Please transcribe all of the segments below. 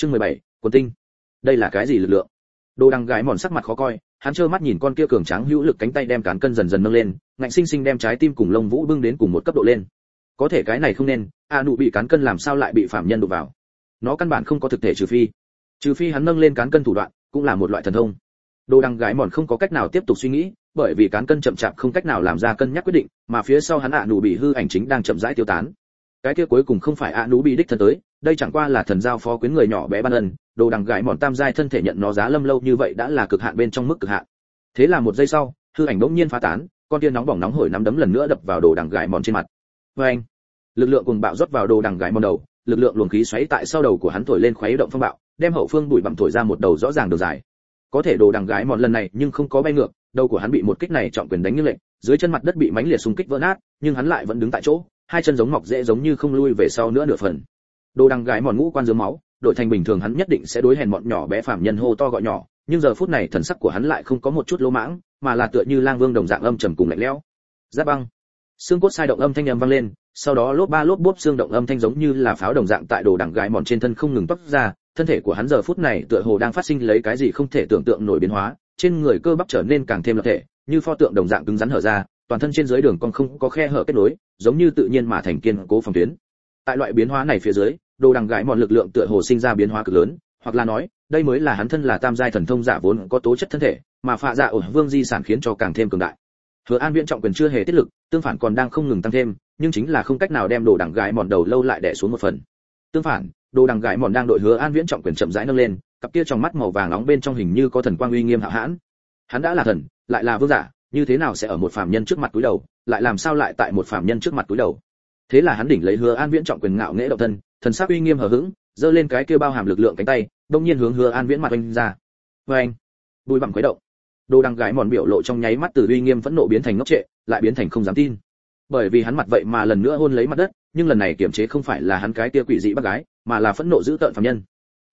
chương 17, quần tinh. Đây là cái gì lực lượng? Đồ đằng gái mòn sắc mặt khó coi hắn trơ mắt nhìn con kia cường tráng hữu lực cánh tay đem cán cân dần dần nâng lên ngạnh sinh sinh đem trái tim cùng lông vũ bưng đến cùng một cấp độ lên. Có thể cái này không nên a nụ bị cán cân làm sao lại bị phạm nhân đụng vào? Nó căn bản không có thực thể trừ phi. Trừ phi hắn nâng lên cán cân thủ đoạn cũng là một loại thần thông. Đồ đằng gái mòn không có cách nào tiếp tục suy nghĩ bởi vì cán cân chậm chạp không cách nào làm ra cân nhắc quyết định mà phía sau hắn ạ nụ bị hư ảnh chính đang chậm rãi tiêu tán. Cái kia cuối cùng không phải ạ nụ bị đích thân tới đây chẳng qua là thần giao phó quyến người nhỏ bé ban ân, đồ đằng gãi mòn tam giai thân thể nhận nó giá lâm lâu như vậy đã là cực hạn bên trong mức cực hạn. Thế là một giây sau, hư ảnh bỗng nhiên phá tán, con tiên nóng bỏng nóng hổi nắm đấm lần nữa đập vào đồ đằng gãi mòn trên mặt. Vê anh lực lượng cùng bạo rót vào đồ đằng gãi mòn đầu, lực lượng luồng khí xoáy tại sau đầu của hắn thổi lên khuấy động phong bạo, đem hậu phương bụi bặm thổi ra một đầu rõ ràng đường dài. Có thể đồ đằng gãi mòn lần này nhưng không có bay ngược, đầu của hắn bị một kích này trọng quyền đánh như lệnh, dưới chân mặt đất bị mánh liệt xung kích vỡ nát, nhưng hắn lại vẫn đứng tại chỗ, hai chân giống mọc dễ giống như không lui về sau nữa nửa phần đồ đằng gái mòn ngũ quan dướng máu đội thành bình thường hắn nhất định sẽ đối hèn bọn nhỏ bé phạm nhân hô to gọi nhỏ, nhưng giờ phút này thần sắc của hắn lại không có một chút lỗ mãng, mà là tựa như lang vương đồng dạng âm trầm cùng lạnh lẽo. Giáp băng. Xương cốt sai động âm thanh âm vang lên, sau đó lốp ba lốp bốp xương động âm thanh giống như là pháo đồng dạng tại đồ đằng gái mòn trên thân không ngừng toát ra, thân thể của hắn giờ phút này tựa hồ đang phát sinh lấy cái gì không thể tưởng tượng nổi biến hóa, trên người cơ bắp trở nên càng thêm lập thể, như pho tượng đồng dạng cứng rắn hở ra, toàn thân trên dưới đường cong không có khe hở kết nối, giống như tự nhiên mà thành kiên cố phòng tuyến tại loại biến hóa này phía dưới đồ đằng gãi mòn lực lượng tựa hồ sinh ra biến hóa cực lớn hoặc là nói đây mới là hắn thân là tam giai thần thông giả vốn có tố chất thân thể mà phạ dạ ở vương di sản khiến cho càng thêm cường đại Hứa An Viễn trọng quyền chưa hề tiết lực, tương phản còn đang không ngừng tăng thêm, nhưng chính là không cách nào đem đồ đằng gãi mòn đầu lâu lại đè xuống một phần. Tương phản, đồ đằng gãi mòn đang đội Hứa An Viễn trọng quyền chậm rãi nâng lên, cặp kia trong mắt màu vàng nóng bên trong hình như có thần quang uy nghiêm hạo hãn. Hắn đã là thần, lại là vương giả, như thế nào sẽ ở một phàm nhân trước mặt túi đầu, lại làm sao lại tại một phàm nhân trước mặt túi đầu? Thế là hắn đỉnh lấy Hứa An Viễn trọng quyền ngạo nghễ động thân, thần sắc uy nghiêm hờ hững, giơ lên cái kia bao hàm lực lượng cánh tay, đông nhiên hướng Hứa An Viễn mặt anh ra. vê anh bụi bặm quấy động. Đồ đằng gái mòn biểu lộ trong nháy mắt từ uy nghiêm phẫn nộ biến thành ngốc trệ lại biến thành không dám tin. Bởi vì hắn mặt vậy mà lần nữa hôn lấy mặt đất nhưng lần này kiểm chế không phải là hắn cái kia quỷ dị bác gái mà là phẫn nộ giữ tợn phạm nhân.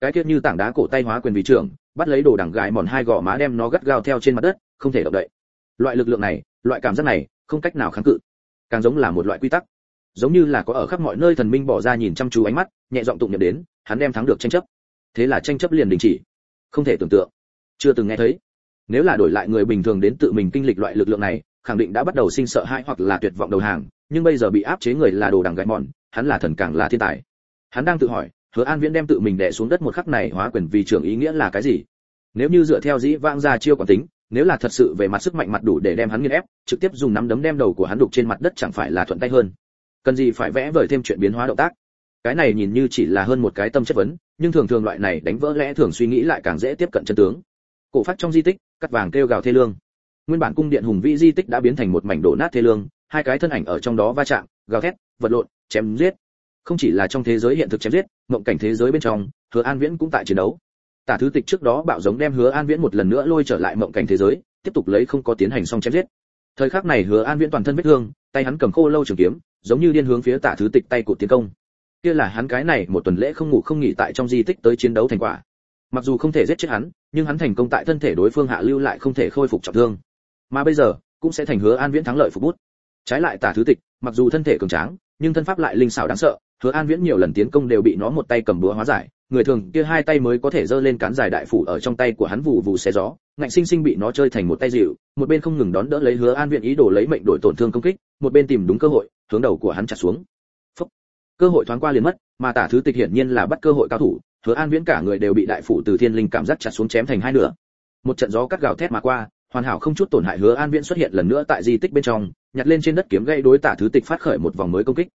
Cái kia như tảng đá cổ tay hóa quyền vị trưởng bắt lấy đồ đằng gái mòn hai gò má đem nó gắt gao theo trên mặt đất không thể động đậy. Loại lực lượng này loại cảm giác này không cách nào kháng cự. Càng giống là một loại quy tắc giống như là có ở khắp mọi nơi thần minh bỏ ra nhìn chăm chú ánh mắt, nhẹ giọng tụng niệm đến, hắn đem thắng được tranh chấp. Thế là tranh chấp liền đình chỉ. Không thể tưởng tượng. Chưa từng nghe thấy. Nếu là đổi lại người bình thường đến tự mình kinh lịch loại lực lượng này, khẳng định đã bắt đầu sinh sợ hãi hoặc là tuyệt vọng đầu hàng, nhưng bây giờ bị áp chế người là đồ đằng gãy mòn, hắn là thần càng là thiên tài. Hắn đang tự hỏi, hứa an viễn đem tự mình đè xuống đất một khắc này hóa quyền vì trưởng ý nghĩa là cái gì? Nếu như dựa theo dĩ vãng ra chiêu quản tính, nếu là thật sự về mặt sức mạnh mặt đủ để đem hắn nghiền ép, trực tiếp dùng nắm đấm đem đầu của hắn đục trên mặt đất chẳng phải là thuận tay hơn cần gì phải vẽ vời thêm chuyện biến hóa động tác. Cái này nhìn như chỉ là hơn một cái tâm chất vấn, nhưng thường thường loại này đánh vỡ lẽ thường suy nghĩ lại càng dễ tiếp cận chân tướng. Cổ phát trong di tích, cắt vàng kêu gào thê lương. Nguyên bản cung điện hùng vĩ di tích đã biến thành một mảnh đổ nát thê lương, hai cái thân ảnh ở trong đó va chạm, gào thét, vật lộn, chém giết. Không chỉ là trong thế giới hiện thực chém giết, mộng cảnh thế giới bên trong, hứa an viễn cũng tại chiến đấu. Tả thứ tịch trước đó bạo giống đem hứa an viễn một lần nữa lôi trở lại mộng cảnh thế giới, tiếp tục lấy không có tiến hành xong chém giết. Thời khắc này hứa an viễn toàn thân vết thương, tay hắn cầm khô lâu trường kiếm giống như điên hướng phía tả thứ tịch tay của tiến công. Kia là hắn cái này một tuần lễ không ngủ không nghỉ tại trong di tích tới chiến đấu thành quả. Mặc dù không thể giết chết hắn, nhưng hắn thành công tại thân thể đối phương hạ lưu lại không thể khôi phục trọng thương. Mà bây giờ, cũng sẽ thành hứa an viễn thắng lợi phục bút. Trái lại tả thứ tịch, mặc dù thân thể cường tráng, nhưng thân pháp lại linh xảo đáng sợ, hứa an viễn nhiều lần tiến công đều bị nó một tay cầm búa hóa giải, người thường kia hai tay mới có thể giơ lên cán dài đại phủ ở trong tay của hắn vụ vụ xé gió, ngạnh sinh sinh bị nó chơi thành một tay dịu, một bên không ngừng đón đỡ lấy hứa an viễn ý đồ lấy mệnh đổi tổn thương công kích, một bên tìm đúng cơ hội hướng đầu của hắn chặt xuống. Phúc. cơ hội thoáng qua liền mất, mà tả thứ tịch hiển nhiên là bắt cơ hội cao thủ, hứa an viễn cả người đều bị đại phủ từ thiên linh cảm giác chặt xuống chém thành hai nửa. Một trận gió cắt gào thét mà qua, hoàn hảo không chút tổn hại hứa an viễn xuất hiện lần nữa tại di tích bên trong, nhặt lên trên đất kiếm gây đối tả thứ tịch phát khởi một vòng mới công kích.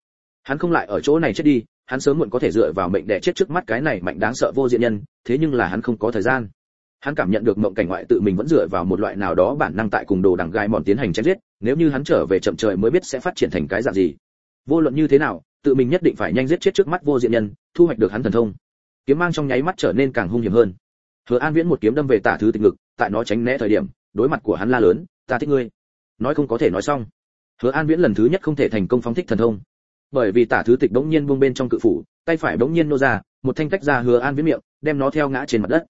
Hắn không lại ở chỗ này chết đi, hắn sớm muộn có thể dựa vào mệnh để chết trước mắt cái này mạnh đáng sợ vô diện nhân, thế nhưng là hắn không có thời gian hắn cảm nhận được mộng cảnh ngoại tự mình vẫn dựa vào một loại nào đó bản năng tại cùng đồ đằng gai mòn tiến hành chém giết, nếu như hắn trở về chậm trời mới biết sẽ phát triển thành cái dạng gì. Vô luận như thế nào, tự mình nhất định phải nhanh giết chết trước mắt vô diện nhân, thu hoạch được hắn thần thông. Kiếm mang trong nháy mắt trở nên càng hung hiểm hơn. Hứa an viễn một kiếm đâm về tả thứ tịch ngực, tại nó tránh né thời điểm, đối mặt của hắn la lớn, ta thích ngươi. Nói không có thể nói xong. Hứa an viễn lần thứ nhất không thể thành công phóng thích thần thông. Bởi vì tả thứ tịch đống nhiên buông bên trong cự phủ, tay phải đống nhiên nô ra, một thanh tách ra hứa an viễn miệng, đem nó theo ngã trên mặt đất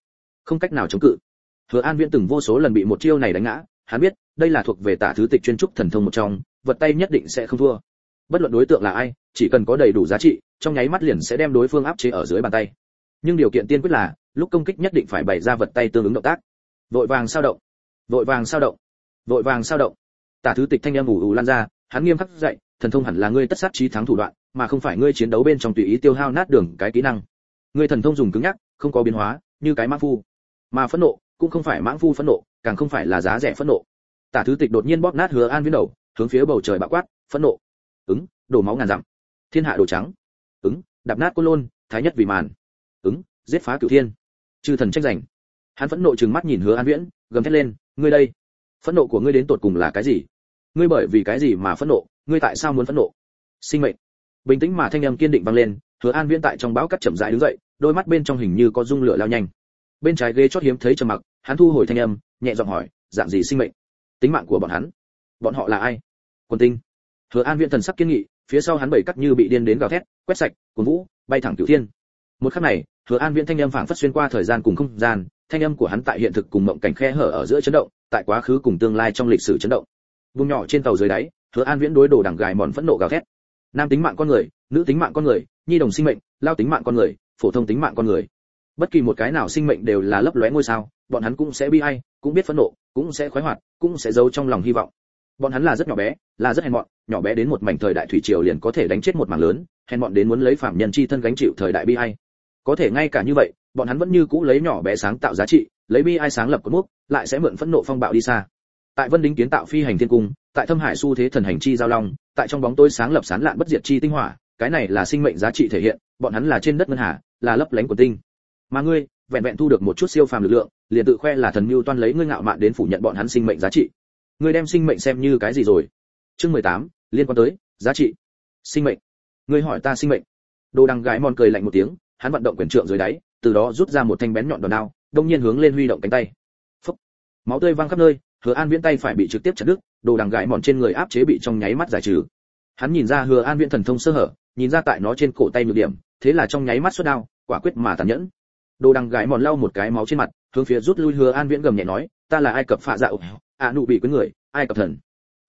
không cách nào chống cự. Hứa an viễn từng vô số lần bị một chiêu này đánh ngã, hắn biết, đây là thuộc về tả thứ tịch chuyên trúc thần thông một trong, vật tay nhất định sẽ không thua. Bất luận đối tượng là ai, chỉ cần có đầy đủ giá trị, trong nháy mắt liền sẽ đem đối phương áp chế ở dưới bàn tay. Nhưng điều kiện tiên quyết là, lúc công kích nhất định phải bày ra vật tay tương ứng động tác. Vội vàng sao động. Vội vàng sao động. Vội vàng sao động. Tả thứ tịch thanh âm ủ ủ lan ra, hắn nghiêm khắc dạy, thần thông hẳn là ngươi tất sát trí thắng thủ đoạn, mà không phải ngươi chiến đấu bên trong tùy ý tiêu hao nát đường cái kỹ năng. Ngươi thần thông dùng cứng nhắc, không có biến hóa, như cái mãng phu mà phẫn nộ cũng không phải mãng phu phẫn nộ, càng không phải là giá rẻ phẫn nộ. Tả thứ tịch đột nhiên bóp nát hứa an viễn đầu, hướng phía bầu trời bạo quát, phẫn nộ. Ứng, đổ máu ngàn dặm. Thiên hạ đồ trắng. Ứng, đạp nát côn lôn, thái nhất vì màn. Ứng, giết phá cửu thiên. Chư thần tranh giành. Hắn phẫn nộ trừng mắt nhìn hứa an viễn, gầm thét lên, ngươi đây, phẫn nộ của ngươi đến tột cùng là cái gì? Ngươi bởi vì cái gì mà phẫn nộ? Ngươi tại sao muốn phẫn nộ? Sinh mệnh. Bình tĩnh mà thanh âm kiên định vang lên, hứa an viễn tại trong bão cắt chậm rãi đứng dậy, đôi mắt bên trong hình như có dung lửa lao nhanh bên trái ghế chót hiếm thấy trầm mặc, hắn thu hồi thanh âm, nhẹ giọng hỏi, dạng gì sinh mệnh? Tính mạng của bọn hắn? Bọn họ là ai? Quân tinh. Hứa an viễn thần sắc kiên nghị, phía sau hắn bảy cắt như bị điên đến gào thét, quét sạch cuốn vũ, bay thẳng cửu thiên. Một khắc này, hứa an viễn thanh âm phảng phất xuyên qua thời gian cùng không gian, thanh âm của hắn tại hiện thực cùng mộng cảnh khe hở ở giữa chấn động, tại quá khứ cùng tương lai trong lịch sử chấn động. Vùng nhỏ trên tàu dưới đáy, hứa an viễn đối đồ đằng gài mòn phẫn nộ gào thét. Nam tính mạng con người, nữ tính mạng con người, nhi đồng sinh mệnh, lao tính mạng con người, phổ thông tính mạng con người bất kỳ một cái nào sinh mệnh đều là lấp lóe ngôi sao, bọn hắn cũng sẽ bi ai, cũng biết phẫn nộ, cũng sẽ khoái hoạt, cũng sẽ giấu trong lòng hy vọng. Bọn hắn là rất nhỏ bé, là rất hèn mọn, nhỏ bé đến một mảnh thời đại thủy triều liền có thể đánh chết một mảng lớn, hèn mọn đến muốn lấy phạm nhân chi thân gánh chịu thời đại bi ai. Có thể ngay cả như vậy, bọn hắn vẫn như cũ lấy nhỏ bé sáng tạo giá trị, lấy bi ai sáng lập cột mốc, lại sẽ mượn phẫn nộ phong bạo đi xa. Tại vân đính kiến tạo phi hành thiên cung, tại thâm hải xu thế thần hành chi giao long, tại trong bóng tối sáng lập sán lạn bất diệt chi tinh hỏa, cái này là sinh mệnh giá trị thể hiện, bọn hắn là trên đất ngân hà, là lấp lánh của tinh mà ngươi vẹn vẹn thu được một chút siêu phàm lực lượng liền tự khoe là thần mưu toan lấy ngươi ngạo mạn đến phủ nhận bọn hắn sinh mệnh giá trị. Ngươi đem sinh mệnh xem như cái gì rồi? Chương 18, liên quan tới giá trị. Sinh mệnh. Ngươi hỏi ta sinh mệnh. Đồ đằng gái mòn cười lạnh một tiếng hắn vận động quyền trượng dưới đáy từ đó rút ra một thanh bén nhọn đòn đao đông nhiên hướng lên huy động cánh tay. Phúc. máu tươi văng khắp nơi hứa an viễn tay phải bị trực tiếp chặt đứt đồ đằng gãi mòn trên người áp chế bị trong nháy mắt giải trừ. Hắn nhìn ra hứa an viễn thần thông sơ hở nhìn ra tại nó trên cổ tay nhược điểm thế là trong nháy mắt xuất đao quả quyết mà tàn nhẫn đồ đằng gãi mòn lau một cái máu trên mặt, hướng phía rút lui hứa an viễn gầm nhẹ nói, ta là ai cập phạ dạo ạ à, nụ bị với người, ai cập thần?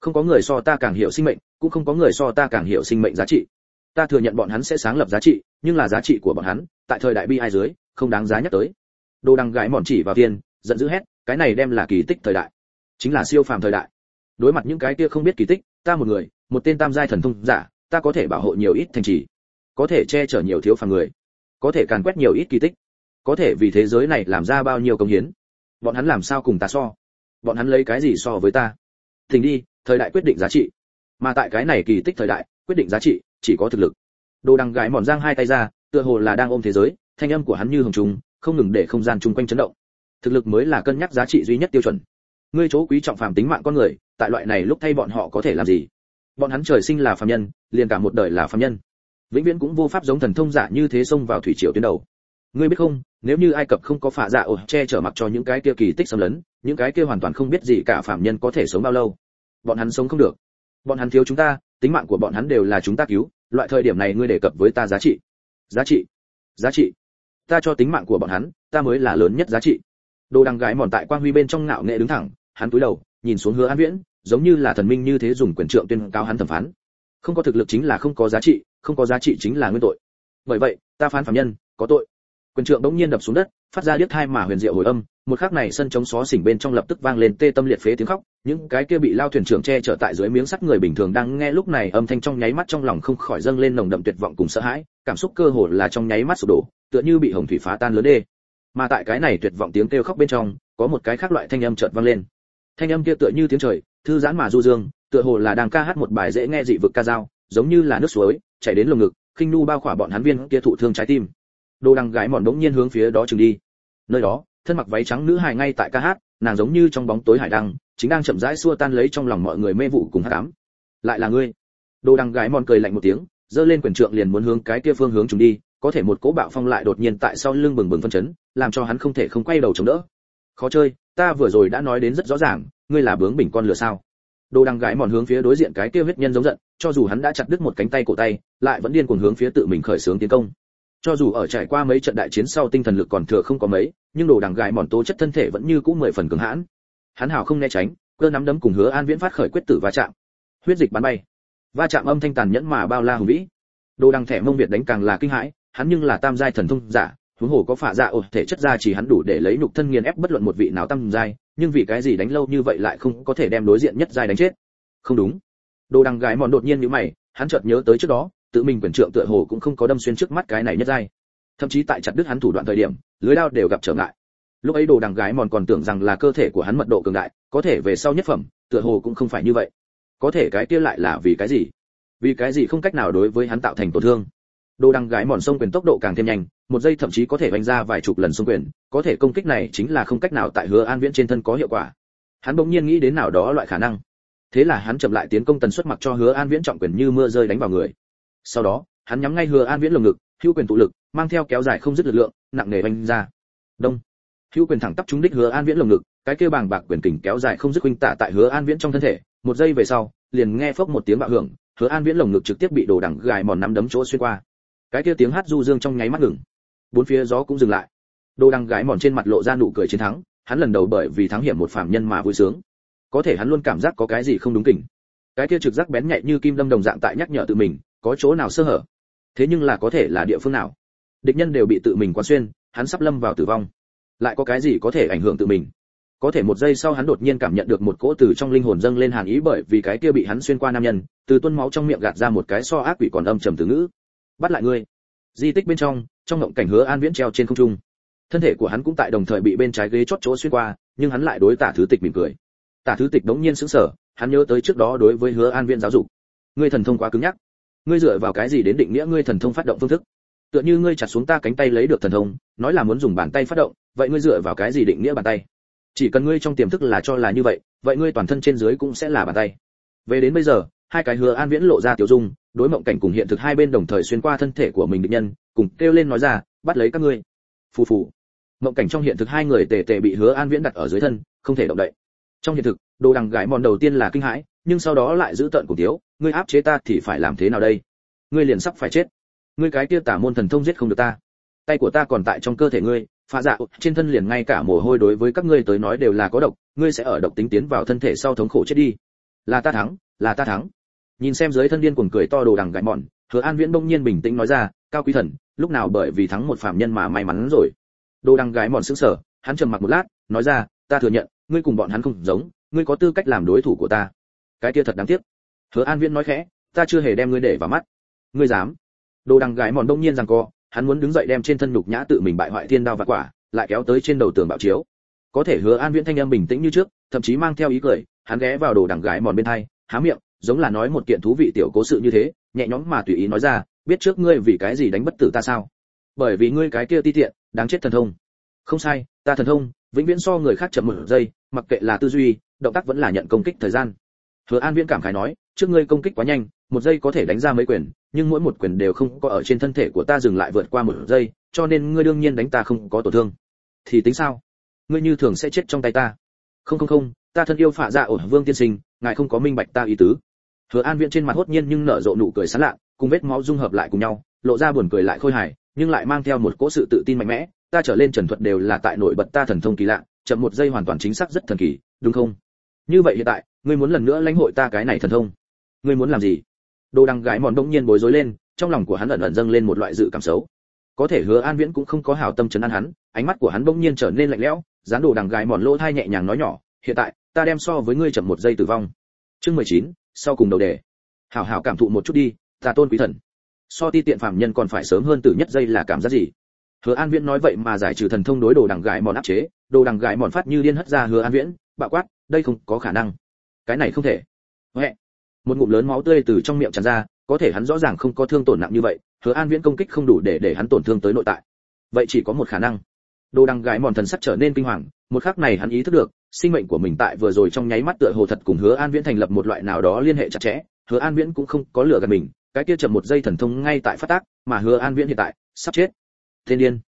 Không có người so ta càng hiểu sinh mệnh, cũng không có người so ta càng hiểu sinh mệnh giá trị. Ta thừa nhận bọn hắn sẽ sáng lập giá trị, nhưng là giá trị của bọn hắn, tại thời đại bi ai dưới, không đáng giá nhắc tới. Đồ đằng gãi mòn chỉ vào tiền giận dữ hét, cái này đem là kỳ tích thời đại, chính là siêu phàm thời đại. Đối mặt những cái kia không biết kỳ tích, ta một người, một tên tam giai thần thông giả, ta có thể bảo hộ nhiều ít thành trì, có thể che chở nhiều thiếu phàm người, có thể càn quét nhiều ít kỳ tích có thể vì thế giới này làm ra bao nhiêu công hiến? Bọn hắn làm sao cùng ta so? Bọn hắn lấy cái gì so với ta? Thỉnh đi, thời đại quyết định giá trị. Mà tại cái này kỳ tích thời đại, quyết định giá trị, chỉ có thực lực. Đồ đằng gái mòn giang hai tay ra, tựa hồ là đang ôm thế giới, thanh âm của hắn như hồng trùng, không ngừng để không gian chung quanh chấn động. Thực lực mới là cân nhắc giá trị duy nhất tiêu chuẩn. Ngươi chỗ quý trọng phàm tính mạng con người, tại loại này lúc thay bọn họ có thể làm gì? Bọn hắn trời sinh là phàm nhân, liền cả một đời là phàm nhân. Vĩnh viễn cũng vô pháp giống thần thông giả như thế xông vào thủy triều tuyến đầu. Ngươi biết không nếu như ai cập không có phạ dạ ổ che chở mặc cho những cái kia kỳ tích xâm lấn, những cái kia hoàn toàn không biết gì cả phạm nhân có thể sống bao lâu. Bọn hắn sống không được. Bọn hắn thiếu chúng ta, tính mạng của bọn hắn đều là chúng ta cứu, loại thời điểm này ngươi đề cập với ta giá trị. Giá trị. Giá trị. Ta cho tính mạng của bọn hắn, ta mới là lớn nhất giá trị. Đồ đằng gái mòn tại quang huy bên trong ngạo nghệ đứng thẳng, hắn cúi đầu, nhìn xuống hứa an viễn, giống như là thần minh như thế dùng quyền trượng tuyên cao hắn thẩm phán. Không có thực lực chính là không có giá trị, không có giá trị chính là nguyên tội. Bởi vậy, ta phán phạm nhân, có tội quyền trượng đống nhiên đập xuống đất, phát ra điếc thai mà huyền diệu hồi âm, một khắc này sân chống xó xỉnh bên trong lập tức vang lên tê tâm liệt phế tiếng khóc, những cái kia bị lao thuyền trưởng che chở tại dưới miếng sắt người bình thường đang nghe lúc này âm thanh trong nháy mắt trong lòng không khỏi dâng lên nồng đậm tuyệt vọng cùng sợ hãi, cảm xúc cơ hồ là trong nháy mắt sụp đổ, tựa như bị hồng thủy phá tan lớn đê. Mà tại cái này tuyệt vọng tiếng kêu khóc bên trong, có một cái khác loại thanh âm chợt vang lên. Thanh âm kia tựa như tiếng trời, thư giãn mà du dương, tựa hồ là đang ca hát một bài dễ nghe dị vực ca dao, giống như là nước suối, chảy đến lồng ngực, khinh nu bao khỏa bọn hắn viên kia thụ thương trái tim đồ đằng gái mòn đống nhiên hướng phía đó chừng đi. Nơi đó, thân mặc váy trắng nữ hài ngay tại ca hát, nàng giống như trong bóng tối hải đăng, chính đang chậm rãi xua tan lấy trong lòng mọi người mê vụ cùng hát cám lại là ngươi. Đồ đằng gái mòn cười lạnh một tiếng, giơ lên quyền trượng liền muốn hướng cái kia phương hướng chúng đi, có thể một cỗ bạo phong lại đột nhiên tại sau lưng bừng bừng phân chấn, làm cho hắn không thể không quay đầu chống đỡ. Khó chơi, ta vừa rồi đã nói đến rất rõ ràng, ngươi là bướng bỉnh con lừa sao? Đồ đằng gái mòn hướng phía đối diện cái kia huyết nhân giống giận, cho dù hắn đã chặt đứt một cánh tay cổ tay, lại vẫn điên cuồng hướng phía tự mình khởi xướng tiến công cho dù ở trải qua mấy trận đại chiến sau tinh thần lực còn thừa không có mấy, nhưng đồ đằng gài mòn tố chất thân thể vẫn như cũ mười phần cứng hãn. Hắn hào không né tránh, cơ nắm đấm cùng hứa an viễn phát khởi quyết tử va chạm. Huyết dịch bắn bay. Va chạm âm thanh tàn nhẫn mà bao la hùng vĩ. Đồ đằng thẻ mông việt đánh càng là kinh hãi, hắn nhưng là tam giai thần thông giả, huống hồ có phả dạ ổ thể chất ra chỉ hắn đủ để lấy nhục thân nghiền ép bất luận một vị nào tam giai, nhưng vì cái gì đánh lâu như vậy lại không có thể đem đối diện nhất giai đánh chết? Không đúng. Đồ đằng gái mòn đột nhiên như mày, hắn chợt nhớ tới trước đó tự mình quyền trượng tựa hồ cũng không có đâm xuyên trước mắt cái này nhất giai. Thậm chí tại chặt đứt hắn thủ đoạn thời điểm, lưới đao đều gặp trở ngại. Lúc ấy đồ đằng gái mòn còn tưởng rằng là cơ thể của hắn mật độ cường đại, có thể về sau nhất phẩm, tựa hồ cũng không phải như vậy. Có thể cái kia lại là vì cái gì? Vì cái gì không cách nào đối với hắn tạo thành tổn thương? Đồ đằng gái mòn sông quyền tốc độ càng thêm nhanh, một giây thậm chí có thể vành ra vài chục lần xung quyền, có thể công kích này chính là không cách nào tại hứa an viễn trên thân có hiệu quả. Hắn bỗng nhiên nghĩ đến nào đó loại khả năng. Thế là hắn chậm lại tiến công tần suất mặc cho hứa an viễn trọng quyền như mưa rơi đánh vào người sau đó, hắn nhắm ngay hứa an viễn lồng ngực, hữu quyền tụ lực, mang theo kéo dài không dứt lực lượng, nặng nề oanh ra. Đông. Hữu quyền thẳng tắp trúng đích hứa an viễn lồng ngực, cái kia bàng bạc quyền kình kéo dài không dứt huynh tạ tại hứa an viễn trong thân thể. Một giây về sau, liền nghe phốc một tiếng bạo hưởng, hứa an viễn lồng ngực trực tiếp bị đồ đằng gài mòn nắm đấm chỗ xuyên qua. Cái kia tiếng hát du dương trong nháy mắt ngừng. Bốn phía gió cũng dừng lại. Đồ đằng gái mòn trên mặt lộ ra nụ cười chiến thắng, hắn lần đầu bởi vì thắng hiểm một phạm nhân mà vui sướng. Có thể hắn luôn cảm giác có cái gì không đúng kỉnh. Cái kia trực giác bén nhạy như kim đâm đồng dạng tại nhắc nhở tự mình có chỗ nào sơ hở? Thế nhưng là có thể là địa phương nào? Địch nhân đều bị tự mình quán xuyên, hắn sắp lâm vào tử vong. Lại có cái gì có thể ảnh hưởng tự mình? Có thể một giây sau hắn đột nhiên cảm nhận được một cỗ từ trong linh hồn dâng lên hàn ý bởi vì cái kia bị hắn xuyên qua nam nhân, từ tuôn máu trong miệng gạt ra một cái so ác quỷ còn âm trầm từ ngữ. Bắt lại ngươi. Di tích bên trong trong ngộng cảnh hứa an viễn treo trên không trung. Thân thể của hắn cũng tại đồng thời bị bên trái ghế chót chỗ xuyên qua, nhưng hắn lại đối tả thứ tịch mỉm cười. Tả thứ tịch đống nhiên sững sờ, hắn nhớ tới trước đó đối với hứa an viễn giáo dục. Ngươi thần thông quá cứng nhắc ngươi dựa vào cái gì đến định nghĩa ngươi thần thông phát động phương thức? Tựa như ngươi chặt xuống ta cánh tay lấy được thần thông, nói là muốn dùng bàn tay phát động, vậy ngươi dựa vào cái gì định nghĩa bàn tay? Chỉ cần ngươi trong tiềm thức là cho là như vậy vậy ngươi toàn thân trên dưới cũng sẽ là bàn tay. Về đến bây giờ, hai cái hứa an viễn lộ ra tiểu dung, đối mộng cảnh cùng hiện thực hai bên đồng thời xuyên qua thân thể của mình định nhân, cùng kêu lên nói ra, bắt lấy các ngươi. Phù phù. Mộng cảnh trong hiện thực hai người tề tề bị hứa an viễn đặt ở dưới thân, không thể động đậy. Trong hiện thực, đồ đằng gãi mòn đầu tiên là kinh hãi nhưng sau đó lại giữ tận cùng thiếu, ngươi áp chế ta thì phải làm thế nào đây? Ngươi liền sắp phải chết. Ngươi cái kia tả môn thần thông giết không được ta. Tay của ta còn tại trong cơ thể ngươi phá dạ trên thân liền ngay cả mồ hôi đối với các ngươi tới nói đều là có độc, ngươi sẽ ở độc tính tiến vào thân thể sau thống khổ chết đi. Là ta thắng, là ta thắng. Nhìn xem dưới thân điên cuồng cười to đồ đằng gãi mòn hứa an viễn đông nhiên bình tĩnh nói ra, cao quý thần, lúc nào bởi vì thắng một phạm nhân mà may mắn rồi? Đồ đằng gái mòn sững sờ, hắn trầm mặc một lát, nói ra, ta thừa nhận, ngươi cùng bọn hắn không giống, ngươi có tư cách làm đối thủ của ta cái kia thật đáng tiếc. Hứa an viễn nói khẽ, ta chưa hề đem ngươi để vào mắt. Ngươi dám? Đồ đằng gái mòn đông nhiên rằng co, hắn muốn đứng dậy đem trên thân nhục nhã tự mình bại hoại thiên đao và quả, lại kéo tới trên đầu tường bạo chiếu. Có thể hứa an viễn thanh âm bình tĩnh như trước, thậm chí mang theo ý cười, hắn ghé vào đồ đằng gái mòn bên thay há miệng, giống là nói một kiện thú vị tiểu cố sự như thế, nhẹ nhõm mà tùy ý nói ra, biết trước ngươi vì cái gì đánh bất tử ta sao? Bởi vì ngươi cái kia ti tiện, đáng chết thần thông. Không sai, ta thần thông, vĩnh viễn so người khác chậm một giây, mặc kệ là tư duy, động tác vẫn là nhận công kích thời gian hứa an viễn cảm khái nói, trước ngươi công kích quá nhanh, một giây có thể đánh ra mấy quyền, nhưng mỗi một quyền đều không có ở trên thân thể của ta dừng lại vượt qua một giây, cho nên ngươi đương nhiên đánh ta không có tổn thương. Thì tính sao? Ngươi như thường sẽ chết trong tay ta. Không không không, ta thân yêu phạ dạ ổn, vương tiên sinh, ngài không có minh bạch ta ý tứ. Hứa an viễn trên mặt hốt nhiên nhưng nở rộ nụ cười sán lạ, cùng vết máu dung hợp lại cùng nhau, lộ ra buồn cười lại khôi hài, nhưng lại mang theo một cỗ sự tự tin mạnh mẽ, ta trở lên trần thuật đều là tại nội bật ta thần thông kỳ lạ, chậm một giây hoàn toàn chính xác rất thần kỳ, đúng không? Như vậy hiện tại ngươi muốn lần nữa lãnh hội ta cái này thần thông. Ngươi muốn làm gì? Đồ đằng gái mòn bỗng nhiên bối rối lên, trong lòng của hắn ẩn ẩn dâng lên một loại dự cảm xấu. Có thể hứa an viễn cũng không có hảo tâm chấn an hắn, ánh mắt của hắn bỗng nhiên trở nên lạnh lẽo dán đồ đằng gái mòn lỗ thai nhẹ nhàng nói nhỏ, hiện tại, ta đem so với ngươi chậm một giây tử vong. Chương mười chín, sau cùng đầu đề. Hảo hảo cảm thụ một chút đi, ta tôn quý thần. So ti tiện phạm nhân còn phải sớm hơn tử nhất giây là cảm giác gì? Hứa an viễn nói vậy mà giải trừ thần thông đối đồ đằng gái mòn áp chế, đồ đằng gái mòn phát như điên hất ra hứa an viễn, bạo quát, đây không có khả năng cái này không thể. Huệ. một ngụm lớn máu tươi từ trong miệng tràn ra, có thể hắn rõ ràng không có thương tổn nặng như vậy, hứa an viễn công kích không đủ để để hắn tổn thương tới nội tại. Vậy chỉ có một khả năng. Đồ đằng gái mòn thần sắc trở nên kinh hoàng, một khắc này hắn ý thức được, sinh mệnh của mình tại vừa rồi trong nháy mắt tựa hồ thật cùng hứa an viễn thành lập một loại nào đó liên hệ chặt chẽ. Hứa an viễn cũng không có lừa gần mình, cái kia chậm một giây thần thông ngay tại phát tác, mà hứa an viễn hiện tại sắp chết. Thiên điên.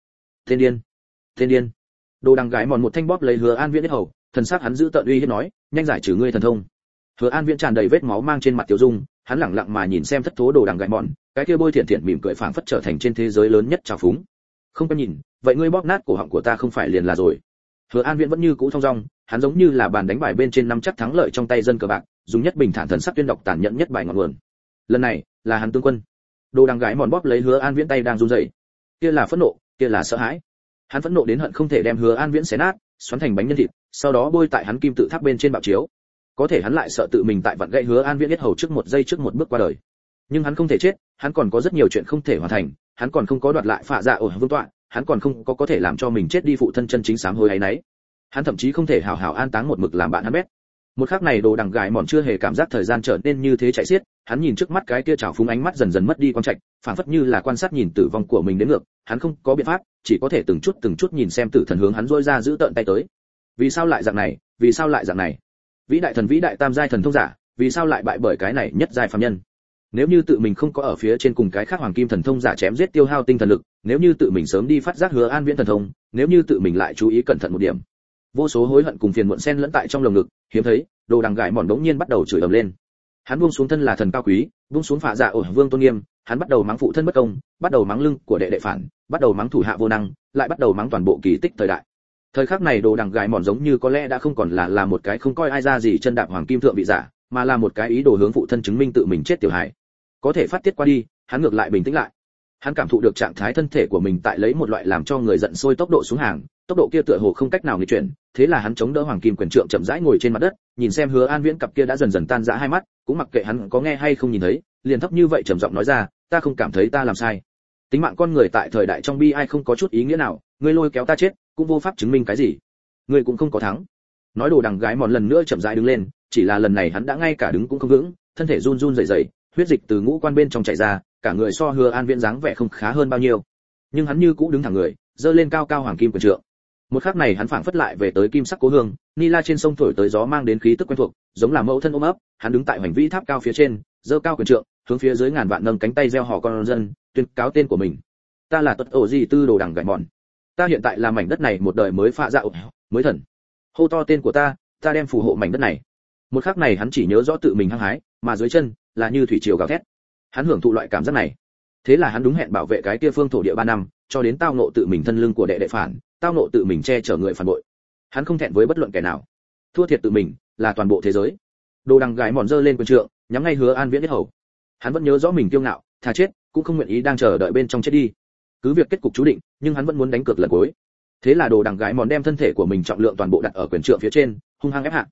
Thiên điên. Thiên điên. Đồ đằng gái mòn một thanh bóp lấy hứa an viễn hết hầu, thần sắc hắn giữ tận uy hiếp nói nhanh giải trừ ngươi thần thông. Hứa an viễn tràn đầy vết máu mang trên mặt tiểu dung, hắn lẳng lặng mà nhìn xem thất thố đồ đằng gái mòn, cái kia bôi thiện thiện mỉm cười phảng phất trở thành trên thế giới lớn nhất trào phúng. Không có nhìn, vậy ngươi bóp nát cổ họng của ta không phải liền là rồi. Hứa an viễn vẫn như cũ thong dong, hắn giống như là bàn đánh bài bên trên năm chắc thắng lợi trong tay dân cờ bạc, dùng nhất bình thản thần sắc tuyên đọc tàn nhẫn nhất bài ngọn nguồn. Lần này, là hắn tướng quân. Đồ đằng gái mòn bóp lấy hứa an viễn tay đang run rẩy. Kia là phẫn nộ, kia là sợ hãi. Hắn phẫn nộ đến hận không thể đem hứa an viễn xé nát xoắn thành bánh nhân thịt, sau đó bôi tại hắn kim tự tháp bên trên bạo chiếu. Có thể hắn lại sợ tự mình tại vặn gậy hứa an viễn biết hầu trước một giây trước một bước qua đời. Nhưng hắn không thể chết, hắn còn có rất nhiều chuyện không thể hoàn thành, hắn còn không có đoạt lại phạ dạ ở vương tọa, hắn còn không có có thể làm cho mình chết đi phụ thân chân chính sám hối ấy nấy. Hắn thậm chí không thể hào hào an táng một mực làm bạn hắn bét một khắc này đồ đằng gài mòn chưa hề cảm giác thời gian trở nên như thế chạy xiết, hắn nhìn trước mắt cái kia trào phúng ánh mắt dần dần mất đi quan trạch phản phất như là quan sát nhìn tử vong của mình đến ngược, hắn không có biện pháp, chỉ có thể từng chút từng chút nhìn xem tử thần hướng hắn dôi ra giữ tợn tay tới. Vì sao lại dạng này? Vì sao lại dạng này? Vĩ đại thần vĩ đại tam giai thần thông giả, vì sao lại bại bởi cái này nhất giai phàm nhân? Nếu như tự mình không có ở phía trên cùng cái khác hoàng kim thần thông giả chém giết tiêu hao tinh thần lực, nếu như tự mình sớm đi phát giác hứa an viễn thần thông, nếu như tự mình lại chú ý cẩn thận một điểm vô số hối hận cùng phiền muộn xen lẫn tại trong lồng ngực, hiếm thấy, đồ đằng gãi mòn đống nhiên bắt đầu chửi ầm lên. Hắn buông xuống thân là thần cao quý, buông xuống phạ dạ ổ vương tôn nghiêm, hắn bắt đầu mắng phụ thân bất công, bắt đầu mắng lưng của đệ đệ phản, bắt đầu mắng thủ hạ vô năng, lại bắt đầu mắng toàn bộ kỳ tích thời đại. Thời khắc này đồ đằng gãi mòn giống như có lẽ đã không còn là là một cái không coi ai ra gì chân đạp hoàng kim thượng vị giả, mà là một cái ý đồ hướng phụ thân chứng minh tự mình chết tiểu hài. Có thể phát tiết qua đi, hắn ngược lại bình tĩnh lại. Hắn cảm thụ được trạng thái thân thể của mình tại lấy một loại làm cho người giận sôi tốc độ xuống hàng, tốc độ kia tựa hồ không cách nào nghịch chuyển thế là hắn chống đỡ hoàng kim quyền trượng chậm rãi ngồi trên mặt đất, nhìn xem hứa an viễn cặp kia đã dần dần tan rã hai mắt, cũng mặc kệ hắn có nghe hay không nhìn thấy, liền thấp như vậy trầm giọng nói ra, ta không cảm thấy ta làm sai. Tính mạng con người tại thời đại trong bi ai không có chút ý nghĩa nào, ngươi lôi kéo ta chết, cũng vô pháp chứng minh cái gì. Ngươi cũng không có thắng. Nói đồ đằng gái mòn lần nữa chậm rãi đứng lên, chỉ là lần này hắn đã ngay cả đứng cũng không vững, thân thể run run rẩy rẩy, huyết dịch từ ngũ quan bên trong chảy ra, cả người so hứa an viễn dáng vẻ không khá hơn bao nhiêu. Nhưng hắn như cũ đứng thẳng người dơ lên cao cao hoàng kim quyền trượng một khắc này hắn phảng phất lại về tới kim sắc cố hương, ni la trên sông thổi tới gió mang đến khí tức quen thuộc, giống là mẫu thân ôm ấp, hắn đứng tại hoành vĩ tháp cao phía trên dơ cao quyền trượng, hướng phía dưới ngàn vạn nâng cánh tay gieo họ con dân, tuyên cáo tên của mình. Ta là tuất ổ gì tư đồ đằng gạch mòn. Ta hiện tại là mảnh đất này một đời mới pha dạo mới thần. Hô to tên của ta ta đem phù hộ mảnh đất này. Một khắc này hắn chỉ nhớ rõ tự mình hăng hái, mà dưới chân là như thủy triều gào thét. Hắn hưởng thụ loại cảm giác này. Thế là hắn đúng hẹn bảo vệ cái kia phương thổ địa ba năm, cho đến tao nộ tự mình thân lưng của đệ đệ phản tao nộ tự mình che chở người phản bội. Hắn không thẹn với bất luận kẻ nào. Thua thiệt tự mình, là toàn bộ thế giới. Đồ đằng gái mòn dơ lên quần trượng, nhắm ngay hứa an viễn biết hầu. Hắn vẫn nhớ rõ mình kiêu ngạo, thà chết, cũng không nguyện ý đang chờ đợi bên trong chết đi. Cứ việc kết cục chú định, nhưng hắn vẫn muốn đánh cược lần cuối. Thế là đồ đằng gái mòn đem thân thể của mình trọng lượng toàn bộ đặt ở quyền trượng phía trên, hung hăng ép hạ.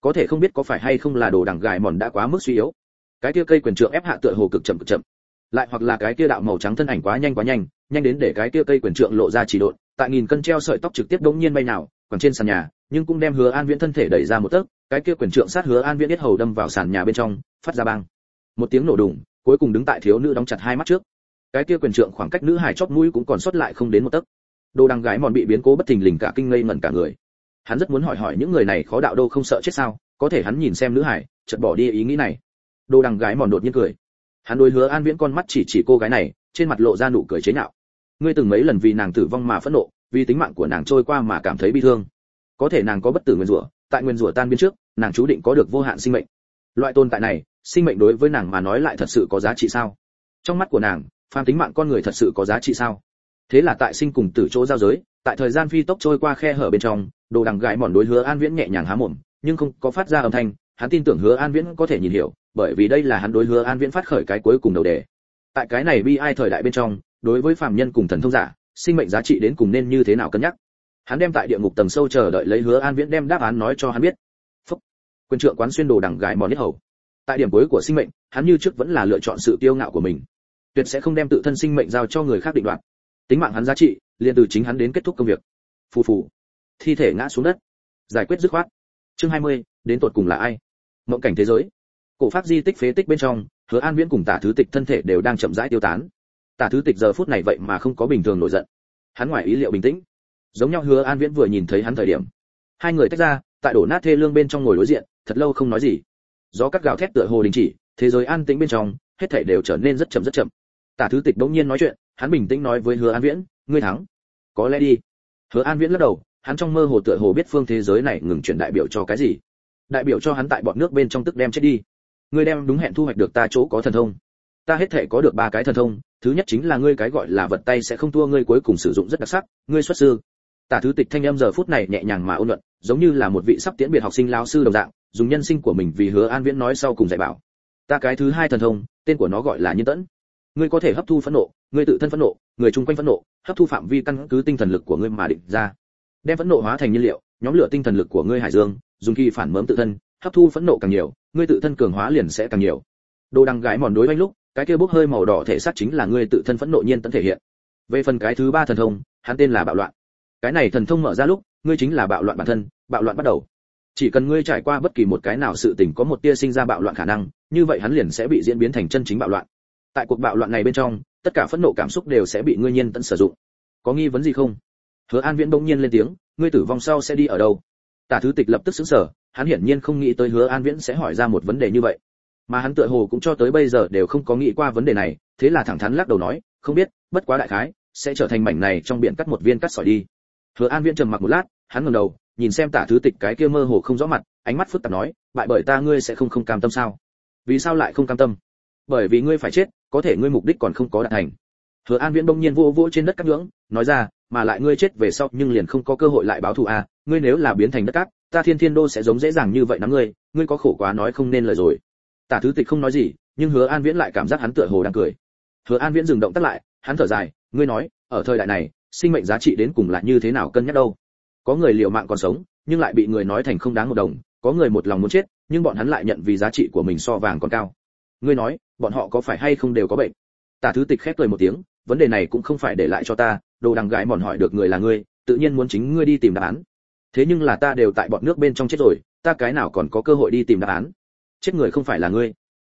Có thể không biết có phải hay không là đồ đằng gái mòn đã quá mức suy yếu. Cái kia cây quyền trượng ép hạ tựa hồ cực chậm cực chậm. Lại hoặc là cái kia đạo màu trắng thân ảnh quá nhanh quá nhanh nhanh đến để cái kia cây quyền trượng lộ ra chỉ độn tại nghìn cân treo sợi tóc trực tiếp đống nhiên bay nào còn trên sàn nhà, nhưng cũng đem hứa an viễn thân thể đẩy ra một tấc, cái kia quyền trượng sát hứa an viễn biết hầu đâm vào sàn nhà bên trong, phát ra bang. Một tiếng nổ đùng, cuối cùng đứng tại thiếu nữ đóng chặt hai mắt trước. Cái kia quyền trượng khoảng cách nữ hải chóp mũi cũng còn sót lại không đến một tấc. Đồ đằng gái mòn bị biến cố bất thình lình cả kinh ngây ngẩn cả người. Hắn rất muốn hỏi hỏi những người này khó đạo đâu không sợ chết sao, có thể hắn nhìn xem nữ hải chợt bỏ đi ý nghĩ này. Đồ đằng gái mòn đột nhiên cười. Hắn đối hứa an viễn con mắt chỉ chỉ cô gái này, trên mặt lộ ra nụ cười chế nhạo ngươi từng mấy lần vì nàng tử vong mà phẫn nộ, vì tính mạng của nàng trôi qua mà cảm thấy bi thương. Có thể nàng có bất tử nguyên rủa, tại nguyên rủa tan biến trước, nàng chú định có được vô hạn sinh mệnh. Loại tồn tại này, sinh mệnh đối với nàng mà nói lại thật sự có giá trị sao? Trong mắt của nàng, phàm tính mạng con người thật sự có giá trị sao? Thế là tại sinh cùng tử chỗ giao giới, tại thời gian phi tốc trôi qua khe hở bên trong, đồ đằng gãi mòn đối hứa an viễn nhẹ nhàng há mồm, nhưng không có phát ra âm thanh, hắn tin tưởng hứa an viễn có thể nhìn hiểu, bởi vì đây là hắn đối hứa an viễn phát khởi cái cuối cùng đầu đề. Tại cái này bi ai thời đại bên trong đối với phàm nhân cùng thần thông giả sinh mệnh giá trị đến cùng nên như thế nào cân nhắc. Hắn đem tại địa ngục tầng sâu chờ đợi lấy hứa an viễn đem đáp án nói cho hắn biết. Phúc. Quân trượng quán xuyên đồ đằng gái mòn nhất hầu. Tại điểm cuối của sinh mệnh hắn như trước vẫn là lựa chọn sự tiêu ngạo của mình. Tuyệt sẽ không đem tự thân sinh mệnh giao cho người khác định đoạt. Tính mạng hắn giá trị liền từ chính hắn đến kết thúc công việc. Phù phù. Thi thể ngã xuống đất. Giải quyết dứt khoát. Chương 20, đến tột cùng là ai? Mộng cảnh thế giới. Cổ pháp di tích phế tích bên trong hứa an viễn cùng tả thứ tịch thân thể đều đang chậm rãi tiêu tán tả thứ tịch giờ phút này vậy mà không có bình thường nổi giận. Hắn ngoài ý liệu bình tĩnh. Giống nhau hứa an viễn vừa nhìn thấy hắn thời điểm. Hai người tách ra, tại đổ nát thê lương bên trong ngồi đối diện, thật lâu không nói gì. Gió cắt gào thét tựa hồ đình chỉ, thế giới an tĩnh bên trong, hết thảy đều trở nên rất chậm rất chậm. Tả thứ tịch bỗng nhiên nói chuyện, hắn bình tĩnh nói với hứa an viễn, ngươi thắng. Có lẽ đi. Hứa an viễn lắc đầu, hắn trong mơ hồ tựa hồ biết phương thế giới này ngừng chuyển đại biểu cho cái gì. Đại biểu cho hắn tại bọn nước bên trong tức đem chết đi. Ngươi đem đúng hẹn thu hoạch được ta chỗ có thần thông ta hết thể có được ba cái thần thông, thứ nhất chính là ngươi cái gọi là vật tay sẽ không thua ngươi cuối cùng sử dụng rất đặc sắc, ngươi xuất sư. Tả thứ tịch thanh âm giờ phút này nhẹ nhàng mà ôn luận, giống như là một vị sắp tiễn biệt học sinh lao sư đồng dạng, dùng nhân sinh của mình vì hứa an viễn nói sau cùng dạy bảo. Ta cái thứ hai thần thông, tên của nó gọi là nhân tẫn. Ngươi có thể hấp thu phẫn nộ, ngươi tự thân phẫn nộ, người chung quanh phẫn nộ, hấp thu phạm vi căn cứ tinh thần lực của ngươi mà định ra. Đem phẫn nộ hóa thành nhiên liệu, nhóm lửa tinh thần lực của ngươi hải dương, dùng khi phản mớm tự thân, hấp thu phẫn nộ càng nhiều, ngươi tự thân cường hóa liền sẽ càng nhiều. Đồ đằng gái mòn đối với lúc cái kia bốc hơi màu đỏ thể xác chính là ngươi tự thân phẫn nộ nhiên tận thể hiện. Về phần cái thứ ba thần thông, hắn tên là bạo loạn. Cái này thần thông mở ra lúc, ngươi chính là bạo loạn bản thân, bạo loạn bắt đầu. Chỉ cần ngươi trải qua bất kỳ một cái nào sự tình có một tia sinh ra bạo loạn khả năng, như vậy hắn liền sẽ bị diễn biến thành chân chính bạo loạn. Tại cuộc bạo loạn này bên trong, tất cả phẫn nộ cảm xúc đều sẽ bị ngươi nhiên tận sử dụng. Có nghi vấn gì không? Hứa an viễn bỗng nhiên lên tiếng, ngươi tử vong sau sẽ đi ở đâu? Tả thứ tịch lập tức sững sờ, hắn hiển nhiên không nghĩ tới hứa an viễn sẽ hỏi ra một vấn đề như vậy mà hắn tựa hồ cũng cho tới bây giờ đều không có nghĩ qua vấn đề này, thế là thẳng thắn lắc đầu nói, không biết, bất quá đại khái, sẽ trở thành mảnh này trong biển cắt một viên cắt sỏi đi. Hứa an viễn trầm mặc một lát, hắn ngẩng đầu, nhìn xem tả thứ tịch cái kia mơ hồ không rõ mặt, ánh mắt phức tạp nói, bại bởi ta ngươi sẽ không không cam tâm sao? Vì sao lại không cam tâm? Bởi vì ngươi phải chết, có thể ngươi mục đích còn không có đạt thành. Hứa an viễn đông nhiên vô vô trên đất cắt ngưỡng nói ra, mà lại ngươi chết về sau nhưng liền không có cơ hội lại báo thù à ngươi nếu là biến thành đất cát, ta thiên thiên đô sẽ giống dễ dàng như vậy nắm ngươi ngươi có khổ quá nói không nên lời rồi tả thứ tịch không nói gì, nhưng hứa an viễn lại cảm giác hắn tựa hồ đang cười. Hứa an viễn dừng động tác lại, hắn thở dài, ngươi nói, ở thời đại này, sinh mệnh giá trị đến cùng là như thế nào cân nhắc đâu? Có người liều mạng còn sống, nhưng lại bị người nói thành không đáng một đồng, có người một lòng muốn chết, nhưng bọn hắn lại nhận vì giá trị của mình so vàng còn cao. Ngươi nói, bọn họ có phải hay không đều có bệnh? Tả thứ tịch khép cười một tiếng, vấn đề này cũng không phải để lại cho ta, đồ đằng gái mòn hỏi được người là ngươi, tự nhiên muốn chính ngươi đi tìm đáp án. Thế nhưng là ta đều tại bọn nước bên trong chết rồi, ta cái nào còn có cơ hội đi tìm đáp án? Chết người không phải là ngươi.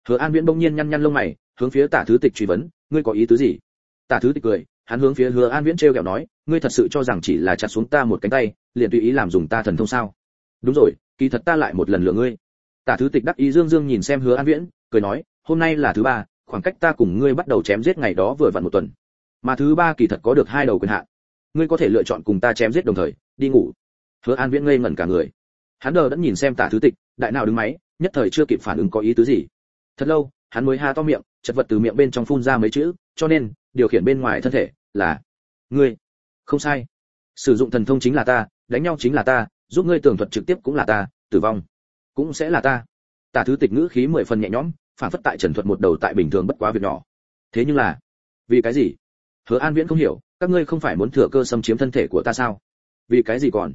Hứa an viễn bỗng nhiên nhăn nhăn lông mày, hướng phía tả thứ tịch truy vấn, ngươi có ý tứ gì? Tả thứ tịch cười, hắn hướng phía hứa an viễn trêu ghẹo nói, ngươi thật sự cho rằng chỉ là chặt xuống ta một cánh tay, liền tùy ý làm dùng ta thần thông sao? Đúng rồi, kỳ thật ta lại một lần lựa ngươi. Tả thứ tịch đắc ý dương dương nhìn xem hứa an viễn, cười nói, hôm nay là thứ ba, khoảng cách ta cùng ngươi bắt đầu chém giết ngày đó vừa vặn một tuần. Mà thứ ba kỳ thật có được hai đầu quyền hạn. Ngươi có thể lựa chọn cùng ta chém giết đồng thời, đi ngủ. Hứa an viễn ngây ngẩn cả người. Hắn đờ đẫn nhìn xem tả thứ tịch, đại nào đứng máy nhất thời chưa kịp phản ứng có ý tứ gì. Thật lâu, hắn mới ha to miệng, chật vật từ miệng bên trong phun ra mấy chữ, cho nên, điều khiển bên ngoài thân thể là, ngươi, không sai. Sử dụng thần thông chính là ta, đánh nhau chính là ta, giúp ngươi tường thuật trực tiếp cũng là ta, tử vong cũng sẽ là ta. Tả thứ tịch ngữ khí mười phần nhẹ nhõm, phản phất tại trần thuật một đầu tại bình thường bất quá việc nhỏ. Thế nhưng là, vì cái gì? Hứa an viễn không hiểu, các ngươi không phải muốn thừa cơ xâm chiếm thân thể của ta sao? Vì cái gì còn?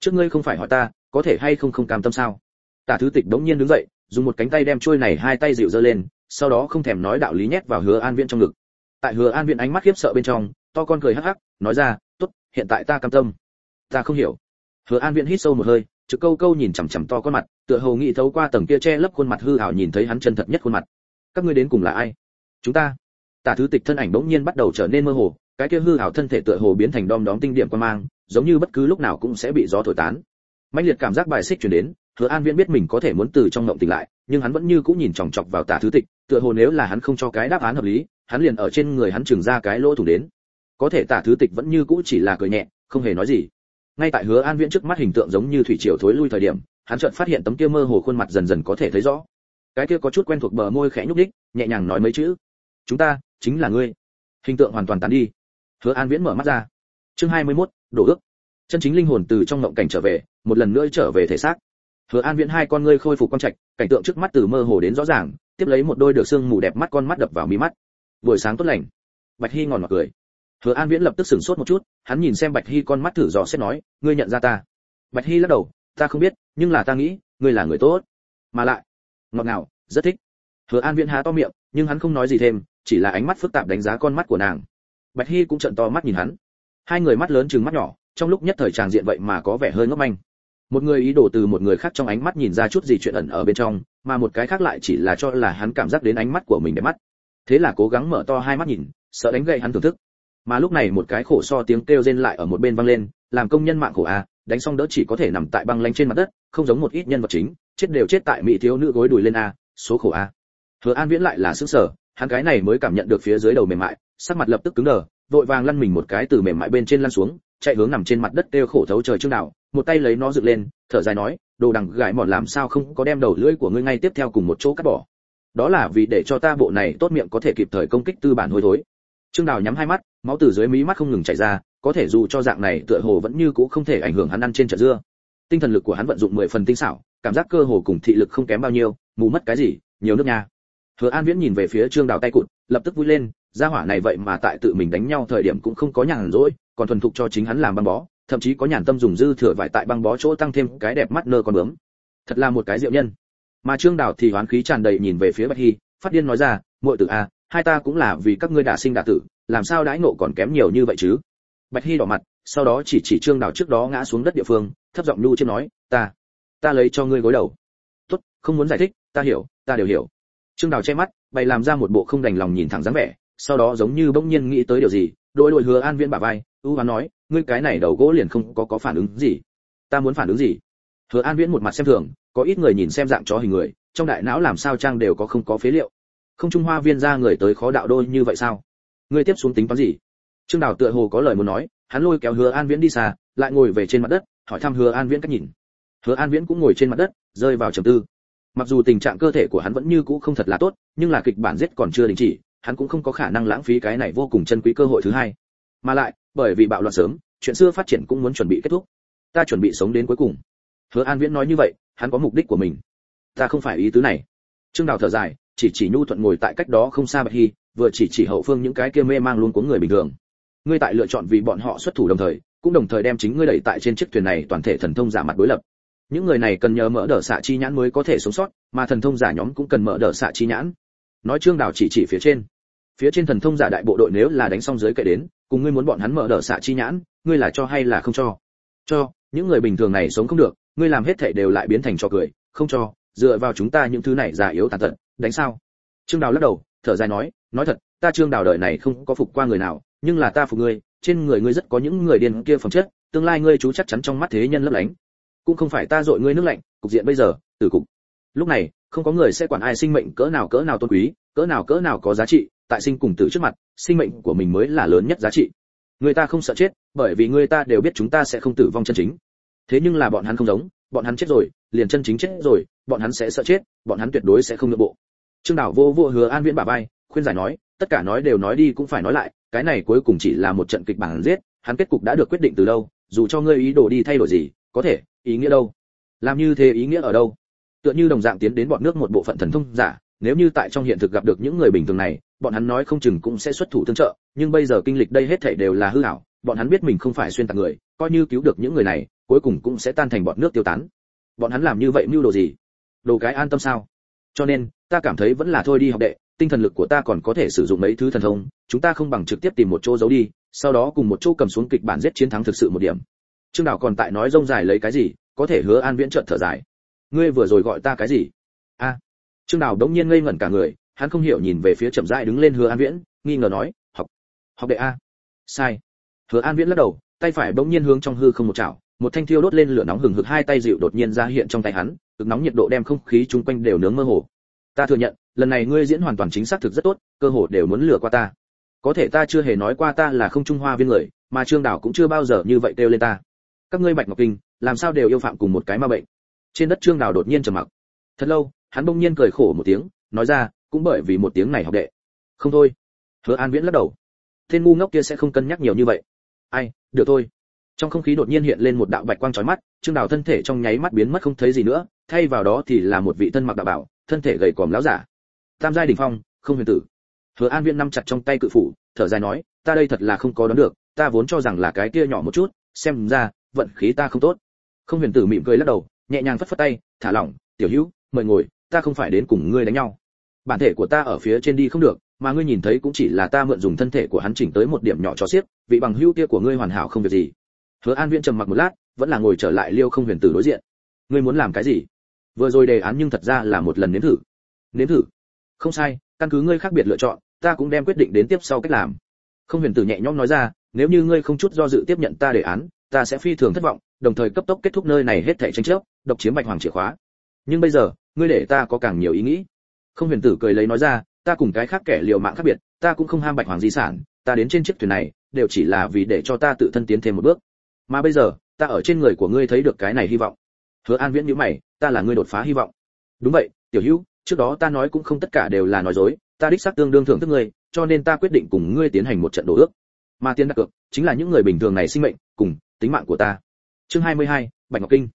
Trước ngươi không phải hỏi ta, có thể hay không không cam tâm sao? Tả thứ tịch đống nhiên đứng dậy, dùng một cánh tay đem trôi này hai tay dịu dơ lên, sau đó không thèm nói đạo lý nhét vào hứa an viễn trong ngực. Tại hứa an viễn ánh mắt khiếp sợ bên trong, to con cười hắc hắc, nói ra, tốt, hiện tại ta cam tâm. Ta không hiểu. Hứa an viễn hít sâu một hơi, trực câu câu nhìn chằm chằm to con mặt, tựa hồ nghĩ thấu qua tầng kia che lấp khuôn mặt hư ảo nhìn thấy hắn chân thật nhất khuôn mặt. Các ngươi đến cùng là ai? Chúng ta. Tả thứ tịch thân ảnh bỗng nhiên bắt đầu trở nên mơ hồ, cái kia hư ảo thân thể tựa hồ biến thành đom đóm tinh điểm quan mang, giống như bất cứ lúc nào cũng sẽ bị gió thổi tán. Mãnh liệt cảm giác bài xích truyền đến hứa an viễn biết mình có thể muốn từ trong ngộng tỉnh lại nhưng hắn vẫn như cũ nhìn chòng chọc vào tả thứ tịch tựa hồ nếu là hắn không cho cái đáp án hợp lý hắn liền ở trên người hắn trừng ra cái lỗ thủng đến. Có thể tả thứ tịch vẫn như cũ chỉ là cười nhẹ không hề nói gì. Ngay tại hứa an viễn trước mắt hình tượng giống như thủy triều thối lui thời điểm hắn chợt phát hiện tấm kia mơ hồ khuôn mặt dần dần có thể thấy rõ. Cái kia có chút quen thuộc bờ môi khẽ nhúc đích nhẹ nhàng nói mấy chữ. Chúng ta chính là ngươi. Hình tượng hoàn toàn tan đi. Hứa an viễn mở mắt ra. Chương 21, đổ ước. Chân chính linh hồn từ trong ngộng cảnh trở về một lần nữa trở về thể xác hứa an viễn hai con ngươi khôi phục quang trạch, cảnh tượng trước mắt từ mơ hồ đến rõ ràng, tiếp lấy một đôi được xương mù đẹp mắt con mắt đập vào mí mắt. Buổi sáng tốt lành. Bạch Hi ngòn ngọt cười. Hứa an viễn lập tức sửng sốt một chút, hắn nhìn xem bạch Hi con mắt thử dò xét nói, ngươi nhận ra ta? Bạch Hi lắc đầu, ta không biết, nhưng là ta nghĩ, ngươi là người tốt. Mà lại, ngọt ngào, rất thích. Hứa an viễn há to miệng, nhưng hắn không nói gì thêm, chỉ là ánh mắt phức tạp đánh giá con mắt của nàng. Bạch Hi cũng trợn to mắt nhìn hắn. Hai người mắt lớn trừng mắt nhỏ, trong lúc nhất thời tràng diện vậy mà có vẻ hơi ngốc manh một người ý đồ từ một người khác trong ánh mắt nhìn ra chút gì chuyện ẩn ở bên trong mà một cái khác lại chỉ là cho là hắn cảm giác đến ánh mắt của mình để mắt. Thế là cố gắng mở to hai mắt nhìn sợ đánh gậy hắn thưởng thức. Mà lúc này một cái khổ so tiếng kêu rên lại ở một bên vang lên làm công nhân mạng khổ a đánh xong đỡ chỉ có thể nằm tại băng lanh trên mặt đất không giống một ít nhân vật chính chết đều chết tại mỹ thiếu nữ gối đùi lên a số khổ a hứa an viễn lại là sững sở, hắn cái này mới cảm nhận được phía dưới đầu mềm mại sắc mặt lập tức cứng đờ vội vàng lăn mình một cái từ mềm mại bên trên lăn xuống chạy hướng nằm trên mặt đất kêu khổ thấu trời trương đạo, một tay lấy nó dựng lên, thở dài nói, đồ đằng gãi mòn làm sao không có đem đầu lưỡi của ngươi ngay tiếp theo cùng một chỗ cắt bỏ. Đó là vì để cho ta bộ này tốt miệng có thể kịp thời công kích tư bản hôi thối. Trương đào nhắm hai mắt, máu từ dưới mí mắt không ngừng chảy ra, có thể dù cho dạng này tựa hồ vẫn như cũ không thể ảnh hưởng hắn ăn trên trận dưa. Tinh thần lực của hắn vận dụng mười phần tinh xảo, cảm giác cơ hồ cùng thị lực không kém bao nhiêu, mù mất cái gì, nhiều nước nha. Hứa an viễn nhìn về phía trương đào tay cụt lập tức vui lên, gia hỏa này vậy mà tại tự mình đánh nhau thời điểm cũng không có nhàn rỗi, còn thuần thục cho chính hắn làm băng bó, thậm chí có nhàn tâm dùng dư thừa vải tại băng bó chỗ tăng thêm cái đẹp mắt nơ con bướm. Thật là một cái diệu nhân. Mà trương đào thì hoán khí tràn đầy nhìn về phía bạch hy, phát điên nói ra, muội tử a, hai ta cũng là vì các ngươi đả sinh đả tử, làm sao đãi nộ còn kém nhiều như vậy chứ? Bạch hy đỏ mặt, sau đó chỉ chỉ trương đào trước đó ngã xuống đất địa phương, thấp giọng nhu trên nói, ta ta lấy cho ngươi gối đầu. Tốt, không muốn giải thích, ta hiểu, ta đều hiểu. Trương đào che mắt bày làm ra một bộ không đành lòng nhìn thẳng dáng vẻ, sau đó giống như bỗng nhiên nghĩ tới điều gì đôi đội hứa an viễn bả vai, ưu hoán nói, ngươi cái này đầu gỗ liền không có có phản ứng gì. Ta muốn phản ứng gì? Hứa an viễn một mặt xem thường, có ít người nhìn xem dạng chó hình người, trong đại não làm sao trang đều có không có phế liệu. Không trung hoa viên ra người tới khó đạo đôi như vậy sao? Ngươi tiếp xuống tính toán gì? Trương đào tựa hồ có lời muốn nói, hắn lôi kéo hứa an viễn đi xa, lại ngồi về trên mặt đất, hỏi thăm hứa an viễn cách nhìn. Hứa an viễn cũng ngồi trên mặt đất, rơi vào trầm tư mặc dù tình trạng cơ thể của hắn vẫn như cũ không thật là tốt, nhưng là kịch bản giết còn chưa đình chỉ, hắn cũng không có khả năng lãng phí cái này vô cùng chân quý cơ hội thứ hai. Mà lại, bởi vì bạo loạn sớm, chuyện xưa phát triển cũng muốn chuẩn bị kết thúc. Ta chuẩn bị sống đến cuối cùng. Hứa an viễn nói như vậy, hắn có mục đích của mình. Ta không phải ý tứ này. Trương đào thở dài, chỉ chỉ nhu thuận ngồi tại cách đó không xa bạch hy, vừa chỉ chỉ hậu phương những cái kia mê mang luôn của người bình thường. Ngươi tại lựa chọn vì bọn họ xuất thủ đồng thời, cũng đồng thời đem chính ngươi đẩy tại trên chiếc thuyền này toàn thể thần thông giả mặt đối lập những người này cần nhờ mở đỡ xạ chi nhãn mới có thể sống sót, mà thần thông giả nhóm cũng cần mở đỡ xạ chi nhãn. Nói trương đào chỉ chỉ phía trên. Phía trên thần thông giả đại bộ đội nếu là đánh xong dưới cậy đến, cùng ngươi muốn bọn hắn mở đỡ xạ chi nhãn, ngươi là cho hay là không cho? Cho, những người bình thường này sống không được, ngươi làm hết thảy đều lại biến thành cho cười, không cho, dựa vào chúng ta những thứ này già yếu tàn tật, đánh sao? Trương đào lắc đầu, thở dài nói nói thật, ta trương đào đời này không có phục qua người nào, nhưng là ta phục ngươi, trên người ngươi rất có những người điên kia phẩm chất, tương lai ngươi chú chắc chắn trong mắt thế nhân lấp lánh cũng không phải ta dội ngươi nước lạnh, cục diện bây giờ, tử cục. Lúc này, không có người sẽ quản ai sinh mệnh cỡ nào cỡ nào tôn quý, cỡ nào cỡ nào có giá trị, tại sinh cùng tử trước mặt, sinh mệnh của mình mới là lớn nhất giá trị. Người ta không sợ chết, bởi vì người ta đều biết chúng ta sẽ không tử vong chân chính. Thế nhưng là bọn hắn không giống, bọn hắn chết rồi, liền chân chính chết rồi, bọn hắn sẽ sợ chết, bọn hắn tuyệt đối sẽ không nhượng bộ. Trương đảo vô vô hứa an viễn bà vai, khuyên giải nói, tất cả nói đều nói đi cũng phải nói lại, cái này cuối cùng chỉ là một trận kịch bản giết, hắn kết cục đã được quyết định từ lâu dù cho ngươi ý đồ đi thay đổi gì, có thể ý nghĩa đâu? Làm như thế ý nghĩa ở đâu? Tựa như đồng dạng tiến đến bọn nước một bộ phận thần thông giả, nếu như tại trong hiện thực gặp được những người bình thường này, bọn hắn nói không chừng cũng sẽ xuất thủ tương trợ, nhưng bây giờ kinh lịch đây hết thảy đều là hư ảo, bọn hắn biết mình không phải xuyên tạc người, coi như cứu được những người này, cuối cùng cũng sẽ tan thành bọn nước tiêu tán. Bọn hắn làm như vậy mưu đồ gì? Đồ cái an tâm sao? Cho nên, ta cảm thấy vẫn là thôi đi học đệ, tinh thần lực của ta còn có thể sử dụng mấy thứ thần thông, chúng ta không bằng trực tiếp tìm một chỗ giấu đi, sau đó cùng một chỗ cầm xuống kịch bản giết chiến thắng thực sự một điểm trương đạo còn tại nói rông dài lấy cái gì, có thể hứa an viễn trợn thở dài. Ngươi vừa rồi gọi ta cái gì? A. À. Trương đào đống nhiên ngây ngẩn cả người, hắn không hiểu nhìn về phía chậm rãi đứng lên hứa an viễn, nghi ngờ nói, học học đệ a. Sai. Hứa an viễn lắc đầu, tay phải bỗng nhiên hướng trong hư không một chảo, một thanh thiêu đốt lên lửa nóng hừng hực, hai tay dịu đột nhiên ra hiện trong tay hắn, cực nóng nhiệt độ đem không khí chung quanh đều nướng mơ hồ. Ta thừa nhận, lần này ngươi diễn hoàn toàn chính xác thực rất tốt, cơ hồ đều muốn lừa qua ta. Có thể ta chưa hề nói qua ta là không trung hoa viên người, mà trương đảo cũng chưa bao giờ như vậy kêu lên ta các ngươi bạch ngọc kinh, làm sao đều yêu phạm cùng một cái ma bệnh? Trên đất trương đào đột nhiên trầm mặc. Thật lâu, hắn bỗng nhiên cười khổ một tiếng, nói ra, cũng bởi vì một tiếng này học đệ. Không thôi. Hứa an viễn lắc đầu. Tên ngu ngốc kia sẽ không cân nhắc nhiều như vậy. Ai, được thôi. Trong không khí đột nhiên hiện lên một đạo bạch quang chói mắt, trương đào thân thể trong nháy mắt biến mất không thấy gì nữa, thay vào đó thì là một vị thân mặc đạo bảo, thân thể gầy còm láo giả. Tam giai đỉnh phong, không huyền tử. Hứa an viễn nắm chặt trong tay cự phủ, thở dài nói, ta đây thật là không có đoán được, ta vốn cho rằng là cái kia nhỏ một chút, xem ra vận khí ta không tốt. Không huyền tử mỉm cười lắc đầu, nhẹ nhàng phất phất tay, thả lỏng, tiểu hữu, mời ngồi, ta không phải đến cùng ngươi đánh nhau. Bản thể của ta ở phía trên đi không được, mà ngươi nhìn thấy cũng chỉ là ta mượn dùng thân thể của hắn chỉnh tới một điểm nhỏ cho xiếc, vị bằng hữu kia của ngươi hoàn hảo không việc gì. Hứa an viễn trầm mặc một lát, vẫn là ngồi trở lại liêu không huyền tử đối diện. Ngươi muốn làm cái gì? Vừa rồi đề án nhưng thật ra là một lần nếm thử. Nếm thử? Không sai, căn cứ ngươi khác biệt lựa chọn, ta cũng đem quyết định đến tiếp sau cách làm. Không huyền tử nhẹ nhõm nói ra, nếu như ngươi không chút do dự tiếp nhận ta đề án ta sẽ phi thường thất vọng, đồng thời cấp tốc kết thúc nơi này hết thảy tranh chấp, độc chiếm bạch hoàng chìa khóa. Nhưng bây giờ, ngươi để ta có càng nhiều ý nghĩ. Không huyền tử cười lấy nói ra, ta cùng cái khác kẻ liều mạng khác biệt, ta cũng không ham bạch hoàng di sản, ta đến trên chiếc thuyền này, đều chỉ là vì để cho ta tự thân tiến thêm một bước. Mà bây giờ, ta ở trên người của ngươi thấy được cái này hy vọng. Hứa an viễn nhíu mày, ta là ngươi đột phá hy vọng. Đúng vậy, tiểu hữu, trước đó ta nói cũng không tất cả đều là nói dối, ta đích xác tương đương thưởng thức ngươi, cho nên ta quyết định cùng ngươi tiến hành một trận đổ ước. Mà tiền đặt cược, chính là những người bình thường này sinh mệnh, cùng tính mạng của ta. Chương 22, bạch ngọc kinh.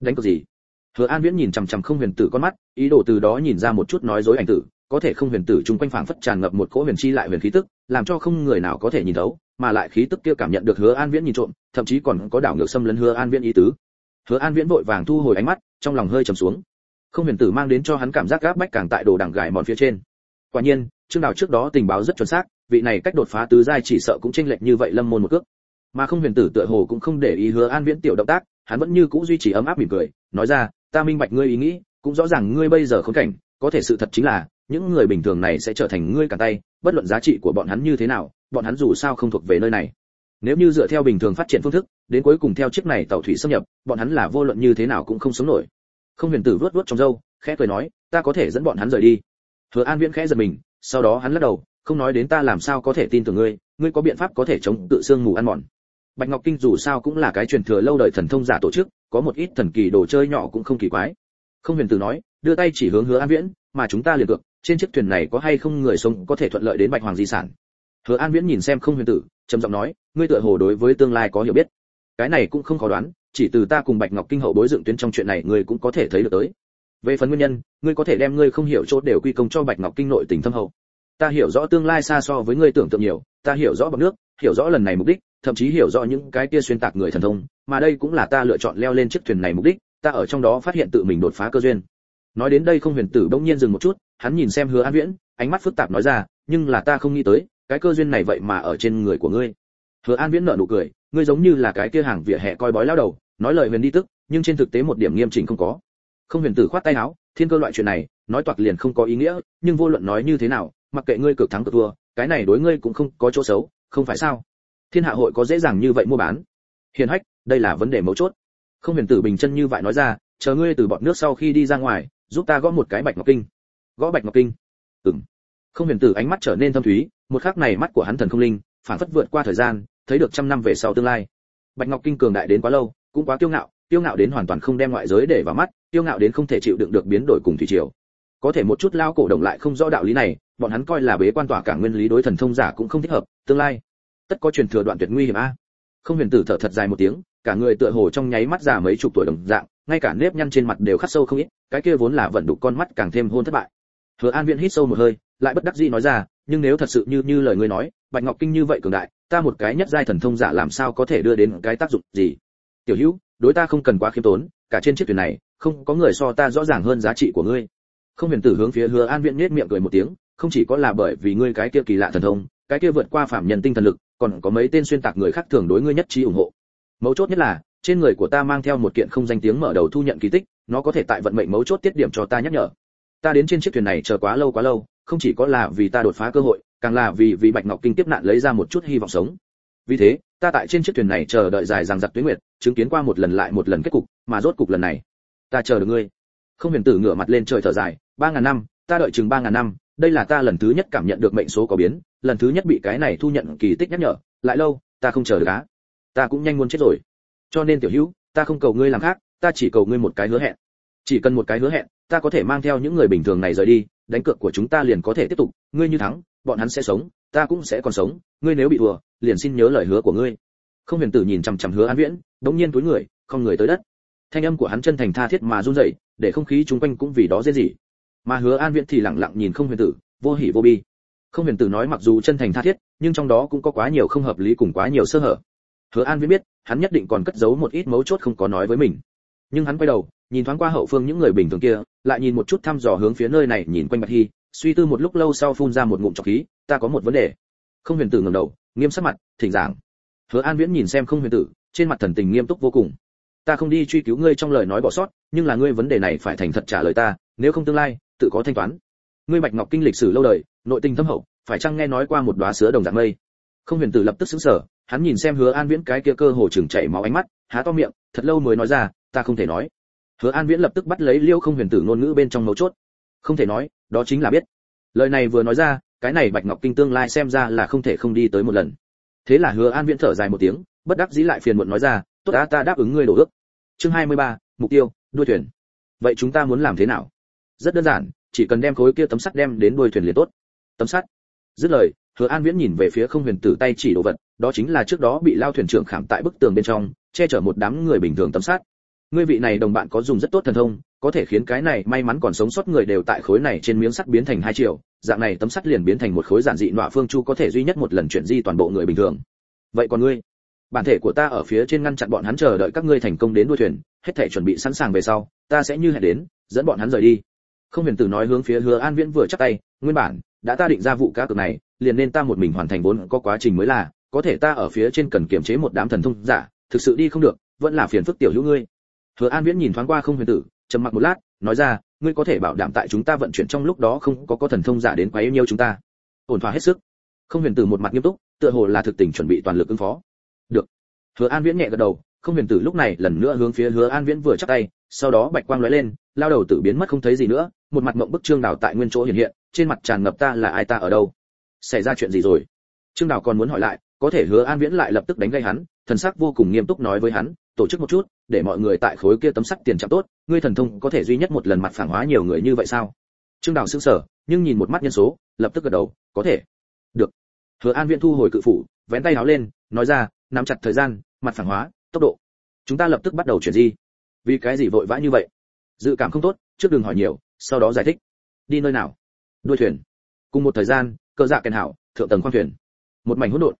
Đánh cược gì? Hứa an viễn nhìn chằm chằm không huyền tử con mắt ý đồ từ đó nhìn ra một chút nói dối ảnh tử có thể không huyền tử chung quanh phảng phất tràn ngập một cỗ huyền chi lại huyền khí tức làm cho không người nào có thể nhìn thấu mà lại khí tức kia cảm nhận được hứa an viễn nhìn trộm thậm chí còn có đảo ngược xâm lấn hứa an viễn ý tứ. Hứa an viễn vội vàng thu hồi ánh mắt trong lòng hơi trầm xuống. Không huyền tử mang đến cho hắn cảm giác gáp bách càng tại đồ đằng gài mòn phía trên. Quả nhiên chương đào trước đó tình báo rất chuẩn xác vị này cách đột phá tứ giai chỉ sợ cũng chênh lệch như vậy lâm môn một cước mà không huyền tử tựa hồ cũng không để ý hứa an viễn tiểu động tác, hắn vẫn như cũ duy trì ấm áp mỉm cười, nói ra, ta minh bạch ngươi ý nghĩ, cũng rõ ràng ngươi bây giờ khốn cảnh, có thể sự thật chính là, những người bình thường này sẽ trở thành ngươi cả tay, bất luận giá trị của bọn hắn như thế nào, bọn hắn dù sao không thuộc về nơi này. Nếu như dựa theo bình thường phát triển phương thức, đến cuối cùng theo chiếc này tàu thủy xâm nhập, bọn hắn là vô luận như thế nào cũng không sống nổi. Không huyền tử vớt vớt trong râu, khẽ cười nói, ta có thể dẫn bọn hắn rời đi. Hứa an viễn khẽ giật mình, sau đó hắn lắc đầu, không nói đến ta làm sao có thể tin tưởng ngươi ngươi có biện pháp có thể chống tự xương mù ăn mòn bạch ngọc kinh dù sao cũng là cái truyền thừa lâu đời thần thông giả tổ chức, có một ít thần kỳ đồ chơi nhỏ cũng không kỳ quái. Không huyền tử nói, đưa tay chỉ hướng hứa an viễn, mà chúng ta liền cược, trên chiếc thuyền này có hay không người sống có thể thuận lợi đến bạch hoàng di sản. Hứa an viễn nhìn xem không huyền tử, trầm giọng nói, ngươi tựa hồ đối với tương lai có hiểu biết. Cái này cũng không khó đoán, chỉ từ ta cùng bạch ngọc kinh hậu bối dựng tuyến trong chuyện này ngươi cũng có thể thấy được tới. Về phần nguyên nhân, ngươi có thể đem ngươi không hiểu chỗ đều quy công cho bạch ngọc kinh nội tình thâm hậu. Ta hiểu rõ tương lai xa so với ngươi tưởng tượng nhiều, ta hiểu rõ bằng nước, hiểu rõ lần này mục đích thậm chí hiểu rõ những cái kia xuyên tạc người thần thông, mà đây cũng là ta lựa chọn leo lên chiếc thuyền này mục đích, ta ở trong đó phát hiện tự mình đột phá cơ duyên. Nói đến đây không huyền tử bỗng nhiên dừng một chút, hắn nhìn xem hứa an viễn, ánh mắt phức tạp nói ra, nhưng là ta không nghĩ tới, cái cơ duyên này vậy mà ở trên người của ngươi. Hứa an viễn nở nụ cười, ngươi giống như là cái kia hàng vỉa hè coi bói lao đầu, nói lời huyền đi tức, nhưng trên thực tế một điểm nghiêm chỉnh không có. Không huyền tử khoát tay áo, thiên cơ loại chuyện này, nói toạc liền không có ý nghĩa, nhưng vô luận nói như thế nào, mặc kệ ngươi cực thắng cực thua, cái này đối ngươi cũng không có chỗ xấu, không phải sao? Thiên hạ hội có dễ dàng như vậy mua bán? Hiền hách, đây là vấn đề mấu chốt. Không huyền tử bình chân như vậy nói ra, chờ ngươi từ bọn nước sau khi đi ra ngoài, giúp ta gõ một cái bạch ngọc kinh. Gõ bạch ngọc kinh? Ừm. Không huyền tử ánh mắt trở nên thâm thúy, một khắc này mắt của hắn thần không linh phản phất vượt qua thời gian, thấy được trăm năm về sau tương lai. Bạch ngọc kinh cường đại đến quá lâu, cũng quá kiêu ngạo kiêu ngạo đến hoàn toàn không đem ngoại giới để vào mắt, kiêu ngạo đến không thể chịu đựng được biến đổi cùng thủy triều. Có thể một chút lao cổ động lại không rõ đạo lý này, bọn hắn coi là bế quan tỏa cả nguyên lý đối thần thông giả cũng không thích hợp, tương lai tất có truyền thừa đoạn tuyệt nguy hiểm a. Không huyền tử thở thật dài một tiếng, cả người tựa hồ trong nháy mắt già mấy chục tuổi đồng dạng, ngay cả nếp nhăn trên mặt đều khắc sâu không ít, cái kia vốn là vận đục con mắt càng thêm hôn thất bại. Hứa an viễn hít sâu một hơi, lại bất đắc dĩ nói ra, nhưng nếu thật sự như như lời ngươi nói, bạch ngọc kinh như vậy cường đại, ta một cái nhất giai thần thông giả làm sao có thể đưa đến cái tác dụng gì? Tiểu hữu, đối ta không cần quá khiêm tốn, cả trên chiếc thuyền này, không có người so ta rõ ràng hơn giá trị của ngươi. Không huyền tử hướng phía hứa an viễn nhếch miệng cười một tiếng, không chỉ có là bởi vì ngươi cái kia kỳ lạ thần thông, cái kia vượt qua phạm nhân tinh thần lực còn có mấy tên xuyên tạc người khác thường đối ngươi nhất trí ủng hộ. Mấu chốt nhất là, trên người của ta mang theo một kiện không danh tiếng mở đầu thu nhận kỳ tích, nó có thể tại vận mệnh mấu chốt tiết điểm cho ta nhắc nhở. Ta đến trên chiếc thuyền này chờ quá lâu quá lâu, không chỉ có là vì ta đột phá cơ hội, càng là vì vì bạch ngọc kinh tiếp nạn lấy ra một chút hy vọng sống. Vì thế, ta tại trên chiếc thuyền này chờ đợi dài dằng dặc tuyết nguyệt, chứng kiến qua một lần lại một lần kết cục, mà rốt cục lần này, ta chờ được ngươi. Không huyền tử ngửa mặt lên trời thở dài, ba ngàn năm, ta đợi chừng ba ngàn năm, đây là ta lần thứ nhất cảm nhận được mệnh số có biến lần thứ nhất bị cái này thu nhận kỳ tích nhắc nhở, lại lâu, ta không chờ được á. Ta cũng nhanh muốn chết rồi. Cho nên tiểu hữu, ta không cầu ngươi làm khác, ta chỉ cầu ngươi một cái hứa hẹn. Chỉ cần một cái hứa hẹn, ta có thể mang theo những người bình thường này rời đi, đánh cược của chúng ta liền có thể tiếp tục, ngươi như thắng, bọn hắn sẽ sống, ta cũng sẽ còn sống, ngươi nếu bị thua, liền xin nhớ lời hứa của ngươi. Không huyền tử nhìn chằm chằm hứa an viễn, đống nhiên túi người, không người tới đất. Thanh âm của hắn chân thành tha thiết mà run rẩy, để không khí chung quanh cũng vì đó dễ gì mà hứa an viễn thì lặng lặng nhìn không huyền tử, vô hỉ vô bi không huyền tử nói mặc dù chân thành tha thiết, nhưng trong đó cũng có quá nhiều không hợp lý cùng quá nhiều sơ hở. Hứa an viễn biết, hắn nhất định còn cất giấu một ít mấu chốt không có nói với mình. Nhưng hắn quay đầu, nhìn thoáng qua hậu phương những người bình thường kia, lại nhìn một chút thăm dò hướng phía nơi này, nhìn quanh bạch hy, suy tư một lúc lâu sau phun ra một ngụm trọc khí, ta có một vấn đề. Không huyền tử ngẩng đầu, nghiêm sắc mặt, thỉnh giảng. Hứa an viễn nhìn xem không huyền tử, trên mặt thần tình nghiêm túc vô cùng. Ta không đi truy cứu ngươi trong lời nói bỏ sót, nhưng là ngươi vấn đề này phải thành thật trả lời ta, nếu không tương lai, tự có thanh toán. Ngươi bạch ngọc kinh lịch sử lâu đời nội tình thâm hậu phải chăng nghe nói qua một đóa sứa đồng dạng mây? Không huyền tử lập tức sững sờ hắn nhìn xem hứa an viễn cái kia cơ hồ chừng chảy máu ánh mắt há to miệng thật lâu mới nói ra ta không thể nói. Hứa an viễn lập tức bắt lấy liêu không huyền tử ngôn ngữ bên trong mấu chốt. Không thể nói đó chính là biết. Lời này vừa nói ra cái này bạch ngọc kinh tương lai xem ra là không thể không đi tới một lần. Thế là hứa an viễn thở dài một tiếng bất đắc dĩ lại phiền muộn nói ra tốt đã ta đáp ứng ngươi đổ ước. Chương 23, mục tiêu đuôi thuyền. Vậy chúng ta muốn làm thế nào? Rất đơn giản chỉ cần đem khối kia tấm sắt đem đến đuôi thuyền liền tốt tấm sắt dứt lời, hứa an viễn nhìn về phía không huyền tử tay chỉ đồ vật, đó chính là trước đó bị lao thuyền trưởng khảm tại bức tường bên trong, che chở một đám người bình thường tấm sắt ngươi vị này đồng bạn có dùng rất tốt thần thông, có thể khiến cái này may mắn còn sống sót người đều tại khối này trên miếng sắt biến thành hai triệu, dạng này tấm sắt liền biến thành một khối giản dị nọa phương chu có thể duy nhất một lần chuyển di toàn bộ người bình thường. Vậy còn ngươi? Bản thể của ta ở phía trên ngăn chặn bọn hắn chờ đợi các ngươi thành công đến đuôi thuyền, hết thể chuẩn bị sẵn sàng về sau, ta sẽ như hẹn đến, dẫn bọn hắn rời đi. Không huyền tử nói hướng phía hứa an viễn vừa chắc tay, nguyên bản đã ta định ra vụ cá cược này, liền nên ta một mình hoàn thành vốn có quá trình mới là, có thể ta ở phía trên cần kiểm chế một đám thần thông giả, thực sự đi không được, vẫn là phiền phức tiểu hữu ngươi. Hứa an viễn nhìn thoáng qua không huyền tử, trầm mặc một lát, nói ra, ngươi có thể bảo đảm tại chúng ta vận chuyển trong lúc đó không có có thần thông giả đến quá yêu nhiêu chúng ta. Ổn thỏa hết sức. Không huyền tử một mặt nghiêm túc, tựa hồ là thực tình chuẩn bị toàn lực ứng phó. Được. Hứa an viễn nhẹ gật đầu, không huyền tử lúc này lần nữa hướng phía hứa an viễn vừa chắc tay, sau đó bạch quang lóe lên lao đầu tử biến mất không thấy gì nữa, một mặt mộng bức trương đào tại nguyên chỗ hiện hiện, trên mặt tràn ngập ta là ai ta ở đâu? Xảy ra chuyện gì rồi? Trương đào còn muốn hỏi lại, có thể hứa an viễn lại lập tức đánh gây hắn, thần sắc vô cùng nghiêm túc nói với hắn, tổ chức một chút, để mọi người tại khối kia tấm sắt tiền chạm tốt, ngươi thần thông có thể duy nhất một lần mặt phản hóa nhiều người như vậy sao? Trương đào sững sờ, nhưng nhìn một mắt nhân số, lập tức gật đầu, có thể. Được. Hứa an viễn thu hồi cự phủ, vén tay áo lên, nói ra, nắm chặt thời gian, mặt phản hóa, tốc độ. Chúng ta lập tức bắt đầu chuyển di. Vì cái gì vội vã như vậy? Dự cảm không tốt, trước đừng hỏi nhiều, sau đó giải thích. Đi nơi nào? Đuôi thuyền. Cùng một thời gian cơ dạ kèn hảo, thượng tầng khoang thuyền. Một mảnh hỗn độn.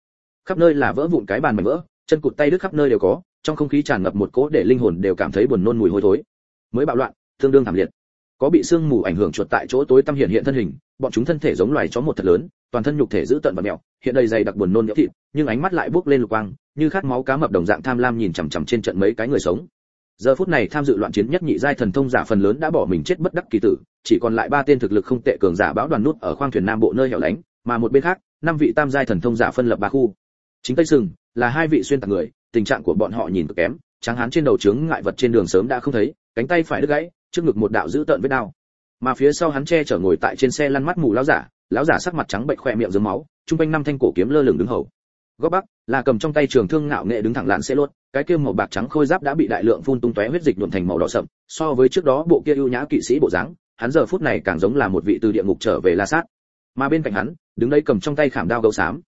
Khắp nơi là vỡ vụn cái bàn mảnh vỡ, chân cụt tay đứt khắp nơi đều có, trong không khí tràn ngập một cỗ để linh hồn đều cảm thấy buồn nôn mùi hôi thối. Mới bạo loạn, tương đương thảm liệt. Có bị sương mù ảnh hưởng chuột tại chỗ tối tăm hiện hiện thân hình, bọn chúng thân thể giống loài chó một thật lớn, toàn thân nhục thể giữ tận và mèo hiện đầy dày đặc buồn nôn nhỡ thịt, nhưng ánh mắt lại buốc lên lục quang, như khát máu cá mập đồng dạng tham lam nhìn chằm chằm trên trận mấy cái người sống giờ phút này tham dự loạn chiến nhất nhị giai thần thông giả phần lớn đã bỏ mình chết bất đắc kỳ tử, chỉ còn lại ba tên thực lực không tệ cường giả bão đoàn nút ở khoang thuyền nam bộ nơi hẻo lánh, mà một bên khác, năm vị tam giai thần thông giả phân lập ba khu. Chính tây sừng là hai vị xuyên tạc người, tình trạng của bọn họ nhìn cực kém, tráng hán trên đầu trướng ngại vật trên đường sớm đã không thấy, cánh tay phải đứt gãy, trước ngực một đạo giữ tợn vết đao. Mà phía sau hắn che chở ngồi tại trên xe lăn mắt mù lão giả lão giả sắc mặt trắng bệnh khoe miệng dướng máu, trung quanh năm thanh cổ kiếm lơ lửng đứng hầu. Góc bắc, là cầm trong tay trường thương ngạo nghệ đứng thẳng lạn sẽ lốt cái kia màu bạc trắng khôi giáp đã bị đại lượng phun tung tóe huyết dịch nhuộm thành màu đỏ sậm, so với trước đó bộ kia ưu nhã kỵ sĩ bộ dáng, hắn giờ phút này càng giống là một vị từ địa ngục trở về la sát. Mà bên cạnh hắn, đứng đây cầm trong tay khảm đao gấu xám.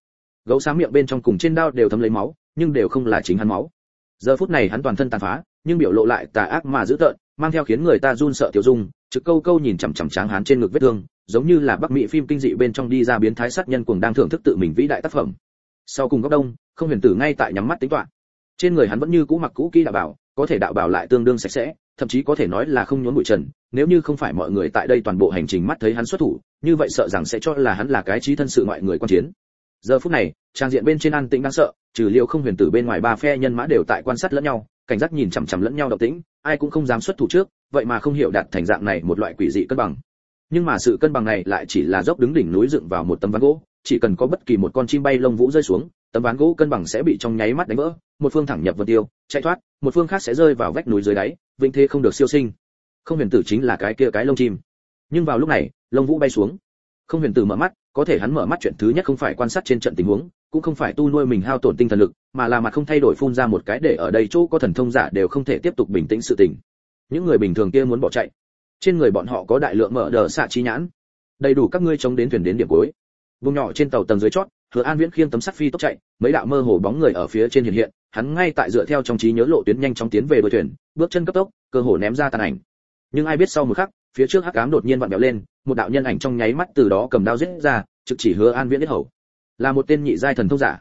Gấu xám miệng bên trong cùng trên đao đều thấm lấy máu, nhưng đều không là chính hắn máu. Giờ phút này hắn toàn thân tàn phá, nhưng biểu lộ lại tà ác mà dữ tợn, mang theo khiến người ta run sợ tiểu dung, trực câu câu nhìn chằm chằm tráng hắn trên ngực vết thương, giống như là bắc mỹ phim kinh dị bên trong đi ra biến thái sát nhân cuồng đang thưởng thức tự mình vĩ đại tác phẩm. Sau cùng góc đông, không huyền tử ngay tại nhắm mắt tính toán trên người hắn vẫn như cũ mặc cũ kỹ đạo bảo, có thể đạo bảo lại tương đương sạch sẽ, thậm chí có thể nói là không nhốn bụi trần. Nếu như không phải mọi người tại đây toàn bộ hành trình mắt thấy hắn xuất thủ, như vậy sợ rằng sẽ cho là hắn là cái trí thân sự ngoại người quan chiến. Giờ phút này, trang diện bên trên an tĩnh đang sợ, trừ liệu không huyền tử bên ngoài ba phe nhân mã đều tại quan sát lẫn nhau, cảnh giác nhìn chằm chằm lẫn nhau động tĩnh, ai cũng không dám xuất thủ trước, vậy mà không hiểu đạt thành dạng này một loại quỷ dị cân bằng. Nhưng mà sự cân bằng này lại chỉ là dốc đứng đỉnh núi dựng vào một tấm ván gỗ, chỉ cần có bất kỳ một con chim bay lông vũ rơi xuống, tấm ván gỗ cân bằng sẽ bị trong nháy mắt đánh vỡ một phương thẳng nhập vân tiêu, chạy thoát, một phương khác sẽ rơi vào vách núi dưới đáy, vĩnh thế không được siêu sinh. Không huyền tử chính là cái kia cái lông chim. Nhưng vào lúc này, lông vũ bay xuống. Không huyền tử mở mắt, có thể hắn mở mắt chuyện thứ nhất không phải quan sát trên trận tình huống, cũng không phải tu nuôi mình hao tổn tinh thần lực, mà là mặt không thay đổi phun ra một cái để ở đây chỗ có thần thông giả đều không thể tiếp tục bình tĩnh sự tình. Những người bình thường kia muốn bỏ chạy. Trên người bọn họ có đại lượng mở đờ xạ chi nhãn. Đầy đủ các ngươi chống đến thuyền đến điểm cuối. Vùng nhỏ trên tàu tầng dưới chót hứa an viễn khiêng tấm sắt phi tốc chạy, mấy đạo mơ hồ bóng người ở phía trên hiện hiện, hắn ngay tại dựa theo trong trí nhớ lộ tuyến nhanh chóng tiến về đuôi thuyền, bước chân cấp tốc, cơ hồ ném ra tàn ảnh. Nhưng ai biết sau một khắc, phía trước hắc ám đột nhiên vặn vẹo lên, một đạo nhân ảnh trong nháy mắt từ đó cầm đao giết ra, trực chỉ hứa an viễn biết hầu. Là một tên nhị giai thần thông giả.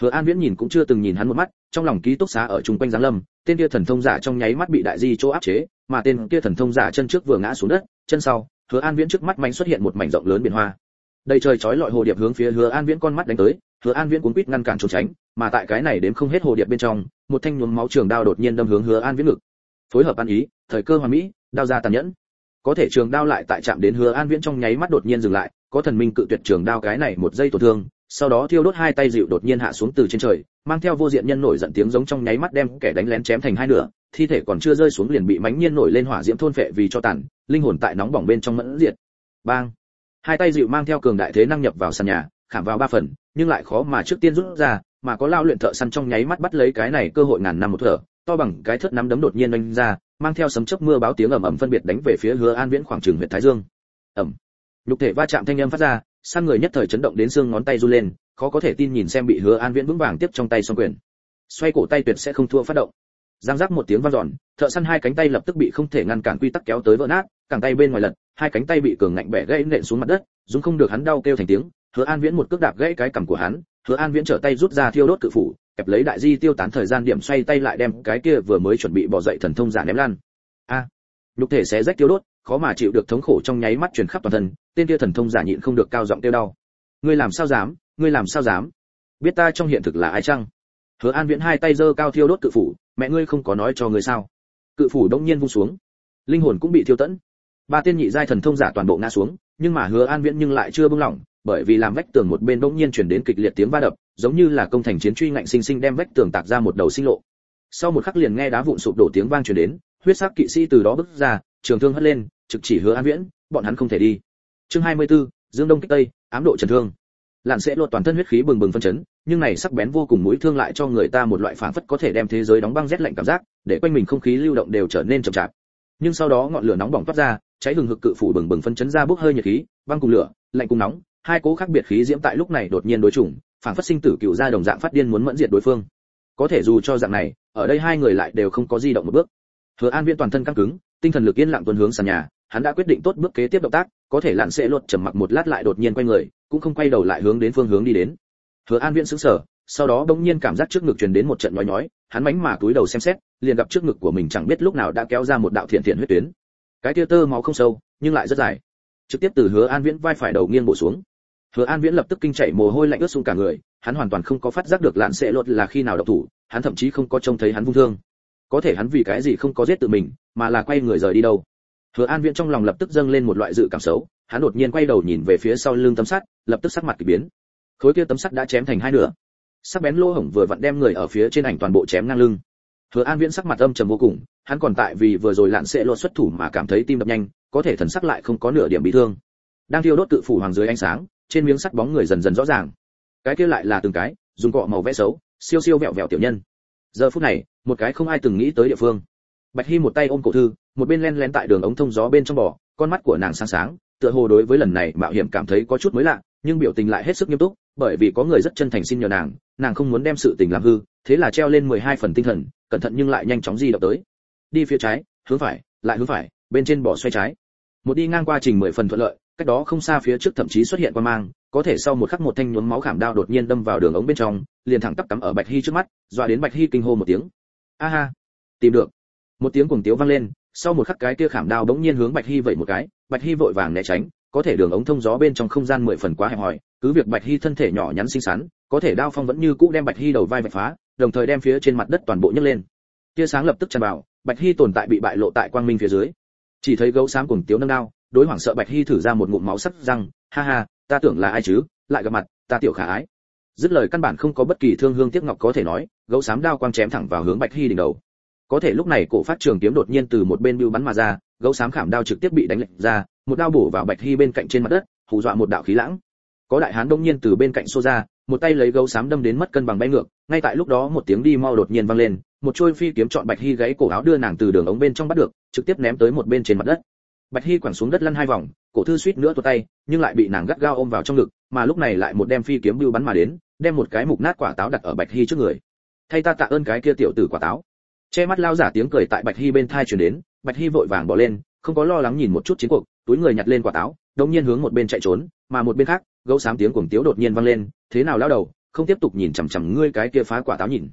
Hứa an viễn nhìn cũng chưa từng nhìn hắn một mắt, trong lòng ký túc xá ở trung quanh giáng lâm, tên kia thần thông giả trong nháy mắt bị đại di chỗ áp chế, mà tên kia thần thông giả chân trước vừa ngã xuống đất, chân sau, hứa an viễn trước mắt mạnh xuất hiện một mảnh rộng lớn biển hoa đầy trời chói lọi hồ điệp hướng phía hứa an viễn con mắt đánh tới, hứa an viễn cuốn quýt ngăn cản trốn tránh, mà tại cái này đến không hết hồ điệp bên trong, một thanh nhuốm máu trường đao đột nhiên đâm hướng hứa an viễn ngực. Phối hợp ăn ý, thời cơ hoàn mỹ, đao ra tàn nhẫn. Có thể trường đao lại tại chạm đến hứa an viễn trong nháy mắt đột nhiên dừng lại, có thần minh cự tuyệt trường đao cái này một giây tổn thương, sau đó thiêu đốt hai tay dịu đột nhiên hạ xuống từ trên trời, mang theo vô diện nhân nổi giận tiếng giống trong nháy mắt đem kẻ đánh lén chém thành hai nửa, thi thể còn chưa rơi xuống liền bị mãnh nhiên nổi lên hỏa diễm thôn phệ vì cho tàn, linh hồn tại nóng bỏng bên trong mẫn diệt. Bang! Hai tay dịu mang theo cường đại thế năng nhập vào sàn nhà, khảm vào ba phần, nhưng lại khó mà trước tiên rút ra, mà có lao luyện thợ săn trong nháy mắt bắt lấy cái này cơ hội ngàn năm một thở, to bằng cái thất nắm đấm đột nhiên đánh ra, mang theo sấm chớp mưa báo tiếng ầm ầm phân biệt đánh về phía hứa an viễn khoảng trường huyện thái dương. Ầm. Nhục thể va chạm thanh âm phát ra săn người nhất thời chấn động đến xương ngón tay run lên, khó có thể tin nhìn xem bị hứa an viễn vững vàng tiếp trong tay song quyền. Xoay cổ tay tuyệt sẽ không thua phát động. Giang giác một tiếng vang dọn, thợ săn hai cánh tay lập tức bị không thể ngăn cản quy tắc kéo tới vỡ nát cẳng tay bên ngoài lật hai cánh tay bị cường ngạnh bẻ gãy nện xuống mặt đất dũng không được hắn đau kêu thành tiếng hứa an viễn một cước đạp gãy cái cằm của hắn hứa an viễn trở tay rút ra thiêu đốt cự phủ kẹp lấy đại di tiêu tán thời gian điểm xoay tay lại đem cái kia vừa mới chuẩn bị bỏ dậy thần thông giả ném lan a! À, nhục thể sẽ rách tiêu đốt khó mà chịu được thống khổ trong nháy mắt truyền khắp toàn thân tên kia thần thông giả nhịn không được cao giọng tiêu đau. Ngươi làm sao dám ngươi làm sao dám? Biết ta trong hiện thực là ai chăng? Hứa an viễn hai tay giơ cao thiêu đốt cự phủ mẹ ngươi không có nói cho ngươi sao? Cự phủ đông nhiên vung xuống. Linh hồn cũng bị thiêu tẫn ba tiên nhị giai thần thông giả toàn bộ ngã xuống nhưng mà hứa an viễn nhưng lại chưa buông lỏng bởi vì làm vách tường một bên bỗng nhiên chuyển đến kịch liệt tiếng va đập giống như là công thành chiến truy ngạnh sinh sinh đem vách tường tạc ra một đầu sinh lộ. Sau một khắc liền nghe đá vụn sụp đổ tiếng vang truyền đến huyết sắc kỵ sĩ từ đó bước ra trường thương hất lên trực chỉ hứa an viễn bọn hắn không thể đi. Chương 24, dương đông kích tây ám độ trần thương. Lạn sẽ lột toàn thân huyết khí bừng bừng phân chấn nhưng này sắc bén vô cùng mũi thương lại cho người ta một loại phảng phất có thể đem thế giới đóng băng rét lạnh cảm giác để quanh mình không khí lưu động đều trở nên chậm chạp. Nhưng sau đó ngọn lửa nóng bỏng toát ra cháy hừng hực cự phủ bừng bừng phân chấn ra bốc hơi nhiệt khí, băng cùng lửa, lạnh cùng nóng, hai cố khác biệt khí diễm tại lúc này đột nhiên đối chủng phản phất sinh tử cựu ra đồng dạng phát điên muốn mẫn diệt đối phương. Có thể dù cho dạng này, ở đây hai người lại đều không có di động một bước. Hứa an viễn toàn thân căng cứng, tinh thần lực yên lặng tuần hướng sàn nhà, hắn đã quyết định tốt bước kế tiếp động tác, có thể lặn sẽ lột trầm mặc một lát lại đột nhiên quay người, cũng không quay đầu lại hướng đến phương hướng đi đến. Hứa an viễn sững sờ, sau đó đông nhiên cảm giác trước ngực truyền đến một trận nhói nhói, hắn mánh mà túi đầu xem xét, liền gặp trước ngực của mình chẳng biết lúc nào đã kéo ra một đạo thiện thiện huyết tuyến cái tia tơ máu không sâu, nhưng lại rất dài. Trực tiếp từ hứa an viễn vai phải đầu nghiêng bổ xuống. Hứa an viễn lập tức kinh chảy mồ hôi lạnh ướt xuống cả người, hắn hoàn toàn không có phát giác được lạn sẽ lột là khi nào độc thủ, hắn thậm chí không có trông thấy hắn vung thương. Có thể hắn vì cái gì không có giết tự mình, mà là quay người rời đi đâu. Hứa an viễn trong lòng lập tức dâng lên một loại dự cảm xấu, hắn đột nhiên quay đầu nhìn về phía sau lưng tấm sắt, lập tức sắc mặt kỳ biến. Khối kia tấm sắt đã chém thành hai nửa. Sắc bén lỗ hổng vừa vặn đem người ở phía trên ảnh toàn bộ chém ngang lưng hứa an viễn sắc mặt âm trầm vô cùng, hắn còn tại vì vừa rồi lạn sẽ lột xuất thủ mà cảm thấy tim đập nhanh, có thể thần sắc lại không có nửa điểm bị thương. Đang thiêu đốt tự phủ hoàng dưới ánh sáng, trên miếng sắt bóng người dần dần rõ ràng. Cái kia lại là từng cái, dùng cọ màu vẽ xấu, siêu siêu vẹo vẹo tiểu nhân. Giờ phút này, một cái không ai từng nghĩ tới địa phương. Bạch Hi một tay ôm cổ thư, một bên len lén tại đường ống thông gió bên trong bò, con mắt của nàng sáng sáng, tựa hồ đối với lần này mạo hiểm cảm thấy có chút mới lạ, nhưng biểu tình lại hết sức nghiêm túc, bởi vì có người rất chân thành xin nhờ nàng nàng không muốn đem sự tình làm hư, thế là treo lên 12 phần tinh thần cẩn thận nhưng lại nhanh chóng di động tới. Đi phía trái, hướng phải, lại hướng phải, bên trên bỏ xoay trái. Một đi ngang qua trình 10 phần thuận lợi, cách đó không xa phía trước thậm chí xuất hiện qua mang, có thể sau một khắc một thanh nhuốm máu khảm đao đột nhiên đâm vào đường ống bên trong, liền thẳng tắp cắm ở bạch hy trước mắt, dọa đến bạch hy kinh hô một tiếng. A ha! Tìm được. Một tiếng cuồng tiếu vang lên, sau một khắc cái kia khảm đao bỗng nhiên hướng bạch hy vậy một cái, bạch hy vội vàng né tránh, có thể đường ống thông gió bên trong không gian mười phần quá hẹp hòi, cứ việc bạch hy thân thể nhỏ nhắn xinh xắn, có thể đao phong vẫn như cũ đem bạch hy đầu vai vạch phá đồng thời đem phía trên mặt đất toàn bộ nhấc lên. Tia sáng lập tức tràn vào, bạch hy tồn tại bị bại lộ tại quang minh phía dưới. Chỉ thấy gấu xám cùng tiếu nâng đao, đối hoảng sợ bạch hy thử ra một ngụm máu sắc, răng, ha ha, ta tưởng là ai chứ, lại gặp mặt, ta tiểu khả ái. Dứt lời căn bản không có bất kỳ thương hương tiếc ngọc có thể nói, gấu xám đao quang chém thẳng vào hướng bạch hy đỉnh đầu. Có thể lúc này cổ phát trường kiếm đột nhiên từ một bên bưu bắn mà ra, gấu xám khảm đao trực tiếp bị đánh lệch ra, một đao bổ vào bạch hy bên cạnh trên mặt đất, hù dọa một đạo khí lãng có đại hán đông nhiên từ bên cạnh xô ra, một tay lấy gấu xám đâm đến mất cân bằng bay ngược, ngay tại lúc đó một tiếng đi mau đột nhiên vang lên, một trôi phi kiếm chọn bạch hy gãy cổ áo đưa nàng từ đường ống bên trong bắt được, trực tiếp ném tới một bên trên mặt đất. Bạch hy quẳng xuống đất lăn hai vòng, cổ thư suýt nữa tuột tay, nhưng lại bị nàng gắt gao ôm vào trong ngực, mà lúc này lại một đem phi kiếm bưu bắn mà đến, đem một cái mục nát quả táo đặt ở bạch hy trước người. Thay ta tạ ơn cái kia tiểu tử quả táo. Che mắt lao giả tiếng cười tại bạch hy bên thai truyền đến, bạch hy vội vàng bỏ lên, không có lo lắng nhìn một chút chiến cuộc, túi người nhặt lên quả táo đống nhiên hướng một bên chạy trốn, mà một bên khác gấu xám tiếng cuồng tiếu đột nhiên vang lên, thế nào lao đầu, không tiếp tục nhìn chằm chằm ngươi cái kia phá quả táo nhìn.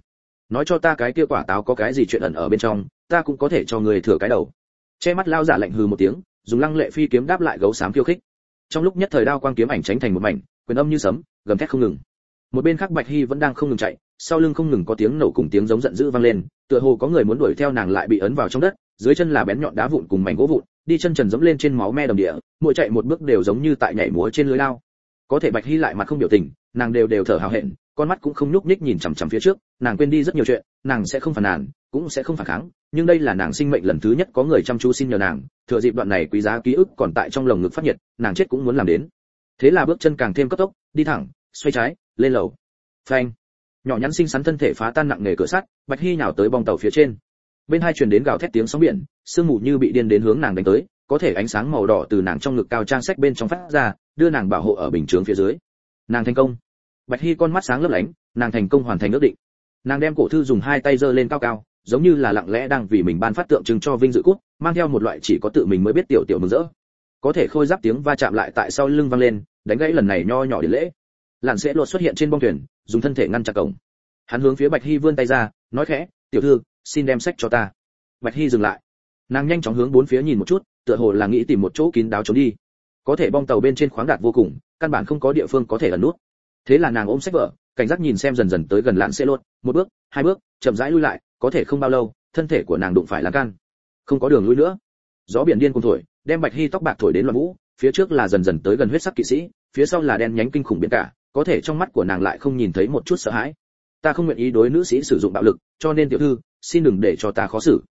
Nói cho ta cái kia quả táo có cái gì chuyện ẩn ở bên trong, ta cũng có thể cho người thừa cái đầu. Che mắt lao giả lạnh hừ một tiếng, dùng lăng lệ phi kiếm đáp lại gấu xám khiêu khích. Trong lúc nhất thời đao quang kiếm ảnh tránh thành một mảnh, quyền âm như sấm, gầm thét không ngừng. Một bên khác bạch hy vẫn đang không ngừng chạy, sau lưng không ngừng có tiếng nổ cùng tiếng giống giận dữ vang lên, tựa hồ có người muốn đuổi theo nàng lại bị ấn vào trong đất, dưới chân là bén nhọn đá vụn cùng mảnh gỗ vụn, đi chân trần dẫm lên trên máu me đồng địa, mỗi chạy một bước đều giống như tại nhảy múa trên lưới lao có thể bạch hy lại mặt không biểu tình, nàng đều đều thở hào hẹn, con mắt cũng không nhúc nhích nhìn chằm chằm phía trước, nàng quên đi rất nhiều chuyện, nàng sẽ không phản nàn, cũng sẽ không phản kháng, nhưng đây là nàng sinh mệnh lần thứ nhất có người chăm chú xin nhờ nàng, thừa dịp đoạn này quý giá ký ức còn tại trong lồng ngực phát nhiệt, nàng chết cũng muốn làm đến. Thế là bước chân càng thêm cấp tốc, đi thẳng, xoay trái, lên lầu. Phanh. Nhỏ nhắn xinh xắn thân thể phá tan nặng nề cửa sắt, bạch hy nhào tới bong tàu phía trên. Bên hai truyền đến gào thét tiếng sóng biển, sương mù như bị điên đến hướng nàng đánh tới, có thể ánh sáng màu đỏ từ nàng trong ngực cao trang sách bên trong phát ra đưa nàng bảo hộ ở bình chướng phía dưới. Nàng thành công. Bạch hy con mắt sáng lấp lánh, nàng thành công hoàn thành ước định. Nàng đem cổ thư dùng hai tay giơ lên cao cao, giống như là lặng lẽ đang vì mình ban phát tượng trưng cho vinh dự cút, mang theo một loại chỉ có tự mình mới biết tiểu tiểu mừng rỡ. Có thể khôi giáp tiếng va chạm lại tại sau lưng vang lên, đánh gãy lần này nho nhỏ để lễ. Lặn sẽ lột xuất hiện trên bong thuyền, dùng thân thể ngăn chặt cổng. Hắn hướng phía bạch hy vươn tay ra, nói khẽ, tiểu thư, xin đem sách cho ta. Bạch hy dừng lại. Nàng nhanh chóng hướng bốn phía nhìn một chút, tựa hồ là nghĩ tìm một chỗ kín đáo trốn đi có thể bong tàu bên trên khoáng đạt vô cùng căn bản không có địa phương có thể ẩn nút. Thế là nàng ôm sách vợ, cảnh giác nhìn xem dần dần tới gần lạn sẽ lột một bước hai bước chậm rãi lui lại có thể không bao lâu thân thể của nàng đụng phải lan can không có đường lui nữa. Gió biển điên cuồng thổi đem bạch hy tóc bạc thổi đến loạn vũ phía trước là dần dần tới gần huyết sắc kỵ sĩ phía sau là đen nhánh kinh khủng biển cả có thể trong mắt của nàng lại không nhìn thấy một chút sợ hãi. Ta không nguyện ý đối nữ sĩ sử dụng bạo lực cho nên tiểu thư xin đừng để cho ta khó xử.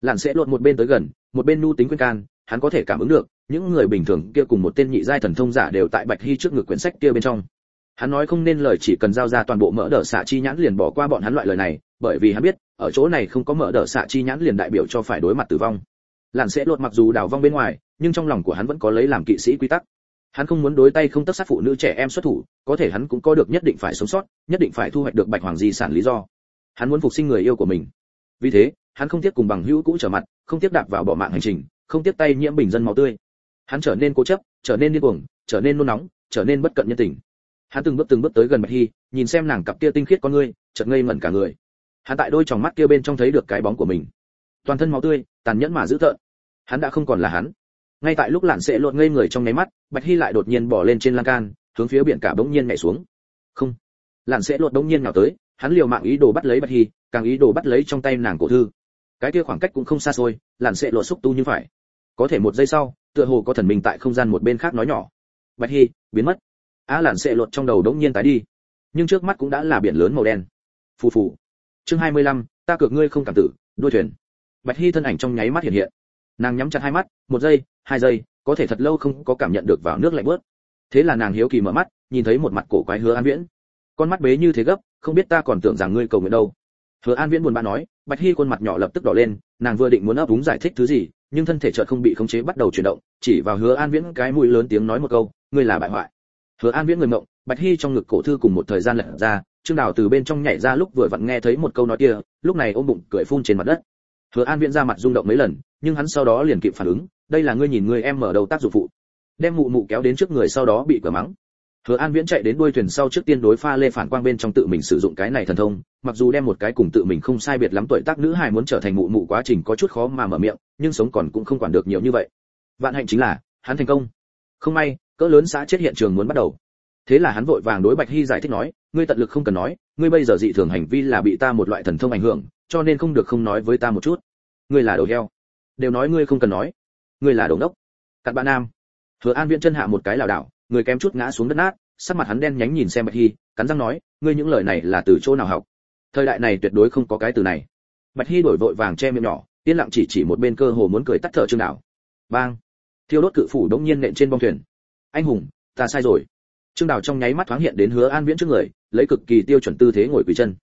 Lặn sẽ lột một bên tới gần một bên nu tính khuyên can hắn có thể cảm ứng được những người bình thường kia cùng một tên nhị giai thần thông giả đều tại bạch hy trước ngực quyển sách kia bên trong. Hắn nói không nên lời, chỉ cần giao ra toàn bộ mỡ đỡ xạ chi nhãn liền bỏ qua bọn hắn loại lời này, bởi vì hắn biết, ở chỗ này không có mỡ đỡ xạ chi nhãn liền đại biểu cho phải đối mặt tử vong. Làn sẽ lột mặc dù đào vong bên ngoài, nhưng trong lòng của hắn vẫn có lấy làm kỵ sĩ quy tắc. Hắn không muốn đối tay không tất sát phụ nữ trẻ em xuất thủ, có thể hắn cũng có được nhất định phải sống sót, nhất định phải thu hoạch được bạch hoàng di sản lý do. Hắn muốn phục sinh người yêu của mình. Vì thế, hắn không tiếc cùng bằng hữu cũ trở mặt, không tiếc đạp vào bỏ mạng hành trình, không tiếc tay nhiễm bình dân máu tươi hắn trở nên cố chấp, trở nên điên cuồng, trở nên nôn nóng, trở nên bất cận nhân tình. Hắn từng bước từng bước tới gần bạch hy, nhìn xem nàng cặp kia tinh khiết con ngươi, chợt ngây ngẩn cả người. Hắn tại đôi tròng mắt kia bên trong thấy được cái bóng của mình. Toàn thân máu tươi, tàn nhẫn mà dữ tợn. Hắn đã không còn là hắn. Ngay tại lúc lạn sẽ lột ngây người trong nháy mắt, bạch hy lại đột nhiên bỏ lên trên lan can, hướng phía biển cả bỗng nhiên nhảy xuống. Không. Lạn sẽ lột bỗng nhiên nào tới, hắn liều mạng ý đồ bắt lấy bạch hy, càng ý đồ bắt lấy trong tay nàng cổ thư. Cái kia khoảng cách cũng không xa xôi, lạn sẽ lột xúc tu như phải. Có thể một giây sau tựa hồ có thần minh tại không gian một bên khác nói nhỏ. Bạch hy biến mất. Á lạn sệ luật trong đầu đống nhiên tái đi. Nhưng trước mắt cũng đã là biển lớn màu đen. Phù phù. Chương 25, ta cược ngươi không cảm tử đuôi thuyền. Bạch hy thân ảnh trong nháy mắt hiện hiện. Nàng nhắm chặt hai mắt một giây hai giây có thể thật lâu không có cảm nhận được vào nước lạnh bớt. Thế là nàng hiếu kỳ mở mắt nhìn thấy một mặt cổ quái hứa an viễn. Con mắt bế như thế gấp không biết ta còn tưởng rằng ngươi cầu nguyện đâu. Hứa an viễn buồn bã nói bạch hy khuôn mặt nhỏ lập tức đỏ lên nàng vừa định muốn ấp úng giải thích thứ gì nhưng thân thể chợt không bị khống chế bắt đầu chuyển động, chỉ vào hứa an viễn cái mũi lớn tiếng nói một câu, ngươi là bại hoại. Hứa an viễn người mộng, bạch hy trong ngực cổ thư cùng một thời gian lật ra, trương đào từ bên trong nhảy ra lúc vừa vặn nghe thấy một câu nói kia, lúc này ôm bụng cười phun trên mặt đất. Hứa an viễn ra mặt rung động mấy lần, nhưng hắn sau đó liền kịp phản ứng, đây là ngươi nhìn ngươi em mở đầu tác dụng phụ. Đem mụ mụ kéo đến trước người sau đó bị cửa mắng hứa an viễn chạy đến đuôi thuyền sau trước tiên đối pha lê phản quang bên trong tự mình sử dụng cái này thần thông, mặc dù đem một cái cùng tự mình không sai biệt lắm tuổi tác nữ hài muốn trở thành mụ mụ quá trình có chút khó mà mở miệng, nhưng sống còn cũng không quản được nhiều như vậy. Vạn hạnh chính là, hắn thành công. Không may, cỡ lớn xã chết hiện trường muốn bắt đầu. Thế là hắn vội vàng đối bạch hy giải thích nói, ngươi tận lực không cần nói, ngươi bây giờ dị thường hành vi là bị ta một loại thần thông ảnh hưởng, cho nên không được không nói với ta một chút. Ngươi là đồ heo. Đều nói ngươi không cần nói. Ngươi là đồ đốc. Cặn bạn nam. Hứa an viễn chân hạ một cái lảo đảo người kém chút ngã xuống đất nát, sắc mặt hắn đen nhánh nhìn xem bạch hy, cắn răng nói, ngươi những lời này là từ chỗ nào học? Thời đại này tuyệt đối không có cái từ này. Bạch hy đổi vội vàng che miệng nhỏ, yên lặng chỉ chỉ một bên cơ hồ muốn cười tắt thở chương đảo bang! Thiêu đốt cự phủ đống nhiên nện trên bong thuyền. Anh hùng, ta sai rồi. Trương đào trong nháy mắt thoáng hiện đến hứa an viễn trước người, lấy cực kỳ tiêu chuẩn tư thế ngồi quỳ chân.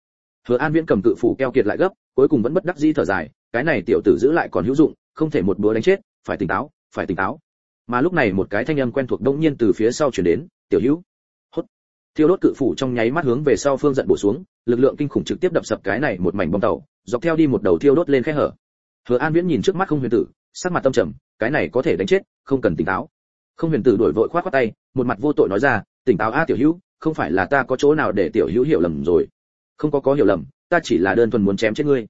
Hứa an viễn cầm cự phủ keo kiệt lại gấp, cuối cùng vẫn bất đắc dĩ thở dài, cái này tiểu tử giữ lại còn hữu dụng, không thể một bữa đánh chết, phải tỉnh táo, phải tỉnh táo mà lúc này một cái thanh âm quen thuộc đông nhiên từ phía sau chuyển đến, tiểu hữu. Hốt. Thiêu đốt cự phủ trong nháy mắt hướng về sau phương giận bổ xuống, lực lượng kinh khủng trực tiếp đập sập cái này một mảnh bom tàu, dọc theo đi một đầu thiêu đốt lên khe hở. Hứa an viễn nhìn trước mắt không huyền tử, sắc mặt tâm trầm, cái này có thể đánh chết, không cần tỉnh táo. Không huyền tử đổi vội khoát khoát tay, một mặt vô tội nói ra, tỉnh táo a, tiểu hữu, không phải là ta có chỗ nào để tiểu hữu hiểu lầm rồi. Không có có hiểu lầm, ta chỉ là đơn thuần muốn chém chết ngươi.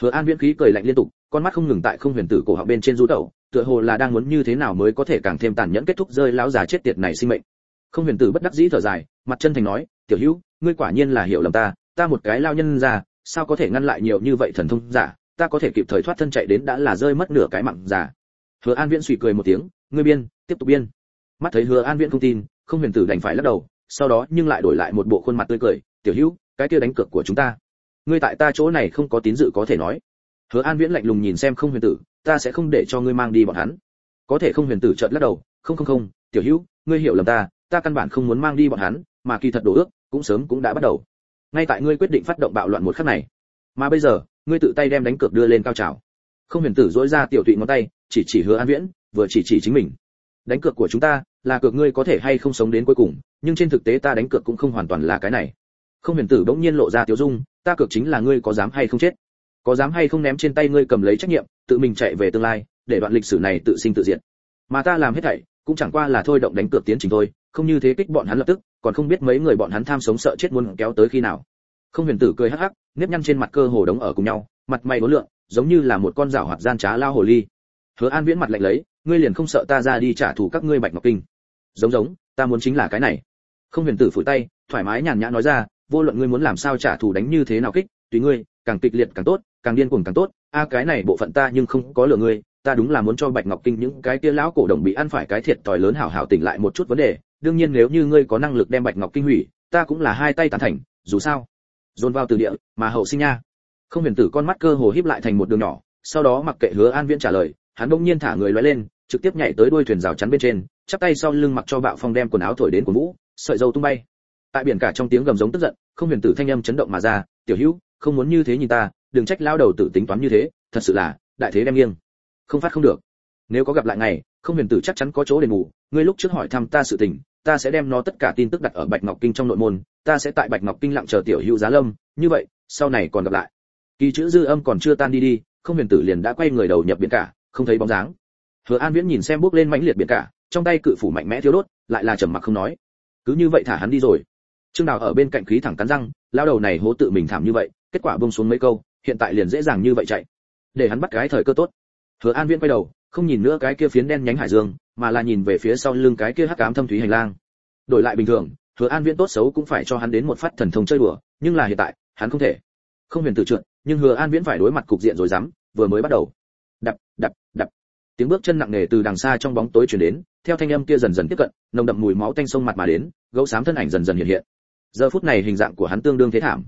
Hứa an viễn khí cười lạnh liên tục, con mắt không ngừng tại không huyền tử cổ họng bên trên du tẩu tựa hồ là đang muốn như thế nào mới có thể càng thêm tàn nhẫn kết thúc rơi lão già chết tiệt này sinh mệnh. Không huyền tử bất đắc dĩ thở dài, mặt chân thành nói, tiểu hữu, ngươi quả nhiên là hiểu lầm ta ta một cái lao nhân già, sao có thể ngăn lại nhiều như vậy thần thông giả, ta có thể kịp thời thoát thân chạy đến đã là rơi mất nửa cái mạng già. Hứa an viễn suy cười một tiếng, ngươi biên, tiếp tục biên. Mắt thấy hứa an viễn không tin, không huyền tử đành phải lắc đầu, sau đó nhưng lại đổi lại một bộ khuôn mặt tươi cười, tiểu hữu, cái kia đánh cược của chúng ta, ngươi tại ta chỗ này không có tín dự có thể nói. Hứa an viễn lạnh lùng nhìn xem không huyền tử ta sẽ không để cho ngươi mang đi bọn hắn. Có thể không huyền tử chợt lắc đầu, không không không, tiểu hữu, ngươi hiểu lầm ta ta căn bản không muốn mang đi bọn hắn, mà kỳ thật đổ ước cũng sớm cũng đã bắt đầu. Ngay tại ngươi quyết định phát động bạo loạn một khắc này, mà bây giờ, ngươi tự tay đem đánh cược đưa lên cao trào. Không huyền tử dỗi ra tiểu tụy ngón tay, chỉ chỉ hứa an viễn, vừa chỉ chỉ chính mình. Đánh cược của chúng ta là cược ngươi có thể hay không sống đến cuối cùng, nhưng trên thực tế ta đánh cược cũng không hoàn toàn là cái này. Không huyền tử bỗng nhiên lộ ra tiểu dung, ta cược chính là ngươi có dám hay không chết. Có dám hay không ném trên tay ngươi cầm lấy trách nhiệm tự mình chạy về tương lai, để đoạn lịch sử này tự sinh tự diệt. Mà ta làm hết thảy, cũng chẳng qua là thôi động đánh cược tiến trình thôi, không như thế kích bọn hắn lập tức, còn không biết mấy người bọn hắn tham sống sợ chết muốn kéo tới khi nào. Không huyền tử cười hắc hắc, nếp nhăn trên mặt cơ hồ đống ở cùng nhau, mặt mày đối lượng, giống như là một con rảo hoạt gian trá lao hồ ly. Hứa an viễn mặt lạnh lấy, ngươi liền không sợ ta ra đi trả thù các ngươi bạch ngọc kinh. Giống giống, ta muốn chính là cái này. Không huyền tử phủi tay, thoải mái nhàn nhã nói ra, vô luận ngươi muốn làm sao trả thù đánh như thế nào kích, tùy ngươi càng kịch liệt càng tốt, càng điên cuồng càng tốt. A, cái này bộ phận ta nhưng không có lừa ngươi, ta đúng là muốn cho bạch ngọc kinh những cái kia lão cổ đồng bị ăn phải cái thiệt thòi lớn hảo hảo tỉnh lại một chút vấn đề. Đương nhiên nếu như ngươi có năng lực đem bạch ngọc kinh hủy, ta cũng là hai tay tán thành, dù sao, dồn vào từ địa, mà hậu sinh nha. Không huyền tử con mắt cơ hồ híp lại thành một đường nhỏ, sau đó mặc kệ hứa an viễn trả lời, hắn bỗng nhiên thả người lóe lên, trực tiếp nhảy tới đuôi thuyền rào chắn bên trên, chắp tay sau lưng mặc cho bạo phong đem quần áo thổi đến của vũ, sợi dâu tung bay. Tại biển cả trong tiếng gầm giống tức giận, không huyền tử thanh âm chấn động mà ra, tiểu hữu không muốn như thế nhìn ta, đừng trách lao đầu tự tính toán như thế, thật sự là, đại thế đem nghiêng. Không phát không được. Nếu có gặp lại ngày, không huyền tử chắc chắn có chỗ để ngủ. ngươi lúc trước hỏi thăm ta sự tình, ta sẽ đem nó tất cả tin tức đặt ở bạch ngọc kinh trong nội môn, ta sẽ tại bạch ngọc kinh lặng chờ tiểu hữu giá lâm, như vậy, sau này còn gặp lại. Kỳ chữ dư âm còn chưa tan đi đi, không huyền tử liền đã quay người đầu nhập biển cả, không thấy bóng dáng. Hứa an viễn nhìn xem bước lên mãnh liệt biển cả, trong tay cự phủ mạnh mẽ thiếu đốt, lại là trầm mặc không nói. Cứ như vậy thả hắn đi rồi. Trương đào ở bên cạnh khí thẳng cắn răng lao đầu này hố tự mình thảm như vậy kết quả buông xuống mấy câu, hiện tại liền dễ dàng như vậy chạy. Để hắn bắt cái thời cơ tốt. Hứa an viễn quay đầu, không nhìn nữa cái kia phiến đen nhánh hải dương, mà là nhìn về phía sau lưng cái kia hắc ám thâm thúy hành lang. Đổi lại bình thường, hứa an viễn tốt xấu cũng phải cho hắn đến một phát thần thông chơi đùa, nhưng là hiện tại, hắn không thể. Không huyền tự trượt, nhưng hứa an viễn phải đối mặt cục diện rồi dám, vừa mới bắt đầu. Đập đập đập. Tiếng bước chân nặng nề từ đằng xa trong bóng tối truyền đến, theo thanh âm kia dần dần tiếp cận, nồng đậm mùi máu tanh sông mặt mà đến, gấu xám thân ảnh dần dần hiện hiện. Giờ phút này hình dạng của hắn tương đương thế thảm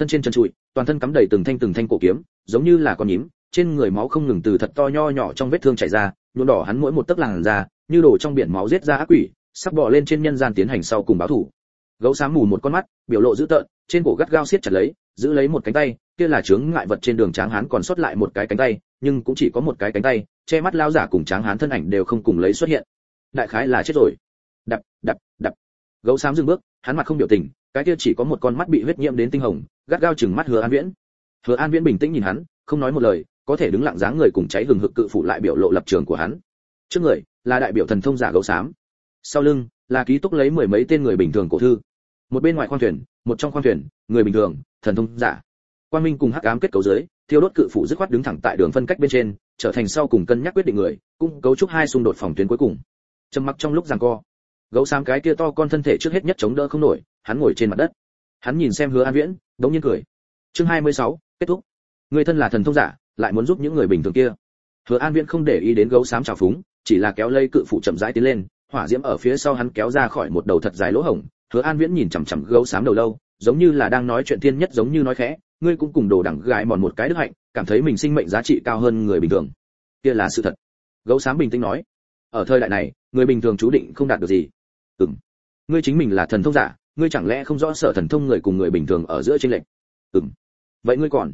thân trên chân trụi, toàn thân cắm đầy từng thanh từng thanh cổ kiếm, giống như là con nhím, trên người máu không ngừng từ thật to nho nhỏ trong vết thương chảy ra, nhuộm đỏ hắn mỗi một tấc làn ra như đổ trong biển máu giết ra ác quỷ, sắp bò lên trên nhân gian tiến hành sau cùng báo thủ. Gấu xám mù một con mắt, biểu lộ dữ tợn, trên cổ gắt gao siết chặt lấy, giữ lấy một cánh tay, kia là chướng ngại vật trên đường tráng hán còn sót lại một cái cánh tay, nhưng cũng chỉ có một cái cánh tay, che mắt lao giả cùng tráng hán thân ảnh đều không cùng lấy xuất hiện. Đại khái là chết rồi. Đập đập đập. Gấu xám dừng bước, hắn mặt không biểu tình cái kia chỉ có một con mắt bị huyết nhiễm đến tinh hồng, gắt gao chừng mắt hứa an viễn. Hứa an viễn bình tĩnh nhìn hắn, không nói một lời, có thể đứng lặng dáng người cùng cháy hừng hực cự phụ lại biểu lộ lập trường của hắn. Trước người, là đại biểu thần thông giả gấu xám. Sau lưng, là ký túc lấy mười mấy tên người bình thường cổ thư. Một bên ngoài khoang thuyền, một trong khoang thuyền, người bình thường, thần thông giả. Quan minh cùng hắc ám kết cấu dưới, thiêu đốt cự phủ dứt khoát đứng thẳng tại đường phân cách bên trên, trở thành sau cùng cân nhắc quyết định người, cũng cấu trúc hai xung đột phòng tuyến cuối cùng. Trầm mặc trong lúc giằng co. Gấu xám cái kia to con thân thể trước hết nhất chống đỡ không nổi hắn ngồi trên mặt đất. Hắn nhìn xem hứa an viễn đống nhiên cười. Chương 26, kết thúc. Người thân là thần thông giả lại muốn giúp những người bình thường kia. Hứa an viễn không để ý đến gấu xám trào phúng chỉ là kéo lây cự phụ chậm rãi tiến lên hỏa diễm ở phía sau hắn kéo ra khỏi một đầu thật dài lỗ hổng. Hứa an viễn nhìn chằm chằm gấu xám đầu lâu giống như là đang nói chuyện thiên nhất giống như nói khẽ ngươi cũng cùng đồ đẳng gãi mòn một cái đức hạnh cảm thấy mình sinh mệnh giá trị cao hơn người bình thường. Kia là sự thật. Gấu xám bình tĩnh nói ở thời đại này người bình thường chú định không đạt được gì. Ừm ngươi chính mình là thần thông giả ngươi chẳng lẽ không rõ sở thần thông người cùng người bình thường ở giữa tranh lệch? Ừm. Vậy ngươi còn?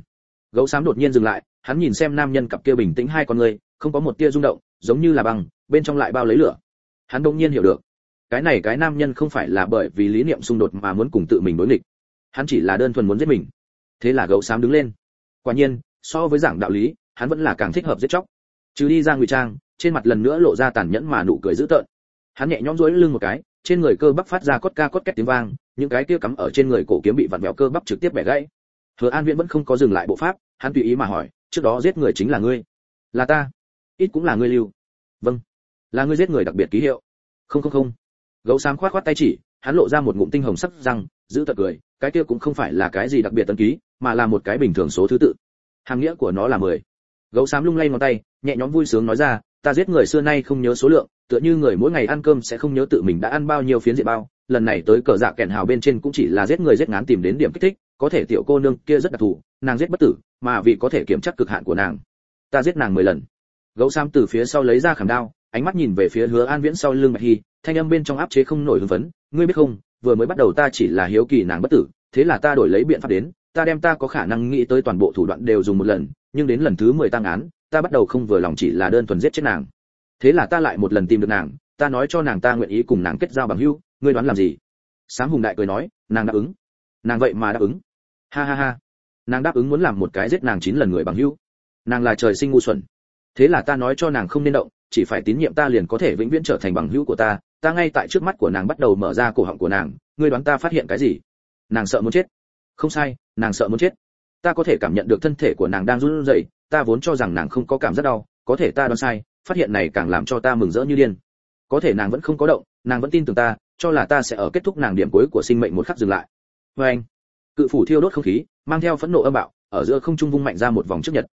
Gấu xám đột nhiên dừng lại, hắn nhìn xem nam nhân cặp kia bình tĩnh hai con ngươi không có một tia rung động, giống như là băng, bên trong lại bao lấy lửa. Hắn đột nhiên hiểu được, cái này cái nam nhân không phải là bởi vì lý niệm xung đột mà muốn cùng tự mình đối nghịch. Hắn chỉ là đơn thuần muốn giết mình. Thế là gấu xám đứng lên. Quả nhiên, so với giảng đạo lý, hắn vẫn là càng thích hợp giết chóc. Trừ đi ra ngụy trang, trên mặt lần nữa lộ ra tàn nhẫn mà nụ cười dữ tợn. Hắn nhẹ nhõm duỗi lưng một cái trên người cơ bắp phát ra cốt ca cốt két tiếng vang, những cái kia cắm ở trên người cổ kiếm bị vặn vẹo cơ bắp trực tiếp bẻ gãy. Hứa an viễn vẫn không có dừng lại bộ pháp, hắn tùy ý mà hỏi, trước đó giết người chính là ngươi? Là ta. Ít cũng là ngươi lưu. Vâng. Là ngươi giết người đặc biệt ký hiệu. Không không không. Gấu xám khoát khoát tay chỉ, hắn lộ ra một ngụm tinh hồng sắc răng, giữ tật cười, cái kia cũng không phải là cái gì đặc biệt tân ký, mà là một cái bình thường số thứ tự. Hàng nghĩa của nó là mười. Gấu xám lung lay ngón tay, nhẹ nhõm vui sướng nói ra, ta giết người xưa nay không nhớ số lượng tựa như người mỗi ngày ăn cơm sẽ không nhớ tự mình đã ăn bao nhiêu phiến diện bao. Lần này tới cờ dạ kẹn hào bên trên cũng chỉ là giết người giết ngán tìm đến điểm kích thích, có thể tiểu cô nương kia rất đặc thù, nàng giết bất tử, mà vì có thể kiểm chắc cực hạn của nàng. Ta giết nàng mười lần. Gấu xám từ phía sau lấy ra khảm đao, ánh mắt nhìn về phía hứa an viễn sau lưng bạch hy, thanh âm bên trong áp chế không nổi hưng phấn. Ngươi biết không, vừa mới bắt đầu ta chỉ là hiếu kỳ nàng bất tử, thế là ta đổi lấy biện pháp đến, ta đem ta có khả năng nghĩ tới toàn bộ thủ đoạn đều dùng một lần, nhưng đến lần thứ mười tăng án, ta bắt đầu không vừa lòng chỉ là đơn thuần giết chết nàng thế là ta lại một lần tìm được nàng, ta nói cho nàng ta nguyện ý cùng nàng kết giao bằng hữu, ngươi đoán làm gì? Sáng hùng đại cười nói, nàng đáp ứng. Nàng vậy mà đáp ứng. Ha ha ha. Nàng đáp ứng muốn làm một cái giết nàng chín lần người bằng hữu. Nàng là trời sinh ngu xuẩn. Thế là ta nói cho nàng không nên động, chỉ phải tín nhiệm ta liền có thể vĩnh viễn trở thành bằng hữu của ta. Ta ngay tại trước mắt của nàng bắt đầu mở ra cổ họng của nàng, ngươi đoán ta phát hiện cái gì? Nàng sợ muốn chết. Không sai, nàng sợ muốn chết. Ta có thể cảm nhận được thân thể của nàng đang run rẩy, ta vốn cho rằng nàng không có cảm giác đau, có thể ta đoán sai phát hiện này càng làm cho ta mừng rỡ như điên. Có thể nàng vẫn không có động, nàng vẫn tin tưởng ta, cho là ta sẽ ở kết thúc nàng điểm cuối của sinh mệnh một khắc dừng lại. Vê anh, cự phủ thiêu đốt không khí, mang theo phẫn nộ âm bạo, ở giữa không trung vung mạnh ra một vòng trước nhật.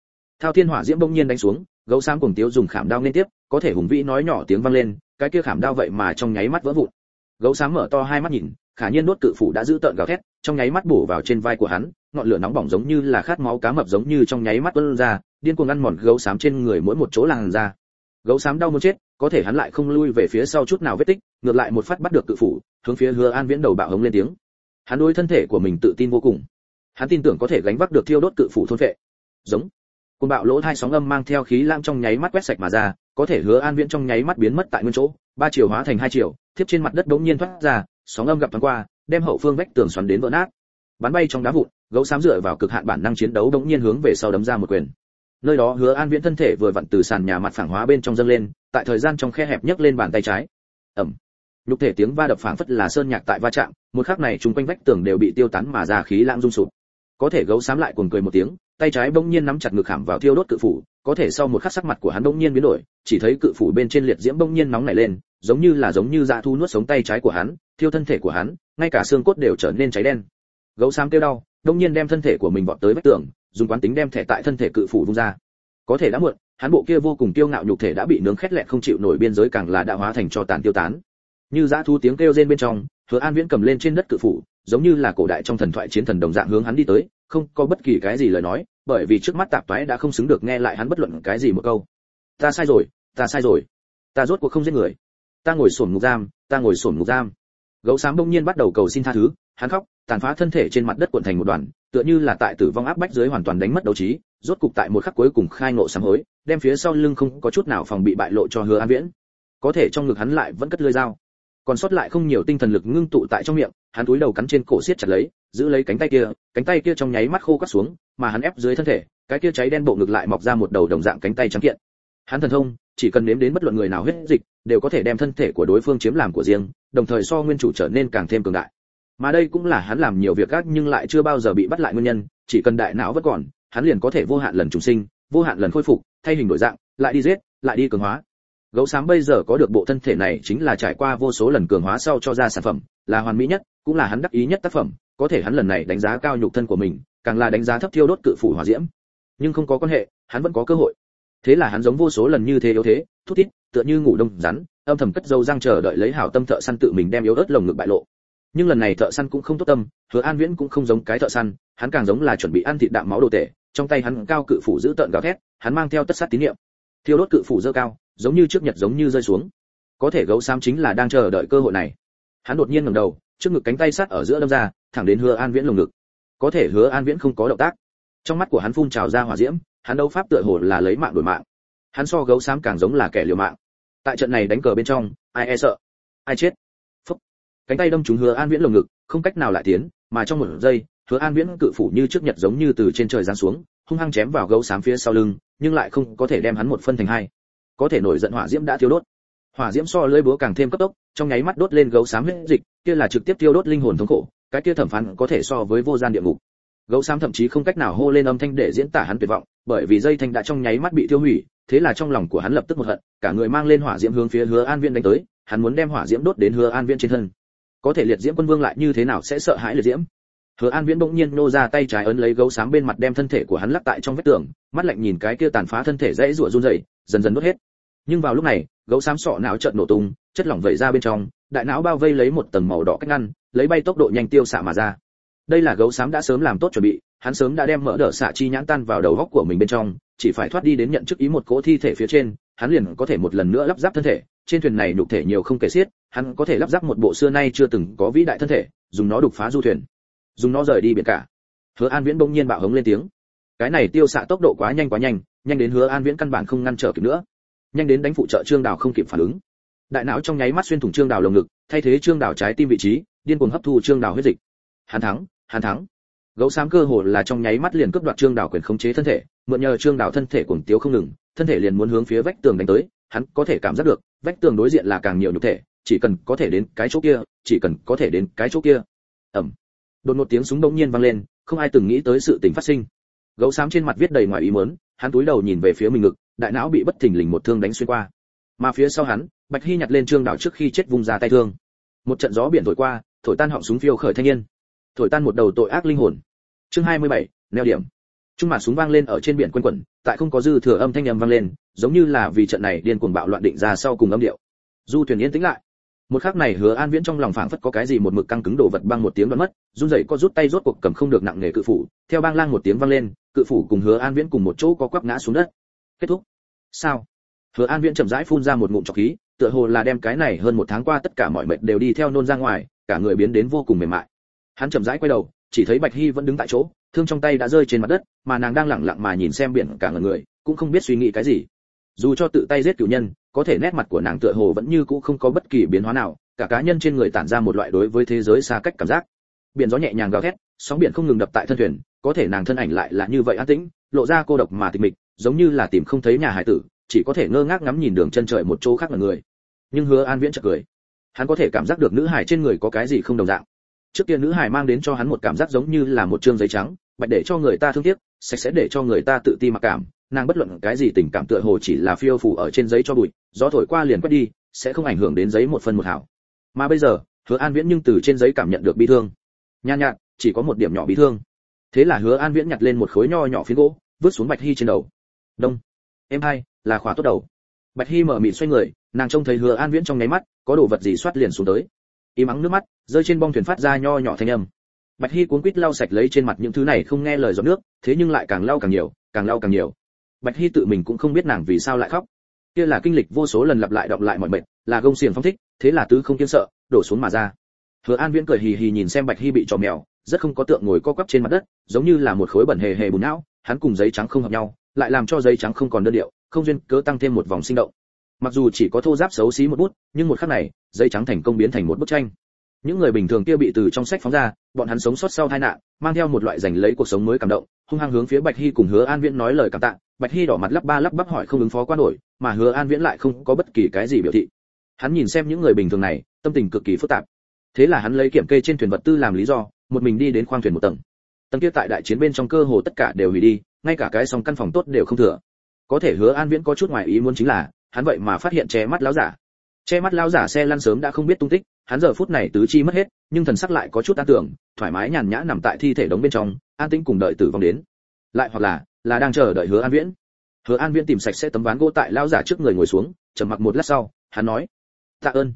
Thao thiên hỏa diễm bỗng nhiên đánh xuống, gấu xám cùng tiếu dùng khảm đao liên tiếp, có thể hùng vĩ nói nhỏ tiếng vang lên, cái kia khảm đao vậy mà trong nháy mắt vỡ vụn. Gấu xám mở to hai mắt nhìn, khả nhiên đốt cự phủ đã giữ tợn gào thét, trong nháy mắt bổ vào trên vai của hắn, ngọn lửa nóng bỏng giống như là khát máu cá mập giống như trong nháy mắt tuôn ra, điên cuồng ăn mòn gấu xám trên người mỗi một chỗ làn da gấu xám đau muốn chết, có thể hắn lại không lui về phía sau chút nào vết tích, ngược lại một phát bắt được cự phủ, hướng phía hứa an viễn đầu bạo hống lên tiếng. Hắn đối thân thể của mình tự tin vô cùng. Hắn tin tưởng có thể gánh vác được thiêu đốt cự phủ thôn vệ giống. Côn bạo lỗ hai sóng âm mang theo khí lãng trong nháy mắt quét sạch mà ra, có thể hứa an viễn trong nháy mắt biến mất tại nguyên chỗ, ba chiều hóa thành hai chiều, thiếp trên mặt đất đống nhiên thoát ra, sóng âm gặp thoáng qua, đem hậu phương vách tường xoắn đến vỡ nát. Bắn bay trong đá vụn, gấu xám dựa vào cực hạn bản năng chiến đấu đống nhiên hướng về sau đấm ra một quyền nơi đó hứa an viễn thân thể vừa vặn từ sàn nhà mặt phẳng hóa bên trong dâng lên, tại thời gian trong khe hẹp nhấc lên bàn tay trái. Ẩm. Nhục thể tiếng va đập phảng phất là sơn nhạc tại va chạm, một khắc này chúng quanh vách tường đều bị tiêu tán mà ra khí lãng rung sụp. Có thể gấu xám lại cuồng cười một tiếng, tay trái bỗng nhiên nắm chặt ngực hàm vào thiêu đốt cự phủ, có thể sau một khắc sắc mặt của hắn bỗng nhiên biến đổi, chỉ thấy cự phủ bên trên liệt diễm bỗng nhiên nóng nảy lên, giống như là giống như dạ thu nuốt sống tay trái của hắn, thiêu thân thể của hắn, ngay cả xương cốt đều trở nên cháy đen. Gấu xám kêu đau, bỗng nhiên đem thân thể của mình vọt tới vách tường dùng quán tính đem thẻ tại thân thể cự phủ vung ra. Có thể đã muộn, hắn bộ kia vô cùng kiêu ngạo nhục thể đã bị nướng khét lẹt không chịu nổi biên giới càng là đã hóa thành cho tàn tiêu tán. Như dã thu tiếng kêu rên bên trong, hứa an viễn cầm lên trên đất cự phủ, giống như là cổ đại trong thần thoại chiến thần đồng dạng hướng hắn đi tới, không có bất kỳ cái gì lời nói, bởi vì trước mắt tạp toái đã không xứng được nghe lại hắn bất luận cái gì một câu. Ta sai rồi, ta sai rồi. Ta rốt cuộc không giết người. Ta ngồi sổn ngục giam, ta ngồi sổn ngục giam. Gấu xám bỗng nhiên bắt đầu cầu xin tha thứ, hắn khóc, tàn phá thân thể trên mặt đất cuộn thành một đoàn tựa như là tại tử vong áp bách dưới hoàn toàn đánh mất đấu trí, rốt cục tại một khắc cuối cùng khai ngộ sám hối, đem phía sau lưng không có chút nào phòng bị bại lộ cho hứa an viễn. Có thể trong ngực hắn lại vẫn cất lưỡi dao. Còn sót lại không nhiều tinh thần lực ngưng tụ tại trong miệng, hắn túi đầu cắn trên cổ siết chặt lấy, giữ lấy cánh tay kia, cánh tay kia trong nháy mắt khô cắt xuống, mà hắn ép dưới thân thể, cái kia cháy đen bộ ngực lại mọc ra một đầu đồng dạng cánh tay trắng kiện. Hắn thần thông, chỉ cần nếm đến bất luận người nào huyết dịch, đều có thể đem thân thể của đối phương chiếm làm của riêng, đồng thời so nguyên chủ trở nên càng thêm cường đại mà đây cũng là hắn làm nhiều việc gác nhưng lại chưa bao giờ bị bắt lại nguyên nhân, chỉ cần đại não vẫn còn, hắn liền có thể vô hạn lần trùng sinh, vô hạn lần khôi phục, thay hình đổi dạng, lại đi giết, lại đi cường hóa. Gấu xám bây giờ có được bộ thân thể này chính là trải qua vô số lần cường hóa sau cho ra sản phẩm, là hoàn mỹ nhất, cũng là hắn đắc ý nhất tác phẩm, có thể hắn lần này đánh giá cao nhục thân của mình, càng là đánh giá thấp thiêu đốt cự phủ hỏa diễm. Nhưng không có quan hệ, hắn vẫn có cơ hội. Thế là hắn giống vô số lần như thế yếu thế, thút thít, tựa như ngủ đông rắn, âm thầm cất dâu răng chờ đợi lấy hảo tâm thợ săn tự mình đem yếu ớt lồng ngực bại lộ nhưng lần này thợ săn cũng không tốt tâm, hứa an viễn cũng không giống cái thợ săn, hắn càng giống là chuẩn bị ăn thịt đạm máu đồ tể, trong tay hắn cao cự phủ giữ tợn gào thét, hắn mang theo tất sát tín niệm thiêu đốt cự phủ dơ cao, giống như trước nhật giống như rơi xuống. Có thể gấu xám chính là đang chờ đợi cơ hội này. Hắn đột nhiên ngẩng đầu, trước ngực cánh tay sát ở giữa đâm ra, thẳng đến hứa an viễn lồng ngực. Có thể hứa an viễn không có động tác. Trong mắt của hắn phun trào ra hỏa diễm, hắn đấu pháp tựa hồ là lấy mạng đổi mạng. Hắn so gấu xám càng giống là kẻ liều mạng. Tại trận này đánh cờ bên trong, ai e sợ? Ai chết? Cánh tay đâm trúng hứa an viễn lồng ngực, không cách nào lại tiến, mà trong một giây, hứa an viễn cự phủ như trước nhật giống như từ trên trời giáng xuống, hung hăng chém vào gấu xám phía sau lưng, nhưng lại không có thể đem hắn một phân thành hai. Có thể nổi giận hỏa diễm đã thiêu đốt. Hỏa diễm so lưỡi búa càng thêm cấp tốc, trong nháy mắt đốt lên gấu xám huyết dịch, kia là trực tiếp tiêu đốt linh hồn thống khổ, cái kia thẩm phán có thể so với vô gian địa ngục. Gấu xám thậm chí không cách nào hô lên âm thanh để diễn tả hắn tuyệt vọng, bởi vì dây thanh đã trong nháy mắt bị tiêu hủy, thế là trong lòng của hắn lập tức một hận, cả người mang lên hỏa diễm hướng phía hứa an viên đánh tới, hắn muốn đem hỏa diễm đốt đến hứa an viên trên thân có thể liệt diễm quân vương lại như thế nào sẽ sợ hãi liệt diễm? Hứa an viễn bỗng nhiên nô ra tay trái ấn lấy gấu xám bên mặt đem thân thể của hắn lắc tại trong vết tường, mắt lạnh nhìn cái kia tàn phá thân thể dãy rủa run rẩy, dần dần đốt hết. Nhưng vào lúc này, gấu xám sọ não chợt nổ tung, chất lỏng vẩy ra bên trong, đại não bao vây lấy một tầng màu đỏ cách ngăn, lấy bay tốc độ nhanh tiêu xạ mà ra. Đây là gấu xám đã sớm làm tốt chuẩn bị, hắn sớm đã đem mỡ đỡ xạ chi nhãn tan vào đầu góc của mình bên trong chỉ phải thoát đi đến nhận chức ý một cỗ thi thể phía trên, hắn liền có thể một lần nữa lắp ráp thân thể. Trên thuyền này nhục thể nhiều không kể xiết, hắn có thể lắp ráp một bộ xưa nay chưa từng có vĩ đại thân thể, dùng nó đục phá du thuyền. Dùng nó rời đi biển cả. Hứa an viễn bỗng nhiên bạo hống lên tiếng. Cái này tiêu xạ tốc độ quá nhanh quá nhanh nhanh đến hứa an viễn căn bản không ngăn trở kịp nữa. Nhanh đến đánh phụ trợ trương đào không kịp phản ứng. Đại não trong nháy mắt xuyên thủng trương đào lồng ngực, thay thế trương đào trái tim vị trí, điên cuồng hấp thu trương đào huyết dịch. Hắn thắng hắn thắng gấu xám cơ hồ là trong nháy mắt liền cướp đoạt trương đảo quyền khống chế thân thể, mượn nhờ trương đảo thân thể cuồng tiếu không ngừng, thân thể liền muốn hướng phía vách tường đánh tới, hắn có thể cảm giác được, vách tường đối diện là càng nhiều nhục thể, chỉ cần có thể đến cái chỗ kia, chỉ cần có thể đến cái chỗ kia. Ẩm đột một tiếng súng bỗng nhiên vang lên, không ai từng nghĩ tới sự tình phát sinh. Gấu xám trên mặt viết đầy ngoài ý muốn, hắn túi đầu nhìn về phía mình ngực, đại não bị bất thình lình một thương đánh xuyên qua. Mà phía sau hắn, bạch hy nhặt lên trương đảo trước khi chết vùng ra tay thương. Một trận gió biển thổi qua, thổi tan họng súng phiêu khởi thanh niên. Thổi tan một đầu tội ác linh hồn chương 27, neo điểm. Trung màn súng vang lên ở trên biển quân quẩn tại không có dư thừa âm thanh âm vang lên giống như là vì trận này điên cuồng bạo loạn định ra sau cùng âm điệu. Du thuyền yên tĩnh lại. Một khắc này hứa an viễn trong lòng phảng phất có cái gì một mực căng cứng đồ vật băng một tiếng đoạn mất run rẩy có rút tay rốt cuộc cầm không được nặng nề cự phủ theo bang lang một tiếng vang lên cự phủ cùng hứa an viễn cùng một chỗ có quắp ngã xuống đất. Kết thúc. Sao? Hứa an viễn chậm rãi phun ra một ngụm trọc khí tựa hồ là đem cái này hơn một tháng qua tất cả mọi mệt đều đi theo nôn ra ngoài cả người biến đến vô cùng mềm mại. Hắn chậm rãi quay đầu chỉ thấy bạch hy vẫn đứng tại chỗ, thương trong tay đã rơi trên mặt đất, mà nàng đang lẳng lặng mà nhìn xem biển cả ngần người, cũng không biết suy nghĩ cái gì. Dù cho tự tay giết cửu nhân, có thể nét mặt của nàng tựa hồ vẫn như cũ không có bất kỳ biến hóa nào, cả cá nhân trên người tản ra một loại đối với thế giới xa cách cảm giác. Biển gió nhẹ nhàng gào thét, sóng biển không ngừng đập tại thân thuyền, có thể nàng thân ảnh lại là như vậy an tĩnh, lộ ra cô độc mà tịch mịch, giống như là tìm không thấy nhà hải tử, chỉ có thể ngơ ngác ngắm nhìn đường chân trời một chỗ khác là người. Nhưng hứa an viễn chợt cười. Hắn có thể cảm giác được nữ hải trên người có cái gì không đồng dạng trước kia nữ hải mang đến cho hắn một cảm giác giống như là một trương giấy trắng, bạch để cho người ta thương tiếc, sạch sẽ để cho người ta tự ti mặc cảm, nàng bất luận cái gì tình cảm tựa hồ chỉ là phiêu phù ở trên giấy cho bụi, gió thổi qua liền quét đi, sẽ không ảnh hưởng đến giấy một phần một hảo. Mà bây giờ, hứa an viễn nhưng từ trên giấy cảm nhận được bi thương. Nhàn nhạt, chỉ có một điểm nhỏ bi thương. Thế là hứa an viễn nhặt lên một khối nho nhỏ phiến gỗ, vứt xuống bạch hy trên đầu. Đông. Em hai, là khóa tốt đầu. Bạch hy mở mịn xoay người, nàng trông thấy hứa an viễn trong nháy mắt, có đồ vật gì xoát liền xuống tới im ắng nước mắt, rơi trên bong thuyền phát ra nho nhỏ thanh âm. Bạch hy cuốn quýt lau sạch lấy trên mặt những thứ này không nghe lời giọt nước, thế nhưng lại càng lau càng nhiều, càng lau càng nhiều. Bạch hy tự mình cũng không biết nàng vì sao lại khóc. Kia là kinh lịch vô số lần lặp lại động lại mọi mệt là gông xiềng phong thích, thế là tứ không kiên sợ, đổ xuống mà ra. Hứa an viễn cười hì hì nhìn xem bạch hy bị trò mèo, rất không có tượng ngồi co quắp trên mặt đất, giống như là một khối bẩn hề hề bùn não, hắn cùng giấy trắng không hợp nhau, lại làm cho giấy trắng không còn đơn điệu, không duyên cớ tăng thêm một vòng sinh động mặc dù chỉ có thô giáp xấu xí một bút, nhưng một khắc này giấy trắng thành công biến thành một bức tranh. Những người bình thường kia bị từ trong sách phóng ra, bọn hắn sống sót sau tai nạn, mang theo một loại giành lấy cuộc sống mới cảm động, hung hăng hướng phía bạch hy cùng hứa an viễn nói lời cảm tạ. Bạch hy đỏ mặt lắp ba lắp bắp hỏi không ứng phó qua nổi, mà hứa an viễn lại không có bất kỳ cái gì biểu thị. Hắn nhìn xem những người bình thường này, tâm tình cực kỳ phức tạp. Thế là hắn lấy kiểm kê trên thuyền vật tư làm lý do, một mình đi đến khoang thuyền một tầng. Tầng kia tại đại chiến bên trong cơ hồ tất cả đều hủy đi, ngay cả cái sòng căn phòng tốt đều không thừa. Có thể hứa an viễn có chút ngoài ý muốn chính là hắn vậy mà phát hiện che mắt lão giả. Che mắt lão giả xe lăn sớm đã không biết tung tích, hắn giờ phút này tứ chi mất hết, nhưng thần sắc lại có chút an tưởng, thoải mái nhàn nhã nằm tại thi thể đống bên trong, an tĩnh cùng đợi tử vong đến. Lại hoặc là là đang chờ đợi hứa an viễn. Hứa an viễn tìm sạch sẽ tấm ván gỗ tại lão giả trước người ngồi xuống, trầm mặc một lát sau, hắn nói, tạ ơn.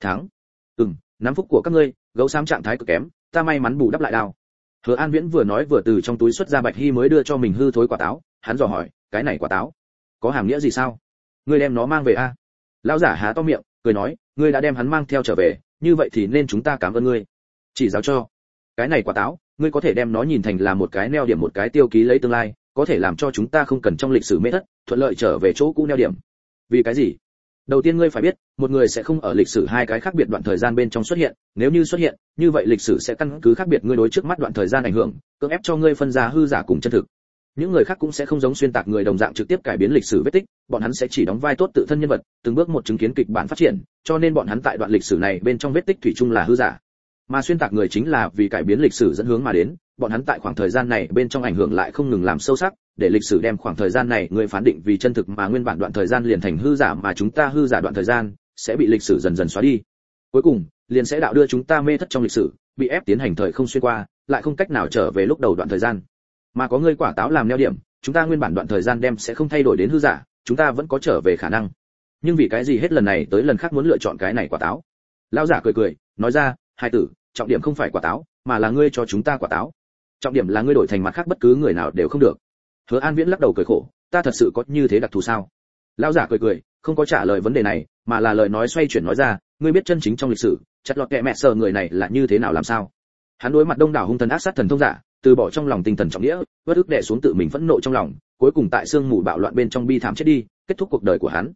Thắng. Ừm, nắm phúc của các ngươi, gấu xám trạng thái cực kém, ta may mắn bù đắp lại đao. Hứa an viễn vừa nói vừa từ trong túi xuất ra bạch hy mới đưa cho mình hư thối quả táo, hắn dò hỏi, cái này quả táo có hàm nghĩa gì sao? Ngươi đem nó mang về a? Lão giả há to miệng, cười nói, ngươi đã đem hắn mang theo trở về, như vậy thì nên chúng ta cảm ơn ngươi. Chỉ giáo cho. Cái này quả táo, ngươi có thể đem nó nhìn thành là một cái neo điểm, một cái tiêu ký lấy tương lai, có thể làm cho chúng ta không cần trong lịch sử mê thất, thuận lợi trở về chỗ cũ neo điểm. Vì cái gì? Đầu tiên ngươi phải biết, một người sẽ không ở lịch sử hai cái khác biệt đoạn thời gian bên trong xuất hiện, nếu như xuất hiện, như vậy lịch sử sẽ căn cứ khác biệt ngươi đối trước mắt đoạn thời gian ảnh hưởng, cưỡng ép cho ngươi phân ra hư giả cùng chân thực những người khác cũng sẽ không giống xuyên tạc người đồng dạng trực tiếp cải biến lịch sử vết tích, bọn hắn sẽ chỉ đóng vai tốt tự thân nhân vật, từng bước một chứng kiến kịch bản phát triển, cho nên bọn hắn tại đoạn lịch sử này bên trong vết tích thủy chung là hư giả. Mà xuyên tạc người chính là vì cải biến lịch sử dẫn hướng mà đến, bọn hắn tại khoảng thời gian này bên trong ảnh hưởng lại không ngừng làm sâu sắc, để lịch sử đem khoảng thời gian này người phán định vì chân thực mà nguyên bản đoạn thời gian liền thành hư giả mà chúng ta hư giả đoạn thời gian, sẽ bị lịch sử dần dần xóa đi. Cuối cùng, liền sẽ đạo đưa chúng ta mê thất trong lịch sử, bị ép tiến hành thời không xuyên qua, lại không cách nào trở về lúc đầu đoạn thời gian mà có ngươi quả táo làm neo điểm, chúng ta nguyên bản đoạn thời gian đem sẽ không thay đổi đến hư giả, chúng ta vẫn có trở về khả năng. Nhưng vì cái gì hết lần này tới lần khác muốn lựa chọn cái này quả táo? Lão giả cười cười, nói ra, hai tử, trọng điểm không phải quả táo, mà là ngươi cho chúng ta quả táo. Trọng điểm là ngươi đổi thành mặt khác bất cứ người nào đều không được. Hứa an viễn lắc đầu cười khổ, ta thật sự có như thế đặc thù sao? Lão giả cười cười, không có trả lời vấn đề này, mà là lời nói xoay chuyển nói ra, ngươi biết chân chính trong lịch sử, chặt lọt kẹ mẹ sờ người này là như thế nào làm sao? Hắn đối mặt đông đảo hung thần ác sát thần thông giả từ bỏ trong lòng tinh thần trọng nghĩa, bất ức đè xuống tự mình phẫn nộ trong lòng, cuối cùng tại sương mù bạo loạn bên trong bi thảm chết đi, kết thúc cuộc đời của hắn.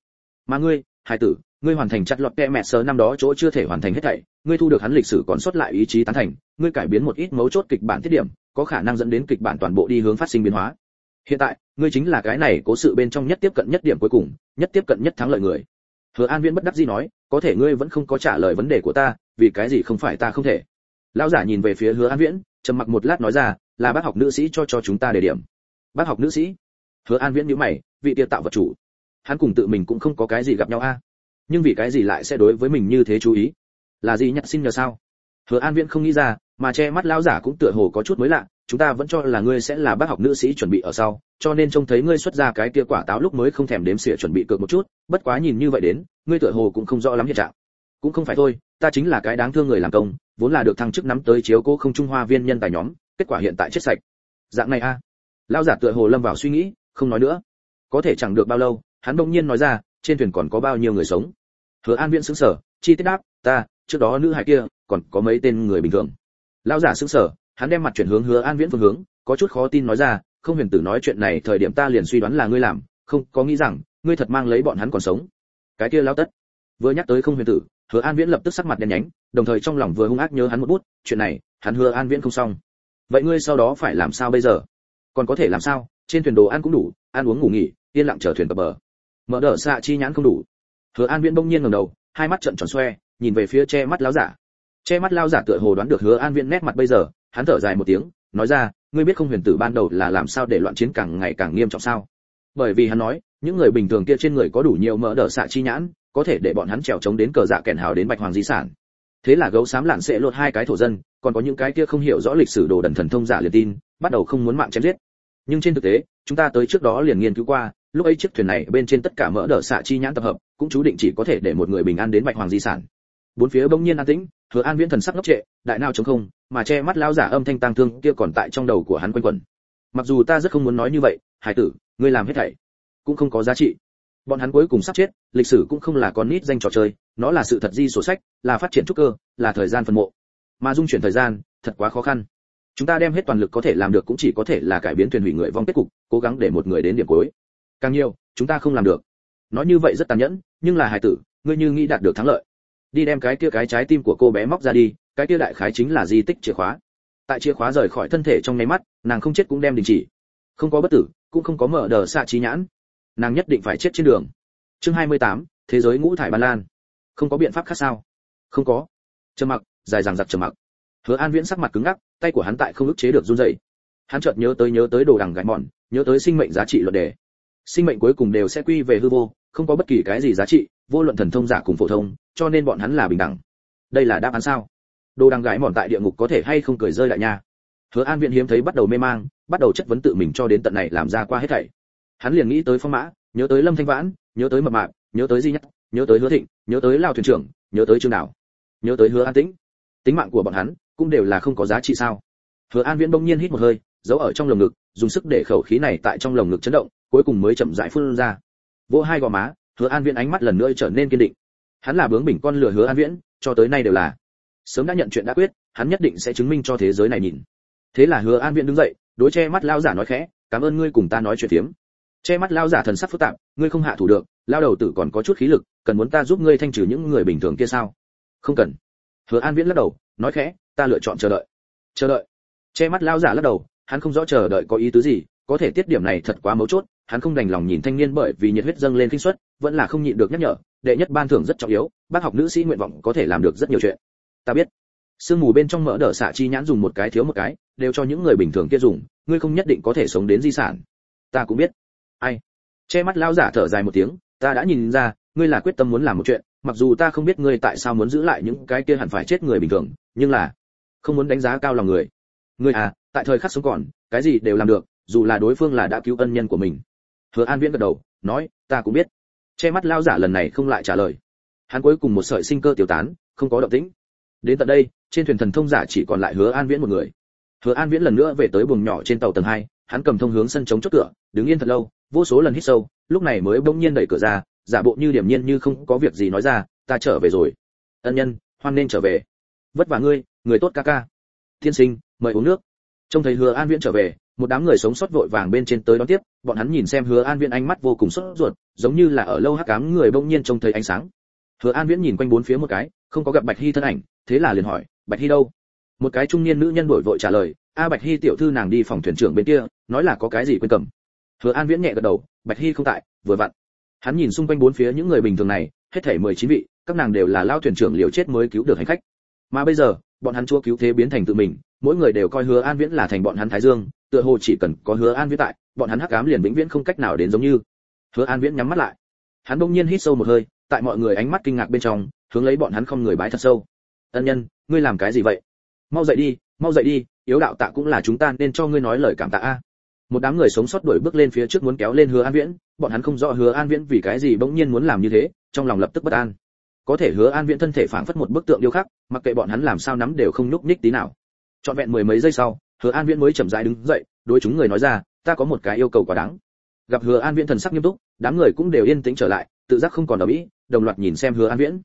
Mà ngươi hai tử, ngươi hoàn thành chặt lọt kẹ mẹ sờ năm đó chỗ chưa thể hoàn thành hết thảy, ngươi thu được hắn lịch sử còn sót lại ý chí tán thành, ngươi cải biến một ít mấu chốt kịch bản tiết điểm, có khả năng dẫn đến kịch bản toàn bộ đi hướng phát sinh biến hóa. Hiện tại, ngươi chính là cái này cố sự bên trong nhất tiếp cận nhất điểm cuối cùng, nhất tiếp cận nhất thắng lợi người. Hứa an viễn bất đắc dĩ nói, có thể ngươi vẫn không có trả lời vấn đề của ta, vì cái gì không phải ta không thể. Lão giả nhìn về phía hứa an viễn trầm mặc một lát nói ra, là bác học nữ sĩ cho cho chúng ta đề điểm. Bác học nữ sĩ? Hứa an viễn nhíu mày, vị tiêu tạo vật chủ, hắn cùng tự mình cũng không có cái gì gặp nhau a. Nhưng vì cái gì lại sẽ đối với mình như thế chú ý? Là gì nhặt xin nhờ sao? Hứa an viễn không nghĩ ra, mà che mắt lão giả cũng tựa hồ có chút mới lạ, chúng ta vẫn cho là ngươi sẽ là bác học nữ sĩ chuẩn bị ở sau, cho nên trông thấy ngươi xuất ra cái kia quả táo lúc mới không thèm đếm xỉa chuẩn bị cược một chút, bất quá nhìn như vậy đến, ngươi tựa hồ cũng không rõ lắm hiện trạng. Cũng không phải thôi, ta chính là cái đáng thương người làm công vốn là được thăng chức nắm tới chiếu cố không trung hoa viên nhân tài nhóm, kết quả hiện tại chết sạch. Dạng này a. À. lão giả tựa hồ lâm vào suy nghĩ, không nói nữa. Có thể chẳng được bao lâu, hắn bỗng nhiên nói ra, trên thuyền còn có bao nhiêu người sống? Hứa an viễn sững sờ, chi tiết đáp, ta, trước đó nữ hải kia, còn có mấy tên người bình thường. Lão giả sững sờ, hắn đem mặt chuyển hướng hứa an viễn phương hướng, có chút khó tin nói ra, không huyền tử nói chuyện này thời điểm ta liền suy đoán là ngươi làm, không có nghĩ rằng, ngươi thật mang lấy bọn hắn còn sống. Cái kia lao tất, vừa nhắc tới không huyền tử hứa an viễn lập tức sắc mặt đen nhánh, đồng thời trong lòng vừa hung ác nhớ hắn một bút, chuyện này, hắn hứa an viễn không xong. Vậy ngươi sau đó phải làm sao bây giờ? Còn có thể làm sao? Trên thuyền đồ ăn cũng đủ, ăn uống ngủ nghỉ, yên lặng chờ thuyền cập bờ. Mở đỡ xạ chi nhãn không đủ. Hứa an viễn bỗng nhiên ngẩng đầu, hai mắt trợn tròn xoe, nhìn về phía che mắt lão giả. Che mắt lão giả tựa hồ đoán được hứa an viễn nét mặt bây giờ, hắn thở dài một tiếng, nói ra, ngươi biết không huyền tử ban đầu là làm sao để loạn chiến càng ngày càng nghiêm trọng sao? Bởi vì hắn nói, những người bình thường kia trên người có đủ nhiều mỡ đỡ xạ chi nhãn, có thể để bọn hắn trèo chống đến cờ dạ kèn hào đến bạch hoàng di sản. Thế là gấu xám lạn sẽ lột hai cái thổ dân, còn có những cái kia không hiểu rõ lịch sử đồ đần thần thông giả liền tin, bắt đầu không muốn mạng chém giết. Nhưng trên thực tế, chúng ta tới trước đó liền nghiên cứu qua, lúc ấy chiếc thuyền này bên trên tất cả mỡ đỡ xạ chi nhãn tập hợp, cũng chú định chỉ có thể để một người bình an đến bạch hoàng di sản. Bốn phía bỗng nhiên an tĩnh, hứa an viễn thần sắc ngốc trệ, đại nào chống không, mà che mắt lao giả âm thanh tang thương kia còn tại trong đầu của hắn quanh quẩn. Mặc dù ta rất không muốn nói như vậy, hải tử ngươi làm hết thảy, cũng không có giá trị. Bọn hắn cuối cùng sắp chết, lịch sử cũng không là con nít danh trò chơi, nó là sự thật di sổ sách, là phát triển trúc cơ, là thời gian phân mộ. Mà dung chuyển thời gian, thật quá khó khăn. Chúng ta đem hết toàn lực có thể làm được cũng chỉ có thể là cải biến thuyền hủy người vong kết cục, cố gắng để một người đến điểm cuối. Càng nhiều, chúng ta không làm được. Nói như vậy rất tàn nhẫn, nhưng là hài tử, ngươi như nghĩ đạt được thắng lợi. Đi đem cái kia cái trái tim của cô bé móc ra đi, cái kia đại khái chính là di tích chìa khóa. Tại chìa khóa rời khỏi thân thể trong nháy mắt, nàng không chết cũng đem đình chỉ. Không có bất tử cũng không có mở đờ xạ trí nhãn. Nàng nhất định phải chết trên đường. Chương 28, thế giới ngũ thải ban lan. Không có biện pháp khác sao? Không có. Trầm mặc dài dằng dặc trầm mặc. Hứa an viễn sắc mặt cứng ngắc tay của hắn tại không ức chế được run rẩy. Hắn chợt nhớ tới nhớ tới đồ đằng gãi mòn nhớ tới sinh mệnh giá trị luật đề. Sinh mệnh cuối cùng đều sẽ quy về hư vô không có bất kỳ cái gì giá trị vô luận thần thông giả cùng phổ thông cho nên bọn hắn là bình đẳng. Đây là đáp án sao? Đồ đằng gãi mòn tại địa ngục có thể hay không cười rơi lại nha? Hứa an viễn hiếm thấy bắt đầu mê mang bắt đầu chất vấn tự mình cho đến tận này làm ra qua hết thảy. Hắn liền nghĩ tới phong mã nhớ tới lâm thanh vãn nhớ tới mập mạp nhớ tới di nhất nhớ tới hứa thịnh nhớ tới lao thuyền trưởng nhớ tới trương Nào, nhớ tới hứa an tĩnh. Tính mạng của bọn hắn cũng đều là không có giá trị sao? Hứa an viễn bỗng nhiên hít một hơi giấu ở trong lồng ngực dùng sức để khẩu khí này tại trong lồng ngực chấn động cuối cùng mới chậm rãi phun ra. Vỗ hai gò má hứa an viễn ánh mắt lần nữa trở nên kiên định. Hắn là bướng bỉnh con lừa hứa an viễn cho tới nay đều là. Sớm đã nhận chuyện đã quyết hắn nhất định sẽ chứng minh cho thế giới này nhìn thế là hứa an viễn đứng dậy, đối che mắt lao giả nói khẽ, cảm ơn ngươi cùng ta nói chuyện tiếm che mắt lao giả thần sắc phức tạp, ngươi không hạ thủ được lao đầu tử còn có chút khí lực, cần muốn ta giúp ngươi thanh trừ những người bình thường kia sao? Không cần. Hứa an viễn lắc đầu, nói khẽ, ta lựa chọn chờ đợi. Chờ đợi? Che mắt lao giả lắc đầu, hắn không rõ chờ đợi có ý tứ gì, có thể tiết điểm này thật quá mấu chốt, hắn không đành lòng nhìn thanh niên bởi vì nhiệt huyết dâng lên kinh suất, vẫn là không nhịn được nhắc nhở, đệ nhất ban thưởng rất trọng yếu, bác học nữ sĩ nguyện vọng có thể làm được rất nhiều chuyện. Ta biết sương mù bên trong mỡ đỡ xạ chi nhãn dùng một cái thiếu một cái, đều cho những người bình thường kia dùng, ngươi không nhất định có thể sống đến di sản. Ta cũng biết. Ai? Che mắt lão giả thở dài một tiếng, ta đã nhìn ra, ngươi là quyết tâm muốn làm một chuyện, mặc dù ta không biết ngươi tại sao muốn giữ lại những cái kia hẳn phải chết người bình thường, nhưng là không muốn đánh giá cao lòng người. Ngươi à tại thời khắc sống còn, cái gì đều làm được, dù là đối phương là đã cứu ân nhân của mình. Hứa an viễn gật đầu, nói, ta cũng biết. Che mắt lão giả lần này không lại trả lời. Hắn cuối cùng một sợi sinh cơ tiêu tán, không có động tĩnh. Đến tận đây trên thuyền thần thông giả chỉ còn lại hứa an viễn một người. Hứa an viễn lần nữa về tới buồng nhỏ trên tàu tầng hai, hắn cầm thông hướng sân chống chốt cửa, đứng yên thật lâu, vô số lần hít sâu, lúc này mới bỗng nhiên đẩy cửa ra, giả bộ như điểm nhiên như không có việc gì nói ra, ta trở về rồi. Ân nhân, hoan nên trở về. Vất vả ngươi, người tốt ca ca. Thiên sinh, mời uống nước. Trông thấy hứa an viễn trở về, một đám người sống sót vội vàng bên trên tới đón tiếp, bọn hắn nhìn xem hứa an viễn ánh mắt vô cùng sốt ruột, giống như là ở lâu hắc cám người bỗng nhiên trông thấy ánh sáng. Hứa an viễn nhìn quanh bốn phía một cái, không có gặp bạch hy thân ảnh, thế là liền hỏi bạch hy đâu? Một cái trung niên nữ nhân đổi vội trả lời, a bạch hy tiểu thư nàng đi phòng thuyền trưởng bên kia, nói là có cái gì quên cầm. Hứa an viễn nhẹ gật đầu, bạch hy không tại, vừa vặn. Hắn nhìn xung quanh bốn phía những người bình thường này, hết thảy mười chín vị, các nàng đều là lao thuyền trưởng liều chết mới cứu được hành khách. Mà bây giờ, bọn hắn chúa cứu thế biến thành tự mình, mỗi người đều coi hứa an viễn là thành bọn hắn thái dương, tựa hồ chỉ cần có hứa an viễn tại, bọn hắn hắc ám liền vĩnh viễn không cách nào đến giống như. Hứa an viễn nhắm mắt lại. Hắn bỗng nhiên hít sâu một hơi, tại mọi người ánh mắt kinh ngạc bên trong, hướng lấy bọn hắn không người bái thật sâu ân nhân, ngươi làm cái gì vậy? Mau dậy đi, mau dậy đi, yếu đạo tạ cũng là chúng ta nên cho ngươi nói lời cảm tạ a. Một đám người sống sót đuổi bước lên phía trước muốn kéo lên hứa an viễn, bọn hắn không rõ hứa an viễn vì cái gì bỗng nhiên muốn làm như thế, trong lòng lập tức bất an. Có thể hứa an viễn thân thể phảng phất một bức tượng điêu khắc, mặc kệ bọn hắn làm sao nắm đều không nhúc nhích tí nào. Trọn vẹn mười mấy giây sau, hứa an viễn mới chậm rãi đứng dậy, đối chúng người nói ra, ta có một cái yêu cầu quá đáng. Gặp hứa an viễn thần sắc nghiêm túc, đám người cũng đều yên tĩnh trở lại, tự giác không còn ở mỹ, đồng loạt nhìn xem hứa an viễn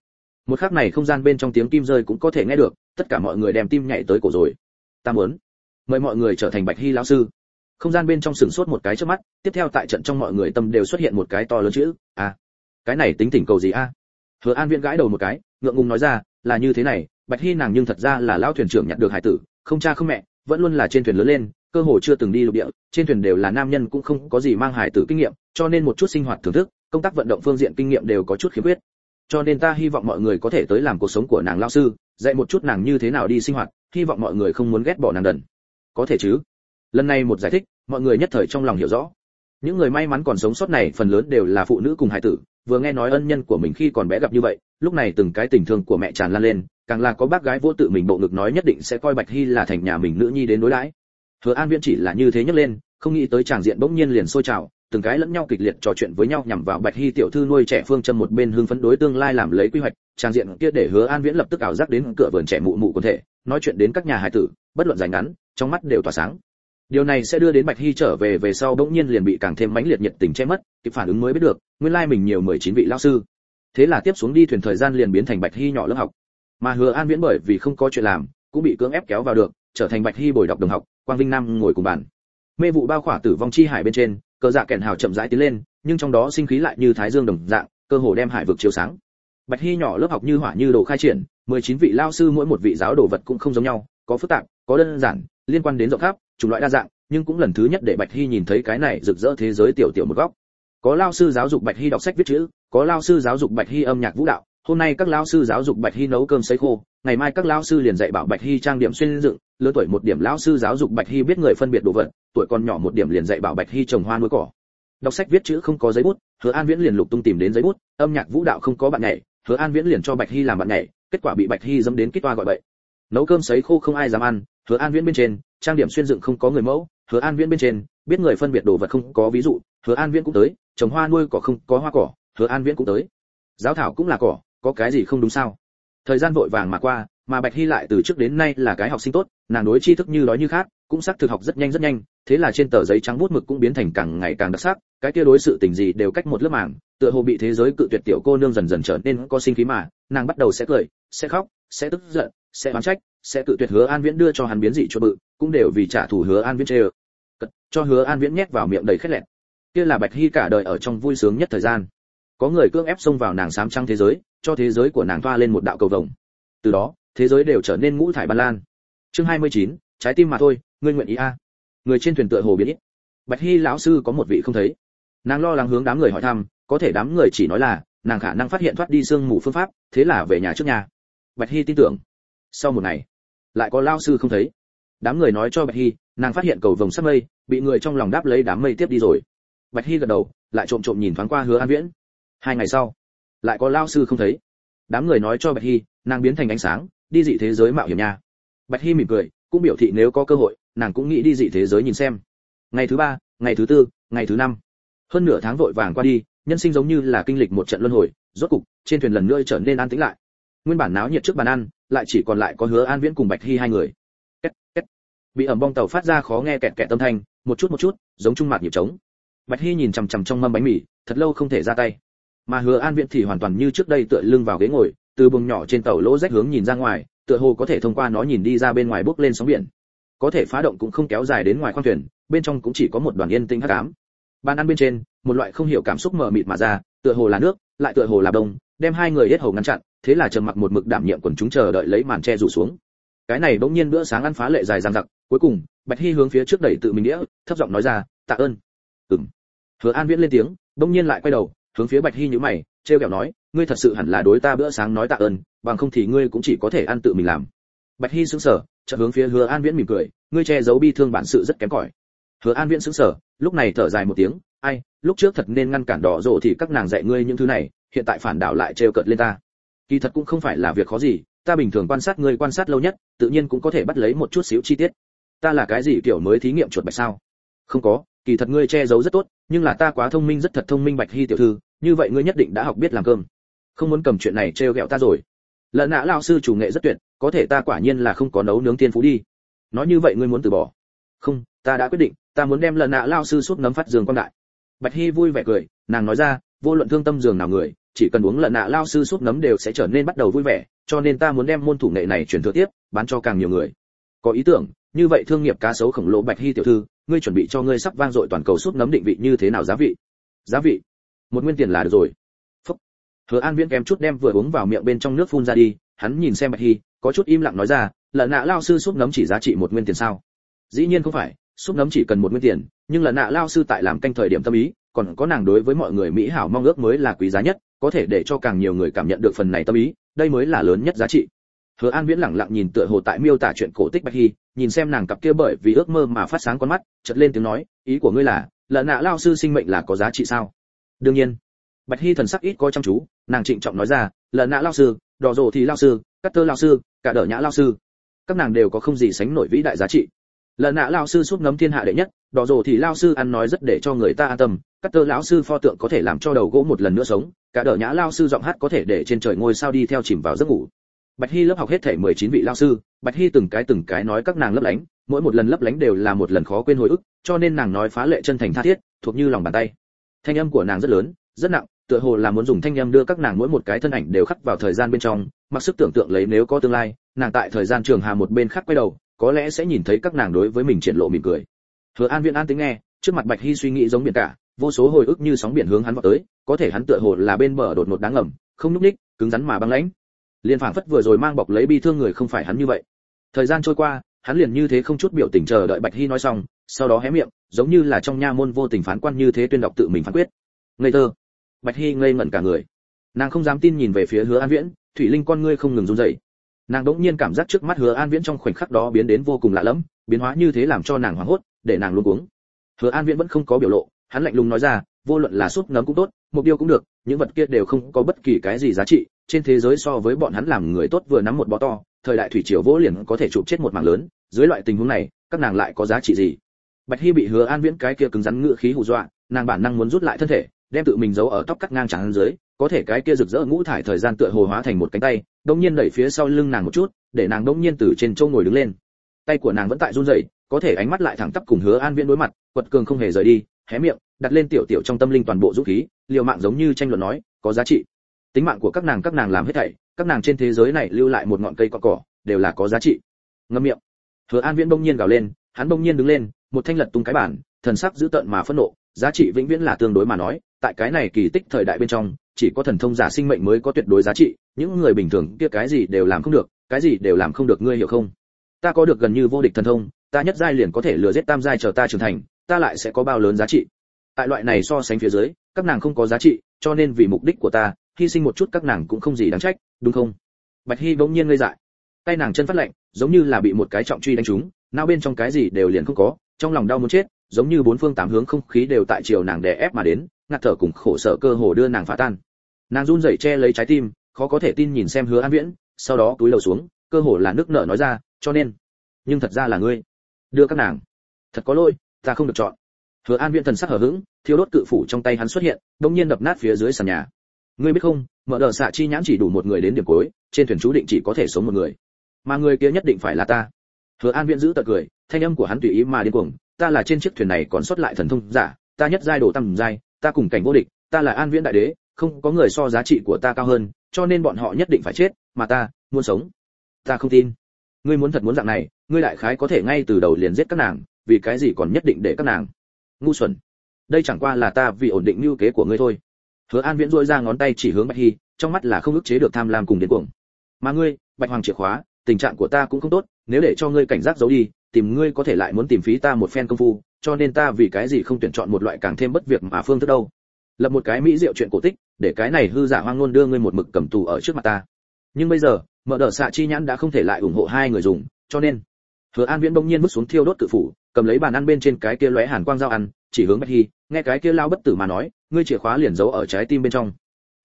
một khắc này không gian bên trong tiếng kim rơi cũng có thể nghe được, tất cả mọi người đem tim nhảy tới cổ rồi. Ta muốn mời mọi người trở thành bạch hy lão sư. Không gian bên trong sừng sốt một cái trước mắt, tiếp theo tại trận trong mọi người tâm đều xuất hiện một cái to lớn chữ à cái này tính tỉnh cầu gì a? Hứa an viễn gãi đầu một cái, ngượng ngùng nói ra, là như thế này, bạch hy nàng nhưng thật ra là lão thuyền trưởng nhặt được hải tử, không cha không mẹ, vẫn luôn là trên thuyền lớn lên, cơ hồ chưa từng đi lục địa, trên thuyền đều là nam nhân cũng không có gì mang hải tử kinh nghiệm, cho nên một chút sinh hoạt thưởng thức, công tác vận động phương diện kinh nghiệm đều có chút khiếm khuyết cho nên ta hy vọng mọi người có thể tới làm cuộc sống của nàng lao sư, dạy một chút nàng như thế nào đi sinh hoạt, hy vọng mọi người không muốn ghét bỏ nàng đần. Có thể chứ? Lần này một giải thích, mọi người nhất thời trong lòng hiểu rõ. Những người may mắn còn sống sót này phần lớn đều là phụ nữ cùng hải tử, vừa nghe nói ân nhân của mình khi còn bé gặp như vậy, lúc này từng cái tình thương của mẹ tràn lan lên, càng là có bác gái vô tự mình bộ ngực nói nhất định sẽ coi bạch hy là thành nhà mình nữ nhi đến đối đãi. Hứa an viễn chỉ là như thế nhấc lên, không nghĩ tới tràng diện bỗng nhiên liền sôi trào từng cái lẫn nhau kịch liệt trò chuyện với nhau nhằm vào bạch hy tiểu thư nuôi trẻ phương châm một bên hương phấn đối tương lai làm lấy quy hoạch, trang diện kia để hứa an viễn lập tức ảo giác đến cửa vườn trẻ mụ mụ quần thể, nói chuyện đến các nhà hải tử, bất luận dài ngắn, trong mắt đều tỏa sáng. Điều này sẽ đưa đến bạch hy trở về về sau bỗng nhiên liền bị càng thêm mãnh liệt nhiệt tình che mất, kịp phản ứng mới biết được, nguyên lai mình nhiều mười chín vị lao sư. Thế là tiếp xuống đi thuyền thời gian liền biến thành bạch hy nhỏ lớp học. Mà hứa an viễn bởi vì không có chuyện làm, cũng bị cưỡng ép kéo vào được, trở thành bạch hy bồi đọc đồng học, quang vinh nam ngồi cùng bàn. Mê vụ bao khỏa tử vong chi hải bên trên cờ dạ kẹn hào chậm rãi tiến lên, nhưng trong đó sinh khí lại như thái dương đồng dạng, cơ hồ đem hải vực chiếu sáng. Bạch hy nhỏ lớp học như hỏa như đồ khai triển, mười chín vị lao sư mỗi một vị giáo đồ vật cũng không giống nhau, có phức tạp, có đơn giản, liên quan đến rộng khắp, chủng loại đa dạng, nhưng cũng lần thứ nhất để bạch hy nhìn thấy cái này rực rỡ thế giới tiểu tiểu một góc. Có lao sư giáo dục bạch hy đọc sách viết chữ, có lao sư giáo dục bạch hy âm nhạc vũ đạo, hôm nay các lao sư giáo dục bạch hy nấu cơm sấy khô, ngày mai các lao sư liền dạy bảo bạch hy trang điểm xuyên dựng lớn tuổi một điểm lão sư giáo dục bạch hy biết người phân biệt đồ vật, tuổi còn nhỏ một điểm liền dạy bảo bạch hy trồng hoa nuôi cỏ. Đọc sách viết chữ không có giấy bút, hứa an viễn liền lục tung tìm đến giấy bút, âm nhạc vũ đạo không có bạn nhảy, hứa an viễn liền cho bạch hy làm bạn nhảy, kết quả bị bạch hy dâm đến kít toa gọi bậy. Nấu cơm sấy khô không ai dám ăn, hứa an viễn bên trên, trang điểm xuyên dựng không có người mẫu, hứa an viễn bên trên, biết người phân biệt đồ vật không có ví dụ, hứa an viễn cũng tới, trồng hoa nuôi cỏ không có hoa cỏ, hứa an viễn cũng tới. Giáo thảo cũng là cỏ, có cái gì không đúng sao? Thời gian vội vàng mà qua mà bạch hy lại từ trước đến nay là cái học sinh tốt, nàng đối tri thức như đói như khát, cũng xác thực học rất nhanh rất nhanh, thế là trên tờ giấy trắng bút mực cũng biến thành càng ngày càng đặc sắc, cái kia đối sự tình gì đều cách một lớp màng tựa hồ bị thế giới cự tuyệt tiểu cô nương dần dần trở nên có sinh khí mà, nàng bắt đầu sẽ cười, sẽ khóc, sẽ tức giận, sẽ oán trách, sẽ cự tuyệt hứa an viễn đưa cho hắn biến dị cho bự, cũng đều vì trả thù hứa an viễn chê cho hứa an viễn nhét vào miệng đầy khét lẹn kia là bạch hy cả đời ở trong vui sướng nhất thời gian. Có người cưỡng ép xông vào nàng sám trăng thế giới, cho thế giới của nàng toa lên một đạo cầu vồng. Từ đó thế giới đều trở nên ngũ thải ban lan. Chương 29, trái tim mà thôi ngươi nguyện ý a người trên thuyền tựa hồ biết ít. Bạch hy lão sư có một vị không thấy. Nàng lo lắng hướng đám người hỏi thăm có thể đám người chỉ nói là nàng khả năng phát hiện thoát đi sương mù phương pháp thế là về nhà trước nhà. Bạch hy tin tưởng. Sau một ngày lại có lao sư không thấy. Đám người nói cho bạch hy nàng phát hiện cầu vồng sắp mây bị người trong lòng đáp lấy đám mây tiếp đi rồi. Bạch hy gật đầu lại trộm trộm nhìn thoáng qua hứa an viễn. Hai ngày sau lại có lao sư không thấy. Đám người nói cho bạch hy nàng biến thành ánh sáng đi dị thế giới mạo hiểm nha. Bạch hy mỉm cười, cũng biểu thị nếu có cơ hội, nàng cũng nghĩ đi dị thế giới nhìn xem. Ngày thứ ba, ngày thứ tư, ngày thứ năm. Hơn nửa tháng vội vàng qua đi, nhân sinh giống như là kinh lịch một trận luân hồi, rốt cục, trên thuyền lần nữa trở nên an tĩnh lại. Nguyên bản náo nhiệt trước bàn ăn, lại chỉ còn lại có hứa an viễn cùng bạch hy hai người. Két két. Bị ẩm bong tàu phát ra khó nghe kẹt kẹt tâm thanh, một chút một chút, giống trung mặt nhịp trống. Bạch hy nhìn chằm chằm trong mâm bánh mì, thật lâu không thể ra tay. Mà hứa an viễn thì hoàn toàn như trước đây tựa lưng vào ghế ngồi từ buồng nhỏ trên tàu lỗ rách hướng nhìn ra ngoài, tựa hồ có thể thông qua nó nhìn đi ra bên ngoài bước lên sóng biển. Có thể phá động cũng không kéo dài đến ngoài khoang thuyền, bên trong cũng chỉ có một đoàn yên tĩnh hắc ám. Bàn ăn bên trên, một loại không hiểu cảm xúc mờ mịt mà ra, tựa hồ là nước, lại tựa hồ là đông đem hai người hết hầu ngăn chặn, thế là trầm mặc một mực đảm nhiệm quần chúng chờ đợi lấy màn che rủ xuống. Cái này bỗng nhiên bữa sáng ăn phá lệ dài dằng dặc, cuối cùng, bạch hy hướng phía trước đẩy tự mình đĩa, thấp giọng nói ra, tạ ơn. Ừm. Hứa an viễn lên tiếng, bỗng nhiên lại quay đầu, hướng phía bạch hy nhíu mày trêu kẹo nói, ngươi thật sự hẳn là đối ta bữa sáng nói tạ ơn, bằng không thì ngươi cũng chỉ có thể ăn tự mình làm. Bạch hy sững sờ, chợt hướng phía hứa an viễn mỉm cười, ngươi che giấu bi thương bản sự rất kém cỏi. Hứa an viễn sững sờ, lúc này thở dài một tiếng, ai, lúc trước thật nên ngăn cản đỏ rộ thì các nàng dạy ngươi những thứ này, hiện tại phản đảo lại trêu cợt lên ta. Kỳ thật cũng không phải là việc khó gì, ta bình thường quan sát ngươi quan sát lâu nhất, tự nhiên cũng có thể bắt lấy một chút xíu chi tiết. Ta là cái gì kiểu mới thí nghiệm chuột bạch sao? Không có, kỳ thật ngươi che giấu rất tốt, nhưng là ta quá thông minh rất thật thông minh bạch hy tiểu thư như vậy ngươi nhất định đã học biết làm cơm. Không muốn cầm chuyện này trêu ghẹo ta rồi. Lợn nã lao sư chủ nghệ rất tuyệt, có thể ta quả nhiên là không có nấu nướng tiên phú đi. Nói như vậy ngươi muốn từ bỏ. Không, ta đã quyết định, ta muốn đem lợn nã lao sư suốt nấm phát giường quan đại. Bạch hy vui vẻ cười, nàng nói ra, vô luận thương tâm giường nào người, chỉ cần uống lợn nã lao sư suốt nấm đều sẽ trở nên bắt đầu vui vẻ, cho nên ta muốn đem môn thủ nghệ này truyền thừa tiếp, bán cho càng nhiều người. Có ý tưởng, như vậy thương nghiệp cá sấu khổng lồ bạch hy tiểu thư, ngươi chuẩn bị cho ngươi sắp vang dội toàn cầu suốt nấm định vị như thế nào giá vị? Giá vị? Một nguyên tiền là được rồi. Phúc. hứa an viễn kém chút đem vừa uống vào miệng bên trong nước phun ra đi, hắn nhìn xem bạch hy, có chút im lặng nói ra, lợn nạ lao sư suốt nấm chỉ giá trị một nguyên tiền sao? Dĩ nhiên không phải suốt nấm chỉ cần một nguyên tiền, nhưng lợn nạ lao sư tại làm canh thời điểm tâm ý, còn có nàng đối với mọi người mỹ hảo mong ước mới là quý giá nhất, có thể để cho càng nhiều người cảm nhận được phần này tâm ý, đây mới là lớn nhất giá trị. Hứa an viễn lặng lặng nhìn tựa hồ tại miêu tả chuyện cổ tích bạch hy, nhìn xem nàng cặp kia bởi vì ước mơ mà phát sáng con mắt, chợt lên tiếng nói, ý của ngươi là, lợn nạ lao sư sinh mệnh là có giá trị sao? Đương nhiên, bạch hy thần sắc ít có chăm chú, nàng trịnh trọng nói ra lợn nạ lao sư, đỏ rồ thì lao sư cắt tơ lao sư, cả đỡ nhã lao sư. Các nàng đều có không gì sánh nổi vĩ đại giá trị. Lợn nạ lao sư suốt ngấm thiên hạ đệ nhất, đỏ rồ thì lao sư ăn nói rất để cho người ta an tâm cắt tơ lão sư pho tượng có thể làm cho đầu gỗ một lần nữa sống, cả đỡ nhã lao sư giọng hát có thể để trên trời ngôi sao đi theo chìm vào giấc ngủ. Bạch hy lớp học hết thể 19 vị lao sư, bạch hy từng cái từng cái nói các nàng lấp lánh, mỗi một lần lấp lánh đều là một lần khó quên hồi ức, cho nên nàng nói phá lệ chân thành tha thiết, thuộc như lòng bàn tay thanh âm của nàng rất lớn, rất nặng, tựa hồ là muốn dùng thanh âm đưa các nàng mỗi một cái thân ảnh đều khắc vào thời gian bên trong, mặc sức tưởng tượng lấy nếu có tương lai, nàng tại thời gian trường hà một bên khác quay đầu, có lẽ sẽ nhìn thấy các nàng đối với mình triển lộ mỉm cười. Hứa an viên an tính nghe, trước mặt bạch hy suy nghĩ giống biển cả, vô số hồi ức như sóng biển hướng hắn vọt tới, có thể hắn tựa hồ là bên bờ đột ngột đáng ngầm không núp ních, cứng rắn mà băng lãnh. Liên phảng phất vừa rồi mang bọc lấy bi thương người không phải hắn như vậy. Thời gian trôi qua, hắn liền như thế không chút biểu tình chờ đợi bạch hy nói xong sau đó hé miệng, giống như là trong nha môn vô tình phán quan như thế tuyên đọc tự mình phán quyết. Ngây thơ. Bạch hy ngây ngẩn cả người. Nàng không dám tin nhìn về phía hứa an viễn, thủy linh con ngươi không ngừng run rẩy. Nàng đỗng nhiên cảm giác trước mắt hứa an viễn trong khoảnh khắc đó biến đến vô cùng lạ lẫm, biến hóa như thế làm cho nàng hoảng hốt, để nàng luôn cuống. hứa an viễn vẫn không có biểu lộ, hắn lạnh lùng nói ra, vô luận là súp nấm cũng tốt, mục tiêu cũng được, những vật kia đều không có bất kỳ cái gì giá trị, trên thế giới so với bọn hắn làm người tốt vừa nắm một bó to, thời đại thủy triều vỗ liền có thể chụp chết một mảng lớn, dưới loại tình huống này, các nàng lại có giá trị gì? Bạch hy bị hứa an viễn cái kia cứng rắn ngựa khí hù dọa, nàng bản năng muốn rút lại thân thể, đem tự mình giấu ở tóc cắt ngang trắng dưới, có thể cái kia rực rỡ ngũ thải thời gian tựa hồ hóa thành một cánh tay đông nhiên đẩy phía sau lưng nàng một chút, để nàng đông nhiên từ trên châu ngồi đứng lên. Tay của nàng vẫn tại run rẩy, có thể ánh mắt lại thẳng tắp cùng hứa an viễn đối mặt, quật cường không hề rời đi, hé miệng, đặt lên tiểu tiểu trong tâm linh toàn bộ dũng khí, liều mạng giống như tranh luận nói, có giá trị. Tính mạng của các nàng các nàng làm hết thảy, các nàng trên thế giới này lưu lại một ngọn cây cỏ cỏ, đều là có giá trị. Ngâm miệng. Hứa an viễn đông nhiên gào lên hắn bỗng nhiên đứng lên, một thanh lật tung cái bản, thần sắc dữ tợn mà phẫn nộ, giá trị vĩnh viễn là tương đối mà nói, tại cái này kỳ tích thời đại bên trong, chỉ có thần thông giả sinh mệnh mới có tuyệt đối giá trị, những người bình thường kia cái gì đều làm không được, cái gì đều làm không được ngươi hiểu không? Ta có được gần như vô địch thần thông, ta nhất giai liền có thể lừa giết tam giai chờ ta trưởng thành, ta lại sẽ có bao lớn giá trị? Tại loại này so sánh phía dưới, các nàng không có giá trị, cho nên vì mục đích của ta, hy sinh một chút các nàng cũng không gì đáng trách, đúng không? Bạch hy bỗng nhiên ngây dại. Tay nàng chân phát lạnh, giống như là bị một cái trọng truy đánh trúng não bên trong cái gì đều liền không có, trong lòng đau muốn chết, giống như bốn phương tám hướng không khí đều tại chiều nàng đè ép mà đến, ngạt thở cùng khổ sở cơ hồ đưa nàng phá tan. Nàng run rẩy che lấy trái tim, khó có thể tin nhìn xem hứa an viễn, sau đó túi lầu xuống, cơ hồ là nước nở nói ra, cho nên, nhưng thật ra là ngươi. Đưa các nàng. Thật có lỗi, ta không được chọn. Hứa an viễn thần sắc hở hững thiếu đốt cự phủ trong tay hắn xuất hiện đống nhiên đập nát phía dưới sàn nhà. Ngươi biết không, mở đờ xạ chi nhãn chỉ đủ một người đến điểm cuối, trên thuyền chú định chỉ có thể sống một người. Mà người kia nhất định phải là ta hứa an viễn giữ tật cười, thanh âm của hắn tùy ý mà điên cuồng, ta là trên chiếc thuyền này còn sót lại thần thông giả, ta nhất giai đồ tăng giai, ta cùng cảnh vô địch, ta là an viễn đại đế, không có người so giá trị của ta cao hơn, cho nên bọn họ nhất định phải chết, mà ta muốn sống. Ta không tin. Ngươi muốn thật muốn dạng này, ngươi đại khái có thể ngay từ đầu liền giết các nàng, vì cái gì còn nhất định để các nàng? Ngu xuẩn. Đây chẳng qua là ta vì ổn định mưu kế của ngươi thôi. Hứa an viễn duỗi ra ngón tay chỉ hướng bạch hy, trong mắt là không ức chế được tham lam cùng điên cuồng. Mà ngươi, bạch hoàng chìa khóa tình trạng của ta cũng không tốt, nếu để cho ngươi cảnh giác giấu đi, tìm ngươi có thể lại muốn tìm phí ta một phen công phu, cho nên ta vì cái gì không tuyển chọn một loại càng thêm bất việc mà phương thức đâu. Lập một cái mỹ diệu chuyện cổ tích, để cái này hư giả hoang ngôn đưa ngươi một mực cầm tù ở trước mặt ta. Nhưng bây giờ, mở đờ xạ chi nhãn đã không thể lại ủng hộ hai người dùng, cho nên, hứa an viễn bỗng nhiên bước xuống thiêu đốt tự phủ, cầm lấy bàn ăn bên trên cái kia lóe hàn quang dao ăn, chỉ hướng bạch hy, nghe cái kia lao bất tử mà nói, ngươi chìa khóa liền giấu ở trái tim bên trong.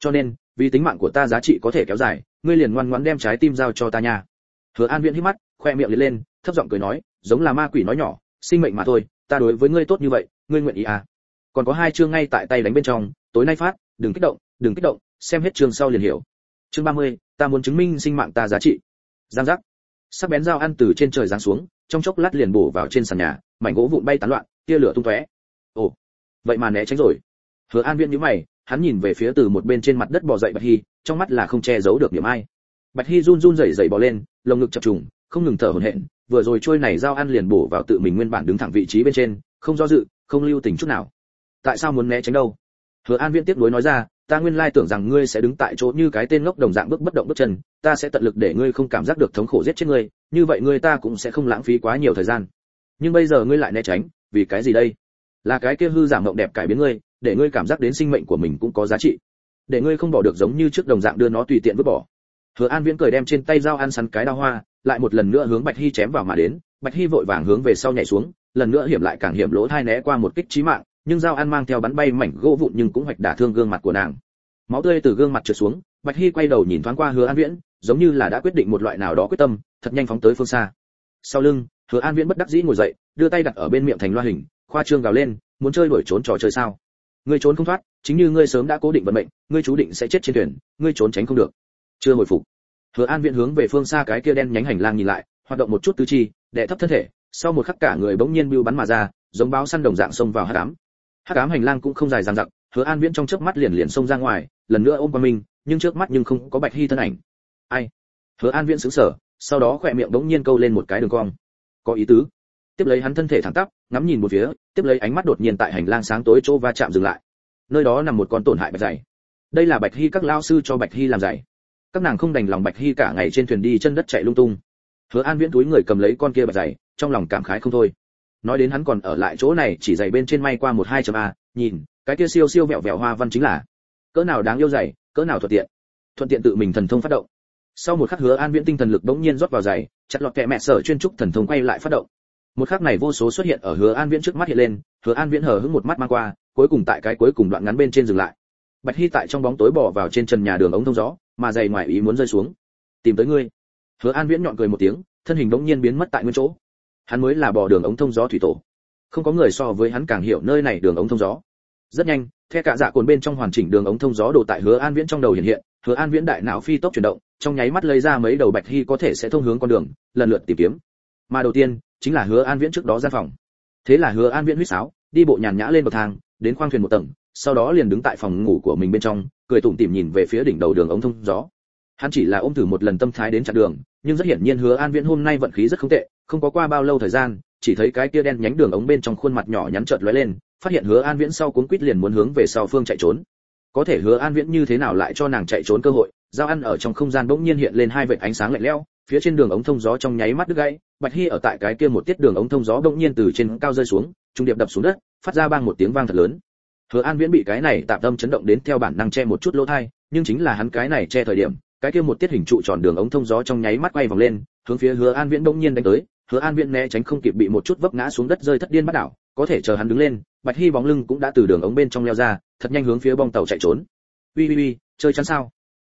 Cho nên, vì tính mạng của ta giá trị có thể kéo dài, ngươi liền ngoan ngoãn đem trái tim giao cho ta nha hứa an viễn hít mắt khoe miệng liệt lên thấp giọng cười nói giống là ma quỷ nói nhỏ sinh mệnh mà thôi ta đối với ngươi tốt như vậy ngươi nguyện ý à? Còn có hai chương ngay tại tay đánh bên trong tối nay phát đừng kích động đừng kích động xem hết chương sau liền hiểu. Chương 30, ta muốn chứng minh sinh mạng ta giá trị. Giang giác. Sắc bén dao ăn từ trên trời giáng xuống trong chốc lát liền bổ vào trên sàn nhà mảnh gỗ vụn bay tán loạn tia lửa tung tóe. Ồ vậy mà né tránh rồi. Hứa an viễn nhíu mày hắn nhìn về phía từ một bên trên mặt đất bò dậy bạch hy trong mắt là không che giấu được điểm ai. Bạch hy run run rẩy rẩy bò lên lồng ngực chập trùng, không ngừng thở hổn hển, vừa rồi trôi này dao ăn liền bổ vào tự mình nguyên bản đứng thẳng vị trí bên trên, không do dự, không lưu tình chút nào. Tại sao muốn né tránh đâu? Hứa an viễn tiếp nối nói ra, ta nguyên lai tưởng rằng ngươi sẽ đứng tại chỗ như cái tên ngốc đồng dạng bước bất động bước chân, ta sẽ tận lực để ngươi không cảm giác được thống khổ giết chết ngươi, như vậy ngươi ta cũng sẽ không lãng phí quá nhiều thời gian. Nhưng bây giờ ngươi lại né tránh, vì cái gì đây? Là cái kia hư giảm mộng đẹp cải biến ngươi, để ngươi cảm giác đến sinh mệnh của mình cũng có giá trị. Để ngươi không bỏ được giống như trước đồng dạng đưa nó tùy tiện vứt bỏ hứa an viễn cười đem trên tay dao ăn sắn cái đao hoa, lại một lần nữa hướng bạch hy chém vào mà đến. Bạch hy vội vàng hướng về sau nhảy xuống, lần nữa hiểm lại càng hiểm lỗ thai né qua một kích chí mạng, nhưng dao ăn mang theo bắn bay mảnh gỗ vụn nhưng cũng hoạch đả thương gương mặt của nàng. Máu tươi từ gương mặt trượt xuống, bạch hy quay đầu nhìn thoáng qua hứa an viễn, giống như là đã quyết định một loại nào đó quyết tâm, thật nhanh phóng tới phương xa. Sau lưng, hứa an viễn bất đắc dĩ ngồi dậy, đưa tay đặt ở bên miệng thành loa hình, khoa trương gào lên, muốn chơi đuổi trốn trò chơi sao? Ngươi trốn không thoát, chính như ngươi sớm đã cố định vận mệnh, ngươi chú định sẽ chết trên thuyền, ngươi trốn tránh không được chưa hồi phục. Hứa an viễn hướng về phương xa cái kia đen nhánh hành lang nhìn lại, hoạt động một chút tứ chi đệ thấp thân thể, sau một khắc cả người bỗng nhiên bưu bắn mà ra, giống báo săn đồng dạng xông vào hắc ám. Hắc ám hành lang cũng không dài dằng dặc, hứa an viễn trong chớp mắt liền liền xông ra ngoài, lần nữa ôm qua mình, nhưng trước mắt nhưng không có bạch hy thân ảnh. Ai? Hứa an viễn sững sờ, sau đó khỏe miệng bỗng nhiên câu lên một cái đường cong. Có ý tứ. Tiếp lấy hắn thân thể thẳng tắp, ngắm nhìn một phía, tiếp lấy ánh mắt đột nhiên tại hành lang sáng tối chỗ va chạm dừng lại. Nơi đó nằm một con tổn hại bạch dày. Đây là bạch hy các lao sư cho bạch hy làm dày các nàng không đành lòng bạch hy cả ngày trên thuyền đi chân đất chạy lung tung. Hứa an viễn túi người cầm lấy con kia bạch giày, trong lòng cảm khái không thôi. Nói đến hắn còn ở lại chỗ này, chỉ giày bên trên may qua một hai chấm a, nhìn, cái kia siêu siêu vẹo vẹo hoa văn chính là cỡ nào đáng yêu giày, cỡ nào thuận tiện. Thuận tiện tự mình thần thông phát động. Sau một khắc hứa an viễn tinh thần lực đống nhiên rót vào giày, chặt lọt kẹ mẹ sở chuyên trúc thần thông quay lại phát động. Một khắc này vô số xuất hiện ở hứa an viễn trước mắt hiện lên, hứa an viễn hờ hững một mắt mang qua, cuối cùng tại cái cuối cùng đoạn ngắn bên trên dừng lại. Bạch hy tại trong bóng tối bỏ vào trên trần nhà đường ống thông gió mà giày ngoài ý muốn rơi xuống. Tìm tới ngươi. Hứa an viễn nhọn cười một tiếng, thân hình đống nhiên biến mất tại nguyên chỗ. Hắn mới là bỏ đường ống thông gió thủy tổ. Không có người so với hắn càng hiểu nơi này đường ống thông gió. Rất nhanh theo cả dạ cồn bên trong hoàn chỉnh đường ống thông gió đổ tại hứa an viễn trong đầu hiện hiện. Hứa an viễn đại não phi tốc chuyển động, trong nháy mắt lấy ra mấy đầu bạch hy có thể sẽ thông hướng con đường, lần lượt tìm kiếm. Mà đầu tiên, chính là hứa an viễn trước đó gian phòng. Thế là hứa an viễn huýt sáo, đi bộ nhàn nhã lên bậc thang đến khoang thuyền một tầng, sau đó liền đứng tại phòng ngủ của mình bên trong, cười tủm tỉm nhìn về phía đỉnh đầu đường ống thông gió. Hắn chỉ là ôm thử một lần tâm thái đến chặn đường, nhưng rất hiển nhiên hứa an viễn hôm nay vận khí rất không tệ, không có qua bao lâu thời gian, chỉ thấy cái kia đen nhánh đường ống bên trong khuôn mặt nhỏ nhắn chợt lóe lên, phát hiện hứa an viễn sau cuốn quýt liền muốn hướng về sau phương chạy trốn. Có thể hứa an viễn như thế nào lại cho nàng chạy trốn cơ hội, giao ăn ở trong không gian bỗng nhiên hiện lên hai vệt ánh sáng lạnh lẽo phía trên đường ống thông gió trong nháy mắt đứt gãy, bạch hy ở tại cái kia một tiết đường ống thông gió bỗng nhiên từ trên cao rơi xuống, trung điệp đập xuống đất, phát ra bang một tiếng vang thật lớn. Hứa an viễn bị cái này tạm tâm chấn động đến theo bản năng che một chút lỗ thai nhưng chính là hắn cái này che thời điểm, cái kia một tiết hình trụ tròn đường ống thông gió trong nháy mắt quay vòng lên, hướng phía hứa an viễn bỗng nhiên đánh tới. Hứa an viễn né tránh không kịp bị một chút vấp ngã xuống đất rơi thất điên bắt đảo, có thể chờ hắn đứng lên, bạch hy bóng lưng cũng đã từ đường ống bên trong leo ra, thật nhanh hướng phía bong tàu chạy trốn. Ui ui ui chơi chắn sao?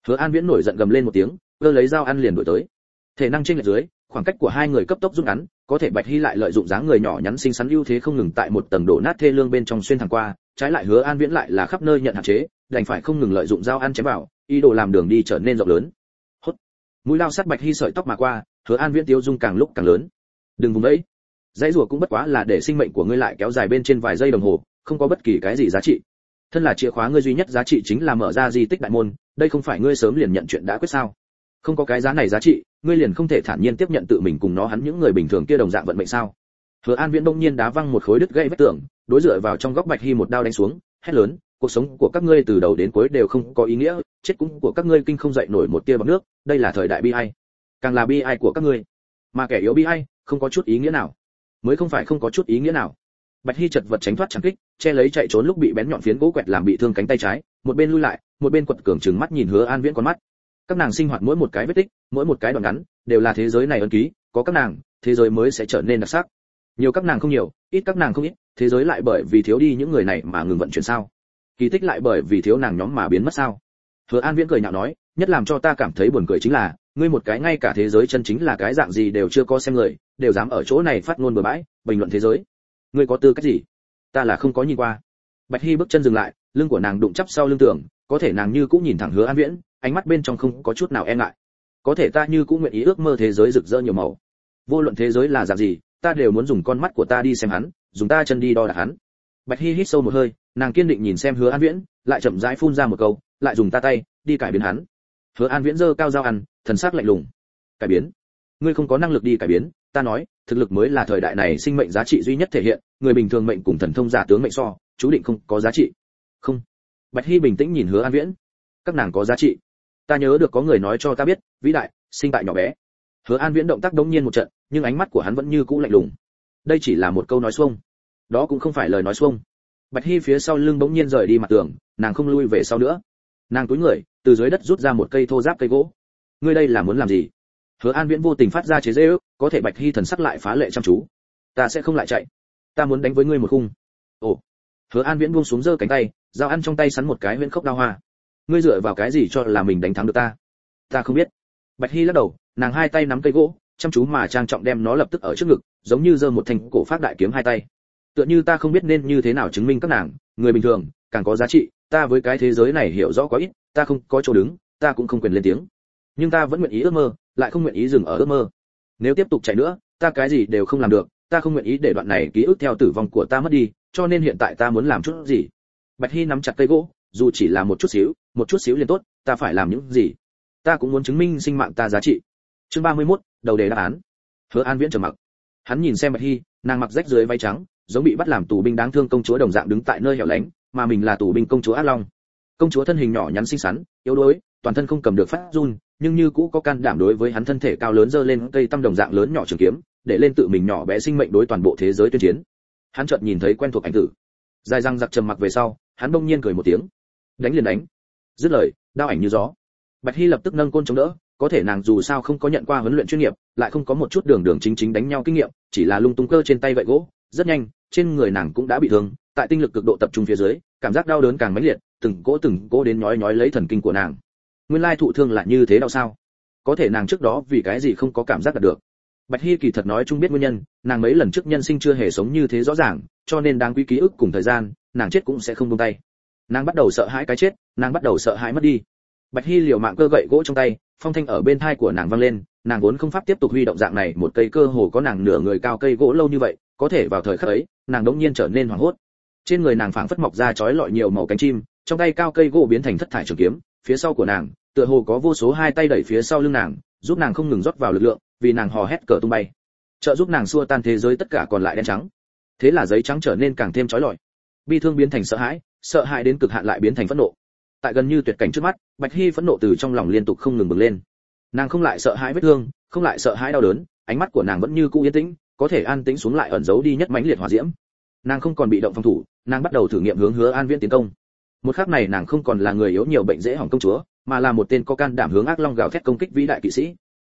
Hứa an viễn nổi giận gầm lên một tiếng, cơ lấy dao ăn liền đuổi tới thể năng trên lệch dưới, khoảng cách của hai người cấp tốc rút ngắn, có thể bạch hy lại lợi dụng dáng người nhỏ nhắn xinh xắn ưu thế không ngừng tại một tầng đổ nát thê lương bên trong xuyên thẳng qua, trái lại hứa an viễn lại là khắp nơi nhận hạn chế, đành phải không ngừng lợi dụng dao ăn chém vào, ý đồ làm đường đi trở nên rộng lớn. Hốt. Mũi lao sắt bạch hy sợi tóc mà qua, hứa an viễn tiêu dung càng lúc càng lớn. Đừng vùng đấy dãy rùa cũng bất quá là để sinh mệnh của ngươi lại kéo dài bên trên vài giây đồng hồ, không có bất kỳ cái gì giá trị. Thân là chìa khóa ngươi duy nhất giá trị chính là mở ra di tích đại môn, đây không phải ngươi sớm liền nhận chuyện đã quyết sao? Không có cái giá này giá trị, ngươi liền không thể thản nhiên tiếp nhận tự mình cùng nó hắn những người bình thường kia đồng dạng vận mệnh sao? Hứa an viễn đông nhiên đá văng một khối đứt gãy vách tường, đối dựa vào trong góc bạch hy một đao đánh xuống, hét lớn, cuộc sống của các ngươi từ đầu đến cuối đều không có ý nghĩa, chết cũng của các ngươi kinh không dậy nổi một tia bằng nước, đây là thời đại bi ai. Càng là bi ai của các ngươi. Mà kẻ yếu bi ai, không có chút ý nghĩa nào. Mới không phải không có chút ý nghĩa nào. Bạch hy chật vật tránh thoát chẳng kích, che lấy chạy trốn lúc bị bén nhọn phiến gỗ quẹt làm bị thương cánh tay trái, một bên lui lại, một bên quật cường trừng mắt nhìn hứa an viễn con mắt các nàng sinh hoạt mỗi một cái vết tích, mỗi một cái đoạn ngắn, đều là thế giới này ân ký, có các nàng, thế giới mới sẽ trở nên đặc sắc. Nhiều các nàng không nhiều, ít các nàng không ít, thế giới lại bởi vì thiếu đi những người này mà ngừng vận chuyển sao? Kỳ tích lại bởi vì thiếu nàng nhóm mà biến mất sao? Hứa an viễn cười nhạo nói, nhất làm cho ta cảm thấy buồn cười chính là, ngươi một cái ngay cả thế giới chân chính là cái dạng gì đều chưa có xem người, đều dám ở chỗ này phát ngôn bừa bãi, bình luận thế giới. Ngươi có tư cách gì? Ta là không có nhìn qua. Bạch hy bước chân dừng lại, lưng của nàng đụng chắp sau lưng tưởng có thể nàng như cũng nhìn thẳng hứa an viễn, ánh mắt bên trong không có chút nào e ngại. Có thể ta như cũng nguyện ý ước mơ thế giới rực rỡ nhiều màu. Vô luận thế giới là dạng gì, ta đều muốn dùng con mắt của ta đi xem hắn, dùng ta chân đi đo đạc hắn. Bạch hy hít sâu một hơi, nàng kiên định nhìn xem hứa an viễn, lại chậm rãi phun ra một câu, lại dùng ta tay, đi cải biến hắn. Hứa an viễn giơ cao dao ăn, thần sắc lạnh lùng. Cải biến? Ngươi không có năng lực đi cải biến, ta nói, thực lực mới là thời đại này sinh mệnh giá trị duy nhất thể hiện, người bình thường mệnh cùng thần thông giả tướng mệnh so, chú định không có giá trị. Không bạch hy bình tĩnh nhìn hứa an viễn. Các nàng có giá trị. Ta nhớ được có người nói cho ta biết, vĩ đại, sinh tại nhỏ bé. Hứa an viễn động tác đống nhiên một trận, nhưng ánh mắt của hắn vẫn như cũ lạnh lùng. Đây chỉ là một câu nói xuông. Đó cũng không phải lời nói xuông. Bạch hy phía sau lưng bỗng nhiên rời đi mặt tường, nàng không lui về sau nữa. Nàng túi người, từ dưới đất rút ra một cây thô giáp cây gỗ. Ngươi đây là muốn làm gì? Hứa an viễn vô tình phát ra chế dễ ước có thể bạch hy thần sắc lại phá lệ chăm chú. Ta sẽ không lại chạy. Ta muốn đánh với ngươi một khung. Ồ hứa an viễn buông xuống giơ cánh tay, dao ăn trong tay sắn một cái huyễn khốc đao hoa. Ngươi dựa vào cái gì cho là mình đánh thắng được ta? Ta không biết. Bạch hy lắc đầu, nàng hai tay nắm cây gỗ, chăm chú mà trang trọng đem nó lập tức ở trước ngực, giống như giơ một thanh cổ phát đại kiếm hai tay. Tựa như ta không biết nên như thế nào chứng minh các nàng, người bình thường, càng có giá trị, ta với cái thế giới này hiểu rõ quá ít, ta không có chỗ đứng, ta cũng không quyền lên tiếng. Nhưng ta vẫn nguyện ý ước mơ, lại không nguyện ý dừng ở ước mơ. Nếu tiếp tục chạy nữa, ta cái gì đều không làm được, ta không nguyện ý để đoạn này ký ức theo tử vong của ta mất đi cho nên hiện tại ta muốn làm chút gì? Bạch hy nắm chặt cây gỗ dù chỉ là một chút xíu một chút xíu liền tốt ta phải làm những gì? Ta cũng muốn chứng minh sinh mạng ta giá trị. Chương 31, đầu đề đáp án. Hứa an viễn trầm mặc. Hắn nhìn xem bạch hy nàng mặc rách dưới váy trắng giống bị bắt làm tù binh đáng thương công chúa đồng dạng đứng tại nơi hẻo lánh mà mình là tù binh công chúa át long. Công chúa thân hình nhỏ nhắn xinh xắn yếu đuối toàn thân không cầm được phát run nhưng như cũ có can đảm đối với hắn thân thể cao lớn dơ lên cây tăm đồng dạng lớn nhỏ trường kiếm để lên tự mình nhỏ bé sinh mệnh đối toàn bộ thế giới tuyên chiến hắn chợt nhìn thấy quen thuộc ảnh tử. Dài răng giặc trầm mặc về sau, hắn bỗng nhiên cười một tiếng. Đánh liền đánh. Dứt lời, đao ảnh như gió. Bạch hy lập tức nâng côn chống đỡ, có thể nàng dù sao không có nhận qua huấn luyện chuyên nghiệp, lại không có một chút đường đường chính chính đánh nhau kinh nghiệm, chỉ là lung tung cơ trên tay gậy gỗ, rất nhanh, trên người nàng cũng đã bị thương, tại tinh lực cực độ tập trung phía dưới, cảm giác đau đớn càng mãnh liệt, từng cỗ từng cỗ đến nhói nhói lấy thần kinh của nàng. Nguyên lai thụ thương là như thế đau sao? Có thể nàng trước đó vì cái gì không có cảm giác được? Bạch hy kỳ thật nói chung biết nguyên nhân, nàng mấy lần trước nhân sinh chưa hề sống như thế rõ ràng, cho nên đáng quý ký ức cùng thời gian, nàng chết cũng sẽ không buông tay. Nàng bắt đầu sợ hãi cái chết, nàng bắt đầu sợ hãi mất đi. Bạch hy liều mạng cơ gậy gỗ trong tay, phong thanh ở bên thai của nàng vang lên, nàng vốn không pháp tiếp tục huy động dạng này một cây cơ hồ có nàng nửa người cao cây gỗ lâu như vậy, có thể vào thời khắc ấy, nàng đống nhiên trở nên hoảng hốt. Trên người nàng phảng phất mọc ra chói lọi nhiều màu cánh chim, trong tay cao cây gỗ biến thành thất thải trường kiếm, phía sau của nàng, tựa hồ có vô số hai tay đẩy phía sau lưng nàng giúp nàng không ngừng rót vào lực lượng, vì nàng hò hét cờ tung bay. Trợ giúp nàng xua tan thế giới tất cả còn lại đen trắng. Thế là giấy trắng trở nên càng thêm chói lọi. Bi thương biến thành sợ hãi sợ hãi đến cực hạn lại biến thành phẫn nộ. Tại gần như tuyệt cảnh trước mắt, bạch hy phẫn nộ từ trong lòng liên tục không ngừng bừng lên. Nàng không lại sợ hãi vết thương, không lại sợ hãi đau đớn, ánh mắt của nàng vẫn như cũ yên tĩnh, có thể an tĩnh xuống lại ẩn giấu đi nhất mãnh liệt hỏa diễm. Nàng không còn bị động phòng thủ, nàng bắt đầu thử nghiệm hướng hứa an viễn tiến công. Một khắc này nàng không còn là người yếu nhiều bệnh dễ hỏng công chúa mà là một tên có can đảm hướng ác long gào thét công kích vĩ đại kỵ sĩ.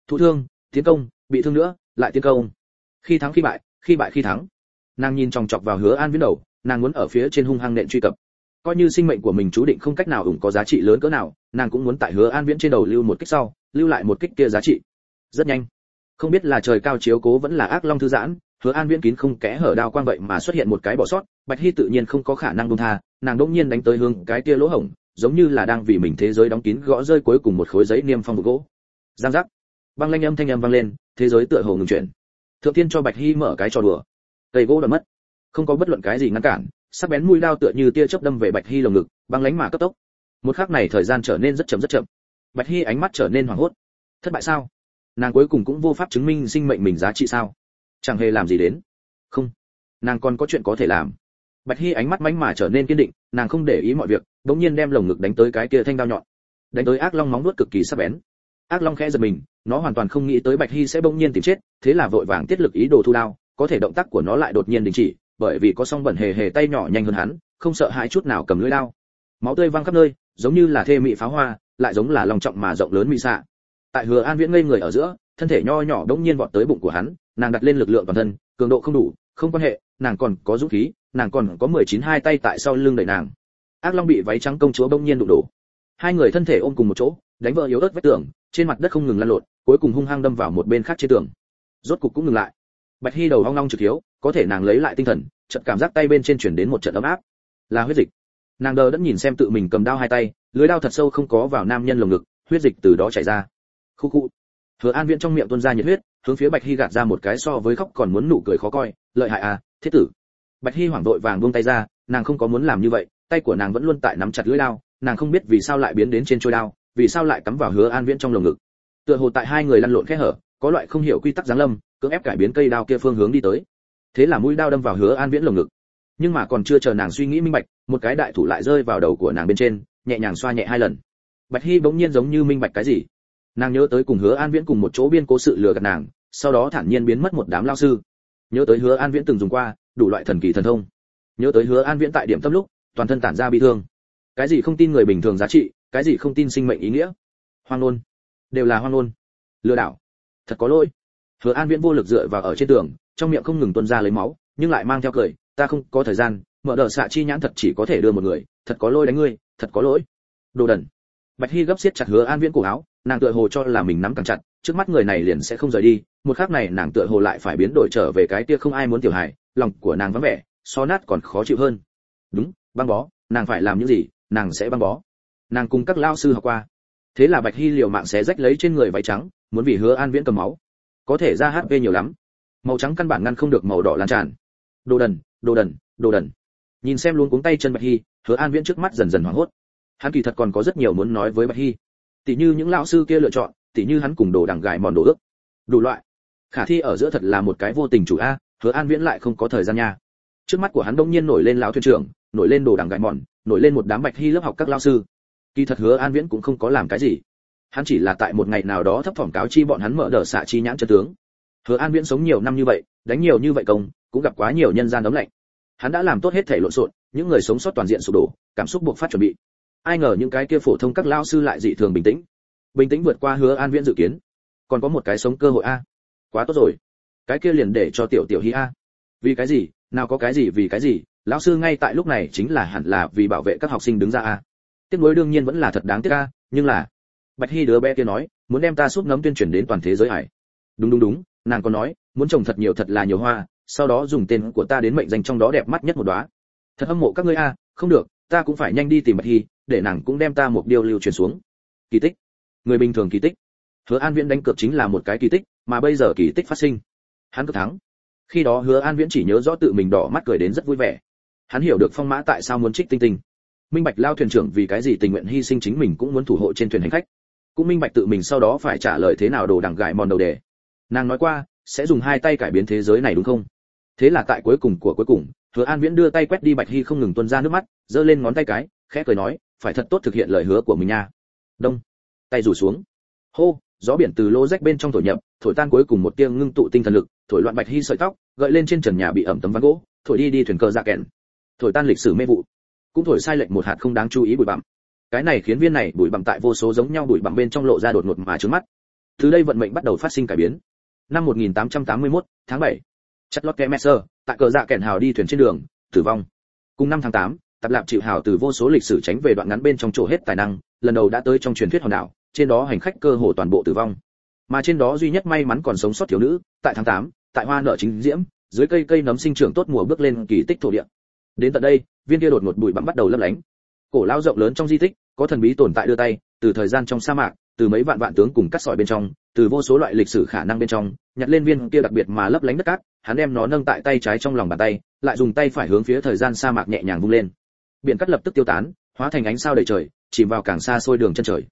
Thụ thương, tiến công, bị thương nữa, lại tiến công. Khi thắng khi bại khi bại khi thắng. Nàng nhìn chòng chọc vào hứa an viễn đầu, nàng muốn ở phía trên hung hăng nện truy cập. Coi như sinh mệnh của mình chú định không cách nào ủng có giá trị lớn cỡ nào, nàng cũng muốn tại hứa an viễn trên đầu lưu một kích sau, lưu lại một kích kia giá trị. Rất nhanh. Không biết là trời cao chiếu cố vẫn là ác long thư giãn, hứa an viễn kín không kẽ hở đao quang vậy mà xuất hiện một cái bỏ sót, bạch hy tự nhiên không có khả năng buông tha, nàng đỗng nhiên đánh tới hướng cái kia lỗ hổng giống như là đang vì mình thế giới đóng kín gõ rơi cuối cùng một khối giấy niêm phong một gỗ. Giang giác. Băng lanh âm thanh âm vang lên, thế giới tựa hồ ngừng chuyển. Thượng tiên cho bạch hy mở cái trò đùa. Cây gỗ đã mất. Không có bất luận cái gì ngăn cản, sắc bén mũi đao tựa như tia chớp đâm về bạch hy lồng ngực, băng lánh mà cấp tốc. Một khắc này thời gian trở nên rất chậm rất chậm. Bạch hy ánh mắt trở nên hoảng hốt. Thất bại sao? Nàng cuối cùng cũng vô pháp chứng minh sinh mệnh mình giá trị sao? Chẳng hề làm gì đến. Không. Nàng còn có chuyện có thể làm bạch hy ánh mắt mánh mà trở nên kiên định, nàng không để ý mọi việc, bỗng nhiên đem lồng ngực đánh tới cái kia thanh đao nhọn. Đánh tới ác long móng nuốt cực kỳ sắc bén. Ác long khẽ giật mình, nó hoàn toàn không nghĩ tới bạch hy sẽ bỗng nhiên tìm chết, thế là vội vàng tiết lực ý đồ thu đao, có thể động tác của nó lại đột nhiên đình chỉ, bởi vì có song bẩn hề hề tay nhỏ nhanh hơn hắn, không sợ hãi chút nào cầm lưỡi đao. Máu tươi văng khắp nơi, giống như là thê mị pháo hoa, lại giống là lòng trọng mà rộng lớn mị xạ. Tại hứa an viễn ngây người ở giữa, thân thể nho nhỏ đống nhiên vọt tới bụng của hắn, nàng đặt lên lực lượng toàn thân, cường độ không đủ, không quan hệ nàng còn có dũng khí, nàng còn có mười chín hai tay tại sau lưng đẩy nàng. Ác long bị váy trắng công chúa bỗng nhiên đụng đổ. Hai người thân thể ôm cùng một chỗ, đánh vỡ yếu ớt vách tường, trên mặt đất không ngừng lăn lộn, cuối cùng hung hăng đâm vào một bên khác trên tường. Rốt cục cũng ngừng lại. Bạch hy đầu hoang long trực hiếu, có thể nàng lấy lại tinh thần, chợt cảm giác tay bên trên chuyển đến một trận ấm áp. Là huyết dịch. Nàng đờ đẫn nhìn xem tự mình cầm đao hai tay, lưới đao thật sâu không có vào nam nhân lồng ngực, huyết dịch từ đó chảy ra. Khu khu. Hứa an viễn trong miệng tuôn ra nhiệt huyết, hướng phía bạch hy gạt ra một cái so với khóc còn muốn nụ cười khó coi, lợi hại à thiết tử. Bạch hy hoảng vội vàng buông tay ra, nàng không có muốn làm như vậy, tay của nàng vẫn luôn tại nắm chặt lưỡi đao, nàng không biết vì sao lại biến đến trên trôi đao, vì sao lại cắm vào hứa an viễn trong lồng ngực. Tựa hồ tại hai người lăn lộn khẽ hở, có loại không hiểu quy tắc giáng lâm, cưỡng ép cải biến cây đao kia phương hướng đi tới. Thế là mũi đao đâm vào hứa an viễn lồng ngực. Nhưng mà còn chưa chờ nàng suy nghĩ minh bạch, một cái đại thủ lại rơi vào đầu của nàng bên trên, nhẹ nhàng xoa nhẹ hai lần. Bạch hy bỗng nhiên giống như minh bạch cái gì. Nàng nhớ tới cùng hứa an viễn cùng một chỗ biên cố sự lừa gạt nàng, sau đó thản nhiên biến mất một đám lao sư nhớ tới hứa an viễn từng dùng qua, đủ loại thần kỳ thần thông. Nhớ tới hứa an viễn tại điểm tâm lúc, toàn thân tản ra bi thương. Cái gì không tin người bình thường giá trị, cái gì không tin sinh mệnh ý nghĩa? Hoang ngôn. Đều là hoang ngôn. Lừa đảo. Thật có lỗi. Hứa an viễn vô lực dựa vào ở trên tường, trong miệng không ngừng tuôn ra lấy máu, nhưng lại mang theo cười, ta không có thời gian, mở đợt xạ chi nhãn thật chỉ có thể đưa một người, thật có lỗi đánh ngươi, thật có lỗi. Đồ đần. Bạch hy gấp xiết chặt hứa an viễn cổ áo, nàng tựa hồ cho là mình nắm càng chặt trước mắt người này liền sẽ không rời đi, một khắc này nàng tựa hồ lại phải biến đổi trở về cái kia không ai muốn tiểu hài, lòng của nàng vắng vẻ, so nát còn khó chịu hơn. Đúng, băng bó, nàng phải làm những gì, nàng sẽ băng bó. Nàng cùng các lao sư học qua. Thế là bạch hy liều mạng xé rách lấy trên người váy trắng, muốn vì hứa an viễn cầm máu. Có thể ra hp nhiều lắm. Màu trắng căn bản ngăn không được màu đỏ lan tràn. Đồ đần đồ đần đồ đần. Nhìn xem luôn cuống tay chân bạch hy, hứa an viễn trước mắt dần dần hoảng hốt. Hắn kỳ thật còn có rất nhiều muốn nói với bạch hy. Tỷ như những lão sư kia lựa chọn tỉ như hắn cùng đồ đằng gài mòn đồ ước. Đủ loại. Khả thi ở giữa thật là một cái vô tình chủ a, hứa an viễn lại không có thời gian nha. Trước mắt của hắn đông nhiên nổi lên lão thuyền trưởng, nổi lên đồ đằng gài mòn, nổi lên một đám bạch hy lớp học các lão sư. Kỳ thật hứa an viễn cũng không có làm cái gì. Hắn chỉ là tại một ngày nào đó thấp thỏm cáo chi bọn hắn mở đờ xạ chi nhãn chân tướng. Hứa an viễn sống nhiều năm như vậy, đánh nhiều như vậy công, cũng gặp quá nhiều nhân gian đấm lạnh. Hắn đã làm tốt hết thể lộn xộn, những người sống sót toàn diện sụp đổ, cảm xúc buộc phát chuẩn bị. Ai ngờ những cái kia phổ thông các lao sư lại dị thường bình tĩnh bình tĩnh vượt qua hứa an viễn dự kiến. Còn có một cái sống cơ hội a. Quá tốt rồi. Cái kia liền để cho tiểu tiểu hi a. Vì cái gì? Nào có cái gì vì cái gì? Lão sư ngay tại lúc này chính là hẳn là vì bảo vệ các học sinh đứng ra a. Tiếc nuối đương nhiên vẫn là thật đáng tiếc a, nhưng là, bạch hy đứa bé kia nói, muốn đem ta suốt ngấm tuyên truyền đến toàn thế giới hải đúng đúng đúng, nàng còn nói, muốn trồng thật nhiều thật là nhiều hoa, sau đó dùng tên của ta đến mệnh danh trong đó đẹp mắt nhất một đóa. Thật hâm mộ các ngươi a, không được, ta cũng phải nhanh đi tìm bạch hy để nàng cũng đem ta một điều lưu truyền xuống. Kỳ tích người bình thường kỳ tích. Hứa an viễn đánh cược chính là một cái kỳ tích, mà bây giờ kỳ tích phát sinh. Hắn cực thắng. Khi đó hứa an viễn chỉ nhớ rõ tự mình đỏ mắt cười đến rất vui vẻ. Hắn hiểu được phong mã tại sao muốn trích tinh tinh. Minh bạch lao thuyền trưởng vì cái gì tình nguyện hy sinh chính mình cũng muốn thủ hộ trên thuyền hành khách. Cũng minh bạch tự mình sau đó phải trả lời thế nào đồ đằng gại mòn đầu đề. Nàng nói qua, sẽ dùng hai tay cải biến thế giới này đúng không? Thế là tại cuối cùng của cuối cùng, hứa an viễn đưa tay quét đi bạch hy không ngừng tuôn ra nước mắt, giơ lên ngón tay cái, khẽ cười nói, phải thật tốt thực hiện lời hứa của mình nha. Đông tay rủ xuống. Hô gió biển từ lô rách bên trong thổi nhập thổi tan cuối cùng một tiếng ngưng tụ tinh thần lực thổi loạn bạch hy sợi tóc gợi lên trên trần nhà bị ẩm tấm ván gỗ thổi đi đi thuyền cờ dạ kẹn. Thổi tan lịch sử mê vụ. Cũng thổi sai lệch một hạt không đáng chú ý bụi bặm. Cái này khiến viên này bụi bặm tại vô số giống nhau bụi bặm bên trong lộ ra đột ngột mà trướng mắt. Từ đây vận mệnh bắt đầu phát sinh cải biến. Năm 1881, tháng 7. chất lót Messer, tại cờ dạ kẹn hào đi thuyền trên đường tử vong. Cùng năm tháng 8, tập lạp chịu hào từ vô số lịch sử tránh về đoạn ngắn bên trong chỗ hết tài năng lần đầu đã tới trong truyền thuyết hòn đảo trên đó hành khách cơ hồ toàn bộ tử vong. Mà trên đó duy nhất may mắn còn sống sót thiếu nữ tại tháng 8, tại hoa nở chính diễm dưới cây cây nấm sinh trưởng tốt mùa bước lên kỳ tích thổ địa. Đến tận đây viên kia đột ngột bụi bặm bắt đầu lấp lánh. Cổ lao rộng lớn trong di tích có thần bí tồn tại đưa tay từ thời gian trong sa mạc từ mấy vạn vạn tướng cùng cắt sỏi bên trong từ vô số loại lịch sử khả năng bên trong nhặt lên viên kia đặc biệt mà lấp lánh đất cát hắn đem nó nâng tại tay trái trong lòng bàn tay lại dùng tay phải hướng phía thời gian sa mạc nhẹ nhàng vung lên. Biển cắt lập tức tiêu tán hóa thành ánh sao đầy trời chìm vào càng xa xôi đường chân trời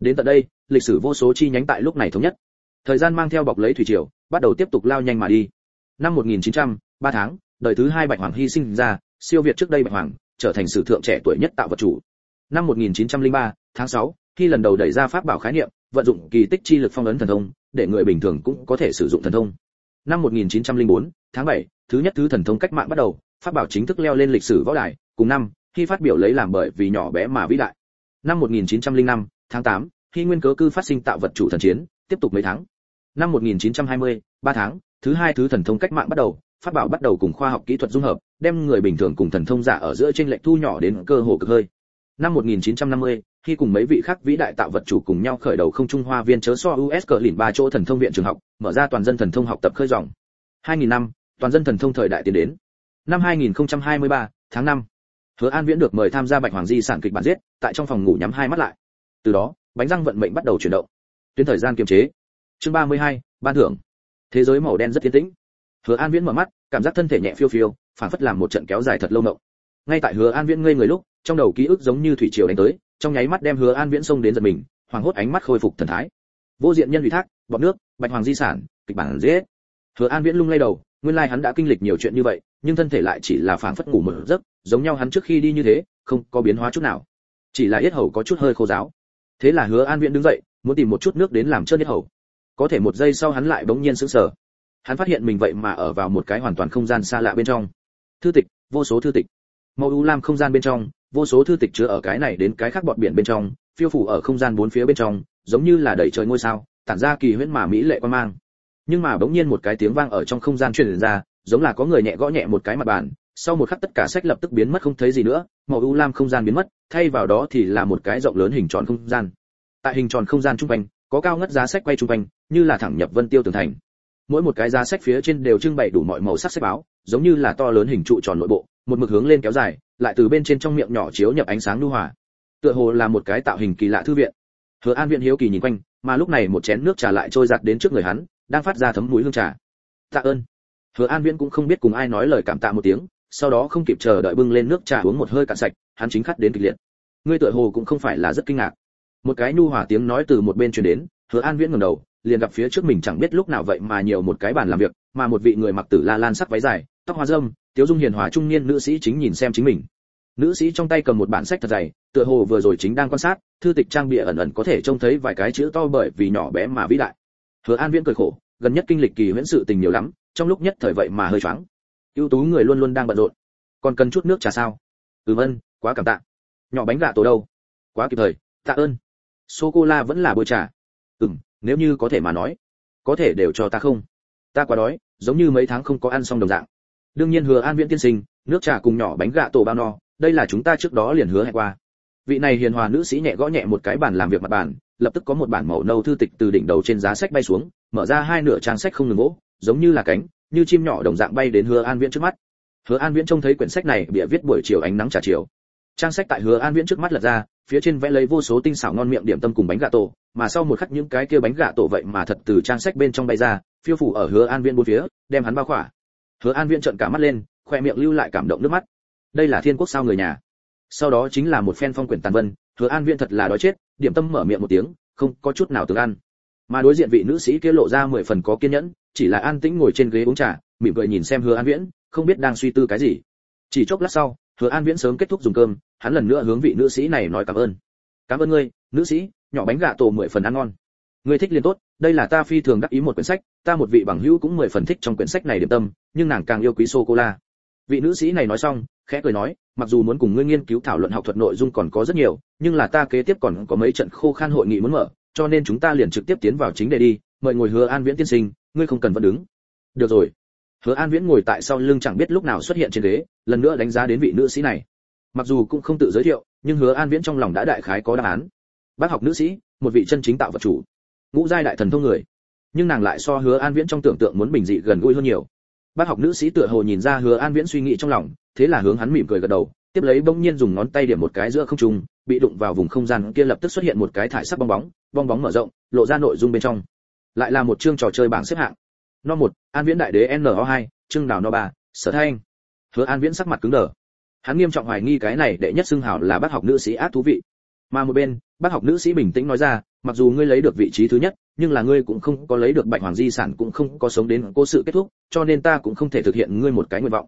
đến tận đây lịch sử vô số chi nhánh tại lúc này thống nhất. Thời gian mang theo bọc lấy thủy triều bắt đầu tiếp tục lao nhanh mà đi. Năm 1900, ba tháng đời thứ hai bạch hoàng hy sinh ra siêu việt trước đây bạch hoàng trở thành sử thượng trẻ tuổi nhất tạo vật chủ. Năm 1903, tháng 6, khi lần đầu đẩy ra pháp bảo khái niệm vận dụng kỳ tích chi lực phong ấn thần thông để người bình thường cũng có thể sử dụng thần thông. Năm 1904, tháng 7, thứ nhất thứ thần thông cách mạng bắt đầu, pháp bảo chính thức leo lên lịch sử võ đài, cùng năm, khi phát biểu lấy làm bởi vì nhỏ bé mà vĩ đại. Năm 1905, tháng 8, khi nguyên cớ cư phát sinh tạo vật chủ thần chiến, tiếp tục mấy tháng. Năm 1920, 3 tháng, thứ hai thứ thần thông cách mạng bắt đầu, phát bảo bắt đầu cùng khoa học kỹ thuật dung hợp, đem người bình thường cùng thần thông giả ở giữa trên lệch thu nhỏ đến cơ hồ cực hơi. Năm 1950, khi cùng mấy vị khác vĩ đại tạo vật chủ cùng nhau khởi đầu không trung hoa viên chớ so US cỡ lỉnh ba chỗ thần thông viện trường học, mở ra toàn dân thần thông học tập khơi dòng. 2000 năm, toàn dân thần thông thời đại tiến đến. Năm 2023, tháng 5, Hứa An Viễn được mời tham gia Bạch Hoàng Di sản kịch bản giết, tại trong phòng ngủ nhắm hai mắt lại. Từ đó, bánh răng vận mệnh bắt đầu chuyển động. Tuyến thời gian kiềm chế. Chương 32, ban thưởng. Thế giới màu đen rất yên tĩnh. Hứa An Viễn mở mắt, cảm giác thân thể nhẹ phiêu phiêu, phản phất làm một trận kéo dài thật lâu nộng. Ngay tại Hứa An Viễn ngây người lúc, trong đầu ký ức giống như thủy triều đánh tới, trong nháy mắt đem Hứa An Viễn xông đến giật mình, hoàng hốt ánh mắt khôi phục thần thái. Vô diện nhân ủy thác, bọt nước, Bạch Hoàng Di sản, kịch bản dễ Hứa An Viễn lung lay đầu, nguyên lai hắn đã kinh lịch nhiều chuyện như vậy, nhưng thân thể lại chỉ là phảng phất ngủ một giấc, giống nhau hắn trước khi đi như thế, không có biến hóa chút nào. Chỉ là yết hầu có chút hơi khô giáo Thế là Hứa An Viễn đứng dậy, muốn tìm một chút nước đến làm trơn nhất hầu. Có thể một giây sau hắn lại bỗng nhiên sững sờ. Hắn phát hiện mình vậy mà ở vào một cái hoàn toàn không gian xa lạ bên trong. Thư tịch, vô số thư tịch. Màu u lam không gian bên trong, vô số thư tịch chứa ở cái này đến cái khác bọt biển bên trong, phiêu phủ ở không gian bốn phía bên trong, giống như là đầy trời ngôi sao, tản ra kỳ huyễn mà mỹ lệ quan mang nhưng mà bỗng nhiên một cái tiếng vang ở trong không gian truyền ra giống là có người nhẹ gõ nhẹ một cái mặt bàn sau một khắc tất cả sách lập tức biến mất không thấy gì nữa, màu u lam không gian biến mất, thay vào đó thì là một cái rộng lớn hình tròn không gian. Tại hình tròn không gian trung quanh, có cao ngất giá sách quay trung quanh, như là thẳng nhập vân tiêu tường thành. Mỗi một cái giá sách phía trên đều trưng bày đủ mọi màu sắc sách báo, giống như là to lớn hình trụ tròn nội bộ, một mực hướng lên kéo dài, lại từ bên trên trong miệng nhỏ chiếu nhập ánh sáng lưu hòa. Tựa hồ là một cái tạo hình kỳ lạ thư viện. Hứa an viện hiếu kỳ nhìn quanh, mà lúc này một chén nước trà lại trôi giặt đến trước người hắn, đang phát ra thấm mũi hương trà. Tạ ơn. Hứa an viễn cũng không biết cùng ai nói lời cảm tạ một tiếng sau đó không kịp chờ đợi bưng lên nước trà uống một hơi cạn sạch, hắn chính khát đến kịch liệt. Ngươi tựa hồ cũng không phải là rất kinh ngạc. Một cái nhu hòa tiếng nói từ một bên truyền đến, hứa an viễn ngẩng đầu, liền gặp phía trước mình chẳng biết lúc nào vậy mà nhiều một cái bàn làm việc, mà một vị người mặc tử la lan sắc váy dài, tóc hoa râm, tiếu dung hiền hòa trung niên nữ sĩ chính nhìn xem chính mình. Nữ sĩ trong tay cầm một bản sách thật dày, tựa hồ vừa rồi chính đang quan sát, thư tịch trang bìa ẩn ẩn có thể trông thấy vài cái chữ to bởi vì nhỏ bé mà vĩ đại. Hứa an viễn cười khổ, gần nhất kinh lịch kỳ huyễn sự tình nhiều lắm, trong lúc nhất thời vậy mà hơi choáng ưu tú người luôn luôn đang bận rộn. Còn cần chút nước trà sao? Ừ vân quá cảm tạ. Nhỏ bánh gà tổ đâu? Quá kịp thời tạ ơn. Sô cô la vẫn là bôi trà. Ừm nếu như có thể mà nói có thể đều cho ta không? Ta quá đói giống như mấy tháng không có ăn xong đồng dạng. Đương nhiên hứa an viễn tiên sinh nước trà cùng nhỏ bánh gà tổ bao no đây là chúng ta trước đó liền hứa hẹn qua. Vị này hiền hòa nữ sĩ nhẹ gõ nhẹ một cái bàn làm việc mặt bàn lập tức có một bản màu nâu thư tịch từ đỉnh đầu trên giá sách bay xuống mở ra hai nửa trang sách không ngừng gỗ, giống như là cánh như chim nhỏ đồng dạng bay đến hứa an viễn trước mắt. Hứa an viễn trông thấy quyển sách này, bịa viết buổi chiều ánh nắng trà chiều. Trang sách tại hứa an viễn trước mắt lật ra, phía trên vẽ lấy vô số tinh xảo ngon miệng điểm tâm cùng bánh gà tổ, mà sau một khắc những cái kia bánh gà tổ vậy mà thật từ trang sách bên trong bay ra, phiêu phủ ở hứa an viễn bốn phía, đem hắn bao khỏa. Hứa an viễn trợn cả mắt lên, khoe miệng lưu lại cảm động nước mắt. Đây là thiên quốc sao người nhà? Sau đó chính là một phen phong quyển tàn vân, hứa an viễn thật là đói chết, điểm tâm mở miệng một tiếng, không có chút nào tương ăn. Mà đối diện vị nữ sĩ kia lộ ra mười phần có kiên nhẫn chỉ là an tĩnh ngồi trên ghế uống trà, mỉm cười nhìn xem hứa an viễn, không biết đang suy tư cái gì. Chỉ chốc lát sau, hứa an viễn sớm kết thúc dùng cơm, hắn lần nữa hướng vị nữ sĩ này nói cảm ơn. Cảm ơn ngươi, nữ sĩ, nhỏ bánh gà tổ mười phần ăn ngon. Ngươi thích liền tốt, đây là ta phi thường đắc ý một quyển sách, ta một vị bằng hữu cũng mười phần thích trong quyển sách này điểm tâm, nhưng nàng càng yêu quý sô cô la vị nữ sĩ này nói xong, khẽ cười nói, mặc dù muốn cùng ngươi nghiên cứu thảo luận học thuật nội dung còn có rất nhiều, nhưng là ta kế tiếp còn có mấy trận khô khan hội nghị muốn mở, cho nên chúng ta liền trực tiếp tiến vào chính đề đi, mời ngồi hứa an viễn tiên sinh ngươi không cần vẫn đứng. Được rồi. Hứa an viễn ngồi tại sau lưng chẳng biết lúc nào xuất hiện trên ghế, lần nữa đánh giá đến vị nữ sĩ này. Mặc dù cũng không tự giới thiệu, nhưng hứa an viễn trong lòng đã đại khái có đáp án. Bác học nữ sĩ, một vị chân chính tạo vật chủ. Ngũ giai đại thần thông người. Nhưng nàng lại so hứa an viễn trong tưởng tượng muốn bình dị gần gũi hơn nhiều. Bác học nữ sĩ tựa hồ nhìn ra hứa an viễn suy nghĩ trong lòng, thế là hướng hắn mỉm cười gật đầu, tiếp lấy bỗng nhiên dùng ngón tay điểm một cái giữa không trung, bị đụng vào vùng không gian kia lập tức xuất hiện một cái thải sắc bong bóng bong bóng mở rộng, lộ ra nội dung bên trong lại là một chương trò chơi bảng xếp hạng. No một, an viễn đại đế no hai, chương nào no ba, sở thanh. Hứa an viễn sắc mặt cứng đờ. Hắn nghiêm trọng hoài nghi cái này đệ nhất xưng hảo là bác học nữ sĩ ác thú vị. Mà một bên, bác học nữ sĩ bình tĩnh nói ra, mặc dù ngươi lấy được vị trí thứ nhất, nhưng là ngươi cũng không có lấy được bạch hoàng di sản cũng không có sống đến cố sự kết thúc, cho nên ta cũng không thể thực hiện ngươi một cái nguyện vọng.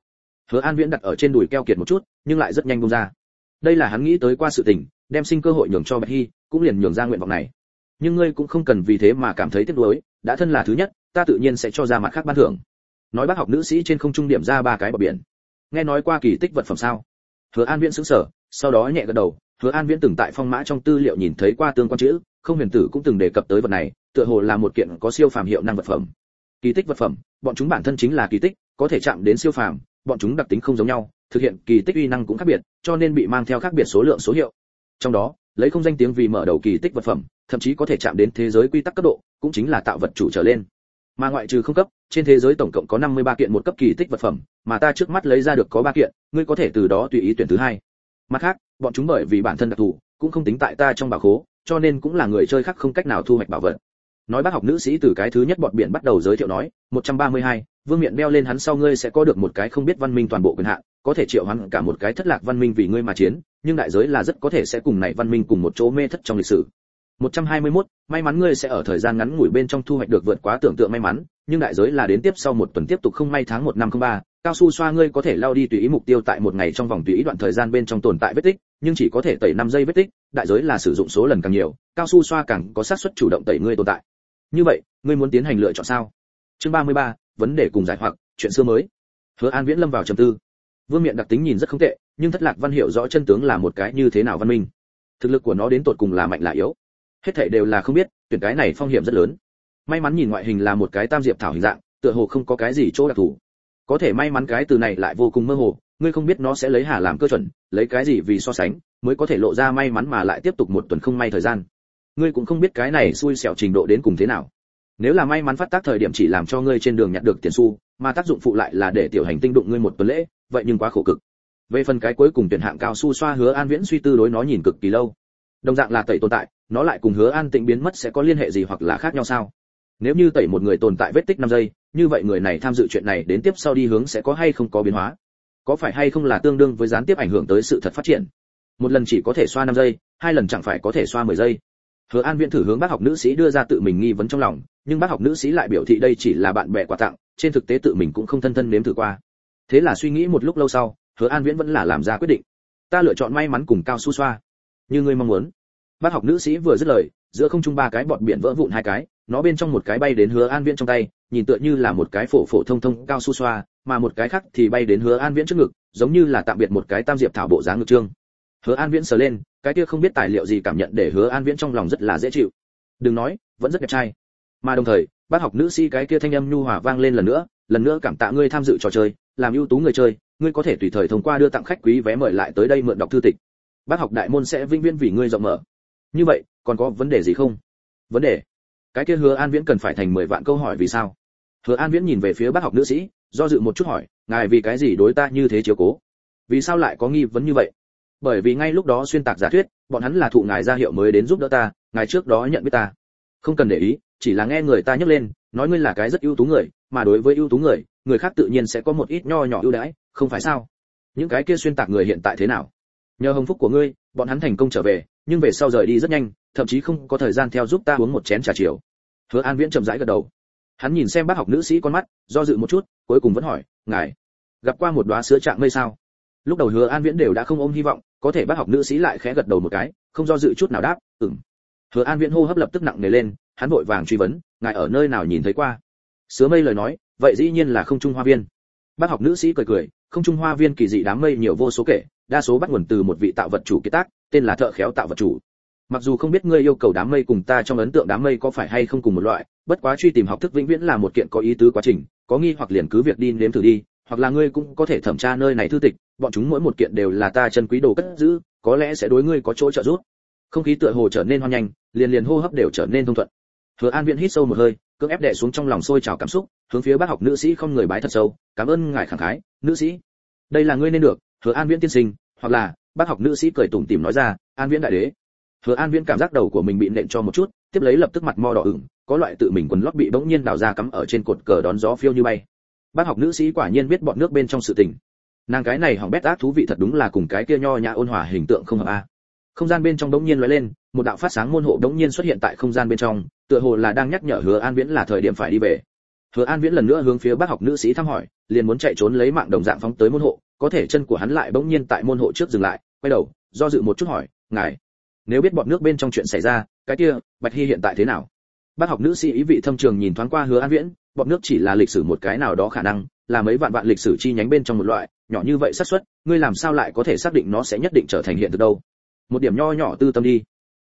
Hứa an viễn đặt ở trên đùi keo kiệt một chút, nhưng lại rất nhanh buông ra. Đây là hắn nghĩ tới qua sự tình, đem sinh cơ hội nhường cho bạch hy, cũng liền nhường ra nguyện vọng này nhưng ngươi cũng không cần vì thế mà cảm thấy tiếc nuối, đã thân là thứ nhất, ta tự nhiên sẽ cho ra mặt khác ban thưởng. Nói bác học nữ sĩ trên không trung điểm ra ba cái bờ biển. Nghe nói qua kỳ tích vật phẩm sao? Hứa an viễn sững sờ, sau đó nhẹ gật đầu, hứa an viễn từng tại phong mã trong tư liệu nhìn thấy qua tương quan chữ, không huyền tử cũng từng đề cập tới vật này, tựa hồ là một kiện có siêu phàm hiệu năng vật phẩm. Kỳ tích vật phẩm, bọn chúng bản thân chính là kỳ tích, có thể chạm đến siêu phàm, bọn chúng đặc tính không giống nhau, thực hiện kỳ tích uy năng cũng khác biệt, cho nên bị mang theo khác biệt số lượng số hiệu. Trong đó, lấy không danh tiếng vì mở đầu kỳ tích vật phẩm thậm chí có thể chạm đến thế giới quy tắc cấp độ cũng chính là tạo vật chủ trở lên. Mà ngoại trừ không cấp trên thế giới tổng cộng có 53 kiện một cấp kỳ tích vật phẩm mà ta trước mắt lấy ra được có ba kiện ngươi có thể từ đó tùy ý tuyển thứ hai. Mặt khác bọn chúng bởi vì bản thân đặc thù cũng không tính tại ta trong bảo khố cho nên cũng là người chơi khác không cách nào thu hoạch bảo vật. Nói bác học nữ sĩ từ cái thứ nhất bọn biển bắt đầu giới thiệu nói 132, vương miện đeo lên hắn sau ngươi sẽ có được một cái không biết văn minh toàn bộ quyền hạn có thể triệu hắn cả một cái thất lạc văn minh vì ngươi mà chiến nhưng đại giới là rất có thể sẽ cùng này văn minh cùng một chỗ mê thất trong lịch sử. 121, may mắn ngươi sẽ ở thời gian ngắn ngủi bên trong thu hoạch được vượt quá tưởng tượng may mắn, nhưng đại giới là đến tiếp sau một tuần tiếp tục không may tháng 1 năm 03, cao su xoa ngươi có thể lao đi tùy ý mục tiêu tại một ngày trong vòng tùy ý đoạn thời gian bên trong tồn tại vết tích, nhưng chỉ có thể tẩy 5 giây vết tích, đại giới là sử dụng số lần càng nhiều, cao su xoa càng có xác suất chủ động tẩy ngươi tồn tại. Như vậy, ngươi muốn tiến hành lựa chọn sao? Chương 33, vấn đề cùng giải hoặc, chuyện xưa mới. Hứa An Viễn lâm vào trầm tư. Vương Miện đặc tính nhìn rất không tệ, nhưng thất lạc văn hiểu rõ chân tướng là một cái như thế nào văn minh. Thực lực của nó đến tột cùng là mạnh là yếu, hết thảy đều là không biết, tuyển cái này phong hiểm rất lớn. May mắn nhìn ngoại hình là một cái tam diệp thảo hình dạng, tựa hồ không có cái gì chỗ đặc thù. Có thể may mắn cái từ này lại vô cùng mơ hồ, ngươi không biết nó sẽ lấy hà làm cơ chuẩn, lấy cái gì vì so sánh, mới có thể lộ ra may mắn mà lại tiếp tục một tuần không may thời gian. Ngươi cũng không biết cái này xui xẻo trình độ đến cùng thế nào. Nếu là may mắn phát tác thời điểm chỉ làm cho ngươi trên đường nhặt được tiền xu, mà tác dụng phụ lại là để tiểu hành tinh đụng ngươi một tuần lễ, vậy nhưng quá khổ cực. Về phần cái cuối cùng tuyển hạng cao su xoa hứa an viễn suy tư đối nó nhìn cực kỳ lâu. Đồng dạng là tẩy tồn tại nó lại cùng hứa an tịnh biến mất sẽ có liên hệ gì hoặc là khác nhau sao? Nếu như tẩy một người tồn tại vết tích 5 giây, như vậy người này tham dự chuyện này đến tiếp sau đi hướng sẽ có hay không có biến hóa? Có phải hay không là tương đương với gián tiếp ảnh hưởng tới sự thật phát triển? Một lần chỉ có thể xoa 5 giây, hai lần chẳng phải có thể xoa 10 giây. Hứa an viễn thử hướng bác học nữ sĩ đưa ra tự mình nghi vấn trong lòng, nhưng bác học nữ sĩ lại biểu thị đây chỉ là bạn bè quà tặng, trên thực tế tự mình cũng không thân thân nếm thử qua. Thế là suy nghĩ một lúc lâu sau, hứa an viễn vẫn là làm ra quyết định. Ta lựa chọn may mắn cùng cao su xoa. Như ngươi mong muốn bác học nữ sĩ vừa dứt lời, giữa không trung ba cái bọt biển vỡ vụn hai cái, nó bên trong một cái bay đến hứa an viễn trong tay, nhìn tựa như là một cái phổ phổ thông thông cao su xoa, mà một cái khác thì bay đến hứa an viễn trước ngực, giống như là tạm biệt một cái tam diệp thảo bộ dáng ngực trương. Hứa an viễn sờ lên, cái kia không biết tài liệu gì cảm nhận để hứa an viễn trong lòng rất là dễ chịu. Đừng nói, vẫn rất đẹp trai. Mà đồng thời, bác học nữ sĩ cái kia thanh âm nhu hòa vang lên lần nữa lần nữa cảm tạ ngươi tham dự trò chơi, làm ưu tú người chơi, ngươi có thể tùy thời thông qua đưa tặng khách quý vé mời lại tới đây mượn đọc thư tịch. Bác học đại môn sẽ vinh viễn vì ngươi rộng mở như vậy, còn có vấn đề gì không? Vấn đề? Cái kia hứa an viễn cần phải thành mười vạn câu hỏi vì sao? Hứa an viễn nhìn về phía bác học nữ sĩ, do dự một chút hỏi, ngài vì cái gì đối ta như thế chiếu cố? Vì sao lại có nghi vấn như vậy? Bởi vì ngay lúc đó xuyên tạc giả thuyết, bọn hắn là thụ ngài ra hiệu mới đến giúp đỡ ta, ngài trước đó nhận biết ta. Không cần để ý, chỉ là nghe người ta nhắc lên, nói ngươi là cái rất ưu tú người, mà đối với ưu tú người người khác tự nhiên sẽ có một ít nho nhỏ ưu đãi, không phải sao? Những cái kia xuyên tạc người hiện tại thế nào? Nhờ hồng phúc của ngươi, bọn hắn thành công trở về, nhưng về sau rời đi rất nhanh, thậm chí không có thời gian theo giúp ta uống một chén trà chiều. Hứa an viễn chậm rãi gật đầu. Hắn nhìn xem bác học nữ sĩ con mắt, do dự một chút, cuối cùng vẫn hỏi, ngài gặp qua một đóa sữa trạng mây sao? Lúc đầu hứa an viễn đều đã không ôm hy vọng, có thể bác học nữ sĩ lại khẽ gật đầu một cái, không do dự chút nào đáp, ừm. Hứa an viễn hô hấp lập tức nặng nề lên, hắn vội vàng truy vấn, ngài ở nơi nào nhìn thấy qua? Sứa mây lời nói, vậy dĩ nhiên là không trung hoa viên. Bác học nữ sĩ cười cười, không trung hoa viên kỳ dị đám mây nhiều vô số kể đa số bắt nguồn từ một vị tạo vật chủ kiệt tác, tên là thợ khéo tạo vật chủ. Mặc dù không biết ngươi yêu cầu đám mây cùng ta trong ấn tượng đám mây có phải hay không cùng một loại, bất quá truy tìm học thức vĩnh viễn là một kiện có ý tứ quá trình, có nghi hoặc liền cứ việc đi nếm thử đi, hoặc là ngươi cũng có thể thẩm tra nơi này thư tịch, bọn chúng mỗi một kiện đều là ta chân quý đồ cất giữ, có lẽ sẽ đối ngươi có chỗ trợ giúp. Không khí tựa hồ trở nên hoang nhanh, liền liền hô hấp đều trở nên thông thuận. Hứa an viện hít sâu một hơi, cưỡng ép đè xuống trong lòng sôi trào cảm xúc, hướng phía bác học nữ sĩ không người bái thật sâu, cảm ơn ngài khẳng khái, nữ sĩ. Đây là ngươi nên được hứa an viễn tiên sinh, hoặc là, bác học nữ sĩ cười tủm tỉm nói ra, an viễn đại đế. Hứa an viễn cảm giác đầu của mình bị nện cho một chút, tiếp lấy lập tức mặt mo đỏ ửng, có loại tự mình quần lót bị bỗng nhiên đào ra cắm ở trên cột cờ đón gió phiêu như bay. Bác học nữ sĩ quả nhiên biết bọn nước bên trong sự tình. Nàng cái này hỏng bét ác thú vị thật đúng là cùng cái kia nho nhã ôn hòa hình tượng không hợp a. Không gian bên trong đống nhiên lóe lên, một đạo phát sáng môn hộ đống nhiên xuất hiện tại không gian bên trong, tựa hồ là đang nhắc nhở hứa an viễn là thời điểm phải đi về hứa an viễn lần nữa hướng phía bác học nữ sĩ thăm hỏi, liền muốn chạy trốn lấy mạng đồng dạng phóng tới môn hộ, có thể chân của hắn lại bỗng nhiên tại môn hộ trước dừng lại, quay đầu, do dự một chút hỏi, ngài, nếu biết bọn nước bên trong chuyện xảy ra, cái kia, bạch hy hiện tại thế nào? Bác học nữ sĩ ý vị thâm trường nhìn thoáng qua hứa an viễn, bọn nước chỉ là lịch sử một cái nào đó khả năng, là mấy vạn vạn lịch sử chi nhánh bên trong một loại, nhỏ như vậy xác suất, ngươi làm sao lại có thể xác định nó sẽ nhất định trở thành hiện thực đâu? Một điểm nho nhỏ tư tâm đi.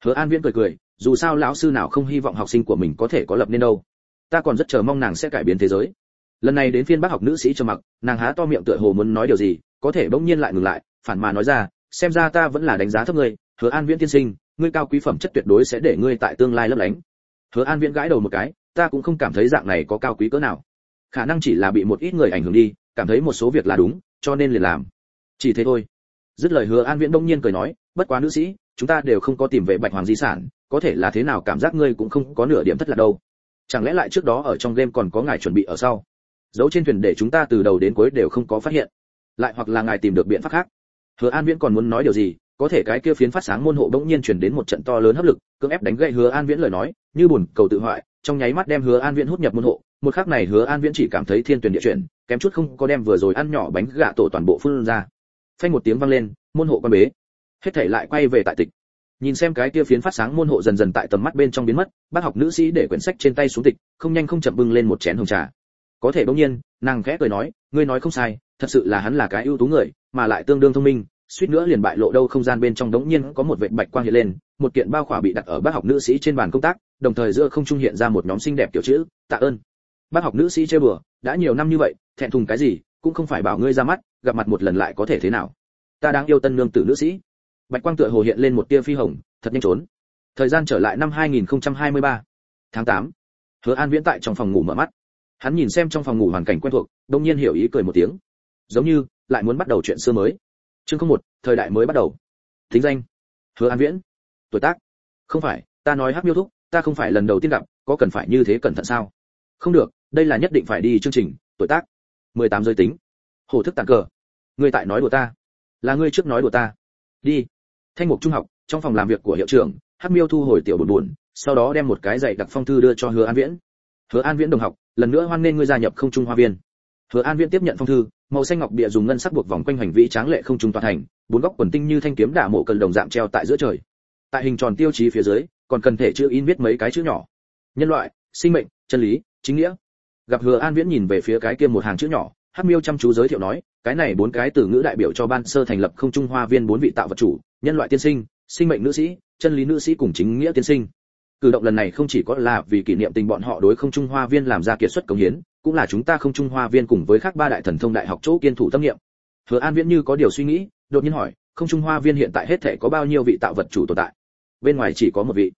Hứa an viễn cười cười, dù sao lão sư nào không hy vọng học sinh của mình có thể có lập nên đâu ta còn rất chờ mong nàng sẽ cải biến thế giới. Lần này đến phiên bác học nữ sĩ cho mặc, nàng há to miệng tựa hồ muốn nói điều gì, có thể bỗng nhiên lại ngừng lại, phản mà nói ra, xem ra ta vẫn là đánh giá thấp ngươi, hứa an viễn tiên sinh, ngươi cao quý phẩm chất tuyệt đối sẽ để ngươi tại tương lai lấp lánh. Hứa an viễn gãi đầu một cái, ta cũng không cảm thấy dạng này có cao quý cỡ nào. Khả năng chỉ là bị một ít người ảnh hưởng đi, cảm thấy một số việc là đúng, cho nên liền làm. Chỉ thế thôi. Dứt lời hứa an viễn bỗng nhiên cười nói, bất quá nữ sĩ, chúng ta đều không có tìm về bạch hoàng di sản, có thể là thế nào cảm giác ngươi cũng không có nửa điểm thất lạc đâu chẳng lẽ lại trước đó ở trong game còn có ngài chuẩn bị ở sau? Dấu trên thuyền để chúng ta từ đầu đến cuối đều không có phát hiện. Lại hoặc là ngài tìm được biện pháp khác. Hứa an viễn còn muốn nói điều gì, có thể cái kia phiến phát sáng môn hộ bỗng nhiên chuyển đến một trận to lớn hấp lực, cưỡng ép đánh gậy hứa an viễn lời nói, như buồn cầu tự hoại, trong nháy mắt đem hứa an viễn hút nhập môn hộ. Một khắc này hứa an viễn chỉ cảm thấy thiên tuyển địa chuyển, kém chút không có đem vừa rồi ăn nhỏ bánh gạ tổ toàn bộ phun ra. Phanh một tiếng vang lên, môn hộ quan bế. Hết thảy lại quay về tại tịch nhìn xem cái kia phiến phát sáng môn hộ dần dần tại tầm mắt bên trong biến mất, bác học nữ sĩ để quyển sách trên tay xuống tịch, không nhanh không chậm bưng lên một chén hồng trà. Có thể bỗng nhiên, nàng khẽ cười nói, ngươi nói không sai, thật sự là hắn là cái ưu tú người, mà lại tương đương thông minh, suýt nữa liền bại lộ đâu không gian bên trong đống nhiên có một vệt bạch quang hiện lên, một kiện bao khỏa bị đặt ở bác học nữ sĩ trên bàn công tác, đồng thời giữa không trung hiện ra một nhóm xinh đẹp tiểu chữ, tạ ơn. Bác học nữ sĩ chơi bừa, đã nhiều năm như vậy, thẹn thùng cái gì, cũng không phải bảo ngươi ra mắt, gặp mặt một lần lại có thể thế nào. Ta đang yêu tân nương tử nữ sĩ bạch quang tựa hồ hiện lên một tia phi hồng, thật nhanh trốn. Thời gian trở lại năm 2023. tháng 8. hứa an viễn tại trong phòng ngủ mở mắt. Hắn nhìn xem trong phòng ngủ hoàn cảnh quen thuộc, đông nhiên hiểu ý cười một tiếng. Giống như, lại muốn bắt đầu chuyện xưa mới. Chương không một, thời đại mới bắt đầu. Thính danh. Hứa an viễn. Tuổi tác. Không phải, ta nói hắc miêu thúc, ta không phải lần đầu tiên gặp, có cần phải như thế cẩn thận sao? Không được, đây là nhất định phải đi chương trình, tuổi tác. 18 giới tính. Hồ thức tàn cờ. Ngươi tại nói đùa ta. Là ngươi trước nói đùa ta. Đi thanh mục trung học, trong phòng làm việc của hiệu trưởng, hắc miêu thu hồi tiểu buồn buồn sau đó đem một cái dạy đặc phong thư đưa cho hứa an viễn. Hứa an viễn đồng học, lần nữa hoan nghênh ngươi gia nhập không trung hoa viên. Hứa an viễn tiếp nhận phong thư, màu xanh ngọc bìa dùng ngân sắc buộc vòng quanh hành vĩ tráng lệ không trung toàn thành, bốn góc quần tinh như thanh kiếm đả mộ cần đồng dạng treo tại giữa trời. Tại hình tròn tiêu chí phía dưới, còn cần thể chữ in viết mấy cái chữ nhỏ. Nhân loại, sinh mệnh, chân lý, chính nghĩa. Gặp hứa an viễn nhìn về phía cái kia một hàng chữ nhỏ hắc miêu chăm chú giới thiệu nói, cái này bốn cái từ ngữ đại biểu cho ban sơ thành lập không trung hoa viên bốn vị tạo vật chủ, nhân loại tiên sinh sinh mệnh nữ sĩ, chân lý nữ sĩ cùng chính nghĩa tiên sinh. Cử động lần này không chỉ có là vì kỷ niệm tình bọn họ đối không trung hoa viên làm ra kiệt xuất công hiến, cũng là chúng ta không trung hoa viên cùng với các ba đại thần thông đại học chỗ kiên thủ tâm niệm. Hứa an viễn như có điều suy nghĩ, đột nhiên hỏi, không trung hoa viên hiện tại hết thể có bao nhiêu vị tạo vật chủ tồn tại? Bên ngoài chỉ có một vị.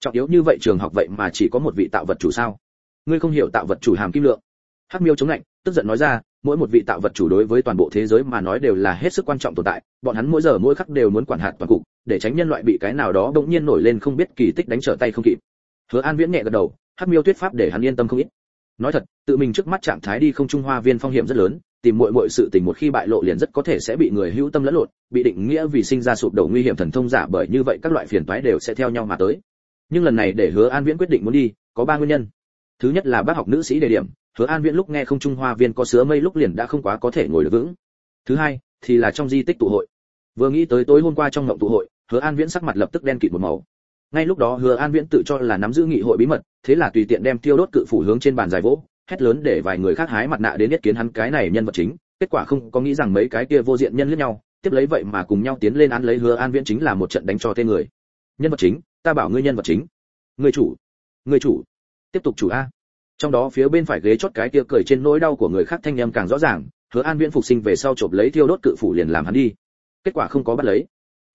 Trọng yếu như vậy trường học vậy mà chỉ có một vị tạo vật chủ sao? Ngươi không hiểu tạo vật chủ hàm kim lượng. Hắc miêu chống lạnh, tức giận nói ra mỗi một vị tạo vật chủ đối với toàn bộ thế giới mà nói đều là hết sức quan trọng tồn tại, bọn hắn mỗi giờ mỗi khắc đều muốn quản hạt toàn cục, để tránh nhân loại bị cái nào đó đột nhiên nổi lên không biết kỳ tích đánh trở tay không kịp. Hứa an viễn nhẹ gật đầu, hắc miêu tuyết pháp để hắn yên tâm không ít. Nói thật, tự mình trước mắt trạng thái đi không trung hoa viên phong hiểm rất lớn, tìm muội muội sự tình một khi bại lộ liền rất có thể sẽ bị người hữu tâm lẫn lộn, bị định nghĩa vì sinh ra sụp đổ nguy hiểm thần thông giả bởi như vậy các loại phiền toái đều sẽ theo nhau mà tới. Nhưng lần này để hứa an viễn quyết định muốn đi, có ba nguyên nhân. Thứ nhất là bác học nữ sĩ đề điểm hứa an viễn lúc nghe không trung hoa viên có sứa mây lúc liền đã không quá có thể ngồi được vững. Thứ hai, thì là trong di tích tụ hội. Vừa nghĩ tới tối hôm qua trong ngộng tụ hội, hứa an viễn sắc mặt lập tức đen kịt một màu. Ngay lúc đó hứa an viễn tự cho là nắm giữ nghị hội bí mật, thế là tùy tiện đem tiêu đốt cự phủ hướng trên bàn dài vỗ, hét lớn để vài người khác hái mặt nạ đến nhất kiến hắn cái này nhân vật chính. Kết quả không có nghĩ rằng mấy cái kia vô diện nhân lẫn nhau, tiếp lấy vậy mà cùng nhau tiến lên án lấy hứa an viễn chính là một trận đánh cho tên người. Nhân vật chính, ta bảo ngươi nhân vật chính. Người chủ người chủ. Tiếp tục chủ a trong đó phía bên phải ghế chót cái kia cười trên nỗi đau của người khác thanh em càng rõ ràng, hứa an viễn phục sinh về sau chộp lấy thiêu đốt cự phủ liền làm hắn đi. Kết quả không có bắt lấy.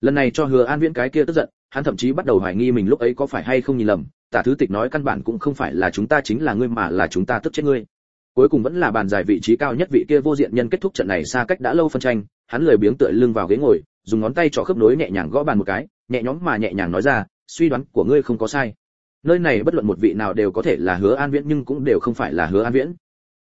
Lần này cho hứa an viễn cái kia tức giận, hắn thậm chí bắt đầu hoài nghi mình lúc ấy có phải hay không nhìn lầm, tả thứ tịch nói căn bản cũng không phải là chúng ta chính là ngươi mà là chúng ta tức chết ngươi. Cuối cùng vẫn là bàn giải vị trí cao nhất vị kia vô diện nhân kết thúc trận này xa cách đã lâu phân tranh, hắn lười biếng tựa lưng vào ghế ngồi, dùng ngón tay trỏ khớp nối nhẹ nhàng gõ bàn một cái, nhẹ nhõm mà nhẹ nhàng nói ra, suy đoán của ngươi không có sai nơi này bất luận một vị nào đều có thể là hứa an viễn, nhưng cũng đều không phải là hứa an viễn.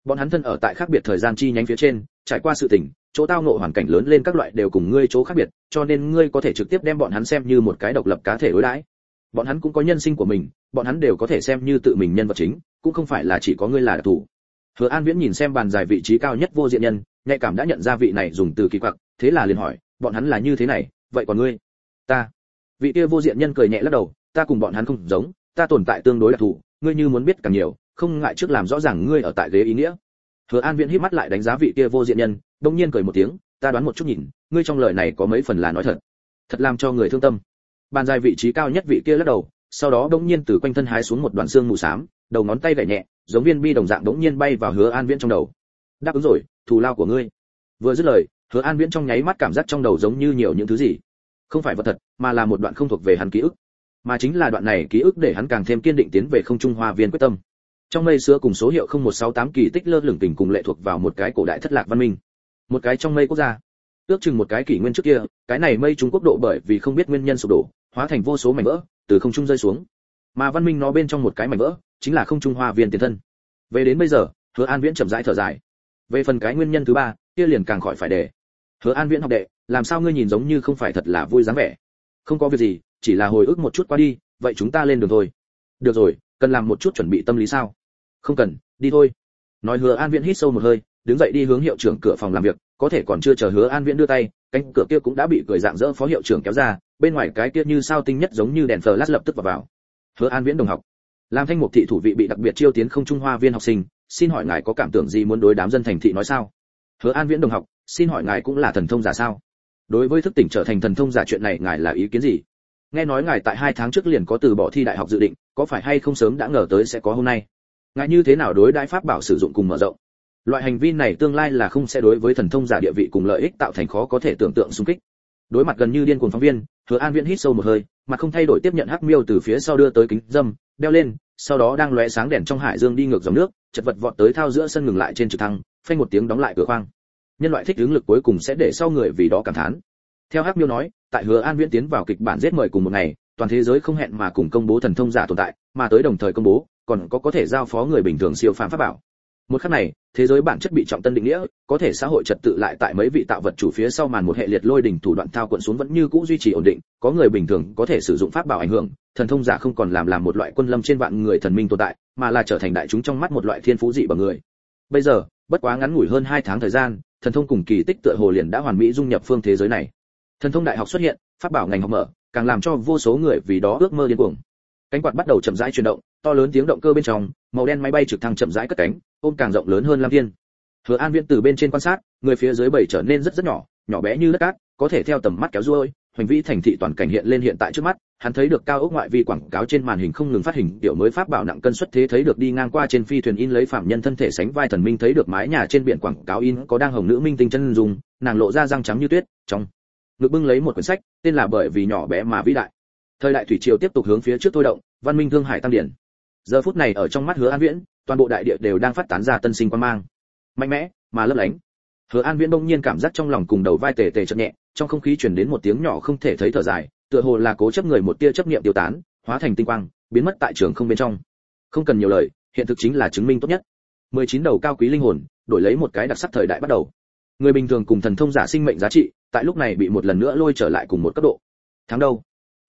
Bọn hắn thân ở tại khác biệt thời gian chi nhánh phía trên, trải qua sự tình, chỗ tao ngộ hoàn cảnh lớn lên các loại đều cùng ngươi chỗ khác biệt, cho nên ngươi có thể trực tiếp đem bọn hắn xem như một cái độc lập cá thể đối đãi. Bọn hắn cũng có nhân sinh của mình, bọn hắn đều có thể xem như tự mình nhân vật chính, cũng không phải là chỉ có ngươi là đặc thù. Hứa an viễn nhìn xem bàn giải vị trí cao nhất vô diện nhân, nhạy cảm đã nhận ra vị này dùng từ kỳ quặc, thế là liền hỏi, bọn hắn là như thế này, vậy còn ngươi? Ta. Vị kia vô diện nhân cười nhẹ lắc đầu, ta cùng bọn hắn không giống ta tồn tại tương đối đặc thù, ngươi như muốn biết càng nhiều, không ngại trước làm rõ ràng ngươi ở tại ghế ý nghĩa. Hứa an viễn híp mắt lại đánh giá vị kia vô diện nhân đông nhiên cười một tiếng, ta đoán một chút nhìn, ngươi trong lời này có mấy phần là nói thật. Thật làm cho người thương tâm. Bàn dài vị trí cao nhất vị kia lắc đầu, sau đó đông nhiên từ quanh thân hái xuống một đoạn xương mù xám, đầu ngón tay gảy nhẹ, giống viên bi đồng dạng đống nhiên bay vào hứa an viễn trong đầu. Đáp ứng rồi, thù lao của ngươi. Vừa dứt lời, hứa an viễn trong nháy mắt cảm giác trong đầu giống như nhiều những thứ gì. Không phải vật thật, mà là một đoạn không thuộc về hắn ký ức mà chính là đoạn này ký ức để hắn càng thêm kiên định tiến về không trung hoa viên quyết tâm. Trong mây xưa cùng số hiệu 0168 kỳ tích lơ lửng tình cùng lệ thuộc vào một cái cổ đại thất lạc văn minh. Một cái trong mây quốc gia. Ước chừng một cái kỷ nguyên trước kia, cái này mây trung quốc độ bởi vì không biết nguyên nhân sụp đổ, hóa thành vô số mảnh vỡ, từ không trung rơi xuống. Mà văn minh nó bên trong một cái mảnh vỡ, chính là không trung hoa viên tiền thân. Về đến bây giờ, hứa an viễn chậm rãi thở dài. Về phần cái nguyên nhân thứ ba, kia liền càng khỏi phải để hứa an viễn học đệ, làm sao ngươi nhìn giống như không phải thật là vui dáng vẻ? Không có việc gì chỉ là hồi ức một chút qua đi, vậy chúng ta lên đường thôi. Được rồi, cần làm một chút chuẩn bị tâm lý sao? Không cần, đi thôi. Nói hứa an viễn hít sâu một hơi, đứng dậy đi hướng hiệu trưởng cửa phòng làm việc, có thể còn chưa chờ hứa an viễn đưa tay, cánh cửa kia cũng đã bị cười dạng dỡ phó hiệu trưởng kéo ra, bên ngoài cái kia như sao tinh nhất giống như đèn flash lập tức vào vào. Hứa an viễn đồng học. Làm thanh mục thị thủ vị bị đặc biệt chiêu tiến không trung hoa viên học sinh, xin hỏi ngài có cảm tưởng gì muốn đối đám dân thành thị nói sao? Hứa an viễn đồng học, xin hỏi ngài cũng là thần thông giả sao? Đối với thức tỉnh trở thành thần thông giả chuyện này ngài là ý kiến gì? Nghe nói ngài tại hai tháng trước liền có từ bỏ thi đại học dự định, có phải hay không sớm đã ngờ tới sẽ có hôm nay? Ngài như thế nào đối đại pháp bảo sử dụng cùng mở rộng? Loại hành vi này tương lai là không sẽ đối với thần thông giả địa vị cùng lợi ích tạo thành khó có thể tưởng tượng xung kích. Đối mặt gần như điên cuồng phóng viên, hứa an viễn hít sâu một hơi, mà không thay đổi tiếp nhận hắc miêu từ phía sau đưa tới kính dâm, đeo lên, sau đó đang lóe sáng đèn trong hải dương đi ngược dòng nước, chật vật vọt tới thao giữa sân ngừng lại trên trực thăng, phanh một tiếng đóng lại cửa khoang. Nhân loại thích ứng lực cuối cùng sẽ để sau người vì đó cảm thán theo hắc miêu nói, tại hứa an viễn tiến vào kịch bản giết mời cùng một ngày, toàn thế giới không hẹn mà cùng công bố thần thông giả tồn tại, mà tới đồng thời công bố, còn có có thể giao phó người bình thường siêu phàm pháp bảo. Một khắc này, thế giới bản chất bị trọng tân định nghĩa, có thể xã hội trật tự lại tại mấy vị tạo vật chủ phía sau màn một hệ liệt lôi đỉnh thủ đoạn thao quận xuống vẫn như cũ duy trì ổn định, có người bình thường có thể sử dụng pháp bảo ảnh hưởng, thần thông giả không còn làm làm một loại quân lâm trên vạn người thần minh tồn tại, mà là trở thành đại chúng trong mắt một loại thiên phú dị bằng người. Bây giờ, bất quá ngắn ngủi hơn hai tháng thời gian, thần thông cùng kỳ tích tựa hồ liền đã hoàn mỹ dung nhập phương thế giới này thần thông đại học xuất hiện phát bảo ngành học mở, càng làm cho vô số người vì đó ước mơ điên cuồng. Cánh quạt bắt đầu chậm rãi chuyển động, to lớn tiếng động cơ bên trong, màu đen máy bay trực thăng chậm rãi cất cánh, ôm càng rộng lớn hơn lam thiên. Hứa an viễn từ bên trên quan sát, người phía dưới bảy trở nên rất rất nhỏ nhỏ bé như đất cát, có thể theo tầm mắt kéo ruôi, hoành vĩ thành thị toàn cảnh hiện lên hiện tại trước mắt, hắn thấy được cao ốc ngoại vi quảng cáo trên màn hình không ngừng phát hình tiểu mới pháp bảo nặng cân xuất thế thấy được đi ngang qua trên phi thuyền in lấy phạm nhân thân thể sánh vai thần minh thấy được mái nhà trên biển quảng cáo in có đang hồng nữ minh tinh chân dùng nàng lộ ra răng trắng như tuyết, trong ngực bưng lấy một quyển sách, tên là bởi vì nhỏ bé mà vĩ đại. Thời đại thủy triều tiếp tục hướng phía trước thôi động, văn minh thương hải tăng điển. Giờ phút này ở trong mắt hứa an viễn, toàn bộ đại địa đều đang phát tán ra tân sinh quan mang. Mạnh mẽ, mà lấp lánh. Hứa an viễn bỗng nhiên cảm giác trong lòng cùng đầu vai tề tề chợt nhẹ, trong không khí truyền đến một tiếng nhỏ không thể thấy thở dài, tựa hồ là cố chấp người một tia chấp niệm tiêu tán, hóa thành tinh quang, biến mất tại trường không bên trong. Không cần nhiều lời, hiện thực chính là chứng minh tốt nhất. 19 đầu cao quý linh hồn, đổi lấy một cái đặc sắc thời đại bắt đầu. Người bình thường cùng thần thông giả sinh mệnh giá trị tại lúc này bị một lần nữa lôi trở lại cùng một cấp độ. Tháng đâu?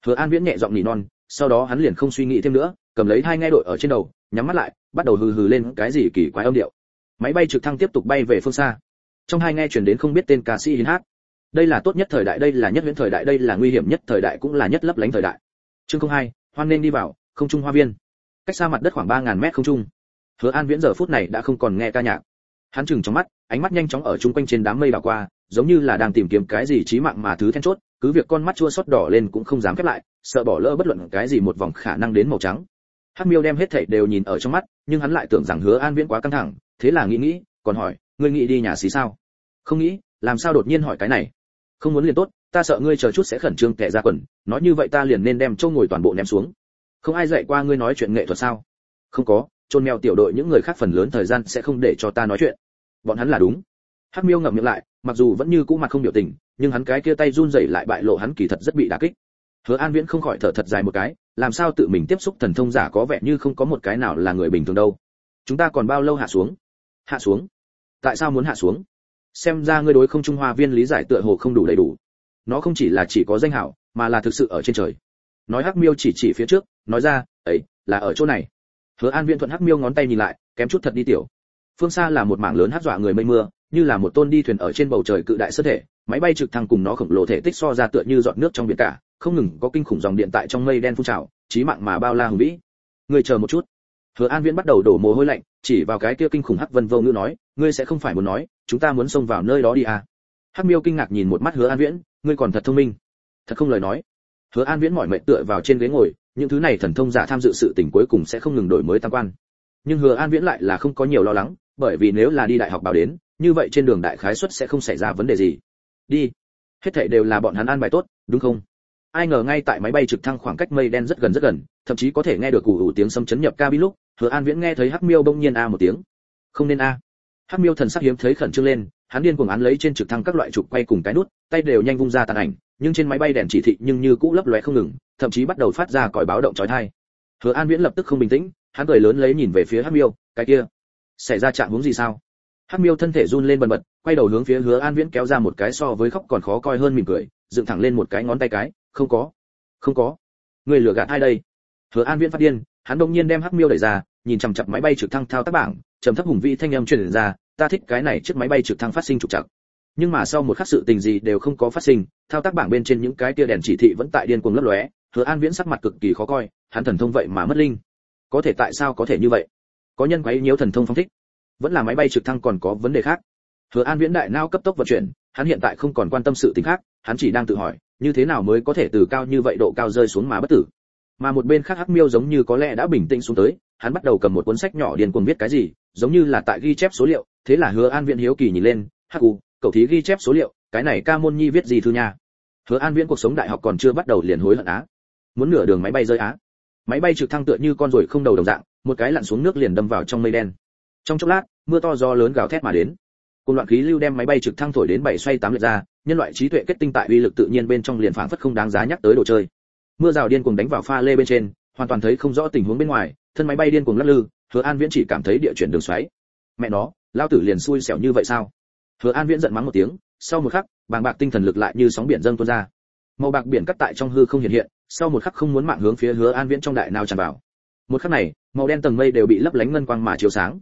Hứa an viễn nhẹ giọng nỉ non, sau đó hắn liền không suy nghĩ thêm nữa, cầm lấy hai nghe đội ở trên đầu, nhắm mắt lại, bắt đầu hừ hừ lên cái gì kỳ quái âm điệu. Máy bay trực thăng tiếp tục bay về phương xa. Trong hai nghe truyền đến không biết tên ca sĩ hiến hát. Đây là tốt nhất thời đại, đây là nhất viễn thời đại, đây là nguy hiểm nhất thời đại, cũng là nhất lấp lánh thời đại. Chương không hai, hoan nên đi vào, không trung hoa viên. Cách xa mặt đất khoảng ba ngàn mét không trung. Hứa an viễn giờ phút này đã không còn nghe ca nhạc. Hắn chừng trong mắt, ánh mắt nhanh chóng ở chung quanh trên đám mây đảo qua giống như là đang tìm kiếm cái gì chí mạng mà thứ then chốt, cứ việc con mắt chua xót đỏ lên cũng không dám khép lại, sợ bỏ lỡ bất luận cái gì một vòng khả năng đến màu trắng. Hắc miêu đem hết thảy đều nhìn ở trong mắt, nhưng hắn lại tưởng rằng hứa an viễn quá căng thẳng, thế là nghĩ nghĩ, còn hỏi, ngươi nghĩ đi nhà xí sao? Không nghĩ, làm sao đột nhiên hỏi cái này? Không muốn liền tốt, ta sợ ngươi chờ chút sẽ khẩn trương tè ra quần, nói như vậy ta liền nên đem châu ngồi toàn bộ ném xuống. Không ai dạy qua ngươi nói chuyện nghệ thuật sao? Không có, chôn mèo tiểu đội những người khác phần lớn thời gian sẽ không để cho ta nói chuyện. Bọn hắn là đúng. Hắc miêu ngậm miệng lại mặc dù vẫn như cũ mặt không biểu tình, nhưng hắn cái kia tay run rẩy lại bại lộ hắn kỳ thật rất bị đả kích. Hứa an viễn không khỏi thở thật dài một cái, làm sao tự mình tiếp xúc thần thông giả có vẻ như không có một cái nào là người bình thường đâu. Chúng ta còn bao lâu hạ xuống? Hạ xuống? Tại sao muốn hạ xuống? Xem ra ngươi đối không trung hoa viên lý giải tựa hồ không đủ đầy đủ. Nó không chỉ là chỉ có danh hảo, mà là thực sự ở trên trời. Nói hắc miêu chỉ chỉ phía trước, nói ra ấy là ở chỗ này. Hứa an viễn thuận hắc miêu ngón tay nhìn lại, kém chút thật đi tiểu. Phương xa là một mảng lớn hát dọa người mây mưa như là một tôn đi thuyền ở trên bầu trời cự đại sơ thể, máy bay trực thăng cùng nó khổng lồ thể tích so ra tựa như giọt nước trong biển cả, không ngừng có kinh khủng dòng điện tại trong mây đen phun trào, chí mạng mà bao la hùng vĩ. Người chờ một chút. Hứa an viễn bắt đầu đổ mồ hôi lạnh, chỉ vào cái kia kinh khủng hắc vân vô ngữ nói, ngươi sẽ không phải muốn nói, chúng ta muốn xông vào nơi đó đi à. Hắc miêu kinh ngạc nhìn một mắt hứa an viễn, ngươi còn thật thông minh. Thật không lời nói. Hứa an viễn mỏi mệt tựa vào trên ghế ngồi, những thứ này thần thông giả tham dự sự tình cuối cùng sẽ không ngừng đổi mới tam quan. Nhưng hứa an viễn lại là không có nhiều lo lắng, bởi vì nếu là đi đại học bảo đến như vậy trên đường đại khái suất sẽ không xảy ra vấn đề gì. Đi. Hết thảy đều là bọn hắn an bài tốt, đúng không? Ai ngờ ngay tại máy bay trực thăng khoảng cách mây đen rất gần rất gần, thậm chí có thể nghe được cù ủ tiếng xâm chấn nhập cabin lúc, hứa an viễn nghe thấy hắc miêu bỗng nhiên a một tiếng. Không nên a. Hắc miêu thần sắc hiếm thấy khẩn trương lên, hắn điên cuồng án lấy trên trực thăng các loại trục quay cùng cái nút, tay đều nhanh vung ra tàn ảnh, nhưng trên máy bay đèn chỉ thị nhưng như cũ lấp lóe không ngừng, thậm chí bắt đầu phát ra còi báo động chói tai. Hứa an viễn lập tức không bình tĩnh, hắn cười lớn lấy nhìn về phía hắc miêu, cái kia, xảy ra trạng huống gì sao? Hắc miêu thân thể run lên bần bật, quay đầu hướng phía hứa an viễn kéo ra một cái so với khóc còn khó coi hơn mỉm cười, dựng thẳng lên một cái ngón tay cái, không có không có. Người lừa gạt ai đây? Hứa an viễn phát điên, hắn đông nhiên đem hắc miêu đẩy ra, nhìn chằm chặp máy bay trực thăng thao tác bảng, trầm thấp hùng vĩ thanh âm truyền ra, ta thích cái này chiếc máy bay trực thăng phát sinh trục trặc. Nhưng mà sau một khắc sự tình gì đều không có phát sinh, thao tác bảng bên trên những cái tia đèn chỉ thị vẫn tại điên cuồng lấp lóe, hứa an viễn sắc mặt cực kỳ khó coi, hắn thần thông vậy mà mất linh. Có thể tại sao có thể như vậy? Có nhân quấy nhiễu thần thông phong thích vẫn là máy bay trực thăng còn có vấn đề khác. Hứa an viễn đại nao cấp tốc vận chuyển, hắn hiện tại không còn quan tâm sự tình khác, hắn chỉ đang tự hỏi, như thế nào mới có thể từ cao như vậy độ cao rơi xuống mà bất tử. Mà một bên khác hắc miêu giống như có lẽ đã bình tĩnh xuống tới, hắn bắt đầu cầm một cuốn sách nhỏ điền cuồng viết cái gì, giống như là tại ghi chép số liệu, thế là hứa an viễn hiếu kỳ nhìn lên, hắc u, cậu thí ghi chép số liệu, cái này ca môn nhi viết gì thư nha? Hứa an viễn cuộc sống đại học còn chưa bắt đầu liền hối hận á. Muốn nửa đường máy bay rơi á? Máy bay trực thăng tựa như con ruồi không đầu đồng dạng, một cái lặn xuống nước liền đâm vào trong mây đen trong chốc lát, mưa to gió lớn gào thét mà đến. Cùng loạn khí lưu đem máy bay trực thăng thổi đến bảy xoay tám lượt ra, nhân loại trí tuệ kết tinh tại uy lực tự nhiên bên trong liền phảng phất không đáng giá nhắc tới đồ chơi. Mưa rào điên cuồng đánh vào pha lê bên trên, hoàn toàn thấy không rõ tình huống bên ngoài, thân máy bay điên cuồng lắc lư, hứa an viễn chỉ cảm thấy địa chuyển đường xoáy. Mẹ nó lao tử liền xui xẻo như vậy sao? Hứa an viễn giận mắng một tiếng, sau một khắc, bàng bạc tinh thần lực lại như sóng biển dâng tuôn ra. Màu bạc biển cắt tại trong hư không hiện hiện, sau một khắc không muốn mạng hướng phía hứa an viễn trong đại nào tràn vào. Một khắc này, màu đen tầng mây đều bị lấp lánh ngân quang mà chiếu sáng.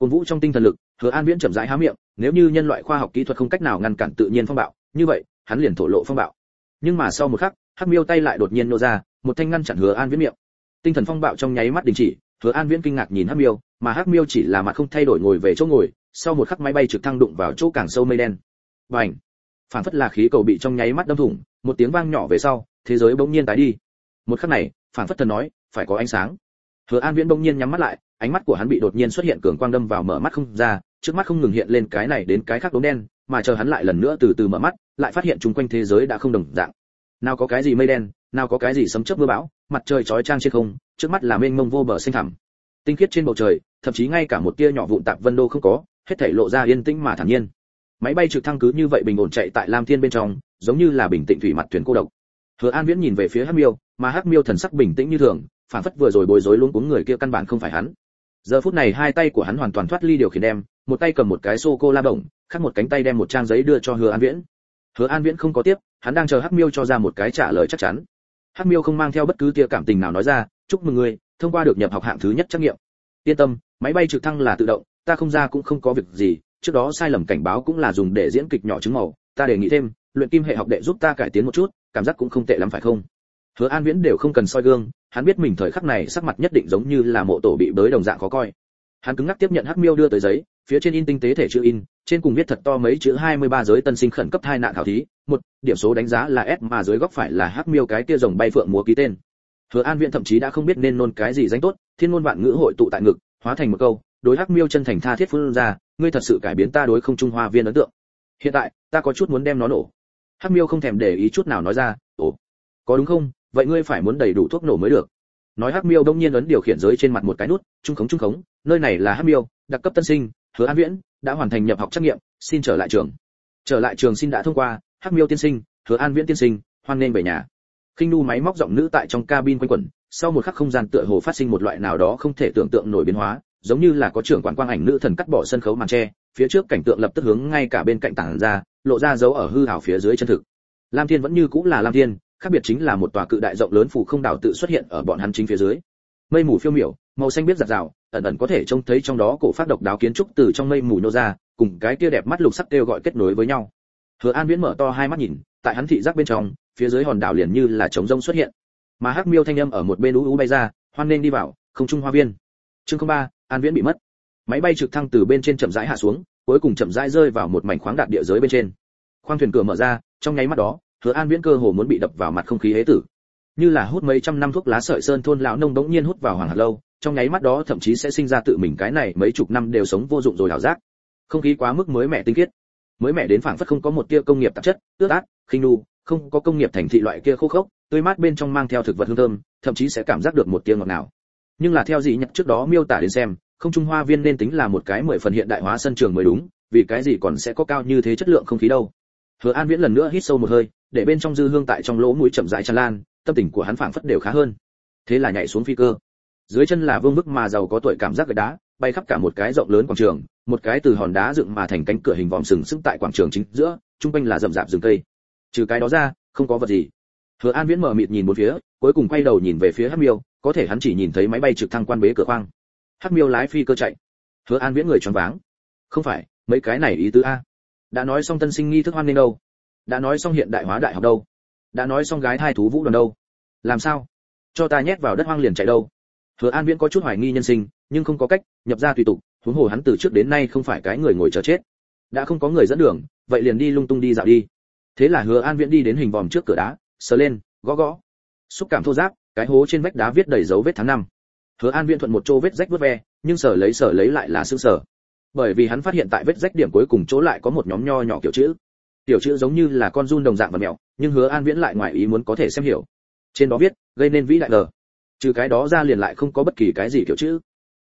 Côn vũ trong tinh thần lực, hứa an viễn chậm rãi há miệng, nếu như nhân loại khoa học kỹ thuật không cách nào ngăn cản tự nhiên phong bạo, như vậy, hắn liền thổ lộ phong bạo. Nhưng mà sau một khắc, hắc miêu tay lại đột nhiên nô ra, một thanh ngăn chặn hứa an viễn miệng. Tinh thần phong bạo trong nháy mắt đình chỉ, hứa an viễn kinh ngạc nhìn hắc miêu, mà hắc miêu chỉ là mặt không thay đổi ngồi về chỗ ngồi, sau một khắc máy bay trực thăng đụng vào chỗ càng sâu mây đen. Bành! Phản phất là khí cầu bị trong nháy mắt đâm thủng, một tiếng vang nhỏ về sau, thế giới bỗng nhiên tái đi. Một khắc này, phản phất thần nói, phải có ánh sáng hứa an viễn bỗng nhiên nhắm mắt lại, ánh mắt của hắn bị đột nhiên xuất hiện cường quang đâm vào mở mắt không ra, trước mắt không ngừng hiện lên cái này đến cái khác đốm đen, mà chờ hắn lại lần nữa từ từ mở mắt, lại phát hiện chung quanh thế giới đã không đồng dạng. Nào có cái gì mây đen, nào có cái gì sấm chớp mưa bão, mặt trời chói chang trên không, trước mắt là mênh mông vô bờ xanh thẳm. Tinh khiết trên bầu trời, thậm chí ngay cả một tia nhỏ vụn tạp vân đô không có, hết thảy lộ ra yên tĩnh mà thản nhiên. Máy bay trực thăng cứ như vậy bình ổn chạy tại lam thiên bên trong, giống như là bình tĩnh thủy mặt thuyền cô độc. Hứa an viễn nhìn về phía hắc miêu, mà hắc miêu thần sắc bình tĩnh như thường phản phất vừa rồi bối rối luôn cuống người kia căn bản không phải hắn. Giờ phút này hai tay của hắn hoàn toàn thoát ly điều khiển đem, một tay cầm một cái xô cô la bổng, khác một cánh tay đem một trang giấy đưa cho hứa an viễn. Hứa an viễn không có tiếp, hắn đang chờ hắc miêu cho ra một cái trả lời chắc chắn. Hắc miêu không mang theo bất cứ tia cảm tình nào nói ra, chúc mừng ngươi, thông qua được nhập học hạng thứ nhất trắc nghiệm. Yên tâm, máy bay trực thăng là tự động, ta không ra cũng không có việc gì, trước đó sai lầm cảnh báo cũng là dùng để diễn kịch nhỏ chứng màu, ta đề nghị thêm, luyện kim hệ học đệ giúp ta cải tiến một chút, cảm giác cũng không tệ lắm phải không? Hứa an viễn đều không cần soi gương, hắn biết mình thời khắc này sắc mặt nhất định giống như là mộ tổ bị bới đồng dạng khó coi. Hắn cứng ngắc tiếp nhận hắc miêu đưa tới giấy, phía trên in tinh tế thể chữ in, trên cùng viết thật to mấy chữ 23 giới tân sinh khẩn cấp thai nạn khảo thí, một, điểm số đánh giá là s mà dưới góc phải là hắc miêu cái kia rồng bay phượng múa ký tên. Hứa an viễn thậm chí đã không biết nên nôn cái gì danh tốt, thiên ngôn vạn ngữ hội tụ tại ngực, hóa thành một câu, đối hắc miêu chân thành tha thiết phun ra, ngươi thật sự cải biến ta đối không trung hoa viên ấn tượng. Hiện tại, ta có chút muốn đem nó nổ. Hắc miêu không thèm để ý chút nào nói ra, ồ, có đúng không? Vậy ngươi phải muốn đầy đủ thuốc nổ mới được. Nói hắc miêu đông nhiên ấn điều khiển giới trên mặt một cái nút, trung khống trung khống, nơi này là hắc miêu, đặc cấp tân sinh, hứa an viễn, đã hoàn thành nhập học trắc nghiệm, xin trở lại trường. Trở lại trường xin đã thông qua, hắc miêu tiên sinh, hứa an viễn tiên sinh, hoan nghênh về nhà. Khinh nu máy móc giọng nữ tại trong cabin quanh quẩn, sau một khắc không gian tựa hồ phát sinh một loại nào đó không thể tưởng tượng nổi biến hóa, giống như là có trưởng quản quang ảnh nữ thần cắt bỏ sân khấu màn tre phía trước cảnh tượng lập tức hướng ngay cả bên cạnh tảng ra, lộ ra dấu ở hư ảo phía dưới chân thực. Lam thiên vẫn như cũng là lam thiên khác biệt chính là một tòa cự đại rộng lớn phủ không đảo tự xuất hiện ở bọn hắn chính phía dưới. Mây mù phiêu miểu, màu xanh biết giặt rào, ẩn ẩn có thể trông thấy trong đó cổ phát độc đáo kiến trúc từ trong mây mù nhô ra, cùng cái kia đẹp mắt lục sắc kêu gọi kết nối với nhau. Hứa an viễn mở to hai mắt nhìn, tại hắn thị giác bên trong, phía dưới hòn đảo liền như là trống rông xuất hiện. Mà hắc miêu thanh âm ở một bên ú ú bay ra, hoan nên đi vào, không trung hoa viên. Chương ba, an viễn bị mất. Máy bay trực thăng từ bên trên chậm rãi hạ xuống, cuối cùng chậm rãi rơi vào một mảnh khoáng đạt địa giới bên trên. Khoang thuyền cửa mở ra, trong nháy mắt đó hứa an viễn cơ hồ muốn bị đập vào mặt không khí hế tử. Như là hút mấy trăm năm thuốc lá sợi sơn thôn lão nông đống nhiên hút vào hoàng hạt lâu, trong nháy mắt đó thậm chí sẽ sinh ra tự mình cái này mấy chục năm đều sống vô dụng rồi hảo giác. Không khí quá mức mới mẻ tinh khiết. Mới mẻ đến phảng phất không có một tia công nghiệp tạp chất, ướt át, khinh nu không có công nghiệp thành thị loại kia khô khốc, tươi mát bên trong mang theo thực vật hương thơm, thậm chí sẽ cảm giác được một tia ngọt nào nhưng là theo gì nhật trước đó miêu tả đến xem, không trung hoa viên nên tính là một cái mười phần hiện đại hóa sân trường mới đúng, vì cái gì còn sẽ có cao như thế chất lượng không khí đâu. Hứa an viễn lần nữa hít sâu một hơi để bên trong dư hương tại trong lỗ mũi chậm rãi tràn lan, tâm tình của hắn phảng phất đều khá hơn. Thế là nhảy xuống phi cơ. Dưới chân là vương bức mà giàu có tuổi cảm giác gạch đá, bay khắp cả một cái rộng lớn quảng trường, một cái từ hòn đá dựng mà thành cánh cửa hình vòm sừng sững tại quảng trường chính giữa, trung quanh là rậm rạp rừng cây. Trừ cái đó ra, không có vật gì. Hứa an viễn mở mịt nhìn một phía, cuối cùng quay đầu nhìn về phía hắc miêu, có thể hắn chỉ nhìn thấy máy bay trực thăng quan bế cửa khoang. Hắc miêu lái phi cơ chạy. Hứa an viễn người choáng váng. Không phải, mấy cái này ý tứ a. Đã nói xong tân sinh nghi thức hoan nên đâu đã nói xong hiện đại hóa đại học đâu? Đã nói xong gái thai thú vũ đoàn đâu? Làm sao? Cho ta nhét vào đất hoang liền chạy đâu? Hứa an viễn có chút hoài nghi nhân sinh, nhưng không có cách, nhập ra tùy tục, huống hồ hắn từ trước đến nay không phải cái người ngồi chờ chết. Đã không có người dẫn đường, vậy liền đi lung tung đi dạo đi. Thế là hứa an viễn đi đến hình vòm trước cửa đá, sờ lên, gõ gõ. Xúc cảm thô giáp cái hố trên vách đá viết đầy dấu vết tháng năm. Hứa an viễn thuận một chỗ vết rách vớt ve, nhưng sở lấy sở lấy lại là xương sở bởi vì hắn phát hiện tại vết rách điểm cuối cùng chỗ lại có một nhóm nho nhỏ kiểu chữ tiểu chữ giống như là con run đồng dạng và mèo nhưng hứa an viễn lại ngoài ý muốn có thể xem hiểu. Trên đó viết, gây nên vĩ đại ngờ trừ cái đó ra liền lại không có bất kỳ cái gì kiểu chữ.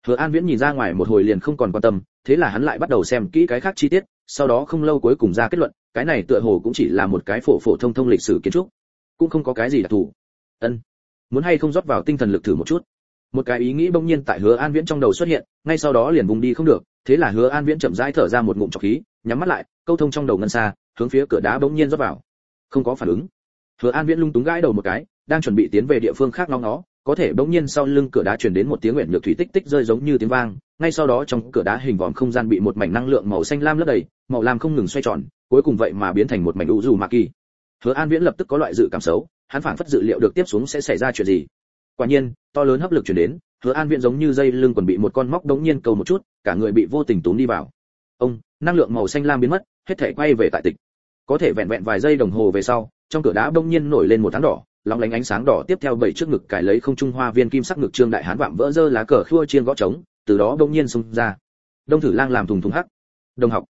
Hứa an viễn nhìn ra ngoài một hồi liền không còn quan tâm, thế là hắn lại bắt đầu xem kỹ cái khác chi tiết, sau đó không lâu cuối cùng ra kết luận, cái này tựa hồ cũng chỉ là một cái phổ phổ thông thông lịch sử kiến trúc, cũng không có cái gì đặc thù. Ân, muốn hay không rót vào tinh thần lực thử một chút. Một cái ý nghĩ bỗng nhiên tại hứa an viễn trong đầu xuất hiện, ngay sau đó liền vùng đi không được, thế là hứa an viễn chậm rãi thở ra một ngụm trọc khí nhắm mắt lại, câu thông trong đầu ngân xa, hướng phía cửa đá bỗng nhiên rót vào. Không có phản ứng. Hứa an viễn lung túng gãi đầu một cái, đang chuẩn bị tiến về địa phương khác ngóng nó có thể bỗng nhiên sau lưng cửa đá truyền đến một tiếng nguyện nhược thủy tích tích rơi giống như tiếng vang, ngay sau đó trong cửa đá hình vòm không gian bị một mảnh năng lượng màu xanh lam lấp đầy, màu lam không ngừng xoay tròn, cuối cùng vậy mà biến thành một mảnh u dù ma kỳ. Hứa an viễn lập tức có loại dự cảm xấu, hắn phảng phất dự liệu được tiếp xuống sẽ xảy ra chuyện gì. Quả nhiên, to lớn hấp lực truyền đến, hứa an viễn giống như dây lưng còn bị một con móc đống nhiên cầu một chút, cả người bị vô tình túm đi vào. Ông năng lượng màu xanh lam biến mất, hết thể quay về tại tịch. Có thể vẹn vẹn vài giây đồng hồ về sau, trong cửa đá bỗng nhiên nổi lên một tháng đỏ, lóng lánh ánh sáng đỏ tiếp theo bảy trước ngực cài lấy không trung hoa viên kim sắc ngực trương đại hán vạm vỡ dơ lá cờ khua chiên gõ trống, từ đó bỗng nhiên xung ra. Đông thử lang làm thùng thùng hắc. Đồng học,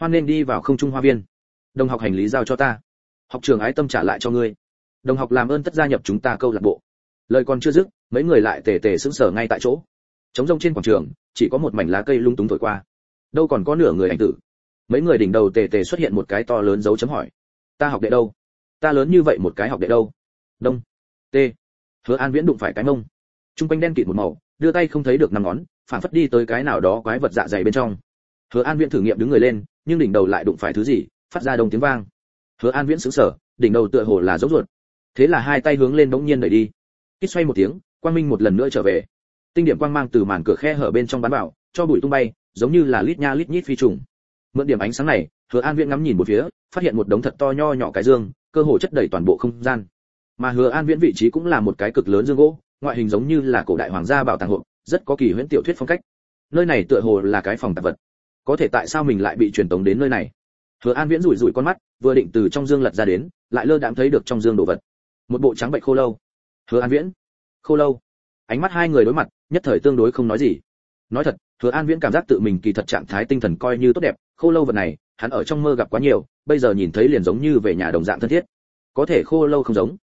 hoan nên đi vào không trung hoa viên. Đồng học hành lý giao cho ta. Học trường ái tâm trả lại cho ngươi. Đồng học làm ơn tất gia nhập chúng ta câu lạc bộ. Lời còn chưa dứt, mấy người lại tề tề sững sờ ngay tại chỗ. Trống rông trên quảng trường, chỉ có một mảnh lá cây lung túng thổi qua đâu còn có nửa người ảnh tử. Mấy người đỉnh đầu tề tề xuất hiện một cái to lớn dấu chấm hỏi. Ta học đệ đâu? Ta lớn như vậy một cái học đệ đâu? Đông. T. Hứa an viễn đụng phải cái mông. Trung quanh đen kịt một màu, đưa tay không thấy được năm ngón, phản phất đi tới cái nào đó quái vật dạ dày bên trong. Hứa an viễn thử nghiệm đứng người lên, nhưng đỉnh đầu lại đụng phải thứ gì, phát ra đồng tiếng vang. Hứa an viễn sững sờ, đỉnh đầu tựa hồ là dấu ruột. Thế là hai tay hướng lên bỗng nhiên đẩy đi. Ít xoay một tiếng, quang minh một lần nữa trở về. Tinh điểm quang mang từ màn cửa khe hở bên trong bắn vào, cho bụi tung bay giống như là lít nha lít nhít phi trùng. Mượn điểm ánh sáng này, hứa an viễn ngắm nhìn một phía, phát hiện một đống thật to nho nhỏ cái dương, cơ hồ chất đầy toàn bộ không gian. Mà hứa an viễn vị trí cũng là một cái cực lớn dương gỗ, ngoại hình giống như là cổ đại hoàng gia bảo tàng hộ rất có kỳ huyễn tiểu thuyết phong cách. Nơi này tựa hồ là cái phòng tạp vật. Có thể tại sao mình lại bị truyền tống đến nơi này? Hứa an viễn rủi rủi con mắt, vừa định từ trong dương lật ra đến, lại lơ đãng thấy được trong dương đồ vật. Một bộ trắng bệnh khô lâu. Hứa an viễn. Khô lâu. Ánh mắt hai người đối mặt, nhất thời tương đối không nói gì. Nói thật hứa an viễn cảm giác tự mình kỳ thật trạng thái tinh thần coi như tốt đẹp, khô lâu vật này, hắn ở trong mơ gặp quá nhiều, bây giờ nhìn thấy liền giống như về nhà đồng dạng thân thiết. Có thể khô lâu không giống.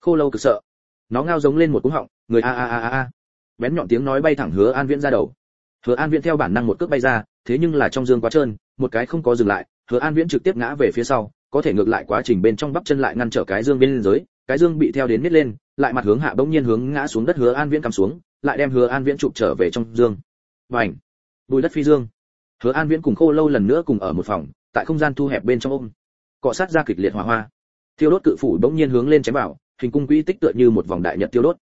Khô lâu cực sợ. Nó ngao giống lên một cú họng, người a a a a a. Bén nhọn tiếng nói bay thẳng hứa an viễn ra đầu. Hứa an viễn theo bản năng một cước bay ra, thế nhưng là trong dương quá trơn, một cái không có dừng lại, hứa an viễn trực tiếp ngã về phía sau, có thể ngược lại quá trình bên trong bắp chân lại ngăn trở cái dương bên dưới, cái dương bị theo đến miết lên, lại mặt hướng hạ bỗng nhiên hướng ngã xuống đất hứa an viễn cắm xuống, lại đem hứa an viễn chụp trở về trong dương. Bành! Bùi đất phi dương. Hứa an viễn cùng khô lâu lần nữa cùng ở một phòng, tại không gian thu hẹp bên trong ôm. Cọ sát ra kịch liệt hỏa hoa. Thiêu đốt cự phủ bỗng nhiên hướng lên chém vào, hình cung quỹ tích tựa như một vòng đại nhật tiêu đốt.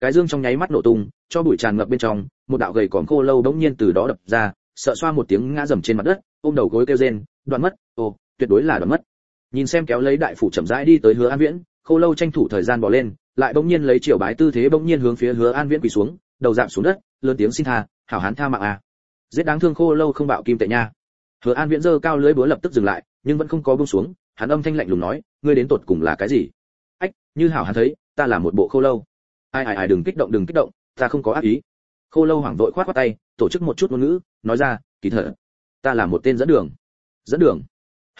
Cái dương trong nháy mắt nổ tung, cho bụi tràn ngập bên trong, một đạo gầy còm khô lâu bỗng nhiên từ đó đập ra, sợ xoa một tiếng ngã dầm trên mặt đất, ôm đầu gối kêu rên, đoạn mất, ồ, tuyệt đối là đoạn mất. Nhìn xem kéo lấy đại phủ chậm rãi đi tới hứa an viễn, khô lâu tranh thủ thời gian bỏ lên, lại bỗng nhiên lấy triều bái tư thế bỗng nhiên hướng phía hứa an viễn quỳ xuống, đầu giảm xuống đất, lớn tiếng xin tha, hảo hán tha mạng à giết đáng thương khô lâu không bạo kim tệ nha. Hứa an viễn giơ cao lưới búa lập tức dừng lại nhưng vẫn không có buông xuống hắn âm thanh lạnh lùng nói ngươi đến tột cùng là cái gì? Ách như hảo hắn thấy ta là một bộ khô lâu. Ai ai ai đừng kích động đừng kích động ta không có ác ý. Khô lâu hoảng vội khoát khoát tay tổ chức một chút ngôn ngữ nói ra kỳ thật ta là một tên dẫn đường. Dẫn đường?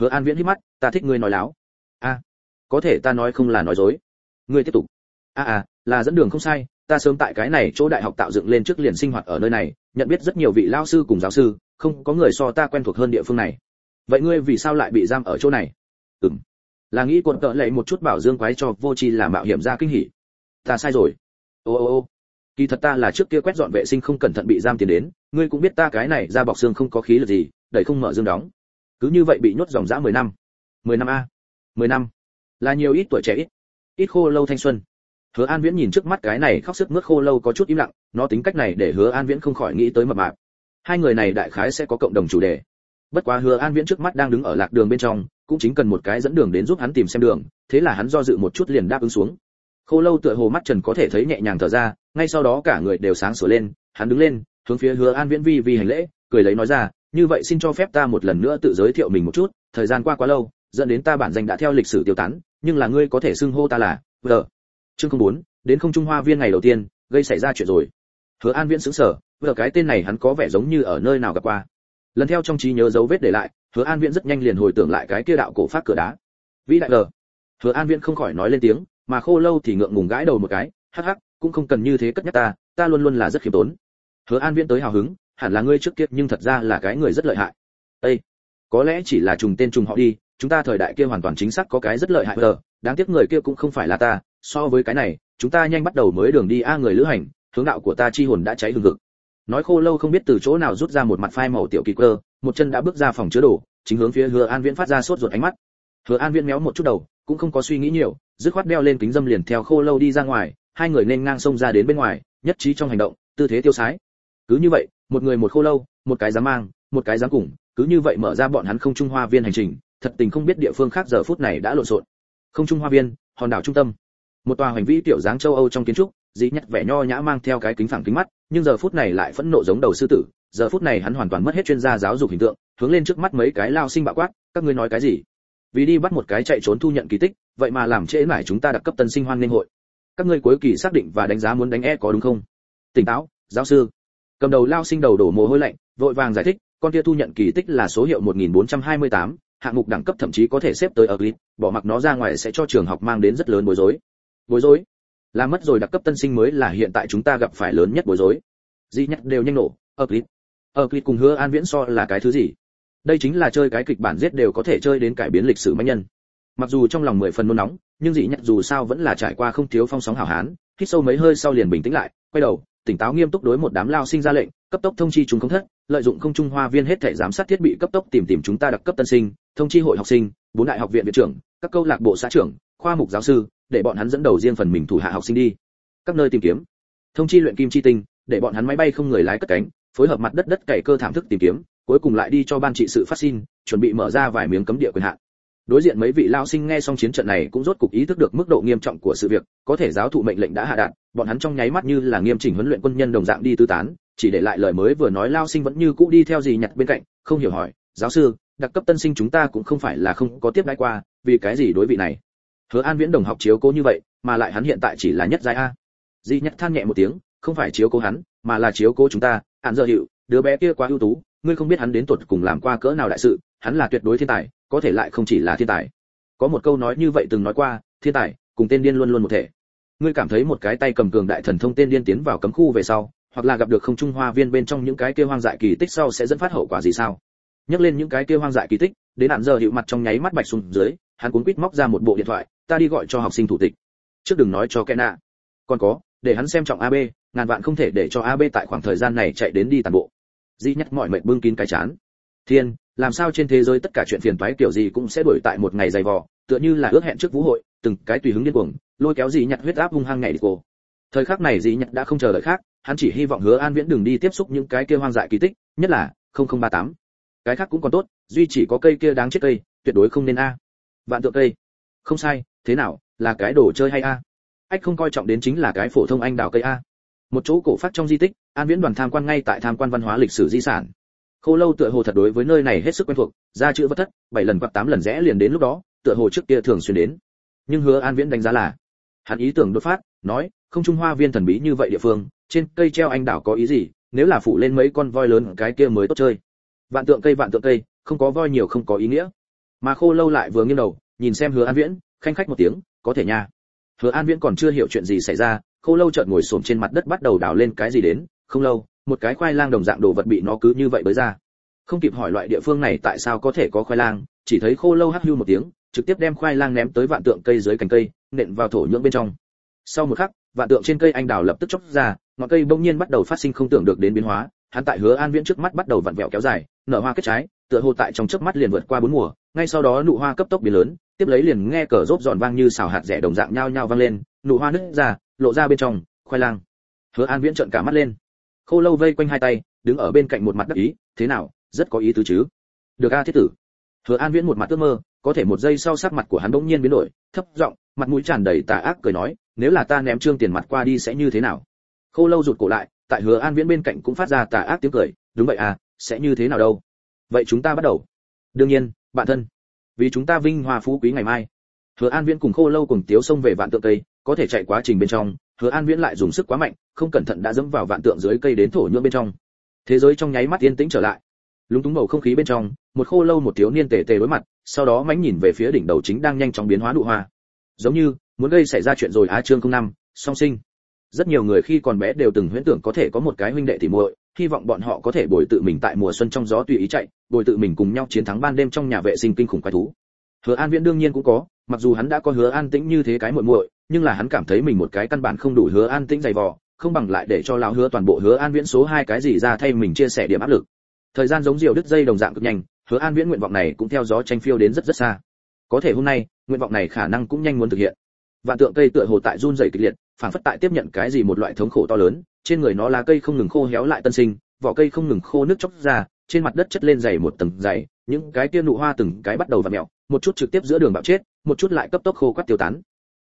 Hứa an viễn hít mắt ta thích ngươi nói láo. A có thể ta nói không là nói dối. Ngươi tiếp tục. A à, à là dẫn đường không sai ta sớm tại cái này chỗ đại học tạo dựng lên trước liền sinh hoạt ở nơi này, nhận biết rất nhiều vị lao sư cùng giáo sư, không có người so ta quen thuộc hơn địa phương này. Vậy ngươi vì sao lại bị giam ở chỗ này? Ừm. Là nghĩ cuộn cỡ lệ một chút bảo dương quái cho vô tri là mạo hiểm ra kinh hỉ. Ta sai rồi. Ô ô ô. Kỳ thật ta là trước kia quét dọn vệ sinh không cẩn thận bị giam tiền đến, ngươi cũng biết ta cái này ra bọc xương không có khí lực gì, đẩy không mở dương đóng. Cứ như vậy bị nhốt dòng dã 10 năm. 10 năm a. 10 năm. Là nhiều ít tuổi trẻ ít. Ít khô lâu thanh xuân hứa an viễn nhìn trước mắt cái này khóc sức mướt khô lâu có chút im lặng, nó tính cách này để hứa an viễn không khỏi nghĩ tới mập mạp. Hai người này đại khái sẽ có cộng đồng chủ đề. Bất quá hứa an viễn trước mắt đang đứng ở lạc đường bên trong, cũng chính cần một cái dẫn đường đến giúp hắn tìm xem đường, thế là hắn do dự một chút liền đáp ứng xuống. Khô lâu tựa hồ mắt trần có thể thấy nhẹ nhàng thở ra, ngay sau đó cả người đều sáng sủa lên, hắn đứng lên, hướng phía hứa an viễn vi vi hành lễ, cười lấy nói ra, như vậy xin cho phép ta một lần nữa tự giới thiệu mình một chút, thời gian qua quá lâu, dẫn đến ta bản danh đã theo lịch sử tiêu tán, nhưng là ngươi có thể xưng hô ta là vợ chương không bốn, đến không trung hoa viên ngày đầu tiên, gây xảy ra chuyện rồi. Hứa an viễn sững sờ, vừa cái tên này hắn có vẻ giống như ở nơi nào gặp qua. Lần theo trong trí nhớ dấu vết để lại, hứa an viễn rất nhanh liền hồi tưởng lại cái kia đạo cổ phát cửa đá. Vĩ đại lờ. Hứa an viễn không khỏi nói lên tiếng, mà khô lâu thì ngượng ngùng gãi đầu một cái, hắc hắc, cũng không cần như thế cất nhắc ta ta luôn luôn là rất khiêm tốn. Hứa an viễn tới hào hứng, hẳn là ngươi trước kia, nhưng thật ra là cái người rất lợi hại. Ê! có lẽ chỉ là trùng tên trùng họ đi, chúng ta thời đại kia hoàn toàn chính xác có cái rất lợi hại giờ đáng tiếc người kia cũng không phải là ta so với cái này, chúng ta nhanh bắt đầu mới đường đi a người lữ hành, hướng đạo của ta chi hồn đã cháy hừng hực. Nói khô lâu không biết từ chỗ nào rút ra một mặt phai màu tiểu kỳ cơ, một chân đã bước ra phòng chứa đồ, chính hướng phía hứa an viễn phát ra sốt ruột ánh mắt. Hứa an viễn méo một chút đầu, cũng không có suy nghĩ nhiều, dứt khoát đeo lên kính dâm liền theo khô lâu đi ra ngoài, hai người nên ngang sông ra đến bên ngoài, nhất trí trong hành động, tư thế tiêu sái. Cứ như vậy, một người một khô lâu, một cái dám mang, một cái dám cùng, cứ như vậy mở ra bọn hắn không trung hoa viên hành trình, thật tình không biết địa phương khác giờ phút này đã lộn xộn. Không trung hoa viên, hòn đảo trung tâm một tòa hành vi tiểu dáng châu âu trong kiến trúc dĩ nhặt vẻ nho nhã mang theo cái kính phẳng kính mắt nhưng giờ phút này lại phẫn nộ giống đầu sư tử giờ phút này hắn hoàn toàn mất hết chuyên gia giáo dục hình tượng hướng lên trước mắt mấy cái lao sinh bạo quát các ngươi nói cái gì? Vì đi bắt một cái chạy trốn thu nhận kỳ tích vậy mà làm trễ mải chúng ta đặc cấp tân sinh hoan nên hội. Các ngươi cuối kỳ xác định và đánh giá muốn đánh e có đúng không? Tỉnh táo giáo sư. Cầm đầu lao sinh đầu đổ mồ hôi lạnh vội vàng giải thích con kia thu nhận kỳ tích là số hiệu 1428, hạng mục đẳng cấp thậm chí có thể xếp tới ở bỏ mặc nó ra ngoài sẽ cho trường học mang đến rất lớn bối rối bối rối. Làm mất rồi đặc cấp tân sinh mới là hiện tại chúng ta gặp phải lớn nhất bối rối. Di nhắc đều nhanh nổ, ở clip. Ở clip cùng hứa an viễn so là cái thứ gì? Đây chính là chơi cái kịch bản giết đều có thể chơi đến cải biến lịch sử mạnh nhân. Mặc dù trong lòng mười phần nôn nóng, nhưng dị nhắc dù sao vẫn là trải qua không thiếu phong sóng hào hán, hít sâu mấy hơi sau liền bình tĩnh lại, quay đầu, tỉnh táo nghiêm túc đối một đám lao sinh ra lệnh, cấp tốc thông chi chúng không thất, lợi dụng không trung hoa viên hết thể giám sát thiết bị cấp tốc tìm tìm chúng ta đặc cấp tân sinh, thông chi hội học sinh, bốn đại học viện viện trưởng, các câu lạc bộ xã trưởng, khoa mục giáo sư để bọn hắn dẫn đầu riêng phần mình thủ hạ học sinh đi. Các nơi tìm kiếm. Thông chi luyện kim chi tinh, để bọn hắn máy bay không người lái cất cánh, phối hợp mặt đất đất cày cơ thảm thức tìm kiếm, cuối cùng lại đi cho ban trị sự phát xin, chuẩn bị mở ra vài miếng cấm địa quyền hạn. Đối diện mấy vị lao sinh nghe xong chiến trận này cũng rốt cục ý thức được mức độ nghiêm trọng của sự việc, có thể giáo thụ mệnh lệnh đã hạ đạn, bọn hắn trong nháy mắt như là nghiêm chỉnh huấn luyện quân nhân đồng dạng đi tư tán, chỉ để lại lời mới vừa nói lao sinh vẫn như cũ đi theo gì nhặt bên cạnh, không hiểu hỏi, giáo sư, đặc cấp tân sinh chúng ta cũng không phải là không có tiếp đãi qua, vì cái gì đối vị này? Hứa an viễn đồng học chiếu cố như vậy, mà lại hắn hiện tại chỉ là nhất giai a. Di nhất than nhẹ một tiếng, không phải chiếu cố hắn, mà là chiếu cố chúng ta hạn giờ hiệu đứa bé kia quá ưu tú, ngươi không biết hắn đến tuột cùng làm qua cỡ nào đại sự, hắn là tuyệt đối thiên tài, có thể lại không chỉ là thiên tài. Có một câu nói như vậy từng nói qua, thiên tài, cùng tên điên luôn luôn một thể. Ngươi cảm thấy một cái tay cầm cường đại thần thông tên điên tiến vào cấm khu về sau, hoặc là gặp được không trung hoa viên bên trong những cái kia hoang dại kỳ tích sau sẽ dẫn phát hậu quả gì sao? Nhắc lên những cái kia hoang dại kỳ tích, đến hạn giờ hiệu mặt trong nháy mắt bạch xuống dưới, hắn cuốn quýt móc ra một bộ điện thoại ta đi gọi cho học sinh thủ tịch. Trước đừng nói cho kẻ nạ. Còn có, để hắn xem trọng ab ngàn vạn không thể để cho ab tại khoảng thời gian này chạy đến đi toàn bộ. Di nhắc mọi mệnh bưng kín cái chán. Thiên, làm sao trên thế giới tất cả chuyện phiền toái kiểu gì cũng sẽ đổi tại một ngày dày vò, tựa như là ước hẹn trước vũ hội, từng cái tùy hứng điên cuồng, lôi kéo dì nhặt huyết áp hung hăng ngày đi cô. Thời khắc này dì nhặt đã không chờ đợi khác, hắn chỉ hy vọng hứa an viễn đừng đi tiếp xúc những cái kia hoang dại kỳ tích, nhất là 0038. cái khác cũng còn tốt, duy chỉ có cây kia đáng chết cây, tuyệt đối không nên a. Vạn tượng cây. Không sai thế nào, là cái đồ chơi hay a? Ách, không coi trọng đến chính là cái phổ thông anh đào cây a. Một chỗ cổ phát trong di tích, an viễn đoàn tham quan ngay tại tham quan văn hóa lịch sử di sản. Khô lâu tựa hồ thật đối với nơi này hết sức quen thuộc, ra chữ vật thất, bảy lần hoặc tám lần rẽ liền đến lúc đó, tựa hồ trước kia thường xuyên đến. Nhưng hứa an viễn đánh giá là, hắn ý tưởng đột phát, nói, không trung hoa viên thần bí như vậy địa phương, trên cây treo anh đảo có ý gì, nếu là phụ lên mấy con voi lớn, cái kia mới tốt chơi. Vạn tượng cây, vạn tượng cây, không có voi nhiều, không có ý nghĩa. Mà khô lâu lại vừa nghiêng đầu, nhìn xem hứa an viễn khanh khách một tiếng, có thể nha. Hứa an viễn còn chưa hiểu chuyện gì xảy ra, khô lâu chợt ngồi xổm trên mặt đất bắt đầu đào lên cái gì đến, không lâu, một cái khoai lang đồng dạng đồ vật bị nó cứ như vậy bới ra. Không kịp hỏi loại địa phương này tại sao có thể có khoai lang, chỉ thấy khô lâu hắt hưu một tiếng, trực tiếp đem khoai lang ném tới vạn tượng cây dưới cành cây, nện vào thổ nhưỡng bên trong. Sau một khắc, vạn tượng trên cây anh đào lập tức chóc ra, ngọn cây bỗng nhiên bắt đầu phát sinh không tưởng được đến biến hóa, hắn tại hứa an viễn trước mắt bắt đầu vặn vẹo kéo dài, nở hoa kết trái, tựa hồ tại trong chớp mắt liền vượt qua bốn mùa, ngay sau đó nụ hoa cấp tốc biến lớn tiếp lấy liền nghe cờ rốt giòn vang như xào hạt rẻ đồng dạng nhao nhao vang lên, nụ hoa nứt ra, lộ ra bên trong, khoai lang. Hứa an viễn trợn cả mắt lên. Khô lâu vây quanh hai tay, đứng ở bên cạnh một mặt đắc ý, thế nào, rất có ý tứ chứ? Được a, thiết tử. Hứa an viễn một mặt ước mơ, có thể một giây sau sắc mặt của hắn bỗng nhiên biến đổi, thấp giọng, mặt mũi tràn đầy tà ác cười nói, nếu là ta ném trương tiền mặt qua đi sẽ như thế nào? Khô lâu rụt cổ lại, tại hứa an viễn bên cạnh cũng phát ra tà ác tiếng cười, đúng vậy à sẽ như thế nào đâu? Vậy chúng ta bắt đầu. Đương nhiên, bạn thân vì chúng ta vinh hoa phú quý ngày mai. Hứa an viễn cùng khô lâu cùng tiếu xông về vạn tượng cây, có thể chạy quá trình bên trong, hứa an viễn lại dùng sức quá mạnh, không cẩn thận đã dẫm vào vạn tượng dưới cây đến thổ nhưỡng bên trong. Thế giới trong nháy mắt yên tĩnh trở lại. Lúng túng bầu không khí bên trong, một khô lâu một thiếu niên tề tề đối mặt, sau đó mánh nhìn về phía đỉnh đầu chính đang nhanh chóng biến hóa nụ hoa. Giống như, muốn gây xảy ra chuyện rồi á trương không năm, song sinh. Rất nhiều người khi còn bé đều từng huyễn tưởng có thể có một cái huynh đệ tỉ muội hy vọng bọn họ có thể bồi tự mình tại mùa xuân trong gió tùy ý chạy, bồi tự mình cùng nhau chiến thắng ban đêm trong nhà vệ sinh kinh khủng quái thú. Hứa an viễn đương nhiên cũng có, mặc dù hắn đã có hứa an tĩnh như thế cái muội muội, nhưng là hắn cảm thấy mình một cái căn bản không đủ hứa an tĩnh dày vò, không bằng lại để cho lão hứa toàn bộ hứa an viễn số hai cái gì ra thay mình chia sẻ điểm áp lực. Thời gian giống diều đứt dây đồng dạng cực nhanh, hứa an viễn nguyện vọng này cũng theo gió tranh phiêu đến rất rất xa. Có thể hôm nay, nguyện vọng này khả năng cũng nhanh muốn thực hiện. Vạn tượng cây tựa hồ tại run rẩy kịch liệt phản phất tại tiếp nhận cái gì một loại thống khổ to lớn trên người nó lá cây không ngừng khô héo lại tân sinh, vỏ cây không ngừng khô nước chóc ra, trên mặt đất chất lên dày một tầng dày, những cái kia nụ hoa từng cái bắt đầu vặn mèo, một chút trực tiếp giữa đường bạo chết, một chút lại cấp tốc khô quắt tiêu tán.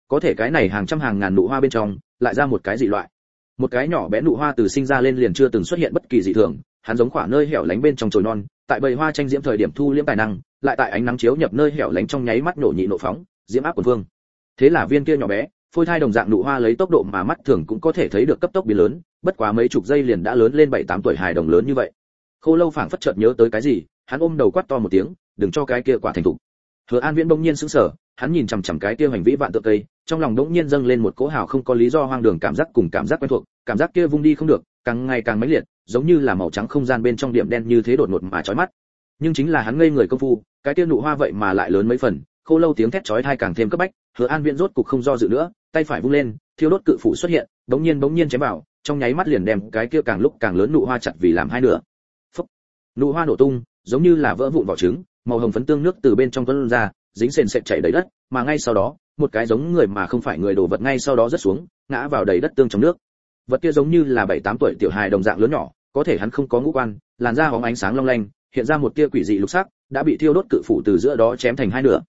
Có thể cái này hàng trăm hàng ngàn nụ hoa bên trong, lại ra một cái dị loại. Một cái nhỏ bé nụ hoa từ sinh ra lên liền chưa từng xuất hiện bất kỳ dị thường, hắn giống khoảng nơi hẻo lánh bên trong chồi non, tại bầy hoa tranh diễm thời điểm thu liễm tài năng, lại tại ánh nắng chiếu nhập nơi hẻo lánh trong nháy mắt nổ nhị nộ phóng, diễm áp quần vương. Thế là viên kia nhỏ bé, phôi thai đồng dạng nụ hoa lấy tốc độ mà mắt thường cũng có thể thấy được cấp tốc biến lớn bất quá mấy chục giây liền đã lớn lên bảy tám tuổi hài đồng lớn như vậy. Khô lâu phảng phất chợt nhớ tới cái gì, hắn ôm đầu quát to một tiếng, đừng cho cái kia quả thành thục. Hứa an viễn bỗng nhiên sững sờ, hắn nhìn chằm chằm cái kia hành vĩ vạn tượng cây, trong lòng đống nhiên dâng lên một cỗ hào không có lý do hoang đường cảm giác cùng cảm giác quen thuộc, cảm giác kia vung đi không được, càng ngày càng mãnh liệt, giống như là màu trắng không gian bên trong điểm đen như thế đột ngột mà chói mắt. Nhưng chính là hắn ngây người công phu, cái kia nụ hoa vậy mà lại lớn mấy phần, khô lâu tiếng thét chói tai càng thêm cấp bách, hứa an viễn rốt cục không do dự nữa, tay phải vung lên, thiêu đốt cự phủ xuất hiện bỗng nhiên bỗng nhiên chém vào, trong nháy mắt liền đem cái kia càng lúc càng lớn nụ hoa chặt vì làm hai nửa. Phúc. nụ hoa nổ tung, giống như là vỡ vụn vỏ trứng, màu hồng phấn tương nước từ bên trong tuôn ra, dính sền sệt chảy đầy đất, mà ngay sau đó, một cái giống người mà không phải người đổ vật ngay sau đó rớt xuống, ngã vào đầy đất tương trong nước. Vật kia giống như là bảy tám tuổi tiểu hài đồng dạng lớn nhỏ, có thể hắn không có ngũ quan, làn da hóng ánh sáng long lanh, hiện ra một tia quỷ dị lục sắc, đã bị thiêu đốt cự phủ từ giữa đó chém thành hai nửa.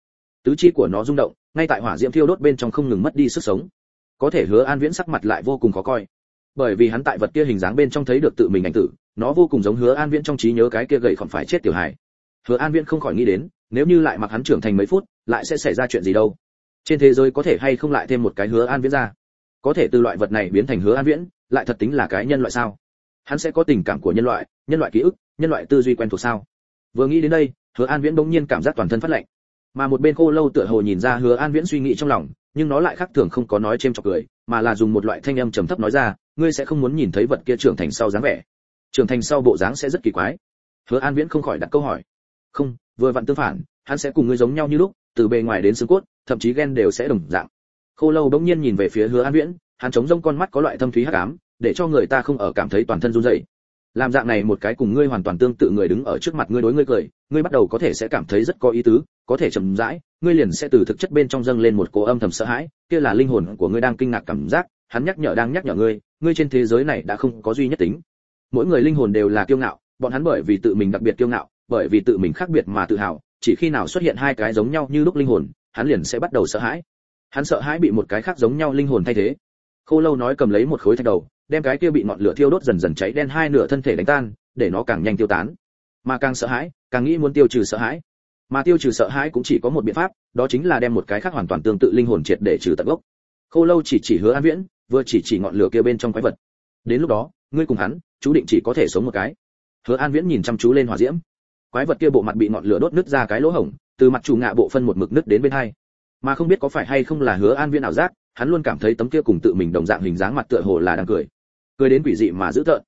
Tứ chi của nó rung động, ngay tại hỏa diễm thiêu đốt bên trong không ngừng mất đi sức sống có thể hứa an viễn sắc mặt lại vô cùng khó coi. Bởi vì hắn tại vật kia hình dáng bên trong thấy được tự mình ảnh tử, nó vô cùng giống hứa an viễn trong trí nhớ cái kia gậy còn phải chết tiểu hài. Hứa an viễn không khỏi nghĩ đến, nếu như lại mặc hắn trưởng thành mấy phút, lại sẽ xảy ra chuyện gì đâu. Trên thế giới có thể hay không lại thêm một cái hứa an viễn ra? Có thể từ loại vật này biến thành hứa an viễn, lại thật tính là cái nhân loại sao? Hắn sẽ có tình cảm của nhân loại nhân loại ký ức, nhân loại tư duy quen thuộc sao? Vừa nghĩ đến đây, hứa an viễn bỗng nhiên cảm giác toàn thân phát lạnh. Mà một bên khô lâu tựa hồ nhìn ra hứa an viễn suy nghĩ trong lòng nhưng nó lại khác thường không có nói chêm chọc cười, mà là dùng một loại thanh âm trầm thấp nói ra, ngươi sẽ không muốn nhìn thấy vật kia trưởng thành sau dáng vẻ. Trưởng thành sau bộ dáng sẽ rất kỳ quái. Hứa an viễn không khỏi đặt câu hỏi. Không, vừa vặn tương phản, hắn sẽ cùng ngươi giống nhau như lúc, từ bề ngoài đến xương cốt, thậm chí ghen đều sẽ đồng dạng. Khô lâu bỗng nhiên nhìn về phía hứa an viễn, hắn chống rông con mắt có loại thâm thúy hắc ám, để cho người ta không ở cảm thấy toàn thân run rẩy làm dạng này một cái cùng ngươi hoàn toàn tương tự người đứng ở trước mặt ngươi đối ngươi cười, ngươi bắt đầu có thể sẽ cảm thấy rất có ý tứ, có thể chậm rãi, ngươi liền sẽ từ thực chất bên trong dâng lên một cỗ âm thầm sợ hãi, kia là linh hồn của ngươi đang kinh ngạc cảm giác, hắn nhắc nhở đang nhắc nhở ngươi ngươi trên thế giới này đã không có duy nhất tính. Mỗi người linh hồn đều là kiêu ngạo, bọn hắn bởi vì tự mình đặc biệt kiêu ngạo, bởi vì tự mình khác biệt mà tự hào, chỉ khi nào xuất hiện hai cái giống nhau như lúc linh hồn, hắn liền sẽ bắt đầu sợ hãi. Hắn sợ hãi bị một cái khác giống nhau linh hồn thay thế khô lâu nói cầm lấy một khối thạch đầu, đem cái kia bị ngọn lửa thiêu đốt dần dần cháy đen hai nửa thân thể đánh tan, để nó càng nhanh tiêu tán. Mà càng sợ hãi, càng nghĩ muốn tiêu trừ sợ hãi. Mà tiêu trừ sợ hãi cũng chỉ có một biện pháp, đó chính là đem một cái khác hoàn toàn tương tự linh hồn triệt để trừ tận gốc. Khô lâu chỉ chỉ hứa an viễn, vừa chỉ chỉ ngọn lửa kia bên trong quái vật. Đến lúc đó, ngươi cùng hắn, chú định chỉ có thể sống một cái. Hứa an viễn nhìn chăm chú lên hỏa diễm. Quái vật kia bộ mặt bị ngọn lửa đốt nứt ra cái lỗ hổng, từ mặt chủ ngạ bộ phân một mực nứt đến bên hai. Mà không biết có phải hay không là hứa an viễn ảo giác hắn luôn cảm thấy tấm kia cùng tự mình đồng dạng hình dáng mặt tựa hồ là đang cười. Cười đến quỷ dị mà dữ tợn.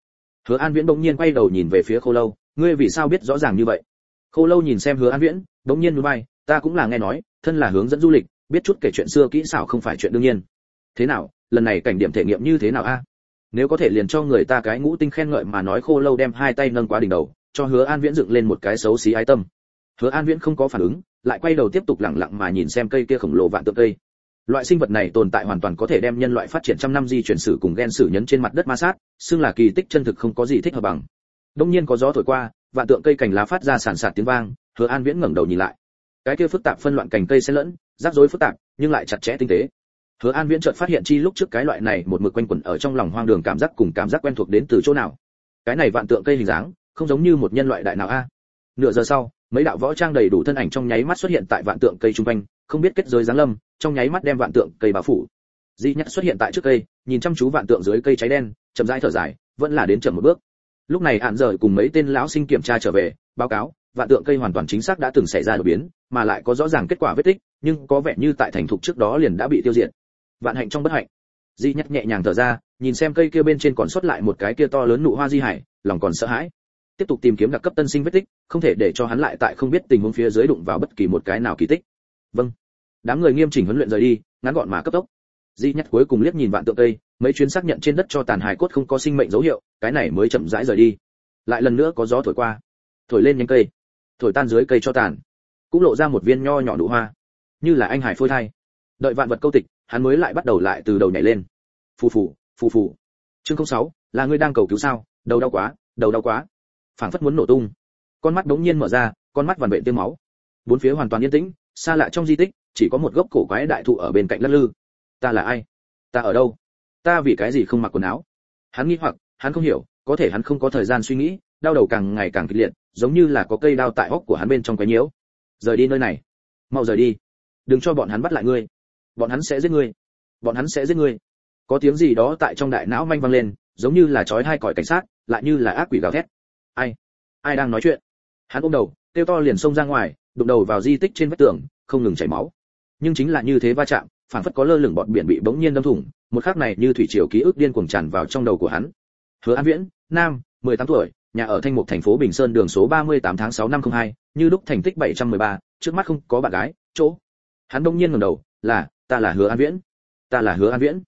Hứa an viễn bỗng nhiên quay đầu nhìn về phía khô lâu, ngươi vì sao biết rõ ràng như vậy? Khô lâu nhìn xem hứa an viễn, bỗng nhiên núi bay ta cũng là nghe nói, thân là hướng dẫn du lịch, biết chút kể chuyện xưa kỹ xảo không phải chuyện đương nhiên. Thế nào, lần này cảnh điểm thể nghiệm như thế nào a? Nếu có thể liền cho người ta cái ngũ tinh khen ngợi mà nói khô lâu đem hai tay nâng qua đỉnh đầu, cho hứa an viễn dựng lên một cái xấu xí ái tâm. Hứa an viễn không có phản ứng, lại quay đầu tiếp tục lặng lặng mà nhìn xem cây kia khổng lồ vạn tượng cây loại sinh vật này tồn tại hoàn toàn có thể đem nhân loại phát triển trăm năm di chuyển sử cùng gen sử nhấn trên mặt đất ma sát, xưng là kỳ tích chân thực không có gì thích hợp bằng. Đông nhiên có gió thổi qua, vạn tượng cây cành lá phát ra sàn sạt tiếng vang, hứa an viễn ngẩng đầu nhìn lại. Cái kia phức tạp phân loạn cành cây xen lẫn, rắc rối phức tạp, nhưng lại chặt chẽ tinh tế. Hứa an viễn chợt phát hiện chi lúc trước cái loại này một mực quanh quẩn ở trong lòng hoang đường cảm giác cùng cảm giác quen thuộc đến từ chỗ nào. Cái này vạn tượng cây hình dáng, không giống như một nhân loại đại nào a. Nửa giờ sau, mấy đạo võ trang đầy đủ thân ảnh trong nháy mắt xuất hiện tại vạn tượng cây trung quanh không biết kết giới giáng lâm, trong nháy mắt đem vạn tượng cây bao phủ. Di nhắc xuất hiện tại trước cây, nhìn chăm chú vạn tượng dưới cây cháy đen, chậm rãi thở dài, vẫn là đến chậm một bước. Lúc này hạn rời cùng mấy tên lão sinh kiểm tra trở về, báo cáo, vạn tượng cây hoàn toàn chính xác đã từng xảy ra đột biến, mà lại có rõ ràng kết quả vết tích, nhưng có vẻ như tại thành thục trước đó liền đã bị tiêu diệt. Vạn hạnh trong bất hạnh. Di nhắc nhẹ nhàng thở ra, nhìn xem cây kia bên trên còn xuất lại một cái kia to lớn nụ hoa di hải, lòng còn sợ hãi. Tiếp tục tìm kiếm đặc cấp tân sinh vết tích, không thể để cho hắn lại tại không biết tình huống phía dưới đụng vào bất kỳ một cái nào kỳ tích. Vâng đám người nghiêm chỉnh huấn luyện rời đi, ngắn gọn mà cấp tốc. Di nhắc cuối cùng liếc nhìn vạn tượng cây, mấy chuyến xác nhận trên đất cho tàn hài cốt không có sinh mệnh dấu hiệu, cái này mới chậm rãi rời đi. Lại lần nữa có gió thổi qua. Thổi lên nhánh cây. Thổi tan dưới cây cho tàn. Cũng lộ ra một viên nho nhỏ nụ hoa. Như là anh hải phôi thai. Đợi vạn vật câu tịch, hắn mới lại bắt đầu lại từ đầu nhảy lên. Phù phù phù phù. Chương sáu, là ngươi đang cầu cứu sao? Đầu đau quá, đầu đau quá. Phảng phất muốn nổ tung. Con mắt đống nhiên mở ra, con mắt vằn vện tiêm máu. Bốn phía hoàn toàn yên tĩnh, xa lạ trong di tích chỉ có một gốc cổ quái đại thụ ở bên cạnh lắc lư. Ta là ai? Ta ở đâu? Ta vì cái gì không mặc quần áo? Hắn nghi hoặc, hắn không hiểu, có thể hắn không có thời gian suy nghĩ, đau đầu càng ngày càng kịch liệt, giống như là có cây đao tại hốc của hắn bên trong cái nhiễu. Rời đi nơi này. Mau rời đi. Đừng cho bọn hắn bắt lại ngươi. Bọn hắn sẽ giết ngươi. Bọn hắn sẽ giết ngươi. Có tiếng gì đó tại trong đại não manh vang lên, giống như là chói hai còi cảnh sát, lại như là ác quỷ gào thét. Ai? Ai đang nói chuyện? Hắn ôm đầu tiêu to liền xông ra ngoài, đụng đầu vào di tích trên vách tường, không ngừng chảy máu nhưng chính là như thế va chạm phản phất có lơ lửng bọt biển bị bỗng nhiên đâm thủng một khắc này như thủy triều ký ức điên cuồng tràn vào trong đầu của hắn. Hứa an viễn nam 18 tuổi nhà ở thanh mục thành phố bình sơn đường số 38 tháng 6 năm 02, như đúc thành tích 713, trước mắt không có bạn gái chỗ. Hắn bỗng nhiên ngẩng đầu là ta là hứa an viễn. Ta là hứa an viễn.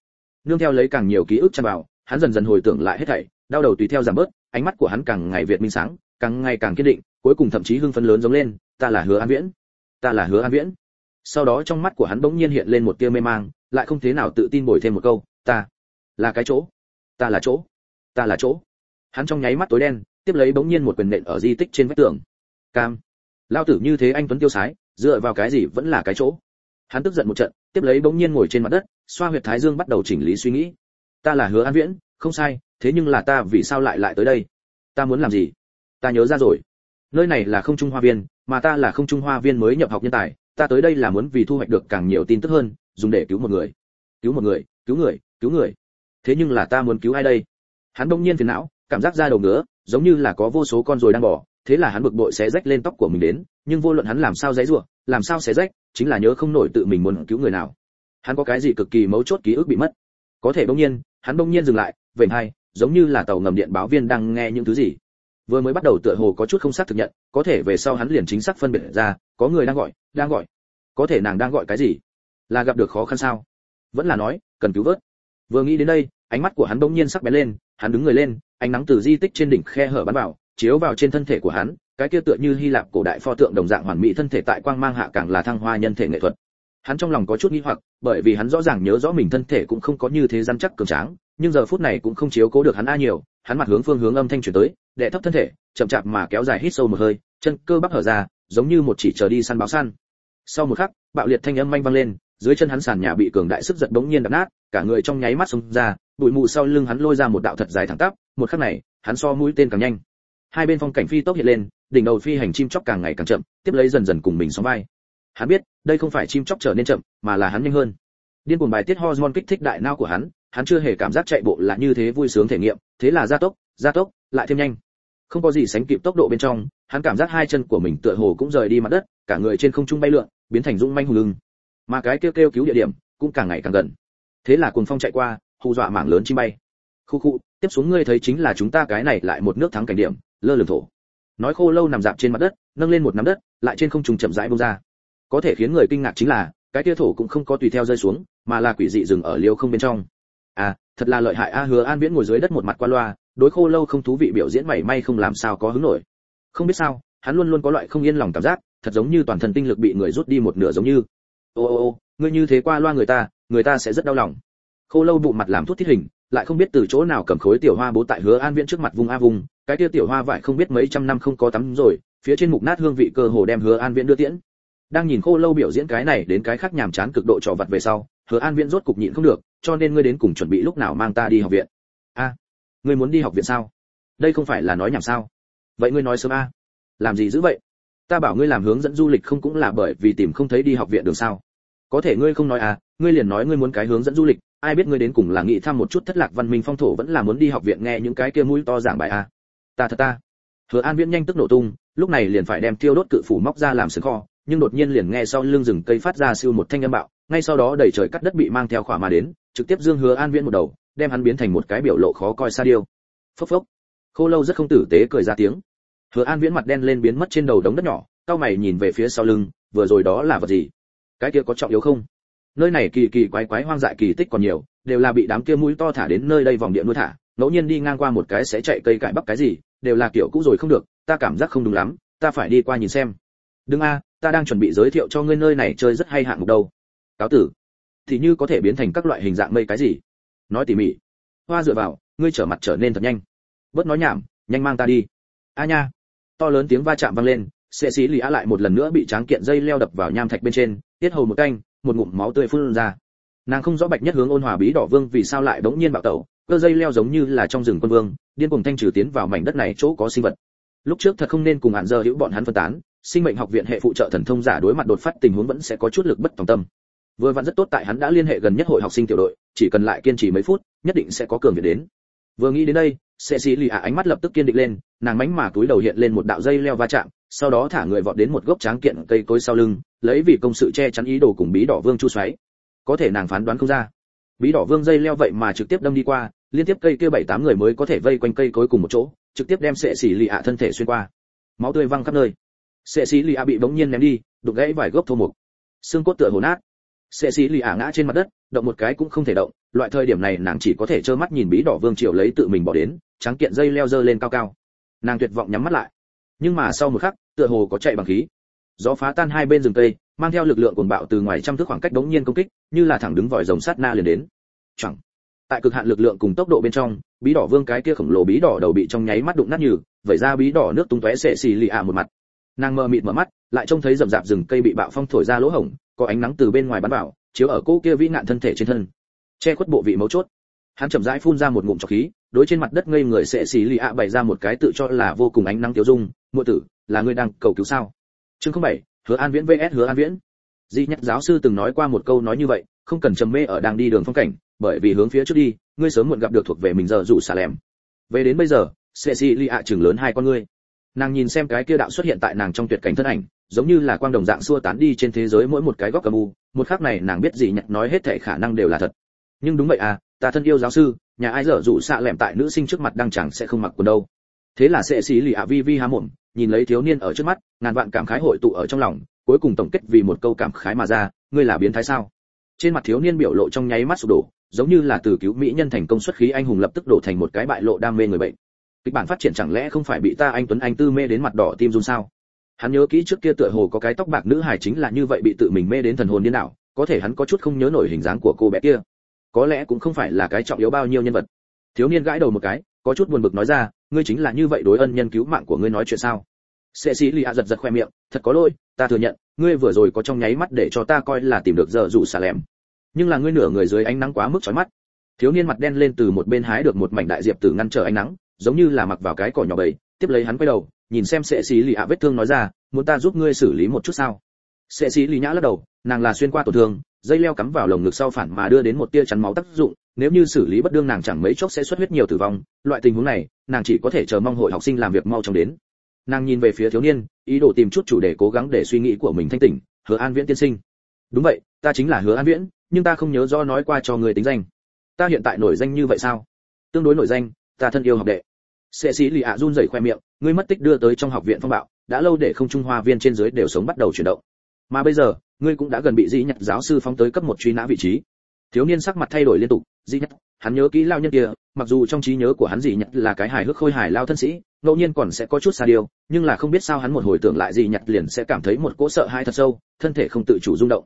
Nương theo lấy càng nhiều ký ức tràn vào hắn dần dần hồi tưởng lại hết thảy đau đầu tùy theo giảm bớt ánh mắt của hắn càng ngày việt minh sáng càng ngày càng kiên định cuối cùng thậm chí hưng phấn lớn giống lên ta là hứa an viễn. Ta là hứa an viễn sau đó trong mắt của hắn bỗng nhiên hiện lên một tia mê mang, lại không thế nào tự tin bồi thêm một câu, ta là cái chỗ, ta là chỗ, ta là chỗ. Hắn trong nháy mắt tối đen, tiếp lấy bỗng nhiên một quyền nện ở di tích trên vách tường. Cam. Lao tử như thế anh tuấn tiêu sái, dựa vào cái gì vẫn là cái chỗ? Hắn tức giận một trận, tiếp lấy bỗng nhiên ngồi trên mặt đất, xoa huyệt thái dương bắt đầu chỉnh lý suy nghĩ. Ta là hứa an viễn, không sai, thế nhưng là ta vì sao lại lại tới đây? Ta muốn làm gì? Ta nhớ ra rồi. Nơi này là không trung hoa viên, mà ta là không trung hoa viên mới nhập học nhân tài ta tới đây là muốn vì thu hoạch được càng nhiều tin tức hơn, dùng để cứu một người. Cứu một người, cứu người cứu người. Thế nhưng là ta muốn cứu ai đây? Hắn đông nhiên phiền não, cảm giác ra đầu ngứa, giống như là có vô số con rồi đang bỏ thế là hắn bực bội xé rách lên tóc của mình đến, nhưng vô luận hắn làm sao dãy rủa, làm sao xé rách, chính là nhớ không nổi tự mình muốn cứu người nào. Hắn có cái gì cực kỳ mấu chốt ký ức bị mất? Có thể đông nhiên, hắn đông nhiên dừng lại, vểnh hai, giống như là tàu ngầm điện báo viên đang nghe những thứ gì vừa mới bắt đầu tựa hồ có chút không xác thực nhận, có thể về sau hắn liền chính xác phân biệt ra, có người đang gọi đang gọi. Có thể nàng đang gọi cái gì? Là gặp được khó khăn sao? Vẫn là nói, cần cứu vớt. Vừa nghĩ đến đây, ánh mắt của hắn bỗng nhiên sắc bén lên, hắn đứng người lên, ánh nắng từ di tích trên đỉnh khe hở bắn vào, chiếu vào trên thân thể của hắn, cái kia tựa như hy lạp cổ đại pho tượng đồng dạng hoàn mỹ thân thể tại quang mang hạ càng là thăng hoa nhân thể nghệ thuật. Hắn trong lòng có chút nghi hoặc, bởi vì hắn rõ ràng nhớ rõ mình thân thể cũng không có như thế rắn chắc cường tráng nhưng giờ phút này cũng không chiếu cố được hắn a nhiều, hắn mặt hướng phương hướng âm thanh chuyển tới đệ thấp thân thể, chậm chạp mà kéo dài hít sâu một hơi, chân cơ bắp hở ra, giống như một chỉ chờ đi săn báo săn. Sau một khắc, bạo liệt thanh âm manh vang lên, dưới chân hắn sàn nhà bị cường đại sức giật bỗng nhiên đập nát, cả người trong nháy mắt xông ra, bụi mù sau lưng hắn lôi ra một đạo thật dài thẳng tắp, một khắc này, hắn so mũi tên càng nhanh. Hai bên phong cảnh phi tốc hiện lên, đỉnh đầu phi hành chim chóc càng ngày càng chậm, tiếp lấy dần dần cùng mình sóng vai. Hắn biết, đây không phải chim chóc trở nên chậm, mà là hắn nhanh hơn. Điên cuồng bài tiết hormone kích thích đại não của hắn hắn chưa hề cảm giác chạy bộ là như thế vui sướng thể nghiệm, thế là gia tốc gia tốc, lại thêm nhanh. Không có gì sánh kịp tốc độ bên trong, hắn cảm giác hai chân của mình tựa hồ cũng rời đi mặt đất, cả người trên không trung bay lượn, biến thành dũng manh hùng lưng. Mà cái kêu kêu cứu địa điểm, cũng càng ngày càng gần. Thế là cuồng phong chạy qua, hù dọa mảng lớn chim bay. Khu khu, tiếp xuống ngươi thấy chính là chúng ta cái này lại một nước thắng cảnh điểm, lơ lửng thổ. Nói khô lâu nằm dạp trên mặt đất, nâng lên một nắm đất, lại trên không trung chậm rãi bông ra. Có thể khiến người kinh ngạc chính là, cái kia thổ cũng không có tùy theo rơi xuống, mà là quỷ dị dừng ở liêu không bên trong à thật là lợi hại. A hứa an viễn ngồi dưới đất một mặt qua loa, đối khô lâu không thú vị biểu diễn mảy may không làm sao có hứng nổi. Không biết sao, hắn luôn luôn có loại không yên lòng cảm giác, thật giống như toàn thân tinh lực bị người rút đi một nửa giống như. Ô ô ô, ngươi như thế qua loa người ta người ta sẽ rất đau lòng. Khô lâu bụng mặt làm thuốc thiết hình, lại không biết từ chỗ nào cầm khối tiểu hoa bố tại hứa an viễn trước mặt vùng a vùng cái kia tiểu hoa vải không biết mấy trăm năm không có tắm rồi, phía trên mục nát hương vị cơ hồ đem hứa an viễn đưa tiễn. Đang nhìn khô lâu biểu diễn cái này đến cái khác nhàm chán cực độ trò vặt về sau hứa an viễn rốt cục nhịn không được, cho nên ngươi đến cùng chuẩn bị lúc nào mang ta đi học viện? A, ngươi muốn đi học viện sao? Đây không phải là nói nhảm sao? Vậy ngươi nói sớm a. Làm gì dữ vậy? Ta bảo ngươi làm hướng dẫn du lịch không cũng là bởi vì tìm không thấy đi học viện đường sao. Có thể ngươi không nói à ngươi liền nói ngươi muốn cái hướng dẫn du lịch, ai biết ngươi đến cùng là nghĩ thăm một chút thất lạc văn minh phong thổ vẫn là muốn đi học viện nghe những cái kia mũi to giảng bài à. Ta thật ta. Hứa an viễn nhanh tức nổ tung, lúc này liền phải đem tiêu đốt cự phủ móc ra làm sừng kho, nhưng đột nhiên liền nghe sau lưng rừng cây phát ra siêu một thanh âm bạo ngay sau đó đẩy trời cắt đất bị mang theo khỏa mà đến, trực tiếp dương hứa an viễn một đầu, đem hắn biến thành một cái biểu lộ khó coi xa điêu. Phốc phốc. Khô lâu rất không tử tế cười ra tiếng. Hứa an viễn mặt đen lên biến mất trên đầu đống đất nhỏ, cao mày nhìn về phía sau lưng, vừa rồi đó là vật gì? Cái kia có trọng yếu không? Nơi này kỳ kỳ quái quái hoang dại kỳ tích còn nhiều, đều là bị đám kia mũi to thả đến nơi đây vòng điện nuôi thả, ngẫu nhiên đi ngang qua một cái sẽ chạy cây cải bắp cái gì, đều là kiểu cũ rồi không được, ta cảm giác không đúng lắm, ta phải đi qua nhìn xem. Đừng a, ta đang chuẩn bị giới thiệu cho ngươi nơi này chơi rất hay hạng mục đâu cáo tử, thì như có thể biến thành các loại hình dạng mây cái gì? Nói tỉ mỉ. Hoa dựa vào, ngươi trở mặt trở nên thật nhanh. Bớt nói nhảm, nhanh mang ta đi. A nha. To lớn tiếng va chạm vang lên sệ xí lì á lại một lần nữa bị tráng kiện dây leo đập vào nham thạch bên trên, tiết hầu một canh, một ngụm máu tươi phun ra. Nàng không rõ bạch nhất hướng ôn hòa bí đỏ vương vì sao lại đống nhiên bạo tẩu, cơ dây leo giống như là trong rừng quân vương, điên cùng thanh trừ tiến vào mảnh đất này chỗ có sinh vật. Lúc trước thật không nên cùng hạn giờ hữu bọn hắn phân tán, sinh mệnh học viện hệ phụ trợ thần thông giả đối mặt đột phát tình huống vẫn sẽ có chút lực bất tòng tâm vừa vặn rất tốt tại hắn đã liên hệ gần nhất hội học sinh tiểu đội, chỉ cần lại kiên trì mấy phút, nhất định sẽ có cường việt đến. Vừa nghĩ đến đây sẽ xì lì ạ ánh mắt lập tức kiên định lên, nàng mánh mà túi đầu hiện lên một đạo dây leo va chạm, sau đó thả người vọt đến một gốc tráng kiện cây cối sau lưng, lấy vì công sự che chắn ý đồ cùng bí đỏ vương chu xoáy. Có thể nàng phán đoán không ra. Bí đỏ vương dây leo vậy mà trực tiếp đâm đi qua, liên tiếp cây kia bảy tám người mới có thể vây quanh cây cối cùng một chỗ, trực tiếp đem sệ xì lì ạ thân thể xuyên qua. Máu tươi văng khắp nơi. Sệ xì lì ạ bị bỗng nhiên ném đi, đục gãy vài gốc thô mục. Xương cốt tựa hồ nát sệ xì lì ả ngã trên mặt đất động một cái cũng không thể động loại thời điểm này nàng chỉ có thể trơ mắt nhìn bí đỏ vương triều lấy tự mình bỏ đến trắng kiện dây leo dơ lên cao cao. Nàng tuyệt vọng nhắm mắt lại. Nhưng mà sau một khắc tựa hồ có chạy bằng khí. Gió phá tan hai bên rừng cây mang theo lực lượng cuồng bạo từ ngoài trăm thước khoảng cách đống nhiên công kích như là thẳng đứng vòi rồng sát na liền đến. Chẳng tại cực hạn lực lượng cùng tốc độ bên trong bí đỏ vương cái kia khổng lồ bí đỏ đầu bị trong nháy mắt đụng nát nhừ, vẩy ra bí đỏ nước tung tóe xệ xì lì ạ một mặt. Nàng mơ mịt mở mắt lại trông thấy rậm rạp rừng cây bị bạo phong thổi ra lỗ hổng có ánh nắng từ bên ngoài bắn vào, chiếu ở cô kia vĩ nạn thân thể trên thân. Che khuất bộ vị mấu chốt. Hắn chậm rãi phun ra một ngụm trọc khí, đối trên mặt đất ngây người sẽ xì lì ạ bày ra một cái tự cho là vô cùng ánh nắng tiêu dung. Muội tử, là ngươi đang cầu cứu sao? Chương không bảy, hứa an viễn vs hứa an viễn. Di nhắc giáo sư từng nói qua một câu nói như vậy, không cần trầm mê ở đang đi đường phong cảnh, bởi vì hướng phía trước đi, ngươi sớm muộn gặp được thuộc về mình giờ rủ xả lẻm về đến bây giờ, sẽ xì lì ạ chừng lớn hai con ngươi. Nàng nhìn xem cái kia đạo xuất hiện tại nàng trong tuyệt cảnh thân ảnh giống như là quang đồng dạng xua tán đi trên thế giới mỗi một cái góc âm u, một khắc này nàng biết gì nhặt nói hết thệ khả năng đều là thật. Nhưng đúng vậy à ta thân yêu giáo sư, nhà ai dở dụ xạ lẻm tại nữ sinh trước mặt đang chẳng sẽ không mặc quần đâu. Thế là sẽ xí lì ạ vi vi há mồm, nhìn lấy thiếu niên ở trước mắt, ngàn vạn cảm khái hội tụ ở trong lòng, cuối cùng tổng kết vì một câu cảm khái mà ra, ngươi là biến thái sao? Trên mặt thiếu niên biểu lộ trong nháy mắt sụp đổ, giống như là từ cứu mỹ nhân thành công xuất khí anh hùng lập tức đổ thành một cái bại lộ đam mê người bệnh. Kịch bản phát triển chẳng lẽ không phải bị ta anh tuấn, anh tư mê đến mặt đỏ tim run sao? Hắn nhớ kỹ trước kia tựa hồ có cái tóc bạc nữ hài chính là như vậy bị tự mình mê đến thần hồn điên đảo, có thể hắn có chút không nhớ nổi hình dáng của cô bé kia. Có lẽ cũng không phải là cái trọng yếu bao nhiêu nhân vật. Thiếu niên gãi đầu một cái, có chút buồn bực nói ra, ngươi chính là như vậy đối ân nhân cứu mạng của ngươi nói chuyện sao? Sệ sĩ lì giật giật khoe miệng, thật có lỗi, ta thừa nhận, ngươi vừa rồi có trong nháy mắt để cho ta coi là tìm được giờ dụ xà lẻm. Nhưng là ngươi nửa người dưới ánh nắng quá mức chói mắt. Thiếu niên mặt đen lên từ một bên hái được một mảnh đại diệp tử ngăn trở ánh nắng, giống như là mặc vào cái cỏ nhỏ bầy, tiếp lấy hắn quay đầu nhìn xem sệ xí lì ạ vết thương nói ra, muốn ta giúp ngươi xử lý một chút sao? Sệ xí lì nhã lắc đầu, nàng là xuyên qua tổn thương, dây leo cắm vào lồng ngực sau phản mà đưa đến một tia chắn máu tác dụng, nếu như xử lý bất đương nàng chẳng mấy chốc sẽ xuất huyết nhiều tử vong, loại tình huống này, nàng chỉ có thể chờ mong hội học sinh làm việc mau chóng đến. Nàng nhìn về phía thiếu niên, ý đồ tìm chút chủ đề cố gắng để suy nghĩ của mình thanh tỉnh, hứa an viễn tiên sinh. Đúng vậy, ta chính là hứa an viễn, nhưng ta không nhớ do nói qua cho người tính danh. Ta hiện tại nổi danh như vậy sao? Tương đối nổi danh, ta thân yêu học đệ. Sệ sĩ lì ạ run rẩy khoe miệng ngươi mất tích đưa tới trong học viện phong bạo, đã lâu để không trung hoa viên trên dưới đều sống bắt đầu chuyển động. Mà bây giờ, ngươi cũng đã gần bị dĩ nhật giáo sư phóng tới cấp một truy nã vị trí. Thiếu niên sắc mặt thay đổi liên tục dĩ nhật, hắn nhớ kỹ lao nhân kia, mặc dù trong trí nhớ của hắn dĩ nhật là cái hài hước khôi hài lao thân sĩ, ngẫu nhiên còn sẽ có chút xa điều, nhưng là không biết sao hắn một hồi tưởng lại dĩ nhật liền sẽ cảm thấy một cỗ sợ hãi thật sâu, thân thể không tự chủ rung động.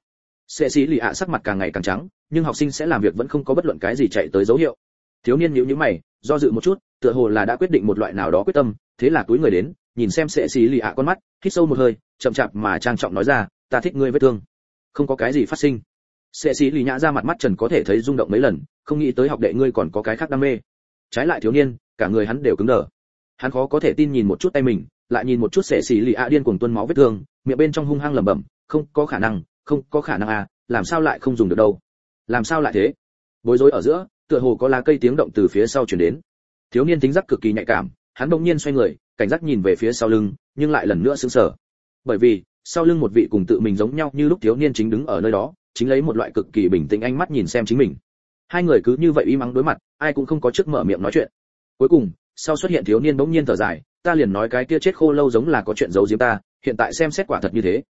Sệ sĩ lì ạ sắc mặt càng ngày càng trắng, nhưng học sinh sẽ làm việc vẫn không có bất luận cái gì chạy tới dấu hiệu. Thiếu niên nhíu nhíu mày, do dự một chút, tựa hồ là đã quyết định một loại nào đó quyết tâm thế là túi người đến, nhìn xem sệ sĩ lì ạ con mắt, hít sâu một hơi, chậm chạp mà trang trọng nói ra, ta thích ngươi vết thương. Không có cái gì phát sinh. Sệ sĩ lì nhã ra mặt mắt trần có thể thấy rung động mấy lần, không nghĩ tới học đệ ngươi còn có cái khác đam mê. Trái lại thiếu niên, cả người hắn đều cứng đờ. Hắn khó có thể tin nhìn một chút tay mình, lại nhìn một chút sệ sĩ lì ạ điên cuồng tuôn máu vết thương, miệng bên trong hung hăng lẩm bẩm, không có khả năng, không có khả năng à làm sao lại không dùng được đâu? Làm sao lại thế? Bối rối ở giữa, tựa hồ có lá cây tiếng động từ phía sau truyền đến. Thiếu niên tính giác cực kỳ nhạy cảm hắn bỗng nhiên xoay người, cảnh giác nhìn về phía sau lưng, nhưng lại lần nữa sững sờ. Bởi vì, sau lưng một vị cùng tự mình giống nhau như lúc thiếu niên chính đứng ở nơi đó, chính lấy một loại cực kỳ bình tĩnh ánh mắt nhìn xem chính mình. Hai người cứ như vậy im mắng đối mặt, ai cũng không có trước mở miệng nói chuyện. Cuối cùng, sau xuất hiện thiếu niên bỗng nhiên thở dài, ta liền nói cái kia chết khô lâu giống là có chuyện giấu giếm ta, hiện tại xem xét quả thật như thế.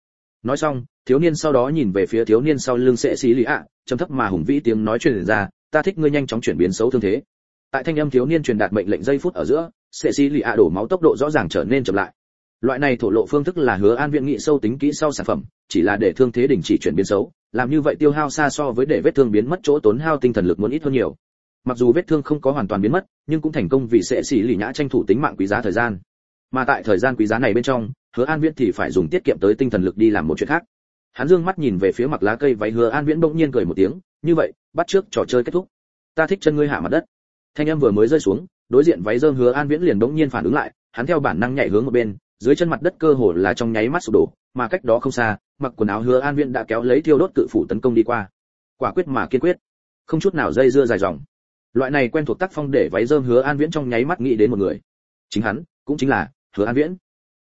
Nói xong, thiếu niên sau đó nhìn về phía thiếu niên sau lưng sẽ xí lý ạ, trầm thấp mà hùng vĩ tiếng nói truyền ra, ta thích ngươi nhanh chóng chuyển biến xấu thương thế. Tại thanh âm thiếu niên truyền đạt mệnh lệnh giây phút ở giữa sẽ xí lì ạ đổ máu tốc độ rõ ràng trở nên chậm lại. Loại này thổ lộ phương thức là hứa an viện nghị sâu tính kỹ sau sản phẩm, chỉ là để thương thế đình chỉ chuyển biến xấu. Làm như vậy tiêu hao xa so với để vết thương biến mất chỗ tốn hao tinh thần lực muốn ít hơn nhiều. Mặc dù vết thương không có hoàn toàn biến mất, nhưng cũng thành công vì sẽ xỉ lì nhã tranh thủ tính mạng quý giá thời gian. Mà tại thời gian quý giá này bên trong, hứa an viễn thì phải dùng tiết kiệm tới tinh thần lực đi làm một chuyện khác. Hắn dương mắt nhìn về phía mặt lá cây váy hứa an viễn bỗng nhiên cười một tiếng, như vậy, bắt trước trò chơi kết thúc. Ta thích chân ngươi hạ mặt đất. Thanh em vừa mới rơi xuống đối diện váy dơm hứa an viễn liền bỗng nhiên phản ứng lại, hắn theo bản năng nhảy hướng một bên, dưới chân mặt đất cơ hồ là trong nháy mắt sụp đổ, mà cách đó không xa, mặc quần áo hứa an viễn đã kéo lấy thiêu đốt cự phủ tấn công đi qua. Quả quyết mà kiên quyết. Không chút nào dây dưa dài dòng. Loại này quen thuộc tác phong để váy dơm hứa an viễn trong nháy mắt nghĩ đến một người. Chính hắn, cũng chính là hứa an viễn.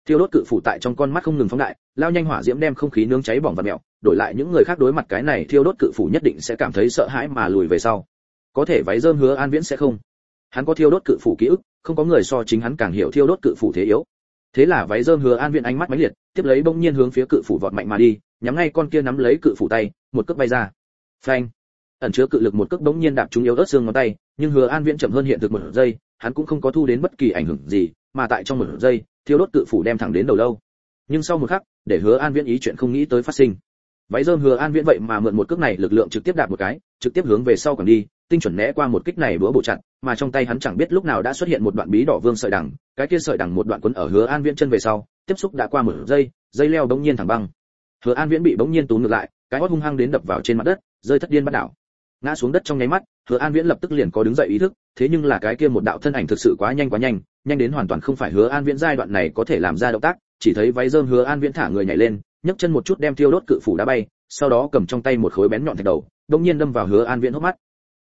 Thiêu đốt cự phủ tại trong con mắt không ngừng phóng đại, lao nhanh hỏa diễm đem không khí nướng cháy bỏng và mèo đổi lại những người khác đối mặt cái này thiêu đốt cự phủ nhất định sẽ cảm thấy sợ hãi mà lùi về sau. Có thể váy dơm hứa an viễn sẽ không hắn có thiêu đốt cự phủ ký ức, không có người so chính hắn càng hiểu thiêu đốt cự phủ thế yếu. Thế là váy dơm hứa an viễn ánh mắt mãnh liệt, tiếp lấy bỗng nhiên hướng phía cự phủ vọt mạnh mà đi, nhắm ngay con kia nắm lấy cự phủ tay, một cước bay ra. Phanh! Ẩn chứa cự lực một cước bỗng nhiên đạp trúng yếu ớt xương ngón tay, nhưng hứa an viễn chậm hơn hiện thực một giây, hắn cũng không có thu đến bất kỳ ảnh hưởng gì, mà tại trong một giây, thiêu đốt cự phủ đem thẳng đến đầu lâu. Nhưng sau một khắc, để hứa an viễn ý chuyện không nghĩ tới phát sinh. Váy rơm hứa an viễn vậy mà mượn một cước này lực lượng trực tiếp đạp một cái, trực tiếp hướng về sau còn đi tinh chuẩn né qua một kích này bữa bộ chặn mà trong tay hắn chẳng biết lúc nào đã xuất hiện một đoạn bí đỏ vương sợi đằng, cái kia sợi đằng một đoạn cuốn ở hứa an viễn chân về sau, tiếp xúc đã qua một giây, dây leo bỗng nhiên thẳng băng. Hứa an viễn bị bỗng nhiên túm ngược lại, cái hốt hung hăng đến đập vào trên mặt đất, rơi thất điên bắt đảo. Ngã xuống đất trong nháy mắt, hứa an viễn lập tức liền có đứng dậy ý thức, thế nhưng là cái kia một đạo thân ảnh thực sự quá nhanh quá nhanh nhanh đến hoàn toàn không phải hứa an viễn giai đoạn này có thể làm ra động tác, chỉ thấy váy rơm hứa an viễn thả người nhảy lên, nhấc chân một chút đem thiêu đốt cự phủ đá bay, sau đó cầm trong tay một khối bén nhọn thạch đầu, đột nhiên đâm vào hứa an viễn hốc mắt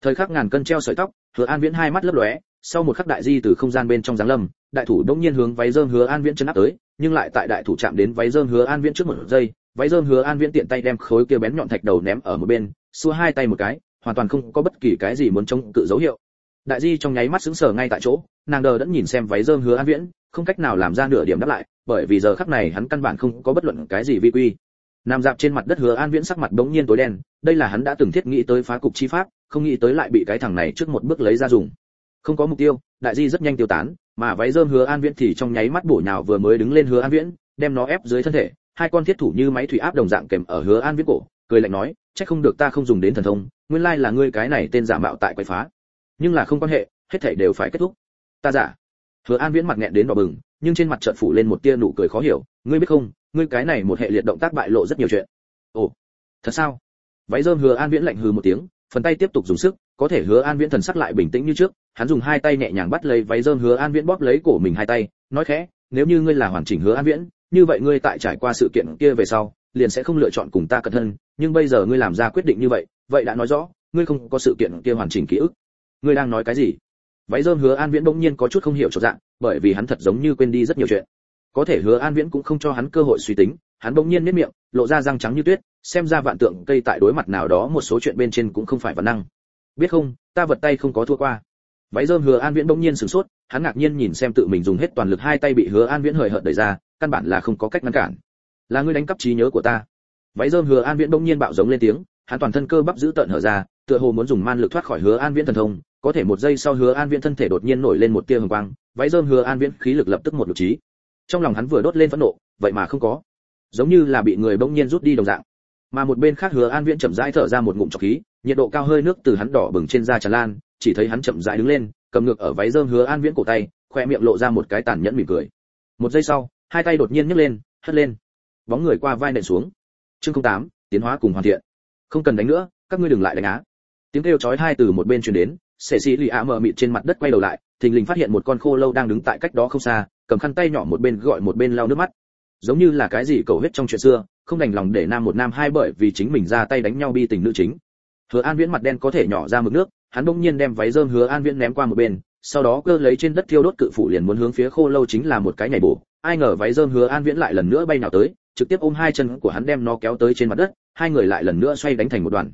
thời khắc ngàn cân treo sợi tóc, hứa an viễn hai mắt lấp lóe, sau một khắc đại di từ không gian bên trong giáng lâm, đại thủ đông nhiên hướng váy rơm hứa an viễn chân áp tới, nhưng lại tại đại thủ chạm đến váy rơm hứa an viễn trước một giây, váy rơm hứa an viễn tiện tay đem khối kia bén nhọn thạch đầu ném ở một bên, xua hai tay một cái, hoàn toàn không có bất kỳ cái gì muốn chống cự dấu hiệu. Đại di trong nháy mắt sững sờ ngay tại chỗ, nàng đờ đẫn nhìn xem váy rơm hứa an viễn, không cách nào làm ra nửa điểm đáp lại, bởi vì giờ khắc này hắn căn bản không có bất luận cái gì vi quy. Nằm dạp trên mặt đất hứa an viễn sắc mặt bỗng nhiên tối đen, đây là hắn đã từng thiết nghĩ tới phá cục chi pháp không nghĩ tới lại bị cái thằng này trước một bước lấy ra dùng. Không có mục tiêu, đại di rất nhanh tiêu tán, mà váy rơm hứa an viễn thì trong nháy mắt bổ nhào vừa mới đứng lên hứa an viễn, đem nó ép dưới thân thể, hai con thiết thủ như máy thủy áp đồng dạng kèm ở hứa an viễn cổ, cười lạnh nói, chắc không được ta không dùng đến thần thông, nguyên lai là ngươi cái này tên giả mạo tại quậy phá. Nhưng là không quan hệ, hết thảy đều phải kết thúc. Ta giả. Hứa an viễn mặt nghẹn đến đỏ bừng, nhưng trên mặt chợt phủ lên một tia nụ cười khó hiểu, ngươi biết không, ngươi cái này một hệ liệt động tác bại lộ rất nhiều chuyện. Ồ, thật sao? Váy rơm hứa an viễn lạnh hừ một tiếng phần tay tiếp tục dùng sức, có thể hứa an viễn thần sắc lại bình tĩnh như trước, hắn dùng hai tay nhẹ nhàng bắt lấy váy rơm hứa an viễn bóp lấy cổ mình hai tay, nói khẽ, nếu như ngươi là hoàn chỉnh hứa an viễn, như vậy ngươi tại trải qua sự kiện kia về sau, liền sẽ không lựa chọn cùng ta cẩn thân nhưng bây giờ ngươi làm ra quyết định như vậy vậy đã nói rõ, ngươi không có sự kiện kia hoàn chỉnh ký ức. Ngươi đang nói cái gì? Váy rơm hứa an viễn bỗng nhiên có chút không hiểu cho dạng, bởi vì hắn thật giống như quên đi rất nhiều chuyện. Có thể hứa an viễn cũng không cho hắn cơ hội suy tính hắn bỗng nhiên nếp miệng, lộ ra răng trắng như tuyết, xem ra vạn tượng cây tại đối mặt nào đó một số chuyện bên trên cũng không phải văn năng. Biết không, ta vật tay không có thua qua. Váy dơm hứa an viễn bỗng nhiên sửng sốt, hắn ngạc nhiên nhìn xem tự mình dùng hết toàn lực hai tay bị hứa an viễn hời hợt đẩy ra, căn bản là không có cách ngăn cản. Là ngươi đánh cắp trí nhớ của ta. Váy dơm hứa an viễn bỗng nhiên bạo giống lên tiếng, hắn toàn thân cơ bắp giữ tận hở ra, tựa hồ muốn dùng man lực thoát khỏi hứa an viễn thần thông, có thể một giây sau hứa an viễn thân thể đột nhiên nổi lên một tia hồng quang, váy dơm hứa an viễn khí lực lập tức một lục trí trong lòng hắn vừa đốt lên phẫn nộ, vậy mà không có giống như là bị người bỗng nhiên rút đi đồng dạng. Mà một bên khác hứa an viễn chậm rãi thở ra một ngụm trọc khí, nhiệt độ cao hơi nước từ hắn đỏ bừng trên da tràn lan, chỉ thấy hắn chậm rãi đứng lên, cầm ngược ở váy rơm hứa an viễn cổ tay, khoe miệng lộ ra một cái tàn nhẫn mỉm cười. Một giây sau, hai tay đột nhiên nhấc lên, hất lên. Bóng người qua vai nện xuống. Chương tám, tiến hóa cùng hoàn thiện. Không cần đánh nữa, các ngươi đừng lại đánh á. Tiếng kêu chói hai từ một bên truyền đến, sệ sĩ lì ạ mờ mịt trên mặt đất quay đầu lại, thình lình phát hiện một con khô lâu đang đứng tại cách đó không xa, cầm khăn tay nhỏ một bên gọi một bên lau nước mắt giống như là cái gì cầu huyết trong chuyện xưa, không đành lòng để nam một nam hai bởi vì chính mình ra tay đánh nhau bi tình nữ chính. Hứa an viễn mặt đen có thể nhỏ ra mực nước, hắn bỗng nhiên đem váy rơm hứa an viễn ném qua một bên, sau đó cơ lấy trên đất thiêu đốt cự phủ liền muốn hướng phía khô lâu chính là một cái nhảy bổ. Ai ngờ váy rơm hứa an viễn lại lần nữa bay nào tới, trực tiếp ôm hai chân của hắn đem nó kéo tới trên mặt đất, hai người lại lần nữa xoay đánh thành một đoàn.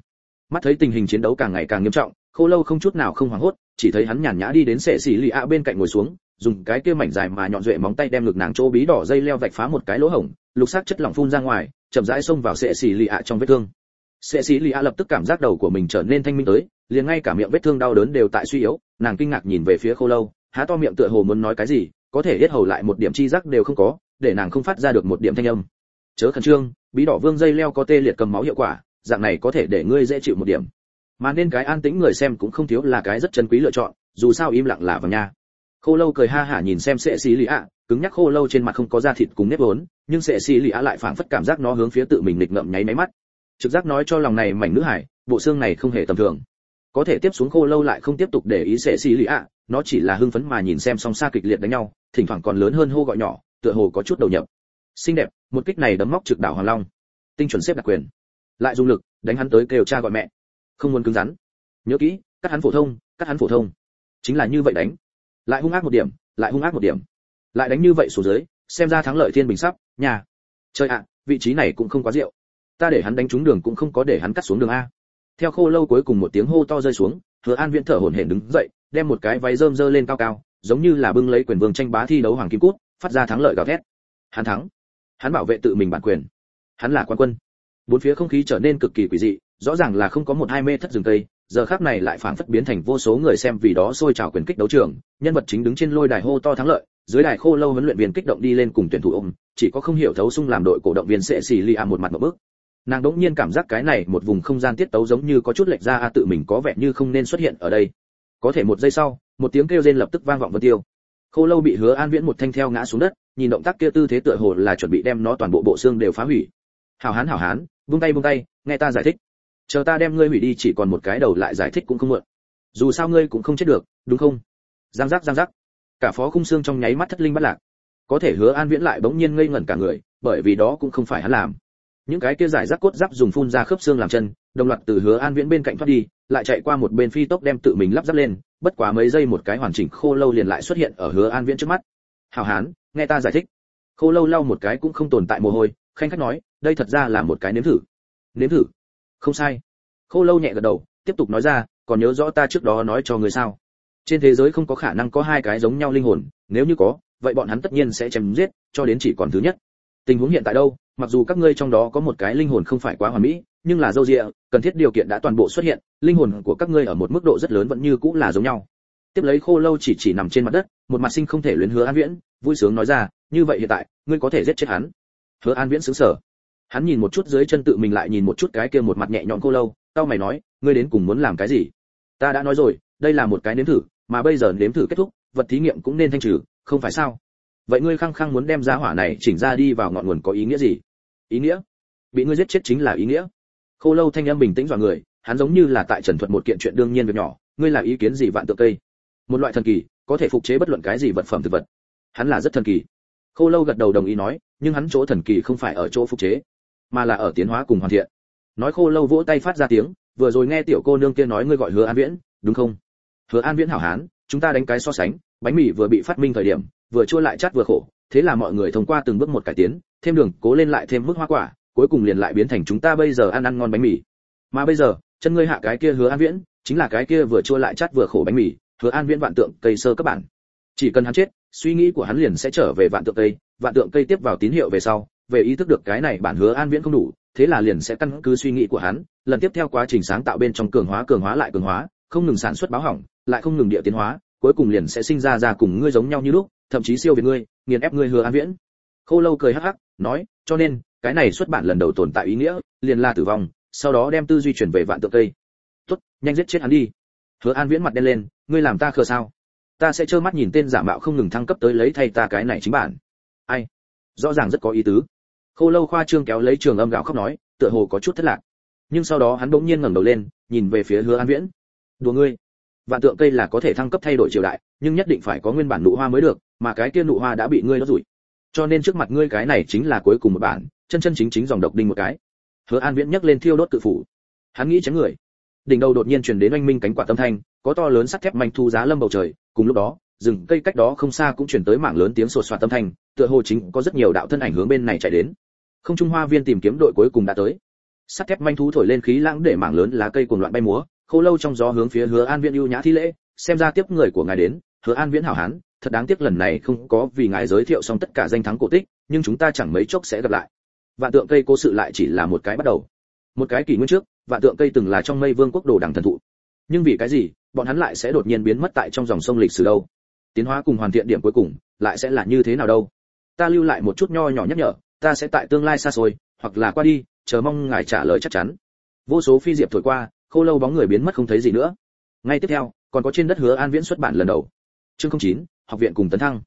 Mắt thấy tình hình chiến đấu càng ngày càng nghiêm trọng, khô lâu không chút nào không hoảng hốt, chỉ thấy hắn nhàn nhã đi đến sệ xỉ lì ạ bên cạnh ngồi xuống dùng cái kia mảnh dài mà nhọn duệ móng tay đem ngực nàng chỗ bí đỏ dây leo vạch phá một cái lỗ hổng, lục sắc chất lỏng phun ra ngoài, chậm rãi xông vào sệ xì lì ạ trong vết thương. Sệ xì lì ạ lập tức cảm giác đầu của mình trở nên thanh minh tới, liền ngay cả miệng vết thương đau đớn đều tại suy yếu, nàng kinh ngạc nhìn về phía khô lâu, há to miệng tựa hồ muốn nói cái gì, có thể hết hầu lại một điểm chi giác đều không có, để nàng không phát ra được một điểm thanh âm. Chớ khẩn trương, bí đỏ vương dây leo có tê liệt cầm máu hiệu quả, dạng này có thể để ngươi dễ chịu một điểm. Mà nên cái an tĩnh người xem cũng không thiếu là cái rất chân quý lựa chọn, dù sao im lặng là vàng nha khô lâu cười ha hả nhìn xem sệ xì lì ạ cứng nhắc khô lâu trên mặt không có da thịt cùng nếp vốn, nhưng sệ xì lì ạ lại phảng phất cảm giác nó hướng phía tự mình nghịch ngậm nháy máy mắt. Trực giác nói cho lòng này mảnh nữ hải, bộ xương này không hề tầm thường. Có thể tiếp xuống khô lâu lại không tiếp tục để ý sệ xì lì ạ nó chỉ là hưng phấn mà nhìn xem song xa kịch liệt đánh nhau, thỉnh thoảng còn lớn hơn hô gọi nhỏ, tựa hồ có chút đầu nhập. Xinh đẹp, một kích này đấm móc trực đảo hoàng long. Tinh chuẩn xếp đặc quyền. Lại dùng lực, đánh hắn tới kêu cha gọi mẹ. Không muốn cứng rắn. Nhớ kỹ, cắt hắn phổ thông, cắt hắn phổ thông. Chính là như vậy đánh lại hung ác một điểm, lại hung ác một điểm. Lại đánh như vậy xuống dưới, xem ra thắng lợi thiên bình sắp nhà trời ạ, vị trí này cũng không quá rượu. Ta để hắn đánh trúng đường cũng không có để hắn cắt xuống đường a. Theo khô lâu cuối cùng một tiếng hô to rơi xuống, hứa an viễn thở hổn hển đứng dậy, đem một cái váy rơm rơ lên cao cao, giống như là bưng lấy quyền vương tranh bá thi đấu hoàng kim cút, phát ra thắng lợi gào thét. Hắn thắng. Hắn bảo vệ tự mình bản quyền. Hắn là quan quân. Bốn phía không khí trở nên cực kỳ quỷ dị, rõ ràng là không có một hai mê thất rừng tây giờ khác này lại phảng phất biến thành vô số người xem vì đó sôi trào quyền kích đấu trường, nhân vật chính đứng trên lôi đài hô to thắng lợi, dưới đài khô lâu huấn luyện viên kích động đi lên cùng tuyển thủ ôm, chỉ có không hiểu thấu sung làm đội cổ động viên sẽ xì li a một mặt một bước. Nàng đỗng nhiên cảm giác cái này một vùng không gian tiết tấu giống như có chút lệch ra a tự mình có vẻ như không nên xuất hiện ở đây. Có thể một giây sau, một tiếng kêu rên lập tức vang vọng vân tiêu. Khô lâu bị hứa an viễn một thanh theo ngã xuống đất, nhìn động tác kia tư thế tựa hồ là chuẩn bị đem nó toàn bộ bộ xương đều phá hủy. Hảo hán hảo hán, vung tay vung tay, nghe ta giải thích chờ ta đem ngươi hủy đi chỉ còn một cái đầu lại giải thích cũng không mượn. Dù sao ngươi cũng không chết được, đúng không? Giang giác giang giác. Cả phó khung xương trong nháy mắt thất linh bắt lạc. Có thể hứa an viễn lại bỗng nhiên ngây ngẩn cả người, bởi vì đó cũng không phải hắn làm. Những cái kia giải rác cốt giáp dùng phun ra khớp xương làm chân, đồng loạt từ hứa an viễn bên cạnh thoát đi, lại chạy qua một bên phi tốc đem tự mình lắp ráp lên, bất quá mấy giây một cái hoàn chỉnh khô lâu liền lại xuất hiện ở hứa an viễn trước mắt. Hào hán, nghe ta giải thích. Khô lâu lau một cái cũng không tồn tại mồ hôi, khanh khách nói, đây thật ra là một cái nếm thử. Nếm thử? Không sai. Khô lâu nhẹ gật đầu, tiếp tục nói ra, còn nhớ rõ ta trước đó nói cho người sao? Trên thế giới không có khả năng có hai cái giống nhau linh hồn, nếu như có, vậy bọn hắn tất nhiên sẽ chém giết, cho đến chỉ còn thứ nhất. Tình huống hiện tại đâu? Mặc dù các ngươi trong đó có một cái linh hồn không phải quá hoàn mỹ, nhưng là dâu dịa cần thiết điều kiện đã toàn bộ xuất hiện, linh hồn của các ngươi ở một mức độ rất lớn vẫn như cũng là giống nhau. Tiếp lấy khô lâu chỉ chỉ nằm trên mặt đất, một mặt sinh không thể luyến hứa an viễn, vui sướng nói ra, như vậy hiện tại, ngươi có thể giết chết hắn. Hứa an viễn sững sờ hắn nhìn một chút dưới chân tự mình lại nhìn một chút cái kia một mặt nhẹ nhõm cô lâu tao mày nói, ngươi đến cùng muốn làm cái gì? Ta đã nói rồi, đây là một cái nếm thử, mà bây giờ nếm thử kết thúc, vật thí nghiệm cũng nên thanh trừ, không phải sao? Vậy ngươi khăng khăng muốn đem giá hỏa này chỉnh ra đi vào ngọn nguồn có ý nghĩa gì? Ý nghĩa? Bị ngươi giết chết chính là ý nghĩa. Khô lâu thanh âm bình tĩnh dọa người, hắn giống như là tại trần thuật một kiện chuyện đương nhiên việc nhỏ, ngươi là ý kiến gì vạn tượng cây? Một loại thần kỳ, có thể phục chế bất luận cái gì vật phẩm thực vật. Hắn là rất thần kỳ. Khô lâu gật đầu đồng ý nói, nhưng hắn chỗ thần kỳ không phải ở chỗ phục chế mà là ở tiến hóa cùng hoàn thiện. Nói khô lâu vỗ tay phát ra tiếng, vừa rồi nghe tiểu cô nương kia nói ngươi gọi hứa an viễn, đúng không? Hứa an viễn hảo hán, chúng ta đánh cái so sánh, bánh mì vừa bị phát minh thời điểm, vừa chua lại chát vừa khổ, thế là mọi người thông qua từng bước một cải tiến, thêm đường, cố lên lại thêm mức hoa quả, cuối cùng liền lại biến thành chúng ta bây giờ ăn ăn ngon bánh mì. Mà bây giờ, chân ngươi hạ cái kia hứa an viễn, chính là cái kia vừa chua lại chát vừa khổ bánh mì, hứa an viễn vạn tượng cây sơ các bạn. Chỉ cần hắn chết, suy nghĩ của hắn liền sẽ trở về vạn tượng cây, vạn tượng cây tiếp vào tín hiệu về sau về ý thức được cái này bản hứa an viễn không đủ, thế là liền sẽ căn cứ suy nghĩ của hắn, lần tiếp theo quá trình sáng tạo bên trong cường hóa cường hóa lại cường hóa, không ngừng sản xuất báo hỏng, lại không ngừng địa tiến hóa, cuối cùng liền sẽ sinh ra ra cùng ngươi giống nhau như lúc, thậm chí siêu việt ngươi, nghiền ép ngươi hứa an viễn. Khô lâu cười hắc hắc, nói, cho nên, cái này xuất bản lần đầu tồn tại ý nghĩa, liền là tử vong, sau đó đem tư duy chuyển về vạn tượng cây. Tốt, nhanh giết chết hắn đi. Hứa an viễn mặt đen lên, ngươi làm ta khờ sao? Ta sẽ trơ mắt nhìn tên giả mạo không ngừng thăng cấp tới lấy thay ta cái này chính bản. Ai? Rõ ràng rất có ý tứ khô lâu khoa trương kéo lấy trường âm gạo khóc nói, tựa hồ có chút thất lạc. Nhưng sau đó hắn bỗng nhiên ngẩng đầu lên, nhìn về phía hứa an viễn. Đùa ngươi, vạn tượng cây là có thể thăng cấp thay đổi triều đại, nhưng nhất định phải có nguyên bản nụ hoa mới được, mà cái kia nụ hoa đã bị ngươi đốt rủi cho nên trước mặt ngươi cái này chính là cuối cùng một bản, chân chân chính chính dòng độc đinh một cái. Hứa an viễn nhấc lên thiêu đốt cự phủ. Hắn nghĩ chém người. Đỉnh đầu đột nhiên truyền đến oanh minh cánh quả tâm thanh, có to lớn sắt thép manh thu giá lâm bầu trời, cùng lúc đó, rừng cây cách đó không xa cũng truyền tới mảng lớn tiếng sột soạt tâm thanh, tựa hồ chính có rất nhiều đạo thân ảnh hướng bên này chạy đến không trung hoa viên tìm kiếm đội cuối cùng đã tới. Sắt thép manh thú thổi lên khí lãng để mảng lớn lá cây cuồng loạn bay múa, khô lâu trong gió hướng phía hứa an viễn ưu nhã thi lễ, xem ra tiếp người của ngài đến, hứa an viễn hảo hán, thật đáng tiếc lần này không có vì ngài giới thiệu xong tất cả danh thắng cổ tích, nhưng chúng ta chẳng mấy chốc sẽ gặp lại. Vạn tượng cây cố sự lại chỉ là một cái bắt đầu. Một cái kỷ nguyên trước, vạn tượng cây từng là trong mây vương quốc đồ đằng thần thụ. Nhưng vì cái gì, bọn hắn lại sẽ đột nhiên biến mất tại trong dòng sông lịch sử đâu? Tiến hóa cùng hoàn thiện điểm cuối cùng, lại sẽ là như thế nào đâu? Ta lưu lại một chút nho nhỏ nhắc nhở ta sẽ tại tương lai xa xôi hoặc là qua đi chờ mong ngài trả lời chắc chắn. Vô số phi diệp thổi qua khô lâu bóng người biến mất không thấy gì nữa. Ngay tiếp theo còn có trên đất hứa an viễn xuất bản lần đầu. Chương 09, học viện cùng tấn thăng.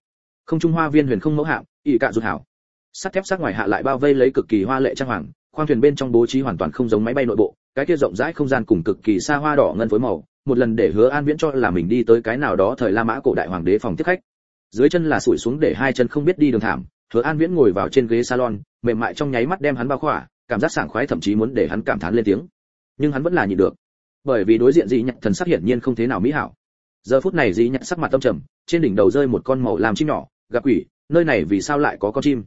Không trung hoa viên huyền không mẫu hạng ỵ cạ rụt hảo. Sắt thép sắc ngoài hạ lại bao vây lấy cực kỳ hoa lệ trang hoàng khoang thuyền bên trong bố trí hoàn toàn không giống máy bay nội bộ cái kia rộng rãi không gian cùng cực kỳ xa hoa đỏ ngân với màu một lần để hứa an viễn cho là mình đi tới cái nào đó thời la mã cổ đại hoàng đế phòng tiếp khách. Dưới chân là sủi xuống để hai chân không biết đi đường thảm hứa an viễn ngồi vào trên ghế salon, mềm mại trong nháy mắt đem hắn bao khỏa, cảm giác sảng khoái thậm chí muốn để hắn cảm thán lên tiếng. Nhưng hắn vẫn là nhịn được. Bởi vì đối diện dị nhật thần sắc hiển nhiên không thế nào mỹ hảo. Giờ phút này dị nhật sắc mặt tâm trầm, trên đỉnh đầu rơi một con màu làm chim nhỏ, gặp quỷ, nơi này vì sao lại có con chim?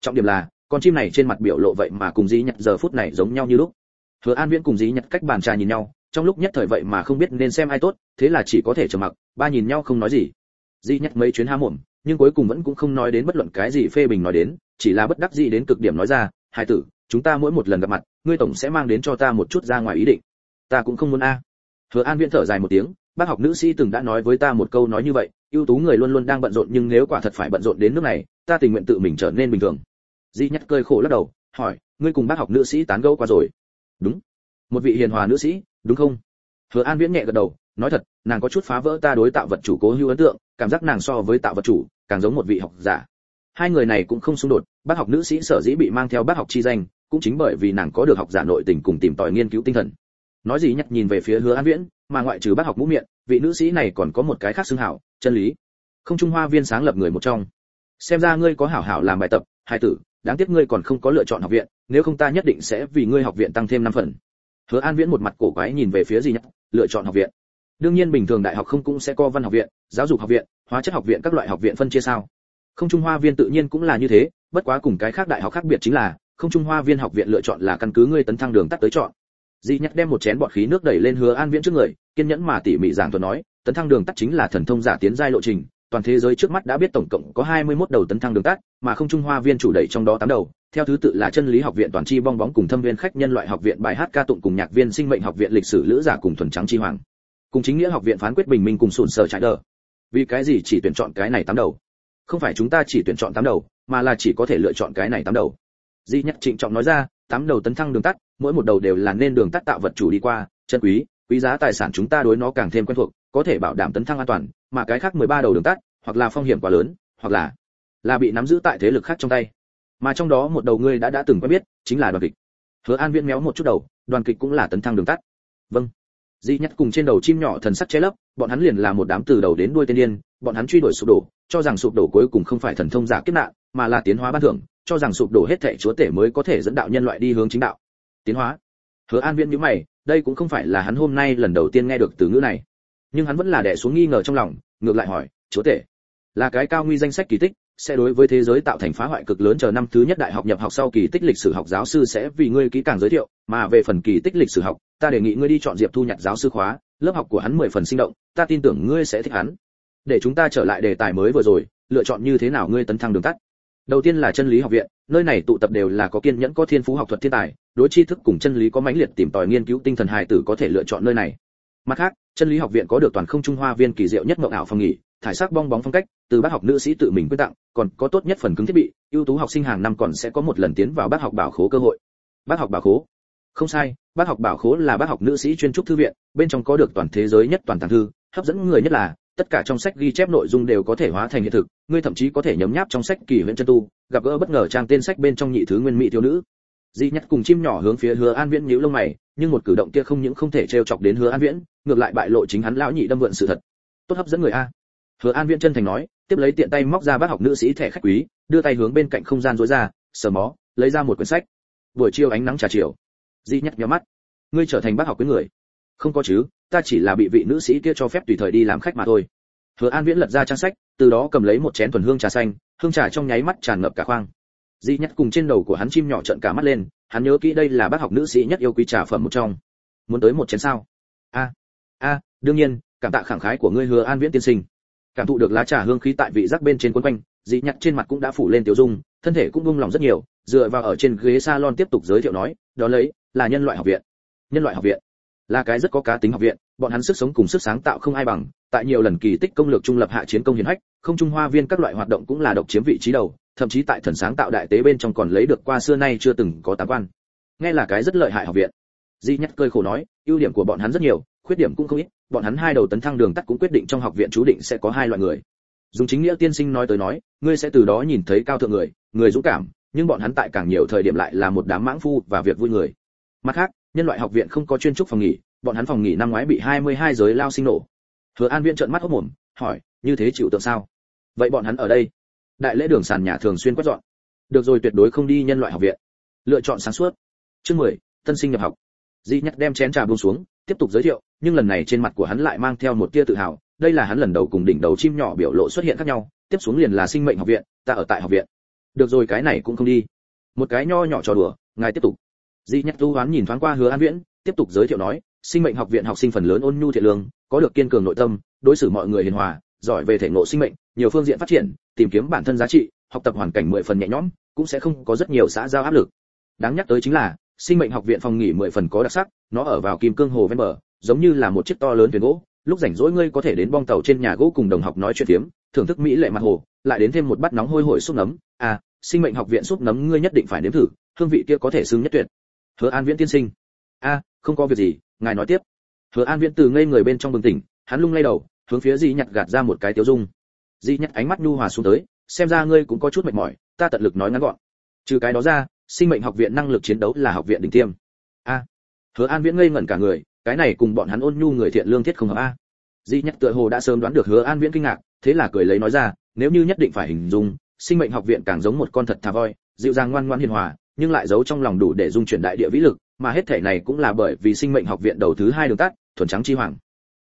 Trọng điểm là, con chim này trên mặt biểu lộ vậy mà cùng dị nhật giờ phút này giống nhau như lúc. Hứa an viễn cùng dị nhật cách bàn trà nhìn nhau, trong lúc nhất thời vậy mà không biết nên xem ai tốt, thế là chỉ có thể trầm mặc, ba nhìn nhau không nói gì. Dị nhật mấy chuyến há mồm nhưng cuối cùng vẫn cũng không nói đến bất luận cái gì phê bình nói đến, chỉ là bất đắc dĩ đến cực điểm nói ra hai tử, chúng ta mỗi một lần gặp mặt, ngươi tổng sẽ mang đến cho ta một chút ra ngoài ý định. Ta cũng không muốn a. Hứa an viễn thở dài một tiếng, bác học nữ sĩ từng đã nói với ta một câu nói như vậy, ưu tú người luôn luôn đang bận rộn nhưng nếu quả thật phải bận rộn đến nước này, ta tình nguyện tự mình trở nên bình thường. Di nhắc cơi khổ lắc đầu, hỏi, ngươi cùng bác học nữ sĩ tán gẫu qua rồi? Đúng. Một vị hiền hòa nữ sĩ, đúng không? Hứa an viễn nhẹ gật đầu, nói thật, nàng có chút phá vỡ ta đối tạo vật chủ cố hữu ấn tượng, cảm giác nàng so với tạo vật chủ càng giống một vị học giả. Hai người này cũng không xung đột bác học nữ sĩ sở dĩ bị mang theo bác học chi danh cũng chính bởi vì nàng có được học giả nội tình cùng tìm tòi nghiên cứu tinh thần. Nói gì nhặt nhìn về phía hứa an viễn mà ngoại trừ bác học mũ miệng vị nữ sĩ này còn có một cái khác xưng hảo chân lý. Không trung hoa viên sáng lập người một trong. Xem ra ngươi có hảo hảo làm bài tập hai tử đáng tiếc ngươi còn không có lựa chọn học viện nếu không ta nhất định sẽ vì ngươi học viện tăng thêm năm phần. Hứa an viễn một mặt cổ quái nhìn về phía gì nhặt, lựa chọn học viện. Đương nhiên bình thường đại học không cũng sẽ có văn học viện giáo dục học viện hóa chất học viện các loại học viện phân chia sao? Không trung hoa viên tự nhiên cũng là như thế, bất quá cùng cái khác đại học khác biệt chính là, không trung hoa viên học viện lựa chọn là căn cứ ngươi tấn thăng đường tắt tới chọn. Di nhắc đem một chén bọt khí nước đẩy lên hứa an viễn trước người, kiên nhẫn mà tỉ mỉ giảng thuật nói, tấn thăng đường tắt chính là thần thông giả tiến giai lộ trình, toàn thế giới trước mắt đã biết tổng cộng có 21 đầu tấn thăng đường tắt, mà không trung hoa viên chủ đẩy trong đó tám đầu, theo thứ tự là chân lý học viện toàn chi bong bóng cùng thâm viên khách nhân loại học viện bài hát ca tụng cùng nhạc viên sinh mệnh học viện lịch sử lữ giả cùng thuần trắng chi hoàng. Cùng chính nghĩa học viện phán quyết bình minh cùng sụn sở trại đờ vì cái gì chỉ tuyển chọn cái này tám đầu? Không phải chúng ta chỉ tuyển chọn tám đầu, mà là chỉ có thể lựa chọn cái này tám đầu. Di nhắc trịnh trọng nói ra, tám đầu tấn thăng đường tắt, mỗi một đầu đều là nên đường tắt tạo vật chủ đi qua, chân quý quý giá tài sản chúng ta đối nó càng thêm quen thuộc, có thể bảo đảm tấn thăng an toàn, mà cái khác 13 đầu đường tắt, hoặc là phong hiểm quá lớn, hoặc là là bị nắm giữ tại thế lực khác trong tay. Mà trong đó một đầu ngươi đã đã từng quen biết, chính là đoàn kịch. Hứa an viễn méo một chút đầu, đoàn kịch cũng là tấn thăng đường tắt. Vâng. Dị nhất cùng trên đầu chim nhỏ thần sắc che lấp, bọn hắn liền là một đám từ đầu đến đuôi tiên điên, bọn hắn truy đuổi sụp đổ, cho rằng sụp đổ cuối cùng không phải thần thông giả kiếp nạn, mà là tiến hóa ban thưởng, cho rằng sụp đổ hết thảy chúa tể mới có thể dẫn đạo nhân loại đi hướng chính đạo. Tiến hóa. Hứa an viễn nhíu mày, đây cũng không phải là hắn hôm nay lần đầu tiên nghe được từ ngữ này. Nhưng hắn vẫn là đè xuống nghi ngờ trong lòng, ngược lại hỏi, chúa tể, là cái cao nguy danh sách kỳ tích, sẽ đối với thế giới tạo thành phá hoại cực lớn chờ năm thứ nhất đại học nhập học sau kỳ tích lịch sử học giáo sư sẽ vì ngươi kỹ càng giới thiệu, mà về phần kỳ tích lịch sử học ta đề nghị ngươi đi chọn diệp thu nhặt giáo sư khóa, lớp học của hắn mười phần sinh động, ta tin tưởng ngươi sẽ thích hắn. Để chúng ta trở lại đề tài mới vừa rồi, lựa chọn như thế nào ngươi tấn thăng đường tắt. Đầu tiên là chân lý học viện, nơi này tụ tập đều là có kiên nhẫn, có thiên phú học thuật thiên tài, đối tri thức cùng chân lý có mãnh liệt tìm tòi nghiên cứu, tinh thần hài tử có thể lựa chọn nơi này. Mặt khác, chân lý học viện có được toàn không trung hoa viên kỳ diệu nhất mộng ảo phòng nghỉ, thải sắc bong bóng phong cách, từ bác học nữ sĩ tự mình quyết tặng, còn có tốt nhất phần cứng thiết bị, ưu tú học sinh hàng năm còn sẽ có một lần tiến vào bác học bảo khố cơ hội. Bác học bảo khố không sai, bác học bảo khố là bác học nữ sĩ chuyên trúc thư viện, bên trong có được toàn thế giới nhất toàn tàng thư, hấp dẫn người nhất là, tất cả trong sách ghi chép nội dung đều có thể hóa thành hiện thực, ngươi thậm chí có thể nhấm nháp trong sách kỳ huyễn chân tu, gặp gỡ bất ngờ trang tên sách bên trong nhị thứ nguyên mỹ thiếu nữ. Di nhắc cùng chim nhỏ hướng phía hứa an viễn nhíu lông mày, nhưng một cử động kia không những không thể trêu chọc đến hứa an viễn, ngược lại bại lộ chính hắn lão nhị đâm vượn sự thật. Tốt hấp dẫn người a. Hứa an viễn chân thành nói, tiếp lấy tiện tay móc ra bác học nữ sĩ thẻ khách quý, đưa tay hướng bên cạnh không gian rối ra, sờ mó, lấy ra một quyển sách. Buổi chiều ánh nắng trà chiều di nhắc nhó mắt. Ngươi trở thành bác học với người. Không có chứ, ta chỉ là bị vị nữ sĩ kia cho phép tùy thời đi làm khách mà thôi. Hứa an viễn lật ra trang sách, từ đó cầm lấy một chén thuần hương trà xanh, hương trà trong nháy mắt tràn ngập cả khoang. Di nhắc cùng trên đầu của hắn chim nhỏ trợn cả mắt lên, hắn nhớ kỹ đây là bác học nữ sĩ nhất yêu quý trà phẩm một trong. Muốn tới một chén sao? A a, đương nhiên, cảm tạ khẳng khái của ngươi hứa an viễn tiên sinh. Cảm thụ được lá trà hương khí tại vị giác bên trên quấn quanh dị nhặt trên mặt cũng đã phủ lên tiểu dung, thân thể cũng buông lòng rất nhiều, dựa vào ở trên ghế salon tiếp tục giới thiệu nói đó lấy là nhân loại học viện. Nhân loại học viện. Là cái rất có cá tính học viện. Bọn hắn sức sống cùng sức sáng tạo không ai bằng. Tại nhiều lần kỳ tích công lược trung lập hạ chiến công hiển hách, không trung hoa viên các loại hoạt động cũng là độc chiếm vị trí đầu, thậm chí tại thần sáng tạo đại tế bên trong còn lấy được qua xưa nay chưa từng có tám quan. Nghe là cái rất lợi hại học viện. Di nhắc cơi khổ nói, ưu điểm của bọn hắn rất nhiều, khuyết điểm cũng không ít. Bọn hắn hai đầu tấn thăng đường tắt cũng quyết định trong học viện chú định sẽ có hai loại người. Dùng chính nghĩa tiên sinh nói tới nói, ngươi sẽ từ đó nhìn thấy cao thượng người người dũng cảm, nhưng bọn hắn tại càng nhiều thời điểm lại là một đám mãng phu và việc vui người mặt khác nhân loại học viện không có chuyên trúc phòng nghỉ bọn hắn phòng nghỉ năm ngoái bị 22 giới lao sinh nổ. Hứa an viện trợn mắt hốc mồm hỏi như thế chịu tượng sao? Vậy bọn hắn ở đây. Đại lễ đường sàn nhà thường xuyên quét dọn. Được rồi tuyệt đối không đi nhân loại học viện. Lựa chọn sáng suốt. Chương 10, tân sinh nhập học. Di nhắc đem chén trà buông xuống tiếp tục giới thiệu nhưng lần này trên mặt của hắn lại mang theo một tia tự hào. Đây là hắn lần đầu cùng đỉnh đầu chim nhỏ biểu lộ xuất hiện khác nhau tiếp xuống liền là sinh mệnh học viện ta ở tại học viện. Được rồi cái này cũng không đi. Một cái nho nhỏ trò đùa ngài tiếp tục di Nhất tu hoán nhìn thoáng qua hứa an viễn, tiếp tục giới thiệu nói, sinh mệnh học viện học sinh phần lớn ôn nhu thiện lương, có được kiên cường nội tâm, đối xử mọi người hiền hòa, giỏi về thể ngộ sinh mệnh, nhiều phương diện phát triển, tìm kiếm bản thân giá trị, học tập hoàn cảnh mười phần nhẹ nhõm, cũng sẽ không có rất nhiều xã giao áp lực. Đáng nhắc tới chính là, sinh mệnh học viện phòng nghỉ mười phần có đặc sắc, nó ở vào kim cương hồ ven bờ, giống như là một chiếc to lớn thuyền gỗ, lúc rảnh rỗi ngươi có thể đến bong tàu trên nhà gỗ cùng đồng học nói chuyện phiếm, thưởng thức mỹ lệ mặt hồ, lại đến thêm một bát nóng hôi hổi súp nấm. À sinh mệnh học viện súp nấm ngươi nhất định phải nếm thử, hương vị kia có thể xứng nhất tuyệt hứa an viễn tiên sinh. A, không có việc gì, ngài nói tiếp. Hứa an viễn từ ngây người bên trong bừng tỉnh, hắn lung lay đầu, hướng phía di nhặt gạt ra một cái tiêu dung. Di nhặt ánh mắt nhu hòa xuống tới, xem ra ngươi cũng có chút mệt mỏi, ta tận lực nói ngắn gọn. Trừ cái đó ra, sinh mệnh học viện năng lực chiến đấu là học viện đỉnh tiêm. A. Hứa an viễn ngây ngẩn cả người, cái này cùng bọn hắn ôn nhu người thiện lương thiết không hợp a. Di nhặt tựa hồ đã sớm đoán được hứa an viễn kinh ngạc, thế là cười lấy nói ra, nếu như nhất định phải hình dung, sinh mệnh học viện càng giống một con thật thà voi, dịu dàng ngoan ngoãn hiền hòa nhưng lại giấu trong lòng đủ để dung chuyển đại địa vĩ lực, mà hết thể này cũng là bởi vì sinh mệnh học viện đầu thứ hai đường tắt, thuần trắng chi hoàng.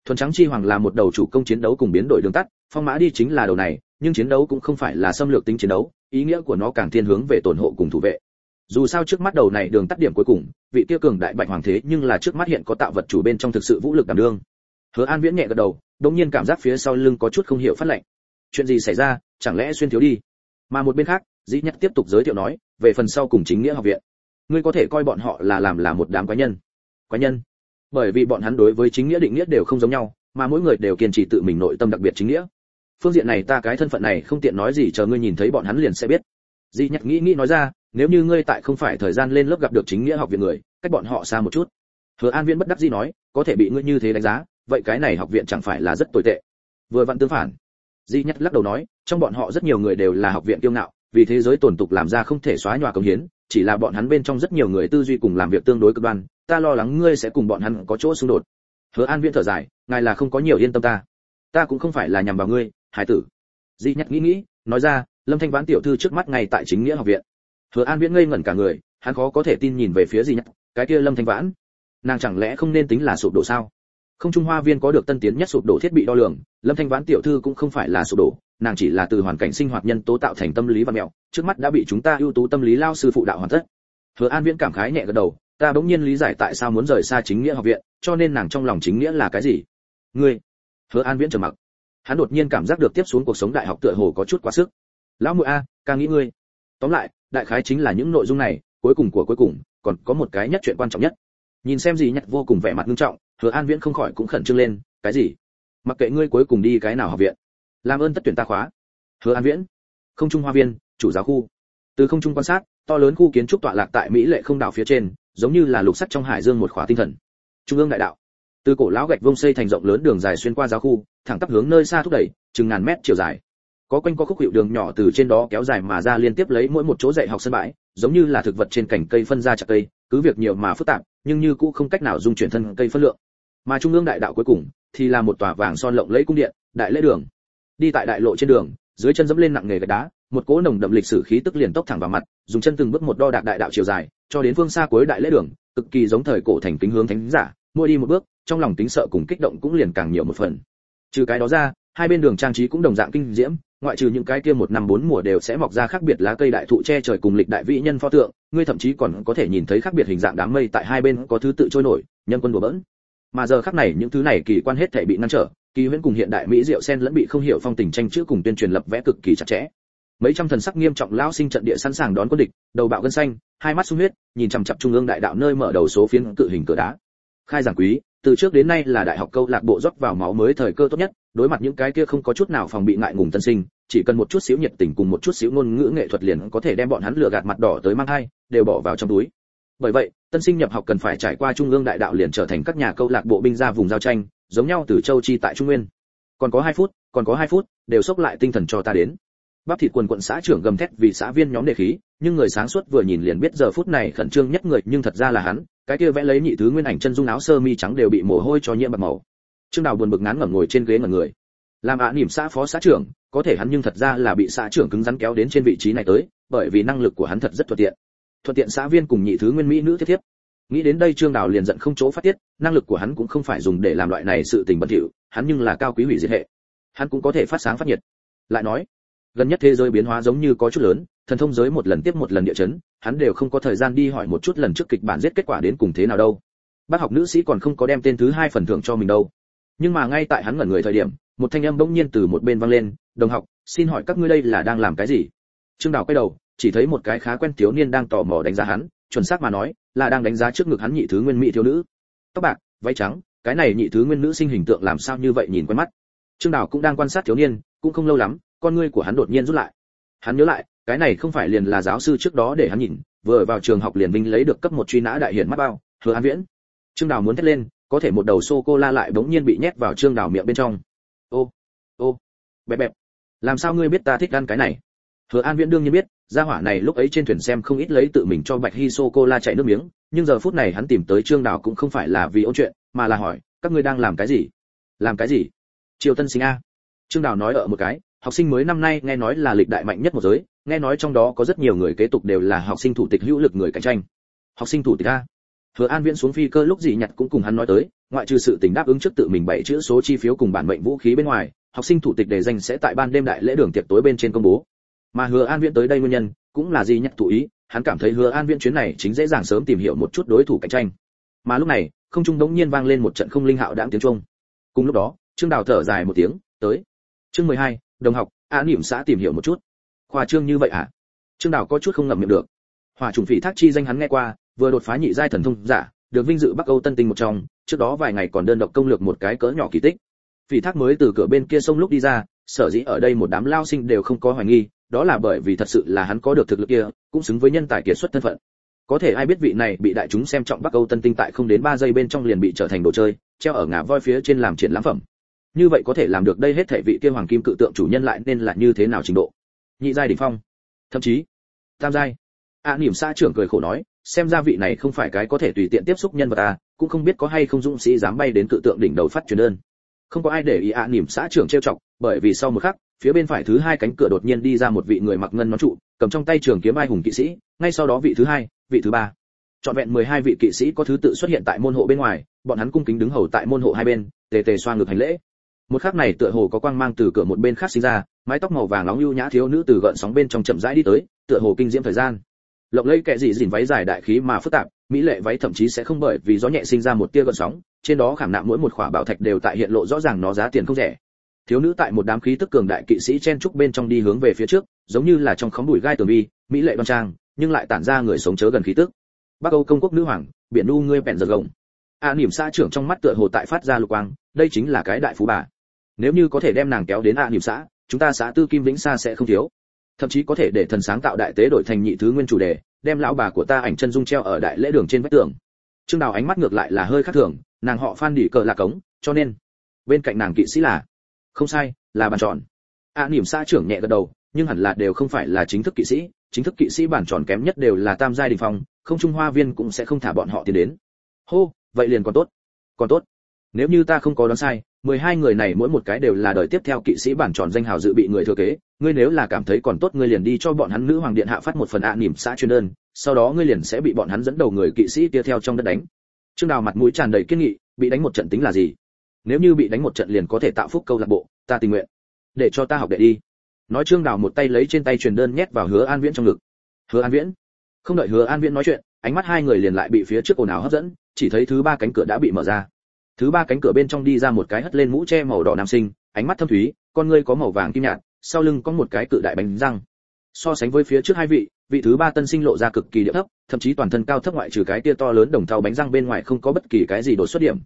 Thuần trắng chi hoàng là một đầu chủ công chiến đấu cùng biến đổi đường tắt, phong mã đi chính là đầu này, nhưng chiến đấu cũng không phải là xâm lược tính chiến đấu, ý nghĩa của nó càng thiên hướng về tổn hộ cùng thủ vệ. Dù sao trước mắt đầu này đường tắt điểm cuối cùng, vị tiêu cường đại bạch hoàng thế nhưng là trước mắt hiện có tạo vật chủ bên trong thực sự vũ lực đảm đương. Hứa an viễn nhẹ gật đầu đống nhiên cảm giác phía sau lưng có chút không hiểu phát lệnh. Chuyện gì xảy ra? Chẳng lẽ xuyên thiếu đi? Mà một bên khác, dĩ nhất tiếp tục giới thiệu nói, về phần sau cùng chính nghĩa học viện. Ngươi có thể coi bọn họ là làm là một đám quái nhân. Quái nhân? Bởi vì bọn hắn đối với chính nghĩa định nghĩa đều không giống nhau, mà mỗi người đều kiên trì tự mình nội tâm đặc biệt chính nghĩa. Phương diện này ta cái thân phận này không tiện nói gì, chờ ngươi nhìn thấy bọn hắn liền sẽ biết. Di nhắc nghĩ nghĩ nói ra, nếu như ngươi tại không phải thời gian lên lớp gặp được chính nghĩa học viện người, cách bọn họ xa một chút. Hứa an viễn bất đắc dĩ nói, có thể bị ngươi như thế đánh giá, vậy cái này học viện chẳng phải là rất tồi tệ. Vừa vặn tương phản di nhất lắc đầu nói, trong bọn họ rất nhiều người đều là học viện kiêu ngạo, vì thế giới tổn tục làm ra không thể xóa nhòa công hiến, chỉ là bọn hắn bên trong rất nhiều người tư duy cùng làm việc tương đối cực đoan, ta lo lắng ngươi sẽ cùng bọn hắn có chỗ xung đột. Hứa an viễn thở dài, ngài là không có nhiều yên tâm ta. Ta cũng không phải là nhằm vào ngươi, hải tử. Di nhất nghĩ nghĩ, nói ra, lâm thanh vãn tiểu thư trước mắt ngay tại chính nghĩa học viện. Hứa an viễn ngây ngẩn cả người, hắn khó có thể tin nhìn về phía di nhất, cái kia lâm thanh vãn, nàng chẳng lẽ không nên tính là sụp đổ sao? Không trung hoa viên có được tân tiến nhất sụp đổ thiết bị đo lường, lâm thanh vãn tiểu thư cũng không phải là sụp đổ, nàng chỉ là từ hoàn cảnh sinh hoạt nhân tố tạo thành tâm lý và mẹo, trước mắt đã bị chúng ta ưu tú tâm lý lao sư phụ đạo hoàn tất. Hứa an viễn cảm khái nhẹ gật đầu, ta bỗng nhiên lý giải tại sao muốn rời xa chính nghĩa học viện, cho nên nàng trong lòng chính nghĩa là cái gì? Ngươi? Hứa an viễn trầm mặc. Hắn đột nhiên cảm giác được tiếp xuống cuộc sống đại học tựa hồ có chút quá sức. Lão muội a, ca nghĩ ngươi. Tóm lại, đại khái chính là những nội dung này, cuối cùng của cuối cùng, còn có một cái nhất chuyện quan trọng nhất nhìn xem gì nhặt vô cùng vẻ mặt nghiêm trọng, hứa an viễn không khỏi cũng khẩn trương lên, cái gì? Mặc kệ ngươi cuối cùng đi cái nào học viện, làm ơn tất tuyển ta khóa. Hứa an viễn, không trung hoa viên, chủ giáo khu. Từ không trung quan sát, to lớn khu kiến trúc tọa lạc tại mỹ lệ không đảo phía trên, giống như là lục sắt trong hải dương một khóa tinh thần. Trung ương đại đạo. Từ cổ lão gạch vông xây thành rộng lớn đường dài xuyên qua giáo khu, thẳng tắp hướng nơi xa thúc đẩy, chừng ngàn mét chiều dài. Có quanh có khúc hiệu đường nhỏ từ trên đó kéo dài mà ra liên tiếp lấy mỗi một chỗ dạy học sân bãi, giống như là thực vật trên cành cây phân ra chặt cây cứ việc nhiều mà phức tạp, nhưng như cũ không cách nào dung chuyển thân cây phân lượng. Mà trung ương đại đạo cuối cùng thì là một tòa vàng son lộng lẫy cung điện, đại lễ đường. Đi tại đại lộ trên đường, dưới chân dẫm lên nặng nghề gạch đá, một cỗ nồng đậm lịch sử khí tức liền tốc thẳng vào mặt, dùng chân từng bước một đo đạc đại đạo chiều dài, cho đến phương xa cuối đại lễ đường, cực kỳ giống thời cổ thành kính hướng thánh giả mua đi một bước, trong lòng tính sợ cùng kích động cũng liền càng nhiều một phần. Trừ cái đó ra, hai bên đường trang trí cũng đồng dạng kinh diễm, ngoại trừ những cái kia một năm bốn mùa đều sẽ mọc ra khác biệt lá cây đại thụ che trời cùng lịch đại vĩ nhân pho tượng ngươi thậm chí còn có thể nhìn thấy khác biệt hình dạng đám mây tại hai bên có thứ tự trôi nổi, nhân quân đùa bỡn. Mà giờ khắc này những thứ này kỳ quan hết thể bị ngăn trở, kỳ huyễn cùng hiện đại mỹ diệu sen lẫn bị không hiểu phong tình tranh chữ cùng tuyên truyền lập vẽ cực kỳ chặt chẽ. Mấy trăm thần sắc nghiêm trọng lão sinh trận địa sẵn sàng đón quân địch, đầu bạo gân xanh, hai mắt sung huyết, nhìn chằm chặp trung ương đại đạo nơi mở đầu số phiến cự hình cửa đá. Khai giảng quý, từ trước đến nay là đại học câu lạc bộ rót vào máu mới thời cơ tốt nhất, đối mặt những cái kia không có chút nào phòng bị ngại ngùng tân sinh chỉ cần một chút xíu nhiệt tình cùng một chút xíu ngôn ngữ nghệ thuật liền có thể đem bọn hắn lừa gạt mặt đỏ tới mang hai đều bỏ vào trong túi. Bởi vậy, tân sinh nhập học cần phải trải qua trung ương đại đạo liền trở thành các nhà câu lạc bộ binh ra vùng giao tranh, giống nhau từ châu chi tại trung nguyên. Còn có hai phút, còn có hai phút, đều sốc lại tinh thần cho ta đến. Bắp thịt quần quận xã trưởng gầm thét vì xã viên nhóm đề khí, nhưng người sáng suốt vừa nhìn liền biết giờ phút này khẩn trương nhất người, nhưng thật ra là hắn, cái kia vẽ lấy nhị thứ nguyên ảnh chân dung áo sơ mi trắng đều bị mồ hôi cho nhiễm bạc màu. Trương đào buồn bực ngán ngẩm ngồi trên ghế ngẩn người làm ạ à, xã phó xã trưởng có thể hắn nhưng thật ra là bị xã trưởng cứng rắn kéo đến trên vị trí này tới bởi vì năng lực của hắn thật rất thuận tiện. Thuận tiện xã viên cùng nhị thứ nguyên mỹ nữ tiếp tiếp nghĩ đến đây trương đào liền giận không chỗ phát tiết năng lực của hắn cũng không phải dùng để làm loại này sự tình bẩn thỉu hắn nhưng là cao quý hủy diệt hệ. Hắn cũng có thể phát sáng phát nhiệt. Lại nói gần nhất thế giới biến hóa giống như có chút lớn thần thông giới một lần tiếp một lần địa chấn hắn đều không có thời gian đi hỏi một chút lần trước kịch bản giết kết quả đến cùng thế nào đâu. Bác học nữ sĩ còn không có đem tên thứ hai phần thưởng cho mình đâu. Nhưng mà ngay tại hắn ngẩn người thời điểm một thanh âm bỗng nhiên từ một bên vang lên, đồng học, xin hỏi các ngươi đây là đang làm cái gì? Trương đào quay đầu, chỉ thấy một cái khá quen thiếu niên đang tò mò đánh giá hắn, chuẩn xác mà nói, là đang đánh giá trước ngực hắn nhị thứ nguyên mỹ thiếu nữ. Tóc bạc, váy trắng, cái này nhị thứ nguyên nữ sinh hình tượng làm sao như vậy nhìn quen mắt? Trương đào cũng đang quan sát thiếu niên, cũng không lâu lắm, con ngươi của hắn đột nhiên rút lại. Hắn nhớ lại, cái này không phải liền là giáo sư trước đó để hắn nhìn, vừa vào trường học liền minh lấy được cấp một truy nã đại hiển mắt bao, hứa an viễn. Trương đào muốn thét lên, có thể một đầu sô cô la lại bỗng nhiên bị nhét vào trương đào miệng bên trong bẹp bẹp. Làm sao ngươi biết ta thích ăn cái này? Hứa an viễn đương nhiên biết, gia hỏa này lúc ấy trên thuyền xem không ít lấy tự mình cho bạch hi sô cô la chạy nước miếng, nhưng giờ phút này hắn tìm tới trương đào cũng không phải là vì ôn chuyện, mà là hỏi, các ngươi đang làm cái gì? Làm cái gì? Triều tân sinh a. Trương đào nói ở một cái, học sinh mới năm nay nghe nói là lịch đại mạnh nhất một giới, nghe nói trong đó có rất nhiều người kế tục đều là học sinh thủ tịch hữu lực người cạnh tranh. Học sinh thủ tịch a. Hứa an viễn xuống phi cơ lúc gì nhặt cũng cùng hắn nói tới, ngoại trừ sự tình đáp ứng trước tự mình bảy chữ số chi phiếu cùng bản mệnh vũ khí bên ngoài học sinh thủ tịch đề danh sẽ tại ban đêm đại lễ đường tiệc tối bên trên công bố. Mà hứa an viễn tới đây nguyên nhân, cũng là gì nhắc thủ ý, hắn cảm thấy hứa an viễn chuyến này chính dễ dàng sớm tìm hiểu một chút đối thủ cạnh tranh. Mà lúc này, không trung đống nhiên vang lên một trận không linh hạo đãng tiếng trung cùng lúc đó, trương đào thở dài một tiếng, tới. Chương mười hai, đồng học á niệm xã tìm hiểu một chút. Khoa trương như vậy à trương đào có chút không ngậm miệng được. Hỏa trùng phỉ thác chi danh hắn nghe qua, vừa đột phá nhị giai thần thông giả, được vinh dự bắc âu tân tinh một trong, trước đó vài ngày còn đơn độc công lược một cái cỡ nhỏ kỳ tích phỉ thác mới từ cửa bên kia sông lúc đi ra sở dĩ ở đây một đám lao sinh đều không có hoài nghi đó là bởi vì thật sự là hắn có được thực lực kia cũng xứng với nhân tài kiệt xuất thân phận. Có thể ai biết vị này bị đại chúng xem trọng bắc âu tân tinh tại không đến ba giây bên trong liền bị trở thành đồ chơi treo ở ngã voi phía trên làm triển lãm phẩm. Như vậy có thể làm được đây hết thể vị kia hoàng kim cự tượng chủ nhân lại nên là như thế nào trình độ? Nhị giai đỉnh phong. Thậm chí tam giai. A à, niệm xã trưởng cười khổ nói xem ra vị này không phải cái có thể tùy tiện tiếp xúc nhân vật ta cũng không biết có hay không dũng sĩ dám bay đến cự tượng đỉnh đầu phát truyền đơn không có ai để ý ạ à, xã trưởng trêu chọc bởi vì sau một khắc phía bên phải thứ hai cánh cửa đột nhiên đi ra một vị người mặc ngân nón trụ cầm trong tay trường kiếm ai hùng kỵ sĩ ngay sau đó vị thứ hai vị thứ ba. Trọn vẹn 12 vị kỵ sĩ có thứ tự xuất hiện tại môn hộ bên ngoài bọn hắn cung kính đứng hầu tại môn hộ hai bên tề tề xoa ngược hành lễ. Một khắc này tựa hồ có quang mang từ cửa một bên khác sinh ra mái tóc màu vàng nóng lưu nhã thiếu nữ từ gợn sóng bên trong chậm rãi đi tới tựa hồ kinh diễm thời gian. Lộng lẫy kệ dị dìn váy dài đại khí mà phức tạp mỹ lệ váy thậm chí sẽ không bởi vì gió nhẹ sinh ra một tia gợn sóng trên đó khảm nạm mỗi một khỏa bảo thạch đều tại hiện lộ rõ ràng nó giá tiền không rẻ. Thiếu nữ tại một đám khí tức cường đại kỵ sĩ chen trúc bên trong đi hướng về phía trước giống như là trong khóm bụi gai tường vi mỹ lệ đoan trang nhưng lại tản ra người sống chớ gần khí tức. Bắc âu công quốc nữ hoàng biển nu ngươi bèn giật gồng. A à, niệm xã trưởng trong mắt tựa hồ tại phát ra lục quang đây chính là cái đại phú bà. Nếu như có thể đem nàng kéo đến a à, niệm xã chúng ta xã tư kim vĩnh xa sẽ không thiếu. Thậm chí có thể để thần sáng tạo đại tế đổi thành nhị thứ nguyên chủ đề đem lão bà của ta ảnh chân dung treo ở đại lễ đường trên vách tường. Trương đào ánh mắt ngược lại là hơi khác thường nàng họ phan đỉ cờ là cống cho nên bên cạnh nàng kỵ sĩ là không sai là bàn tròn. A à, niệm xã trưởng nhẹ gật đầu nhưng hẳn là đều không phải là chính thức kỵ sĩ chính thức kỵ sĩ bản tròn kém nhất đều là tam giai đình phong không trung hoa viên cũng sẽ không thả bọn họ tiến đến. Hô vậy liền còn tốt. Còn tốt. Nếu như ta không có đoán sai mười hai người này mỗi một cái đều là đời tiếp theo kỵ sĩ bản tròn danh hào dự bị người thừa kế. Ngươi nếu là cảm thấy còn tốt, ngươi liền đi cho bọn hắn nữ hoàng điện hạ phát một phần ạ à nỉm xã chuyên đơn, sau đó ngươi liền sẽ bị bọn hắn dẫn đầu người kỵ sĩ tiếp theo trong đất đánh. Trương đào mặt mũi tràn đầy kiên nghị, bị đánh một trận tính là gì? Nếu như bị đánh một trận liền có thể tạo phúc câu lạc bộ, ta tình nguyện. Để cho ta học đệ đi. Nói trương đào một tay lấy trên tay truyền đơn nhét vào hứa an viễn trong ngực. Hứa an viễn. Không đợi hứa an viễn nói chuyện, ánh mắt hai người liền lại bị phía trước ồn ào hấp dẫn, chỉ thấy thứ ba cánh cửa đã bị mở ra thứ ba cánh cửa bên trong đi ra một cái hất lên mũ che màu đỏ nam sinh, ánh mắt thâm thúy, con ngươi có màu vàng kim nhạt, sau lưng có một cái cự đại bánh răng. So sánh với phía trước hai vị vị thứ ba tân sinh lộ ra cực kỳ địa thấp, thậm chí toàn thân cao thấp ngoại trừ cái tia to lớn đồng thau bánh răng bên ngoài không có bất kỳ cái gì đột xuất điểm.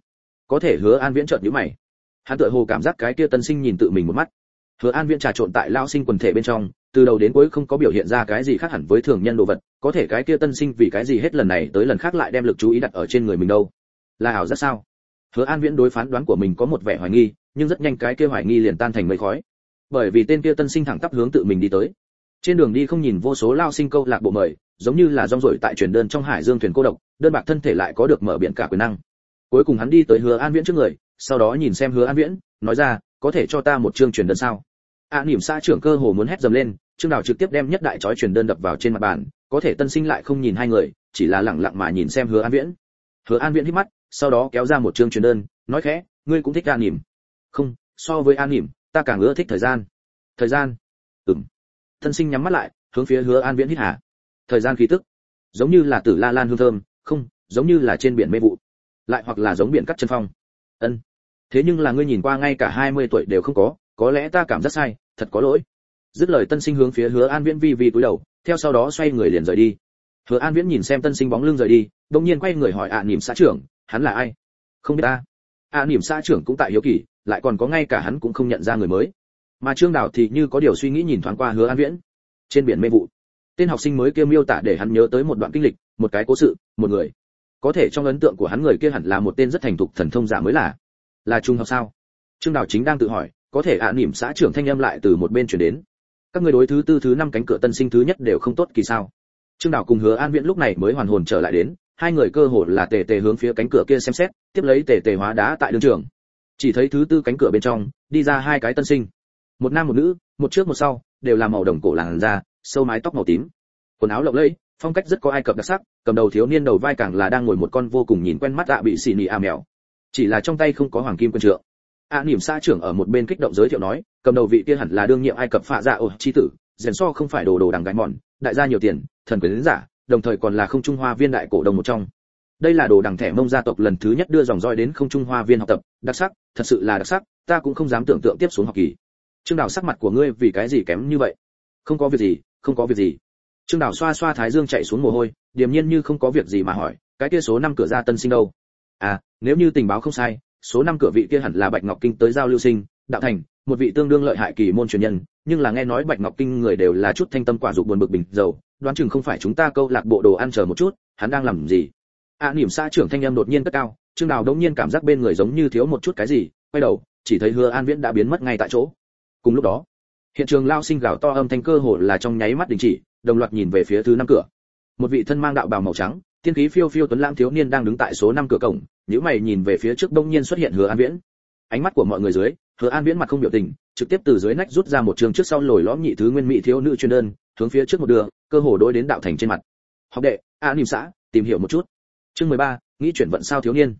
Có thể hứa an viễn chợt nhíu mày. Hắn tựa hồ cảm giác cái tia tân sinh nhìn tự mình một mắt. Hứa an viễn trà trộn tại lao sinh quần thể bên trong, từ đầu đến cuối không có biểu hiện ra cái gì khác hẳn với thường nhân đồ vật, có thể cái kia tân sinh vì cái gì hết lần này tới lần khác lại đem lực chú ý đặt ở trên người mình đâu? Là ảo rất sao? Hứa an viễn đối phán đoán của mình có một vẻ hoài nghi nhưng rất nhanh cái kia hoài nghi liền tan thành mây khói. Bởi vì tên kia tân sinh thẳng tắp hướng tự mình đi tới. Trên đường đi không nhìn vô số lao sinh câu lạc bộ mời giống như là rong rổi tại truyền đơn trong hải dương thuyền cô độc đơn bạc thân thể lại có được mở biển cả quyền năng. Cuối cùng hắn đi tới hứa an viễn trước người sau đó nhìn xem hứa an viễn nói ra có thể cho ta một chương truyền đơn sao? A à, niệm xã trưởng cơ hồ muốn hét dầm lên trương đào trực tiếp đem nhất đại chói truyền đơn đập vào trên mặt bàn có thể tân sinh lại không nhìn hai người chỉ là lặng lặng mà nhìn xem hứa an viễn. Hứa an viễn hít mắt sau đó kéo ra một chương truyền đơn, nói khẽ, ngươi cũng thích an nỉm không, so với an nỉm ta càng ưa thích thời gian. Thời gian? Ừm. Thân sinh nhắm mắt lại, hướng phía hứa an viễn hít hà. Thời gian khí tức, giống như là tử la lan hương thơm, không, giống như là trên biển mê vụ, lại hoặc là giống biển cắt chân phong. Ân, thế nhưng là ngươi nhìn qua ngay cả 20 tuổi đều không có có lẽ ta cảm giác sai, thật có lỗi. Dứt lời tân sinh hướng phía hứa an viễn vi vi cúi đầu, theo sau đó xoay người liền rời đi. Hứa an viễn nhìn xem tân sinh bóng lưng rời đi, đột nhiên quay người hỏi ạ niệm xã trưởng hắn là ai? Không biết ta. A niềm xã trưởng cũng tại hiếu kỳ, lại còn có ngay cả hắn cũng không nhận ra người mới. Mà trương đào thì như có điều suy nghĩ nhìn thoáng qua hứa an viễn. Trên biển mê vụ. Tên học sinh mới kia miêu tả để hắn nhớ tới một đoạn kinh lịch, một cái cố sự, một người. Có thể trong ấn tượng của hắn người kia hẳn là một tên rất thành thục thần thông giả mới là. Là trung học sao? Trương đào chính đang tự hỏi, có thể ạ niệm xã trưởng thanh âm lại từ một bên chuyển đến. Các người đối thứ tư, thứ năm cánh cửa tân sinh thứ nhất đều không tốt kỳ sao? Trương đào cùng hứa an viễn lúc này mới hoàn hồn trở lại đến hai người cơ hồ là tề tề hướng phía cánh cửa kia xem xét, tiếp lấy tề tề hóa đá tại đường trường. Chỉ thấy thứ tư cánh cửa bên trong, đi ra hai cái tân sinh. Một nam một nữ, một trước một sau, đều là màu đồng cổ làn da, sâu mái tóc màu tím. Quần áo lộng lẫy, phong cách rất có ai cập đặc sắc, cầm đầu thiếu niên đầu vai càng là đang ngồi một con vô cùng nhìn quen mắt ạ bị xì nị à mèo. Chỉ là trong tay không có hoàng kim quân trượng. A niệm xã trưởng ở một bên kích động giới thiệu nói, cầm đầu vị kia hẳn là đương nhiệm ai cập phạ dạ ổ chi tử, rèn so không phải đồ đồ đằng gái mòn, đại gia nhiều tiền, thần quyền giả đồng thời còn là không trung hoa viên đại cổ đồng một trong. Đây là đồ đằng thẻ mông gia tộc lần thứ nhất đưa dòng roi đến không trung hoa viên học tập, đặc sắc, thật sự là đặc sắc, ta cũng không dám tưởng tượng tiếp xuống học kỳ. Trương đào sắc mặt của ngươi vì cái gì kém như vậy? Không có việc gì, không có việc gì. Trương đào xoa xoa thái dương chạy xuống mồ hôi, điềm nhiên như không có việc gì mà hỏi, cái kia số năm cửa ra tân sinh đâu? À nếu như tình báo không sai, số năm cửa vị kia hẳn là bạch ngọc kinh tới giao lưu sinh, đạo thành, một vị tương đương lợi hại kỳ môn truyền nhân, nhưng là nghe nói bạch ngọc kinh người đều là chút thanh tâm quả dục buồn bực bình dầu đoán chừng không phải chúng ta câu lạc bộ đồ ăn chờ một chút hắn đang làm gì? A à, niệm xã trưởng thanh âm đột nhiên cất cao trương đào đống nhiên cảm giác bên người giống như thiếu một chút cái gì quay đầu chỉ thấy hứa an viễn đã biến mất ngay tại chỗ. Cùng lúc đó hiện trường lao sinh gào to âm thanh cơ hồ là trong nháy mắt đình chỉ đồng loạt nhìn về phía thứ năm cửa. Một vị thân mang đạo bào màu trắng tiên khí phiêu phiêu tuấn lãng thiếu niên đang đứng tại số năm cửa cổng nếu mày nhìn về phía trước đông nhiên xuất hiện hứa an viễn. Ánh mắt của mọi người dưới hứa an viễn mặt không biểu tình trực tiếp từ dưới nách rút ra một trường trước sau lồi lõm nhị thứ nguyên mỹ thiếu nữ chuyên đơn hướng phía trước một đường cơ hồ đối đến đạo thành trên mặt. Học đệ a niệm xã tìm hiểu một chút. Chương 13, nghĩ chuyển vận sao thiếu niên.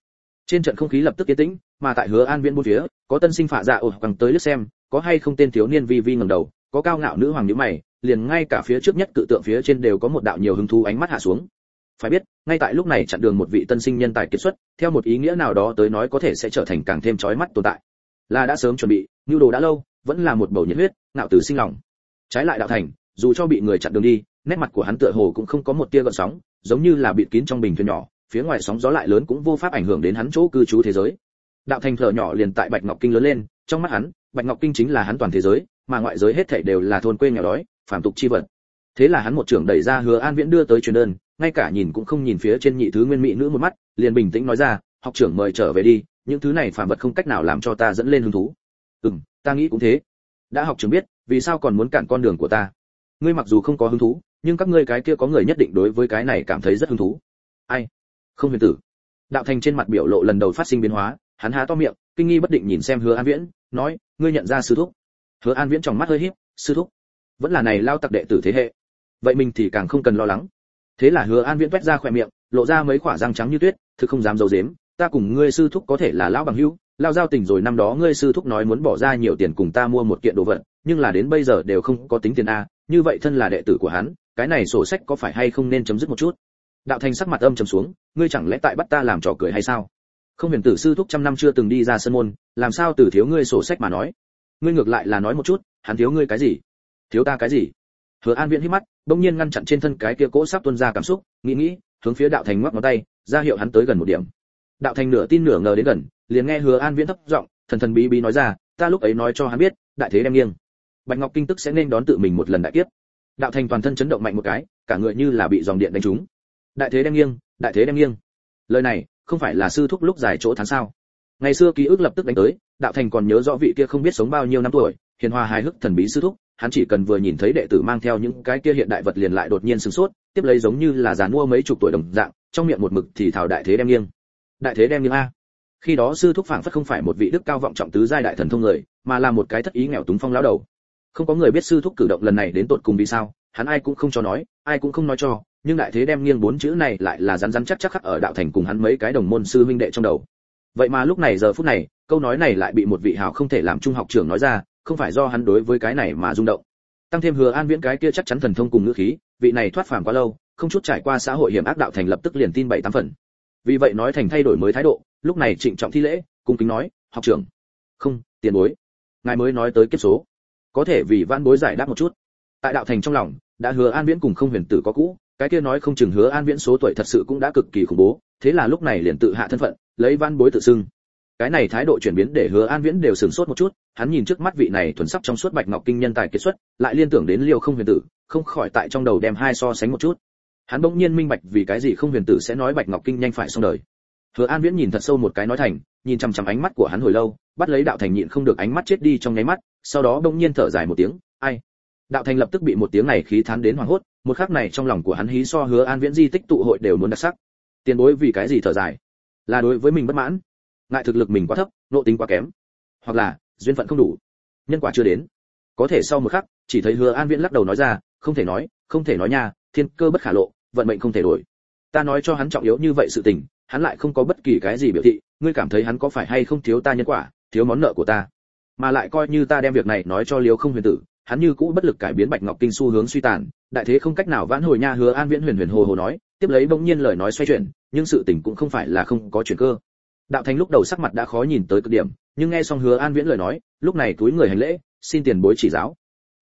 Trên trận không khí lập tức yên tĩnh mà tại hứa an viễn bốn phía có tân sinh phạ dạ ồ càng tới lướt xem có hay không tên thiếu niên vi vi ngẩng đầu có cao ngạo nữ hoàng nhíu mày liền ngay cả phía trước nhất cự tượng phía trên đều có một đạo nhiều hứng thú ánh mắt hạ xuống. Phải biết ngay tại lúc này chặn đường một vị tân sinh nhân tài kiệt xuất theo một ý nghĩa nào đó tới nói có thể sẽ trở thành càng thêm chói mắt tồn tại. Là đã sớm chuẩn bị nhu đồ đã lâu vẫn là một bầu nhiệt huyết ngạo tử sinh lòng. Trái lại đạo thành dù cho bị người chặn đường đi, nét mặt của hắn tựa hồ cũng không có một tia gợn sóng, giống như là bịt kín trong bình thuyền nhỏ, phía ngoài sóng gió lại lớn cũng vô pháp ảnh hưởng đến hắn chỗ cư trú thế giới. Đạo thành thở nhỏ liền tại bạch ngọc kinh lớn lên, trong mắt hắn, bạch ngọc kinh chính là hắn toàn thế giới, mà ngoại giới hết thảy đều là thôn quê nghèo đói, phàm tục chi vật. Thế là hắn một trưởng đẩy ra hứa an viễn đưa tới truyền đơn, ngay cả nhìn cũng không nhìn phía trên nhị thứ nguyên mỹ nữ một mắt, liền bình tĩnh nói ra, học trưởng mời trở về đi, những thứ này phàm vật không cách nào làm cho ta dẫn lên hứng thú. Ừm, ta nghĩ cũng thế. Đã học trưởng biết, vì sao còn muốn cản con đường của ta? Ngươi mặc dù không có hứng thú, nhưng các ngươi cái kia có người nhất định đối với cái này cảm thấy rất hứng thú. Ai? Không huyền tử. Đạo thành trên mặt biểu lộ lần đầu phát sinh biến hóa, hắn há to miệng, kinh nghi bất định nhìn xem hứa an viễn, nói, ngươi nhận ra sư thúc. Hứa an viễn trong mắt hơi híp, sư thúc. Vẫn là này lao tặc đệ tử thế hệ. Vậy mình thì càng không cần lo lắng. Thế là hứa an viễn vét ra khỏe miệng, lộ ra mấy quả răng trắng như tuyết, thực không dám giấu dếm ta cùng ngươi sư thúc có thể là lão bằng hữu lao giao tình rồi năm đó ngươi sư thúc nói muốn bỏ ra nhiều tiền cùng ta mua một kiện đồ vật, nhưng là đến bây giờ đều không có tính tiền a như vậy thân là đệ tử của hắn, cái này sổ sách có phải hay không nên chấm dứt một chút? Đạo thành sắc mặt âm trầm xuống, ngươi chẳng lẽ tại bắt ta làm trò cười hay sao? Không huyền tử sư thúc trăm năm chưa từng đi ra sân môn, làm sao từ thiếu ngươi sổ sách mà nói? Ngươi ngược lại là nói một chút, hắn thiếu ngươi cái gì? Thiếu ta cái gì? Hứa an viễn hít mắt, bỗng nhiên ngăn chặn trên thân cái kia cỗ sắp tuôn ra cảm xúc, nghĩ nghĩ, hướng phía đạo thành ngoắc ngón tay, ra hiệu hắn tới gần một điểm. Đạo thành nửa tin nửa ngờ đến gần, liền nghe hứa an viễn thấp giọng, thần thần bí bí nói ra, ta lúc ấy nói cho hắn biết, đại thế đem nghiêng bạch ngọc kinh tức sẽ nên đón tự mình một lần đại kiếp. Đạo thành toàn thân chấn động mạnh một cái, cả người như là bị dòng điện đánh trúng. Đại thế đem nghiêng, đại thế đem nghiêng. Lời này, không phải là sư thúc lúc dài chỗ tháng sao? Ngày xưa ký ức lập tức đánh tới, đạo thành còn nhớ rõ vị kia không biết sống bao nhiêu năm tuổi, hiền hòa hài hước thần bí sư thúc, hắn chỉ cần vừa nhìn thấy đệ tử mang theo những cái kia hiện đại vật liền lại đột nhiên sửng sốt, tiếp lấy giống như là già mua mấy chục tuổi đồng dạng, trong miệng một mực thì thảo đại thế đem nghiêng. Đại thế đem nghiêng a. Khi đó sư thúc phảng phất không phải một vị đức cao vọng trọng tứ giai đại thần thông người, mà là một cái thất ý nghèo túng phong lão đầu không có người biết sư thúc cử động lần này đến tột cùng vì sao, hắn ai cũng không cho nói, ai cũng không nói cho, nhưng đại thế đem nghiêng bốn chữ này lại là rắn rắn chắc chắc khắc ở đạo thành cùng hắn mấy cái đồng môn sư huynh đệ trong đầu. Vậy mà lúc này giờ phút này, câu nói này lại bị một vị hào không thể làm trung học trưởng nói ra, không phải do hắn đối với cái này mà rung động. Tăng thêm hứa an viễn cái kia chắc chắn thần thông cùng ngữ khí, vị này thoát phàm quá lâu, không chút trải qua xã hội hiểm ác đạo thành lập tức liền tin bảy tám phần. Vì vậy nói thành thay đổi mới thái độ, lúc này trịnh trọng thi lễ, cung kính nói, học trưởng. Không, tiền bối. Ngài mới nói tới kiếp số có thể vì văn bối giải đáp một chút. Tại đạo thành trong lòng, đã hứa an viễn cùng không huyền tử có cũ, cái kia nói không chừng hứa an viễn số tuổi thật sự cũng đã cực kỳ khủng bố, thế là lúc này liền tự hạ thân phận, lấy văn bối tự xưng. Cái này thái độ chuyển biến để hứa an viễn đều sửng sốt một chút, hắn nhìn trước mắt vị này thuần sắc trong suốt bạch ngọc kinh nhân tài kết xuất, lại liên tưởng đến liêu không huyền tử, không khỏi tại trong đầu đem hai so sánh một chút. Hắn bỗng nhiên minh bạch vì cái gì không huyền tử sẽ nói bạch ngọc kinh nhanh phải xong đời hứa an viễn nhìn thật sâu một cái nói thành, nhìn chằm chằm ánh mắt của hắn hồi lâu, bắt lấy đạo thành nhịn không được ánh mắt chết đi trong nháy mắt, sau đó bỗng nhiên thở dài một tiếng, ai? Đạo thành lập tức bị một tiếng này khí thán đến hoảng hốt, một khắc này trong lòng của hắn hí so hứa an viễn di tích tụ hội đều muốn đặc sắc. Tiền bối vì cái gì thở dài? Là đối với mình bất mãn. Ngại thực lực mình quá thấp nội tính quá kém. Hoặc là, duyên phận không đủ. Nhân quả chưa đến. Có thể sau một khắc, chỉ thấy hứa an viễn lắc đầu nói ra, không thể nói, không thể nói nha, thiên cơ bất khả lộ, vận mệnh không thể đổi. Ta nói cho hắn trọng yếu như vậy sự tình hắn lại không có bất kỳ cái gì biểu thị, ngươi cảm thấy hắn có phải hay không thiếu ta nhân quả, thiếu món nợ của ta. Mà lại coi như ta đem việc này nói cho liếu không huyền tử, hắn như cũ bất lực cải biến bạch ngọc kinh xu hướng suy tàn, đại thế không cách nào vãn hồi nha hứa an viễn huyền huyền hồ hồ nói, tiếp lấy bỗng nhiên lời nói xoay chuyển, nhưng sự tình cũng không phải là không có chuyển cơ. Đạo thành lúc đầu sắc mặt đã khó nhìn tới cực điểm, nhưng nghe xong hứa an viễn lời nói, lúc này túi người hành lễ, xin tiền bối chỉ giáo.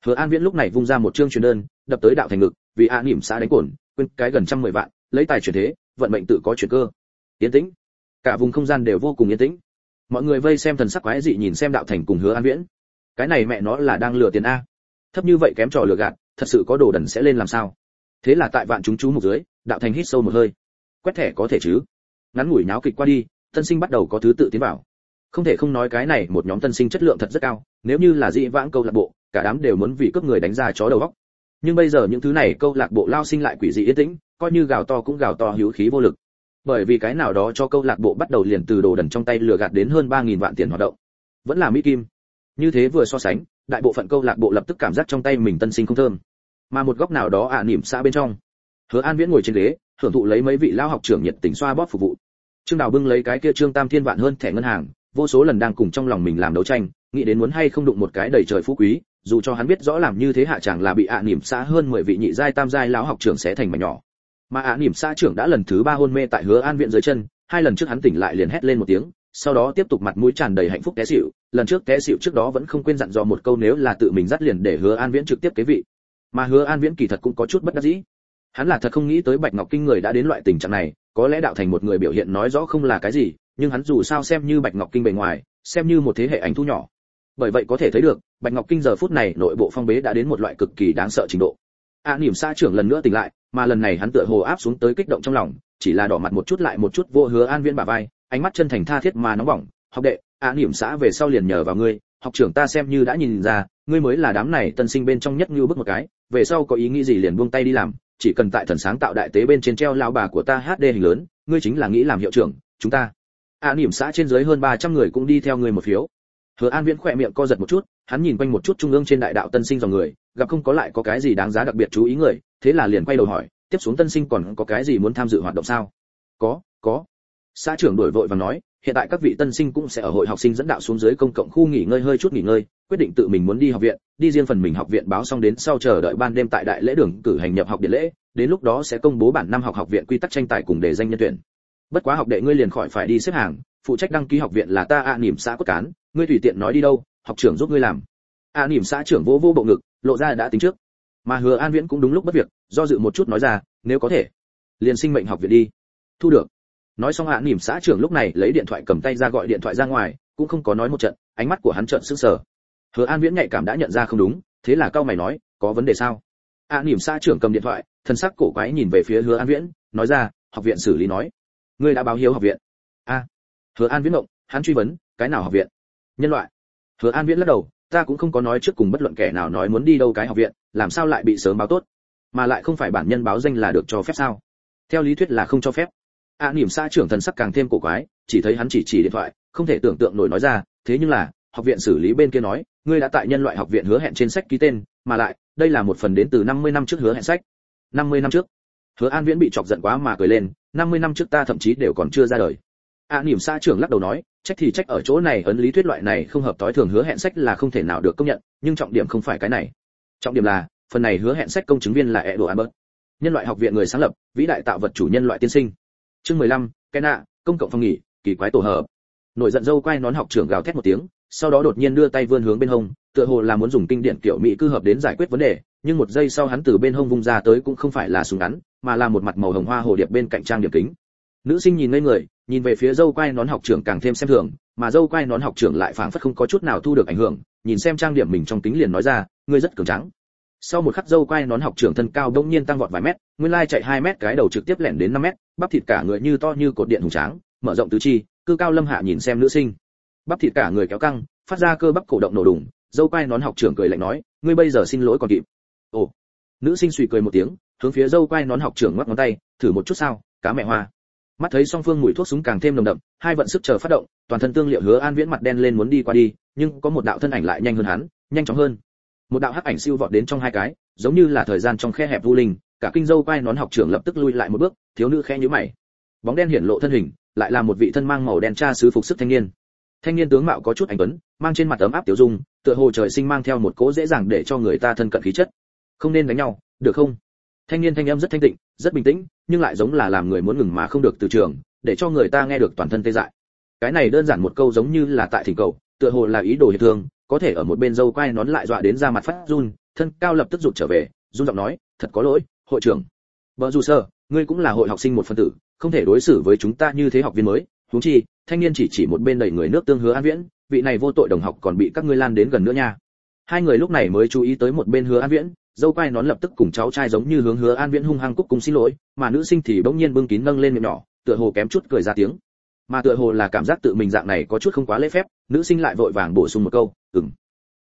Hứa an viễn lúc này vung ra một chương truyền đơn, đập tới đạo thành ngực, vì a nỉm xã đánh cồn quên cái gần trăm mười vạn, lấy tài chuyển thế, vận mệnh tự có chuyển cơ yên tĩnh. Cả vùng không gian đều vô cùng yên tĩnh. Mọi người vây xem thần sắc quái dị nhìn xem đạo thành cùng hứa an viễn. Cái này mẹ nó là đang lừa tiền a. Thấp như vậy kém trò lừa gạt, thật sự có đồ đần sẽ lên làm sao? Thế là tại vạn chúng chú một dưới, đạo thành hít sâu một hơi. Quét thẻ có thể chứ? Ngắn ngủi nháo kịch qua đi, tân sinh bắt đầu có thứ tự tiến vào. Không thể không nói cái này, một nhóm tân sinh chất lượng thật rất cao, nếu như là dị vãng câu lạc bộ, cả đám đều muốn vì cướp người đánh ra chó đầu góc nhưng bây giờ những thứ này câu lạc bộ lao sinh lại quỷ dị yên tĩnh, coi như gào to cũng gào to hữu khí vô lực bởi vì cái nào đó cho câu lạc bộ bắt đầu liền từ đồ đần trong tay lừa gạt đến hơn 3000 vạn tiền hoạt động. Vẫn là mỹ kim. Như thế vừa so sánh đại bộ phận câu lạc bộ lập tức cảm giác trong tay mình tân sinh không thơm. Mà một góc nào đó ạ à, niệm xã bên trong. Hứa an viễn ngồi trên ghế thưởng thụ lấy mấy vị lao học trưởng nhiệt tình xoa bóp phục vụ. Trương đào bưng lấy cái kia trương tam thiên vạn hơn thẻ ngân hàng vô số lần đang cùng trong lòng mình làm đấu tranh nghĩ đến muốn hay không đụng một cái đầy trời phú quý dù cho hắn biết rõ làm như thế hạ chẳng là bị ạ à niệm xã hơn 10 vị nhị giai tam giai lão học trưởng sẽ thành mà nhỏ mà ạ à niệm xã trưởng đã lần thứ ba hôn mê tại hứa an viện dưới chân hai lần trước hắn tỉnh lại liền hét lên một tiếng sau đó tiếp tục mặt mũi tràn đầy hạnh phúc té xỉu lần trước té xỉu trước đó vẫn không quên dặn dò một câu nếu là tự mình dắt liền để hứa an viễn trực tiếp kế vị. Mà hứa an viễn kỳ thật cũng có chút bất đắc dĩ. Hắn là thật không nghĩ tới bạch ngọc kinh người đã đến loại tình trạng này có lẽ đạo thành một người biểu hiện nói rõ không là cái gì nhưng hắn dù sao xem như bạch ngọc kinh bề ngoài xem như một thế hệ ảnh thu nhỏ. Bởi vậy có thể thấy được bạch ngọc kinh giờ phút này nội bộ phong bế đã đến một loại cực kỳ đáng sợ trình độ. A à, niệm xã trưởng lần nữa tỉnh lại mà lần này hắn tựa hồ áp xuống tới kích động trong lòng, chỉ là đỏ mặt một chút lại một chút vô hứa an viễn bả vai, ánh mắt chân thành tha thiết mà nóng bỏng, học đệ á niệm xã về sau liền nhờ vào ngươi, học trưởng ta xem như đã nhìn ra, ngươi mới là đám này tân sinh bên trong nhất như bước một cái, về sau có ý nghĩ gì liền buông tay đi làm, chỉ cần tại thần sáng tạo đại tế bên trên treo lão bà của ta HD hình lớn, ngươi chính là nghĩ làm hiệu trưởng, chúng ta. Á niệm xã trên dưới hơn 300 người cũng đi theo ngươi một phiếu. Hứa an viễn khỏe miệng co giật một chút, hắn nhìn quanh một chút trung ương trên đại đạo tân sinh dòng người gặp không có lại có cái gì đáng giá đặc biệt chú ý người thế là liền quay đầu hỏi tiếp xuống tân sinh còn có cái gì muốn tham dự hoạt động sao? Có có. Xã trưởng đổi vội và nói hiện tại các vị tân sinh cũng sẽ ở hội học sinh dẫn đạo xuống dưới công cộng khu nghỉ ngơi hơi chút nghỉ ngơi quyết định tự mình muốn đi học viện đi riêng phần mình học viện báo xong đến sau chờ đợi ban đêm tại đại lễ đường cử hành nhập học điện lễ đến lúc đó sẽ công bố bản năm học học viện quy tắc tranh tài cùng đề danh nhân tuyển. Bất quá học đệ ngươi liền khỏi phải đi xếp hàng phụ trách đăng ký học viện là ta a à, niệm xã cốt cán ngươi tùy tiện nói đi đâu học trưởng giúp ngươi làm. a à, niệm xã trưởng vô vô bộ ngực lộ ra đã tính trước. Mà hứa an viễn cũng đúng lúc bất việc, do dự một chút nói ra, nếu có thể, liền sinh mệnh học viện đi. Thu được. Nói xong hạ nỉm xã trưởng lúc này lấy điện thoại cầm tay ra gọi điện thoại ra ngoài, cũng không có nói một trận, ánh mắt của hắn trợn sững sờ. Hứa an viễn nhạy cảm đã nhận ra không đúng, thế là cao mày nói, có vấn đề sao? hạ nỉm xã trưởng cầm điện thoại, thân sắc cổ quái nhìn về phía hứa an viễn, nói ra, học viện xử lý nói. Ngươi đã báo hiếu học viện. A. Hứa an viễn động, hắn truy vấn, cái nào học viện? Nhân loại. Hứa an viễn lắc đầu ta cũng không có nói trước cùng bất luận kẻ nào nói muốn đi đâu cái học viện làm sao lại bị sớm báo tốt? Mà lại không phải bản nhân báo danh là được cho phép sao? Theo lý thuyết là không cho phép. A à, niệm xã trưởng thần sắc càng thêm cổ quái chỉ thấy hắn chỉ chỉ điện thoại không thể tưởng tượng nổi nói ra thế nhưng là học viện xử lý bên kia nói ngươi đã tại nhân loại học viện hứa hẹn trên sách ký tên mà lại đây là một phần đến từ 50 năm trước hứa hẹn sách. 50 năm trước. Hứa an viễn bị chọc giận quá mà cười lên 50 năm trước ta thậm chí đều còn chưa ra đời. A à, niệm xã trưởng lắc đầu nói trách thì trách ở chỗ này ấn lý thuyết loại này không hợp tối thường hứa hẹn sách là không thể nào được công nhận nhưng trọng điểm không phải cái này. Trọng điểm là phần này hứa hẹn sách công chứng viên là Edo Albert nhân loại học viện người sáng lập vĩ đại tạo vật chủ nhân loại tiên sinh. Chương 15, cái nạ công cộng phòng nghỉ kỳ quái tổ hợp. Nội giận dâu quay nón học trưởng gào thét một tiếng sau đó đột nhiên đưa tay vươn hướng bên hông tựa hồ là muốn dùng kinh điển kiểu mỹ cư hợp đến giải quyết vấn đề nhưng một giây sau hắn từ bên hông vung ra tới cũng không phải là súng ngắn mà là một mặt màu hồng hoa hồ điệp bên cạnh trang điểm kính. Nữ sinh nhìn ngây người nhìn về phía dâu quai nón học trưởng càng thêm xem thường, mà dâu quai nón học trưởng lại phảng phất không có chút nào thu được ảnh hưởng, nhìn xem trang điểm mình trong kính liền nói ra, ngươi rất cường trắng sau một khắc dâu quai nón học trưởng thân cao đông nhiên tăng vọt vài mét, nguyên lai chạy 2 mét cái đầu trực tiếp lẻn đến 5 mét, bắp thịt cả người như to như cột điện hùng tráng, mở rộng tứ chi, cư cao lâm hạ nhìn xem nữ sinh. Bắp thịt cả người kéo căng, phát ra cơ bắp cổ động nổ đùng, dâu quai nón học trưởng cười lạnh nói, ngươi bây giờ xin lỗi còn kịp. Ồ. Nữ sinh suy cười một tiếng, hướng phía dâu quai nón học trưởng ngoắc ngón tay, thử một chút sao, cá mẹ hoa mắt thấy song phương mùi thuốc súng càng thêm nồng đậm, hai vận sức chờ phát động, toàn thân tương liệu hứa an viễn mặt đen lên muốn đi qua đi, nhưng có một đạo thân ảnh lại nhanh hơn hắn, nhanh chóng hơn. Một đạo hắc ảnh siêu vọt đến trong hai cái, giống như là thời gian trong khe hẹp vu linh, cả kinh dâu quai nón học trưởng lập tức lui lại một bước, thiếu nữ khẽ nhíu mày. Bóng đen hiển lộ thân hình, lại là một vị thân mang màu đen tra sứ phục sức thanh niên. Thanh niên tướng mạo có chút anh tuấn, mang trên mặt ấm áp tiểu dung, tựa hồ trời sinh mang theo một cỗ dễ dàng để cho người ta thân cận khí chất. Không nên đánh nhau, được không? Thanh niên thanh âm rất thanh tịnh, rất bình tĩnh, nhưng lại giống là làm người muốn ngừng mà không được từ trường, để cho người ta nghe được toàn thân tê dại. Cái này đơn giản một câu giống như là tại thỉnh cầu, tựa hồ là ý đồ hiệp thương, có thể ở một bên dâu quay nón lại dọa đến ra mặt phát run, thân cao lập tức rụt trở về, run giọng nói, thật có lỗi, hội trưởng. Vợ dù sơ, ngươi cũng là hội học sinh một phân tử, không thể đối xử với chúng ta như thế học viên mới. Huống chi, thanh niên chỉ chỉ một bên đầy người nước tương hứa an viễn, vị này vô tội đồng học còn bị các ngươi lan đến gần nữa nha. Hai người lúc này mới chú ý tới một bên hứa an viễn dâu quai nón lập tức cùng cháu trai giống như hướng hứa an viễn hung hăng cúc cùng xin lỗi, mà nữ sinh thì bỗng nhiên bưng kín nâng lên miệng nhỏ, tựa hồ kém chút cười ra tiếng. Mà tựa hồ là cảm giác tự mình dạng này có chút không quá lễ phép, nữ sinh lại vội vàng bổ sung một câu, ừm,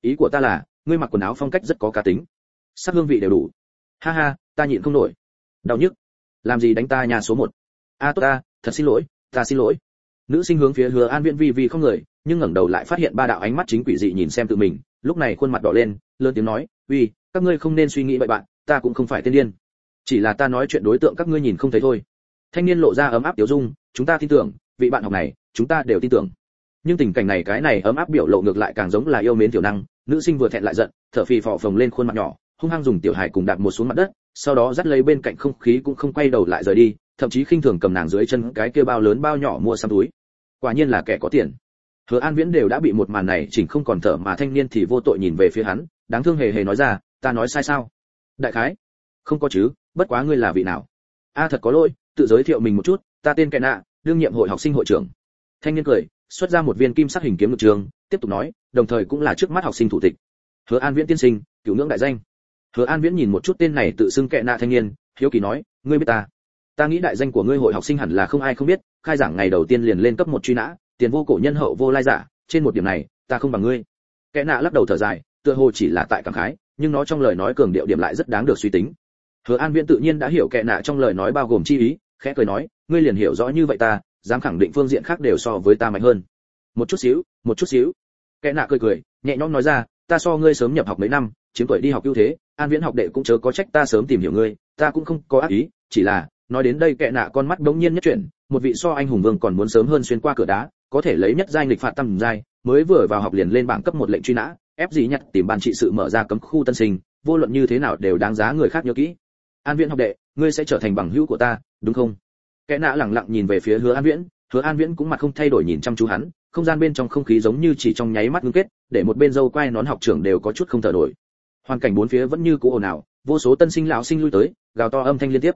ý của ta là, ngươi mặc quần áo phong cách rất có cá tính. Sắc hương vị đều đủ. Ha ha, ta nhịn không nổi. Đau nhức. Làm gì đánh ta nhà số một? A, tốt ta, thật xin lỗi, ta xin lỗi. Nữ sinh hướng phía hứa an viễn vi vi không người, nhưng ngẩng đầu lại phát hiện ba đạo ánh mắt chính quỷ dị nhìn xem tự mình, lúc này khuôn mặt đỏ lên, lớn tiếng nói, uy các ngươi không nên suy nghĩ bậy bạn, ta cũng không phải tiên điên. Chỉ là ta nói chuyện đối tượng các ngươi nhìn không thấy thôi. Thanh niên lộ ra ấm áp tiểu dung, chúng ta tin tưởng, vị bạn học này, chúng ta đều tin tưởng. Nhưng tình cảnh này, cái này ấm áp biểu lộ ngược lại càng giống là yêu mến tiểu năng, nữ sinh vừa thẹn lại giận, thở phì phò phồng lên khuôn mặt nhỏ, hung hăng dùng tiểu hải cùng đạp một xuống mặt đất, sau đó dắt lấy bên cạnh không khí cũng không quay đầu lại rời đi, thậm chí khinh thường cầm nàng dưới chân cái kia bao lớn bao nhỏ mua xăm túi. Quả nhiên là kẻ có tiền. Hứa an viễn đều đã bị một màn này chỉnh không còn thở mà thanh niên thì vô tội nhìn về phía hắn, đáng thương hề hề nói ra ta nói sai sao? Đại khái. Không có chứ, bất quá ngươi là vị nào? A, thật có lỗi, tự giới thiệu mình một chút, ta tên kẻ nạ, đương nhiệm hội học sinh hội trưởng. Thanh niên cười, xuất ra một viên kim sắc hình kiếm ngược trường, tiếp tục nói, đồng thời cũng là trước mắt học sinh thủ tịch. Hứa an viễn tiên sinh cửu ngưỡng đại danh. Hứa an viễn nhìn một chút tên này tự xưng kệ nạ thanh niên, hiếu kỳ nói, ngươi biết ta? Ta nghĩ đại danh của ngươi hội học sinh hẳn là không ai không biết, khai giảng ngày đầu tiên liền lên cấp một truy nã, tiền vô cổ nhân hậu vô lai giả, trên một điểm này, ta không bằng ngươi. Kệ nạ lắc đầu thở dài, tựa hồ chỉ là tại cảm khái nhưng nó trong lời nói cường điệu điểm lại rất đáng được suy tính. Hứa an viễn tự nhiên đã hiểu kệ nạ trong lời nói bao gồm chi ý, khẽ cười nói, ngươi liền hiểu rõ như vậy ta, dám khẳng định phương diện khác đều so với ta mạnh hơn. Một chút xíu, một chút xíu. Kệ nạ cười cười, nhẹ nhõm nói ra, ta so ngươi sớm nhập học mấy năm, chiếm tuổi đi học ưu thế, an viễn học đệ cũng chớ có trách ta sớm tìm hiểu ngươi, ta cũng không có ác ý, chỉ là, nói đến đây kệ nạ con mắt đống nhiên nhất chuyển, một vị so anh hùng vương còn muốn sớm hơn xuyên qua cửa đá, có thể lấy nhất giai nghịch phạt tầm giai, mới vừa vào học liền lên bảng cấp một lệnh truy nã ép gì nhặt tìm ban trị sự mở ra cấm khu tân sinh, vô luận như thế nào đều đáng giá người khác nhớ kỹ. An viễn học đệ, ngươi sẽ trở thành bằng hữu của ta, đúng không? Kẻ nạ lẳng lặng nhìn về phía hứa an viễn, hứa an viễn cũng mặt không thay đổi nhìn chăm chú hắn, không gian bên trong không khí giống như chỉ trong nháy mắt ngưng kết, để một bên dâu quai nón học trưởng đều có chút không thở nổi. Hoàn cảnh bốn phía vẫn như cũ ồn ào, vô số tân sinh lão sinh lui tới, gào to âm thanh liên tiếp.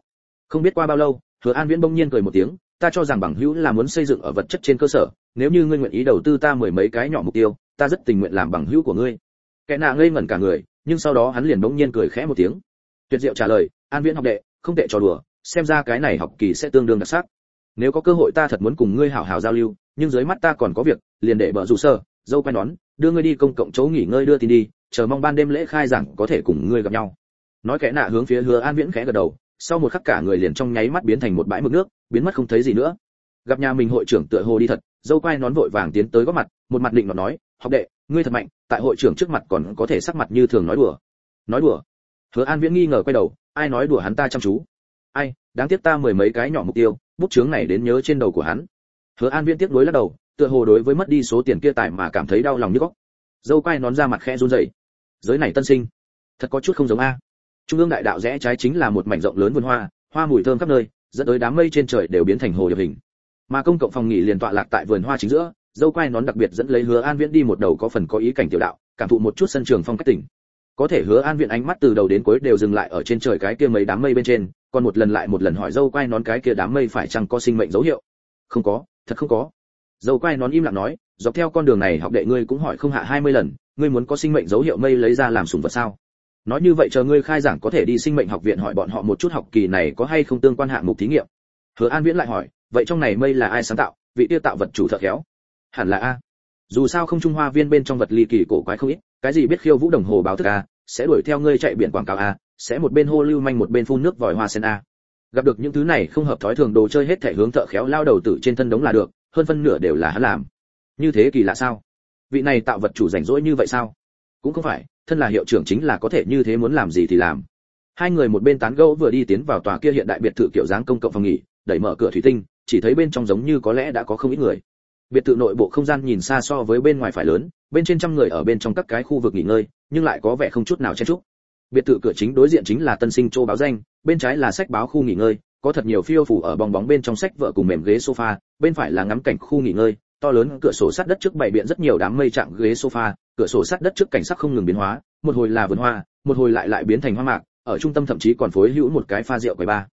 Không biết qua bao lâu, hứa an viễn bỗng nhiên cười một tiếng, ta cho rằng bằng hữu là muốn xây dựng ở vật chất trên cơ sở nếu như ngươi nguyện ý đầu tư ta mười mấy cái nhỏ mục tiêu, ta rất tình nguyện làm bằng hữu của ngươi. Kẻ nạ ngây ngẩn cả người, nhưng sau đó hắn liền bỗng nhiên cười khẽ một tiếng. Tuyệt diệu trả lời, an viễn học đệ, không tệ trò đùa, xem ra cái này học kỳ sẽ tương đương đặc sắc. Nếu có cơ hội ta thật muốn cùng ngươi hảo hảo giao lưu, nhưng dưới mắt ta còn có việc, liền để bợ rủ sơ, dâu quen đón, đưa ngươi đi công cộng chỗ nghỉ ngơi đưa tin đi, chờ mong ban đêm lễ khai giảng có thể cùng ngươi gặp nhau. Nói kẻ nạ hướng phía hứa an viễn khẽ gật đầu, sau một khắc cả người liền trong nháy mắt biến thành một bãi mực nước, biến mất không thấy gì nữa. Gặp nhà mình hội trưởng tựa hồ đi thật dâu quai nón vội vàng tiến tới góp mặt, một mặt định nó nói, học đệ, ngươi thật mạnh, tại hội trưởng trước mặt còn có thể sắc mặt như thường nói đùa. Nói đùa? Hứa an viễn nghi ngờ quay đầu, ai nói đùa hắn ta chăm chú? Ai, đáng tiếc ta mười mấy cái nhỏ mục tiêu, bút chướng này đến nhớ trên đầu của hắn. Hứa an viễn tiếc nuối lắc đầu, tựa hồ đối với mất đi số tiền kia tài mà cảm thấy đau lòng như góc. Dâu quai nón ra mặt khẽ run rẩy. Giới này tân sinh, thật có chút không giống a. Trung ương đại đạo rẽ trái chính là một mảnh rộng lớn vườn hoa hoa mùi thơm khắp nơi, dẫn tới đám mây trên trời đều biến thành hồ điệp hình mà công cộng phòng nghỉ liền tọa lạc tại vườn hoa chính giữa, dâu quai nón đặc biệt dẫn lấy hứa an viễn đi một đầu có phần có ý cảnh tiểu đạo, cảm thụ một chút sân trường phong cách tỉnh. Có thể hứa an viễn ánh mắt từ đầu đến cuối đều dừng lại ở trên trời cái kia mấy đám mây bên trên, còn một lần lại một lần hỏi dâu quai nón cái kia đám mây phải chăng có sinh mệnh dấu hiệu? Không có, thật không có. Dâu quai nón im lặng nói, dọc theo con đường này học đệ ngươi cũng hỏi không hạ hai mươi lần, ngươi muốn có sinh mệnh dấu hiệu mây lấy ra làm sùng vật sao? Nói như vậy chờ ngươi khai giảng có thể đi sinh mệnh học viện hỏi bọn họ một chút học kỳ này có hay không tương quan hạng mục thí nghiệm. Hứa an viễn lại hỏi vậy trong này mây là ai sáng tạo, vị tiêu tạo vật chủ thợ khéo? Hẳn là a. Dù sao không trung hoa viên bên trong vật ly kỳ cổ quái không ít, cái gì biết khiêu vũ đồng hồ báo thức a, sẽ đuổi theo ngươi chạy biển quảng cáo a, sẽ một bên hô lưu manh một bên phun nước vòi hoa sen a. Gặp được những thứ này không hợp thói thường đồ chơi hết thể hướng thợ khéo lao đầu tử trên thân đống là được, hơn phân nửa đều là hắn làm. Như thế kỳ lạ sao? Vị này tạo vật chủ rảnh rỗi như vậy sao? Cũng không phải, thân là hiệu trưởng chính là có thể như thế muốn làm gì thì làm. Hai người một bên tán gẫu vừa đi tiến vào tòa kia hiện đại biệt thự kiểu dáng công cộng phòng nghỉ, đẩy mở cửa thủy tinh chỉ thấy bên trong giống như có lẽ đã có không ít người. Biệt thự nội bộ không gian nhìn xa so với bên ngoài phải lớn, bên trên trăm người ở bên trong các cái khu vực nghỉ ngơi, nhưng lại có vẻ không chút nào chen chúc. Biệt thự cửa chính đối diện chính là tân sinh châu báo danh, bên trái là sách báo khu nghỉ ngơi, có thật nhiều phiêu phủ ở bong bóng bên trong sách vợ cùng mềm ghế sofa, bên phải là ngắm cảnh khu nghỉ ngơi, to lớn cửa sổ sắt đất trước bày biện rất nhiều đám mây trạng ghế sofa, cửa sổ sắt đất trước cảnh sắc không ngừng biến hóa, một hồi là vườn hoa, một hồi lại lại biến thành hoa mạc, ở trung tâm thậm chí còn phối hữu một cái pha rượu quầy ba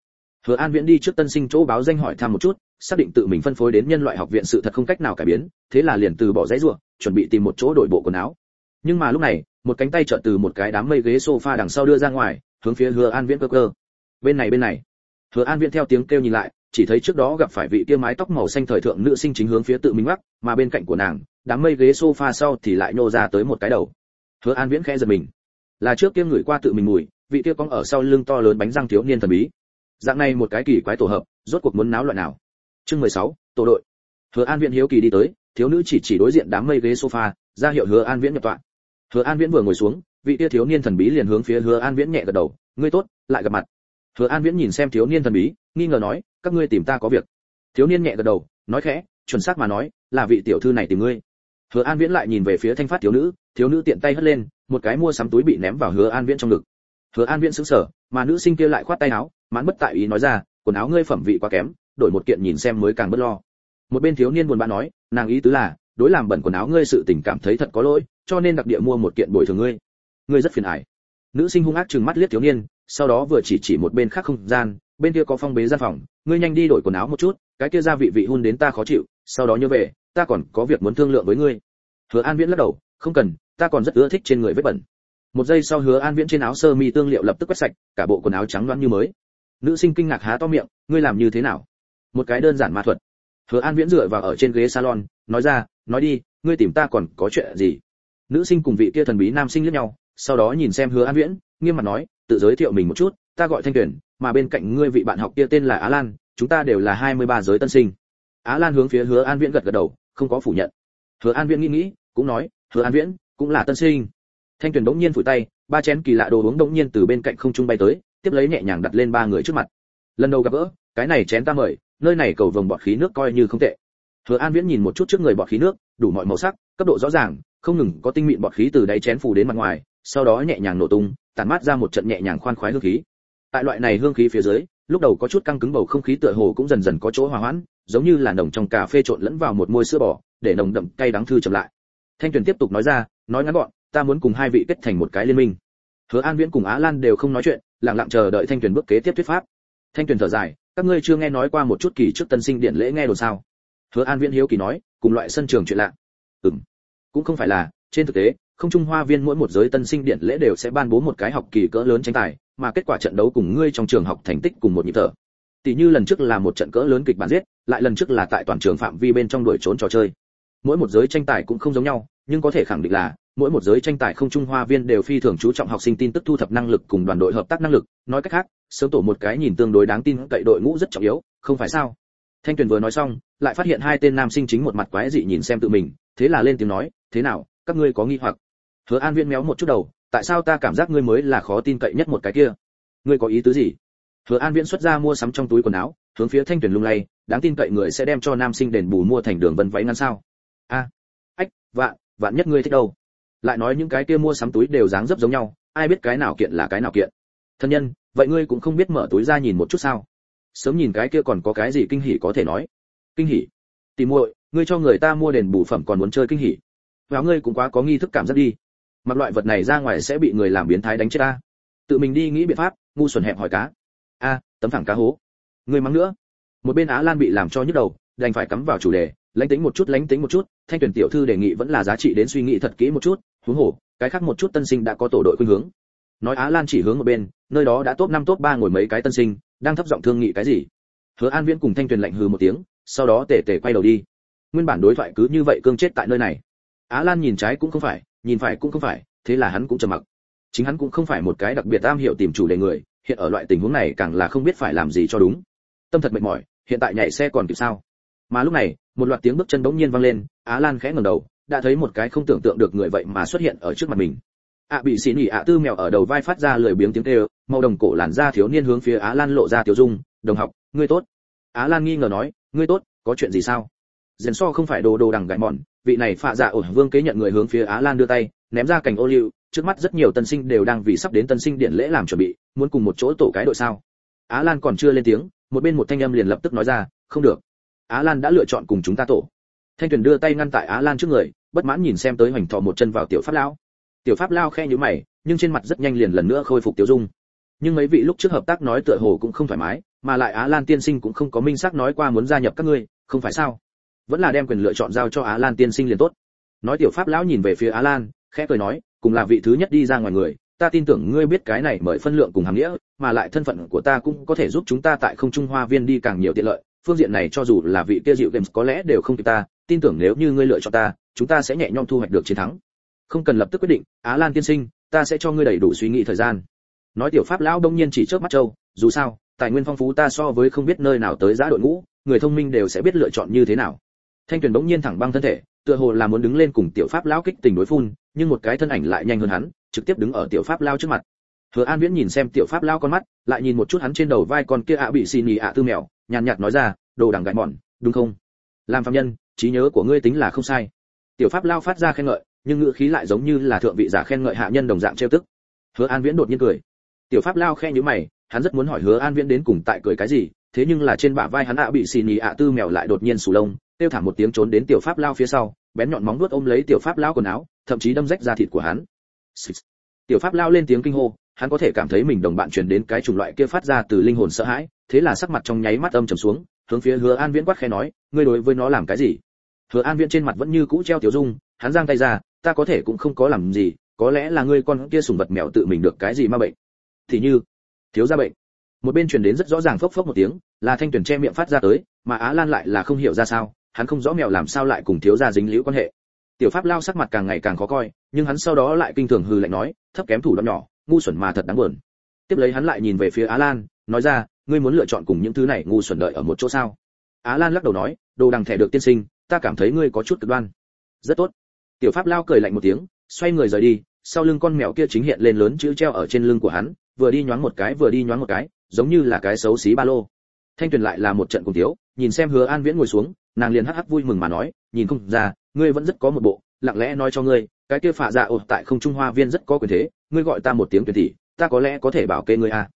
hứa an viễn đi trước tân sinh chỗ báo danh hỏi thăm một chút xác định tự mình phân phối đến nhân loại học viện sự thật không cách nào cải biến thế là liền từ bỏ dãy rủa, chuẩn bị tìm một chỗ đổi bộ quần áo. Nhưng mà lúc này một cánh tay chợt từ một cái đám mây ghế sofa đằng sau đưa ra ngoài hướng phía hứa an viễn cơ cơ. Bên này bên này. Hứa an viễn theo tiếng kêu nhìn lại chỉ thấy trước đó gặp phải vị kia mái tóc màu xanh thời thượng nữ sinh chính hướng phía tự mình mắc mà bên cạnh của nàng đám mây ghế sofa sau thì lại nhô ra tới một cái đầu. Hứa an viễn khẽ giật mình. Là trước kia người qua tự mình mùi vị kia cong ở sau lưng to lớn bánh răng thiếu niên thần bí dạng này một cái kỳ quái tổ hợp rốt cuộc muốn náo loạn nào? Chương 16, tổ đội. Hứa an viễn hiếu kỳ đi tới thiếu nữ chỉ chỉ đối diện đám mây ghế sofa ra hiệu hứa an viễn nhập tọa. Hứa an viễn vừa ngồi xuống vị tia thiếu niên thần bí liền hướng phía hứa an viễn nhẹ gật đầu ngươi tốt lại gặp mặt. Hứa an viễn nhìn xem thiếu niên thần bí nghi ngờ nói các ngươi tìm ta có việc. Thiếu niên nhẹ gật đầu nói khẽ chuẩn xác mà nói là vị tiểu thư này tìm ngươi. Hứa an viễn lại nhìn về phía thanh phát thiếu nữ thiếu nữ tiện tay hất lên một cái mua sắm túi bị ném vào hứa an viễn trong ngực. Hứa an viễn sững sờ mà nữ sinh kia lại khoát tay áo mãn bất tại ý nói ra, quần áo ngươi phẩm vị quá kém, đổi một kiện nhìn xem mới càng bất lo. Một bên thiếu niên buồn bã nói, nàng ý tứ là, đối làm bẩn quần áo ngươi sự tình cảm thấy thật có lỗi, cho nên đặc địa mua một kiện bồi thường ngươi. Ngươi rất phiền ải. Nữ sinh hung ác trừng mắt liếc thiếu niên, sau đó vừa chỉ chỉ một bên khác không gian, bên kia có phong bế gian phòng, ngươi nhanh đi đổi quần áo một chút, cái kia ra vị vị hun đến ta khó chịu, sau đó nhớ về, ta còn có việc muốn thương lượng với ngươi. Hứa an viễn lắc đầu, không cần, ta còn rất ưa thích trên người vết bẩn. Một giây sau hứa an viễn trên áo sơ mi tương liệu lập tức quét sạch, cả bộ quần áo trắng loáng như mới nữ sinh kinh ngạc há to miệng, ngươi làm như thế nào? Một cái đơn giản ma thuật. Hứa an viễn dựa vào ở trên ghế salon, nói ra, nói đi, ngươi tìm ta còn có chuyện gì? Nữ sinh cùng vị kia thần bí nam sinh liếc nhau, sau đó nhìn xem hứa an viễn, nghiêm mặt nói, tự giới thiệu mình một chút, ta gọi thanh tuyển, mà bên cạnh ngươi vị bạn học kia tên là á lan, chúng ta đều là 23 giới tân sinh. Á lan hướng phía hứa an viễn gật gật đầu, không có phủ nhận. Hứa an viễn nghĩ nghĩ, cũng nói, hứa an viễn, cũng là tân sinh. Thanh tuyển đống nhiên phủi tay, ba chén kỳ lạ đồ uống đống nhiên từ bên cạnh không trung bay tới tiếp lấy nhẹ nhàng đặt lên ba người trước mặt. Lần đầu gặp gỡ, cái này chén ta mời, nơi này cầu vồng bọt khí nước coi như không tệ. Hứa an viễn nhìn một chút trước người bọt khí nước, đủ mọi màu sắc, cấp độ rõ ràng, không ngừng có tinh mịn bọt khí từ đáy chén phủ đến mặt ngoài, sau đó nhẹ nhàng nổ tung, tản mát ra một trận nhẹ nhàng khoan khoái hương khí. Tại loại này hương khí phía dưới, lúc đầu có chút căng cứng bầu không khí tựa hồ cũng dần dần có chỗ hòa hoãn, giống như là nồng trong cà phê trộn lẫn vào một môi sữa bò, để nồng đậm cay đắng thư chậm lại. Thanh tuyền tiếp tục nói ra, nói ngắn gọn, ta muốn cùng hai vị kết thành một cái liên minh. Hứa an viễn cùng á lan đều không nói chuyện lặng lặng chờ đợi thanh tuyền bước kế tiếp thuyết pháp. Thanh tuyền thở dài, các ngươi chưa nghe nói qua một chút kỳ trước tân sinh điện lễ nghe đồn sao? Hứa an viễn hiếu kỳ nói, cùng loại sân trường chuyện lạ. Ừm, cũng không phải là, trên thực tế, không trung hoa viên mỗi một giới tân sinh điện lễ đều sẽ ban bố một cái học kỳ cỡ lớn tranh tài, mà kết quả trận đấu cùng ngươi trong trường học thành tích cùng một nhịp thở. Tỷ như lần trước là một trận cỡ lớn kịch bản giết, lại lần trước là tại toàn trường phạm vi bên trong đuổi trốn trò chơi. Mỗi một giới tranh tài cũng không giống nhau, nhưng có thể khẳng định là mỗi một giới tranh tài không trung hoa viên đều phi thường chú trọng học sinh tin tức thu thập năng lực cùng đoàn đội hợp tác năng lực. Nói cách khác, sớm tổ một cái nhìn tương đối đáng tin cậy đội ngũ rất trọng yếu, không phải sao? Thanh tuyền vừa nói xong, lại phát hiện hai tên nam sinh chính một mặt quái dị nhìn xem tự mình, thế là lên tiếng nói, thế nào, các ngươi có nghi hoặc? Hứa an viên méo một chút đầu, tại sao ta cảm giác ngươi mới là khó tin cậy nhất một cái kia? Ngươi có ý tứ gì? Hứa an viễn xuất ra mua sắm trong túi quần áo, hướng phía thanh tuyển lung lay, đáng tin cậy người sẽ đem cho nam sinh đền bù mua thành đường vân váy ngắn sao? A, ách, vạn vạn nhất ngươi thích đâu? Lại nói những cái kia mua sắm túi đều dáng dấp giống nhau, ai biết cái nào kiện là cái nào kiện. Thân nhân, vậy ngươi cũng không biết mở túi ra nhìn một chút sao? Sớm nhìn cái kia còn có cái gì kinh hỉ có thể nói. Kinh hỉ? Tìm muội, ngươi cho người ta mua đền bù phẩm còn muốn chơi kinh hỉ? Và ngươi cũng quá có nghi thức cảm giác đi. Mặc loại vật này ra ngoài sẽ bị người làm biến thái đánh chết ta. Tự mình đi nghĩ biện pháp, ngu xuẩn hẹp hỏi cá. A, tấm thẳng cá hố. Ngươi mắng nữa. Một bên á lan bị làm cho nhức đầu, đành phải cắm vào chủ đề lánh tính một chút lánh tính một chút. Thanh tuyển tiểu thư đề nghị vẫn là giá trị đến suy nghĩ thật kỹ một chút huống hồ, cái khác một chút tân sinh đã có tổ đội khuynh hướng. Nói á lan chỉ hướng một bên, nơi đó đã top năm, top ba ngồi mấy cái tân sinh, đang thấp giọng thương nghị cái gì. Hứa an viễn cùng thanh tuyền lạnh hừ một tiếng, sau đó tể tể quay đầu đi. Nguyên bản đối thoại cứ như vậy cương chết tại nơi này. Á lan nhìn trái cũng không phải, nhìn phải cũng không phải, thế là hắn cũng trầm mặc. Chính hắn cũng không phải một cái đặc biệt am hiểu tìm chủ đề người, hiện ở loại tình huống này càng là không biết phải làm gì cho đúng. Tâm thật mệt mỏi, hiện tại nhảy xe còn kịp sao? Mà lúc này, một loạt tiếng bước chân bỗng nhiên vang lên, á lan khẽ ngẩng đầu đã thấy một cái không tưởng tượng được người vậy mà xuất hiện ở trước mặt mình. Ạ bị xỉ nhỉ ạ tư mèo ở đầu vai phát ra lười biếng tiếng kêu, màu đồng cổ làn da thiếu niên hướng phía á lan lộ ra tiểu dung, đồng học, ngươi tốt. Á lan nghi ngờ nói, ngươi tốt, có chuyện gì sao? Diễn so không phải đồ đồ đằng gãi mòn, vị này phạ dạ ổn vương kế nhận người hướng phía á lan đưa tay, ném ra cành ô liu, trước mắt rất nhiều tân sinh đều đang vì sắp đến tân sinh điện lễ làm chuẩn bị, muốn cùng một chỗ tổ cái đội sao. Á lan còn chưa lên tiếng, một bên một thanh âm liền lập tức nói ra, không được. Á lan đã lựa chọn cùng chúng ta tổ thanh tuyền đưa tay ngăn tại á lan trước người, bất mãn nhìn xem tới hoành thọ một chân vào tiểu pháp lao. Tiểu pháp lao khe nhíu mày, nhưng trên mặt rất nhanh liền lần nữa khôi phục tiểu dung. Nhưng mấy vị lúc trước hợp tác nói tựa hồ cũng không thoải mái, mà lại á lan tiên sinh cũng không có minh xác nói qua muốn gia nhập các ngươi, không phải sao? Vẫn là đem quyền lựa chọn giao cho á lan tiên sinh liền tốt. Nói tiểu pháp lão nhìn về phía á lan, khẽ cười nói, cùng là vị thứ nhất đi ra ngoài người, ta tin tưởng ngươi biết cái này mời phân lượng cùng hàm nghĩa, mà lại thân phận của ta cũng có thể giúp chúng ta tại không trung hoa viên đi càng nhiều tiện lợi phương diện này cho dù là vị kia dịu games có lẽ đều không kịp ta, tin tưởng nếu như ngươi lựa chọn ta, chúng ta sẽ nhẹ nhõm thu hoạch được chiến thắng. Không cần lập tức quyết định, á lan tiên sinh, ta sẽ cho ngươi đầy đủ suy nghĩ thời gian. Nói tiểu pháp lão đông nhiên chỉ trước mắt châu dù sao, tài nguyên phong phú ta so với không biết nơi nào tới giá đội ngũ, người thông minh đều sẽ biết lựa chọn như thế nào. Thanh tuyền bỗng nhiên thẳng băng thân thể, tựa hồ là muốn đứng lên cùng tiểu pháp lão kích tình đối phun, nhưng một cái thân ảnh lại nhanh hơn hắn, trực tiếp đứng ở tiểu pháp lao trước mặt hứa an viễn nhìn xem tiểu pháp lao con mắt, lại nhìn một chút hắn trên đầu vai con kia ạ bị xì nhì ạ tư mèo, nhàn nhạt nói ra, đồ đằng gại mòn đúng không? Làm phạm nhân, trí nhớ của ngươi tính là không sai. Tiểu pháp lao phát ra khen ngợi, nhưng ngữ khí lại giống như là thượng vị giả khen ngợi hạ nhân đồng dạng trêu tức. Hứa an viễn đột nhiên cười. Tiểu pháp lao khen như mày, hắn rất muốn hỏi hứa an viễn đến cùng tại cười cái gì, thế nhưng là trên bả vai hắn ạ bị xì nhì ạ tư mèo lại đột nhiên sù lông tiêu thảm một tiếng trốn đến tiểu pháp lao phía sau, bén nhọn móng vuốt ôm lấy tiểu pháp lao quần áo, thậm chí đâm rách da thịt của hắn tiểu pháp lao lên tiếng kinh hô, hắn có thể cảm thấy mình đồng bạn truyền đến cái chủng loại kia phát ra từ linh hồn sợ hãi, thế là sắc mặt trong nháy mắt âm trầm xuống, hướng phía hứa an viễn quát khẽ nói, ngươi đối với nó làm cái gì? Hứa an viễn trên mặt vẫn như cũ treo tiểu dung, hắn giang tay ra, ta có thể cũng không có làm gì, có lẽ là ngươi con kia sùng vật mèo tự mình được cái gì ma bệnh. Thì như, thiếu gia bệnh. Một bên truyền đến rất rõ ràng phốc phốc một tiếng, là thanh tuyển che miệng phát ra tới, mà á lan lại là không hiểu ra sao, hắn không rõ mèo làm sao lại cùng thiếu gia dính liễu quan hệ tiểu pháp lao sắc mặt càng ngày càng khó coi, nhưng hắn sau đó lại kinh thường hừ lạnh nói, thấp kém thủ đoạn nhỏ, ngu xuẩn mà thật đáng buồn. Tiếp lấy hắn lại nhìn về phía á lan, nói ra, ngươi muốn lựa chọn cùng những thứ này ngu xuẩn đợi ở một chỗ sao? Á lan lắc đầu nói, đồ đằng thẻ được tiên sinh, ta cảm thấy ngươi có chút cực đoan. Rất tốt. Tiểu pháp lao cười lạnh một tiếng, xoay người rời đi, sau lưng con mèo kia chính hiện lên lớn chữ treo ở trên lưng của hắn, vừa đi nhoáng một cái, vừa đi nhoáng một cái, giống như là cái xấu xí ba lô. Thanh tuyền lại là một trận cùng thiếu nhìn xem hứa an viễn ngồi xuống, nàng liền hắc hắc vui mừng mà nói nhìn không ra, ngươi vẫn rất có một bộ, lặng lẽ nói cho ngươi, cái kia phạ dạ ột tại không trung hoa viên rất có quyền thế, ngươi gọi ta một tiếng tuyển tỷ ta có lẽ có thể bảo kê ngươi à.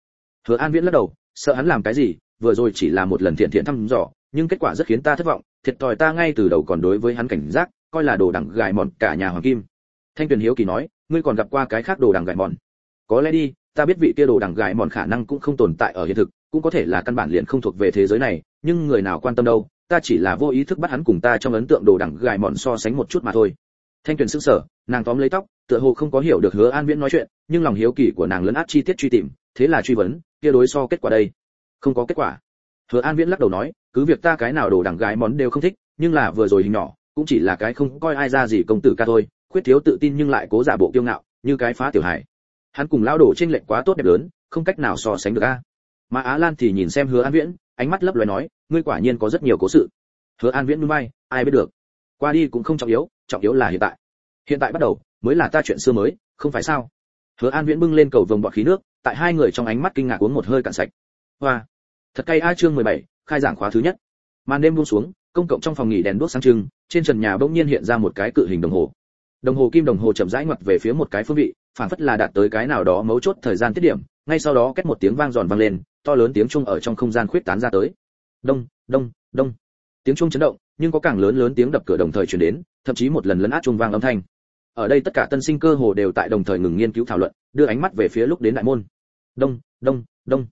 Hứa an viễn lắc đầu, sợ hắn làm cái gì, vừa rồi chỉ là một lần thiện thiện thăm dò, nhưng kết quả rất khiến ta thất vọng, thiệt thòi ta ngay từ đầu còn đối với hắn cảnh giác, coi là đồ đằng gài mòn cả nhà hoàng kim. Thanh tuyền hiếu kỳ nói, ngươi còn gặp qua cái khác đồ đằng gài mòn? Có lẽ đi, ta biết vị kia đồ đằng gài mòn khả năng cũng không tồn tại ở hiện thực, cũng có thể là căn bản liền không thuộc về thế giới này, nhưng người nào quan tâm đâu ta chỉ là vô ý thức bắt hắn cùng ta trong ấn tượng đồ đẳng gài mòn so sánh một chút mà thôi. Thanh tuyền sững sờ, nàng tóm lấy tóc, tựa hồ không có hiểu được hứa an viễn nói chuyện, nhưng lòng hiếu kỳ của nàng lớn át chi tiết truy tìm, thế là truy vấn, kia đối so kết quả đây? Không có kết quả. Hứa an viễn lắc đầu nói, cứ việc ta cái nào đồ đẳng gái món đều không thích, nhưng là vừa rồi hình nhỏ, cũng chỉ là cái không coi ai ra gì công tử ca thôi, khuyết thiếu tự tin nhưng lại cố giả bộ kiêu ngạo, như cái phá tiểu hải hắn cùng lao đổ trên lệnh quá tốt đẹp lớn, không cách nào so sánh được a. Mà á lan thì nhìn xem hứa an viễn ánh mắt lấp lóe nói ngươi quả nhiên có rất nhiều cố sự. Hứa an viễn núi bay ai biết được qua đi cũng không trọng yếu trọng yếu là hiện tại. Hiện tại bắt đầu mới là ta chuyện xưa mới không phải sao? Hứa an viễn bưng lên cầu vồng bọt khí nước tại hai người trong ánh mắt kinh ngạc uống một hơi cạn sạch. Hoa thật cay a chương 17, khai giảng khóa thứ nhất. Màn đêm buông xuống công cộng trong phòng nghỉ đèn đuốc sáng trưng trên trần nhà bỗng nhiên hiện ra một cái cự hình đồng hồ. Đồng hồ kim đồng hồ chậm rãi ngoặt về phía một cái phương vị phản phất là đạt tới cái nào đó mấu chốt thời gian tiết điểm ngay sau đó kết một tiếng vang giòn vang lên to lớn tiếng chuông ở trong không gian khuyết tán ra tới. Đông đông đông. Tiếng chuông chấn động, nhưng có càng lớn lớn tiếng đập cửa đồng thời truyền đến, thậm chí một lần lấn át chuông vang âm thanh. Ở đây tất cả tân sinh cơ hồ đều tại đồng thời ngừng nghiên cứu thảo luận, đưa ánh mắt về phía lúc đến đại môn. Đông đông đông.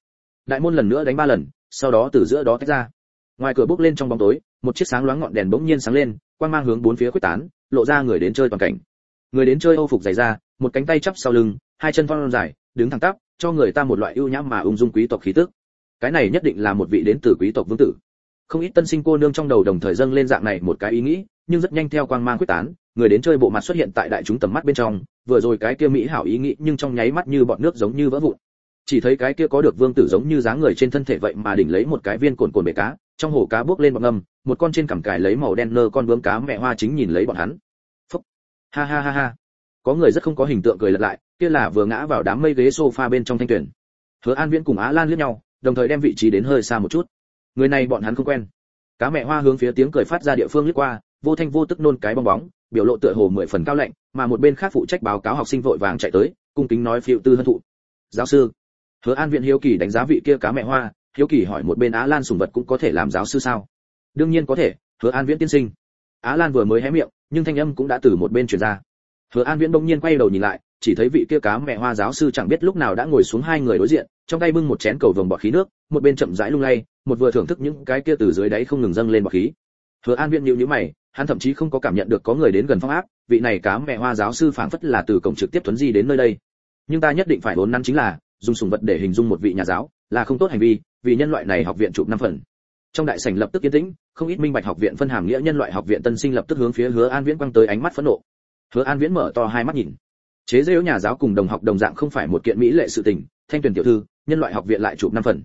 Đại môn lần nữa đánh ba lần, sau đó từ giữa đó tách ra. Ngoài cửa bước lên trong bóng tối, một chiếc sáng loáng ngọn đèn bỗng nhiên sáng lên, quang mang hướng bốn phía quyết tán, lộ ra người đến chơi toàn cảnh. Người đến chơi âu phục dày ra một cánh tay chắp sau lưng, hai chân thon dài, đứng thẳng tắp cho người ta một loại ưu nhã mà ung dung quý tộc khí tức. Cái này nhất định là một vị đến từ quý tộc vương tử. Không ít tân sinh cô nương trong đầu đồng thời dâng lên dạng này một cái ý nghĩ, nhưng rất nhanh theo quang mang quyết tán, người đến chơi bộ mặt xuất hiện tại đại chúng tầm mắt bên trong, vừa rồi cái kia mỹ hảo ý nghĩ nhưng trong nháy mắt như bọn nước giống như vỡ vụn. Chỉ thấy cái kia có được vương tử giống như dáng người trên thân thể vậy mà đỉnh lấy một cái viên cồn cồn bể cá, trong hồ cá bước lên bọt ngâm một con trên cằm cài lấy màu đen nơ con bướm cá mẹ hoa chính nhìn lấy bọn hắn. Phúc. ha ha ha ha. Có người rất không có hình tượng cười lật lại kia là vừa ngã vào đám mây ghế sofa bên trong thanh tuyển. Hứa an viễn cùng á lan liếc nhau, đồng thời đem vị trí đến hơi xa một chút. Người này bọn hắn không quen. Cá mẹ hoa hướng phía tiếng cười phát ra địa phương liếc qua, vô thanh vô tức nôn cái bong bóng, biểu lộ tựa hồ mười phần cao lạnh, mà một bên khác phụ trách báo cáo học sinh vội vàng chạy tới, cung kính nói phiêu tư hân thụ. Giáo sư. Hứa an viện hiếu kỳ đánh giá vị kia cá mẹ hoa, hiếu kỳ hỏi một bên á lan sùng vật cũng có thể làm giáo sư sao? Đương nhiên có thể, hứa an viễn tiên sinh. Á lan vừa mới hé miệng, nhưng thanh âm cũng đã từ một bên truyền ra. Hứa an viễn đông nhiên quay đầu nhìn lại chỉ thấy vị kia cá mẹ hoa giáo sư chẳng biết lúc nào đã ngồi xuống hai người đối diện, trong tay bưng một chén cầu vồng bọt khí nước, một bên chậm rãi lung lay, một vừa thưởng thức những cái kia từ dưới đáy không ngừng dâng lên bọt khí. Hứa an viễn nhíu nhíu mày, hắn thậm chí không có cảm nhận được có người đến gần phong áp, vị này cá mẹ hoa giáo sư phảng phất là từ cổng trực tiếp tuấn di đến nơi đây. Nhưng ta nhất định phải vốn năm chính là, dùng sùng vật để hình dung một vị nhà giáo, là không tốt hành vi, vì nhân loại này học viện chụp năm phần. Trong đại sảnh lập tức yên tĩnh, không ít minh bạch học viện phân hàm nghĩa nhân loại học viện tân sinh lập tức hướng phía hứa an viễn quăng tới ánh mắt phẫn nộ. Hứa an viễn mở to hai mắt nhìn chế giễu nhà giáo cùng đồng học đồng dạng không phải một kiện mỹ lệ sự tình, thanh tuyển tiểu thư, nhân loại học viện lại chụp năm phần.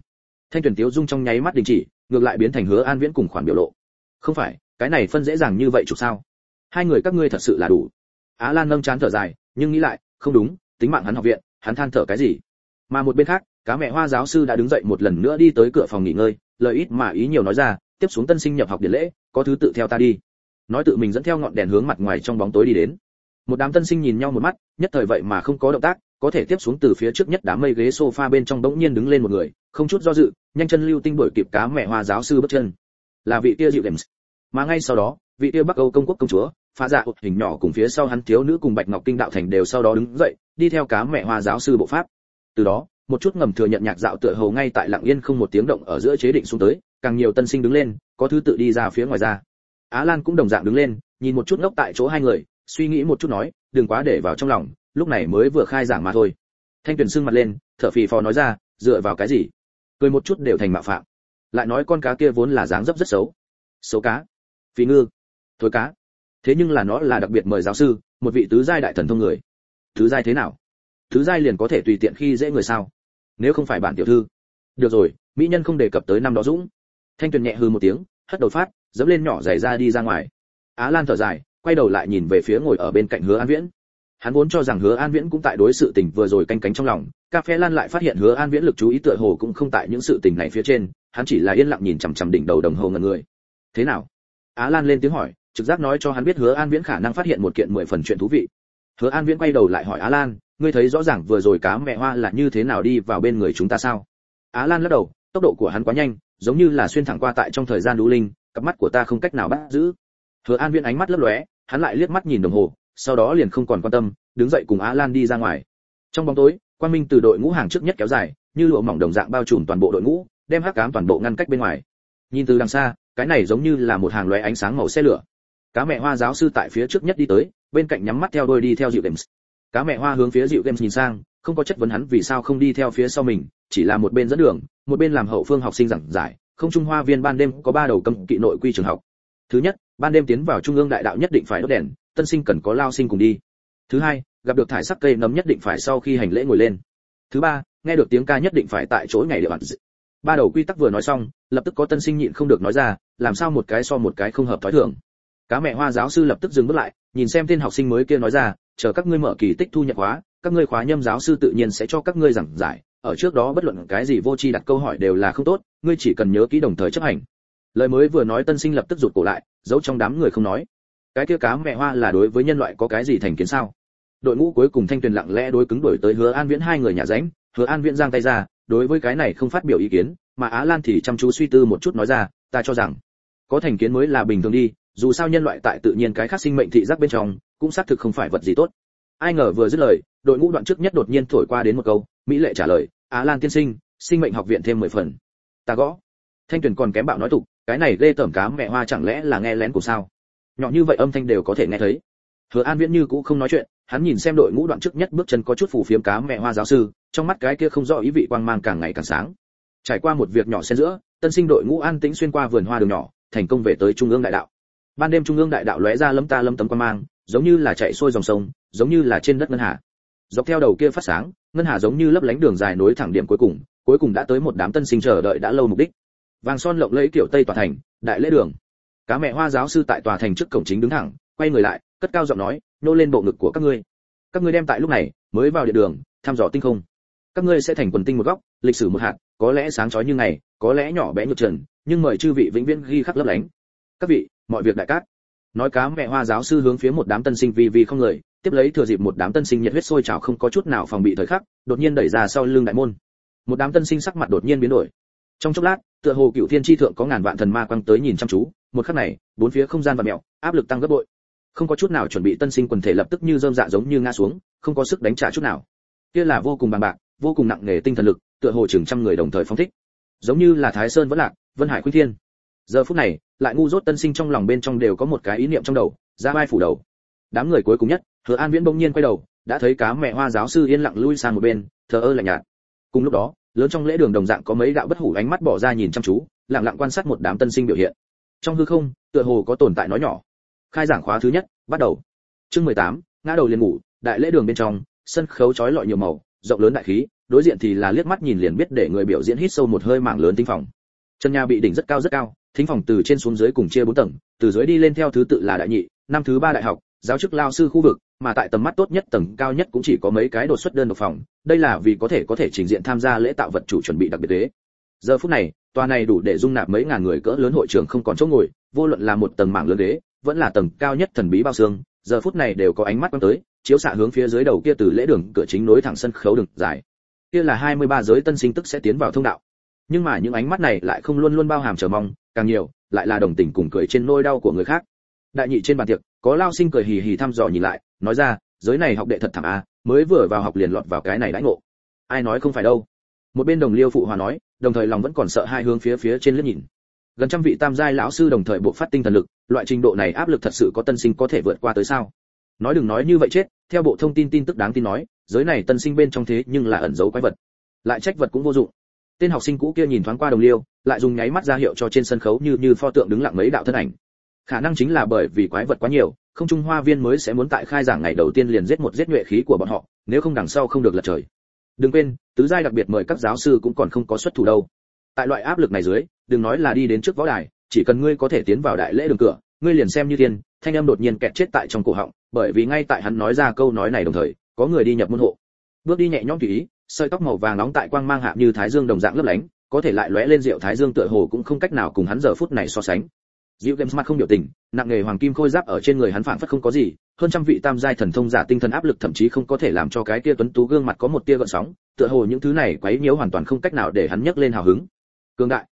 Thanh tuyển tiểu dung trong nháy mắt đình chỉ, ngược lại biến thành hứa an viễn cùng khoản biểu lộ. Không phải, cái này phân dễ dàng như vậy chụp sao? Hai người các ngươi thật sự là đủ. Á lan nâng chán thở dài, nhưng nghĩ lại, không đúng, tính mạng hắn học viện, hắn than thở cái gì? Mà một bên khác, cá mẹ hoa giáo sư đã đứng dậy một lần nữa đi tới cửa phòng nghỉ ngơi, lời ít mà ý nhiều nói ra, tiếp xuống tân sinh nhập học điển lễ, có thứ tự theo ta đi. Nói tự mình dẫn theo ngọn đèn hướng mặt ngoài trong bóng tối đi đến một đám tân sinh nhìn nhau một mắt, nhất thời vậy mà không có động tác, có thể tiếp xuống từ phía trước nhất đám mây ghế sofa bên trong bỗng nhiên đứng lên một người, không chút do dự, nhanh chân lưu tinh đuổi kịp cá mẹ hoa giáo sư bước chân. Là vị kia dịu games mà ngay sau đó, vị kia bắc âu công quốc công chúa pha dạ hình nhỏ cùng phía sau hắn thiếu nữ cùng bạch ngọc kinh đạo thành đều sau đó đứng dậy, đi theo cá mẹ hoa giáo sư bộ pháp. Từ đó, một chút ngầm thừa nhận nhạc dạo tựa hầu ngay tại lặng yên không một tiếng động ở giữa chế định xuống tới, càng nhiều tân sinh đứng lên, có thứ tự đi ra phía ngoài ra. Á lan cũng đồng dạng đứng lên, nhìn một chút ngốc tại chỗ hai người suy nghĩ một chút nói, đừng quá để vào trong lòng, lúc này mới vừa khai giảng mà thôi. Thanh tuyền sưng mặt lên, thở phì phò nói ra, dựa vào cái gì? Cười một chút đều thành mạo phạm. Lại nói con cá kia vốn là dáng dấp rất xấu. Xấu cá? Phí ngư? Thối cá? Thế nhưng là nó là đặc biệt mời giáo sư, một vị tứ giai đại thần thông người. Tứ giai thế nào? Tứ giai liền có thể tùy tiện khi dễ người sao? Nếu không phải bản tiểu thư. Được rồi, mỹ nhân không đề cập tới năm đó dũng. Thanh tuyền nhẹ hư một tiếng, hất đầu phát, dẫm lên nhỏ giày ra đi ra ngoài. Á lan thở dài quay đầu lại nhìn về phía ngồi ở bên cạnh hứa an viễn. Hắn vốn cho rằng hứa an viễn cũng tại đối sự tình vừa rồi canh cánh trong lòng, cà phê lan lại phát hiện hứa an viễn lực chú ý tựa hồ cũng không tại những sự tình này phía trên, hắn chỉ là yên lặng nhìn chằm chằm đỉnh đầu đồng hồ ngẩn người. Thế nào? Á lan lên tiếng hỏi, trực giác nói cho hắn biết hứa an viễn khả năng phát hiện một kiện mười phần chuyện thú vị. Hứa an viễn quay đầu lại hỏi á lan, ngươi thấy rõ ràng vừa rồi cá mẹ hoa là như thế nào đi vào bên người chúng ta sao? Á lan lắc đầu, tốc độ của hắn quá nhanh, giống như là xuyên thẳng qua tại trong thời gian đũ linh, cặp mắt của ta không cách nào bắt giữ. Hứa an viễn ánh mắt lấp lóe hắn lại liếc mắt nhìn đồng hồ, sau đó liền không còn quan tâm, đứng dậy cùng á lan đi ra ngoài. Trong bóng tối quan minh từ đội ngũ hàng trước nhất kéo dài, như lụa mỏng đồng dạng bao trùm toàn bộ đội ngũ, đem hắc cám toàn bộ ngăn cách bên ngoài. Nhìn từ đằng xa, cái này giống như là một hàng loé ánh sáng màu xe lửa. Cá mẹ hoa giáo sư tại phía trước nhất đi tới, bên cạnh nhắm mắt theo đôi đi theo dịu games. Cá mẹ hoa hướng phía dịu games nhìn sang, không có chất vấn hắn vì sao không đi theo phía sau mình, chỉ là một bên dẫn đường, một bên làm hậu phương học sinh giảng giải, không trung hoa viên ban đêm có ba đầu cấm kỵ nội quy trường học. Thứ nhất ban đêm tiến vào trung ương đại đạo nhất định phải đốt đèn, tân sinh cần có lao sinh cùng đi. Thứ hai, gặp được thải sắc cây nấm nhất định phải sau khi hành lễ ngồi lên. Thứ ba, nghe được tiếng ca nhất định phải tại chỗ ngày địa bàn ba đầu quy tắc vừa nói xong, lập tức có tân sinh nhịn không được nói ra, làm sao một cái so một cái không hợp thói thường. Cá mẹ hoa giáo sư lập tức dừng bước lại, nhìn xem tên học sinh mới kia nói ra, chờ các ngươi mở kỳ tích thu nhập khóa, các ngươi khóa nhâm giáo sư tự nhiên sẽ cho các ngươi giảng giải, ở trước đó bất luận cái gì vô tri đặt câu hỏi đều là không tốt, ngươi chỉ cần nhớ kỹ đồng thời chấp hành. Lời mới vừa nói tân sinh lập tức rụt cổ lại giấu trong đám người không nói. Cái kia cá mẹ hoa là đối với nhân loại có cái gì thành kiến sao? Đội ngũ cuối cùng thanh tuyền lặng lẽ đối cứng đổi tới hứa an viễn hai người nhà ránh. Hứa an viễn giang tay ra, đối với cái này không phát biểu ý kiến, mà á lan thì chăm chú suy tư một chút nói ra, ta cho rằng, có thành kiến mới là bình thường đi, dù sao nhân loại tại tự nhiên cái khác sinh mệnh thị giác bên trong, cũng xác thực không phải vật gì tốt. Ai ngờ vừa dứt lời, đội ngũ đoạn trước nhất đột nhiên thổi qua đến một câu, mỹ lệ trả lời, á lan tiên sinh sinh mệnh học viện thêm mười phần. Ta gõ. Thanh tuyền còn kém bạo nói tục cái này ghê tởm cá mẹ hoa chẳng lẽ là nghe lén của sao? Nhỏ như vậy âm thanh đều có thể nghe thấy. Hứa an viễn như cũng không nói chuyện, hắn nhìn xem đội ngũ đoạn trước nhất bước chân có chút phủ phiếm cá mẹ hoa giáo sư, trong mắt cái kia không rõ ý vị quang mang càng ngày càng sáng. Trải qua một việc nhỏ xen giữa, tân sinh đội ngũ an tĩnh xuyên qua vườn hoa đường nhỏ, thành công về tới trung ương đại đạo. Ban đêm trung ương đại đạo lóe ra lấm ta lấm tấm quang mang, giống như là chạy xuôi dòng sông, giống như là trên đất ngân hà. Dọc theo đầu kia phát sáng, ngân hà giống như lấp lánh đường dài nối thẳng điểm cuối cùng cuối cùng đã tới một đám tân sinh chờ đợi đã lâu mục đích vàng son lộng lẫy kiểu tây tòa thành, đại lễ đường. Cá mẹ hoa giáo sư tại tòa thành trước cổng chính đứng thẳng, quay người lại, cất cao giọng nói, nô lên bộ ngực của các ngươi. Các ngươi đem tại lúc này, mới vào địa đường, thăm dò tinh không. Các ngươi sẽ thành quần tinh một góc, lịch sử một hạt, có lẽ sáng chói như ngày, có lẽ nhỏ bé nhược trần, nhưng mời chư vị vĩnh viễn ghi khắc lấp lánh. Các vị, mọi việc đại cát. Nói cá mẹ hoa giáo sư hướng phía một đám tân sinh vì vì không người, tiếp lấy thừa dịp một đám tân sinh nhiệt huyết sôi trào không có chút nào phòng bị thời khắc, đột nhiên đẩy ra sau lưng đại môn. Một đám tân sinh sắc mặt đột nhiên biến đổi trong chốc lát, tựa hồ cựu thiên tri thượng có ngàn vạn thần ma quăng tới nhìn chăm chú, một khắc này, bốn phía không gian và mẹo, áp lực tăng gấp bội. Không có chút nào chuẩn bị tân sinh quần thể lập tức như dơm dạ giống như ngã xuống, không có sức đánh trả chút nào. Kia là vô cùng bằng bạc, vô cùng nặng nề tinh thần lực, tựa hồ chừng trăm người đồng thời phóng thích. Giống như là thái sơn vẫn lạc, vân hải khuyên thiên. Giờ phút này, lại ngu dốt tân sinh trong lòng bên trong đều có một cái ý niệm trong đầu, ra vai phủ đầu. Đám người cuối cùng nhất, hứa an viễn bỗng nhiên quay đầu, đã thấy cá mẹ hoa giáo sư yên lặng lui sang một bên, thờ ơ lạnh nhạt. Cùng lúc đó lớn trong lễ đường đồng dạng có mấy đạo bất hủ ánh mắt bỏ ra nhìn chăm chú lặng lặng quan sát một đám tân sinh biểu hiện. Trong hư không tựa hồ có tồn tại nói nhỏ. Khai giảng khóa thứ nhất bắt đầu. Chương 18, ngã đầu liền ngủ đại lễ đường bên trong sân khấu chói lọi nhiều màu rộng lớn đại khí đối diện thì là liếc mắt nhìn liền biết để người biểu diễn hít sâu một hơi mảng lớn tinh phòng. Chân nhà bị đỉnh rất cao rất cao thính phòng từ trên xuống dưới cùng chia bốn tầng từ dưới đi lên theo thứ tự là đại nhị năm thứ ba đại học giáo chức lao sư khu vực mà tại tầm mắt tốt nhất tầng cao nhất cũng chỉ có mấy cái đột xuất đơn độc phòng đây là vì có thể có thể trình diện tham gia lễ tạo vật chủ chuẩn bị đặc biệt thế giờ phút này tòa này đủ để dung nạp mấy ngàn người cỡ lớn hội trường không còn chỗ ngồi vô luận là một tầng mảng lớn đế, vẫn là tầng cao nhất thần bí bao xương giờ phút này đều có ánh mắt quan tới chiếu xạ hướng phía dưới đầu kia từ lễ đường cửa chính nối thẳng sân khấu đường dài. Kia là 23 giới tân sinh tức sẽ tiến vào thông đạo. Nhưng mà những ánh mắt này lại không luôn luôn bao hàm chờ mong càng nhiều lại là đồng tình cùng cười trên nỗi đau của người khác. Đại nhị trên bàn tiệc có lao sinh cười hì hì thăm dò nhìn lại, nói ra, giới này học đệ thật thảm a, mới vừa vào học liền lọt vào cái này đãi ngộ. Ai nói không phải đâu. Một bên đồng liêu phụ hòa nói, đồng thời lòng vẫn còn sợ hai hướng phía phía trên liếc nhìn. Gần trăm vị tam giai lão sư đồng thời buộc phát tinh thần lực, loại trình độ này áp lực thật sự có tân sinh có thể vượt qua tới sao? Nói đừng nói như vậy chết, theo bộ thông tin tin tức đáng tin nói, giới này tân sinh bên trong thế nhưng là ẩn giấu quái vật. Lại trách vật cũng vô dụng. Tên học sinh cũ kia nhìn thoáng qua đồng liêu, lại dùng nháy mắt ra hiệu cho trên sân khấu như như pho tượng đứng lặng mấy đạo thân ảnh khả năng chính là bởi vì quái vật quá nhiều, không trung hoa viên mới sẽ muốn tại khai giảng ngày đầu tiên liền giết một giết nhuệ khí của bọn họ, nếu không đằng sau không được lật trời. Đừng quên, tứ giai đặc biệt mời các giáo sư cũng còn không có xuất thủ đâu. Tại loại áp lực này dưới, đừng nói là đi đến trước võ đài, chỉ cần ngươi có thể tiến vào đại lễ đường cửa, ngươi liền xem như thiên, thanh âm đột nhiên kẹt chết tại trong cổ họng, bởi vì ngay tại hắn nói ra câu nói này đồng thời, có người đi nhập môn hộ. Bước đi nhẹ nhõm tùy ý, sợi tóc màu vàng nóng tại quang mang hạ như thái dương đồng dạng lấp lánh, có thể lại lóe lên rượu thái dương tựa hồ cũng không cách nào cùng hắn giờ phút này so sánh. Diệu Games mặt không biểu tình, nặng nghề hoàng kim khôi giáp ở trên người hắn phảng phất không có gì, hơn trăm vị tam giai thần thông giả tinh thần áp lực thậm chí không có thể làm cho cái kia tuấn tú gương mặt có một tia gợn sóng, tựa hồ những thứ này quấy nhiễu hoàn toàn không cách nào để hắn nhấc lên hào hứng. Cường đại,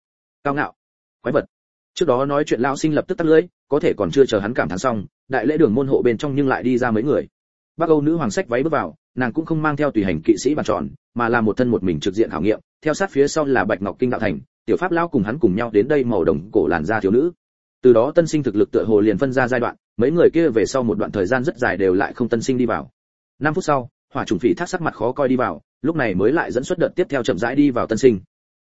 cao ngạo, quái vật. Trước đó nói chuyện lão sinh lập tức tắt lưỡi, có thể còn chưa chờ hắn cảm thán xong, đại lễ đường môn hộ bên trong nhưng lại đi ra mấy người. Bác Âu nữ hoàng sách váy bước vào, nàng cũng không mang theo tùy hành kỵ sĩ bàn tròn, mà là một thân một mình trực diện khảo nghiệm, theo sát phía sau là Bạch Ngọc Kinh đạo thành, tiểu pháp lão cùng hắn cùng nhau đến đây màu đồng cổ làn da thiếu nữ từ đó tân sinh thực lực tựa hồ liền phân ra giai đoạn, mấy người kia về sau một đoạn thời gian rất dài đều lại không tân sinh đi vào. Năm phút sau, hỏa trùng phỉ thác sắc mặt khó coi đi vào, lúc này mới lại dẫn xuất đợt tiếp theo chậm rãi đi vào tân sinh.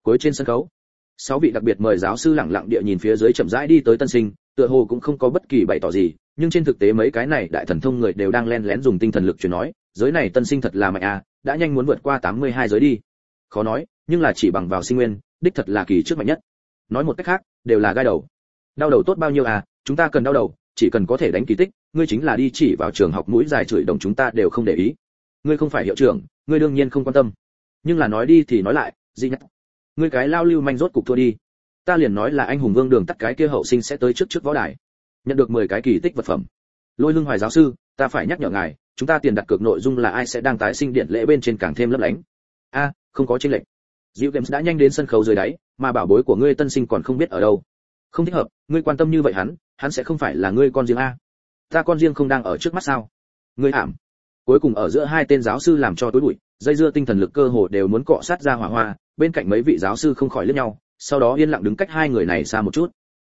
Cuối trên sân khấu, sáu vị đặc biệt mời giáo sư lẳng lặng địa nhìn phía dưới chậm rãi đi tới tân sinh, tựa hồ cũng không có bất kỳ bày tỏ gì, nhưng trên thực tế mấy cái này đại thần thông người đều đang len lén dùng tinh thần lực truyền nói, giới này tân sinh thật là mạnh à đã nhanh muốn vượt qua 82 giới đi. Khó nói, nhưng là chỉ bằng vào sinh nguyên, đích thật là kỳ trước mạnh nhất. Nói một cách khác, đều là gai đầu đau đầu tốt bao nhiêu à chúng ta cần đau đầu chỉ cần có thể đánh kỳ tích ngươi chính là đi chỉ vào trường học mũi dài chửi đồng chúng ta đều không để ý. Ngươi không phải hiệu trưởng ngươi đương nhiên không quan tâm. Nhưng là nói đi thì nói lại dị nhất ngươi cái lao lưu manh rốt cục thua đi. Ta liền nói là anh hùng vương đường tắt cái kia hậu sinh sẽ tới trước trước võ đài. Nhận được 10 cái kỳ tích vật phẩm. Lôi lưng hoài giáo sư ta phải nhắc nhở ngài chúng ta tiền đặt cược nội dung là ai sẽ đang tái sinh điện lễ bên trên càng thêm lấp lánh. A không có chênh lệch. Diệu Games đã nhanh đến sân khấu dưới đáy, mà bảo bối của ngươi tân sinh còn không biết ở đâu không thích hợp, ngươi quan tâm như vậy hắn hắn sẽ không phải là ngươi con riêng a. Ta con riêng không đang ở trước mắt sao? Ngươi ảm. Cuối cùng ở giữa hai tên giáo sư làm cho tối bụi, dây dưa tinh thần lực cơ hồ đều muốn cọ sát ra hỏa hoa, bên cạnh mấy vị giáo sư không khỏi lướt nhau, sau đó yên lặng đứng cách hai người này xa một chút.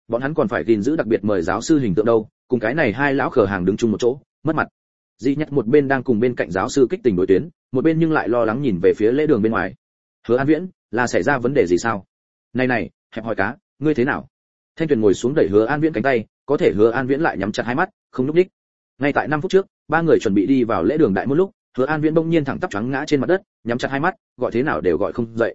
Bọn hắn còn phải gìn giữ đặc biệt mời giáo sư hình tượng đâu, cùng cái này hai lão khờ hàng đứng chung một chỗ, mất mặt. Di nhất một bên đang cùng bên cạnh giáo sư kích tình đối tuyến, một bên nhưng lại lo lắng nhìn về phía lễ đường bên ngoài. Hứa an viễn, là xảy ra vấn đề gì sao? Này này, hẹp hỏi cá, ngươi thế nào? Thanh tuyền ngồi xuống đẩy hứa an viễn cánh tay, có thể hứa an viễn lại nhắm chặt hai mắt, không lúc đích ngay tại năm phút trước, ba người chuẩn bị đi vào lễ đường đại một lúc, hứa an viễn bỗng nhiên thẳng tắp trắng ngã trên mặt đất, nhắm chặt hai mắt, gọi thế nào đều gọi không dậy.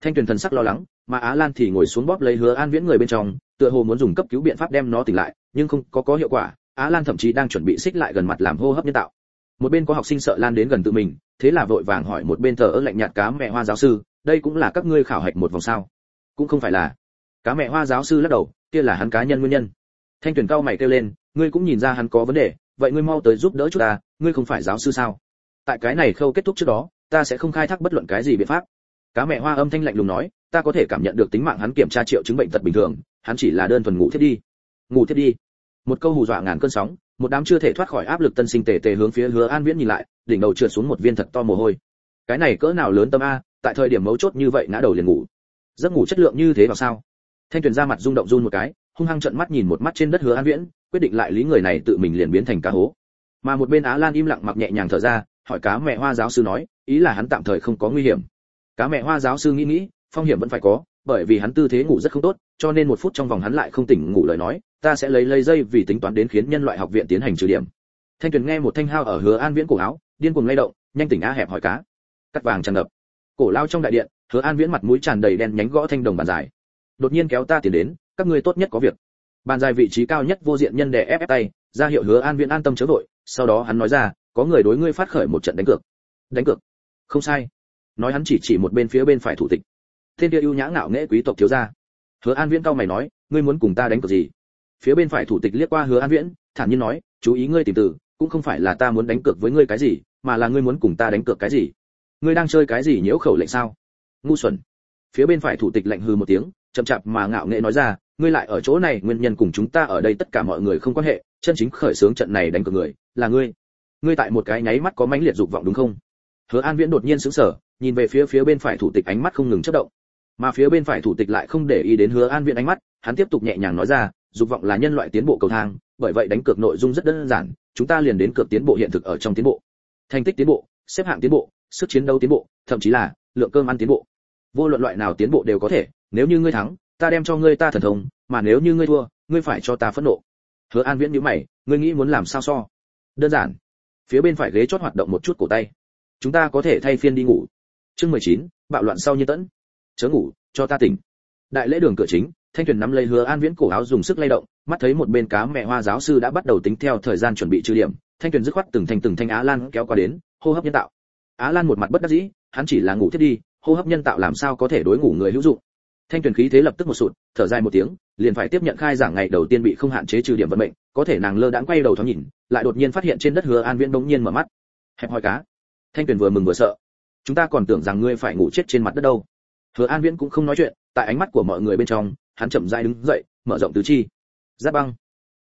Thanh tuyền thần sắc lo lắng, mà á lan thì ngồi xuống bóp lấy hứa an viễn người bên trong, tựa hồ muốn dùng cấp cứu biện pháp đem nó tỉnh lại, nhưng không có có hiệu quả, á lan thậm chí đang chuẩn bị xích lại gần mặt làm hô hấp nhân tạo. Một bên có học sinh sợ lan đến gần tự mình, thế là vội vàng hỏi một bên thờ ơ lạnh nhạt cá mẹ hoa giáo sư, đây cũng là các ngươi khảo hạch một vòng sao? Cũng không phải là. Cá mẹ hoa giáo sư lắc đầu kia là hắn cá nhân nguyên nhân. Thanh tuyển cao mày kêu lên, ngươi cũng nhìn ra hắn có vấn đề, vậy ngươi mau tới giúp đỡ chúng ta, ngươi không phải giáo sư sao? Tại cái này khâu kết thúc trước đó, ta sẽ không khai thác bất luận cái gì biện pháp. Cá mẹ hoa âm thanh lạnh lùng nói, ta có thể cảm nhận được tính mạng hắn kiểm tra triệu chứng bệnh tật bình thường, hắn chỉ là đơn thuần ngủ thiết đi. Ngủ thiết đi. Một câu hù dọa ngàn cơn sóng, một đám chưa thể thoát khỏi áp lực tân sinh tề tề hướng phía hứa an viễn nhìn lại, đỉnh đầu trượt xuống một viên thật to mồ hôi. Cái này cỡ nào lớn tâm a, tại thời điểm mấu chốt như vậy ngã đầu liền ngủ. Giấc ngủ chất lượng như thế vào sao? Thanh tuyền ra mặt rung động run một cái, hung hăng trợn mắt nhìn một mắt trên đất hứa an viễn, quyết định lại lý người này tự mình liền biến thành cá hố. Mà một bên á lan im lặng mặc nhẹ nhàng thở ra, hỏi cá mẹ hoa giáo sư nói, ý là hắn tạm thời không có nguy hiểm. Cá mẹ hoa giáo sư nghĩ nghĩ, phong hiểm vẫn phải có, bởi vì hắn tư thế ngủ rất không tốt, cho nên một phút trong vòng hắn lại không tỉnh ngủ lời nói, ta sẽ lấy lấy dây vì tính toán đến khiến nhân loại học viện tiến hành trừ điểm. Thanh tuyền nghe một thanh hao ở hứa an viễn cổ áo, điên cuồng lay động, nhanh tỉnh á hẹp hỏi cá. Cắt vàng tràn ngập. Cổ lao trong đại điện, hứa an viễn mặt mũi tràn đầy đen nhánh gõ thanh đồng bàn dài đột nhiên kéo ta tiền đến, các ngươi tốt nhất có việc. Bàn dài vị trí cao nhất vô diện nhân đè ép ép tay, ra hiệu hứa an viễn an tâm chớ vội, sau đó hắn nói ra, có người đối ngươi phát khởi một trận đánh cược. Đánh cược? Không sai. Nói hắn chỉ chỉ một bên phía bên phải thủ tịch. Thiên kia ưu nhã ngạo nghễ quý tộc thiếu gia. Hứa an viễn cao mày nói, ngươi muốn cùng ta đánh cược gì? Phía bên phải thủ tịch liếc qua hứa an viễn, thản nhiên nói, chú ý ngươi tìm từ, cũng không phải là ta muốn đánh cược với ngươi cái gì, mà là ngươi muốn cùng ta đánh cược cái gì? Ngươi đang chơi cái gì nhiễu khẩu lệnh sao? Ngu xuẩn. Phía bên phải thủ tịch lạnh hừ một tiếng chậm chạp mà ngạo nghễ nói ra, ngươi lại ở chỗ này, nguyên nhân cùng chúng ta ở đây tất cả mọi người không quan hệ, chân chính khởi xướng trận này đánh cược người, là ngươi. Ngươi tại một cái nháy mắt có mãnh liệt dục vọng đúng không? Hứa an viễn đột nhiên sững sờ, nhìn về phía phía bên phải thủ tịch ánh mắt không ngừng chớp động. Mà phía bên phải thủ tịch lại không để ý đến hứa an viễn ánh mắt, hắn tiếp tục nhẹ nhàng nói ra, dục vọng là nhân loại tiến bộ cầu thang, bởi vậy đánh cược nội dung rất đơn giản, chúng ta liền đến cược tiến bộ hiện thực ở trong tiến bộ. Thành tích tiến bộ, xếp hạng tiến bộ, sức chiến đấu tiến bộ, thậm chí là lượng cơm ăn tiến bộ. Vô luận loại nào tiến bộ đều có thể nếu như ngươi thắng ta đem cho ngươi ta thần thông mà nếu như ngươi thua ngươi phải cho ta phẫn nộ. Hứa an viễn nhíu mày ngươi nghĩ muốn làm sao so? Đơn giản. Phía bên phải ghế chót hoạt động một chút cổ tay. Chúng ta có thể thay phiên đi ngủ. Chương 19, bạo loạn sau như tẫn. Chớ ngủ cho ta tỉnh. Đại lễ đường cửa chính thanh tuyền nắm lấy hứa an viễn cổ áo dùng sức lay động mắt thấy một bên cá mẹ hoa giáo sư đã bắt đầu tính theo thời gian chuẩn bị trừ điểm thanh tuyền dứt khoát từng thành từng thanh á lan kéo qua đến hô hấp nhân tạo. Á lan một mặt bất đắc dĩ hắn chỉ là ngủ thiết đi hô hấp nhân tạo làm sao có thể đối ngủ người hữu dụng? Thanh tuyền khí thế lập tức một sụt, thở dài một tiếng, liền phải tiếp nhận khai giảng ngày đầu tiên bị không hạn chế trừ điểm vận mệnh, có thể nàng lơ đãng quay đầu thoáng nhìn, lại đột nhiên phát hiện trên đất hứa an viễn đống nhiên mở mắt. Hẹp hỏi cá. Thanh tuyền vừa mừng vừa sợ. Chúng ta còn tưởng rằng ngươi phải ngủ chết trên mặt đất đâu. Hứa an viễn cũng không nói chuyện, tại ánh mắt của mọi người bên trong, hắn chậm rãi đứng dậy, mở rộng tứ chi. Giáp băng.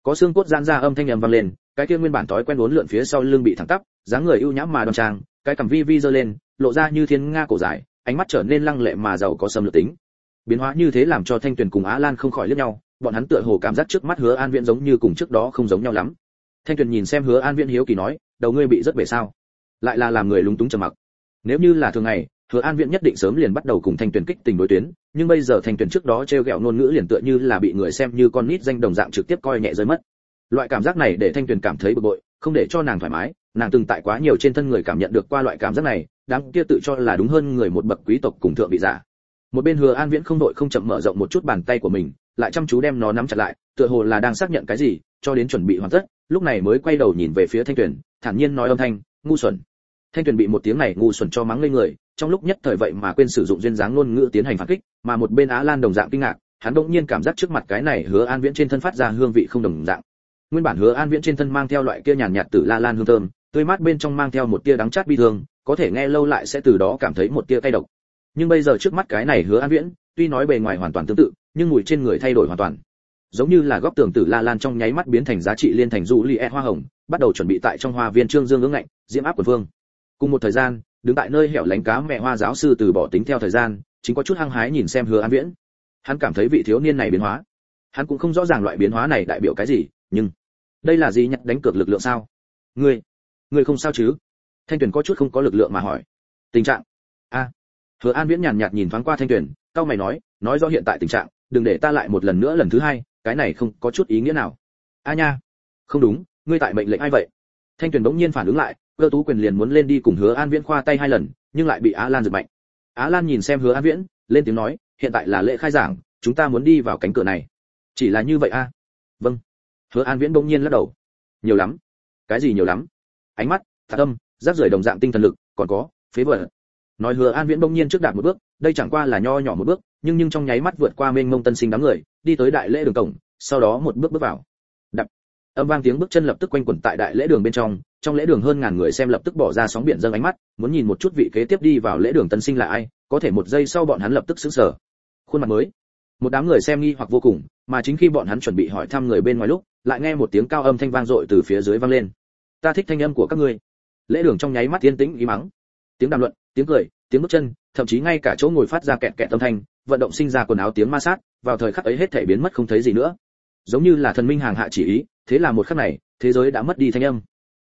Có xương cốt giãn ra âm thanh nhầm vang lên, cái kia nguyên bản thói quen uốn lượn phía sau lưng bị thẳng tắp, dáng người ưu nhãm mà đoan trang, cái cằm vi vi giơ lên, lộ ra như thiên nga cổ dài, ánh mắt trở nên lăng lệ mà giàu có xâm lược tính biến hóa như thế làm cho thanh tuyền cùng á lan không khỏi liếc nhau, bọn hắn tựa hồ cảm giác trước mắt hứa an viễn giống như cùng trước đó không giống nhau lắm. Thanh tuyền nhìn xem hứa an viễn hiếu kỳ nói, đầu ngươi bị rất bể sao? Lại là làm người lúng túng trầm mặc. Nếu như là thường ngày, hứa an viễn nhất định sớm liền bắt đầu cùng thanh tuyền kích tình đối tuyến, nhưng bây giờ thanh tuyền trước đó treo gẹo ngôn ngữ liền tựa như là bị người xem như con nít danh đồng dạng trực tiếp coi nhẹ rơi mất. Loại cảm giác này để thanh tuyền cảm thấy bực bội, không để cho nàng thoải mái, nàng từng tại quá nhiều trên thân người cảm nhận được qua loại cảm giác này đáng kia tự cho là đúng hơn người một bậc quý tộc cùng thượng vị giả một bên hứa an viễn không đội không chậm mở rộng một chút bàn tay của mình, lại chăm chú đem nó nắm chặt lại, tựa hồ là đang xác nhận cái gì, cho đến chuẩn bị hoàn tất, lúc này mới quay đầu nhìn về phía thanh tuyền, thản nhiên nói âm thanh, ngu xuẩn. Thanh tuyền bị một tiếng này ngu xuẩn cho mắng lên người, trong lúc nhất thời vậy mà quên sử dụng duyên dáng ngôn ngữ tiến hành phản kích, mà một bên á lan đồng dạng kinh ngạc, hắn đột nhiên cảm giác trước mặt cái này hứa an viễn trên thân phát ra hương vị không đồng dạng. Nguyên bản hứa an viễn trên thân mang theo loại kia nhàn nhạt từ la lan hương thơm, tươi mát bên trong mang theo một tia đắng chát bi thương, có thể nghe lâu lại sẽ từ đó cảm thấy một tia cay độc nhưng bây giờ trước mắt cái này hứa an viễn, tuy nói bề ngoài hoàn toàn tương tự, nhưng mùi trên người thay đổi hoàn toàn. Giống như là góc tường tử la lan trong nháy mắt biến thành giá trị liên thành du li e hoa hồng, bắt đầu chuẩn bị tại trong hoa viên trương dương ứng ngạnh, diễm áp quần vương. Cùng một thời gian, đứng tại nơi hẻo lánh cá mẹ hoa giáo sư từ bỏ tính theo thời gian, chính có chút hăng hái nhìn xem hứa an viễn. Hắn cảm thấy vị thiếu niên này biến hóa. Hắn cũng không rõ ràng loại biến hóa này đại biểu cái gì, nhưng đây là gì nhặt đánh cược lực lượng sao? Ngươi ngươi không sao chứ? Thanh tuyền có chút không có lực lượng mà hỏi. Tình trạng? A hứa an viễn nhàn nhạt nhìn thoáng qua thanh tuyền cao mày nói nói rõ hiện tại tình trạng đừng để ta lại một lần nữa lần thứ hai cái này không có chút ý nghĩa nào. A nha. Không đúng ngươi tại mệnh lệnh ai vậy? Thanh tuyền bỗng nhiên phản ứng lại cơ tú quyền liền muốn lên đi cùng hứa an viễn khoa tay hai lần nhưng lại bị á lan giật mạnh. Á lan nhìn xem hứa an viễn lên tiếng nói hiện tại là lễ khai giảng chúng ta muốn đi vào cánh cửa này. Chỉ là như vậy a? Vâng. Hứa an viễn bỗng nhiên lắc đầu. Nhiều lắm. Cái gì nhiều lắm? Ánh mắt thả âm, rác rưởi đồng dạng tinh thần lực còn có phế vật nói hứa an viễn bỗng nhiên trước đạp một bước, đây chẳng qua là nho nhỏ một bước, nhưng nhưng trong nháy mắt vượt qua mênh mông tân sinh đám người, đi tới đại lễ đường cổng, sau đó một bước bước vào. Đập. Âm vang tiếng bước chân lập tức quanh quẩn tại đại lễ đường bên trong trong lễ đường hơn ngàn người xem lập tức bỏ ra sóng biển dâng ánh mắt, muốn nhìn một chút vị kế tiếp đi vào lễ đường tân sinh là ai, có thể một giây sau bọn hắn lập tức sững sờ. Khuôn mặt mới. Một đám người xem nghi hoặc vô cùng, mà chính khi bọn hắn chuẩn bị hỏi thăm người bên ngoài lúc, lại nghe một tiếng cao âm thanh vang dội từ phía dưới vang lên. Ta thích thanh âm của các ngươi. Lễ đường trong nháy mắt yên tĩnh ý mắng tiếng đàm luận, tiếng cười, tiếng bước chân, thậm chí ngay cả chỗ ngồi phát ra kẹt kẹt âm thanh, vận động sinh ra quần áo tiếng ma sát, vào thời khắc ấy hết thể biến mất không thấy gì nữa. Giống như là thần minh hàng hạ chỉ ý, thế là một khắc này, thế giới đã mất đi thanh âm.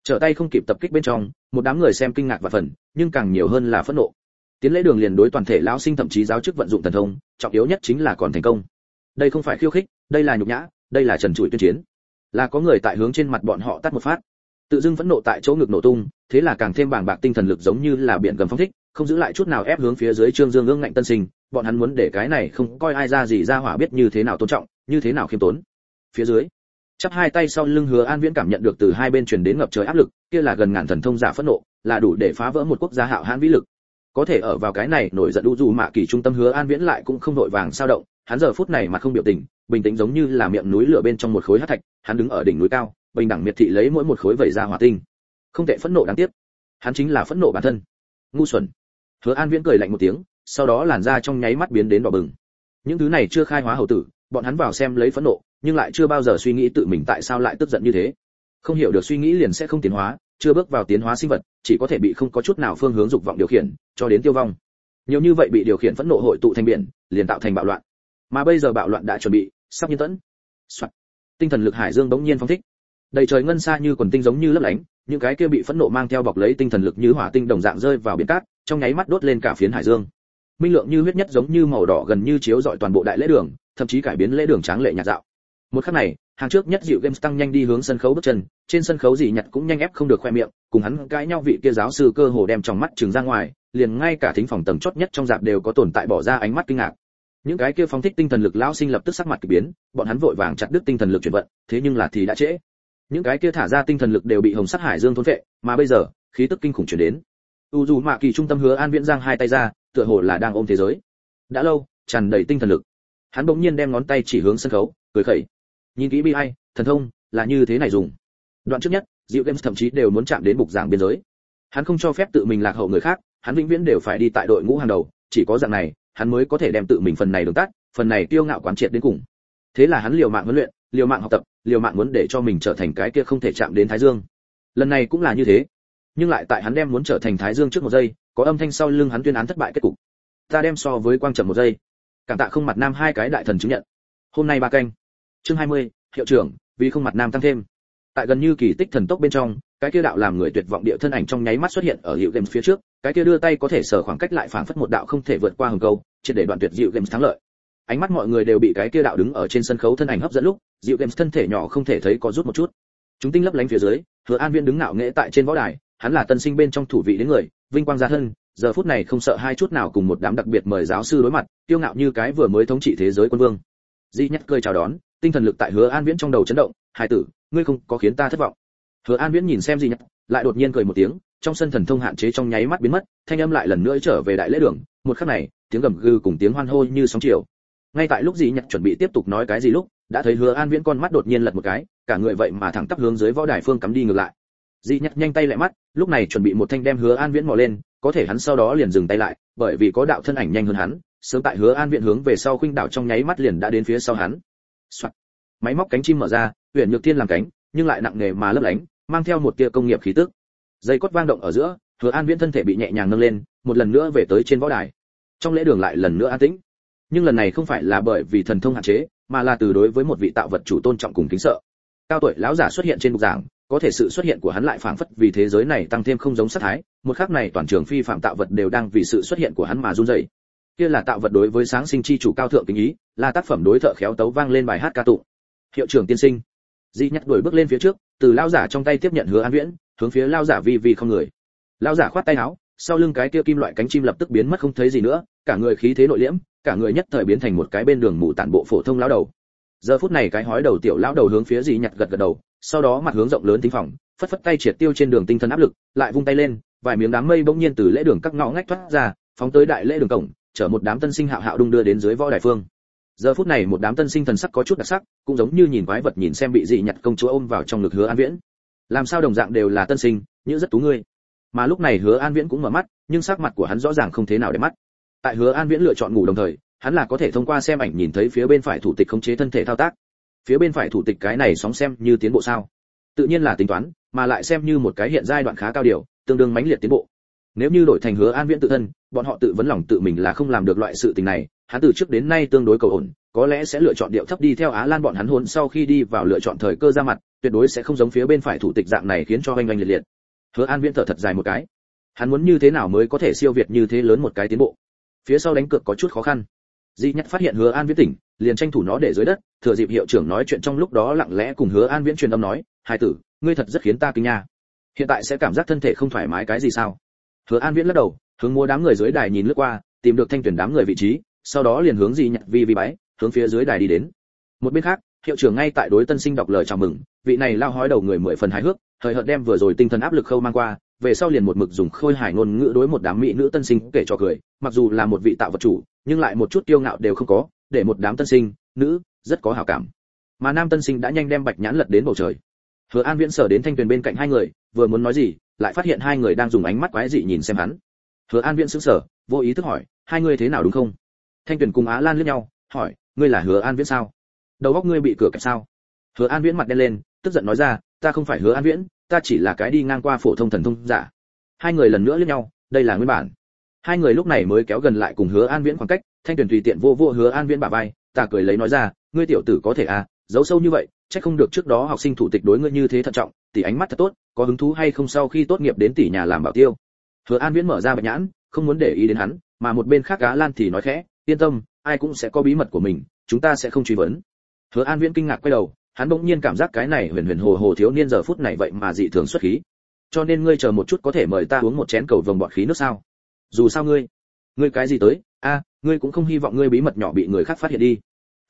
Trở tay không kịp tập kích bên trong, một đám người xem kinh ngạc và phần nhưng càng nhiều hơn là phẫn nộ. Tiến lễ đường liền đối toàn thể lão sinh thậm chí giáo chức vận dụng thần thông, trọng yếu nhất chính là còn thành công. Đây không phải khiêu khích, đây là nhục nhã, đây là trần trụi tuyên chiến. Là có người tại hướng trên mặt bọn họ tắt một phát tự dưng phẫn nộ tại chỗ ngực nổ tung, thế là càng thêm bàng bạc tinh thần lực giống như là biển gầm phong thích, không giữ lại chút nào ép hướng phía dưới trương dương ương ngạnh tân sinh, bọn hắn muốn để cái này không coi ai ra gì ra hỏa biết như thế nào tôn trọng, như thế nào khiêm tốn. Phía dưới, chắp hai tay sau lưng hứa an viễn cảm nhận được từ hai bên truyền đến ngập trời áp lực, kia là gần ngàn thần thông giả phẫn nộ, là đủ để phá vỡ một quốc gia hạo hãn vĩ lực. Có thể ở vào cái này nổi giận đu dù mạ kỳ trung tâm hứa an viễn lại cũng không vội vàng sao động, hắn giờ phút này mà không biểu tình, bình tĩnh giống như là miệng núi lửa bên trong một khối hắc thạch, hắn đứng ở đỉnh núi cao bình đẳng miệt thị lấy mỗi một khối vẩy ra hỏa tinh. Không tệ phẫn nộ đáng tiếc. Hắn chính là phẫn nộ bản thân. Ngu xuẩn. Hứa an viễn cười lạnh một tiếng, sau đó làn da trong nháy mắt biến đến đỏ bừng. Những thứ này chưa khai hóa hậu tử, bọn hắn vào xem lấy phẫn nộ, nhưng lại chưa bao giờ suy nghĩ tự mình tại sao lại tức giận như thế. Không hiểu được suy nghĩ liền sẽ không tiến hóa, chưa bước vào tiến hóa sinh vật, chỉ có thể bị không có chút nào phương hướng dục vọng điều khiển, cho đến tiêu vong. Nhiều như vậy bị điều khiển phẫn nộ hội tụ thành biển, liền tạo thành bạo loạn. Mà bây giờ bạo loạn đã chuẩn bị, sắp nhiên tẫn. Soạn. tinh thần lực hải dương bỗng nhiên phong thích đầy trời ngân xa như quần tinh giống như lấp lánh, những cái kia bị phẫn nộ mang theo bọc lấy tinh thần lực như hỏa tinh đồng dạng rơi vào biển cát, trong nháy mắt đốt lên cả phiến hải dương. Minh lượng như huyết nhất giống như màu đỏ gần như chiếu rọi toàn bộ đại lễ đường, thậm chí cải biến lễ đường tráng lệ nhạt dạo. Một khắc này, hàng trước nhất dịu games tăng nhanh đi hướng sân khấu bước chân, trên sân khấu gì nhặt cũng nhanh ép không được khoe miệng, cùng hắn cãi nhau vị kia giáo sư cơ hồ đem trong mắt trừng ra ngoài, liền ngay cả thính phòng tầng chót nhất trong dạp đều có tồn tại bỏ ra ánh mắt kinh ngạc. Những cái kia phóng thích tinh thần lực lão sinh lập tức sắc mặt kỳ biến, bọn hắn vội vàng chặt đứt tinh thần lực chuyển vận, thế nhưng là thì đã trễ những cái kia thả ra tinh thần lực đều bị hồng sắc hải dương thôn phệ, mà bây giờ, khí tức kinh khủng chuyển đến. U dù mạ kỳ trung tâm hứa an viễn giang hai tay ra, tựa hồ là đang ôm thế giới. Đã lâu, tràn đầy tinh thần lực. Hắn bỗng nhiên đem ngón tay chỉ hướng sân khấu, cười khẩy. Nhìn kỹ bi ai, thần thông, là như thế này dùng. Đoạn trước nhất, diệu games thậm chí đều muốn chạm đến bục giảng biên giới. Hắn không cho phép tự mình lạc hậu người khác, hắn vĩnh viễn đều phải đi tại đội ngũ hàng đầu, chỉ có dạng này, hắn mới có thể đem tự mình phần này đường tắt, phần này tiêu ngạo quán triệt đến cùng. Thế là hắn liều mạng huấn luyện, liều mạng học tập liều mạng muốn để cho mình trở thành cái kia không thể chạm đến thái dương. Lần này cũng là như thế. Nhưng lại tại hắn đem muốn trở thành thái dương trước một giây có âm thanh sau lưng hắn tuyên án thất bại kết cục. Ta đem so với quang trầm một giây. Cảm tạ không mặt nam hai cái đại thần chứng nhận. Hôm nay ba canh. Chương 20, hiệu trưởng vì không mặt nam tăng thêm. Tại gần như kỳ tích thần tốc bên trong cái kia đạo làm người tuyệt vọng địa thân ảnh trong nháy mắt xuất hiện ở hiệu games phía trước cái kia đưa tay có thể sở khoảng cách lại phảng phất một đạo không thể vượt qua hừng câu triệt để đoạn tuyệt dịu games thắng lợi ánh mắt mọi người đều bị cái kia đạo đứng ở trên sân khấu thân ảnh hấp dẫn lúc dịu games thân thể nhỏ không thể thấy có rút một chút. Chúng tinh lấp lánh phía dưới, hứa an viên đứng ngạo nghễ tại trên võ đài, hắn là tân sinh bên trong thủ vị đến người, vinh quang gia thân, giờ phút này không sợ hai chút nào cùng một đám đặc biệt mời giáo sư đối mặt tiêu ngạo như cái vừa mới thống trị thế giới quân vương. Di nhất cười chào đón, tinh thần lực tại hứa an viễn trong đầu chấn động hai tử, ngươi không có khiến ta thất vọng. Hứa an viễn nhìn xem di nhất, lại đột nhiên cười một tiếng, trong sân thần thông hạn chế trong nháy mắt biến mất, thanh âm lại lần nữa trở về đại lễ đường, một khắc này, tiếng gầm gừ cùng tiếng hoan hô như sóng chiều ngay tại lúc di nhật chuẩn bị tiếp tục nói cái gì lúc, đã thấy hứa an viễn con mắt đột nhiên lật một cái, cả người vậy mà thẳng tắp hướng dưới võ đài phương cắm đi ngược lại. Di nhật nhanh tay lại mắt, lúc này chuẩn bị một thanh đem hứa an viễn mò lên, có thể hắn sau đó liền dừng tay lại, bởi vì có đạo thân ảnh nhanh hơn hắn, sớm tại hứa an viễn hướng về sau khuynh đảo trong nháy mắt liền đã đến phía sau hắn. Soạn. máy móc cánh chim mở ra, huyền nhược thiên làm cánh, nhưng lại nặng nề mà lấp lánh, mang theo một tia công nghiệp khí tức. Dây cốt vang động ở giữa, hứa an viễn thân thể bị nhẹ nhàng nâng lên, một lần nữa về tới trên võ đài. Trong lễ đường lại lần nữa an tĩnh nhưng lần này không phải là bởi vì thần thông hạn chế, mà là từ đối với một vị tạo vật chủ tôn trọng cùng kính sợ. Cao tuổi lão giả xuất hiện trên bục giảng, có thể sự xuất hiện của hắn lại phảng phất vì thế giới này tăng thêm không giống sát thái, một khắc này toàn trường phi phạm tạo vật đều đang vì sự xuất hiện của hắn mà run rẩy. Kia là tạo vật đối với sáng sinh chi chủ cao thượng kính ý, là tác phẩm đối thợ khéo tấu vang lên bài hát ca tụng. Hiệu trưởng tiên sinh. Di nhắc đuổi bước lên phía trước, từ lao giả trong tay tiếp nhận hứa an viễn, hướng phía lao giả vi vi không người. Lao giả khoát tay áo sau lưng cái kia kim loại cánh chim lập tức biến mất không thấy gì nữa, cả người khí thế nội liễm, cả người nhất thời biến thành một cái bên đường mù tản bộ phổ thông lão đầu. Giờ phút này cái hói đầu tiểu lão đầu hướng phía gì nhặt gật gật đầu, sau đó mặt hướng rộng lớn tính phòng, phất phất tay triệt tiêu trên đường tinh thần áp lực, lại vung tay lên, vài miếng đám mây bỗng nhiên từ lễ đường các ngõ ngách thoát ra, phóng tới đại lễ đường cổng, chở một đám tân sinh hạo hạo đung đưa đến dưới võ đài phương. Giờ phút này một đám tân sinh thần sắc có chút đặc sắc, cũng giống như nhìn quái vật nhìn xem bị dị nhặt công chúa ôm vào trong ngực hứa an viễn. Làm sao đồng dạng đều là tân sinh, như rất tú ngươi mà lúc này hứa an viễn cũng mở mắt, nhưng sắc mặt của hắn rõ ràng không thế nào để mắt. Tại hứa an viễn lựa chọn ngủ đồng thời, hắn là có thể thông qua xem ảnh nhìn thấy phía bên phải thủ tịch khống chế thân thể thao tác. Phía bên phải thủ tịch cái này sóng xem như tiến bộ sao? Tự nhiên là tính toán, mà lại xem như một cái hiện giai đoạn khá cao điều, tương đương mãnh liệt tiến bộ. Nếu như đổi thành hứa an viễn tự thân, bọn họ tự vấn lòng tự mình là không làm được loại sự tình này, hắn từ trước đến nay tương đối cầu ổn, có lẽ sẽ lựa chọn điệu thấp đi theo á lan bọn hắn hôn sau khi đi vào lựa chọn thời cơ ra mặt, tuyệt đối sẽ không giống phía bên phải thủ tịch dạng này khiến cho oanh oanh liệt liệt hứa an viễn thở thật dài một cái. Hắn muốn như thế nào mới có thể siêu việt như thế lớn một cái tiến bộ? Phía sau đánh cược có chút khó khăn. Di nhất phát hiện hứa an viễn tỉnh, liền tranh thủ nó để dưới đất, thừa dịp hiệu trưởng nói chuyện trong lúc đó lặng lẽ cùng hứa an viễn truyền âm nói hai tử, ngươi thật rất khiến ta kinh nha. Hiện tại sẽ cảm giác thân thể không thoải mái cái gì sao? Hứa an viễn lắc đầu, hướng mua đám người dưới đài nhìn lướt qua, tìm được thanh tuyển đám người vị trí, sau đó liền hướng di nhặt vi vi bái, hướng phía dưới đài đi đến. Một bên khác, hiệu trưởng ngay tại đối tân sinh đọc lời chào mừng, vị này lao hói đầu người mười phần hài hước thời hợt đem vừa rồi tinh thần áp lực khâu mang qua, về sau liền một mực dùng khôi hài ngôn ngữ đối một đám mỹ nữ tân sinh kể cho cười, mặc dù là một vị tạo vật chủ, nhưng lại một chút tiêu ngạo đều không có, để một đám tân sinh, nữ, rất có hảo cảm. Mà nam tân sinh đã nhanh đem bạch nhãn lật đến bầu trời. Hứa an viễn sở đến thanh tuyền bên cạnh hai người, vừa muốn nói gì, lại phát hiện hai người đang dùng ánh mắt quái dị nhìn xem hắn. Hứa an viễn sững sờ, vô ý thức hỏi, hai người thế nào đúng không? Thanh tuyền cùng á lan lướt nhau, hỏi, ngươi là hứa an viễn sao? Đầu óc ngươi bị cửa kẹp sao? Hứa an viễn mặt đen lên, tức giận nói ra ta không phải hứa an viễn, ta chỉ là cái đi ngang qua phổ thông thần thông giả. Hai người lần nữa liếc nhau, đây là nguyên bản. Hai người lúc này mới kéo gần lại cùng hứa an viễn khoảng cách, thanh tuyền tùy tiện vô vô hứa an viễn bả vai, ta cười lấy nói ra, ngươi tiểu tử có thể à giấu sâu như vậy, chắc không được trước đó học sinh thủ tịch đối ngươi như thế thận trọng, tỷ ánh mắt thật tốt, có hứng thú hay không sau khi tốt nghiệp đến tỷ nhà làm bảo tiêu? Hứa an viễn mở ra bạch nhãn, không muốn để ý đến hắn, mà một bên khác cá lan thì nói khẽ, yên tâm, ai cũng sẽ có bí mật của mình, chúng ta sẽ không truy vấn. Hứa an viễn kinh ngạc quay đầu hắn bỗng nhiên cảm giác cái này huyền huyền hồ hồ thiếu niên giờ phút này vậy mà dị thường xuất khí. Cho nên ngươi chờ một chút có thể mời ta uống một chén cầu vồng bọt khí nước sao? Dù sao ngươi ngươi cái gì tới? A, ngươi cũng không hy vọng ngươi bí mật nhỏ bị người khác phát hiện đi.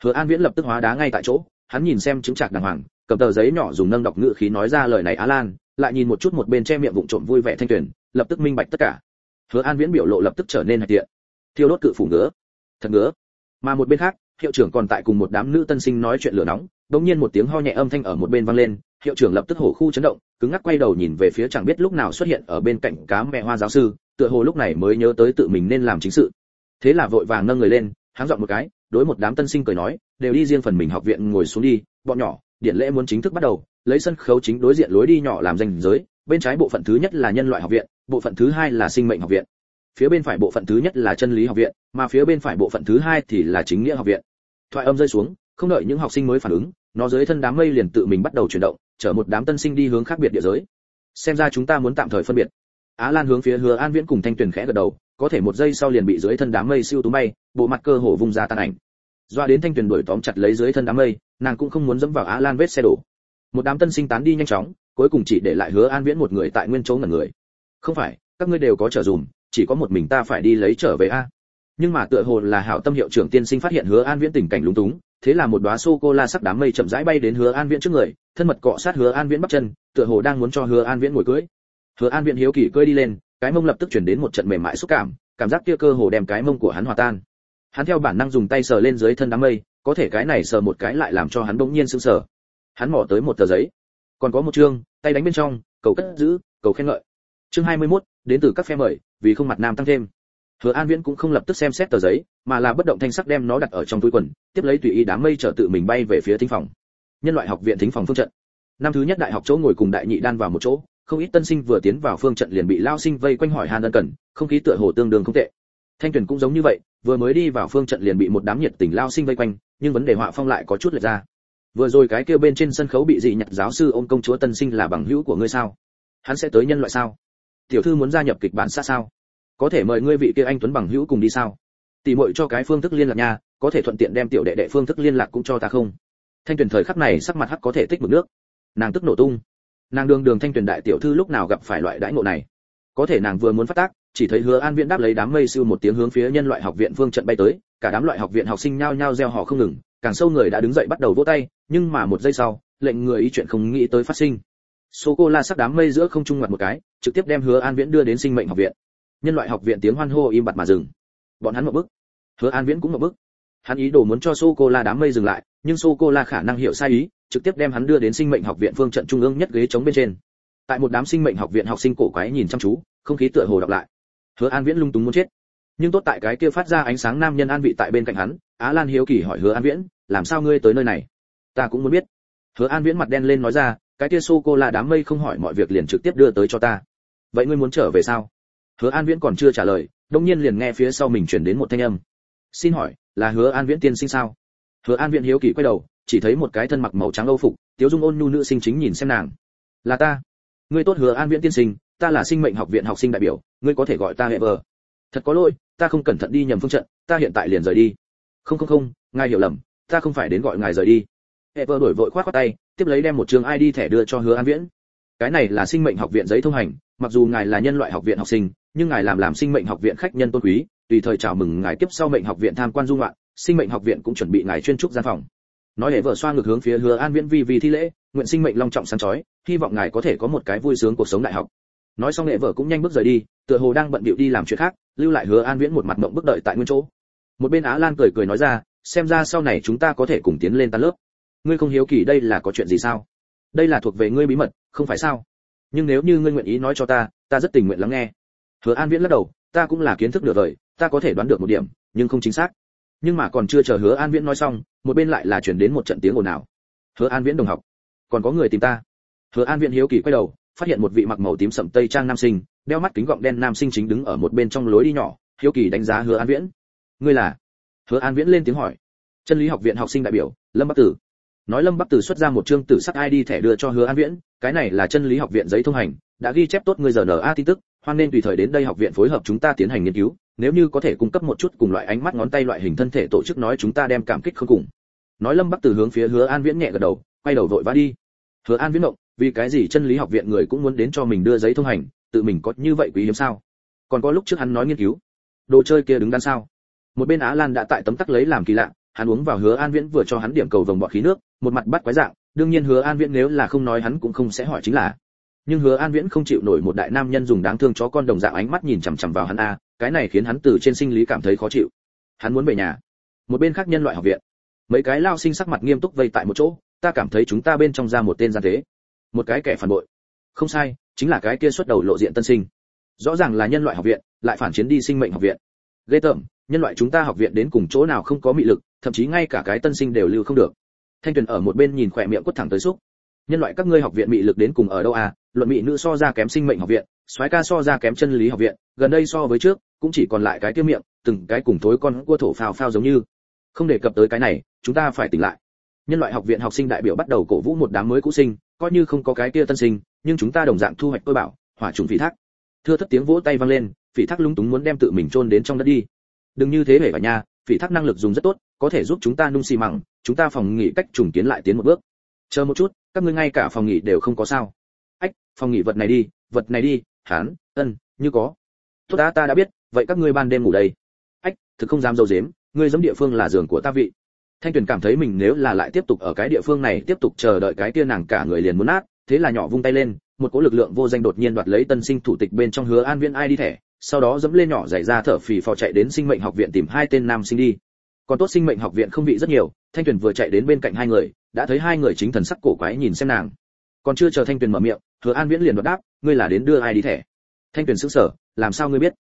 Hứa an viễn lập tức hóa đá ngay tại chỗ, hắn nhìn xem chứng trạc đàng hoàng, cầm tờ giấy nhỏ dùng nâng đọc ngữ khí nói ra lời này á lan, lại nhìn một chút một bên che miệng vụng trộm vui vẻ thanh tuyển lập tức minh bạch tất cả. Hứa an viễn biểu lộ lập tức trở nên hạch tiện. Thiêu đốt cự phủ ngứa, thật ngứa. Mà một bên khác hiệu trưởng còn tại cùng một đám nữ tân sinh nói chuyện lửa nóng bỗng nhiên một tiếng ho nhẹ âm thanh ở một bên vang lên, hiệu trưởng lập tức hổ khu chấn động, cứng ngắc quay đầu nhìn về phía chẳng biết lúc nào xuất hiện ở bên cạnh cá mẹ hoa giáo sư, tựa hồ lúc này mới nhớ tới tự mình nên làm chính sự. Thế là vội vàng nâng người lên háng dọn một cái, đối một đám tân sinh cười nói, đều đi riêng phần mình học viện ngồi xuống đi, bọn nhỏ điện lễ muốn chính thức bắt đầu, lấy sân khấu chính đối diện lối đi nhỏ làm danh giới, bên trái bộ phận thứ nhất là nhân loại học viện, bộ phận thứ hai là sinh mệnh học viện. Phía bên phải bộ phận thứ nhất là chân lý học viện, mà phía bên phải bộ phận thứ hai thì là chính nghĩa học viện thoại âm rơi xuống, không đợi những học sinh mới phản ứng, nó dưới thân đám mây liền tự mình bắt đầu chuyển động, chở một đám tân sinh đi hướng khác biệt địa giới. Xem ra chúng ta muốn tạm thời phân biệt. Á lan hướng phía hứa an viễn cùng thanh tuyền khẽ gật đầu, có thể một giây sau liền bị dưới thân đám mây siêu tú bay, bộ mặt cơ hồ vung ra tan ảnh. Doa đến thanh tuyền đuổi tóm chặt lấy dưới thân đám mây, nàng cũng không muốn dẫm vào á lan vết xe đổ. Một đám tân sinh tán đi nhanh chóng, cuối cùng chỉ để lại hứa an viễn một người tại nguyên chỗ ngẩn người. Không phải, các ngươi đều có trở dùm, chỉ có một mình ta phải đi lấy trở về a nhưng mà tựa hồ là hảo tâm hiệu trưởng tiên sinh phát hiện hứa an viễn tình cảnh lúng túng thế là một đóa sô cô la sắc đám mây chậm rãi bay đến hứa an viễn trước người thân mật cọ sát hứa an viễn bắp chân tựa hồ đang muốn cho hứa an viễn ngồi cưới. Hứa an viễn hiếu kỳ cưỡi đi lên cái mông lập tức chuyển đến một trận mềm mại xúc cảm cảm giác kia cơ hồ đem cái mông của hắn hòa tan. Hắn theo bản năng dùng tay sờ lên dưới thân đám mây có thể cái này sờ một cái lại làm cho hắn bỗng nhiên sững sờ. Hắn mò tới một tờ giấy còn có một chương tay đánh bên trong cầu cất giữ cầu khen ngợi. Chương 21, đến từ các phe mời vì không mặt nam tăng thêm hứa an viễn cũng không lập tức xem xét tờ giấy, mà là bất động thanh sắc đem nó đặt ở trong túi quần, tiếp lấy tùy ý đám mây trở tự mình bay về phía thính phòng. Nhân loại học viện thính phòng phương trận. Năm thứ nhất đại học chỗ ngồi cùng đại nhị đan vào một chỗ, không ít tân sinh vừa tiến vào phương trận liền bị lao sinh vây quanh hỏi han ân cần, không khí tựa hồ tương đương không tệ. Thanh tuyển cũng giống như vậy, vừa mới đi vào phương trận liền bị một đám nhiệt tình lao sinh vây quanh, nhưng vấn đề họa phong lại có chút lệch ra. Vừa rồi cái kia bên trên sân khấu bị dị nhặt giáo sư ôm công chúa tân sinh là bằng hữu của ngươi sao? Hắn sẽ tới nhân loại sao? Tiểu thư muốn gia nhập kịch bản xa sao? Có thể mời ngươi vị kia anh tuấn bằng hữu cùng đi sao? Tỷ muội cho cái phương thức liên lạc nha, có thể thuận tiện đem tiểu đệ đệ phương thức liên lạc cũng cho ta không? Thanh tuyển thời khắc này sắc mặt hắc có thể tích mực nước. Nàng tức nổ tung. Nàng đường đường thanh tuyển đại tiểu thư lúc nào gặp phải loại đãi ngộ này? Có thể nàng vừa muốn phát tác, chỉ thấy hứa an viễn đáp lấy đám mây siêu một tiếng hướng phía nhân loại học viện phương trận bay tới, cả đám loại học viện học sinh nhao nhao reo hò không ngừng, càng sâu người đã đứng dậy bắt đầu vỗ tay, nhưng mà một giây sau, lệnh người ý chuyện không nghĩ tới phát sinh. Số cô la sắc đám mây giữa không trung mặt một cái, trực tiếp đem hứa an viễn đưa đến sinh mệnh học viện nhân loại học viện tiếng hoan hô im bặt mà dừng. Bọn hắn một bức hứa an viễn cũng một bức hắn ý đồ muốn cho sô cô la đám mây dừng lại, nhưng sô cô la khả năng hiểu sai ý, trực tiếp đem hắn đưa đến sinh mệnh học viện phương trận trung ương nhất ghế chống bên trên. Tại một đám sinh mệnh học viện học sinh cổ quái nhìn chăm chú, không khí tựa hồ đọc lại. Hứa an viễn lung túng muốn chết. Nhưng tốt tại cái kia phát ra ánh sáng nam nhân an vị tại bên cạnh hắn, á lan hiếu kỳ hỏi hứa an viễn, làm sao ngươi tới nơi này? Ta cũng muốn biết. Hứa an viễn mặt đen lên nói ra, cái kia sô cô la đám mây không hỏi mọi việc liền trực tiếp đưa tới cho ta. Vậy ngươi muốn trở về sao? Hứa an viễn còn chưa trả lời đông nhiên liền nghe phía sau mình chuyển đến một thanh âm. Xin hỏi, là hứa an viễn tiên sinh sao? Hứa an viễn hiếu kỳ quay đầu, chỉ thấy một cái thân mặc màu trắng âu phục, tiếu dung ôn nhu nữ sinh chính nhìn xem nàng. Là ta. Ngươi tốt hứa an viễn tiên sinh, ta là sinh mệnh học viện học sinh đại biểu, ngươi có thể gọi ta hệ vờ thật có lỗi, ta không cẩn thận đi nhầm phương trận, ta hiện tại liền rời đi. Không không không, ngài hiểu lầm, ta không phải đến gọi ngài rời đi. Hệ vợ đổi vội khoát khoát tay, tiếp lấy đem một trường id thẻ đưa cho hứa an viễn. Cái này là sinh mệnh học viện giấy thông hành, mặc dù ngài là nhân loại học viện học sinh nhưng ngài làm làm sinh mệnh học viện khách nhân tôn quý, tùy thời chào mừng ngài tiếp sau mệnh học viện tham quan dung ngoạn, sinh mệnh học viện cũng chuẩn bị ngài chuyên trúc gian phòng. Nói hệ vợ xoa ngược hướng phía hứa an viễn vi vì thi lễ, nguyện sinh mệnh long trọng sáng chói, hy vọng ngài có thể có một cái vui sướng cuộc sống đại học. Nói xong hệ vợ cũng nhanh bước rời đi, tựa hồ đang bận bịu đi làm chuyện khác, lưu lại hứa an viễn một mặt mộng bước đợi tại nguyên chỗ. Một bên á lan cười cười nói ra, xem ra sau này chúng ta có thể cùng tiến lên tan lớp. Ngươi không hiếu kỳ đây là có chuyện gì sao? Đây là thuộc về ngươi bí mật, không phải sao? Nhưng nếu như ngươi nguyện ý nói cho ta ta rất tình nguyện lắng nghe hứa an viễn lắc đầu, ta cũng là kiến thức nửa vời ta có thể đoán được một điểm, nhưng không chính xác. Nhưng mà còn chưa chờ hứa an viễn nói xong, một bên lại là chuyển đến một trận tiếng ồn ào. Hứa an viễn đồng học, còn có người tìm ta. Hứa an viễn hiếu kỳ quay đầu, phát hiện một vị mặc màu tím sậm tây trang nam sinh, đeo mắt kính gọng đen nam sinh chính đứng ở một bên trong lối đi nhỏ, hiếu kỳ đánh giá hứa an viễn. Ngươi là? Hứa an viễn lên tiếng hỏi. Chân lý học viện học sinh đại biểu, lâm bắc tử. Nói lâm bắc tử xuất ra một chương tử sắc id thẻ đưa cho hứa an viễn, cái này là chân lý học viện giấy thông hành, đã ghi chép tốt ngươi giờ na tin tức hoan nên tùy thời đến đây học viện phối hợp chúng ta tiến hành nghiên cứu, nếu như có thể cung cấp một chút cùng loại ánh mắt ngón tay loại hình thân thể tổ chức nói chúng ta đem cảm kích không cùng. Nói lâm bắc từ hướng phía hứa an viễn nhẹ gật đầu, quay đầu vội vã đi. Hứa an viễn động, vì cái gì chân lý học viện người cũng muốn đến cho mình đưa giấy thông hành, tự mình có như vậy quý hiếm sao? Còn có lúc trước hắn nói nghiên cứu, đồ chơi kia đứng đằng sau một bên á lan đã tại tấm tắc lấy làm kỳ lạ, hắn uống vào hứa an viễn vừa cho hắn điểm cầu vồng bọt khí nước, một mặt bắt quái dạng, đương nhiên hứa an viễn nếu là không nói hắn cũng không sẽ hỏi chính là nhưng hứa an viễn không chịu nổi một đại nam nhân dùng đáng thương chó con đồng dạng ánh mắt nhìn chằm chằm vào hắn a, cái này khiến hắn từ trên sinh lý cảm thấy khó chịu. Hắn muốn về nhà. Một bên khác nhân loại học viện. Mấy cái lao sinh sắc mặt nghiêm túc vây tại một chỗ, ta cảm thấy chúng ta bên trong ra một tên gian thế. Một cái kẻ phản bội. Không sai, chính là cái kia xuất đầu lộ diện tân sinh. Rõ ràng là nhân loại học viện, lại phản chiến đi sinh mệnh học viện. Ghê tởm, nhân loại chúng ta học viện đến cùng chỗ nào không có mị lực, thậm chí ngay cả cái tân sinh đều lưu không được. Thanh tuyền ở một bên nhìn khỏe miệng quất thẳng tới xúc nhân loại các ngươi học viện mị lực đến cùng ở đâu à? Luận mị nữ so ra kém sinh mệnh học viện, soái ca so ra kém chân lý học viện, gần đây so với trước, cũng chỉ còn lại cái tiêu miệng, từng cái cùng thối con cua thổ phào phao giống như. Không đề cập tới cái này, chúng ta phải tỉnh lại. Nhân loại học viện học sinh đại biểu bắt đầu cổ vũ một đám mới cũ sinh, coi như không có cái kia tân sinh, nhưng chúng ta đồng dạng thu hoạch tôi bảo, hỏa trùng phỉ thác. Thưa thất tiếng vỗ tay vang lên, phỉ thác lúng túng muốn đem tự mình chôn đến trong đất đi. Đừng như thế hể vào nhà, phỉ thác năng lực dùng rất tốt, có thể giúp chúng ta nung xi măng, chúng ta phòng nghỉ cách trùng kiến lại tiến một bước. Chờ một chút các ngươi ngay cả phòng nghỉ đều không có sao. Ách, phòng nghỉ vật này đi, vật này đi, hán, ân, như có. Tốt đã, ta đã biết, vậy các ngươi ban đêm ngủ đây. Ách, thực không dám dâu dếm, ngươi giống địa phương là giường của ta vị. Thanh tuyền cảm thấy mình nếu là lại tiếp tục ở cái địa phương này, tiếp tục chờ đợi cái kia nàng cả người liền muốn nát, thế là nhỏ vung tay lên, một cỗ lực lượng vô danh đột nhiên đoạt lấy tân sinh thủ tịch bên trong hứa an viên ai đi thẻ, sau đó dẫm lên nhỏ dậy ra thở phì phò chạy đến sinh mệnh học viện tìm hai tên nam sinh đi còn tốt sinh mệnh học viện không bị rất nhiều, thanh tuyền vừa chạy đến bên cạnh hai người, đã thấy hai người chính thần sắc cổ quái nhìn xem nàng. Còn chưa chờ thanh tuyền mở miệng, hứa an viễn liền đoạt đáp, ngươi là đến đưa ai đi thẻ? Thanh tuyền sững sờ, làm sao ngươi biết?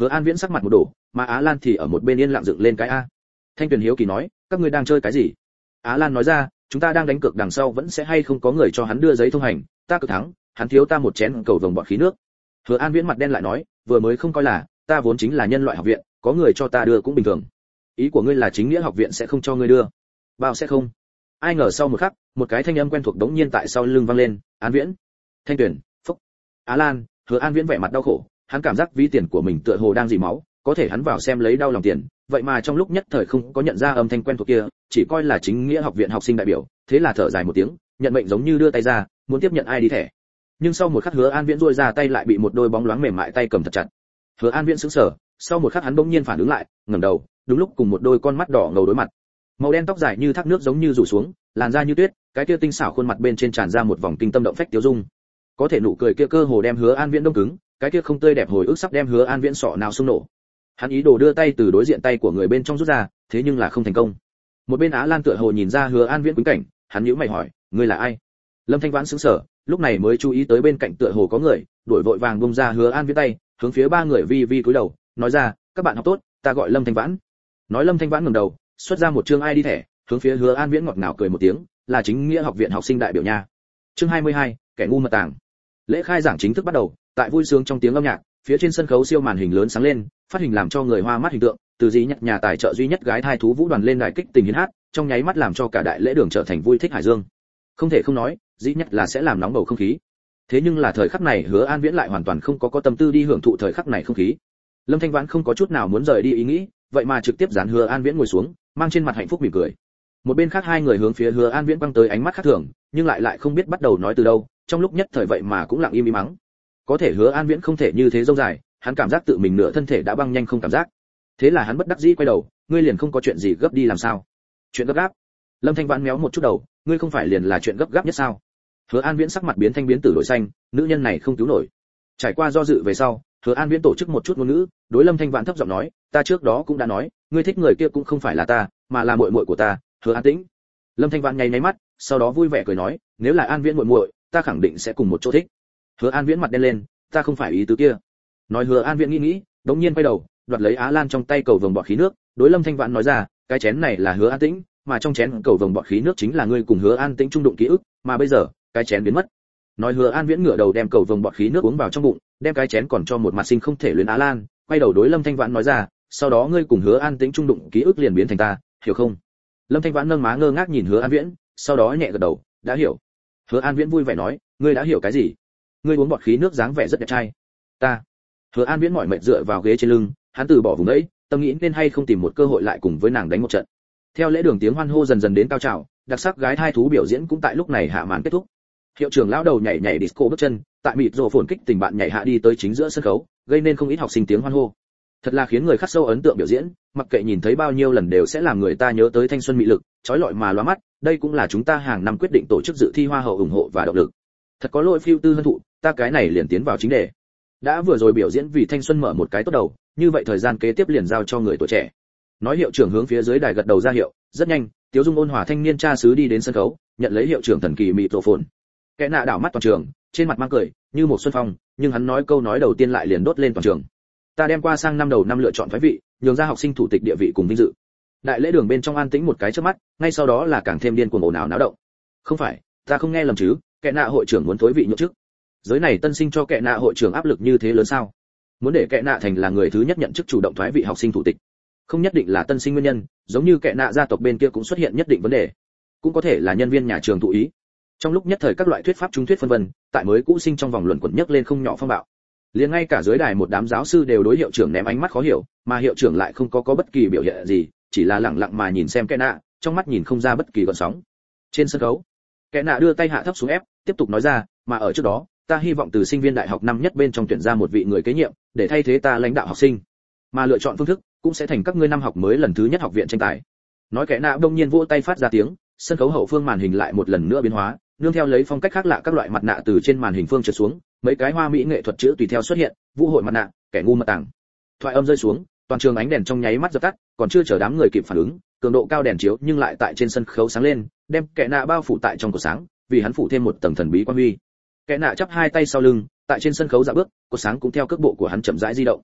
Hứa an viễn sắc mặt một đổ, mà á lan thì ở một bên yên lặng dựng lên cái a. Thanh tuyền hiếu kỳ nói, các ngươi đang chơi cái gì? Á lan nói ra, chúng ta đang đánh cược đằng sau vẫn sẽ hay không có người cho hắn đưa giấy thông hành, ta cực thắng, hắn thiếu ta một chén cầu vồng bọt khí nước. Hứa an viễn mặt đen lại nói, vừa mới không coi là, ta vốn chính là nhân loại học viện, có người cho ta đưa cũng bình thường ý của ngươi là chính nghĩa học viện sẽ không cho ngươi đưa. Bao sẽ không? Ai ngờ sau một khắc, một cái thanh âm quen thuộc đống nhiên tại sau lưng vang lên, an viễn. Thanh tuyển, phúc. Á lan, hứa an viễn vẻ mặt đau khổ, hắn cảm giác ví tiền của mình tựa hồ đang dì máu, có thể hắn vào xem lấy đau lòng tiền, vậy mà trong lúc nhất thời không có nhận ra âm thanh quen thuộc kia, chỉ coi là chính nghĩa học viện học sinh đại biểu, thế là thở dài một tiếng, nhận mệnh giống như đưa tay ra, muốn tiếp nhận ai đi thẻ. Nhưng sau một khắc hứa an viễn duỗi ra tay lại bị một đôi bóng loáng mềm mại tay cầm thật chặt. Hứa an viễn sững sờ, sau một khắc hắn bỗng nhiên phản ứng lại, ngẩng đầu đúng lúc cùng một đôi con mắt đỏ ngầu đối mặt. Màu đen tóc dài như thác nước giống như rủ xuống, làn da như tuyết, cái kia tinh xảo khuôn mặt bên trên tràn ra một vòng kinh tâm động phách tiêu dung. Có thể nụ cười kia cơ hồ đem hứa an viễn đông cứng, cái kia không tươi đẹp hồi ức sắp đem hứa an viễn sọ nào xung nổ. Hắn ý đồ đưa tay từ đối diện tay của người bên trong rút ra, thế nhưng là không thành công. Một bên á lan tựa hồ nhìn ra hứa an viễn quấn cảnh, hắn nhíu mày hỏi, ngươi là ai? Lâm thanh vãn sững sờ, lúc này mới chú ý tới bên cạnh tựa hồ có người đuổi vội vàng bông ra hứa an viễn tay, hướng phía ba người vi vi cúi đầu, nói ra, các bạn học tốt, ta gọi lâm thanh vãn nói lâm thanh vãn ngẩng đầu xuất ra một chương ai đi thẻ hướng phía hứa an viễn ngọt ngào cười một tiếng là chính nghĩa học viện học sinh đại biểu nha. Chương 22, kẻ ngu mật tàng. Lễ khai giảng chính thức bắt đầu tại vui sướng trong tiếng âm nhạc phía trên sân khấu siêu màn hình lớn sáng lên phát hình làm cho người hoa mắt hình tượng từ dĩ nhặt nhà tài trợ duy nhất gái thai thú vũ đoàn lên đài kích tình hiến hát trong nháy mắt làm cho cả đại lễ đường trở thành vui thích hải dương. Không thể không nói dĩ nhất là sẽ làm nóng bầu không khí. Thế nhưng là thời khắc này hứa an viễn lại hoàn toàn không có có tâm tư đi hưởng thụ thời khắc này không khí. Lâm thanh vãn không có chút nào muốn rời đi ý nghĩ vậy mà trực tiếp dán hứa an viễn ngồi xuống, mang trên mặt hạnh phúc mỉm cười. Một bên khác hai người hướng phía hứa an viễn băng tới ánh mắt khác thường, nhưng lại lại không biết bắt đầu nói từ đâu, trong lúc nhất thời vậy mà cũng lặng im im mắng. Có thể hứa an viễn không thể như thế dâu dài, hắn cảm giác tự mình nửa thân thể đã băng nhanh không cảm giác. Thế là hắn bất đắc dĩ quay đầu, ngươi liền không có chuyện gì gấp đi làm sao? Chuyện gấp gáp? Lâm thanh vãn méo một chút đầu, ngươi không phải liền là chuyện gấp gáp nhất sao? Hứa an viễn sắc mặt biến thanh biến tử đổi xanh, nữ nhân này không cứu nổi. Trải qua do dự về sau hứa an viễn tổ chức một chút ngôn ngữ, đối lâm thanh vãn thấp giọng nói, ta trước đó cũng đã nói, ngươi thích người kia cũng không phải là ta, mà là muội muội của ta, hứa an tĩnh. Lâm thanh vãn nháy nháy mắt, sau đó vui vẻ cười nói, nếu là an viễn muội muội, ta khẳng định sẽ cùng một chỗ thích. Hứa an viễn mặt đen lên, ta không phải ý tứ kia. Nói hứa an viễn nghĩ nghĩ, đống nhiên quay đầu, đoạt lấy á lan trong tay cầu vồng bọt khí nước, đối lâm thanh vãn nói ra, cái chén này là hứa an tĩnh, mà trong chén cầu vồng bọt khí nước chính là ngươi cùng hứa an tĩnh trung đụng ký ức, mà bây giờ, cái chén biến mất nói hứa an viễn ngửa đầu đem cầu vồng bọt khí nước uống vào trong bụng, đem cái chén còn cho một mặt sinh không thể luyến á lan, quay đầu đối lâm thanh vãn nói ra, sau đó ngươi cùng hứa an tĩnh trung đụng, ký ức liền biến thành ta, hiểu không? Lâm thanh vãn nâng má ngơ ngác nhìn hứa an viễn, sau đó nhẹ gật đầu, đã hiểu. Hứa an viễn vui vẻ nói, ngươi đã hiểu cái gì? Ngươi uống bọt khí nước dáng vẻ rất đẹp trai. Ta. Hứa an viễn mỏi mệt dựa vào ghế trên lưng, hắn từ bỏ vùng ấy tâm nghĩ nên hay không tìm một cơ hội lại cùng với nàng đánh một trận. Theo lễ đường tiếng hoan hô dần dần đến cao trào, đặc sắc gái thai thú biểu diễn cũng tại lúc này hạ màn kết thúc hiệu trưởng lão đầu nhảy nhảy disco bước chân, tại mịt rồ phồn kích tình bạn nhảy hạ đi tới chính giữa sân khấu, gây nên không ít học sinh tiếng hoan hô. Thật là khiến người khắc sâu ấn tượng biểu diễn, mặc kệ nhìn thấy bao nhiêu lần đều sẽ làm người ta nhớ tới thanh xuân mỹ lực, trói lọi mà loa mắt, đây cũng là chúng ta hàng năm quyết định tổ chức dự thi hoa hậu ủng hộ và động lực. Thật có lỗi phiêu tư hân thụ, ta cái này liền tiến vào chính đề. Đã vừa rồi biểu diễn vì thanh xuân mở một cái tốt đầu, như vậy thời gian kế tiếp liền giao cho người tuổi trẻ. Nói hiệu trưởng hướng phía dưới đài gật đầu ra hiệu, rất nhanh, tiếu dung ôn hòa thanh niên cha sứ đi đến sân khấu, nhận lấy hiệu trưởng thần kỳ mịt tổ phồn kẻ nạ đảo mắt toàn trường, trên mặt mang cười, như một xuân phong, nhưng hắn nói câu nói đầu tiên lại liền đốt lên toàn trường. Ta đem qua sang năm đầu năm lựa chọn phái vị, nhường ra học sinh thủ tịch địa vị cùng vinh dự. Đại lễ đường bên trong an tĩnh một cái trước mắt, ngay sau đó là càng thêm điên cuồng ồn ào náo động. Không phải, ta không nghe lầm chứ, kẻ nạ hội trưởng muốn thối vị nhậm chức. Giới này tân sinh cho kẻ nạ hội trưởng áp lực như thế lớn sao? Muốn để kẻ nạ thành là người thứ nhất nhận chức chủ động thoái vị học sinh thủ tịch. Không nhất định là tân sinh nguyên nhân, giống như kẻ nạ gia tộc bên kia cũng xuất hiện nhất định vấn đề. Cũng có thể là nhân viên nhà trường thụ ý trong lúc nhất thời các loại thuyết pháp trung thuyết phân vân, tại mới cũ sinh trong vòng luận quẩn nhất lên không nhỏ phong bạo. Liền ngay cả dưới đài một đám giáo sư đều đối hiệu trưởng ném ánh mắt khó hiểu, mà hiệu trưởng lại không có có bất kỳ biểu hiện gì, chỉ là lặng lặng mà nhìn xem kẽ nạ trong mắt nhìn không ra bất kỳ gợn sóng. Trên sân khấu kẽ nạ đưa tay hạ thấp xuống ép, tiếp tục nói ra, mà ở trước đó, ta hy vọng từ sinh viên đại học năm nhất bên trong tuyển ra một vị người kế nhiệm, để thay thế ta lãnh đạo học sinh. Mà lựa chọn phương thức cũng sẽ thành các ngươi năm học mới lần thứ nhất học viện tranh tài. Nói kẽ nạ đông nhiên vỗ tay phát ra tiếng, sân khấu hậu phương màn hình lại một lần nữa biến hóa nương theo lấy phong cách khác lạ các loại mặt nạ từ trên màn hình phương trượt xuống, mấy cái hoa mỹ nghệ thuật chữ tùy theo xuất hiện, vũ hội mặt nạ, kẻ ngu mật tàng thoại âm rơi xuống, toàn trường ánh đèn trong nháy mắt dập tắt, còn chưa chờ đám người kịp phản ứng, cường độ cao đèn chiếu nhưng lại tại trên sân khấu sáng lên, đem kẻ nạ bao phủ tại trong cổ sáng, vì hắn phủ thêm một tầng thần bí quan huy. Kẻ nạ chắp hai tay sau lưng, tại trên sân khấu dạ bước, cổ sáng cũng theo cước bộ của hắn chậm rãi di động.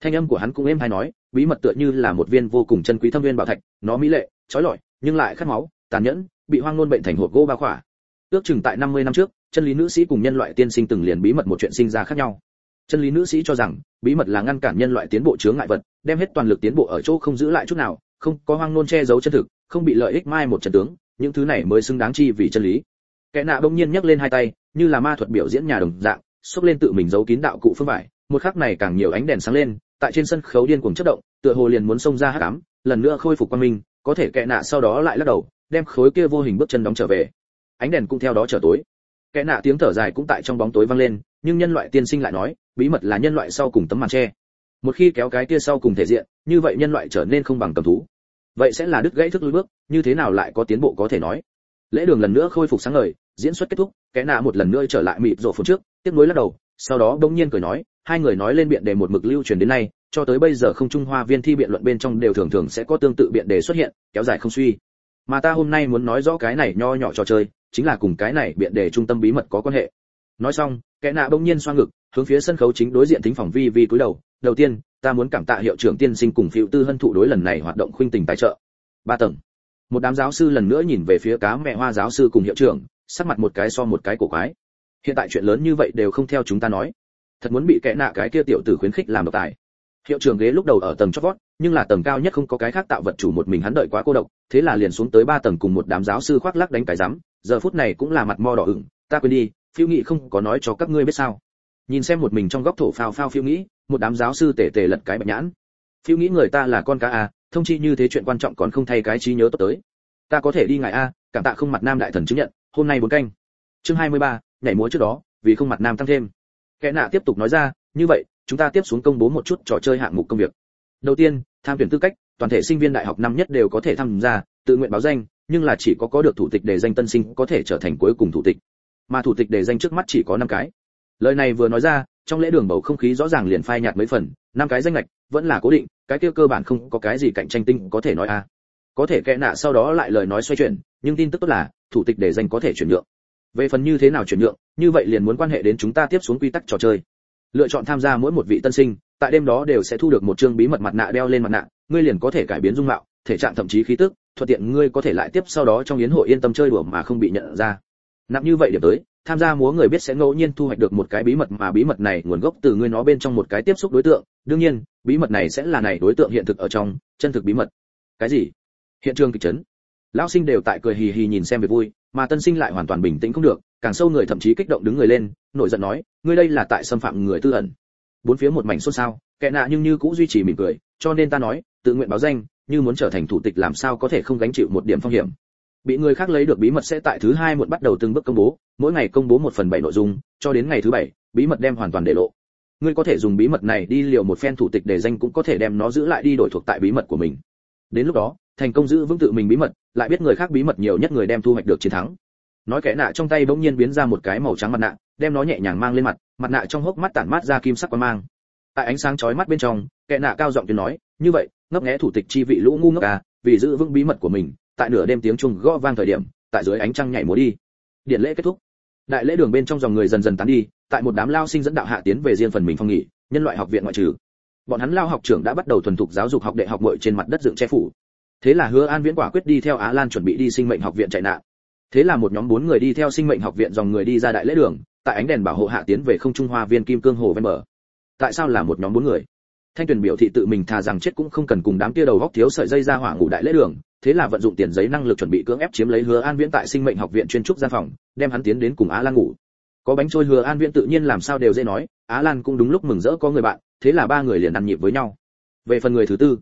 Thanh âm của hắn cũng êm hay nói, bí mật tựa như là một viên vô cùng chân quý thâm viên bảo thạch, nó mỹ lệ, trói lọi, nhưng lại khát máu, tàn nhẫn, bị hoang nôn bệnh thành hột gỗ bao khỏa ước chừng tại 50 năm trước, chân lý nữ sĩ cùng nhân loại tiên sinh từng liền bí mật một chuyện sinh ra khác nhau. Chân lý nữ sĩ cho rằng, bí mật là ngăn cản nhân loại tiến bộ chướng ngại vật, đem hết toàn lực tiến bộ ở chỗ không giữ lại chút nào, không có hoang nôn che giấu chân thực, không bị lợi ích mai một trận tướng, những thứ này mới xứng đáng chi vì chân lý. Kẻ nạ bỗng nhiên nhấc lên hai tay, như là ma thuật biểu diễn nhà đồng dạng xúc lên tự mình giấu kín đạo cụ phương vải, một khắc này càng nhiều ánh đèn sáng lên, tại trên sân khấu điên cuồng chớp động, tựa hồ liền muốn xông ra hắc ám lần nữa khôi phục quan minh, có thể kẻ nạ sau đó lại lắc đầu, đem khối kia vô hình bước chân đóng trở về ánh đèn cũng theo đó trở tối. Kẻ nạ tiếng thở dài cũng tại trong bóng tối vang lên, nhưng nhân loại tiên sinh lại nói, bí mật là nhân loại sau cùng tấm màn che. Một khi kéo cái kia sau cùng thể diện, như vậy nhân loại trở nên không bằng cầm thú. Vậy sẽ là đứt gãy thức lùi bước, như thế nào lại có tiến bộ có thể nói? Lễ đường lần nữa khôi phục sáng ngời, diễn xuất kết thúc, kẻ nạ một lần nữa trở lại mịt rộ phút trước, tiếp nối lắc đầu, sau đó bỗng nhiên cười nói, hai người nói lên biện đề một mực lưu truyền đến nay, cho tới bây giờ không trung hoa viên thi biện luận bên trong đều thường thường sẽ có tương tự biện đề xuất hiện, kéo dài không suy mà ta hôm nay muốn nói rõ cái này nho nhỏ trò chơi, chính là cùng cái này biện đề trung tâm bí mật có quan hệ. Nói xong, kẻ nạ bỗng nhiên xoa ngực, hướng phía sân khấu chính đối diện thính phòng vi vi cúi đầu đầu tiên, ta muốn cảm tạ hiệu trưởng tiên sinh cùng phiêu tư hân thụ đối lần này hoạt động khuynh tình tài trợ. Ba tầng. Một đám giáo sư lần nữa nhìn về phía cá mẹ hoa giáo sư cùng hiệu trưởng, sắc mặt một cái so một cái cổ quái. Hiện tại chuyện lớn như vậy đều không theo chúng ta nói. Thật muốn bị kẻ nạ cái kia tiểu tử khuyến khích làm độc tài. Hiệu trưởng ghế lúc đầu ở tầng chót vót nhưng là tầng cao nhất không có cái khác tạo vật chủ một mình hắn đợi quá cô độc thế là liền xuống tới ba tầng cùng một đám giáo sư khoác lác đánh cái rắm giờ phút này cũng là mặt mo đỏ ửng ta quên đi phiêu nghị không có nói cho các ngươi biết sao. Nhìn xem một mình trong góc thổ phao phao phiêu nghĩ một đám giáo sư tể tể lật cái bạch nhãn. Phiêu nghĩ người ta là con cá à thông chi như thế chuyện quan trọng còn không thay cái trí nhớ tốt tới. Ta có thể đi ngài a cảm tạ không mặt nam đại thần chứng nhận hôm nay bốn canh. Chương 23, nhảy múa trước đó vì không mặt nam tăng thêm. Kẻ nạ tiếp tục nói ra như vậy chúng ta tiếp xuống công bố một chút trò chơi hạng mục công việc đầu tiên, tham tuyển tư cách, toàn thể sinh viên đại học năm nhất đều có thể tham gia, tự nguyện báo danh, nhưng là chỉ có có được thủ tịch để danh tân sinh có thể trở thành cuối cùng thủ tịch. Mà thủ tịch để danh trước mắt chỉ có năm cái. Lời này vừa nói ra, trong lễ đường bầu không khí rõ ràng liền phai nhạt mấy phần, năm cái danh lệch vẫn là cố định, cái kia cơ bản không có cái gì cạnh tranh tinh có thể nói a. Có thể kẽ nạ sau đó lại lời nói xoay chuyển, nhưng tin tức tốt là, thủ tịch để danh có thể chuyển nhượng. Về phần như thế nào chuyển nhượng, như vậy liền muốn quan hệ đến chúng ta tiếp xuống quy tắc trò chơi. Lựa chọn tham gia mỗi một vị tân sinh tại đêm đó đều sẽ thu được một chương bí mật mặt nạ đeo lên mặt nạ, ngươi liền có thể cải biến dung mạo, thể trạng thậm chí khí tức, thuận tiện ngươi có thể lại tiếp sau đó trong yến hội yên tâm chơi đùa mà không bị nhận ra. Nặng như vậy điểm tới, tham gia múa người biết sẽ ngẫu nhiên thu hoạch được một cái bí mật mà bí mật này nguồn gốc từ ngươi nó bên trong một cái tiếp xúc đối tượng. Đương nhiên, bí mật này sẽ là này đối tượng hiện thực ở trong, chân thực bí mật. Cái gì? Hiện trường kịch chấn. Lão sinh đều tại cười hì hì nhìn xem về vui, mà tân sinh lại hoàn toàn bình tĩnh không được, càng sâu người thậm chí kích động đứng người lên, nổi giận nói, ngươi đây là tại xâm phạm người tư ẩn bốn phía một mảnh xôn xao, kẻ nạ nhưng như cũng duy trì mỉm cười, cho nên ta nói, tự nguyện báo danh, như muốn trở thành thủ tịch làm sao có thể không gánh chịu một điểm phong hiểm. Bị người khác lấy được bí mật sẽ tại thứ hai một bắt đầu từng bước công bố, mỗi ngày công bố một phần bảy nội dung, cho đến ngày thứ bảy, bí mật đem hoàn toàn để lộ. Ngươi có thể dùng bí mật này đi liều một phen thủ tịch để danh cũng có thể đem nó giữ lại đi đổi thuộc tại bí mật của mình. Đến lúc đó, thành công giữ vững tự mình bí mật, lại biết người khác bí mật nhiều nhất người đem thu hoạch được chiến thắng. Nói kẻ nạ trong tay bỗng nhiên biến ra một cái màu trắng mặt nạ đem nó nhẹ nhàng mang lên mặt mặt nạ trong hốc mắt tản mát ra kim sắc quang mang. Tại ánh sáng chói mắt bên trong, kẻ nạ cao giọng tiếng nói, như vậy, ngấp nghé thủ tịch chi vị lũ ngu ngốc à vì giữ vững bí mật của mình, tại nửa đêm tiếng chuông gõ vang thời điểm, tại dưới ánh trăng nhảy múa đi. Điện lễ kết thúc. Đại lễ đường bên trong dòng người dần dần tán đi, tại một đám lao sinh dẫn đạo hạ tiến về riêng phần mình phong nghỉ, nhân loại học viện ngoại trừ. Bọn hắn lao học trưởng đã bắt đầu thuần thục giáo dục học đệ học muội trên mặt đất dựng che phủ. Thế là hứa an viễn quả quyết đi theo á lan chuẩn bị đi sinh mệnh học viện chạy nạn. Thế là một nhóm bốn người đi theo sinh mệnh học viện dòng người đi ra đại lễ đường tại ánh đèn bảo hộ hạ tiến về không trung hoa viên kim cương hồ ven bờ. Tại sao là một nhóm bốn người? Thanh tuyền biểu thị tự mình thà rằng chết cũng không cần cùng đám kia đầu góc thiếu sợi dây ra hỏa ngủ đại lễ đường, thế là vận dụng tiền giấy năng lực chuẩn bị cưỡng ép chiếm lấy hứa an viễn tại sinh mệnh học viện chuyên trúc gian phòng, đem hắn tiến đến cùng á lan ngủ. Có bánh trôi hứa an viễn tự nhiên làm sao đều dễ nói, á lan cũng đúng lúc mừng rỡ có người bạn, thế là ba người liền ăn nhịp với nhau. Về phần người thứ tư,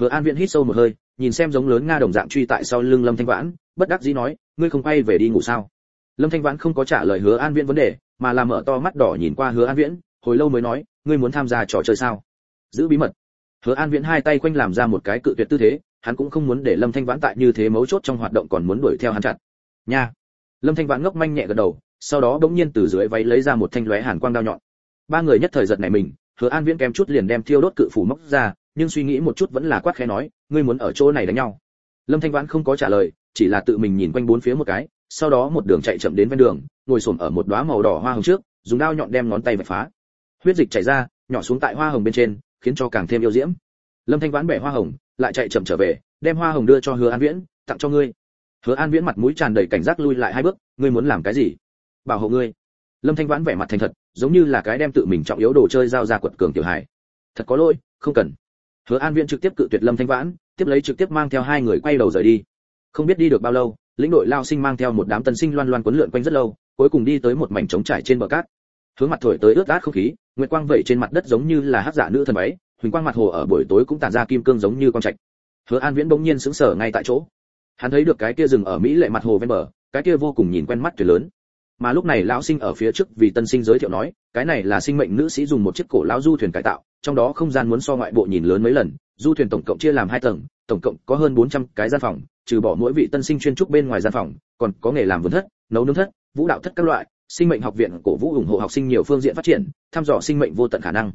hứa an viễn hít sâu một hơi, nhìn xem giống lớn nga đồng dạng truy tại sau lưng lâm thanh vãn, bất đắc dĩ nói, ngươi không quay về đi ngủ sao? Lâm thanh vãn không có trả lời hứa an viễn vấn đề, mà là mở to mắt đỏ nhìn qua hứa an viễn, hồi lâu mới nói, ngươi muốn tham gia trò chơi sao? Giữ bí mật. Hứa an viễn hai tay quanh làm ra một cái cự tuyệt tư thế, hắn cũng không muốn để lâm thanh vãn tại như thế mấu chốt trong hoạt động còn muốn đuổi theo hắn chặt. Nha. Lâm thanh vãn ngốc manh nhẹ gật đầu, sau đó bỗng nhiên từ dưới váy lấy ra một thanh lóe hàn quang đao nhọn. Ba người nhất thời giật này mình, hứa an viễn kém chút liền đem thiêu đốt cự phủ móc ra, nhưng suy nghĩ một chút vẫn là quát khẽ nói, ngươi muốn ở chỗ này đánh nhau? Lâm thanh vãn không có trả lời, chỉ là tự mình nhìn quanh bốn phía một cái sau đó một đường chạy chậm đến ven đường, ngồi xổm ở một đóa màu đỏ hoa hồng trước, dùng dao nhọn đem ngón tay vạch phá. Huyết dịch chảy ra, nhỏ xuống tại hoa hồng bên trên, khiến cho càng thêm yêu diễm. Lâm thanh vãn bẻ hoa hồng, lại chạy chậm trở về, đem hoa hồng đưa cho hứa an viễn, tặng cho ngươi. Hứa an viễn mặt mũi tràn đầy cảnh giác lui lại hai bước, ngươi muốn làm cái gì? Bảo hộ ngươi. Lâm thanh vãn vẻ mặt thành thật, giống như là cái đem tự mình trọng yếu đồ chơi giao ra quật cường tiểu hải thật có lỗi, không cần. Hứa an viễn trực tiếp cự tuyệt lâm thanh vãn, tiếp lấy trực tiếp mang theo hai người quay đầu rời đi. Không biết đi được bao lâu lĩnh đội lao sinh mang theo một đám tân sinh loan loan quấn lượn quanh rất lâu, cuối cùng đi tới một mảnh trống trải trên bờ cát. Hướng mặt thổi tới ướt át không khí, nguyệt quang vẩy trên mặt đất giống như là hắc giả nữ thần váy, huỳnh quang mặt hồ ở buổi tối cũng tản ra kim cương giống như con trạch. Hứa an viễn bỗng nhiên sững sờ ngay tại chỗ. Hắn thấy được cái kia rừng ở mỹ lệ mặt hồ ven bờ, cái kia vô cùng nhìn quen mắt tuyệt lớn. Mà lúc này lão sinh ở phía trước vì tân sinh giới thiệu nói, cái này là sinh mệnh nữ sĩ dùng một chiếc cổ lão du thuyền cải tạo, trong đó không gian muốn so ngoại bộ nhìn lớn mấy lần du thuyền tổng cộng chia làm hai tầng, tổng cộng có hơn 400 cái gian phòng, trừ bỏ mỗi vị tân sinh chuyên trúc bên ngoài gian phòng, còn có nghề làm vườn thất, nấu nướng thất, vũ đạo thất các loại, sinh mệnh học viện cổ vũ ủng hộ học sinh nhiều phương diện phát triển, thăm dò sinh mệnh vô tận khả năng.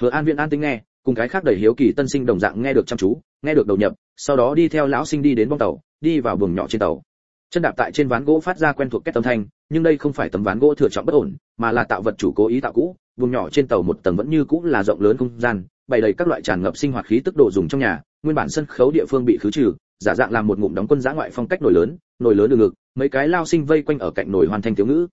Hứa an viện an tính nghe, cùng cái khác đầy hiếu kỳ tân sinh đồng dạng nghe được chăm chú, nghe được đầu nhập, sau đó đi theo lão sinh đi đến bong tàu, đi vào buồng nhỏ trên tàu. Chân đạp tại trên ván gỗ phát ra quen thuộc kết âm thanh, nhưng đây không phải tấm ván gỗ thừa trọng bất ổn, mà là tạo vật chủ cố ý tạo cũ, buồng nhỏ trên tàu một tầng vẫn như cũ là rộng lớn không gian bày đầy các loại tràn ngập sinh hoạt khí tức đồ dùng trong nhà, nguyên bản sân khấu địa phương bị khứ trừ, giả dạng làm một ngụm đóng quân giã ngoại phong cách nổi lớn nổi lớn đường ngực, mấy cái lao sinh vây quanh ở cạnh nồi hoàn thành thiếu ngữ.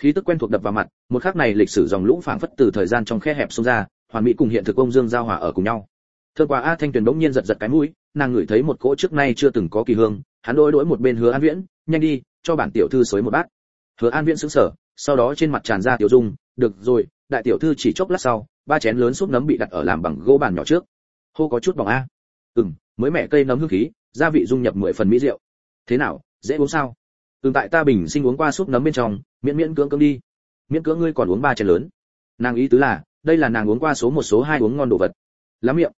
Khí tức quen thuộc đập vào mặt, một khắc này lịch sử dòng lũ phảng phất từ thời gian trong khe hẹp xông ra, hoàn mỹ cùng hiện thực ông dương giao hòa ở cùng nhau. Thơ qua a thanh tuyền bỗng nhiên giật giật cái mũi, nàng ngửi thấy một cỗ trước nay chưa từng có kỳ hương, hắn đôi đối một bên hứa an viễn, nhanh đi, cho bản tiểu thư xới một bát. Hứa an viễn sững sờ, sau đó trên mặt tràn ra tiểu dung, được rồi, đại tiểu thư chỉ chốc lát sau ba chén lớn súp nấm bị đặt ở làm bằng gỗ bàn nhỏ trước. Hô có chút bỏng a. Ừm, mới mẹ cây nấm hương khí, gia vị dung nhập mười phần mỹ rượu. Thế nào, dễ uống sao? Từng tại ta bình sinh uống qua súp nấm bên trong, miễn miễn cưỡng cưỡng đi. Miễn cưỡng ngươi còn uống ba chén lớn. Nàng ý tứ là, đây là nàng uống qua số một, số hai uống ngon đồ vật. Lắm miệng.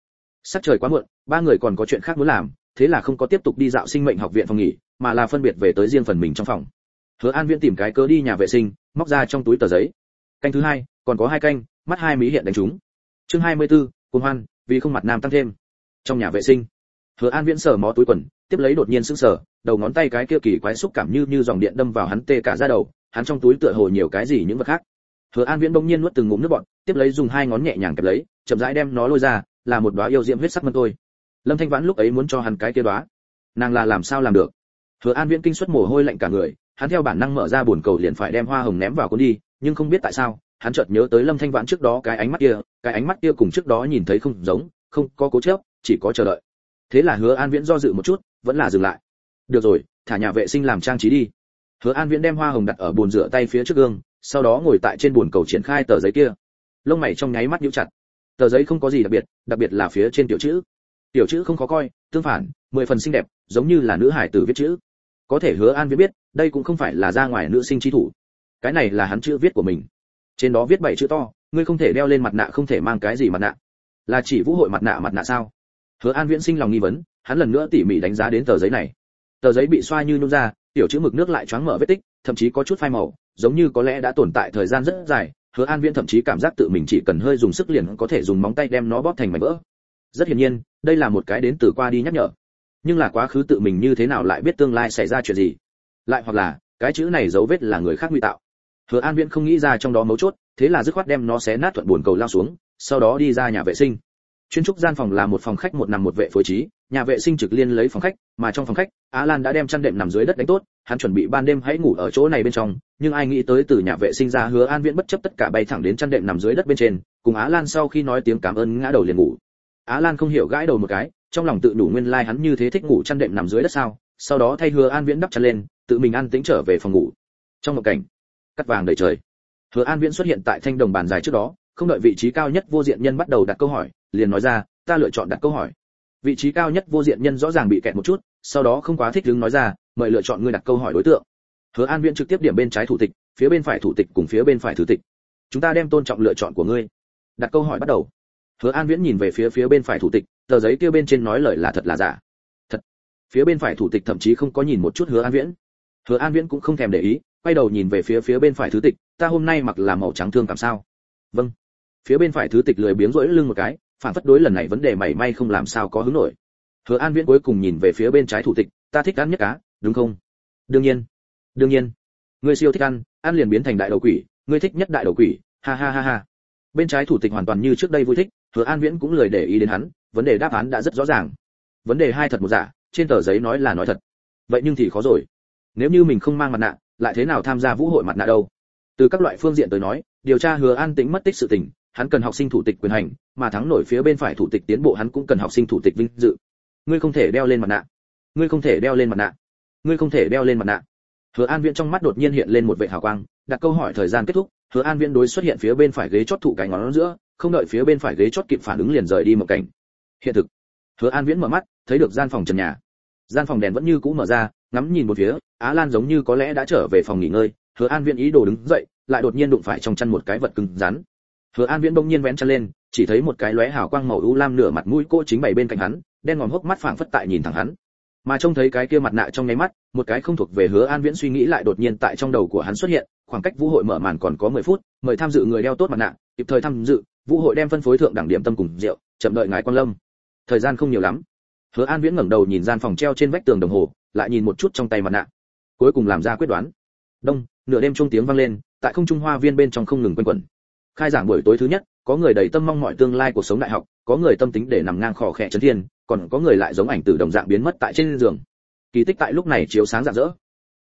Sắc trời quá muộn, ba người còn có chuyện khác muốn làm, thế là không có tiếp tục đi dạo sinh mệnh học viện phòng nghỉ, mà là phân biệt về tới riêng phần mình trong phòng. Hứa an viễn tìm cái cớ đi nhà vệ sinh, móc ra trong túi tờ giấy. Canh thứ hai, còn có hai canh mắt hai mí hiện đánh trúng. Chương 24, cuồng hoan vì không mặt nam tăng thêm. Trong nhà vệ sinh hứa an viễn sờ mó túi quần tiếp lấy đột nhiên sững sờ đầu ngón tay cái kia kỳ quái xúc cảm như như dòng điện đâm vào hắn tê cả da đầu hắn trong túi tựa hồ nhiều cái gì những vật khác. Hứa an viễn bỗng nhiên nuốt từng ngụm nước bọt tiếp lấy dùng hai ngón nhẹ nhàng kẹp lấy chậm rãi đem nó lôi ra là một đóa yêu diễm huyết sắc mân tôi lâm thanh vãn lúc ấy muốn cho hắn cái kia đóa. Nàng là làm sao làm được? Hứa an viễn kinh suất mồ hôi lạnh cả người hắn theo bản năng mở ra buồn cầu liền phải đem hoa hồng ném vào cuốn đi nhưng không biết tại sao hắn chợt nhớ tới lâm thanh vãn trước đó cái ánh mắt kia, cái ánh mắt kia cùng trước đó nhìn thấy không giống, không có cố chấp, chỉ có chờ đợi. Thế là hứa an viễn do dự một chút, vẫn là dừng lại. Được rồi, thả nhà vệ sinh làm trang trí đi. Hứa an viễn đem hoa hồng đặt ở bồn rửa tay phía trước gương, sau đó ngồi tại trên bồn cầu triển khai tờ giấy kia. Lông mày trong nháy mắt nhíu chặt. Tờ giấy không có gì đặc biệt đặc biệt là phía trên tiểu chữ. Tiểu chữ không khó coi, tương phản, mười phần xinh đẹp, giống như là nữ hải tử viết chữ. Có thể hứa an viễn biết, đây cũng không phải là ra ngoài nữ sinh chi thủ. Cái này là hắn chữ viết của mình trên đó viết bảy chữ to, ngươi không thể đeo lên mặt nạ không thể mang cái gì mặt nạ. Là chỉ vũ hội mặt nạ mặt nạ sao? Hứa an viễn sinh lòng nghi vấn, hắn lần nữa tỉ mỉ đánh giá đến tờ giấy này. Tờ giấy bị xoa như nôn ra, tiểu chữ mực nước lại choáng mở vết tích, thậm chí có chút phai màu, giống như có lẽ đã tồn tại thời gian rất dài. Hứa an viễn thậm chí cảm giác tự mình chỉ cần hơi dùng sức liền có thể dùng móng tay đem nó bóp thành mảnh vỡ. Rất hiển nhiên, đây là một cái đến từ qua đi nhắc nhở. Nhưng là quá khứ tự mình như thế nào lại biết tương lai xảy ra chuyện gì? Lại hoặc là, cái chữ này dấu vết là người khác nguy tạo hứa an viễn không nghĩ ra trong đó mấu chốt, thế là dứt khoát đem nó xé nát thuận buồn cầu lao xuống, sau đó đi ra nhà vệ sinh. Chuyên trúc gian phòng là một phòng khách một nằm một vệ phối trí, nhà vệ sinh trực liên lấy phòng khách, mà trong phòng khách, á lan đã đem chăn đệm nằm dưới đất đánh tốt, hắn chuẩn bị ban đêm hãy ngủ ở chỗ này bên trong, nhưng ai nghĩ tới từ nhà vệ sinh ra hứa an viễn bất chấp tất cả bay thẳng đến chăn đệm nằm dưới đất bên trên, cùng á lan sau khi nói tiếng cảm ơn ngã đầu liền ngủ. Á lan không hiểu gãi đầu một cái, trong lòng tự đủ nguyên lai like hắn như thế thích ngủ chăn đệm nằm dưới đất sao, sau đó thay hứa an viễn đắp chăn lên, tự mình ăn tính trở về phòng ngủ. Trong một cảnh cắt vàng đầy trời. Hứa an viễn xuất hiện tại thanh đồng bàn dài trước đó, không đợi vị trí cao nhất vô diện nhân bắt đầu đặt câu hỏi, liền nói ra, ta lựa chọn đặt câu hỏi. Vị trí cao nhất vô diện nhân rõ ràng bị kẹt một chút, sau đó không quá thích đứng nói ra, mời lựa chọn người đặt câu hỏi đối tượng. Hứa an viễn trực tiếp điểm bên trái thủ tịch, phía bên phải thủ tịch cùng phía bên phải thứ tịch. Chúng ta đem tôn trọng lựa chọn của ngươi. Đặt câu hỏi bắt đầu. Hứa an viễn nhìn về phía phía bên phải thủ tịch, tờ giấy kia bên trên nói lời là thật là giả. Thật. Phía bên phải thủ tịch thậm chí không có nhìn một chút hứa an viễn. Hứa an viễn cũng không thèm để ý quay đầu nhìn về phía phía bên phải thứ tịch, ta hôm nay mặc là màu trắng thương cảm sao? Vâng. Phía bên phải thứ tịch lười biếng rỗi lưng một cái, phản phất đối lần này vấn đề mảy may không làm sao có hứng nổi. Hứa an viễn cuối cùng nhìn về phía bên trái thủ tịch, ta thích ăn nhất cá, đúng không? Đương nhiên. Đương nhiên. Ngươi siêu thích ăn ăn liền biến thành đại đầu quỷ, ngươi thích nhất đại đầu quỷ. Ha ha ha ha. Bên trái thủ tịch hoàn toàn như trước đây vui thích, hứa an viễn cũng lười để ý đến hắn, vấn đề đáp án đã rất rõ ràng. Vấn đề hai thật một giả, trên tờ giấy nói là nói thật. Vậy nhưng thì khó rồi. Nếu như mình không mang mặt nạ lại thế nào tham gia vũ hội mặt nạ đâu? Từ các loại phương diện tới nói, điều tra hứa an tĩnh mất tích sự tình, hắn cần học sinh thủ tịch quyền hành, mà thắng nổi phía bên phải thủ tịch tiến bộ hắn cũng cần học sinh thủ tịch vinh dự. Ngươi không thể đeo lên mặt nạ. Ngươi không thể đeo lên mặt nạ. Ngươi không thể đeo lên mặt nạ. Hứa an viễn trong mắt đột nhiên hiện lên một vệ hào quang, đặt câu hỏi thời gian kết thúc, hứa an viễn đối xuất hiện phía bên phải ghế chót thụ cái ngón giữa, không đợi phía bên phải ghế chót kịp phản ứng liền rời đi một cảnh. Hiện thực. Hứa an viễn mở mắt, thấy được gian phòng trần nhà. Gian phòng đèn vẫn như cũ mở ra ngắm nhìn một phía, á lan giống như có lẽ đã trở về phòng nghỉ ngơi, hứa an viễn ý đồ đứng dậy, lại đột nhiên đụng phải trong chăn một cái vật cứng rắn. Hứa an viễn bỗng nhiên vén chăn lên, chỉ thấy một cái lóe hào quang màu u lam nửa mặt mũi cô chính bày bên cạnh hắn, đen ngòm hốc mắt phảng phất tại nhìn thẳng hắn. Mà trông thấy cái kia mặt nạ trong nháy mắt, một cái không thuộc về hứa an viễn suy nghĩ lại đột nhiên tại trong đầu của hắn xuất hiện, khoảng cách vũ hội mở màn còn có 10 phút, mời tham dự người đeo tốt mặt nạ, kịp thời tham dự, vũ hội đem phân phối thượng đẳng điểm tâm cùng rượu, chậm đợi ngài quan lâm. Thời gian không nhiều lắm hứa an viễn ngẩng đầu nhìn gian phòng treo trên vách tường đồng hồ, lại nhìn một chút trong tay mặt nạ. Cuối cùng làm ra quyết đoán. Đông, nửa đêm trung tiếng vang lên, tại không trung hoa viên bên trong không ngừng quanh quẩn. Khai giảng buổi tối thứ nhất, có người đầy tâm mong mọi tương lai cuộc sống đại học, có người tâm tính để nằm ngang khò khẽ chấn thiên, còn có người lại giống ảnh tử đồng dạng biến mất tại trên giường. Kỳ tích tại lúc này chiếu sáng rạng rỡ.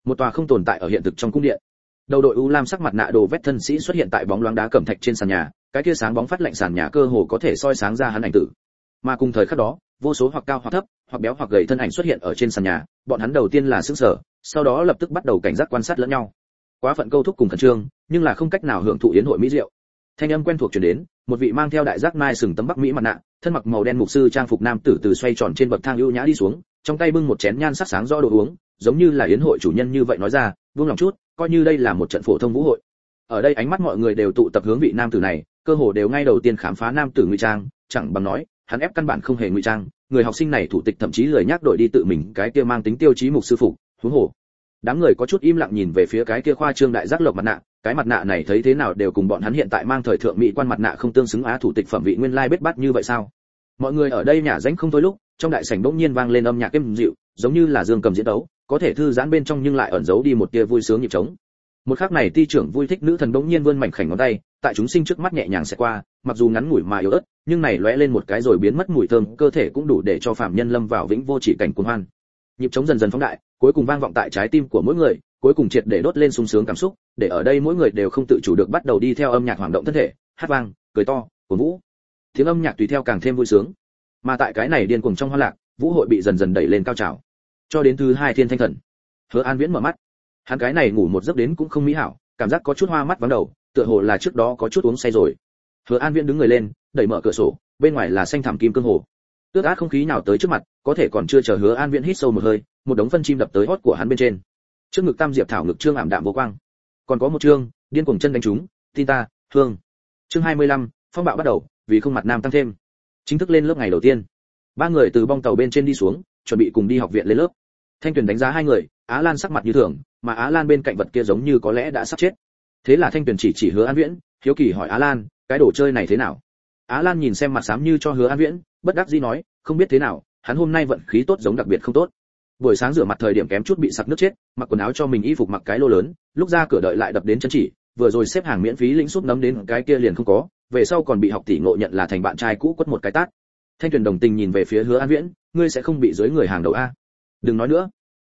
Một tòa không tồn tại ở hiện thực trong cung điện. Đầu đội u lam sắc mặt nạ đồ vét thân sĩ xuất hiện tại bóng loáng đá cẩm thạch trên sàn nhà, cái kia sáng bóng phát lạnh sàn nhà cơ hồ có thể soi sáng ra hắn ảnh tử. Mà cùng thời khắc đó vô số hoặc cao hoặc thấp, hoặc béo hoặc gầy thân ảnh xuất hiện ở trên sàn nhà, bọn hắn đầu tiên là sững sờ, sau đó lập tức bắt đầu cảnh giác quan sát lẫn nhau. Quá phận câu thúc cùng khẩn trương, nhưng là không cách nào hưởng thụ yến hội mỹ diệu. Thanh âm quen thuộc truyền đến, một vị mang theo đại giác mai sừng tấm bắc mỹ mặt nạ, thân mặc màu đen mục sư trang phục nam tử từ xoay tròn trên bậc thang ưu nhã đi xuống, trong tay bưng một chén nhan sắc sáng rõ đồ uống, giống như là yến hội chủ nhân như vậy nói ra buông lòng chút, coi như đây là một trận phổ thông vũ hội. Ở đây ánh mắt mọi người đều tụ tập hướng vị nam tử này, cơ hồ đều ngay đầu tiên khám phá nam tử ngụy trang, chẳng bằng nói hắn ép căn bản không hề ngụy trang, người học sinh này thủ tịch thậm chí lười nhắc đổi đi tự mình cái kia mang tính tiêu chí mục sư phục, huống hồ. Đám người có chút im lặng nhìn về phía cái kia khoa trương đại giác lộc mặt nạ, cái mặt nạ này thấy thế nào đều cùng bọn hắn hiện tại mang thời thượng mỹ quan mặt nạ không tương xứng á thủ tịch phẩm vị nguyên lai bết bắt như vậy sao? Mọi người ở đây nhả ránh không thôi lúc, trong đại sảnh bỗng nhiên vang lên âm nhạc êm dịu, giống như là dương cầm diễn đấu, có thể thư giãn bên trong nhưng lại ẩn giấu đi một tia vui sướng nhịp trống. Một khắc này ti trưởng vui thích nữ thần bỗng nhiên vươn mảnh khảnh ngón tay, tại chúng sinh trước mắt nhẹ nhàng sẽ qua, mặc dù ngắn ngủi mà yếu ớt nhưng này lóe lên một cái rồi biến mất mùi thơm, cơ thể cũng đủ để cho phạm nhân lâm vào vĩnh vô chỉ cảnh cuồng hoan. Nhịp trống dần dần phóng đại, cuối cùng vang vọng tại trái tim của mỗi người, cuối cùng triệt để đốt lên sung sướng cảm xúc, để ở đây mỗi người đều không tự chủ được bắt đầu đi theo âm nhạc hoạt động thân thể, hát vang, cười to cổ vũ. Tiếng âm nhạc tùy theo càng thêm vui sướng. Mà tại cái này điên cuồng trong hoa lạc, vũ hội bị dần dần đẩy lên cao trào. Cho đến thứ hai thiên thanh thần. Hứa an viễn mở mắt. Hắn cái này ngủ một giấc đến cũng không mỹ hảo, cảm giác có chút hoa mắt vắng đầu, tựa hồ là trước đó có chút uống say rồi. Hứa an viễn đứng người lên đẩy mở cửa sổ bên ngoài là xanh thảm kim cương hồ. Tước át không khí nào tới trước mặt có thể còn chưa chờ hứa an viễn hít sâu một hơi một đống phân chim đập tới hót của hắn bên trên. Trước ngực tam diệp thảo ngực trương ảm đạm vô quang. Còn có một chương điên cuồng chân đánh chúng tin ta hương chương 25, phong bạo bắt đầu vì không mặt nam tăng thêm. Chính thức lên lớp ngày đầu tiên. Ba người từ bong tàu bên trên đi xuống chuẩn bị cùng đi học viện lên lớp. Thanh tuyền đánh giá hai người á lan sắc mặt như thường mà á lan bên cạnh vật kia giống như có lẽ đã sắp chết. Thế là thanh tuyền chỉ chỉ hứa an viễn hiếu kỳ hỏi á lan cái đồ chơi này thế nào? Á lan nhìn xem mặt xám như cho hứa an viễn, bất đắc dĩ nói, không biết thế nào, hắn hôm nay vận khí tốt giống đặc biệt không tốt. Buổi sáng rửa mặt thời điểm kém chút bị sặc nước chết, mặc quần áo cho mình y phục mặc cái lô lớn, lúc ra cửa đợi lại đập đến chân chỉ, vừa rồi xếp hàng miễn phí lĩnh súp nấm đến cái kia liền không có, về sau còn bị học tỷ ngộ nhận là thành bạn trai cũ quất một cái tát. Thanh tuyền đồng tình nhìn về phía hứa an viễn, ngươi sẽ không bị dưới người hàng đầu a. Đừng nói nữa.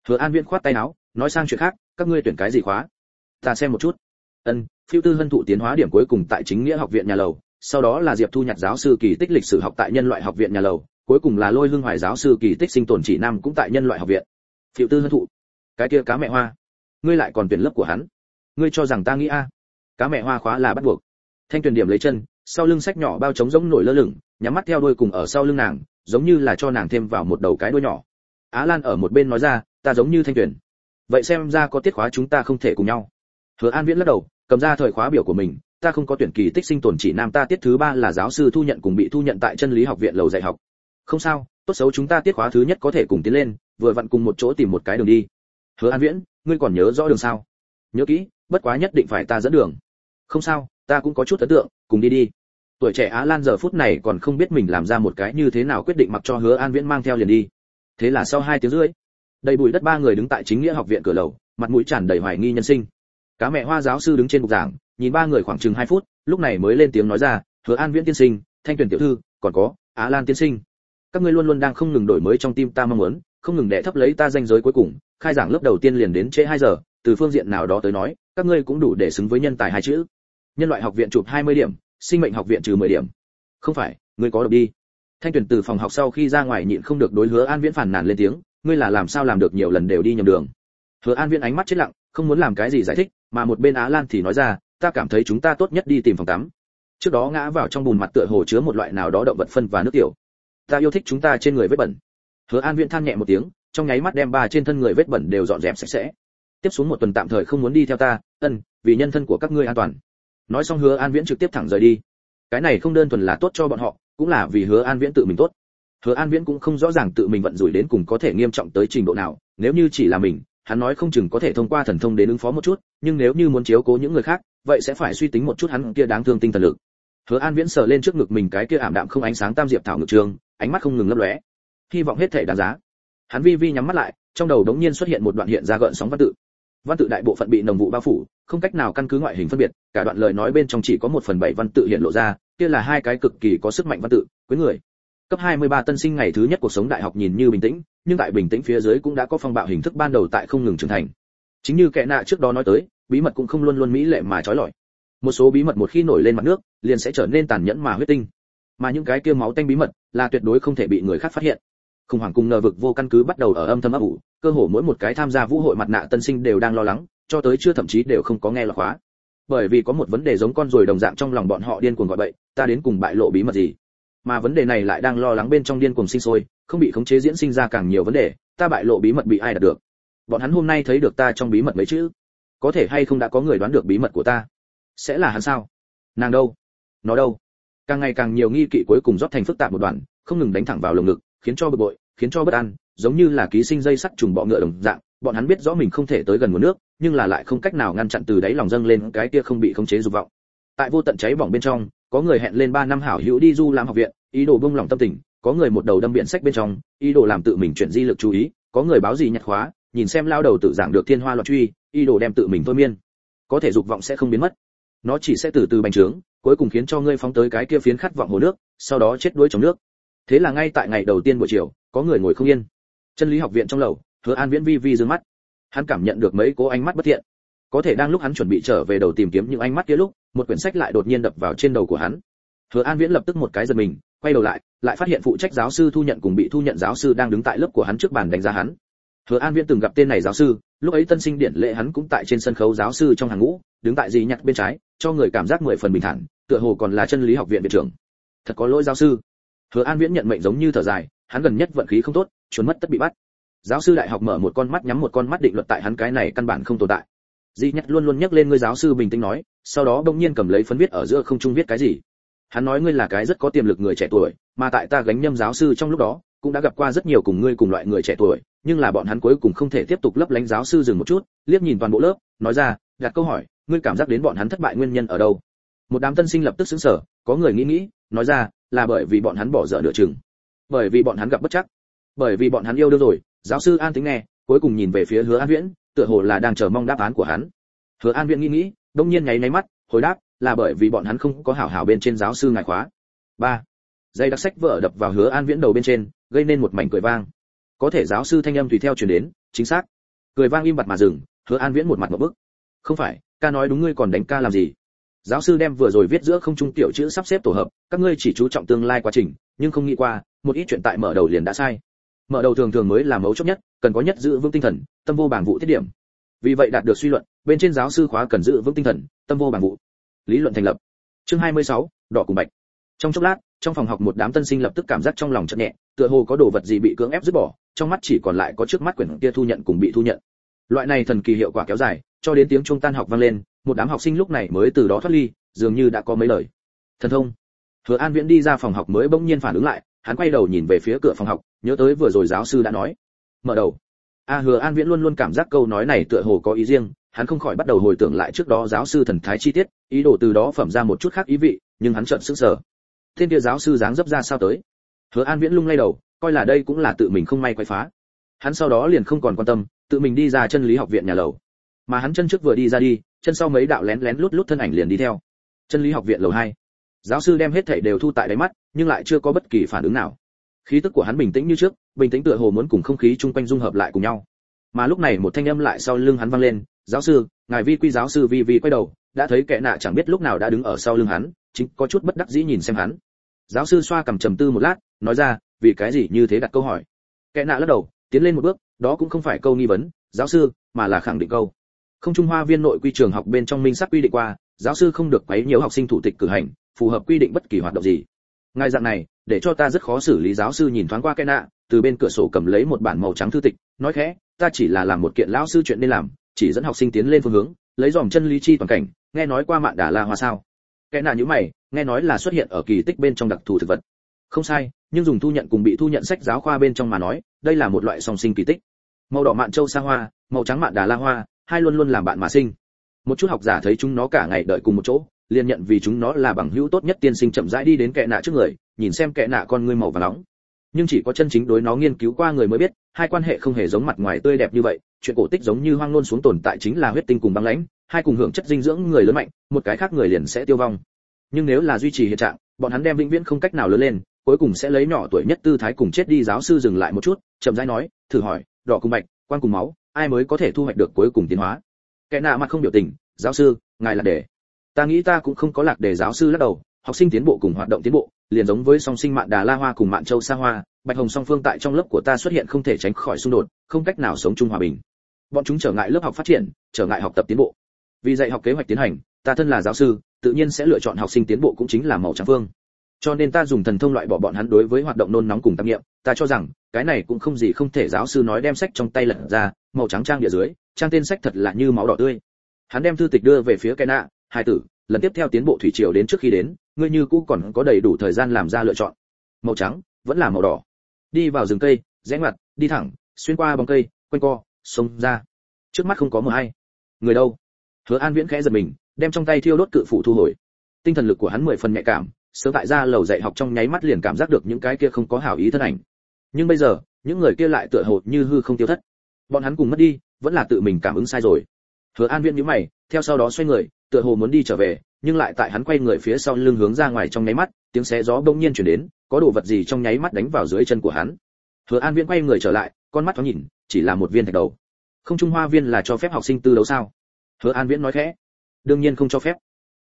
Hứa an viễn khoát tay áo, nói sang chuyện khác, các ngươi tuyển cái gì khóa? Ta xem một chút. Ân, phiêu tư hân thụ tiến hóa điểm cuối cùng tại chính nghĩa học viện nhà lầu sau đó là diệp thu nhặt giáo sư kỳ tích lịch sử học tại nhân loại học viện nhà lầu, cuối cùng là lôi hương hoài giáo sư kỳ tích sinh tồn chỉ nam cũng tại nhân loại học viện. Phiệu tư hân thụ, cái kia cá mẹ hoa, ngươi lại còn tuyển lớp của hắn. Ngươi cho rằng ta nghĩ a? Cá mẹ hoa khóa là bắt buộc. Thanh tuyền điểm lấy chân, sau lưng sách nhỏ bao trống giống nổi lơ lửng, nhắm mắt theo đuôi cùng ở sau lưng nàng, giống như là cho nàng thêm vào một đầu cái đuôi nhỏ. Á lan ở một bên nói ra, ta giống như thanh tuyền vậy xem ra có tiết khóa chúng ta không thể cùng nhau. Hứa an viễn lắc đầu, cầm ra thời khóa biểu của mình ta không có tuyển kỳ tích sinh tồn chỉ nam ta tiết thứ ba là giáo sư thu nhận cùng bị thu nhận tại chân lý học viện lầu dạy học. Không sao, tốt xấu chúng ta tiết khóa thứ nhất có thể cùng tiến lên, vừa vặn cùng một chỗ tìm một cái đường đi. Hứa an viễn, ngươi còn nhớ rõ đường sao? Nhớ kỹ, bất quá nhất định phải ta dẫn đường. Không sao, ta cũng có chút ấn tượng, cùng đi đi. Tuổi trẻ á lan giờ phút này còn không biết mình làm ra một cái như thế nào quyết định mặc cho hứa an viễn mang theo liền đi. Thế là sau hai tiếng rưỡi, đầy bụi đất ba người đứng tại chính nghĩa học viện cửa lầu, mặt mũi tràn đầy hoài nghi nhân sinh. Cá mẹ hoa giáo sư đứng trên bục giảng nhìn ba người khoảng chừng hai phút, lúc này mới lên tiếng nói ra, hứa an viễn tiên sinh, thanh tuyển tiểu thư, còn có á lan tiên sinh. Các ngươi luôn luôn đang không ngừng đổi mới trong tim ta mong muốn, không ngừng đè thấp lấy ta danh giới cuối cùng, khai giảng lớp đầu tiên liền đến trễ hai giờ, từ phương diện nào đó tới nói, các ngươi cũng đủ để xứng với nhân tài hai chữ. Nhân loại học viện chụp 20 điểm, sinh mệnh học viện trừ 10 điểm. Không phải, ngươi có độc đi. Thanh tuyển từ phòng học sau khi ra ngoài nhịn không được đối hứa an viễn phản nàn lên tiếng, ngươi là làm sao làm được nhiều lần đều đi nhầm đường? Hứa an viễn ánh mắt chết lặng, không muốn làm cái gì giải thích, mà một bên á lan thì nói ra ta cảm thấy chúng ta tốt nhất đi tìm phòng tắm. Trước đó ngã vào trong bùn mặt tựa hồ chứa một loại nào đó động vật phân và nước tiểu. Ta yêu thích chúng ta trên người vết bẩn. Hứa an viễn than nhẹ một tiếng, trong nháy mắt đem ba trên thân người vết bẩn đều dọn dẹp sạch sẽ. Tiếp xuống một tuần tạm thời không muốn đi theo ta, ân, vì nhân thân của các ngươi an toàn. Nói xong hứa an viễn trực tiếp thẳng rời đi. Cái này không đơn thuần là tốt cho bọn họ, cũng là vì hứa an viễn tự mình tốt. Hứa an viễn cũng không rõ ràng tự mình vận rủi đến cùng có thể nghiêm trọng tới trình độ nào, nếu như chỉ là mình hắn nói không chừng có thể thông qua thần thông đến ứng phó một chút, nhưng nếu như muốn chiếu cố những người khác, vậy sẽ phải suy tính một chút hắn kia đáng thương tinh thần lực. Hứa an viễn sờ lên trước ngực mình cái kia ảm đạm không ánh sáng tam diệp thảo ngực trường, ánh mắt không ngừng lấp lóe. Hy vọng hết thể đáng giá. Hắn vi vi nhắm mắt lại, trong đầu đống nhiên xuất hiện một đoạn hiện ra gợn sóng văn tự. Văn tự đại bộ phận bị nồng vụ bao phủ, không cách nào căn cứ ngoại hình phân biệt, cả đoạn lời nói bên trong chỉ có một phần bảy văn tự hiện lộ ra, kia là hai cái cực kỳ có sức mạnh văn tự quyến người cấp 23 tân sinh ngày thứ nhất cuộc sống đại học nhìn như bình tĩnh, nhưng tại bình tĩnh phía dưới cũng đã có phong bạo hình thức ban đầu tại không ngừng trưởng thành. Chính như kẻ nạ trước đó nói tới, bí mật cũng không luôn luôn mỹ lệ mà trói lọi. Một số bí mật một khi nổi lên mặt nước, liền sẽ trở nên tàn nhẫn mà huyết tinh. Mà những cái kia máu tanh bí mật là tuyệt đối không thể bị người khác phát hiện. Khủng hoảng cùng ngờ vực vô căn cứ bắt đầu ở âm thầm ấp ủ, cơ hồ mỗi một cái tham gia vũ hội mặt nạ tân sinh đều đang lo lắng, cho tới chưa thậm chí đều không có nghe lọt khóa. Bởi vì có một vấn đề giống con rồi đồng dạng trong lòng bọn họ điên cuồng gọi bậy, ta đến cùng bại lộ bí mật gì? Mà vấn đề này lại đang lo lắng bên trong điên cuồng sinh sôi, không bị khống chế diễn sinh ra càng nhiều vấn đề, ta bại lộ bí mật bị ai đạt được? Bọn hắn hôm nay thấy được ta trong bí mật mấy chữ. Có thể hay không đã có người đoán được bí mật của ta? Sẽ là hắn sao? Nàng đâu? Nó đâu? Càng ngày càng nhiều nghi kỵ cuối cùng rót thành phức tạp một đoạn, không ngừng đánh thẳng vào lồng ngực, khiến cho bực bội, khiến cho bất an, giống như là ký sinh dây sắt trùng bọ ngựa đồng dạng. Bọn hắn biết rõ mình không thể tới gần nguồn nước, nhưng là lại không cách nào ngăn chặn từ đáy lòng dâng lên cái kia không bị khống chế dục vọng. Tại vô tận cháy bỏng bên trong có người hẹn lên 3 năm hảo hữu đi du làm học viện, ý đồ bông lòng tâm tình, có người một đầu đâm biện sách bên trong, ý đồ làm tự mình chuyển di lực chú ý, có người báo gì nhặt khóa, nhìn xem lao đầu tự giảng được thiên hoa loạn truy, ý đồ đem tự mình thôi miên. Có thể dục vọng sẽ không biến mất. Nó chỉ sẽ từ từ bành trướng, cuối cùng khiến cho ngươi phóng tới cái kia phiến khát vọng hồ nước, sau đó chết đuối trong nước. Thế là ngay tại ngày đầu tiên buổi chiều, có người ngồi không yên. Chân lý học viện trong lầu, hứa an viễn vi vi dương mắt. Hắn cảm nhận được mấy cố ánh mắt bất thiện có thể đang lúc hắn chuẩn bị trở về đầu tìm kiếm những ánh mắt kia lúc, một quyển sách lại đột nhiên đập vào trên đầu của hắn. Hứa an viễn lập tức một cái giật mình, quay đầu lại lại phát hiện phụ trách giáo sư thu nhận cùng bị thu nhận giáo sư đang đứng tại lớp của hắn trước bàn đánh giá hắn. Hứa an viễn từng gặp tên này giáo sư, lúc ấy tân sinh điển lệ hắn cũng tại trên sân khấu giáo sư trong hàng ngũ, đứng tại gì nhặt bên trái, cho người cảm giác mười phần bình thản, tựa hồ còn là chân lý học viện viện trưởng. Thật có lỗi giáo sư. Hứa an viễn nhận mệnh giống như thở dài, hắn gần nhất vận khí không tốt trốn mất tất bị bắt. Giáo sư đại học mở một con mắt nhắm một con mắt định luật tại hắn cái này căn bản không tồn tại di nhất luôn luôn nhắc lên ngươi giáo sư bình tĩnh nói, sau đó bỗng nhiên cầm lấy phấn viết ở giữa không trung viết cái gì. Hắn nói ngươi là cái rất có tiềm lực người trẻ tuổi, mà tại ta gánh nhâm giáo sư trong lúc đó, cũng đã gặp qua rất nhiều cùng ngươi cùng loại người trẻ tuổi, nhưng là bọn hắn cuối cùng không thể tiếp tục lấp lánh giáo sư dừng một chút, liếc nhìn toàn bộ lớp, nói ra, đặt câu hỏi, ngươi cảm giác đến bọn hắn thất bại nguyên nhân ở đâu? Một đám tân sinh lập tức sững sờ, có người nghĩ nghĩ, nói ra, là bởi vì bọn hắn bỏ dở nửa chừng. Bởi vì bọn hắn gặp bất chắc. Bởi vì bọn hắn yêu đương rồi, giáo sư an tính nghe, cuối cùng nhìn về phía hứa an viễn tựa hồ là đang chờ mong đáp án của hắn. Hứa an viễn nghĩ nghĩ, đông nhiên nháy nháy mắt, hồi đáp, là bởi vì bọn hắn không có hảo hảo bên trên giáo sư ngài khóa. Ba. Dây đặc sách vợ đập vào hứa an viễn đầu bên trên, gây nên một mảnh cười vang. Có thể giáo sư thanh âm tùy theo truyền đến, chính xác. Cười vang im bặt mà dừng, hứa an viễn một mặt một bức. Không phải, ca nói đúng ngươi còn đánh ca làm gì? Giáo sư đem vừa rồi viết giữa không trung tiểu chữ sắp xếp tổ hợp, các ngươi chỉ chú trọng tương lai quá trình, nhưng không nghĩ qua, một ít chuyện tại mở đầu liền đã sai mở đầu thường thường mới là mấu chốt nhất cần có nhất giữ vững tinh thần tâm vô bảng vụ thiết điểm. Vì vậy đạt được suy luận bên trên giáo sư khóa cần giữ vững tinh thần tâm vô bảng vụ. Lý luận thành lập. Chương 26, đỏ cùng bạch. Trong chốc lát trong phòng học một đám tân sinh lập tức cảm giác trong lòng chậm nhẹ tựa hồ có đồ vật gì bị cưỡng ép dứt bỏ trong mắt chỉ còn lại có trước mắt quyển kia thu nhận cùng bị thu nhận. Loại này thần kỳ hiệu quả kéo dài cho đến tiếng trung tan học vang lên một đám học sinh lúc này mới từ đó thoát ly dường như đã có mấy lời. Thần thông. Hứa an viễn đi ra phòng học mới bỗng nhiên phản ứng lại hắn quay đầu nhìn về phía cửa phòng học, nhớ tới vừa rồi giáo sư đã nói. Mở đầu. A hứa an viễn luôn luôn cảm giác câu nói này tựa hồ có ý riêng, hắn không khỏi bắt đầu hồi tưởng lại trước đó giáo sư thần thái chi tiết, ý đồ từ đó phẩm ra một chút khác ý vị, nhưng hắn chợt sững sờ. Thiên kia giáo sư dáng dấp ra sao tới? Hứa an viễn lung lay đầu, coi là đây cũng là tự mình không may quay phá. Hắn sau đó liền không còn quan tâm, tự mình đi ra chân lý học viện nhà lầu. Mà hắn chân trước vừa đi ra đi, chân sau mấy đạo lén lén lút lút thân ảnh liền đi theo. Chân lý học viện lầu hai. Giáo sư đem hết thảy đều thu tại đáy mắt nhưng lại chưa có bất kỳ phản ứng nào. Khí tức của hắn bình tĩnh như trước, bình tĩnh tựa hồ muốn cùng không khí chung quanh dung hợp lại cùng nhau. Mà lúc này một thanh âm lại sau lưng hắn vang lên, giáo sư, ngài vi quy giáo sư vi vi quay đầu, đã thấy kẻ nạ chẳng biết lúc nào đã đứng ở sau lưng hắn, chính có chút bất đắc dĩ nhìn xem hắn. Giáo sư xoa cầm trầm tư một lát, nói ra, vì cái gì như thế đặt câu hỏi? Kẻ nạ lắc đầu, tiến lên một bước, đó cũng không phải câu nghi vấn, giáo sư, mà là khẳng định câu. Không trung hoa viên nội quy trường học bên trong minh sắc quy định qua, giáo sư không được quấy nhiều học sinh thủ tịch cử hành, phù hợp quy định bất kỳ hoạt động gì ngài dạng này, để cho ta rất khó xử lý giáo sư nhìn thoáng qua cái nạ, từ bên cửa sổ cầm lấy một bản màu trắng thư tịch, nói khẽ, ta chỉ là làm một kiện lão sư chuyện nên làm, chỉ dẫn học sinh tiến lên phương hướng, lấy dòm chân lý chi toàn cảnh, nghe nói qua mạn đà la hoa sao. Cái nạ như mày, nghe nói là xuất hiện ở kỳ tích bên trong đặc thù thực vật. Không sai, nhưng dùng thu nhận cùng bị thu nhận sách giáo khoa bên trong mà nói, đây là một loại song sinh kỳ tích. Màu đỏ mạn châu sa hoa, màu trắng mạn đà la hoa, hai luôn luôn làm bạn mà sinh. Một chút học giả thấy chúng nó cả ngày đợi cùng một chỗ liền nhận vì chúng nó là bằng hữu tốt nhất tiên sinh chậm rãi đi đến kệ nạ trước người, nhìn xem kệ nạ con ngươi màu và nóng. Nhưng chỉ có chân chính đối nó nghiên cứu qua người mới biết, hai quan hệ không hề giống mặt ngoài tươi đẹp như vậy, chuyện cổ tích giống như hoang nôn xuống tồn tại chính là huyết tinh cùng băng lãnh, hai cùng hưởng chất dinh dưỡng người lớn mạnh, một cái khác người liền sẽ tiêu vong. Nhưng nếu là duy trì hiện trạng, bọn hắn đem vĩnh viễn không cách nào lớn lên, cuối cùng sẽ lấy nhỏ tuổi nhất tư thái cùng chết đi giáo sư dừng lại một chút, chậm rãi nói, thử hỏi, đỏ cùng bạch, quan cùng máu, ai mới có thể thu hoạch được cuối cùng tiến hóa? Kẻ nạ mặt không biểu tình, giáo sư, ngài là để ta nghĩ ta cũng không có lạc để giáo sư lắc đầu, học sinh tiến bộ cùng hoạt động tiến bộ, liền giống với song sinh mạn đà la hoa cùng mạn châu sa hoa, bạch hồng song phương tại trong lớp của ta xuất hiện không thể tránh khỏi xung đột, không cách nào sống chung hòa bình. Bọn chúng trở ngại lớp học phát triển, trở ngại học tập tiến bộ. Vì dạy học kế hoạch tiến hành, ta thân là giáo sư, tự nhiên sẽ lựa chọn học sinh tiến bộ cũng chính là màu trắng phương. Cho nên ta dùng thần thông loại bỏ bọn hắn đối với hoạt động nôn nóng cùng tâm nghiệm. Ta cho rằng, cái này cũng không gì không thể giáo sư nói đem sách trong tay lật ra, màu trắng trang địa dưới, trang tên sách thật là như máu đỏ tươi. Hắn đem thư tịch đưa về phía cái nạ hai tử, lần tiếp theo tiến bộ thủy triều đến trước khi đến, ngươi như cũ còn có đầy đủ thời gian làm ra lựa chọn. Màu trắng, vẫn là màu đỏ. Đi vào rừng cây, rẽ ngoặt, đi thẳng, xuyên qua bóng cây, quanh co, xông ra. Trước mắt không có mờ hay. Người đâu? Hứa an viễn khẽ giật mình, đem trong tay thiêu đốt cự phủ thu hồi. Tinh thần lực của hắn mười phần nhạy cảm, sớm tại ra lầu dạy học trong nháy mắt liền cảm giác được những cái kia không có hảo ý thân ảnh. Nhưng bây giờ, những người kia lại tựa hồ như hư không tiêu thất. Bọn hắn cùng mất đi, vẫn là tự mình cảm ứng sai rồi. Hứa an viễn nhíu mày, theo sau đó xoay người tựa hồ muốn đi trở về, nhưng lại tại hắn quay người phía sau lưng hướng ra ngoài trong nháy mắt, tiếng xé gió bỗng nhiên chuyển đến, có đồ vật gì trong nháy mắt đánh vào dưới chân của hắn. Hứa an viễn quay người trở lại, con mắt thoáng nhìn, chỉ là một viên thạch đầu. Không trung hoa viên là cho phép học sinh tư đấu sao? Hứa an viễn nói khẽ. Đương nhiên không cho phép.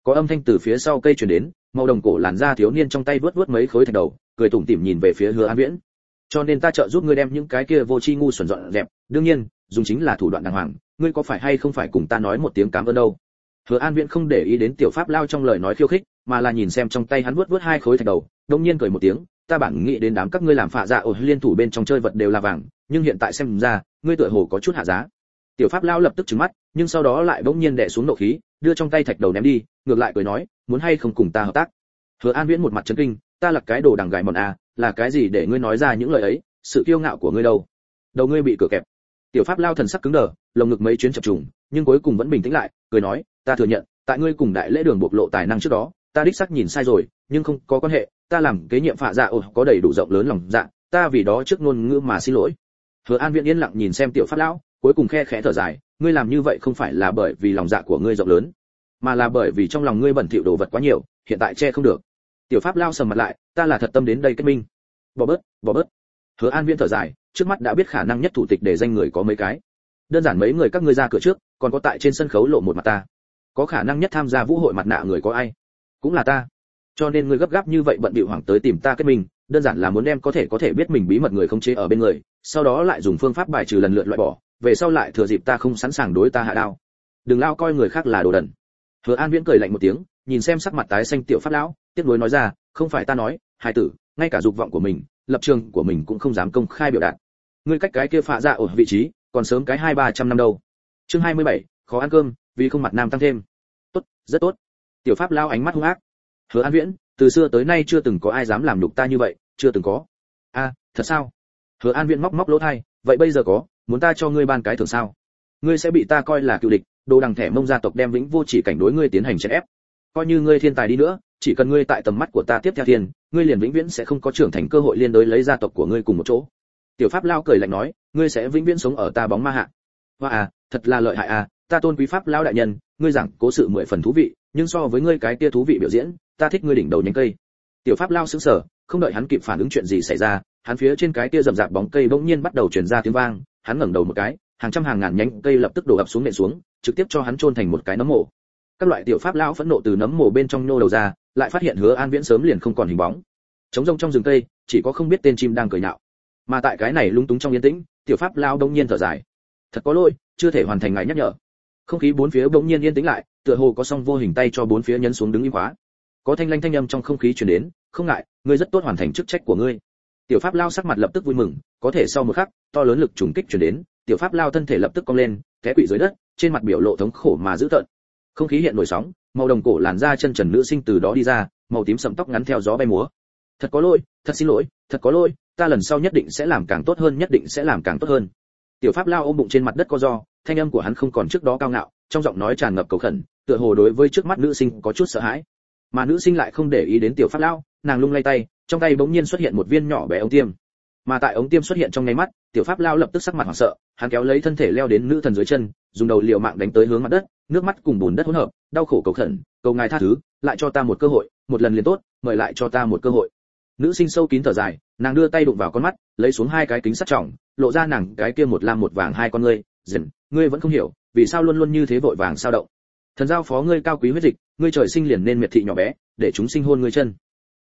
Có âm thanh từ phía sau cây truyền đến, màu đồng cổ làn da thiếu niên trong tay vớt vớt mấy khối thạch đầu, cười tủm tỉm nhìn về phía hứa an viễn. Cho nên ta trợ giúp ngươi đem những cái kia vô tri ngu xuẩn dọn dẹp. Đương nhiên, dùng chính là thủ đoạn đàng hoàng. Ngươi có phải hay không phải cùng ta nói một tiếng cảm ơn đâu? Hứa an viễn không để ý đến tiểu pháp lao trong lời nói khiêu khích, mà là nhìn xem trong tay hắn vuốt vuốt hai khối thạch đầu đồng nhiên cười một tiếng, ta bản nghĩ đến đám các ngươi làm phạ dạ ổ liên thủ bên trong chơi vật đều là vàng, nhưng hiện tại xem ra, ngươi tựa hồ có chút hạ giá. Tiểu pháp lao lập tức trừng mắt, nhưng sau đó lại bỗng nhiên đè xuống nộ khí, đưa trong tay thạch đầu ném đi, ngược lại cười nói, muốn hay không cùng ta hợp tác? Hứa an viễn một mặt chấn kinh, ta là cái đồ đằng gài mòn à là cái gì để ngươi nói ra những lời ấy, sự kiêu ngạo của ngươi đâu? Đầu ngươi bị cửa kẹp. Tiểu pháp lao thần sắc cứng đờ, lồng ngực mấy chuyến chập trùng, nhưng cuối cùng vẫn bình tĩnh lại, cười nói ta thừa nhận, tại ngươi cùng đại lễ đường bộc lộ tài năng trước đó, ta đích xác nhìn sai rồi, nhưng không có quan hệ, ta làm kế nhiệm phạ dạ ồ có đầy đủ rộng lớn lòng dạ ta vì đó trước ngôn ngữ mà xin lỗi. Hứa an viễn yên lặng nhìn xem tiểu pháp lão, cuối cùng khe khẽ thở dài, ngươi làm như vậy không phải là bởi vì lòng dạ của ngươi rộng lớn, mà là bởi vì trong lòng ngươi bẩn thỉu đồ vật quá nhiều, hiện tại che không được. Tiểu pháp lao sầm mặt lại, ta là thật tâm đến đây kết minh. Bỏ bớt bỏ bớt. Hứa an viễn thở dài, trước mắt đã biết khả năng nhất thủ tịch để danh người có mấy cái. Đơn giản mấy người các ngươi ra cửa trước, còn có tại trên sân khấu lộ một mặt ta có khả năng nhất tham gia vũ hội mặt nạ người có ai? Cũng là ta. Cho nên ngươi gấp gáp như vậy bận bịu hoảng tới tìm ta kết mình đơn giản là muốn đem có thể có thể biết mình bí mật người không chế ở bên người, sau đó lại dùng phương pháp bài trừ lần lượt loại bỏ, về sau lại thừa dịp ta không sẵn sàng đối ta hạ đao. Đừng lao coi người khác là đồ đần. Hứa an viễn cười lạnh một tiếng, nhìn xem sắc mặt tái xanh tiểu pháp lão, tiếc nối nói ra, không phải ta nói hai tử, ngay cả dục vọng của mình, lập trường của mình cũng không dám công khai biểu đạt. Ngươi cách cái kia phạ ra ở vị trí, còn sớm cái hai ba trăm năm đâu. Chương hai mươi bảy, khó ăn cơm vì không mặt nam tăng thêm. Tốt, rất tốt. Tiểu pháp lao ánh mắt hung ác. Hứa an viễn, từ xưa tới nay chưa từng có ai dám làm nhục ta như vậy, chưa từng có. A thật sao? Hứa an viễn móc móc lỗ thay vậy bây giờ có, muốn ta cho ngươi ban cái thưởng sao? Ngươi sẽ bị ta coi là cựu địch, đồ đằng thẻ mông gia tộc đem vĩnh vô chỉ cảnh đối ngươi tiến hành chèn ép. Coi như ngươi thiên tài đi nữa, chỉ cần ngươi tại tầm mắt của ta tiếp theo thiên ngươi liền vĩnh viễn sẽ không có trưởng thành cơ hội liên đối lấy gia tộc của ngươi cùng một chỗ. Tiểu pháp lao cười lạnh nói, ngươi sẽ vĩnh viễn sống ở ta bóng ma hạ. Hoa à thật là lợi hại à ta tôn quý pháp lao đại nhân, ngươi giảng cố sự mười phần thú vị, nhưng so với ngươi cái kia thú vị biểu diễn, ta thích ngươi đỉnh đầu nhánh cây. Tiểu pháp lao sững sờ, không đợi hắn kịp phản ứng chuyện gì xảy ra, hắn phía trên cái kia rậm rạp bóng cây bỗng nhiên bắt đầu truyền ra tiếng vang, hắn ngẩng đầu một cái, hàng trăm hàng ngàn nhánh cây lập tức đổ ập xuống nện xuống, trực tiếp cho hắn chôn thành một cái nấm mộ các loại tiểu pháp lão phẫn nộ từ nấm mộ bên trong nô đầu ra, lại phát hiện hứa an viễn sớm liền không còn hình bóng. Trống rông trong rừng cây, chỉ có không biết tên chim đang cười nhạo. Mà tại cái này lung túng trong yên tĩnh, tiểu pháp lão đông nhiên thở dài. Thật có lỗi, chưa thể hoàn thành ngài nhắc nhở không khí bốn phía bỗng nhiên yên tĩnh lại, tựa hồ có song vô hình tay cho bốn phía nhấn xuống đứng im khóa. Có thanh lanh thanh âm trong không khí truyền đến, không ngại, ngươi rất tốt hoàn thành chức trách của ngươi. Tiểu pháp lao sắc mặt lập tức vui mừng, có thể sau một khắc, to lớn lực trùng kích truyền đến, tiểu pháp lao thân thể lập tức cong lên, té quỵ dưới đất, trên mặt biểu lộ thống khổ mà dữ tợn. Không khí hiện nổi sóng, màu đồng cổ làn da chân trần nữ sinh từ đó đi ra, màu tím sẫm tóc ngắn theo gió bay múa. Thật có lỗi, thật xin lỗi, thật có lỗi, ta lần sau nhất định sẽ làm càng tốt hơn, nhất định sẽ làm càng tốt hơn. Tiểu pháp lao ôm bụng trên mặt đất co do thanh âm của hắn không còn trước đó cao ngạo, trong giọng nói tràn ngập cầu khẩn, tựa hồ đối với trước mắt nữ sinh có chút sợ hãi. Mà nữ sinh lại không để ý đến tiểu pháp lao nàng lung lay tay, trong tay bỗng nhiên xuất hiện một viên nhỏ bé ống tiêm. Mà tại ống tiêm xuất hiện trong ngay mắt, tiểu pháp lao lập tức sắc mặt hoảng sợ, hắn kéo lấy thân thể leo đến nữ thần dưới chân, dùng đầu liều mạng đánh tới hướng mặt đất, nước mắt cùng bùn đất hỗn hợp, đau khổ cầu khẩn, cầu ngài tha thứ, lại cho ta một cơ hội, một lần liền tốt, mời lại cho ta một cơ hội. Nữ sinh sâu kín thở dài, nàng đưa tay đụng vào con mắt, lấy xuống hai cái kính sắt trọng, lộ ra nàng cái kia một lam một vàng hai con ngươi dần ngươi vẫn không hiểu, vì sao luôn luôn như thế vội vàng sao động? Thần giao phó ngươi cao quý huyết dịch, ngươi trời sinh liền nên miệt thị nhỏ bé, để chúng sinh hôn ngươi chân.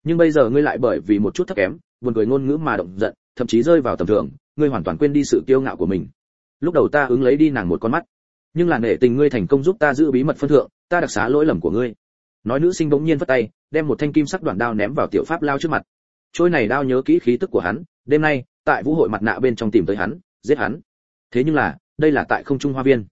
Nhưng bây giờ ngươi lại bởi vì một chút thấp kém, buồn cười ngôn ngữ mà động giận, thậm chí rơi vào tầm thường, ngươi hoàn toàn quên đi sự kiêu ngạo của mình. Lúc đầu ta ứng lấy đi nàng một con mắt, nhưng là nể tình ngươi thành công giúp ta giữ bí mật phân thượng, ta đặc xá lỗi lầm của ngươi. Nói nữ sinh bỗng nhiên vất tay, đem một thanh kim sắc đoạn đao ném vào tiểu pháp lao trước mặt. Trôi này đao nhớ kỹ khí tức của hắn, đêm nay, tại vũ hội mặt nạ bên trong tìm tới hắn, giết hắn. Thế nhưng là đây là tại không trung hoa viên.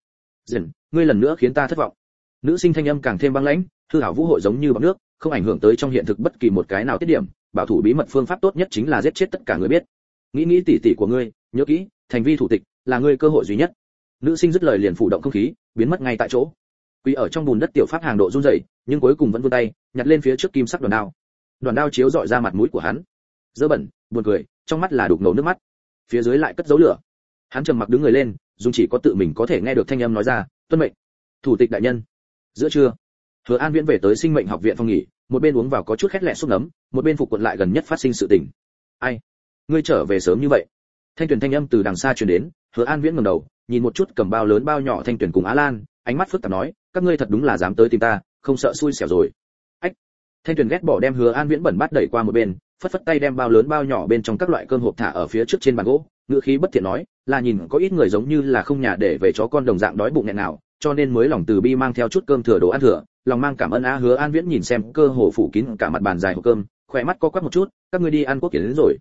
Dần ngươi lần nữa khiến ta thất vọng. Nữ sinh thanh âm càng thêm băng lãnh, hư hảo vũ hội giống như bọt nước, không ảnh hưởng tới trong hiện thực bất kỳ một cái nào tiết điểm, bảo thủ bí mật phương pháp tốt nhất chính là giết chết tất cả người biết. Nghĩ nghĩ tỉ tỉ của ngươi, nhớ kỹ, thành vi thủ tịch, là ngươi cơ hội duy nhất. Nữ sinh dứt lời liền phủ động không khí, biến mất ngay tại chỗ. Quỳ ở trong bùn đất tiểu pháp hàng độ run rẩy, nhưng cuối cùng vẫn vươn tay, nhặt lên phía trước kim sắc đoàn đao. Đoàn đao chiếu dọi ra mặt mũi của hắn. Dơ bẩn, buồn cười, trong mắt là đục ngầu nước mắt. Phía dưới lại cất dấu lửa. Hắn trầm mặc đứng người lên dùng chỉ có tự mình có thể nghe được thanh âm nói ra, tuân mệnh, thủ tịch đại nhân. Giữa trưa, hứa an viễn về tới sinh mệnh học viện phòng nghỉ, một bên uống vào có chút khét lẹ xúc nấm, một bên phục quận lại gần nhất phát sinh sự tình. Ai? Ngươi trở về sớm như vậy? Thanh tuyển thanh âm từ đằng xa truyền đến, hứa an viễn ngẩng đầu, nhìn một chút cầm bao lớn bao nhỏ thanh tuyển cùng á lan, ánh mắt phức tạp nói, các ngươi thật đúng là dám tới tìm ta, không sợ xui xẻo rồi. Ách, thanh tuyển ghét bỏ đem hứa an viễn bẩn bát đẩy qua một bên, phất phất tay đem bao lớn bao nhỏ bên trong các loại cơm hộp thả ở phía trước trên bàn gỗ ngựa khí bất thiện nói là nhìn có ít người giống như là không nhà để về chó con đồng dạng đói bụng nghẹn nào, cho nên mới lòng từ bi mang theo chút cơm thừa đồ ăn thừa, lòng mang cảm ơn á hứa an viễn nhìn xem cơ hồ phủ kín cả mặt bàn dài hộp cơm, khỏe mắt co quắp một chút, các ngươi đi ăn quốc kiến đến rồi.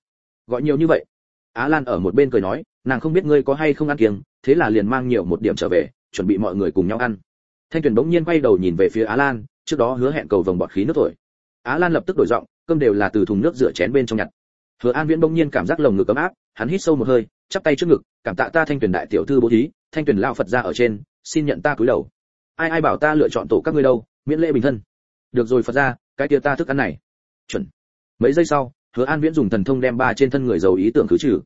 Gọi nhiều như vậy. Á lan ở một bên cười nói, nàng không biết ngươi có hay không ăn kiêng, thế là liền mang nhiều một điểm trở về, chuẩn bị mọi người cùng nhau ăn. Thanh tuyền bỗng nhiên quay đầu nhìn về phía á lan, trước đó hứa hẹn cầu vồng bọt khí nước thổi. Á lan lập tức đổi giọng, cơm đều là từ thùng nước rửa chén bên trong nhặt hứa an viễn bỗng nhiên cảm giác lồng ngực ấm áp hắn hít sâu một hơi chắp tay trước ngực cảm tạ ta thanh tuyền đại tiểu thư bố thí thanh tuyền lao phật gia ở trên xin nhận ta cúi đầu. Ai ai bảo ta lựa chọn tổ các ngươi đâu miễn lễ bình thân. Được rồi phật gia, cái kia ta thức ăn này. Chuẩn. Mấy giây sau hứa an viễn dùng thần thông đem ba trên thân người giàu ý tưởng khử trừ.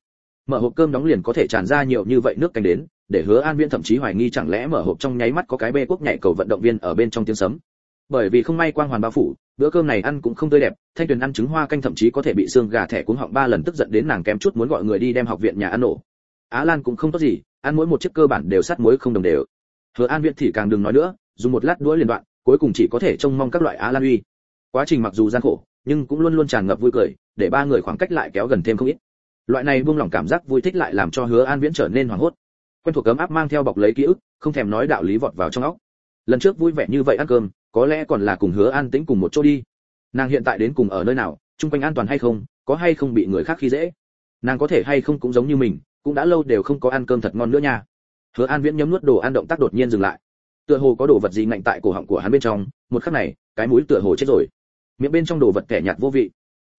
Mở hộp cơm đóng liền có thể tràn ra nhiều như vậy nước canh đến để hứa an viễn thậm chí hoài nghi chẳng lẽ mở hộp trong nháy mắt có cái bê quốc nhảy cầu vận động viên ở bên trong tiếng sấm bởi vì không may quang hoàn bao phủ, bữa cơm này ăn cũng không tươi đẹp, thanh tuyền ăn trứng hoa canh thậm chí có thể bị xương gà thẻ cuống họng ba lần tức giận đến nàng kém chút muốn gọi người đi đem học viện nhà ăn nổ. Á lan cũng không tốt gì, ăn mỗi một chiếc cơ bản đều sát muối không đồng đều. Hứa an viện thì càng đừng nói nữa, dùng một lát đuối liền đoạn, cuối cùng chỉ có thể trông mong các loại á lan uy. Quá trình mặc dù gian khổ, nhưng cũng luôn luôn tràn ngập vui cười, để ba người khoảng cách lại kéo gần thêm không ít. Loại này buông lỏng cảm giác vui thích lại làm cho hứa an viễn trở nên hoảng hốt. Quen thuộc cấm áp mang theo bọc lấy ký ức, không thèm nói đạo lý vọt vào trong óc. Lần trước vui vẻ như vậy ăn cơm có lẽ còn là cùng hứa an tĩnh cùng một chỗ đi. Nàng hiện tại đến cùng ở nơi nào, chung quanh an toàn hay không, có hay không bị người khác khi dễ? Nàng có thể hay không cũng giống như mình, cũng đã lâu đều không có ăn cơm thật ngon nữa nha. Hứa an viễn nhấm nuốt đồ ăn động tác đột nhiên dừng lại. Tựa hồ có đồ vật gì ngạnh tại cổ họng của hắn bên trong, một khắc này, cái mũi tựa hồ chết rồi. Miệng bên trong đồ vật kẻ nhạt vô vị.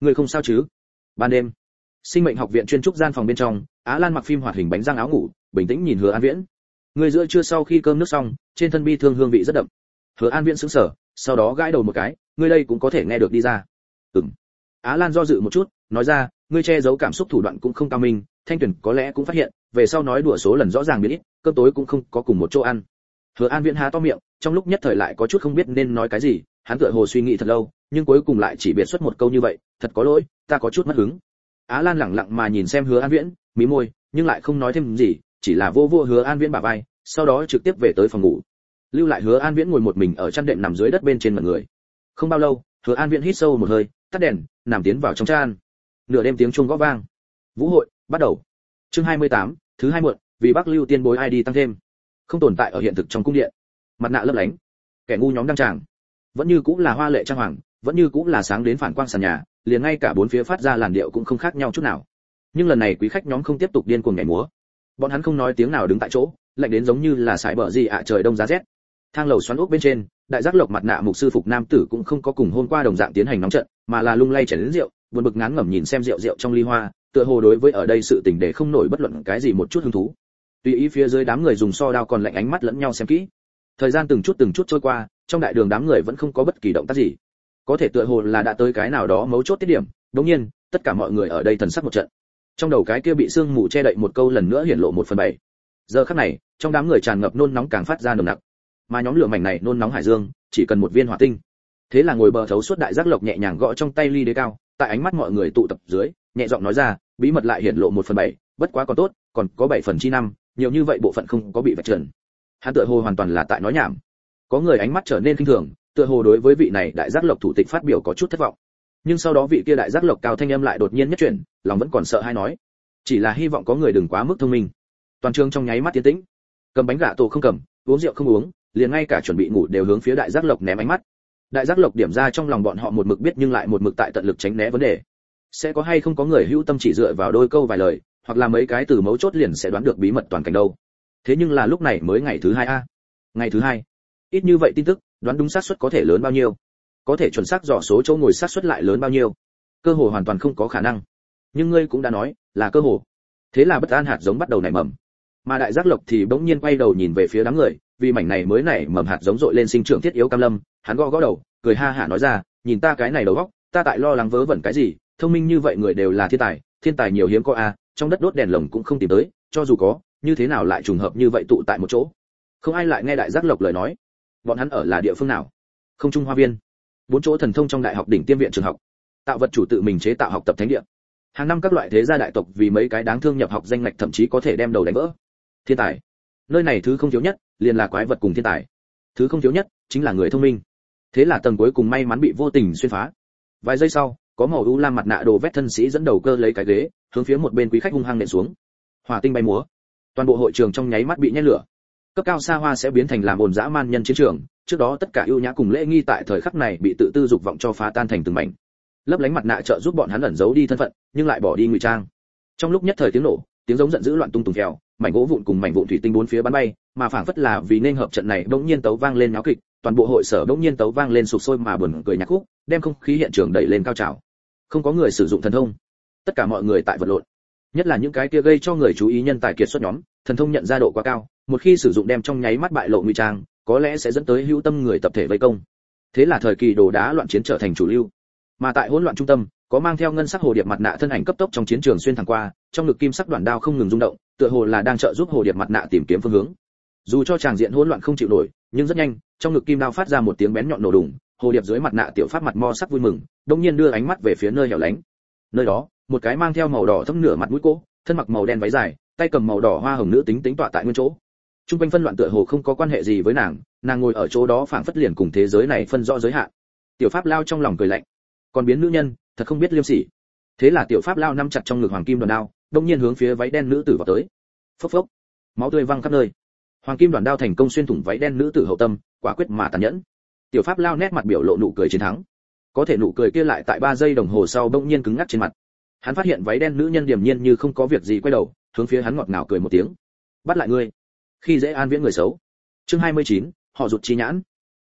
Người không sao chứ? Ban đêm, sinh mệnh học viện chuyên trúc gian phòng bên trong, á lan mặc phim hoạt hình bánh răng áo ngủ, bình tĩnh nhìn hứa an viễn. Người giữa trưa sau khi cơm nước xong, trên thân bi thương hương vị rất đậm hứa an viễn sững sờ, sau đó gãi đầu một cái, ngươi đây cũng có thể nghe được đi ra. Ừm. Á lan do dự một chút, nói ra, ngươi che giấu cảm xúc thủ đoạn cũng không cao minh, thanh tuyển có lẽ cũng phát hiện, về sau nói đùa số lần rõ ràng biết ít, cơm tối cũng không có cùng một chỗ ăn. Hứa an viễn há to miệng, trong lúc nhất thời lại có chút không biết nên nói cái gì, hắn tựa hồ suy nghĩ thật lâu, nhưng cuối cùng lại chỉ biệt xuất một câu như vậy, thật có lỗi, ta có chút mất hứng. Á lan lẳng lặng mà nhìn xem hứa an viễn, mí môi, nhưng lại không nói thêm gì, chỉ là vô vô hứa an viễn bả vai, sau đó trực tiếp về tới phòng ngủ lưu lại hứa an viễn ngồi một mình ở chăn đệm nằm dưới đất bên trên mặt người. Không bao lâu hứa an viễn hít sâu một hơi tắt đèn nằm tiến vào trong chăn. Nửa đêm tiếng chuông gõ vang. Vũ hội bắt đầu. Chương 28, thứ hai muộn vì bắc lưu tiên bối id tăng thêm. Không tồn tại ở hiện thực trong cung điện. Mặt nạ lấp lánh. Kẻ ngu nhóm đăng tràng. Vẫn như cũng là hoa lệ trang hoàng vẫn như cũng là sáng đến phản quang sàn nhà liền ngay cả bốn phía phát ra làn điệu cũng không khác nhau chút nào. Nhưng lần này quý khách nhóm không tiếp tục điên cuồng nhảy múa. Bọn hắn không nói tiếng nào đứng tại chỗ lạnh đến giống như là sải bờ gì ạ trời đông giá rét thang lầu xoắn ốc bên trên, đại giác lộc mặt nạ mục sư phục nam tử cũng không có cùng hôm qua đồng dạng tiến hành nóng trận, mà là lung lay chảy đến rượu, buồn bực ngán ngẩm nhìn xem rượu rượu trong ly hoa, tựa hồ đối với ở đây sự tình để không nổi bất luận cái gì một chút hứng thú. Tùy ý phía dưới đám người dùng so đao còn lạnh ánh mắt lẫn nhau xem kỹ. Thời gian từng chút từng chút trôi qua, trong đại đường đám người vẫn không có bất kỳ động tác gì. Có thể tựa hồ là đã tới cái nào đó mấu chốt tiết điểm đống nhiên, tất cả mọi người ở đây thần sắc một trận. Trong đầu cái kia bị sương mù che đậy một câu lần nữa hiển lộ một phần bảy. Giờ khắc này, trong đám người tràn ngập nôn nóng càng phát ra nồng nặc mà nhóm lửa mảnh này nôn nóng hải dương, chỉ cần một viên hỏa tinh. Thế là ngồi bờ thấu suốt đại giác lộc nhẹ nhàng gõ trong tay ly đế cao, tại ánh mắt mọi người tụ tập dưới, nhẹ giọng nói ra, bí mật lại hiện lộ một phần bảy, bất quá còn tốt, còn có bảy phần chi năm, nhiều như vậy bộ phận không có bị vạch trần. Hắn tựa hồ hoàn toàn là tại nói nhảm. Có người ánh mắt trở nên kinh thường, tựa hồ đối với vị này đại giác lộc thủ tịch phát biểu có chút thất vọng. Nhưng sau đó vị kia đại giác lộc cao thanh âm lại đột nhiên nhất chuyển, lòng vẫn còn sợ hay nói, chỉ là hy vọng có người đừng quá mức thông minh. Toàn trường trong nháy mắt tiến tĩnh. Cầm bánh gà tổ không cầm, uống rượu không uống liền ngay cả chuẩn bị ngủ đều hướng phía đại giác lộc ném ánh mắt. Đại giác lộc điểm ra trong lòng bọn họ một mực biết nhưng lại một mực tại tận lực tránh né vấn đề. Sẽ có hay không có người hữu tâm chỉ dựa vào đôi câu vài lời, hoặc là mấy cái từ mấu chốt liền sẽ đoán được bí mật toàn cảnh đâu. Thế nhưng là lúc này mới ngày thứ hai a. Ngày thứ hai. Ít như vậy tin tức, đoán đúng xác suất có thể lớn bao nhiêu? Có thể chuẩn xác dò số chỗ ngồi xác suất lại lớn bao nhiêu? Cơ hội hoàn toàn không có khả năng. Nhưng ngươi cũng đã nói, là cơ hội thế là bất an hạt giống bắt đầu nảy mầm. Mà đại giác lộc thì bỗng nhiên quay đầu nhìn về phía đám người vì mảnh này mới nảy mầm hạt giống dội lên sinh trưởng thiết yếu cam lâm, hắn gõ gõ đầu, cười ha hả nói ra, nhìn ta cái này đầu góc ta tại lo lắng vớ vẩn cái gì, thông minh như vậy người đều là thiên tài thiên tài nhiều hiếm có a, trong đất đốt đèn lồng cũng không tìm tới, cho dù có, như thế nào lại trùng hợp như vậy tụ tại một chỗ? Không ai lại nghe đại giác lộc lời nói. Bọn hắn ở là địa phương nào? Không trung hoa viên. Bốn chỗ thần thông trong đại học đỉnh tiêm viện trường học. Tạo vật chủ tự mình chế tạo học tập thánh địa. Hàng năm các loại thế gia đại tộc vì mấy cái đáng thương nhập học danh ngạch thậm chí có thể đem đầu đánh vỡ. Thiên tài. Nơi này thứ không thiếu nhất liền là quái vật cùng thiên tài. Thứ không thiếu nhất chính là người thông minh. Thế là tầng cuối cùng may mắn bị vô tình xuyên phá. Vài giây sau, có màu u lam mặt nạ đồ vét thân sĩ dẫn đầu cơ lấy cái ghế, hướng phía một bên quý khách hung hăng nện xuống. Hỏa tinh bay múa. Toàn bộ hội trường trong nháy mắt bị nhét lửa. Cấp cao xa hoa sẽ biến thành làm ồn dã man nhân chiến trường, trước đó tất cả ưu nhã cùng lễ nghi tại thời khắc này bị tự tư dục vọng cho phá tan thành từng mảnh. Lấp lánh mặt nạ trợ giúp bọn hắn ẩn giấu đi thân phận, nhưng lại bỏ đi ngụy trang. Trong lúc nhất thời tiếng nổ, tiếng giống giận dữ loạn tung tùng phèo mảnh gỗ vụn cùng mảnh vụn thủy tinh bốn phía bắn bay, mà phảng phất là vì nên hợp trận này bỗng nhiên tấu vang lên náo kịch, toàn bộ hội sở bỗng nhiên tấu vang lên sụp sôi mà buồn cười nhạc khúc, đem không khí hiện trường đẩy lên cao trào. Không có người sử dụng thần thông. Tất cả mọi người tại vật lộn. Nhất là những cái kia gây cho người chú ý nhân tài kiệt xuất nhóm, thần thông nhận ra độ quá cao, một khi sử dụng đem trong nháy mắt bại lộ ngụy trang, có lẽ sẽ dẫn tới hữu tâm người tập thể vây công. Thế là thời kỳ đồ đá loạn chiến trở thành chủ lưu. Mà tại hỗn loạn trung tâm, có mang theo ngân sắc hồ điệp mặt nạ thân ảnh cấp tốc trong chiến trường xuyên thẳng qua trong ngực kim sắc đoạn đao không ngừng rung động, tựa hồ là đang trợ giúp hồ điệp mặt nạ tìm kiếm phương hướng. Dù cho chàng diện hỗn loạn không chịu nổi, nhưng rất nhanh, trong ngực kim đao phát ra một tiếng bén nhọn nổ đùng, hồ điệp dưới mặt nạ tiểu pháp mặt mo sắc vui mừng đông nhiên đưa ánh mắt về phía nơi hẻo lánh. Nơi đó, một cái mang theo màu đỏ thâm nửa mặt mũi cô, thân mặc màu đen váy dài, tay cầm màu đỏ hoa hồng nữ tính tính tọa tại nguyên chỗ. Trung quanh phân loạn tựa hồ không có quan hệ gì với nàng nàng ngồi ở chỗ đó phảng phất liền cùng thế giới này phân rõ giới hạn. Tiểu pháp lao trong lòng cười lạnh. Còn biến nữ nhân, thật không biết liêm sỉ. Thế là tiểu pháp lao nắm chặt trong ngực hoàng kim đoàn đao đông nhiên hướng phía váy đen nữ tử vào tới. Phốc phốc. Máu tươi văng khắp nơi. Hoàng kim đoàn đao thành công xuyên thủng váy đen nữ tử hậu tâm quả quyết mà tàn nhẫn. Tiểu pháp lao nét mặt biểu lộ nụ cười chiến thắng. Có thể nụ cười kia lại tại ba giây đồng hồ sau bỗng nhiên cứng ngắc trên mặt. Hắn phát hiện váy đen nữ nhân điềm nhiên như không có việc gì quay đầu hướng phía hắn ngọt ngào cười một tiếng. Bắt lại ngươi. Khi dễ an viễn người xấu. Chương 29, họ rụt chi nhãn.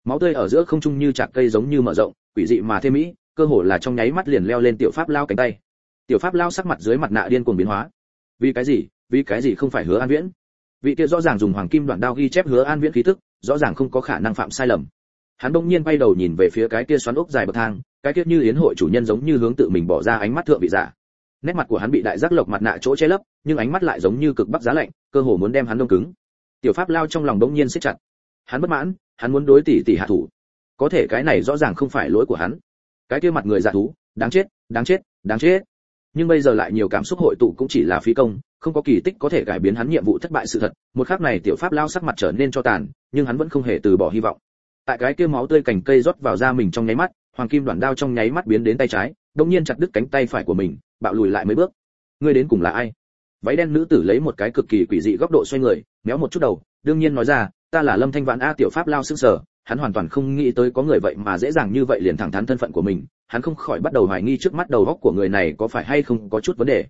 Máu tươi ở giữa không trung như chạc cây giống như mở rộng quỷ dị mà thêm mỹ cơ hồ là trong nháy mắt liền leo lên tiểu pháp lao cánh tay tiểu pháp lao sắc mặt dưới mặt nạ điên cuồng biến hóa. Vì cái gì? Vì cái gì không phải hứa an viễn? Vị kia rõ ràng dùng hoàng kim đoạn đao ghi chép hứa an viễn khí tức rõ ràng không có khả năng phạm sai lầm. Hắn đông nhiên bay đầu nhìn về phía cái kia xoắn ốc dài bậc thang, cái kia như yến hội chủ nhân giống như hướng tự mình bỏ ra ánh mắt thượng vị giả. Nét mặt của hắn bị đại giác lộc mặt nạ chỗ che lấp, nhưng ánh mắt lại giống như cực bắc giá lạnh, cơ hồ muốn đem hắn đông cứng. Tiểu pháp lao trong lòng đông nhiên siết chặt. Hắn bất mãn, hắn muốn đối tỷ tỷ hạ thủ. Có thể cái này rõ ràng không phải lỗi của hắn. Cái kia mặt người giả thú, đáng chết đáng chết đáng chết nhưng bây giờ lại nhiều cảm xúc hội tụ cũng chỉ là phí công, không có kỳ tích có thể cải biến hắn nhiệm vụ thất bại sự thật, một khắc này tiểu pháp lao sắc mặt trở nên cho tàn, nhưng hắn vẫn không hề từ bỏ hy vọng. Tại cái kia máu tươi cành cây rót vào da mình trong nháy mắt, hoàng kim đoạn đao trong nháy mắt biến đến tay trái, đột nhiên chặt đứt cánh tay phải của mình, bạo lùi lại mấy bước. Ngươi đến cùng là ai? Váy đen nữ tử lấy một cái cực kỳ quỷ dị góc độ xoay người, méo một chút đầu, đương nhiên nói ra, ta là lâm thanh vạn a tiểu pháp lao sững sờ hắn hoàn toàn không nghĩ tới có người vậy mà dễ dàng như vậy liền thẳng thắn thân phận của mình, hắn không khỏi bắt đầu hoài nghi trước mắt đầu góc của người này có phải hay không có chút vấn đề.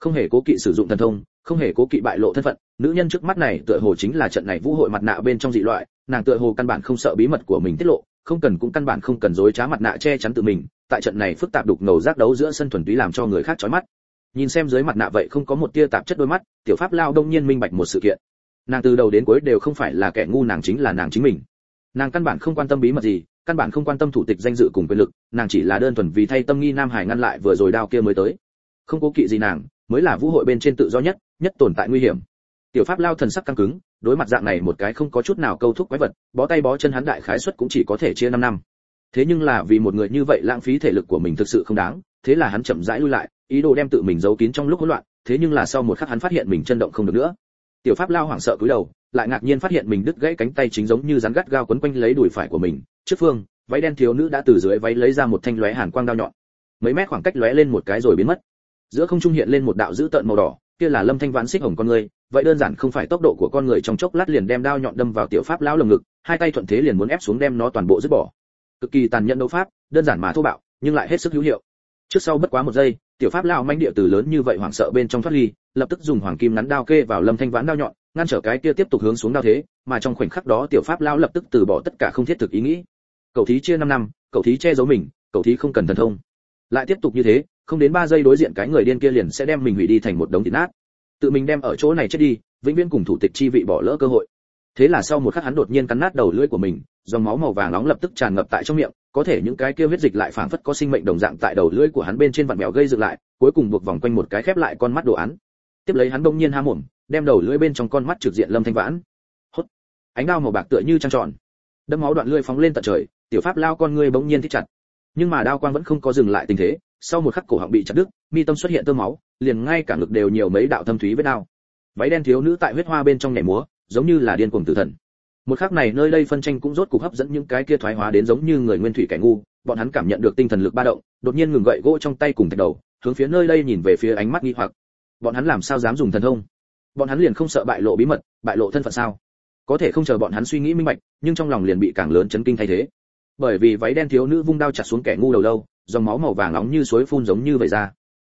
Không hề cố kỵ sử dụng thần thông, không hề cố kỵ bại lộ thân phận, nữ nhân trước mắt này tựa hồ chính là trận này vũ hội mặt nạ bên trong dị loại, nàng tựa hồ căn bản không sợ bí mật của mình tiết lộ, không cần cũng căn bản không cần dối trá mặt nạ che chắn tự mình, tại trận này phức tạp đục ngầu giác đấu giữa sân thuần túy làm cho người khác chói mắt. Nhìn xem dưới mặt nạ vậy không có một tia tạp chất đôi mắt, tiểu pháp lao đông nhiên minh bạch một sự kiện. Nàng từ đầu đến cuối đều không phải là kẻ ngu nàng chính là nàng chính mình nàng căn bản không quan tâm bí mật gì, căn bản không quan tâm thủ tịch danh dự cùng quyền lực, nàng chỉ là đơn thuần vì thay tâm nghi nam hải ngăn lại vừa rồi đao kia mới tới. Không cố kỵ gì nàng, mới là vũ hội bên trên tự do nhất nhất tồn tại nguy hiểm. Tiểu pháp lao thần sắc căng cứng, đối mặt dạng này một cái không có chút nào câu thúc quái vật, bó tay bó chân hắn đại khái suất cũng chỉ có thể chia 5 năm. Thế nhưng là vì một người như vậy lãng phí thể lực của mình thực sự không đáng, thế là hắn chậm rãi lui lại, ý đồ đem tự mình giấu kín trong lúc hỗn loạn, thế nhưng là sau một khắc hắn phát hiện mình chân động không được nữa tiểu pháp lao hoảng sợ cúi đầu, lại ngạc nhiên phát hiện mình đứt gãy cánh tay chính giống như rắn gắt gao quấn quanh lấy đùi phải của mình. Trước phương, váy đen thiếu nữ đã từ dưới váy lấy ra một thanh lóe hàn quang đao nhọn. Mấy mét khoảng cách lóe lên một cái rồi biến mất. Giữa không trung hiện lên một đạo dữ tợn màu đỏ, kia là lâm thanh vãn xích hồng con người. Vậy đơn giản không phải tốc độ của con người trong chốc lát liền đem đao nhọn đâm vào tiểu pháp lão lồng ngực, hai tay thuận thế liền muốn ép xuống đem nó toàn bộ dứt bỏ. Cực kỳ tàn nhẫn đấu pháp, đơn giản mà thô bạo, nhưng lại hết sức hữu hiệu trước sau bất quá một giây, tiểu pháp lão manh địa từ lớn như vậy hoảng sợ bên trong thoát ly, lập tức dùng hoàng kim ngắn đao kê vào lâm thanh vãn đao nhọn, ngăn trở cái kia tiếp tục hướng xuống đao thế, mà trong khoảnh khắc đó tiểu pháp lão lập tức từ bỏ tất cả không thiết thực ý nghĩ. Cậu thí chia 5 năm, cậu thí che giấu mình, cậu thí không cần thần thông. Lại tiếp tục như thế, không đến 3 giây đối diện cái người điên kia liền sẽ đem mình hủy đi thành một đống thịt nát. Tự mình đem ở chỗ này chết đi, vĩnh viễn cùng thủ tịch chi vị bỏ lỡ cơ hội thế là sau một khắc hắn đột nhiên cắn nát đầu lưỡi của mình, dòng máu màu vàng nóng lập tức tràn ngập tại trong miệng, có thể những cái kia huyết dịch lại phảng phất có sinh mệnh đồng dạng tại đầu lưỡi của hắn bên trên vặn mèo gây dựng lại, cuối cùng buộc vòng quanh một cái khép lại con mắt đồ án. Tiếp lấy hắn đông nhiên há mồm, đem đầu lưỡi bên trong con mắt trực diện lâm thanh vãn. Hốt! Ánh đao màu bạc tựa như trăng tròn. Đâm máu đoạn lưỡi phóng lên tận trời, tiểu pháp lao con ngươi bỗng nhiên thích chặt. Nhưng mà đao quang vẫn không có dừng lại tình thế, sau một khắc cổ họng bị chặt đứt, mi tâm xuất hiện tơ máu, liền ngay cả ngực đều nhiều mấy đạo thâm thúy vết đao. Váy đen thiếu nữ tại huyết hoa bên trong nhảy múa giống như là điên cuồng tử thần. Một khắc này nơi đây phân tranh cũng rốt cục hấp dẫn những cái kia thoái hóa đến giống như người nguyên thủy kẻ ngu, bọn hắn cảm nhận được tinh thần lực ba động, đột nhiên ngừng gậy gỗ trong tay cùng thạch đầu, hướng phía nơi đây nhìn về phía ánh mắt nghi hoặc. Bọn hắn làm sao dám dùng thần thông? Bọn hắn liền không sợ bại lộ bí mật, bại lộ thân phận sao? Có thể không chờ bọn hắn suy nghĩ minh bạch, nhưng trong lòng liền bị càng lớn chấn kinh thay thế. Bởi vì váy đen thiếu nữ vung đao chặt xuống kẻ ngu đầu lâu, dòng máu màu vàng nóng như suối phun giống như vậy ra.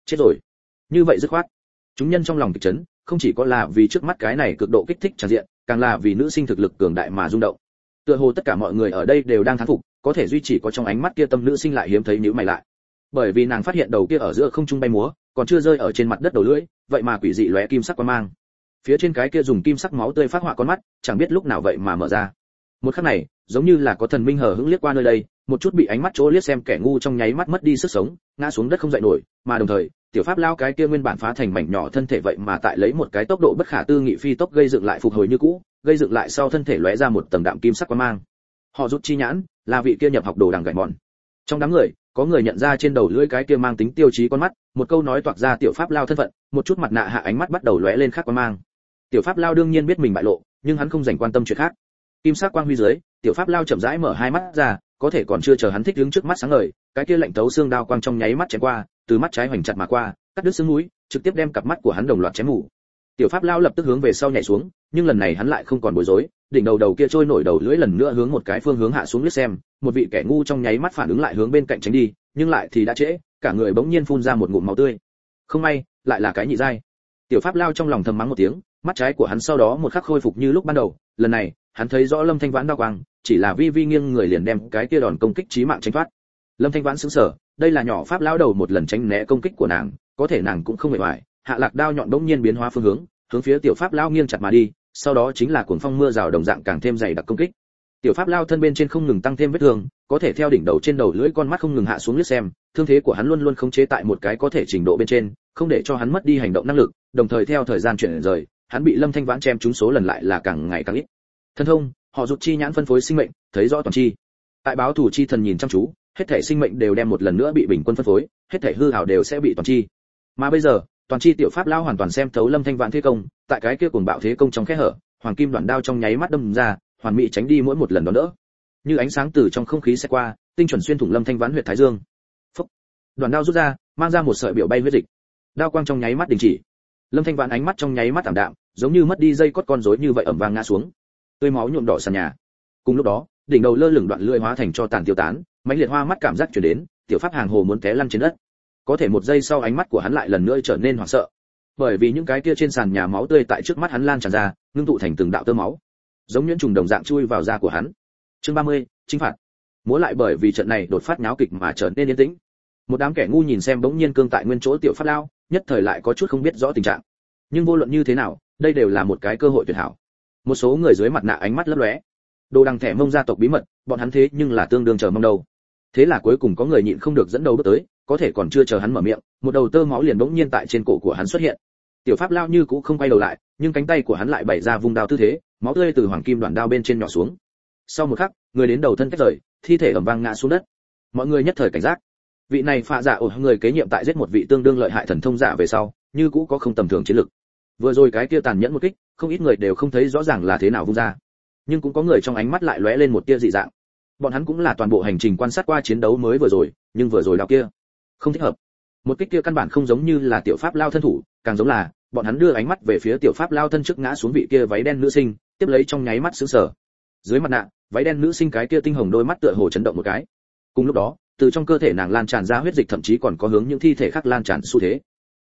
Chết rồi. Như vậy dứt khoát. Chúng nhân trong lòng kịch chấn không chỉ có là vì trước mắt cái này cực độ kích thích tràn diện, càng là vì nữ sinh thực lực cường đại mà rung động. Tựa hồ tất cả mọi người ở đây đều đang thán phục, có thể duy trì có trong ánh mắt kia tâm nữ sinh lại hiếm thấy nhíu mày lại. Bởi vì nàng phát hiện đầu kia ở giữa không trung bay múa, còn chưa rơi ở trên mặt đất đầu lưỡi, vậy mà quỷ dị lóe kim sắc qua mang. Phía trên cái kia dùng kim sắc máu tươi phát họa con mắt, chẳng biết lúc nào vậy mà mở ra. Một khắc này, giống như là có thần minh hờ hững liếc qua nơi đây, một chút bị ánh mắt chỗ liếc xem kẻ ngu trong nháy mắt mất đi sức sống, ngã xuống đất không dậy nổi, mà đồng thời tiểu pháp lao cái kia nguyên bản phá thành mảnh nhỏ thân thể vậy mà tại lấy một cái tốc độ bất khả tư nghị phi tốc gây dựng lại phục hồi như cũ, gây dựng lại sau thân thể lóe ra một tầng đạm kim sắc quang mang. Họ rút chi nhãn, là vị kia nhập học đồ đằng gảy mòn. Trong đám người, có người nhận ra trên đầu lưỡi cái kia mang tính tiêu chí con mắt, một câu nói toạc ra tiểu pháp lao thân phận, một chút mặt nạ hạ ánh mắt bắt đầu lóe lên khác quang mang. Tiểu pháp lao đương nhiên biết mình bại lộ, nhưng hắn không dành quan tâm chuyện khác. Kim sắc quang huy dưới, tiểu pháp lao chậm rãi mở hai mắt ra, có thể còn chưa chờ hắn thích đứng trước mắt sáng ngời, cái kia lạnh tấu xương đao quang trong nháy mắt chém qua từ mắt trái hoành chặt mà qua, cắt đứt xương mũi, trực tiếp đem cặp mắt của hắn đồng loạt chém mù. Tiểu pháp lao lập tức hướng về sau nhảy xuống, nhưng lần này hắn lại không còn bối rối, đỉnh đầu đầu kia trôi nổi đầu lưỡi lần nữa hướng một cái phương hướng hạ xuống liếc xem, một vị kẻ ngu trong nháy mắt phản ứng lại hướng bên cạnh tránh đi, nhưng lại thì đã trễ, cả người bỗng nhiên phun ra một ngụm máu tươi. Không may, lại là cái nhị giai. Tiểu pháp lao trong lòng thầm mắng một tiếng, mắt trái của hắn sau đó một khắc khôi phục như lúc ban đầu, lần này, hắn thấy rõ lâm thanh vãn đao quang, chỉ là vi vi nghiêng người liền đem cái kia đòn công kích chí mạng tránh thoát. Lâm thanh vãn sững sờ đây là nhỏ pháp lão đầu một lần tránh né công kích của nàng, có thể nàng cũng không hề hoài. Hạ lạc đao nhọn bỗng nhiên biến hóa phương hướng hướng phía tiểu pháp lão nghiêng chặt mà đi, sau đó chính là cuồng phong mưa rào đồng dạng càng thêm dày đặc công kích. Tiểu pháp lao thân bên trên không ngừng tăng thêm vết thương, có thể theo đỉnh đầu trên đầu lưỡi con mắt không ngừng hạ xuống liếc xem, thương thế của hắn luôn luôn khống chế tại một cái có thể trình độ bên trên, không để cho hắn mất đi hành động năng lực, đồng thời theo thời gian chuyển rời, hắn bị lâm thanh vãn chém trúng số lần lại là càng ngày càng ít. Thân thông, họ rụt chi nhãn phân phối sinh mệnh, thấy rõ toàn chi. Tại báo thủ chi thần nhìn chăm chú hết thể sinh mệnh đều đem một lần nữa bị bình quân phân phối, hết thể hư hảo đều sẽ bị toàn chi. Mà bây giờ, toàn chi tiểu pháp lao hoàn toàn xem thấu lâm thanh vạn thế công, tại cái kia cuồng bạo thế công trong khe hở, hoàng kim đoạn đao trong nháy mắt đâm ra, hoàn mỹ tránh đi mỗi một lần đó đỡ. Như ánh sáng từ trong không khí sẽ qua, tinh chuẩn xuyên thủng lâm thanh vãn huyệt thái dương. Phúc. đoàn đao rút ra, mang ra một sợi biểu bay huyết dịch. Đao quang trong nháy mắt đình chỉ. Lâm thanh vãn ánh mắt trong nháy mắt tạm đạm, giống như mất đi dây cốt con rối như vậy ẩm vang ngã xuống. Tươi máu nhuộm đỏ sàn nhà. Cùng lúc đó, đỉnh đầu lơ lửng đoạn lưỡi hóa thành cho tàn tiêu tán mãnh liệt hoa mắt cảm giác chuyển đến tiểu pháp hàng hồ muốn té lăn trên đất. Có thể một giây sau ánh mắt của hắn lại lần nữa trở nên hoảng sợ. Bởi vì những cái kia trên sàn nhà máu tươi tại trước mắt hắn lan tràn ra ngưng tụ thành từng đạo tơ máu. Giống nhuyễn trùng đồng dạng chui vào da của hắn. Chương 30, chinh phạt. Múa lại bởi vì trận này đột phát nháo kịch mà trở nên yên tĩnh. Một đám kẻ ngu nhìn xem bỗng nhiên cương tại nguyên chỗ tiểu phát lao nhất thời lại có chút không biết rõ tình trạng. Nhưng vô luận như thế nào đây đều là một cái cơ hội tuyệt hảo. Một số người dưới mặt nạ ánh mắt lấp lóe. Đồ đằng thẻ mông gia tộc bí mật bọn hắn thế nhưng là tương đương chờ mong đâu thế là cuối cùng có người nhịn không được dẫn đầu bước tới, có thể còn chưa chờ hắn mở miệng, một đầu tơ máu liền bỗng nhiên tại trên cổ của hắn xuất hiện. Tiểu pháp lao như cũ không quay đầu lại, nhưng cánh tay của hắn lại bày ra vùng đao tư thế, máu tươi từ hoàng kim đoạn đao bên trên nhỏ xuống. Sau một khắc, người đến đầu thân tách rời, thi thể ẩm vang ngã xuống đất. Mọi người nhất thời cảnh giác. Vị này phạ giả ổ, người kế nhiệm tại giết một vị tương đương lợi hại thần thông giả về sau, như cũ có không tầm thường chiến lực. Vừa rồi cái kia tàn nhẫn một kích, không ít người đều không thấy rõ ràng là thế nào vung ra. Nhưng cũng có người trong ánh mắt lại lóe lên một tia dị dạng bọn hắn cũng là toàn bộ hành trình quan sát qua chiến đấu mới vừa rồi, nhưng vừa rồi đạo kia không thích hợp. Một kích kia căn bản không giống như là tiểu pháp lao thân thủ, càng giống là, bọn hắn đưa ánh mắt về phía tiểu pháp lao thân trước ngã xuống vị kia váy đen nữ sinh, tiếp lấy trong nháy mắt sững sờ. Dưới mặt nạ, váy đen nữ sinh cái kia tinh hồng đôi mắt tựa hồ chấn động một cái. Cùng lúc đó, từ trong cơ thể nàng lan tràn ra huyết dịch thậm chí còn có hướng những thi thể khác lan tràn xu thế.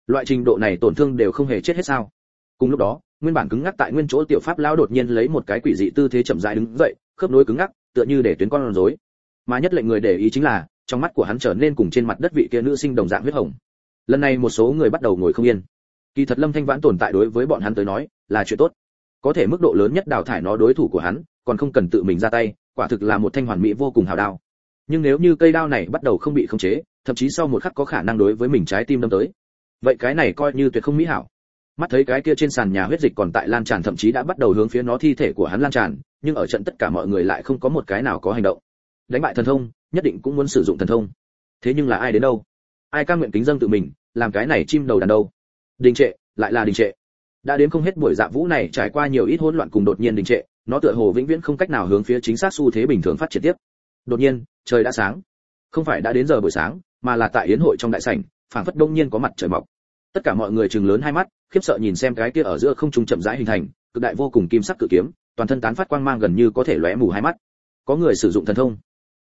Loại trình độ này tổn thương đều không hề chết hết sao? Cùng lúc đó, nguyên bản cứng ngắc tại nguyên chỗ tiểu pháp lao đột nhiên lấy một cái quỷ dị tư thế chậm rãi đứng dậy, khớp nối cứng ngắc tựa như để tuyến con rối. Mà nhất lệnh người để ý chính là, trong mắt của hắn trở nên cùng trên mặt đất vị kia nữ sinh đồng dạng huyết hồng. Lần này một số người bắt đầu ngồi không yên. Kỳ thật lâm thanh vãn tồn tại đối với bọn hắn tới nói, là chuyện tốt. Có thể mức độ lớn nhất đào thải nó đối thủ của hắn, còn không cần tự mình ra tay, quả thực là một thanh hoàn mỹ vô cùng hào đao. Nhưng nếu như cây đao này bắt đầu không bị khống chế, thậm chí sau một khắc có khả năng đối với mình trái tim đâm tới. Vậy cái này coi như tuyệt không mỹ hảo mắt thấy cái kia trên sàn nhà huyết dịch còn tại lan tràn, thậm chí đã bắt đầu hướng phía nó thi thể của hắn lan tràn, nhưng ở trận tất cả mọi người lại không có một cái nào có hành động. Đánh bại thần thông, nhất định cũng muốn sử dụng thần thông. Thế nhưng là ai đến đâu? Ai cam nguyện kính dâng tự mình, làm cái này chim đầu đàn đâu? Đình trệ, lại là đình trệ. Đã đến không hết buổi dạ vũ này, trải qua nhiều ít hỗn loạn cùng đột nhiên đình trệ, nó tựa hồ vĩnh viễn không cách nào hướng phía chính xác xu thế bình thường phát triển tiếp. Đột nhiên, trời đã sáng. Không phải đã đến giờ buổi sáng, mà là tại yến hội trong đại sảnh, phảng phất đông nhiên có mặt trời mọc tất cả mọi người chừng lớn hai mắt, khiếp sợ nhìn xem cái kia ở giữa không trung chậm rãi hình thành, cực đại vô cùng kim sắc cự kiếm, toàn thân tán phát quang mang gần như có thể lóe mù hai mắt. Có người sử dụng thần thông.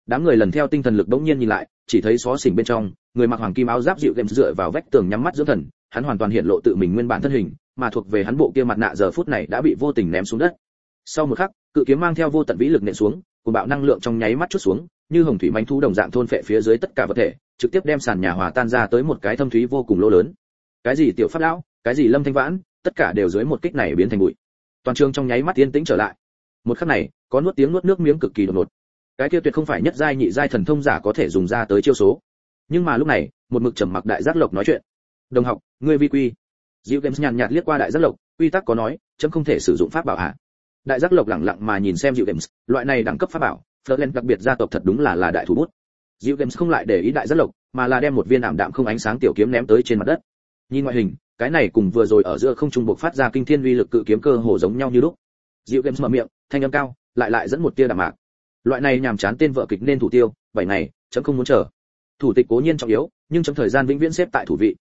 Đám người lần theo tinh thần lực bỗng nhiên nhìn lại, chỉ thấy xó xỉnh bên trong, người mặc hoàng kim áo giáp dịu đệm dựa vào vách tường nhắm mắt dưỡng thần, hắn hoàn toàn hiện lộ tự mình nguyên bản thân hình, mà thuộc về hắn bộ kia mặt nạ giờ phút này đã bị vô tình ném xuống đất. Sau một khắc, cự kiếm mang theo vô tận vĩ lực nện xuống cùng bạo năng lượng trong nháy mắt chút xuống, như hồng thủy manh thu đồng dạng thôn phệ phía dưới tất cả vật thể, trực tiếp đem sàn nhà hòa tan ra tới một cái thâm thúy vô cùng lỗ lớn cái gì tiểu pháp lão, cái gì lâm thanh vãn, tất cả đều dưới một kích này biến thành bụi. Toàn trường trong nháy mắt yên tĩnh trở lại. Một khắc này, có nuốt tiếng nuốt nước miếng cực kỳ đột ngột. Cái kia tuyệt không phải nhất giai nhị giai thần thông giả có thể dùng ra tới chiêu số. Nhưng mà lúc này, một mực trầm mặc đại giác lộc nói chuyện. Đồng học, ngươi vi quy. Diệu games nhàn nhạt liếc qua đại giác lộc, quy tắc có nói, chấm không thể sử dụng pháp bảo hạ đại giác lộc lẳng lặng mà nhìn xem diệu games, loại này đẳng cấp pháp bảo Flerlen đặc biệt gia tộc thật đúng là là đại thủ bút. Diệu games không lại để ý đại giác lộc, mà là đem một viên ảm đạm không ánh sáng tiểu kiếm ném tới trên mặt đất nhìn ngoại hình, cái này cùng vừa rồi ở giữa không trung bộc phát ra kinh thiên uy lực cự kiếm cơ hồ giống nhau như lúc. Diệu games mở miệng, thanh âm cao, lại lại dẫn một tia đạm mạc. Loại này nhàm chán tên vợ kịch nên thủ tiêu, bảy ngày, chấm không muốn chờ. Thủ tịch cố nhiên trọng yếu, nhưng trong thời gian vĩnh viễn xếp tại thủ vị.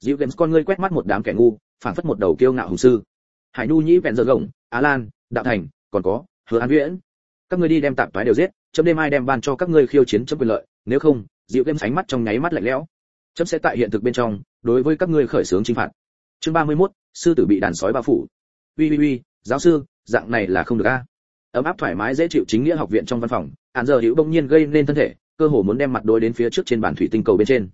Diệu games con ngươi quét mắt một đám kẻ ngu, phảng phất một đầu kiêu ngạo hùng sư. Hải nu nhĩ vẹn giờ gồng, á lan đạo thành, còn có, hứa an viễn. Các ngươi đi đem tạp toái đều giết, chấm đêm ai đem ban cho các ngươi khiêu chiến chấm quyền lợi, nếu không, diệu games ánh mắt trong nháy mắt lạnh lẽo chấm sẽ tại hiện thực bên trong đối với các ngươi khởi xướng chinh phạt. Chương 31, sư tử bị đàn sói bao phủ. Uy uy uy giáo sư dạng này là không được a. Ấm áp thoải mái dễ chịu chính nghĩa học viện trong văn phòng hạn giờ hữu bỗng nhiên gây nên thân thể cơ hồ muốn đem mặt đối đến phía trước trên bàn thủy tinh cầu bên trên.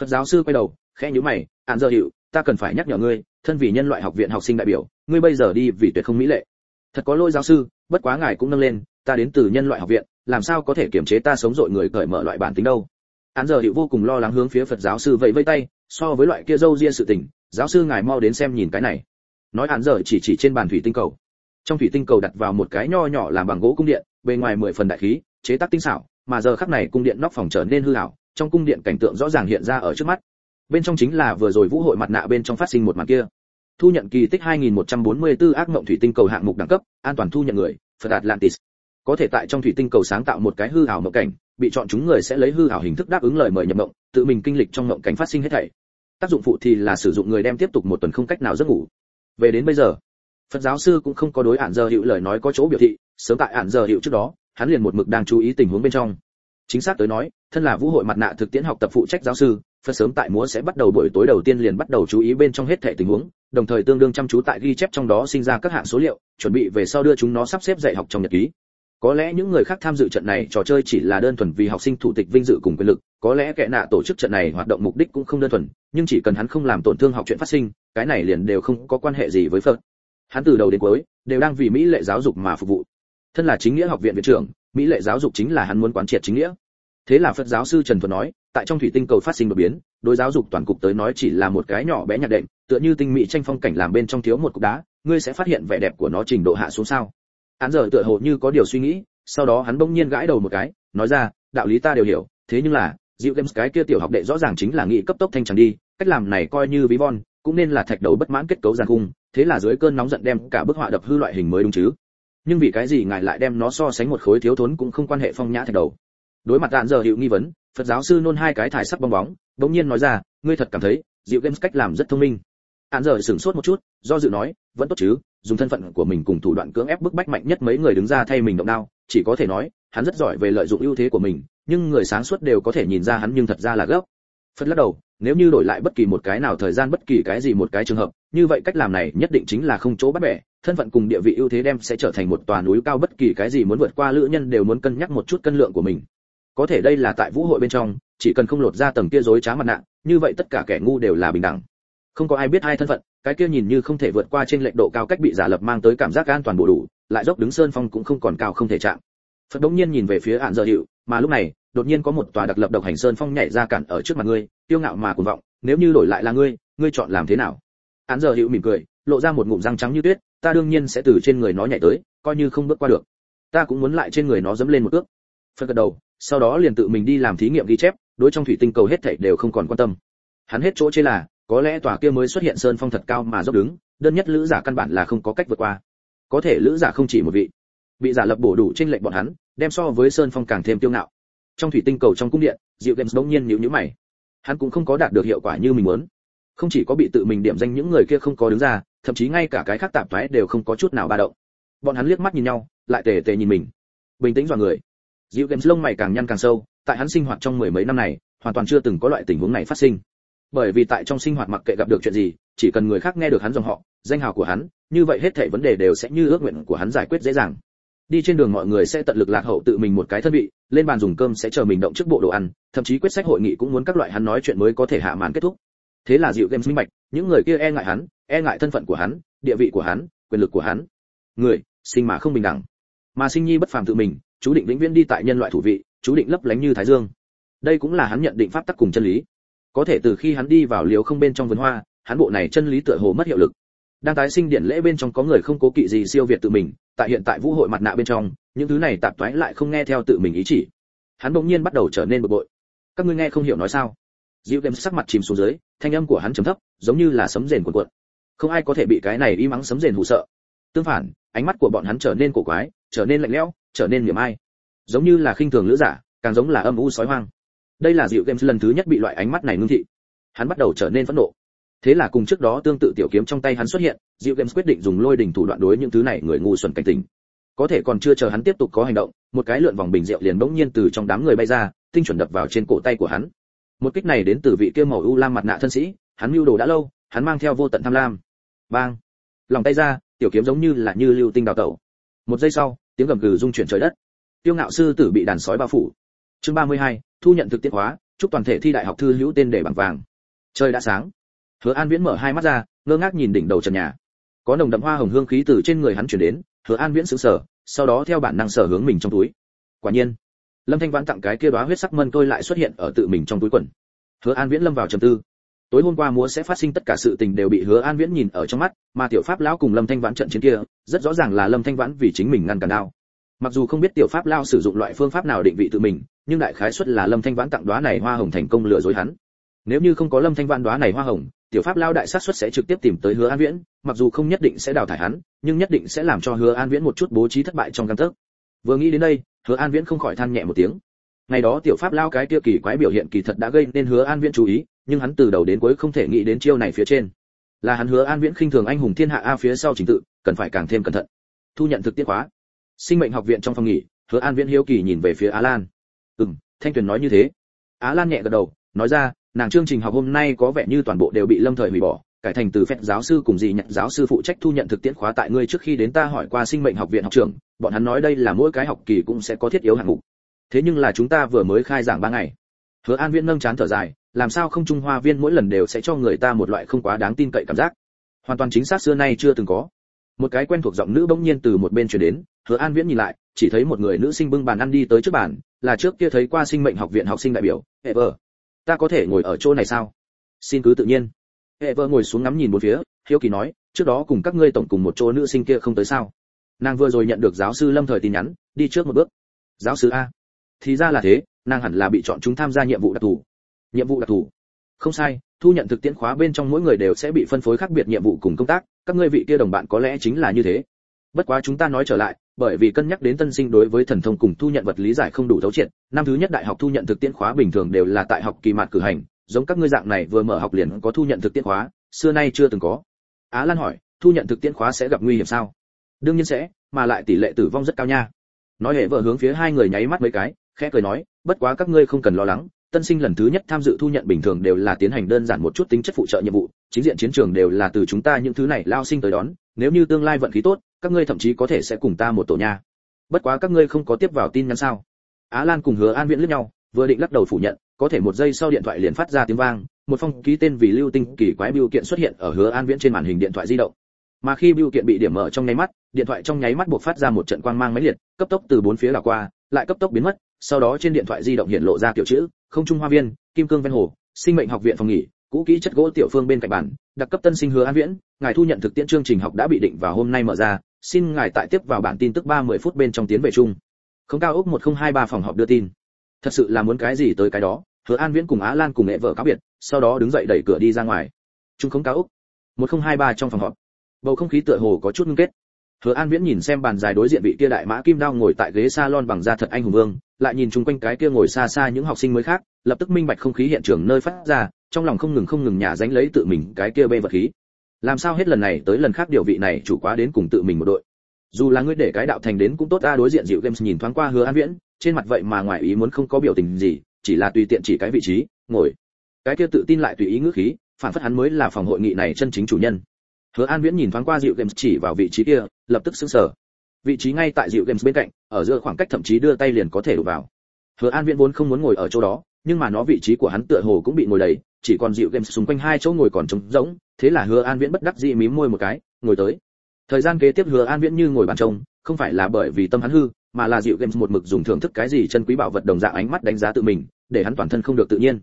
Phật giáo sư quay đầu khẽ nhíu mày hạn giờ hữu ta cần phải nhắc nhở ngươi thân vì nhân loại học viện học sinh đại biểu ngươi bây giờ đi vì tuyệt không mỹ lệ. Thật có lỗi giáo sư bất quá ngài cũng nâng lên ta đến từ nhân loại học viện làm sao có thể kiểm chế ta sống dội người cởi mở loại bản tính đâu? Án giờ hiệu vô cùng lo lắng hướng phía phật giáo sư vẫy vẫy tay, so với loại kia dâu ria sự tình, giáo sư ngài mau đến xem nhìn cái này. Nói án giờ chỉ chỉ trên bàn thủy tinh cầu. Trong thủy tinh cầu đặt vào một cái nho nhỏ làm bằng gỗ cung điện, bề ngoài mười phần đại khí, chế tác tinh xảo, mà giờ khắc này cung điện nóc phòng trở nên hư ảo, trong cung điện cảnh tượng rõ ràng hiện ra ở trước mắt. Bên trong chính là vừa rồi vũ hội mặt nạ bên trong phát sinh một màn kia. Thu nhận kỳ tích 2144 ác mộng thủy tinh cầu hạng mục đẳng cấp, an toàn thu nhận người, phật atlantis. Có thể tại trong thủy tinh cầu sáng tạo một cái hư ảo mộng cảnh bị chọn chúng người sẽ lấy hư ảo hình thức đáp ứng lời mời nhập mộng, tự mình kinh lịch trong mộng cảnh phát sinh hết thảy. Tác dụng phụ thì là sử dụng người đem tiếp tục một tuần không cách nào giấc ngủ. Về đến bây giờ, phật giáo sư cũng không có đối ản giờ hiệu lời nói có chỗ biểu thị, sớm tại ản giờ hiệu trước đó, hắn liền một mực đang chú ý tình huống bên trong. Chính xác tới nói, thân là vũ hội mặt nạ thực tiễn học tập phụ trách giáo sư, phật sớm tại múa sẽ bắt đầu buổi tối đầu tiên liền bắt đầu chú ý bên trong hết thể tình huống, đồng thời tương đương chăm chú tại ghi chép trong đó sinh ra các hạng số liệu, chuẩn bị về sau đưa chúng nó sắp xếp dạy học trong nhật ký có lẽ những người khác tham dự trận này trò chơi chỉ là đơn thuần vì học sinh thủ tịch vinh dự cùng quyền lực, có lẽ kẻ nạ tổ chức trận này hoạt động mục đích cũng không đơn thuần, nhưng chỉ cần hắn không làm tổn thương học chuyện phát sinh, cái này liền đều không có quan hệ gì với phật. Hắn từ đầu đến cuối đều đang vì mỹ lệ giáo dục mà phục vụ. Thân là chính nghĩa học viện viện trưởng, mỹ lệ giáo dục chính là hắn muốn quán triệt chính nghĩa. Thế là phật giáo sư trần thuần nói, tại trong thủy tinh cầu phát sinh đột biến, đối giáo dục toàn cục tới nói chỉ là một cái nhỏ bé nhạt đệm, tựa như tinh mỹ tranh phong cảnh làm bên trong thiếu một cục đá, ngươi sẽ phát hiện vẻ đẹp của nó trình độ hạ xuống sao hắn giờ tựa hồ như có điều suy nghĩ, sau đó hắn bỗng nhiên gãi đầu một cái, nói ra, đạo lý ta đều hiểu, thế nhưng là dịu games cái kia tiểu học đệ rõ ràng chính là nghị cấp tốc thanh trắng đi, cách làm này coi như ví von, cũng nên là thạch đầu bất mãn kết cấu giàn cung, thế là dưới cơn nóng giận đem cả bức họa đập hư loại hình mới đúng chứ. Nhưng vì cái gì ngài lại đem nó so sánh một khối thiếu thốn cũng không quan hệ phong nhã thạch đầu? Đối mặt đạn giờ hiệu nghi vấn, phật giáo sư nôn hai cái thải sắc bong bóng, bỗng nhiên nói ra, ngươi thật cảm thấy dịu games cách làm rất thông minh. Án giờ sửng sốt một chút, do dự nói, vẫn tốt chứ dùng thân phận của mình cùng thủ đoạn cưỡng ép bức bách mạnh nhất mấy người đứng ra thay mình động đao, chỉ có thể nói, hắn rất giỏi về lợi dụng ưu thế của mình, nhưng người sáng suốt đều có thể nhìn ra hắn nhưng thật ra là gấp. Phật lắc đầu, nếu như đổi lại bất kỳ một cái nào thời gian bất kỳ cái gì một cái trường hợp, như vậy cách làm này nhất định chính là không chỗ bắt bẻ, thân phận cùng địa vị ưu thế đem sẽ trở thành một tòa núi cao bất kỳ cái gì muốn vượt qua lữ nhân đều muốn cân nhắc một chút cân lượng của mình. Có thể đây là tại vũ hội bên trong, chỉ cần không lột ra tầng kia dối trá mặt nạ, như vậy tất cả kẻ ngu đều là bình đẳng. Không có ai biết ai thân phận cái kia nhìn như không thể vượt qua trên lệnh độ cao cách bị giả lập mang tới cảm giác an toàn bổ đủ, lại dốc đứng sơn phong cũng không còn cao không thể chạm. Phật đống nhiên nhìn về phía ạn giờ hiệu, mà lúc này, đột nhiên có một tòa đặc lập độc hành sơn phong nhảy ra cản ở trước mặt ngươi tiêu ngạo mà cuồng vọng, nếu như đổi lại là ngươi ngươi chọn làm thế nào? Ạn giờ hiệu mỉm cười, lộ ra một ngụm răng trắng như tuyết, ta đương nhiên sẽ từ trên người nó nhảy tới, coi như không bước qua được. Ta cũng muốn lại trên người nó dẫm lên một ước. Phật gật đầu, sau đó liền tự mình đi làm thí nghiệm ghi chép, đối trong thủy tinh cầu hết thảy đều không còn quan tâm. Hắn hết chỗ chê là có lẽ tòa kia mới xuất hiện sơn phong thật cao mà dốc đứng, đơn nhất lữ giả căn bản là không có cách vượt qua. Có thể lữ giả không chỉ một vị, bị giả lập bổ đủ trên lệnh bọn hắn, đem so với sơn phong càng thêm tiêu ngạo. Trong thủy tinh cầu trong cung điện dịu games đống nhiên nhíu nhíu mày. Hắn cũng không có đạt được hiệu quả như mình muốn. Không chỉ có bị tự mình điểm danh những người kia không có đứng ra, thậm chí ngay cả cái khác tạp thoái đều không có chút nào ba động. Bọn hắn liếc mắt nhìn nhau, lại tề tề nhìn mình. Bình tĩnh dọa người. Dịu games lông mày càng nhăn càng sâu, tại hắn sinh hoạt trong mười mấy năm này, hoàn toàn chưa từng có loại tình huống này phát sinh bởi vì tại trong sinh hoạt mặc kệ gặp được chuyện gì, chỉ cần người khác nghe được hắn dòng họ, danh hào của hắn, như vậy hết thảy vấn đề đều sẽ như ước nguyện của hắn giải quyết dễ dàng. Đi trên đường mọi người sẽ tận lực lạc hậu tự mình một cái thân vị, lên bàn dùng cơm sẽ chờ mình động trước bộ đồ ăn, thậm chí quyết sách hội nghị cũng muốn các loại hắn nói chuyện mới có thể hạ màn kết thúc. Thế là dịu game minh bạch, những người kia e ngại hắn e ngại thân phận của hắn, địa vị của hắn, quyền lực của hắn. Người, sinh mà không bình đẳng. Mà sinh nhi bất phàm tự mình, chú định vĩnh viễn đi tại nhân loại thủ vị, chú định lấp lánh như thái dương. Đây cũng là hắn nhận định pháp tắc cùng chân lý có thể từ khi hắn đi vào liều không bên trong vườn hoa, hắn bộ này chân lý tựa hồ mất hiệu lực. Đang tái sinh điện lễ bên trong có người không cố kỵ gì siêu việt tự mình, tại hiện tại vũ hội mặt nạ bên trong, những thứ này tạp toái lại không nghe theo tự mình ý chỉ. Hắn bỗng nhiên bắt đầu trở nên bực bội. Các ngươi nghe không hiểu nói sao? Dịu đem sắc mặt chìm xuống dưới, thanh âm của hắn trầm thấp, giống như là sấm rền cuộn cuộn. Không ai có thể bị cái này y mắng sấm rền hù sợ. Tương phản, ánh mắt của bọn hắn trở nên cổ quái, trở nên lạnh lẽo, trở nên miệng ai giống như là khinh thường lữ giả, càng giống là âm u sói hoang đây là dịu games lần thứ nhất bị loại ánh mắt này ngưng thị. Hắn bắt đầu trở nên phẫn nộ. Thế là cùng trước đó tương tự tiểu kiếm trong tay hắn xuất hiện dịu games quyết định dùng lôi đình thủ đoạn đối những thứ này người ngu xuẩn cảnh tỉnh có thể còn chưa chờ hắn tiếp tục có hành động một cái lượn vòng bình rượu liền bỗng nhiên từ trong đám người bay ra tinh chuẩn đập vào trên cổ tay của hắn. Một kích này đến từ vị kia màu u lam mặt nạ thân sĩ hắn mưu đồ đã lâu hắn mang theo vô tận tham lam. Bang! Lòng tay ra tiểu kiếm giống như là như lưu tinh đào tẩu. Một giây sau tiếng gầm gừ rung chuyển trời đất. Tiêu ngạo sư tử bị đàn sói bao phủ. Chương 32, thu nhận thực tiễn hóa, chúc toàn thể thi đại học thư hữu tên để bằng vàng. Trời đã sáng. Hứa an viễn mở hai mắt ra, ngơ ngác nhìn đỉnh đầu trần nhà. Có nồng đậm hoa hồng hương khí từ trên người hắn chuyển đến, hứa an viễn sững sờ, sau đó theo bản năng sở hướng mình trong túi. Quả nhiên, lâm thanh vãn tặng cái kia đóa huyết sắc mân tôi lại xuất hiện ở tự mình trong túi quần. Hứa an viễn lâm vào trầm tư. Tối hôm qua múa sẽ phát sinh tất cả sự tình đều bị hứa an viễn nhìn ở trong mắt, mà tiểu pháp lão cùng lâm thanh vãn trận chiến kia, rất rõ ràng là lâm thanh vãn vì chính mình ngăn cản đao. Mặc dù không biết tiểu pháp lao sử dụng loại phương pháp nào định vị tự mình nhưng đại khái suất là lâm thanh vãn tặng đóa này hoa hồng thành công lừa dối hắn. Nếu như không có lâm thanh vãn đóa này hoa hồng, tiểu pháp lao đại sát suất sẽ trực tiếp tìm tới hứa an viễn, mặc dù không nhất định sẽ đào thải hắn, nhưng nhất định sẽ làm cho hứa an viễn một chút bố trí thất bại trong căn tấc. Vừa nghĩ đến đây, hứa an viễn không khỏi than nhẹ một tiếng. Ngày đó tiểu pháp lao cái kia kỳ quái biểu hiện kỳ thật đã gây nên hứa an viễn chú ý, nhưng hắn từ đầu đến cuối không thể nghĩ đến chiêu này phía trên. Là hắn hứa an viễn khinh thường anh hùng thiên hạ a phía sau trình tự, cần phải càng thêm cẩn thận. Thu nhận thực tiễn khóa. Sinh mệnh học viện trong phòng nghỉ, hứa an viễn hiếu kỳ nhìn về phía á lan ừm, thanh tuyền nói như thế. Á lan nhẹ gật đầu, nói ra, nàng chương trình học hôm nay có vẻ như toàn bộ đều bị lâm thời hủy bỏ, cải thành từ phép giáo sư cùng gì nhận giáo sư phụ trách thu nhận thực tiễn khóa tại ngươi trước khi đến ta hỏi qua sinh mệnh học viện học trường bọn hắn nói đây là mỗi cái học kỳ cũng sẽ có thiết yếu hạng mục. Thế nhưng là chúng ta vừa mới khai giảng ba ngày. Hứa an viễn nâng chán thở dài, làm sao không trung hoa viên mỗi lần đều sẽ cho người ta một loại không quá đáng tin cậy cảm giác? Hoàn toàn chính xác xưa nay chưa từng có. Một cái quen thuộc giọng nữ bỗng nhiên từ một bên truyền đến, hứa an viễn nhìn lại, chỉ thấy một người nữ sinh bưng bàn ăn đi tới trước bàn là trước kia thấy qua sinh mệnh học viện học sinh đại biểu hệ vợ ta có thể ngồi ở chỗ này sao? Xin cứ tự nhiên. Hệ vợ ngồi xuống ngắm nhìn một phía, hiếu kỳ nói, trước đó cùng các ngươi tổng cùng một chỗ nữ sinh kia không tới sao? Nàng vừa rồi nhận được giáo sư lâm thời tin nhắn, đi trước một bước. Giáo sư a. Thì ra là thế, nàng hẳn là bị chọn chúng tham gia nhiệm vụ đặc thù. Nhiệm vụ đặc thù. Không sai, thu nhận thực tiễn khóa bên trong mỗi người đều sẽ bị phân phối khác biệt nhiệm vụ cùng công tác, các ngươi vị kia đồng bạn có lẽ chính là như thế. Bất quá chúng ta nói trở lại bởi vì cân nhắc đến tân sinh đối với thần thông cùng thu nhận vật lý giải không đủ thấu triệt, năm thứ nhất đại học thu nhận thực tiễn khóa bình thường đều là tại học kỳ mạt cử hành, giống các ngươi dạng này vừa mở học liền có thu nhận thực tiễn khóa, xưa nay chưa từng có. Á lan hỏi, thu nhận thực tiễn khóa sẽ gặp nguy hiểm sao? Đương nhiên sẽ, mà lại tỷ lệ tử vong rất cao nha. Nói hệ vợ hướng phía hai người nháy mắt mấy cái, khẽ cười nói, bất quá các ngươi không cần lo lắng, tân sinh lần thứ nhất tham dự thu nhận bình thường đều là tiến hành đơn giản một chút tính chất phụ trợ nhiệm vụ, chính diện chiến trường đều là từ chúng ta những thứ này lao sinh tới đón, nếu như tương lai vận khí tốt các ngươi thậm chí có thể sẽ cùng ta một tổ nha. Bất quá các ngươi không có tiếp vào tin nhắn sao? Á lan cùng hứa an viễn lướt nhau, vừa định lắc đầu phủ nhận, có thể một giây sau điện thoại liền phát ra tiếng vang, một phong ký tên vì lưu tinh kỳ quái biểu kiện xuất hiện ở hứa an viễn trên màn hình điện thoại di động. Mà khi biểu kiện bị điểm mở trong nháy mắt, điện thoại trong nháy mắt buộc phát ra một trận quang mang máy liệt, cấp tốc từ bốn phía đảo qua, lại cấp tốc biến mất, sau đó trên điện thoại di động hiện lộ ra kiểu chữ, không trung hoa viên, kim cương ven hồ, sinh mệnh học viện phòng nghỉ cũ kỹ chất gỗ tiểu phương bên cạnh bản đặc cấp tân sinh hứa an viễn, ngài thu nhận thực tiễn chương trình học đã bị định và hôm nay mở ra, xin ngài tại tiếp vào bản tin tức 30 phút bên trong tiến về chung. Không cao ốc 1023 phòng họp đưa tin. Thật sự là muốn cái gì tới cái đó, hứa an viễn cùng á lan cùng nghệ vợ cáo biệt, sau đó đứng dậy đẩy cửa đi ra ngoài. Chung không cao ốc 1023 trong phòng họp. Bầu không khí tựa hồ có chút ngưng kết. Hứa an viễn nhìn xem bàn dài đối diện vị kia đại mã kim đao ngồi tại ghế salon bằng da thật anh hùng vương, lại nhìn chung quanh cái kia ngồi xa xa những học sinh mới khác, lập tức minh bạch không khí hiện trường nơi phát ra trong lòng không ngừng không ngừng nhả dánh lấy tự mình cái kia bê vật khí. Làm sao hết lần này tới lần khác điều vị này chủ quá đến cùng tự mình một đội. Dù là ngươi để cái đạo thành đến cũng tốt, ta đối diện dịu games nhìn thoáng qua hứa an viễn, trên mặt vậy mà ngoài ý muốn không có biểu tình gì, chỉ là tùy tiện chỉ cái vị trí, ngồi. Cái kia tự tin lại tùy ý ngữ khí, phản phất hắn mới là phòng hội nghị này chân chính chủ nhân. Hứa an viễn nhìn thoáng qua dịu games chỉ vào vị trí kia, lập tức sững sờ. Vị trí ngay tại dịu games bên cạnh, ở giữa khoảng cách thậm chí đưa tay liền có thể đụng vào. Hứa an viễn vốn không muốn ngồi ở chỗ đó, nhưng mà nó vị trí của hắn tựa hồ cũng bị ngồi đầy chỉ còn dịu games xung quanh hai chỗ ngồi còn trống rỗng, thế là hứa an viễn bất đắc dĩ mím môi một cái, ngồi tới. Thời gian kế tiếp hứa an viễn như ngồi bàn trông, không phải là bởi vì tâm hắn hư, mà là dịu games một mực dùng thưởng thức cái gì chân quý bảo vật đồng dạng ánh mắt đánh giá tự mình, để hắn toàn thân không được tự nhiên.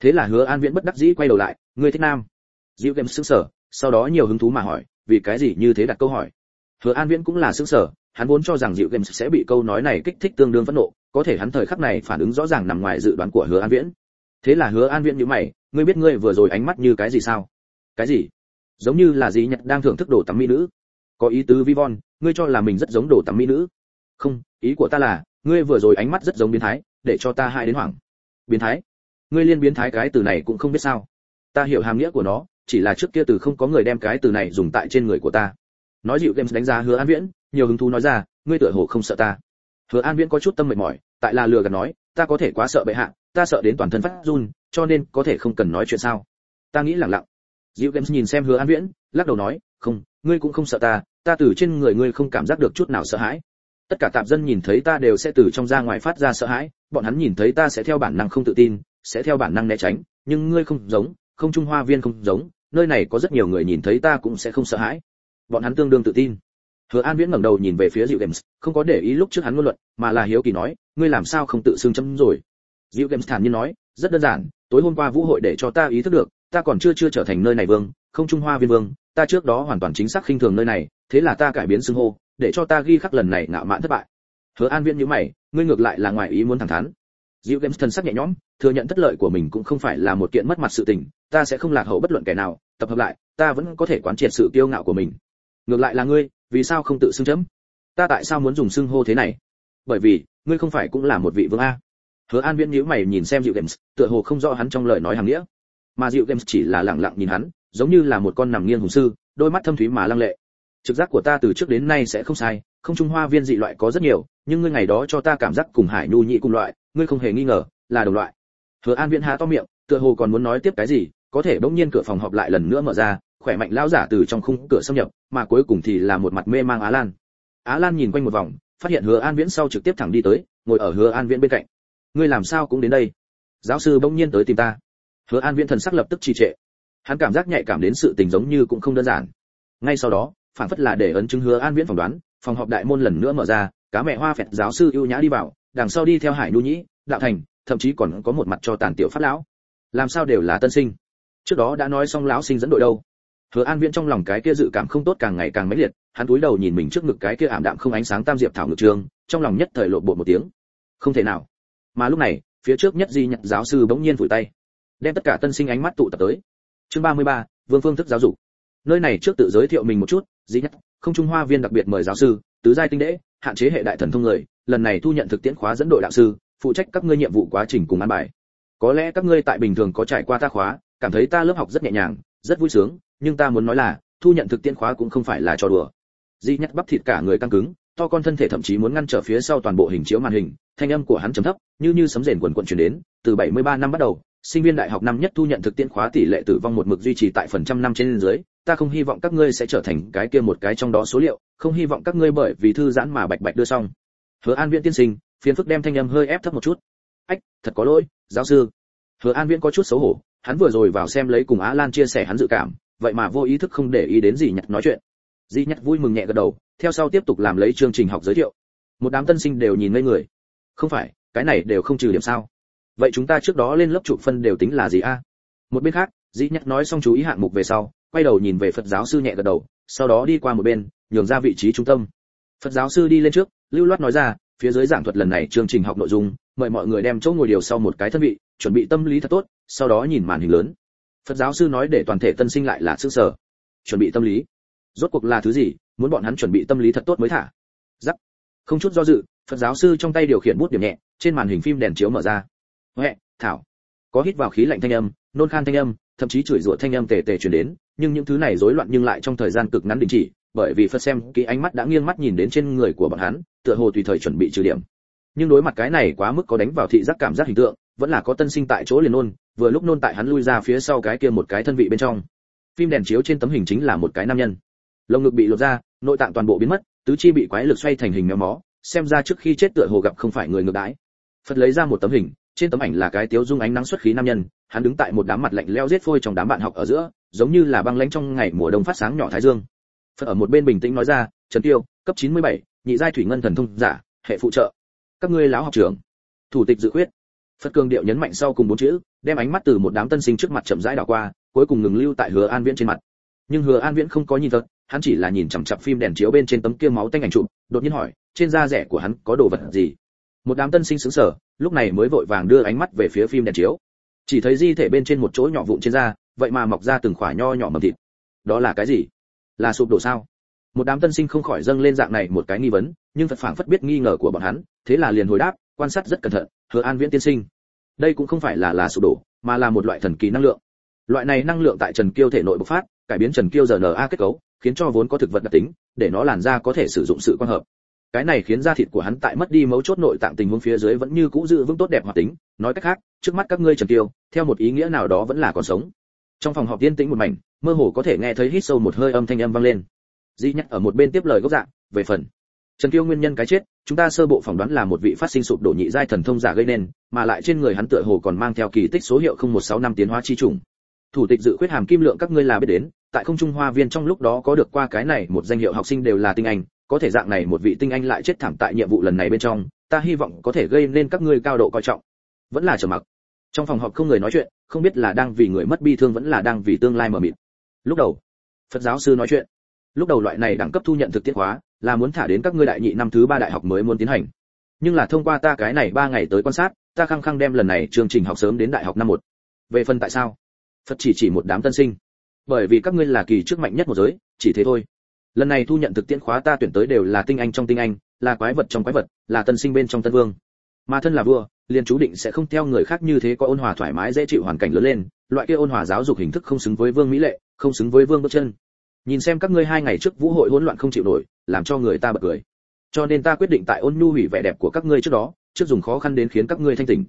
Thế là hứa an viễn bất đắc dĩ quay đầu lại, ngươi thích nam? Dịu games sững sờ, sau đó nhiều hứng thú mà hỏi, vì cái gì như thế đặt câu hỏi? Hứa an viễn cũng là sững sờ, hắn vốn cho rằng dịu games sẽ bị câu nói này kích thích tương đương phẫn nộ, có thể hắn thời khắc này phản ứng rõ ràng nằm ngoài dự đoán của hứa an viễn thế là hứa an viễn nhíu mày, ngươi biết ngươi vừa rồi ánh mắt như cái gì sao? Cái gì? Giống như là gì nhật đang thưởng thức đồ tắm mỹ nữ. Có ý tứ vi von ngươi cho là mình rất giống đồ tắm mỹ nữ? Không, ý của ta là, ngươi vừa rồi ánh mắt rất giống biến thái, để cho ta hại đến hoảng. Biến thái? Ngươi liên biến thái cái từ này cũng không biết sao. Ta hiểu hàm nghĩa của nó, chỉ là trước kia từ không có người đem cái từ này dùng tại trên người của ta. Nói dịu games đánh giá hứa an viễn, nhiều hứng thú nói ra, ngươi tựa hồ không sợ ta. Hứa an viễn có chút tâm mệt mỏi, tại là lừa gạt nói, ta có thể quá sợ bệ hạ ta sợ đến toàn thân phát run, cho nên có thể không cần nói chuyện sao? Ta nghĩ lặng lặng. Diệu games nhìn xem hứa an viễn, lắc đầu nói, không, ngươi cũng không sợ ta ta từ trên người ngươi không cảm giác được chút nào sợ hãi. Tất cả tạp dân nhìn thấy ta đều sẽ từ trong ra ngoài phát ra sợ hãi, bọn hắn nhìn thấy ta sẽ theo bản năng không tự tin, sẽ theo bản năng né tránh, nhưng ngươi không giống, không trung hoa viên không giống, nơi này có rất nhiều người nhìn thấy ta cũng sẽ không sợ hãi. Bọn hắn tương đương tự tin. Hứa an viễn ngẩng đầu nhìn về phía dịu games, không có để ý lúc trước hắn ngôn luận, mà là hiếu kỳ nói, ngươi làm sao không tự xưng chấm rồi? Diệu games thản nhiên nói rất đơn giản tối hôm qua vũ hội để cho ta ý thức được ta còn chưa chưa trở thành nơi này vương không trung hoa viên vương ta trước đó hoàn toàn chính xác khinh thường nơi này thế là ta cải biến xưng hô để cho ta ghi khắc lần này ngạo mạn thất bại hứa an viễn như mày ngươi ngược lại là ngoài ý muốn thẳng thắn Diệu Games thần sắc nhẹ nhõm, thừa nhận thất lợi của mình cũng không phải là một kiện mất mặt sự tình, ta sẽ không lạc hậu bất luận kẻ nào, tập hợp lại, ta vẫn có thể quán triệt sự kiêu ngạo của mình. Ngược lại là ngươi, vì sao không tự xưng chấm? Ta tại sao muốn dùng xưng hô thế này? Bởi vì, ngươi không phải cũng là một vị vương a. Hứa An Viễn nhíu mày nhìn xem Diệu Games, tựa hồ không rõ hắn trong lời nói hàng nghĩa. Mà Diệu Games chỉ là lặng lặng nhìn hắn, giống như là một con nằm nghiêng hùng sư, đôi mắt thâm thúy mà lăng lệ. Trực giác của ta từ trước đến nay sẽ không sai, không trung hoa viên dị loại có rất nhiều, nhưng ngươi ngày đó cho ta cảm giác cùng Hải Nhu nhị cùng loại, ngươi không hề nghi ngờ, là đồng loại. Hứa An Viễn há to miệng, tựa hồ còn muốn nói tiếp cái gì, có thể bỗng nhiên cửa phòng họp lại lần nữa mở ra, khỏe mạnh lão giả từ trong khung cửa xâm nhập, mà cuối cùng thì là một mặt mê mang Á Lan. Á Lan nhìn quanh một vòng, phát hiện Hứa An Viễn sau trực tiếp thẳng đi tới, ngồi ở Hứa An Viễn bên cạnh. Ngươi làm sao cũng đến đây? Giáo sư bỗng nhiên tới tìm ta. Hứa An Viễn thần sắc lập tức trì trệ. Hắn cảm giác nhạy cảm đến sự tình giống như cũng không đơn giản. Ngay sau đó, phản phất là để ấn chứng Hứa An Viễn phỏng đoán, phòng họp đại môn lần nữa mở ra, cá mẹ hoa phẹt giáo sư ưu nhã đi vào, đằng sau đi theo Hải Nhu Nhĩ, đạo thành, thậm chí còn có một mặt cho tàn tiểu phát lão. Làm sao đều là tân sinh? Trước đó đã nói xong lão sinh dẫn đội đâu? Hứa An Viễn trong lòng cái kia dự cảm không tốt càng ngày càng mãnh liệt, hắn cúi đầu nhìn mình trước ngực cái kia ảm đạm không ánh sáng tam diệp thảo ngực trường, trong lòng nhất thời lộ bộ một tiếng. Không thể nào. Mà lúc này, phía trước nhất di nhật giáo sư bỗng nhiên vùi tay, đem tất cả tân sinh ánh mắt tụ tập tới. Chương 33, Vương Phương thức giáo dục. Nơi này trước tự giới thiệu mình một chút, di nhất, không trung hoa viên đặc biệt mời giáo sư, tứ giai tinh đễ hạn chế hệ đại thần thông người, lần này thu nhận thực tiễn khóa dẫn đội đạo sư, phụ trách các ngươi nhiệm vụ quá trình cùng an bài. có lẽ các ngươi tại bình thường có trải qua ta khóa cảm thấy ta lớp học rất nhẹ nhàng rất vui sướng nhưng ta muốn nói là thu nhận thực tiễn khóa cũng không phải là trò đùa di nhất bắp thịt cả người căng cứng to con thân thể thậm chí muốn ngăn trở phía sau toàn bộ hình chiếu màn hình, thanh âm của hắn trầm thấp, như như sấm rền quần quần truyền đến, từ 73 năm bắt đầu, sinh viên đại học năm nhất thu nhận thực tiễn khóa tỷ lệ tử vong một mực duy trì tại phần trăm năm trên dưới, ta không hy vọng các ngươi sẽ trở thành cái kia một cái trong đó số liệu, không hy vọng các ngươi bởi vì thư giãn mà bạch bạch đưa xong. Hứa an viễn tiên sinh, phiền phức đem thanh âm hơi ép thấp một chút. Ách, thật có lỗi, giáo sư. Hứa an viễn có chút xấu hổ, hắn vừa rồi vào xem lấy cùng á lan chia sẻ hắn dự cảm, vậy mà vô ý thức không để ý đến gì nhặt nói chuyện di nhặt vui mừng nhẹ gật đầu, theo sau tiếp tục làm lấy chương trình học giới thiệu. Một đám tân sinh đều nhìn ngây người. Không phải, cái này đều không trừ điểm sao? Vậy chúng ta trước đó lên lớp trụ phân đều tính là gì a? Một bên khác dĩ nhắc nói xong chú ý hạng mục về sau, quay đầu nhìn về phật giáo sư nhẹ gật đầu, sau đó đi qua một bên, nhường ra vị trí trung tâm. Phật giáo sư đi lên trước, lưu loát nói ra, phía dưới giảng thuật lần này chương trình học nội dung, mời mọi người đem chỗ ngồi điều sau một cái thân vị, chuẩn bị tâm lý thật tốt, sau đó nhìn màn hình lớn. Phật giáo sư nói để toàn thể tân sinh lại là sức sở. Chuẩn bị tâm lý rốt cuộc là thứ gì, muốn bọn hắn chuẩn bị tâm lý thật tốt mới thả. Giắc. Không chút do dự, phật giáo sư trong tay điều khiển bút điểm nhẹ, trên màn hình phim đèn chiếu mở ra. Huệ, thảo. Có hít vào khí lạnh thanh âm, nôn khan thanh âm, thậm chí chửi rủa thanh âm tề tề truyền đến, nhưng những thứ này rối loạn nhưng lại trong thời gian cực ngắn đình chỉ, bởi vì phật xem kỹ ánh mắt đã nghiêng mắt nhìn đến trên người của bọn hắn, tựa hồ tùy thời chuẩn bị trừ điểm. Nhưng đối mặt cái này quá mức có đánh vào thị giác cảm giác hình tượng, vẫn là có tân sinh tại chỗ liền nôn, vừa lúc nôn tại hắn lui ra phía sau cái kia một cái thân vị bên trong. Phim đèn chiếu trên tấm hình chính là một cái nam nhân lồng ngực bị lột ra nội tạng toàn bộ biến mất tứ chi bị quái lực xoay thành hình méo mó xem ra trước khi chết tựa hồ gặp không phải người ngược đãi. Phật lấy ra một tấm hình trên tấm ảnh là cái tiếu dung ánh nắng xuất khí nam nhân hắn đứng tại một đám mặt lạnh leo rết phôi trong đám bạn học ở giữa giống như là băng lãnh trong ngày mùa đông phát sáng nhỏ thái dương. Phật ở một bên bình tĩnh nói ra trần tiêu cấp 97, nhị giai thủy ngân thần thông giả hệ phụ trợ. Các ngươi láo học trưởng. Thủ tịch dự quyết phật cường điệu nhấn mạnh sau cùng bốn chữ đem ánh mắt từ một đám tân sinh trước mặt chậm rãi đảo qua cuối cùng ngừng lưu tại hứa an viễn trên mặt. Nhưng hứa an viễn không có nhìn thật hắn chỉ là nhìn chằm chằm phim đèn chiếu bên trên tấm kia máu tanh ảnh chụp, đột nhiên hỏi, trên da rẻ của hắn có đồ vật gì? Một đám tân sinh sững sờ, lúc này mới vội vàng đưa ánh mắt về phía phim đèn chiếu. Chỉ thấy di thể bên trên một chỗ nhỏ vụn trên da, vậy mà mọc ra từng khỏa nho nhỏ mầm thịt. Đó là cái gì? Là sụp đổ sao? Một đám tân sinh không khỏi dâng lên dạng này một cái nghi vấn, nhưng phật phảng phất biết nghi ngờ của bọn hắn, thế là liền hồi đáp, quan sát rất cẩn thận, hứa an viễn tiên sinh, đây cũng không phải là là sụp đổ, mà là một loại thần kỳ năng lượng. Loại này năng lượng tại trần kiêu thể nội bộc phát, cải biến trần kiêu rna kết cấu khiến cho vốn có thực vật đặc tính, để nó làn da có thể sử dụng sự quan hợp. Cái này khiến da thịt của hắn tại mất đi mấu chốt nội tạng tình huống phía dưới vẫn như cũ giữ vững tốt đẹp hoạt tính. Nói cách khác, trước mắt các ngươi trần kiêu, theo một ý nghĩa nào đó vẫn là còn sống. Trong phòng họp yên tĩnh một mảnh, mơ hồ có thể nghe thấy hít sâu một hơi âm thanh âm vang lên. Di nhắc ở một bên tiếp lời gốc dạng về phần. Trần kiêu nguyên nhân cái chết, chúng ta sơ bộ phỏng đoán là một vị phát sinh sụp đổ nhị giai thần thông giả gây nên, mà lại trên người hắn tựa hồ còn mang theo kỳ tích số hiệu không một sáu năm tiến hóa chi trùng thủ tịch dự khuyết hàm kim lượng các ngươi là biết đến, tại không trung hoa viên trong lúc đó có được qua cái này một danh hiệu học sinh đều là tinh anh, có thể dạng này một vị tinh anh lại chết thảm tại nhiệm vụ lần này bên trong, ta hy vọng có thể gây nên các ngươi cao độ coi trọng. Vẫn là trầm mặc. Trong phòng họp không người nói chuyện, không biết là đang vì người mất bi thương vẫn là đang vì tương lai mờ mịt. Lúc đầu, phật giáo sư nói chuyện. Lúc đầu loại này đẳng cấp thu nhận thực tiễn hóa, là muốn thả đến các ngươi đại nhị năm thứ ba đại học mới muốn tiến hành. Nhưng là thông qua ta cái này ba ngày tới quan sát, ta khăng khăng đem lần này chương trình học sớm đến đại học năm một. Về phần tại sao? Phật chỉ chỉ một đám tân sinh. Bởi vì các ngươi là kỳ trước mạnh nhất một giới, chỉ thế thôi. Lần này thu nhận thực tiễn khóa ta tuyển tới đều là tinh anh trong tinh anh, là quái vật trong quái vật, là tân sinh bên trong tân vương. Mà thân là vua, liền chú định sẽ không theo người khác như thế có ôn hòa thoải mái dễ chịu hoàn cảnh lớn lên, loại kia ôn hòa giáo dục hình thức không xứng với vương mỹ lệ, không xứng với vương bước chân. Nhìn xem các ngươi hai ngày trước vũ hội hỗn loạn không chịu nổi, làm cho người ta bật cười. Cho nên ta quyết định tại ôn nhu hủy vẻ đẹp của các ngươi trước đó, trước dùng khó khăn đến khiến các ngươi thanh tỉnh.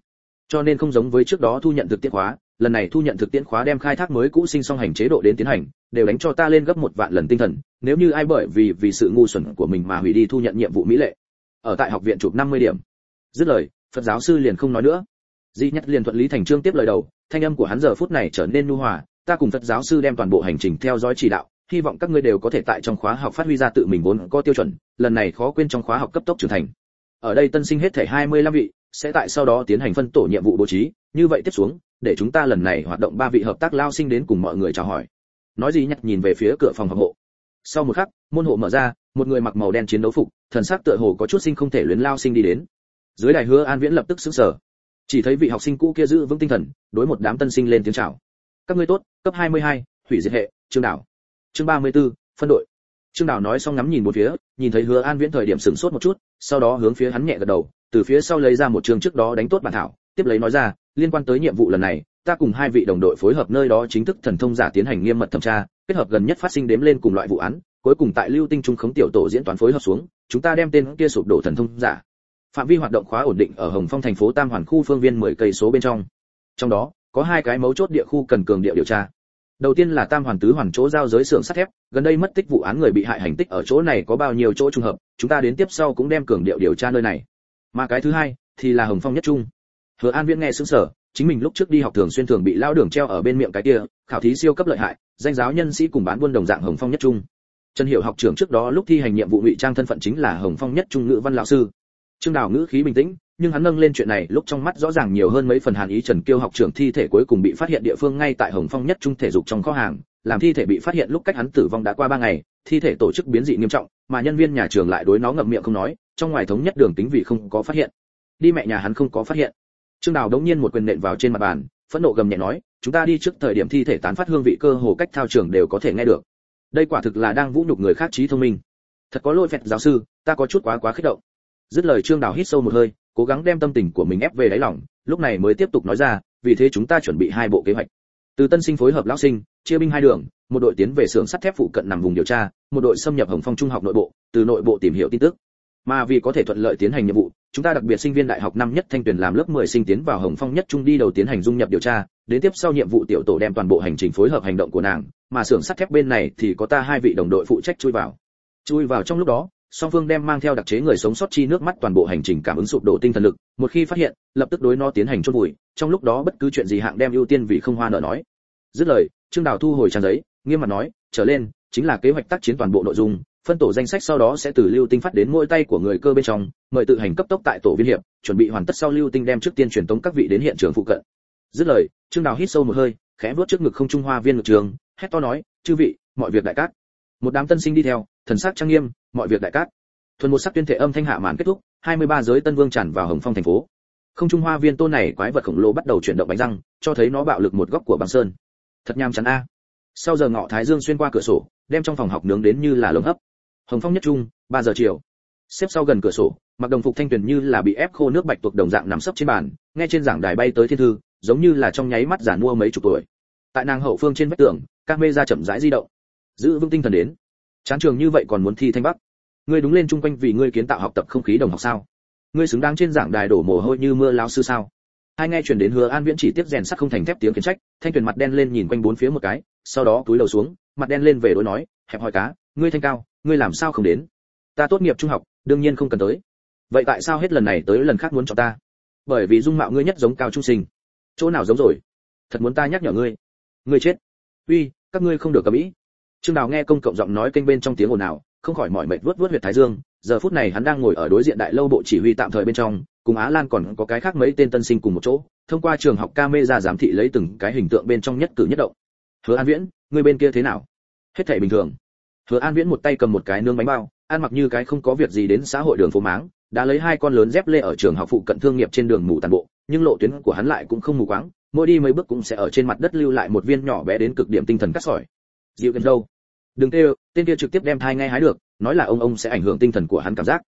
Cho nên không giống với trước đó thu nhận thực tiễn khóa lần này thu nhận thực tiễn khóa đem khai thác mới cũ sinh song hành chế độ đến tiến hành, đều đánh cho ta lên gấp một vạn lần tinh thần, nếu như ai bởi vì vì sự ngu xuẩn của mình mà hủy đi thu nhận nhiệm vụ mỹ lệ. Ở tại học viện chụp 50 điểm. Dứt lời, phật giáo sư liền không nói nữa. Di nhất liền thuận lý thành trương tiếp lời đầu, thanh âm của hắn giờ phút này trở nên nhu hòa, ta cùng phật giáo sư đem toàn bộ hành trình theo dõi chỉ đạo, hy vọng các ngươi đều có thể tại trong khóa học phát huy ra tự mình vốn có tiêu chuẩn, lần này khó quên trong khóa học cấp tốc trưởng thành. Ở đây tân sinh hết thể 25 vị, sẽ tại sau đó tiến hành phân tổ nhiệm vụ bố trí, như vậy tiếp xuống để chúng ta lần này hoạt động ba vị hợp tác lao sinh đến cùng mọi người chào hỏi. Nói gì nhặt nhìn về phía cửa phòng họp hộ. Sau một khắc môn hộ mở ra một người mặc màu đen chiến đấu phục thần sắc tựa hồ có chút sinh không thể luyến lao sinh đi đến. Dưới đài hứa an viễn lập tức sững sờ. Chỉ thấy vị học sinh cũ kia giữ vững tinh thần đối một đám tân sinh lên tiếng chào. Các ngươi tốt cấp 22, hủy diệt hệ trương đảo. Chương 34, phân đội. Trương đảo nói xong ngắm nhìn một phía nhìn thấy hứa an viễn thời điểm sửng sốt một chút sau đó hướng phía hắn nhẹ gật đầu từ phía sau lấy ra một trường trước đó đánh tốt bản thảo tiếp lấy nói ra liên quan tới nhiệm vụ lần này, ta cùng hai vị đồng đội phối hợp nơi đó chính thức thần thông giả tiến hành nghiêm mật thẩm tra, kết hợp gần nhất phát sinh đếm lên cùng loại vụ án, cuối cùng tại lưu tinh trung khống tiểu tổ diễn toán phối hợp xuống, chúng ta đem tên kia sụp đổ thần thông giả. Phạm vi hoạt động khóa ổn định ở hồng phong thành phố tam hoàn khu phương viên 10 cây số bên trong. Trong đó, có hai cái mấu chốt địa khu cần cường địa điều tra. Đầu tiên là tam hoàn tứ hoàn chỗ giao giới xưởng sắt thép, gần đây mất tích vụ án người bị hại hành tích ở chỗ này có bao nhiêu chỗ trùng hợp, chúng ta đến tiếp sau cũng đem cường điệu điều tra nơi này. Mà cái thứ hai thì là hồng phong nhất trung hứa an viễn nghe sững sờ, chính mình lúc trước đi học thường xuyên thường bị lao đường treo ở bên miệng cái kia, khảo thí siêu cấp lợi hại, danh giáo nhân sĩ cùng bán buôn đồng dạng hồng phong nhất trung. Trần hiểu học trưởng trước đó lúc thi hành nhiệm vụ ngụy trang thân phận chính là hồng phong nhất trung ngữ văn lão sư. Trương đào ngữ khí bình tĩnh, nhưng hắn nâng lên chuyện này lúc trong mắt rõ ràng nhiều hơn mấy phần hàn ý trần kiêu học trưởng thi thể cuối cùng bị phát hiện địa phương ngay tại hồng phong nhất trung thể dục trong kho hàng, làm thi thể bị phát hiện lúc cách hắn tử vong đã qua ba ngày, thi thể tổ chức biến dị nghiêm trọng, mà nhân viên nhà trường lại đối nó ngậm miệng không nói, trong ngoài thống nhất đường tính vì không có phát hiện. Đi mẹ nhà hắn không có phát hiện trương đào đống nhiên một quyền nện vào trên mặt bàn, phẫn nộ gầm nhẹ nói, chúng ta đi trước thời điểm thi thể tán phát hương vị cơ hồ cách thao trường đều có thể nghe được. Đây quả thực là đang vũ nhục người khác trí thông minh. Thật có lỗi phẹt giáo sư, ta có chút quá quá kích động. Dứt lời trương đào hít sâu một hơi, cố gắng đem tâm tình của mình ép về đáy lòng, lúc này mới tiếp tục nói ra, vì thế chúng ta chuẩn bị hai bộ kế hoạch. Từ tân sinh phối hợp lão sinh, chia binh hai đường, một đội tiến về xưởng sắt thép phụ cận nằm vùng điều tra, một đội xâm nhập hồng phong trung học nội bộ, từ nội bộ tìm hiểu tin tức mà vì có thể thuận lợi tiến hành nhiệm vụ, chúng ta đặc biệt sinh viên đại học năm nhất thanh tuyển làm lớp 10 sinh tiến vào hồng phong nhất trung đi đầu tiến hành dung nhập điều tra. Đến tiếp sau nhiệm vụ tiểu tổ đem toàn bộ hành trình phối hợp hành động của nàng, mà xưởng sắt thép bên này thì có ta hai vị đồng đội phụ trách chui vào. Chui vào trong lúc đó, song phương đem mang theo đặc chế người sống sót chi nước mắt toàn bộ hành trình cảm ứng sụp đổ tinh thần lực, một khi phát hiện, lập tức đối nó tiến hành chôn vùi. Trong lúc đó bất cứ chuyện gì hạng đem ưu tiên vì không hoa nợ nói. Dứt lời, trương đào thu hồi trang giấy, nghiêm mặt nói, trở lên, chính là kế hoạch tác chiến toàn bộ nội dung phân tổ danh sách sau đó sẽ từ lưu tinh phát đến mỗi tay của người cơ bên trong, mời tự hành cấp tốc tại tổ viên hiệp, chuẩn bị hoàn tất sau lưu tinh đem trước tiên truyền tống các vị đến hiện trường phụ cận. Dứt lời, trương đào hít sâu một hơi, khẽ vuốt trước ngực không trung hoa viên ngực trường, hét to nói, chư vị, mọi việc đại cát. Một đám tân sinh đi theo, thần sắc trang nghiêm, mọi việc đại cát. Thuần một sắc tuyên thể âm thanh hạ màn kết thúc 23 giới tân vương tràn vào hồng phong thành phố. Không trung hoa viên tôn này quái vật khổng lồ bắt đầu chuyển động bánh răng, cho thấy nó bạo lực một góc của băng sơn. Thật nham chắn a. Sau giờ ngọ thái dương xuyên qua cửa sổ, đem trong phòng học nướng đến như là lồng hấp hồng phong nhất trung, ba giờ chiều. Xếp sau gần cửa sổ, mặc đồng phục thanh tuyền như là bị ép khô nước bạch tuộc đồng dạng nằm sấp trên bàn, nghe trên giảng đài bay tới thiên thư, giống như là trong nháy mắt giản mua mấy chục tuổi. Tại nàng hậu phương trên vách tường, các mê ra chậm rãi di động. Giữ vững tinh thần đến. Chán trường như vậy còn muốn thi thanh bắc. Ngươi đúng lên chung quanh vì ngươi kiến tạo học tập không khí đồng học sao? Ngươi xứng đáng trên giảng đài đổ mồ hôi như mưa lao sư sao? Hai nghe truyền đến hứa an viễn chỉ tiếp rèn sắt không thành thép tiếng kiến trách, thanh tuyền mặt đen lên nhìn quanh bốn phía một cái, sau đó túi đầu xuống, mặt đen lên về đối nói, hẹp hỏi cá, ngươi thanh cao ngươi làm sao không đến? Ta tốt nghiệp trung học, đương nhiên không cần tới. Vậy tại sao hết lần này tới lần khác muốn chọn ta? Bởi vì dung mạo ngươi nhất giống cao trung sinh. Chỗ nào giống rồi? Thật muốn ta nhắc nhở ngươi. Ngươi chết. Uy, các ngươi không được cầm ý. Trương đào nghe công cộng giọng nói kênh bên trong tiếng ồn ào, không khỏi mỏi mệt vớt vớt huyệt thái dương. Giờ phút này hắn đang ngồi ở đối diện đại lâu bộ chỉ huy tạm thời bên trong, cùng á lan còn có cái khác mấy tên tân sinh cùng một chỗ, thông qua trường học camera giám thị lấy từng cái hình tượng bên trong nhất cử nhất động. Hứa an viễn người bên kia thế nào? Hết thảy bình thường hứa an viễn một tay cầm một cái nướng bánh bao, ăn mặc như cái không có việc gì đến xã hội đường phố máng, đã lấy hai con lớn dép lê ở trường học phụ cận thương nghiệp trên đường mù tàn bộ, nhưng lộ tuyến của hắn lại cũng không mù quáng, mỗi đi mấy bước cũng sẽ ở trên mặt đất lưu lại một viên nhỏ bé đến cực điểm tinh thần cắt sỏi. Dịu gần đâu? Đừng kêu, tên kia trực tiếp đem thai ngay hái được, nói là ông ông sẽ ảnh hưởng tinh thần của hắn cảm giác.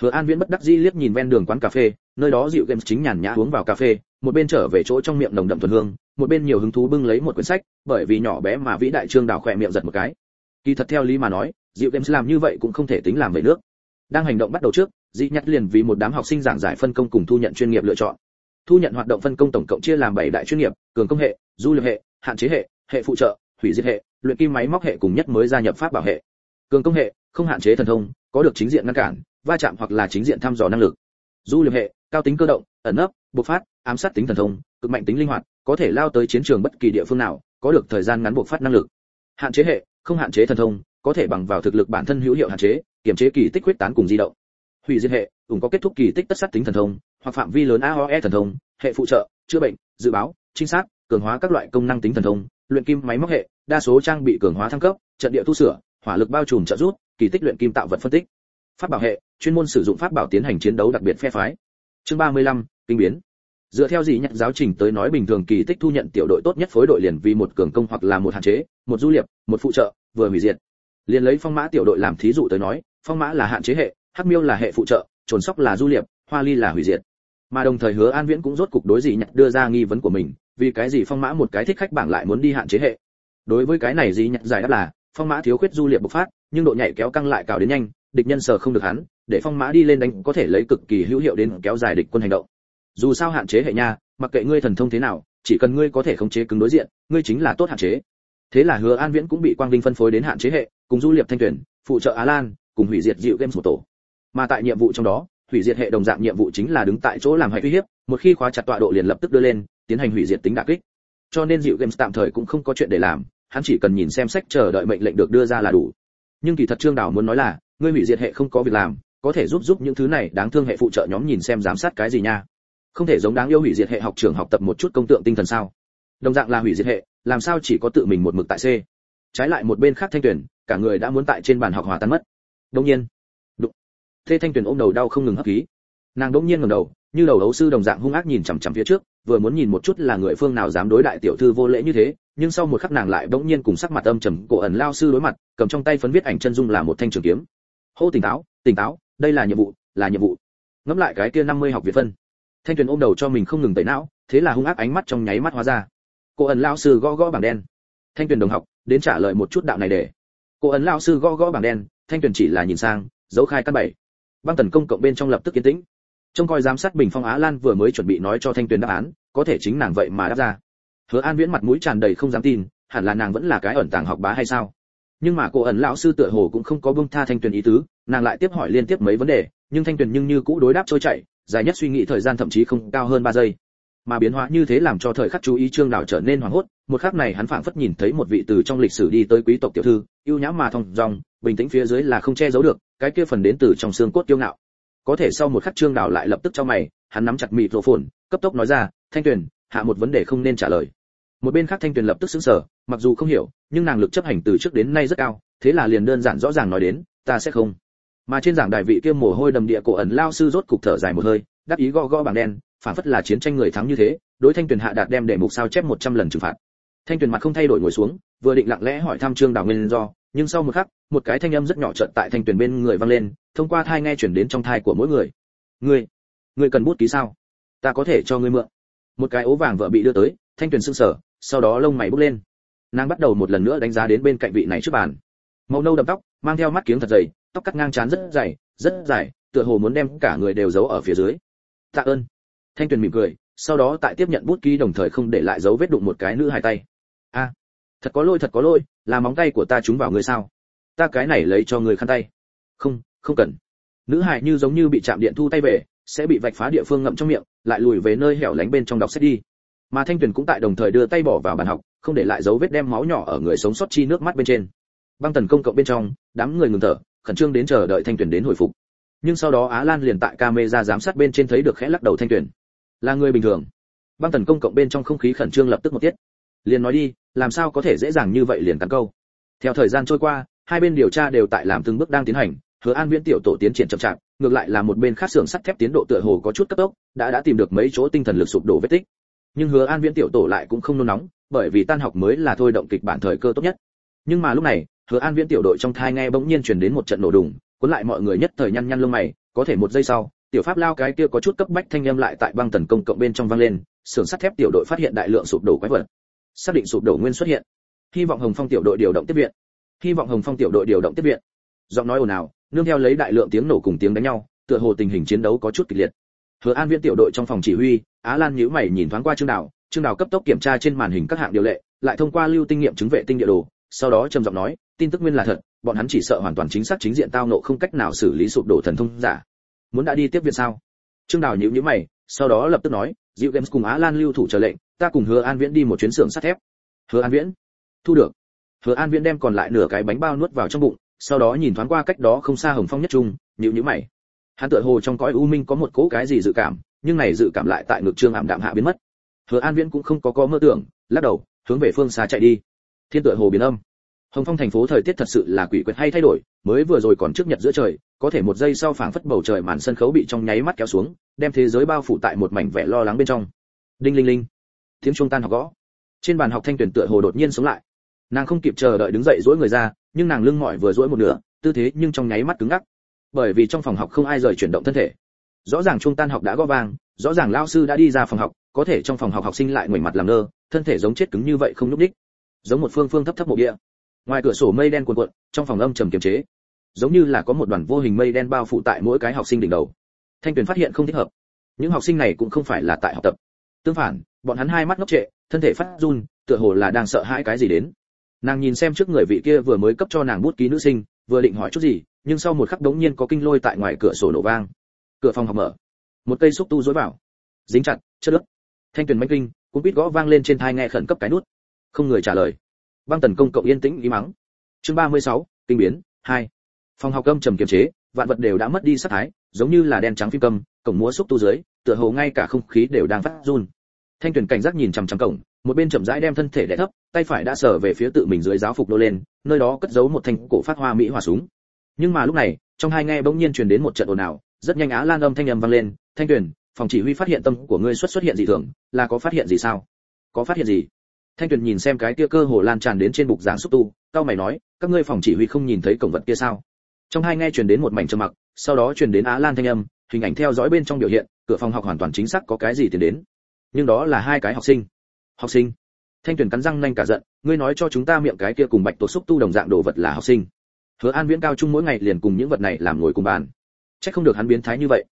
Hứa an viễn bất đắc dĩ liếc nhìn ven đường quán cà phê, nơi đó dịu games chính nhàn nhã uống vào cà phê, một bên trở về chỗ trong miệng nồng đậm thuần hương, một bên nhiều hứng thú bưng lấy một quyển sách, bởi vì nhỏ bé mà vĩ đại trương đào khỏe miệng giật một cái kỳ thật theo lý mà nói dịu games làm như vậy cũng không thể tính làm về nước. Đang hành động bắt đầu trước, dị nhắc liền vì một đám học sinh giảng giải phân công cùng thu nhận chuyên nghiệp lựa chọn. Thu nhận hoạt động phân công tổng cộng chia làm bảy đại chuyên nghiệp, cường công hệ, du lịch hệ, hạn chế hệ hệ phụ trợ, hủy diệt hệ, luyện kim máy móc hệ cùng nhất mới gia nhập pháp bảo hệ. Cường công hệ, không hạn chế thần thông, có được chính diện ngăn cản, va chạm hoặc là chính diện thăm dò năng lực. Du lịch hệ, cao tính cơ động, ẩn nấp, bộc phát, ám sát tính thần thông, cực mạnh tính linh hoạt, có thể lao tới chiến trường bất kỳ địa phương nào, có được thời gian ngắn bộc phát năng lực. Hạn chế hệ không hạn chế thần thông có thể bằng vào thực lực bản thân hữu hiệu hạn chế kiểm chế kỳ tích huyết tán cùng di động. Hủy diệt hệ cũng có kết thúc kỳ tích tất sát tính thần thông hoặc phạm vi lớn aoe thần thông hệ phụ trợ chữa bệnh dự báo trinh sát cường hóa các loại công năng tính thần thông luyện kim máy móc hệ đa số trang bị cường hóa thăng cấp trận địa tu sửa hỏa lực bao trùm trợ rút kỳ tích luyện kim tạo vật phân tích. Pháp bảo hệ chuyên môn sử dụng pháp bảo tiến hành chiến đấu đặc biệt phe phái. Chương 35, kinh biến dựa theo gì nhắc giáo trình tới nói bình thường kỳ tích thu nhận tiểu đội tốt nhất phối đội liền vì một cường công hoặc là một hạn chế, một du liệp, một phụ trợ, vừa hủy diệt. Liền lấy phong mã tiểu đội làm thí dụ tới nói, phong mã là hạn chế hệ, hắc miêu là hệ phụ trợ, trồn sóc là du liệp, hoa ly là hủy diệt. Mà đồng thời hứa an viễn cũng rốt cục đối dị nhặt đưa ra nghi vấn của mình, vì cái gì phong mã một cái thích khách bảng lại muốn đi hạn chế hệ. Đối với cái này dị nhặt giải đáp là, phong mã thiếu khuyết du liệp bộc phát, nhưng độ nhạy kéo căng lại cào đến nhanh, địch nhân sở không được hắn, để phong mã đi lên đánh có thể lấy cực kỳ hữu hiệu đến kéo dài địch quân hành động dù sao hạn chế hệ nha, mặc kệ ngươi thần thông thế nào, chỉ cần ngươi có thể khống chế cứng đối diện, ngươi chính là tốt hạn chế. Thế là hứa an viễn cũng bị quang vinh phân phối đến hạn chế hệ, cùng du liệp thanh tuyển, phụ trợ á lan, cùng hủy diệt dịu games một tổ. Mà tại nhiệm vụ trong đó, hủy diệt hệ đồng dạng nhiệm vụ chính là đứng tại chỗ làm hệ uy hiếp, một khi khóa chặt tọa độ liền lập tức đưa lên, tiến hành hủy diệt tính đặc kích. Cho nên dịu games tạm thời cũng không có chuyện để làm, hắn chỉ cần nhìn xem sách chờ đợi mệnh lệnh được đưa ra là đủ. Nhưng kỳ thật trương đảo muốn nói là, ngươi hủy diệt hệ không có việc làm, có thể giúp giúp những thứ này đáng thương hệ phụ trợ nhóm nhìn xem giám sát cái gì nha không thể giống đáng yêu hủy diệt hệ học trường học tập một chút công tượng tinh thần sao? Đồng dạng là hủy diệt hệ, làm sao chỉ có tự mình một mực tại c? Trái lại một bên khác thanh tuyển cả người đã muốn tại trên bàn học hòa tan mất. Đông nhiên, đụng. Thê thanh tuyển ôm đầu đau không ngừng hấp khí. Nàng đông nhiên ngẩng đầu, như đầu đấu sư đồng dạng hung ác nhìn chằm chằm phía trước, vừa muốn nhìn một chút là người phương nào dám đối đại tiểu thư vô lễ như thế, nhưng sau một khắc nàng lại bỗng nhiên cùng sắc mặt âm trầm cổ ẩn lao sư đối mặt, cầm trong tay phấn viết ảnh chân dung là một thanh trường kiếm. Hô tỉnh táo tỉnh táo, đây là nhiệm vụ, là nhiệm vụ. Ngẫm lại cái kia 50 học việt phân thanh tuyền ôm đầu cho mình không ngừng tẩy não, thế là hung ác ánh mắt trong nháy mắt hóa ra. Cô ẩn lao sư gõ gõ bảng đen. Thanh tuyền đồng học, đến trả lời một chút đạo này để. Cô ẩn lao sư gõ gõ bảng đen, thanh tuyền chỉ là nhìn sang, dấu khai căn bảy. Băng tần công cộng bên trong lập tức yên tĩnh. Trong coi giám sát bình phong á lan vừa mới chuẩn bị nói cho thanh tuyền đáp án, có thể chính nàng vậy mà đáp ra. Hứa an viễn mặt mũi tràn đầy không dám tin, hẳn là nàng vẫn là cái ẩn tàng học bá hay sao? Nhưng mà cô ẩn lão sư tựa hồ cũng không có buông tha thanh tuyền ý tứ, nàng lại tiếp hỏi liên tiếp mấy vấn đề, nhưng thanh tuyền nhưng như cũ đối đáp trôi chảy dài nhất suy nghĩ thời gian thậm chí không cao hơn 3 giây. Mà biến hóa như thế làm cho thời khắc chú ý trương đảo trở nên hoảng hốt, một khắc này hắn phảng phất nhìn thấy một vị từ trong lịch sử đi tới quý tộc tiểu thư yêu nhã mà thong dong, bình tĩnh phía dưới là không che giấu được, cái kia phần đến từ trong xương cốt kiêu ngạo. Có thể sau một khắc trương đảo lại lập tức cho mày, hắn nắm chặt mịt rổ phồn cấp tốc nói ra, thanh tuyền, hạ một vấn đề không nên trả lời. Một bên khác thanh tuyền lập tức sững sờ, mặc dù không hiểu, nhưng nàng lực chấp hành từ trước đến nay rất cao, thế là liền đơn giản rõ ràng nói đến, ta sẽ không mà trên giảng đài vị kia mồ hôi đầm địa cổ ẩn lao sư rốt cục thở dài một hơi đáp ý gõ gõ bảng đen, phản phất là chiến tranh người thắng như thế, đối thanh tuyền hạ đạt đem để mục sao chép 100 lần trừng phạt. Thanh tuyền mặt không thay đổi ngồi xuống, vừa định lặng lẽ hỏi thăm trương đào nguyên do, nhưng sau một khắc, một cái thanh âm rất nhỏ chợt tại thanh tuyền bên người vang lên, thông qua thai nghe chuyển đến trong thai của mỗi người. Ngươi ngươi cần bút ký sao? Ta có thể cho ngươi mượn. Một cái ố vàng vợ bị đưa tới, thanh tuyền sưng sở sau đó lông mày bốc lên. Nàng bắt đầu một lần nữa đánh giá đến bên cạnh vị này trước bàn. Màu nâu đậm tóc, mang theo mắt kiếng thật dày tóc cắt ngang trán rất dày, rất dài, tựa hồ muốn đem cả người đều giấu ở phía dưới. Tạ ơn. Thanh tuyền mỉm cười, sau đó tại tiếp nhận bút ký đồng thời không để lại dấu vết đụng một cái nữ hài tay. A, thật có lỗi, thật có lỗi, là móng tay của ta trúng vào người sao? Ta cái này lấy cho người khăn tay. Không không cần. Nữ hài như giống như bị chạm điện thu tay về, sẽ bị vạch phá địa phương ngậm trong miệng, lại lùi về nơi hẻo lánh bên trong đọc sách đi. Mà thanh tuyền cũng tại đồng thời đưa tay bỏ vào bàn học, không để lại dấu vết đem máu nhỏ ở người sống sót chi nước mắt bên trên. Băng tần công cộng bên trong, đám người ngừng thở khẩn trương đến chờ đợi thanh tuyển đến hồi phục. Nhưng sau đó á lan liền tại camera giám sát bên trên thấy được khẽ lắc đầu thanh tuyển, là người bình thường. Băng tần công cộng bên trong không khí khẩn trương lập tức một tiết. Liền nói đi làm sao có thể dễ dàng như vậy liền cắn câu theo thời gian trôi qua hai bên điều tra đều tại làm từng bước đang tiến hành hứa an viễn tiểu tổ tiến triển chậm chạp ngược lại là một bên khác xưởng sắt thép tiến độ tựa hồ có chút cấp tốc đã đã tìm được mấy chỗ tinh thần lực sụp đổ vết tích. Nhưng hứa an viễn tiểu tổ lại cũng không nôn nóng bởi vì tan học mới là thôi động kịch bản thời cơ tốt nhất. Nhưng mà lúc này hứa an viễn tiểu đội trong thai nghe bỗng nhiên truyền đến một trận nổ đùng cuốn lại mọi người nhất thời nhăn nhăn lông mày có thể một giây sau tiểu pháp lao cái kia có chút cấp bách thanh âm lại tại băng tần công cộng bên trong vang lên xưởng sắt thép tiểu đội phát hiện đại lượng sụp đổ quái vật. Xác định sụp đổ nguyên xuất hiện. Hy vọng hồng phong tiểu đội điều động tiếp viện. Hy vọng hồng phong tiểu đội điều động tiếp viện. Giọng nói ồn ào nương theo lấy đại lượng tiếng nổ cùng tiếng đánh nhau tựa hồ tình hình chiến đấu có chút kịch liệt. Hứa an viễn tiểu đội trong phòng chỉ huy á lan nhíu mày nhìn thoáng qua trương đào, trương đào cấp tốc kiểm tra trên màn hình các hạng điều lệ lại thông qua lưu tinh nghiệm chứng vệ tinh địa đồ sau đó trầm giọng nói tin tức nguyên là thật, bọn hắn chỉ sợ hoàn toàn chính xác chính diện tao nộ không cách nào xử lý sụp đổ thần thông giả. Muốn đã đi tiếp viện sao? Trương đào nhíu nhíu mày, sau đó lập tức nói, diệu games cùng á lan lưu thủ chờ lệnh, ta cùng hứa an viễn đi một chuyến xưởng sắt thép. Hứa an viễn? Thu được. Hứa an viễn đem còn lại nửa cái bánh bao nuốt vào trong bụng, sau đó nhìn thoáng qua cách đó không xa hồng phong nhất trung, nhíu nhíu mày. Hắn tựa hồ trong cõi u minh có một cố cái gì dự cảm, nhưng này dự cảm lại tại ngực trương ảm đạm hạ biến mất. Hứa an viễn cũng không có có mơ tưởng, lắc đầu, hướng về phương xa chạy đi. Thiên tựa hồ biến âm hồng phong thành phố thời tiết thật sự là quỷ quyệt hay thay đổi, mới vừa rồi còn trước nhật giữa trời, có thể một giây sau phảng phất bầu trời màn sân khấu bị trong nháy mắt kéo xuống, đem thế giới bao phủ tại một mảnh vẻ lo lắng bên trong. Đinh linh linh, tiếng trung tan học gõ. Trên bàn học thanh tuyển tựa hồ đột nhiên sống lại. Nàng không kịp chờ đợi đứng dậy duỗi người ra, nhưng nàng lưng mỏi vừa duỗi một nửa, tư thế nhưng trong nháy mắt cứng ngắc. Bởi vì trong phòng học không ai rời chuyển động thân thể. Rõ ràng trung tan học đã gõ vang, rõ ràng lao sư đã đi ra phòng học, có thể trong phòng học học sinh lại ngoảnh mặt làm ngơ, thân thể giống chết cứng như vậy không nhúc đích giống một phương phương thấp thấp mộ địa ngoài cửa sổ mây đen cuồn cuộn, trong phòng âm trầm kiềm chế. Giống như là có một đoàn vô hình mây đen bao phủ tại mỗi cái học sinh đỉnh đầu. Thanh tuyền phát hiện không thích hợp. Những học sinh này cũng không phải là tại học tập. Tương phản, bọn hắn hai mắt ngốc trệ, thân thể phát run, tựa hồ là đang sợ hãi cái gì đến. Nàng nhìn xem trước người vị kia vừa mới cấp cho nàng bút ký nữ sinh, vừa định hỏi chút gì, nhưng sau một khắc đống nhiên có kinh lôi tại ngoài cửa sổ nổ vang. Cửa phòng học mở. Một cây xúc tu dối vào. Dính chặt, chất lớp thanh tuyền manh kinh cũng biết gõ vang lên trên thai nghe khẩn cấp cái nút. Không người trả lời băng tần công cộng yên tĩnh ý mắng. Chương 36, kinh biến 2. phòng học âm trầm kiềm chế vạn vật đều đã mất đi sát thái giống như là đen trắng phim cầm cổng múa xúc tu dưới tựa hồ ngay cả không khí đều đang phát run. Thanh tuyền cảnh giác nhìn chằm chằm cổng một bên chậm rãi đem thân thể đè thấp tay phải đã sờ về phía tự mình dưới giáo phục đô lên nơi đó cất giấu một thanh cổ phát hoa mỹ hỏa súng. Nhưng mà lúc này trong hai nghe bỗng nhiên truyền đến một trận ồn ào rất nhanh á lan âm thanh âm vang lên thanh tuyền phòng chỉ huy phát hiện tâm của ngươi xuất xuất hiện dị thường là có phát hiện gì sao? Có phát hiện gì? Thanh tuyền nhìn xem cái kia cơ hồ lan tràn đến trên bục giảng xúc tu, cao mày nói, các ngươi phòng chỉ huy không nhìn thấy cổng vật kia sao? Trong hai nghe truyền đến một mảnh trầm mặc, sau đó truyền đến á lan thanh âm, hình ảnh theo dõi bên trong biểu hiện, cửa phòng học hoàn toàn chính xác có cái gì tiến đến. Nhưng đó là hai cái học sinh. Học sinh. Thanh tuyền cắn răng nhanh cả giận, ngươi nói cho chúng ta miệng cái kia cùng bạch tổ xúc tu đồng dạng đồ vật là học sinh. Hứa an viễn cao trung mỗi ngày liền cùng những vật này làm ngồi cùng bàn. Chắc không được hắn biến thái như vậy.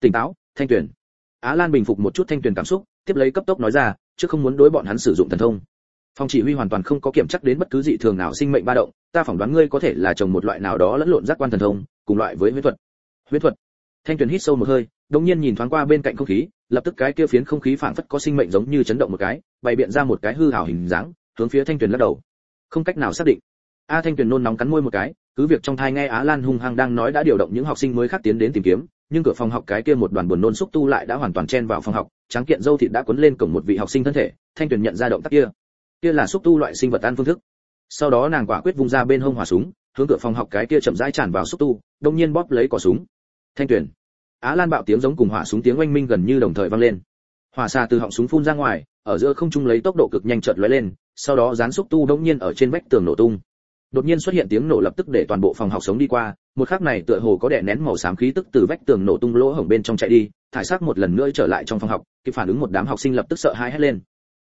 Tỉnh táo, thanh tuyền. Á lan bình phục một chút thanh tuyền cảm xúc tiếp lấy cấp tốc nói ra, chứ không muốn đối bọn hắn sử dụng thần thông. Phòng chỉ huy hoàn toàn không có kiểm chắc đến bất cứ dị thường nào sinh mệnh ba động, ta phỏng đoán ngươi có thể là trồng một loại nào đó lẫn lộn giác quan thần thông, cùng loại với huyết thuật. Huyết thuật? Thanh tuyền hít sâu một hơi, đống nhiên nhìn thoáng qua bên cạnh không khí, lập tức cái kia phiến không khí phảng phất có sinh mệnh giống như chấn động một cái, bày biện ra một cái hư hào hình dáng, hướng phía thanh tuyền lắc đầu. Không cách nào xác định. A thanh tuyền nôn nóng cắn môi một cái, cứ việc trong thai nghe á lan hung hăng đang nói đã điều động những học sinh mới khác tiến đến tìm kiếm, nhưng cửa phòng học cái kia một đoàn buồn nôn xúc tu lại đã hoàn toàn chen vào phòng học tráng kiện dâu thịt đã quấn lên cổng một vị học sinh thân thể, thanh tuyền nhận ra động tác kia. Kia là xúc tu loại sinh vật ăn phương thức. Sau đó nàng quả quyết vung ra bên hông hỏa súng, hướng cửa phòng học cái kia chậm rãi tràn vào xúc tu đông nhiên bóp lấy cỏ súng. Thanh tuyền. Á lan bạo tiếng giống cùng hỏa súng tiếng oanh minh gần như đồng thời vang lên. Hỏa xa từ họng súng phun ra ngoài, ở giữa không trung lấy tốc độ cực nhanh chợt lóe lên, sau đó dán xúc tu đông nhiên ở trên vách tường nổ tung đột nhiên xuất hiện tiếng nổ lập tức để toàn bộ phòng học sống đi qua, một khắc này tựa hồ có đè nén màu xám khí tức từ vách tường nổ tung lỗ hổng bên trong chạy đi, thải sắc một lần nữa trở lại trong phòng học, kịp phản ứng một đám học sinh lập tức sợ hãi hét lên.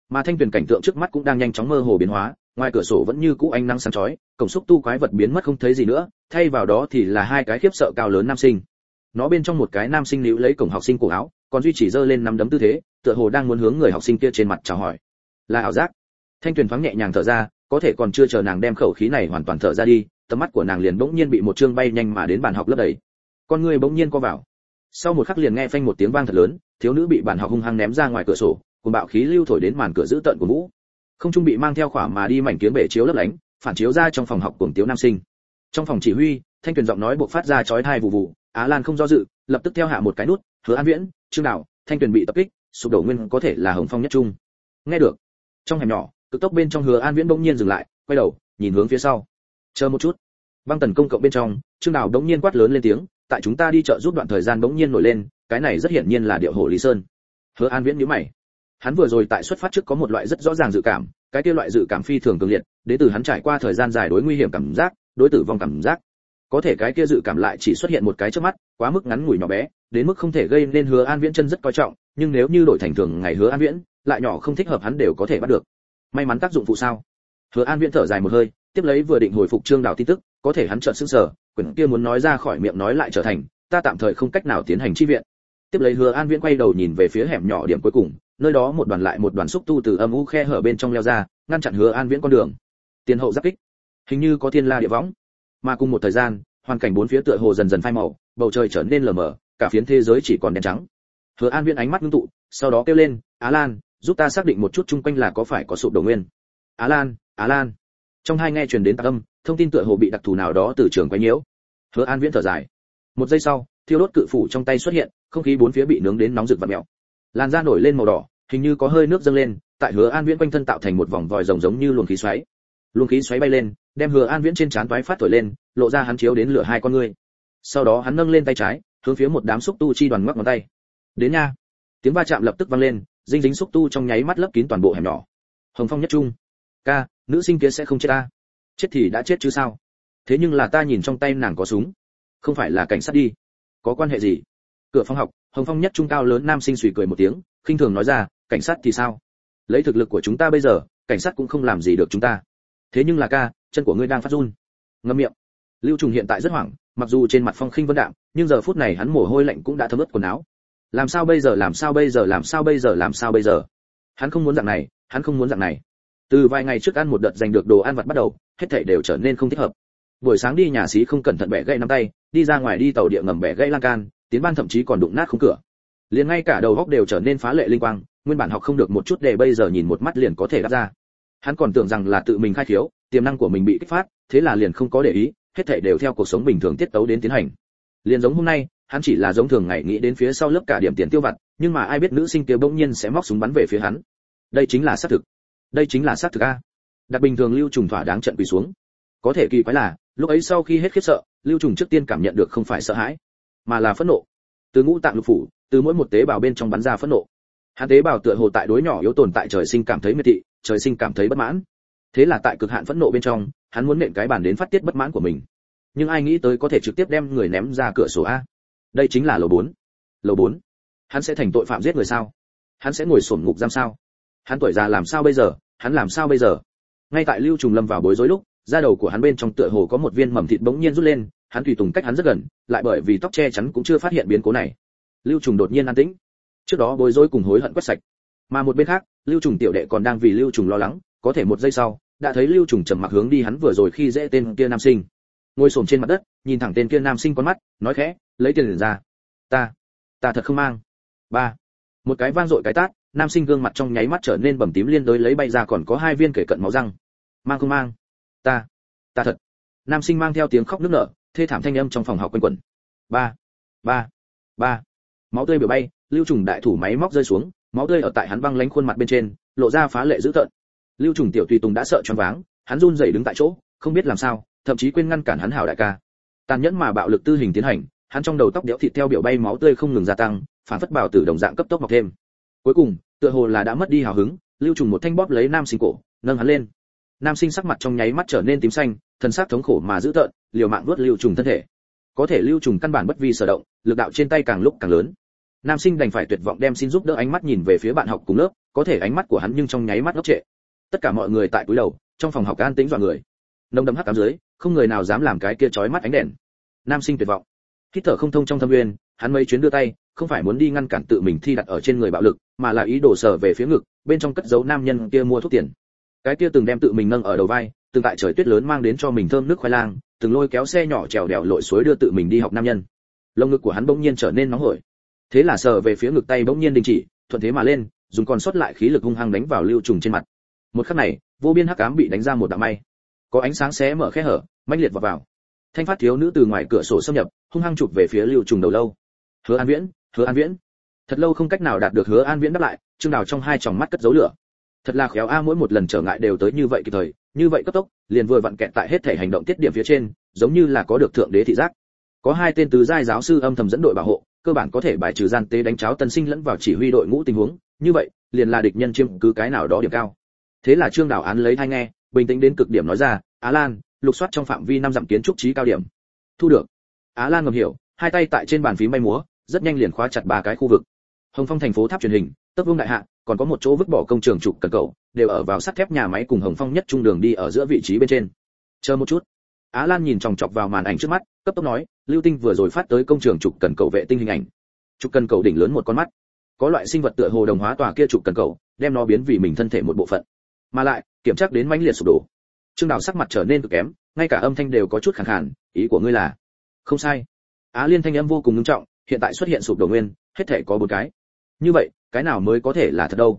Mà thanh tuyền cảnh tượng trước mắt cũng đang nhanh chóng mơ hồ biến hóa, ngoài cửa sổ vẫn như cũ ánh nắng sáng chói, cổng xúc tu quái vật biến mất không thấy gì nữa, thay vào đó thì là hai cái khiếp sợ cao lớn nam sinh. Nó bên trong một cái nam sinh níu lấy cổng học sinh cổ áo, còn duy trì giơ lên nắm đấm tư thế, tựa hồ đang muốn hướng người học sinh kia trên mặt chào hỏi. Là ảo giác. Thanh tuyền thoáng nhẹ nhàng thở ra có thể còn chưa chờ nàng đem khẩu khí này hoàn toàn thở ra đi tầm mắt của nàng liền bỗng nhiên bị một chương bay nhanh mà đến bàn học lấp đầy. Con người bỗng nhiên co vào. Sau một khắc liền nghe phanh một tiếng vang thật lớn thiếu nữ bị bàn học hung hăng ném ra ngoài cửa sổ cùng bạo khí lưu thổi đến màn cửa giữ tận của vũ không trung bị mang theo khỏa mà đi mảnh kiếm bể chiếu lấp lánh phản chiếu ra trong phòng học cuồng tiếu nam sinh. Trong phòng chỉ huy thanh tuyền giọng nói buộc phát ra chói tai vụ vụ á lan không do dự lập tức theo hạ một cái nút hứa an viễn trương đảo, thanh tuyền bị tập kích sụp đổ nguyên có thể là hồng phong nhất trung. Nghe được. Trong hẻm nhỏ cực tốc bên trong hứa an viễn bỗng nhiên dừng lại, quay đầu, nhìn hướng phía sau. Chờ một chút. Băng tần công cộng bên trong, trương đào bỗng nhiên quát lớn lên tiếng, tại chúng ta đi chợ rút đoạn thời gian bỗng nhiên nổi lên, cái này rất hiển nhiên là điệu hồ lý sơn. Hứa an viễn nhíu mày. Hắn vừa rồi tại xuất phát trước có một loại rất rõ ràng dự cảm, cái kia loại dự cảm phi thường cường liệt đến từ hắn trải qua thời gian dài đối nguy hiểm cảm giác, đối tử vong cảm giác. Có thể cái kia dự cảm lại chỉ xuất hiện một cái trước mắt, quá mức ngắn ngủi nhỏ bé, đến mức không thể gây nên hứa an viễn chân rất coi trọng, nhưng nếu như đổi thành thường ngày hứa an viễn, lại nhỏ không thích hợp hắn đều có thể bắt được may mắn tác dụng phụ sao? Hứa an viễn thở dài một hơi, tiếp lấy vừa định hồi phục trương đào tin tức, có thể hắn chợt sững sờ, quyển kia muốn nói ra khỏi miệng nói lại trở thành, ta tạm thời không cách nào tiến hành chi viện. Tiếp lấy hứa an viễn quay đầu nhìn về phía hẻm nhỏ điểm cuối cùng, nơi đó một đoàn lại một đoàn xúc tu từ âm u khe hở bên trong leo ra, ngăn chặn hứa an viễn con đường. Tiền hậu giáp kích. Hình như có thiên la địa võng. Mà cùng một thời gian, hoàn cảnh bốn phía tựa hồ dần dần phai màu, bầu trời trở nên lờ mờ, cả phiến thế giới chỉ còn đen trắng. Hứa an viễn ánh mắt ngưng tụ, sau đó kêu lên, á lan giúp ta xác định một chút chung quanh là có phải có sụp đổ nguyên. Á lan á lan trong hai nghe truyền đến tạc âm, thông tin tựa hồ bị đặc thù nào đó từ trường quấy nhiễu. Hứa an viễn thở dài. Một giây sau, thiêu đốt cự phủ trong tay xuất hiện, không khí bốn phía bị nướng đến nóng rực và mèo. Làn da nổi lên màu đỏ, hình như có hơi nước dâng lên, tại hứa an viễn quanh thân tạo thành một vòng vòi rồng giống như luồng khí xoáy. Luồng khí xoáy bay lên, đem hứa an viễn trên trán toái phát thổi lên, lộ ra hắn chiếu đến lửa hai con ngươi. Sau đó hắn nâng lên tay trái, hướng phía một đám xúc tu chi đoàn ngoắc ngón tay. Đến nha. Tiếng va chạm lập tức vang lên dinh dính xúc tu trong nháy mắt lấp kín toàn bộ hẻm nhỏ. Hồng phong nhất trung, ca, nữ sinh kia sẽ không chết ta. Chết thì đã chết chứ sao? Thế nhưng là ta nhìn trong tay nàng có súng. Không phải là cảnh sát đi. Có quan hệ gì? Cửa phòng học, hồng phong nhất trung cao lớn nam sinh suy cười một tiếng, khinh thường nói ra, cảnh sát thì sao? Lấy thực lực của chúng ta bây giờ, cảnh sát cũng không làm gì được chúng ta. Thế nhưng là ca, chân của ngươi đang phát run. Ngâm miệng. Lưu trùng hiện tại rất hoảng, mặc dù trên mặt phong khinh vân đạm, nhưng giờ phút này hắn mồ hôi lạnh cũng đã thấm ướt quần áo làm sao bây giờ, làm sao bây giờ, làm sao bây giờ, làm sao bây giờ? Hắn không muốn dạng này, hắn không muốn dạng này. Từ vài ngày trước ăn một đợt giành được đồ ăn vặt bắt đầu, hết thảy đều trở nên không thích hợp. Buổi sáng đi nhà xí không cẩn thận bẻ gãy nắm tay, đi ra ngoài đi tàu địa ngầm bẻ gãy lan can, tiến ban thậm chí còn đụng nát khung cửa. Liền ngay cả đầu góc đều trở nên phá lệ linh quang, nguyên bản học không được một chút để bây giờ nhìn một mắt liền có thể đáp ra. Hắn còn tưởng rằng là tự mình khai thiếu tiềm năng của mình bị kích phát, thế là liền không có để ý, hết thảy đều theo cuộc sống bình thường tiết tấu đến tiến hành. Liền giống hôm nay hắn chỉ là giống thường ngày nghĩ đến phía sau lớp cả điểm tiền tiêu vặt, nhưng mà ai biết nữ sinh kia bỗng nhiên sẽ móc súng bắn về phía hắn. Đây chính là xác thực. Đây chính là xác thực a. Đặc bình thường lưu trùng thỏa đáng trận quỳ xuống. Có thể kỳ quái là, lúc ấy sau khi hết khiếp sợ, lưu trùng trước tiên cảm nhận được không phải sợ hãi, mà là phẫn nộ. Từ ngũ tạng lục phủ, từ mỗi một tế bào bên trong bắn ra phẫn nộ. Hắn tế bào tựa hồ tại đối nhỏ yếu tồn tại trời sinh cảm thấy mệt thị, trời sinh cảm thấy bất mãn. Thế là tại cực hạn phẫn nộ bên trong, hắn muốn nện cái bàn đến phát tiết bất mãn của mình. Nhưng ai nghĩ tới có thể trực tiếp đem người ném ra cửa sổ a? Đây chính là lầu bốn. Lầu bốn? Hắn sẽ thành tội phạm giết người sao? Hắn sẽ ngồi sổm ngục giam sao? Hắn tuổi già làm sao bây giờ? Hắn làm sao bây giờ? Ngay tại lưu trùng lâm vào bối rối lúc, da đầu của hắn bên trong tựa hồ có một viên mầm thịt bỗng nhiên rút lên, hắn tùy tùng cách hắn rất gần, lại bởi vì tóc che chắn cũng chưa phát hiện biến cố này. Lưu trùng đột nhiên an tĩnh. Trước đó bối rối cùng hối hận quét sạch. Mà một bên khác, lưu trùng tiểu đệ còn đang vì lưu trùng lo lắng, có thể một giây sau, đã thấy lưu trùng trầm mặc hướng đi hắn vừa rồi khi dễ tên kia nam sinh. Ngồi xổm trên mặt đất nhìn thẳng tên kia nam sinh con mắt, nói khẽ, lấy tiền liền ra. Ta ta thật không mang. Ba, một cái vang dội cái tát, nam sinh gương mặt trong nháy mắt trở nên bầm tím liên đối lấy bay ra còn có hai viên kể cận máu răng. Mang không mang? Ta ta thật. Nam sinh mang theo tiếng khóc nức nở, thê thảm thanh âm trong phòng học quanh quẩn. Ba ba ba. Máu tươi biểu bay, lưu trùng đại thủ máy móc rơi xuống, máu tươi ở tại hắn băng lánh khuôn mặt bên trên, lộ ra phá lệ dữ tợn. Lưu trùng tiểu tùy tùng đã sợ choáng váng, hắn run rẩy đứng tại chỗ, không biết làm sao, thậm chí quên ngăn cản hắn hảo đại ca tàn nhẫn mà bạo lực tư hình tiến hành, hắn trong đầu tóc đẽo thịt theo biểu bay máu tươi không ngừng gia tăng, phản phất bảo tử đồng dạng cấp tốc mọc thêm. Cuối cùng, tựa hồ là đã mất đi hào hứng, lưu trùng một thanh bóp lấy nam sinh cổ, nâng hắn lên. Nam sinh sắc mặt trong nháy mắt trở nên tím xanh thân xác thống khổ mà dữ tợn, liều mạng vuốt lưu trùng thân thể. Có thể lưu trùng căn bản bất vi sở động, lực đạo trên tay càng lúc càng lớn. Nam sinh đành phải tuyệt vọng đem xin giúp đỡ ánh mắt nhìn về phía bạn học cùng lớp, có thể ánh mắt của hắn nhưng trong nháy mắt ngốc trệ. Tất cả mọi người tại cúi đầu, trong phòng học an tĩnh dọa người. Nông đấm hắc cám dưới không người nào dám làm cái kia chói mắt ánh đèn. Nam sinh tuyệt vọng. Hít thở không thông trong thâm uyên, hắn mấy chuyến đưa tay, không phải muốn đi ngăn cản tự mình thi đặt ở trên người bạo lực, mà là ý đồ sở về phía ngực, bên trong cất giấu nam nhân kia mua thuốc tiền. Cái kia từng đem tự mình nâng ở đầu vai, từng tại trời tuyết lớn mang đến cho mình thơm nước khoai lang, từng lôi kéo xe nhỏ trèo đèo lội suối đưa tự mình đi học nam nhân. Lồng ngực của hắn bỗng nhiên trở nên nóng hổi. Thế là sờ về phía ngực tay bỗng nhiên đình chỉ, thuận thế mà lên, dùng còn sót lại khí lực hung hăng đánh vào lưu trùng trên mặt. Một khắc này, vô biên hắc ám bị đánh ra một đạo may có ánh sáng xé mở khe hở, mãnh liệt vào vào. Thanh phát thiếu nữ từ ngoài cửa sổ xâm nhập, hung hăng chụp về phía lưu trùng đầu lâu. Hứa an viễn, hứa an viễn. Thật lâu không cách nào đạt được hứa an viễn đáp lại, trương đào trong hai tròng mắt cất dấu lửa. Thật là khéo a, mỗi một lần trở ngại đều tới như vậy kịp thời, như vậy cấp tốc, liền vừa vặn kẹt tại hết thể hành động tiết điểm phía trên, giống như là có được thượng đế thị giác. Có hai tên tứ giai giáo sư âm thầm dẫn đội bảo hộ, cơ bản có thể bài trừ gian tế đánh cháo tân sinh lẫn vào chỉ huy đội ngũ tình huống, như vậy, liền là địch nhân chiếm cứ cái nào đó điểm cao. Thế là trương đảo án lấy thai nghe, bình tĩnh đến cực điểm nói ra á lan, lục soát trong phạm vi năm dặm kiến trúc trí cao điểm. Thu được. Á lan ngầm hiểu, hai tay tại trên bàn phím bay múa, rất nhanh liền khóa chặt ba cái khu vực. Hồng phong thành phố tháp truyền hình, tấp vương đại hạ, còn có một chỗ vứt bỏ công trường trục cần cầu, đều ở vào sắt thép nhà máy cùng hồng phong nhất trung đường đi ở giữa vị trí bên trên. Chờ một chút. Á lan nhìn chòng chọc vào màn ảnh trước mắt, cấp tốc nói, lưu tinh vừa rồi phát tới công trường trục cần cầu vệ tinh hình ảnh. Trục cần cầu đỉnh lớn một con mắt. Có loại sinh vật tựa hồ đồng hóa tòa kia trục cần cầu, đem nó biến vì mình thân thể một bộ phận. Mà lại, kiểm tra đến mãnh liệt sụp đổ trương đào sắc mặt trở nên cực kém, ngay cả âm thanh đều có chút khẳng khàn, ý của ngươi là, không sai. Á liên thanh âm vô cùng nghiêm trọng, hiện tại xuất hiện sụp đổ nguyên, hết thể có bốn cái. Như vậy, cái nào mới có thể là thật đâu?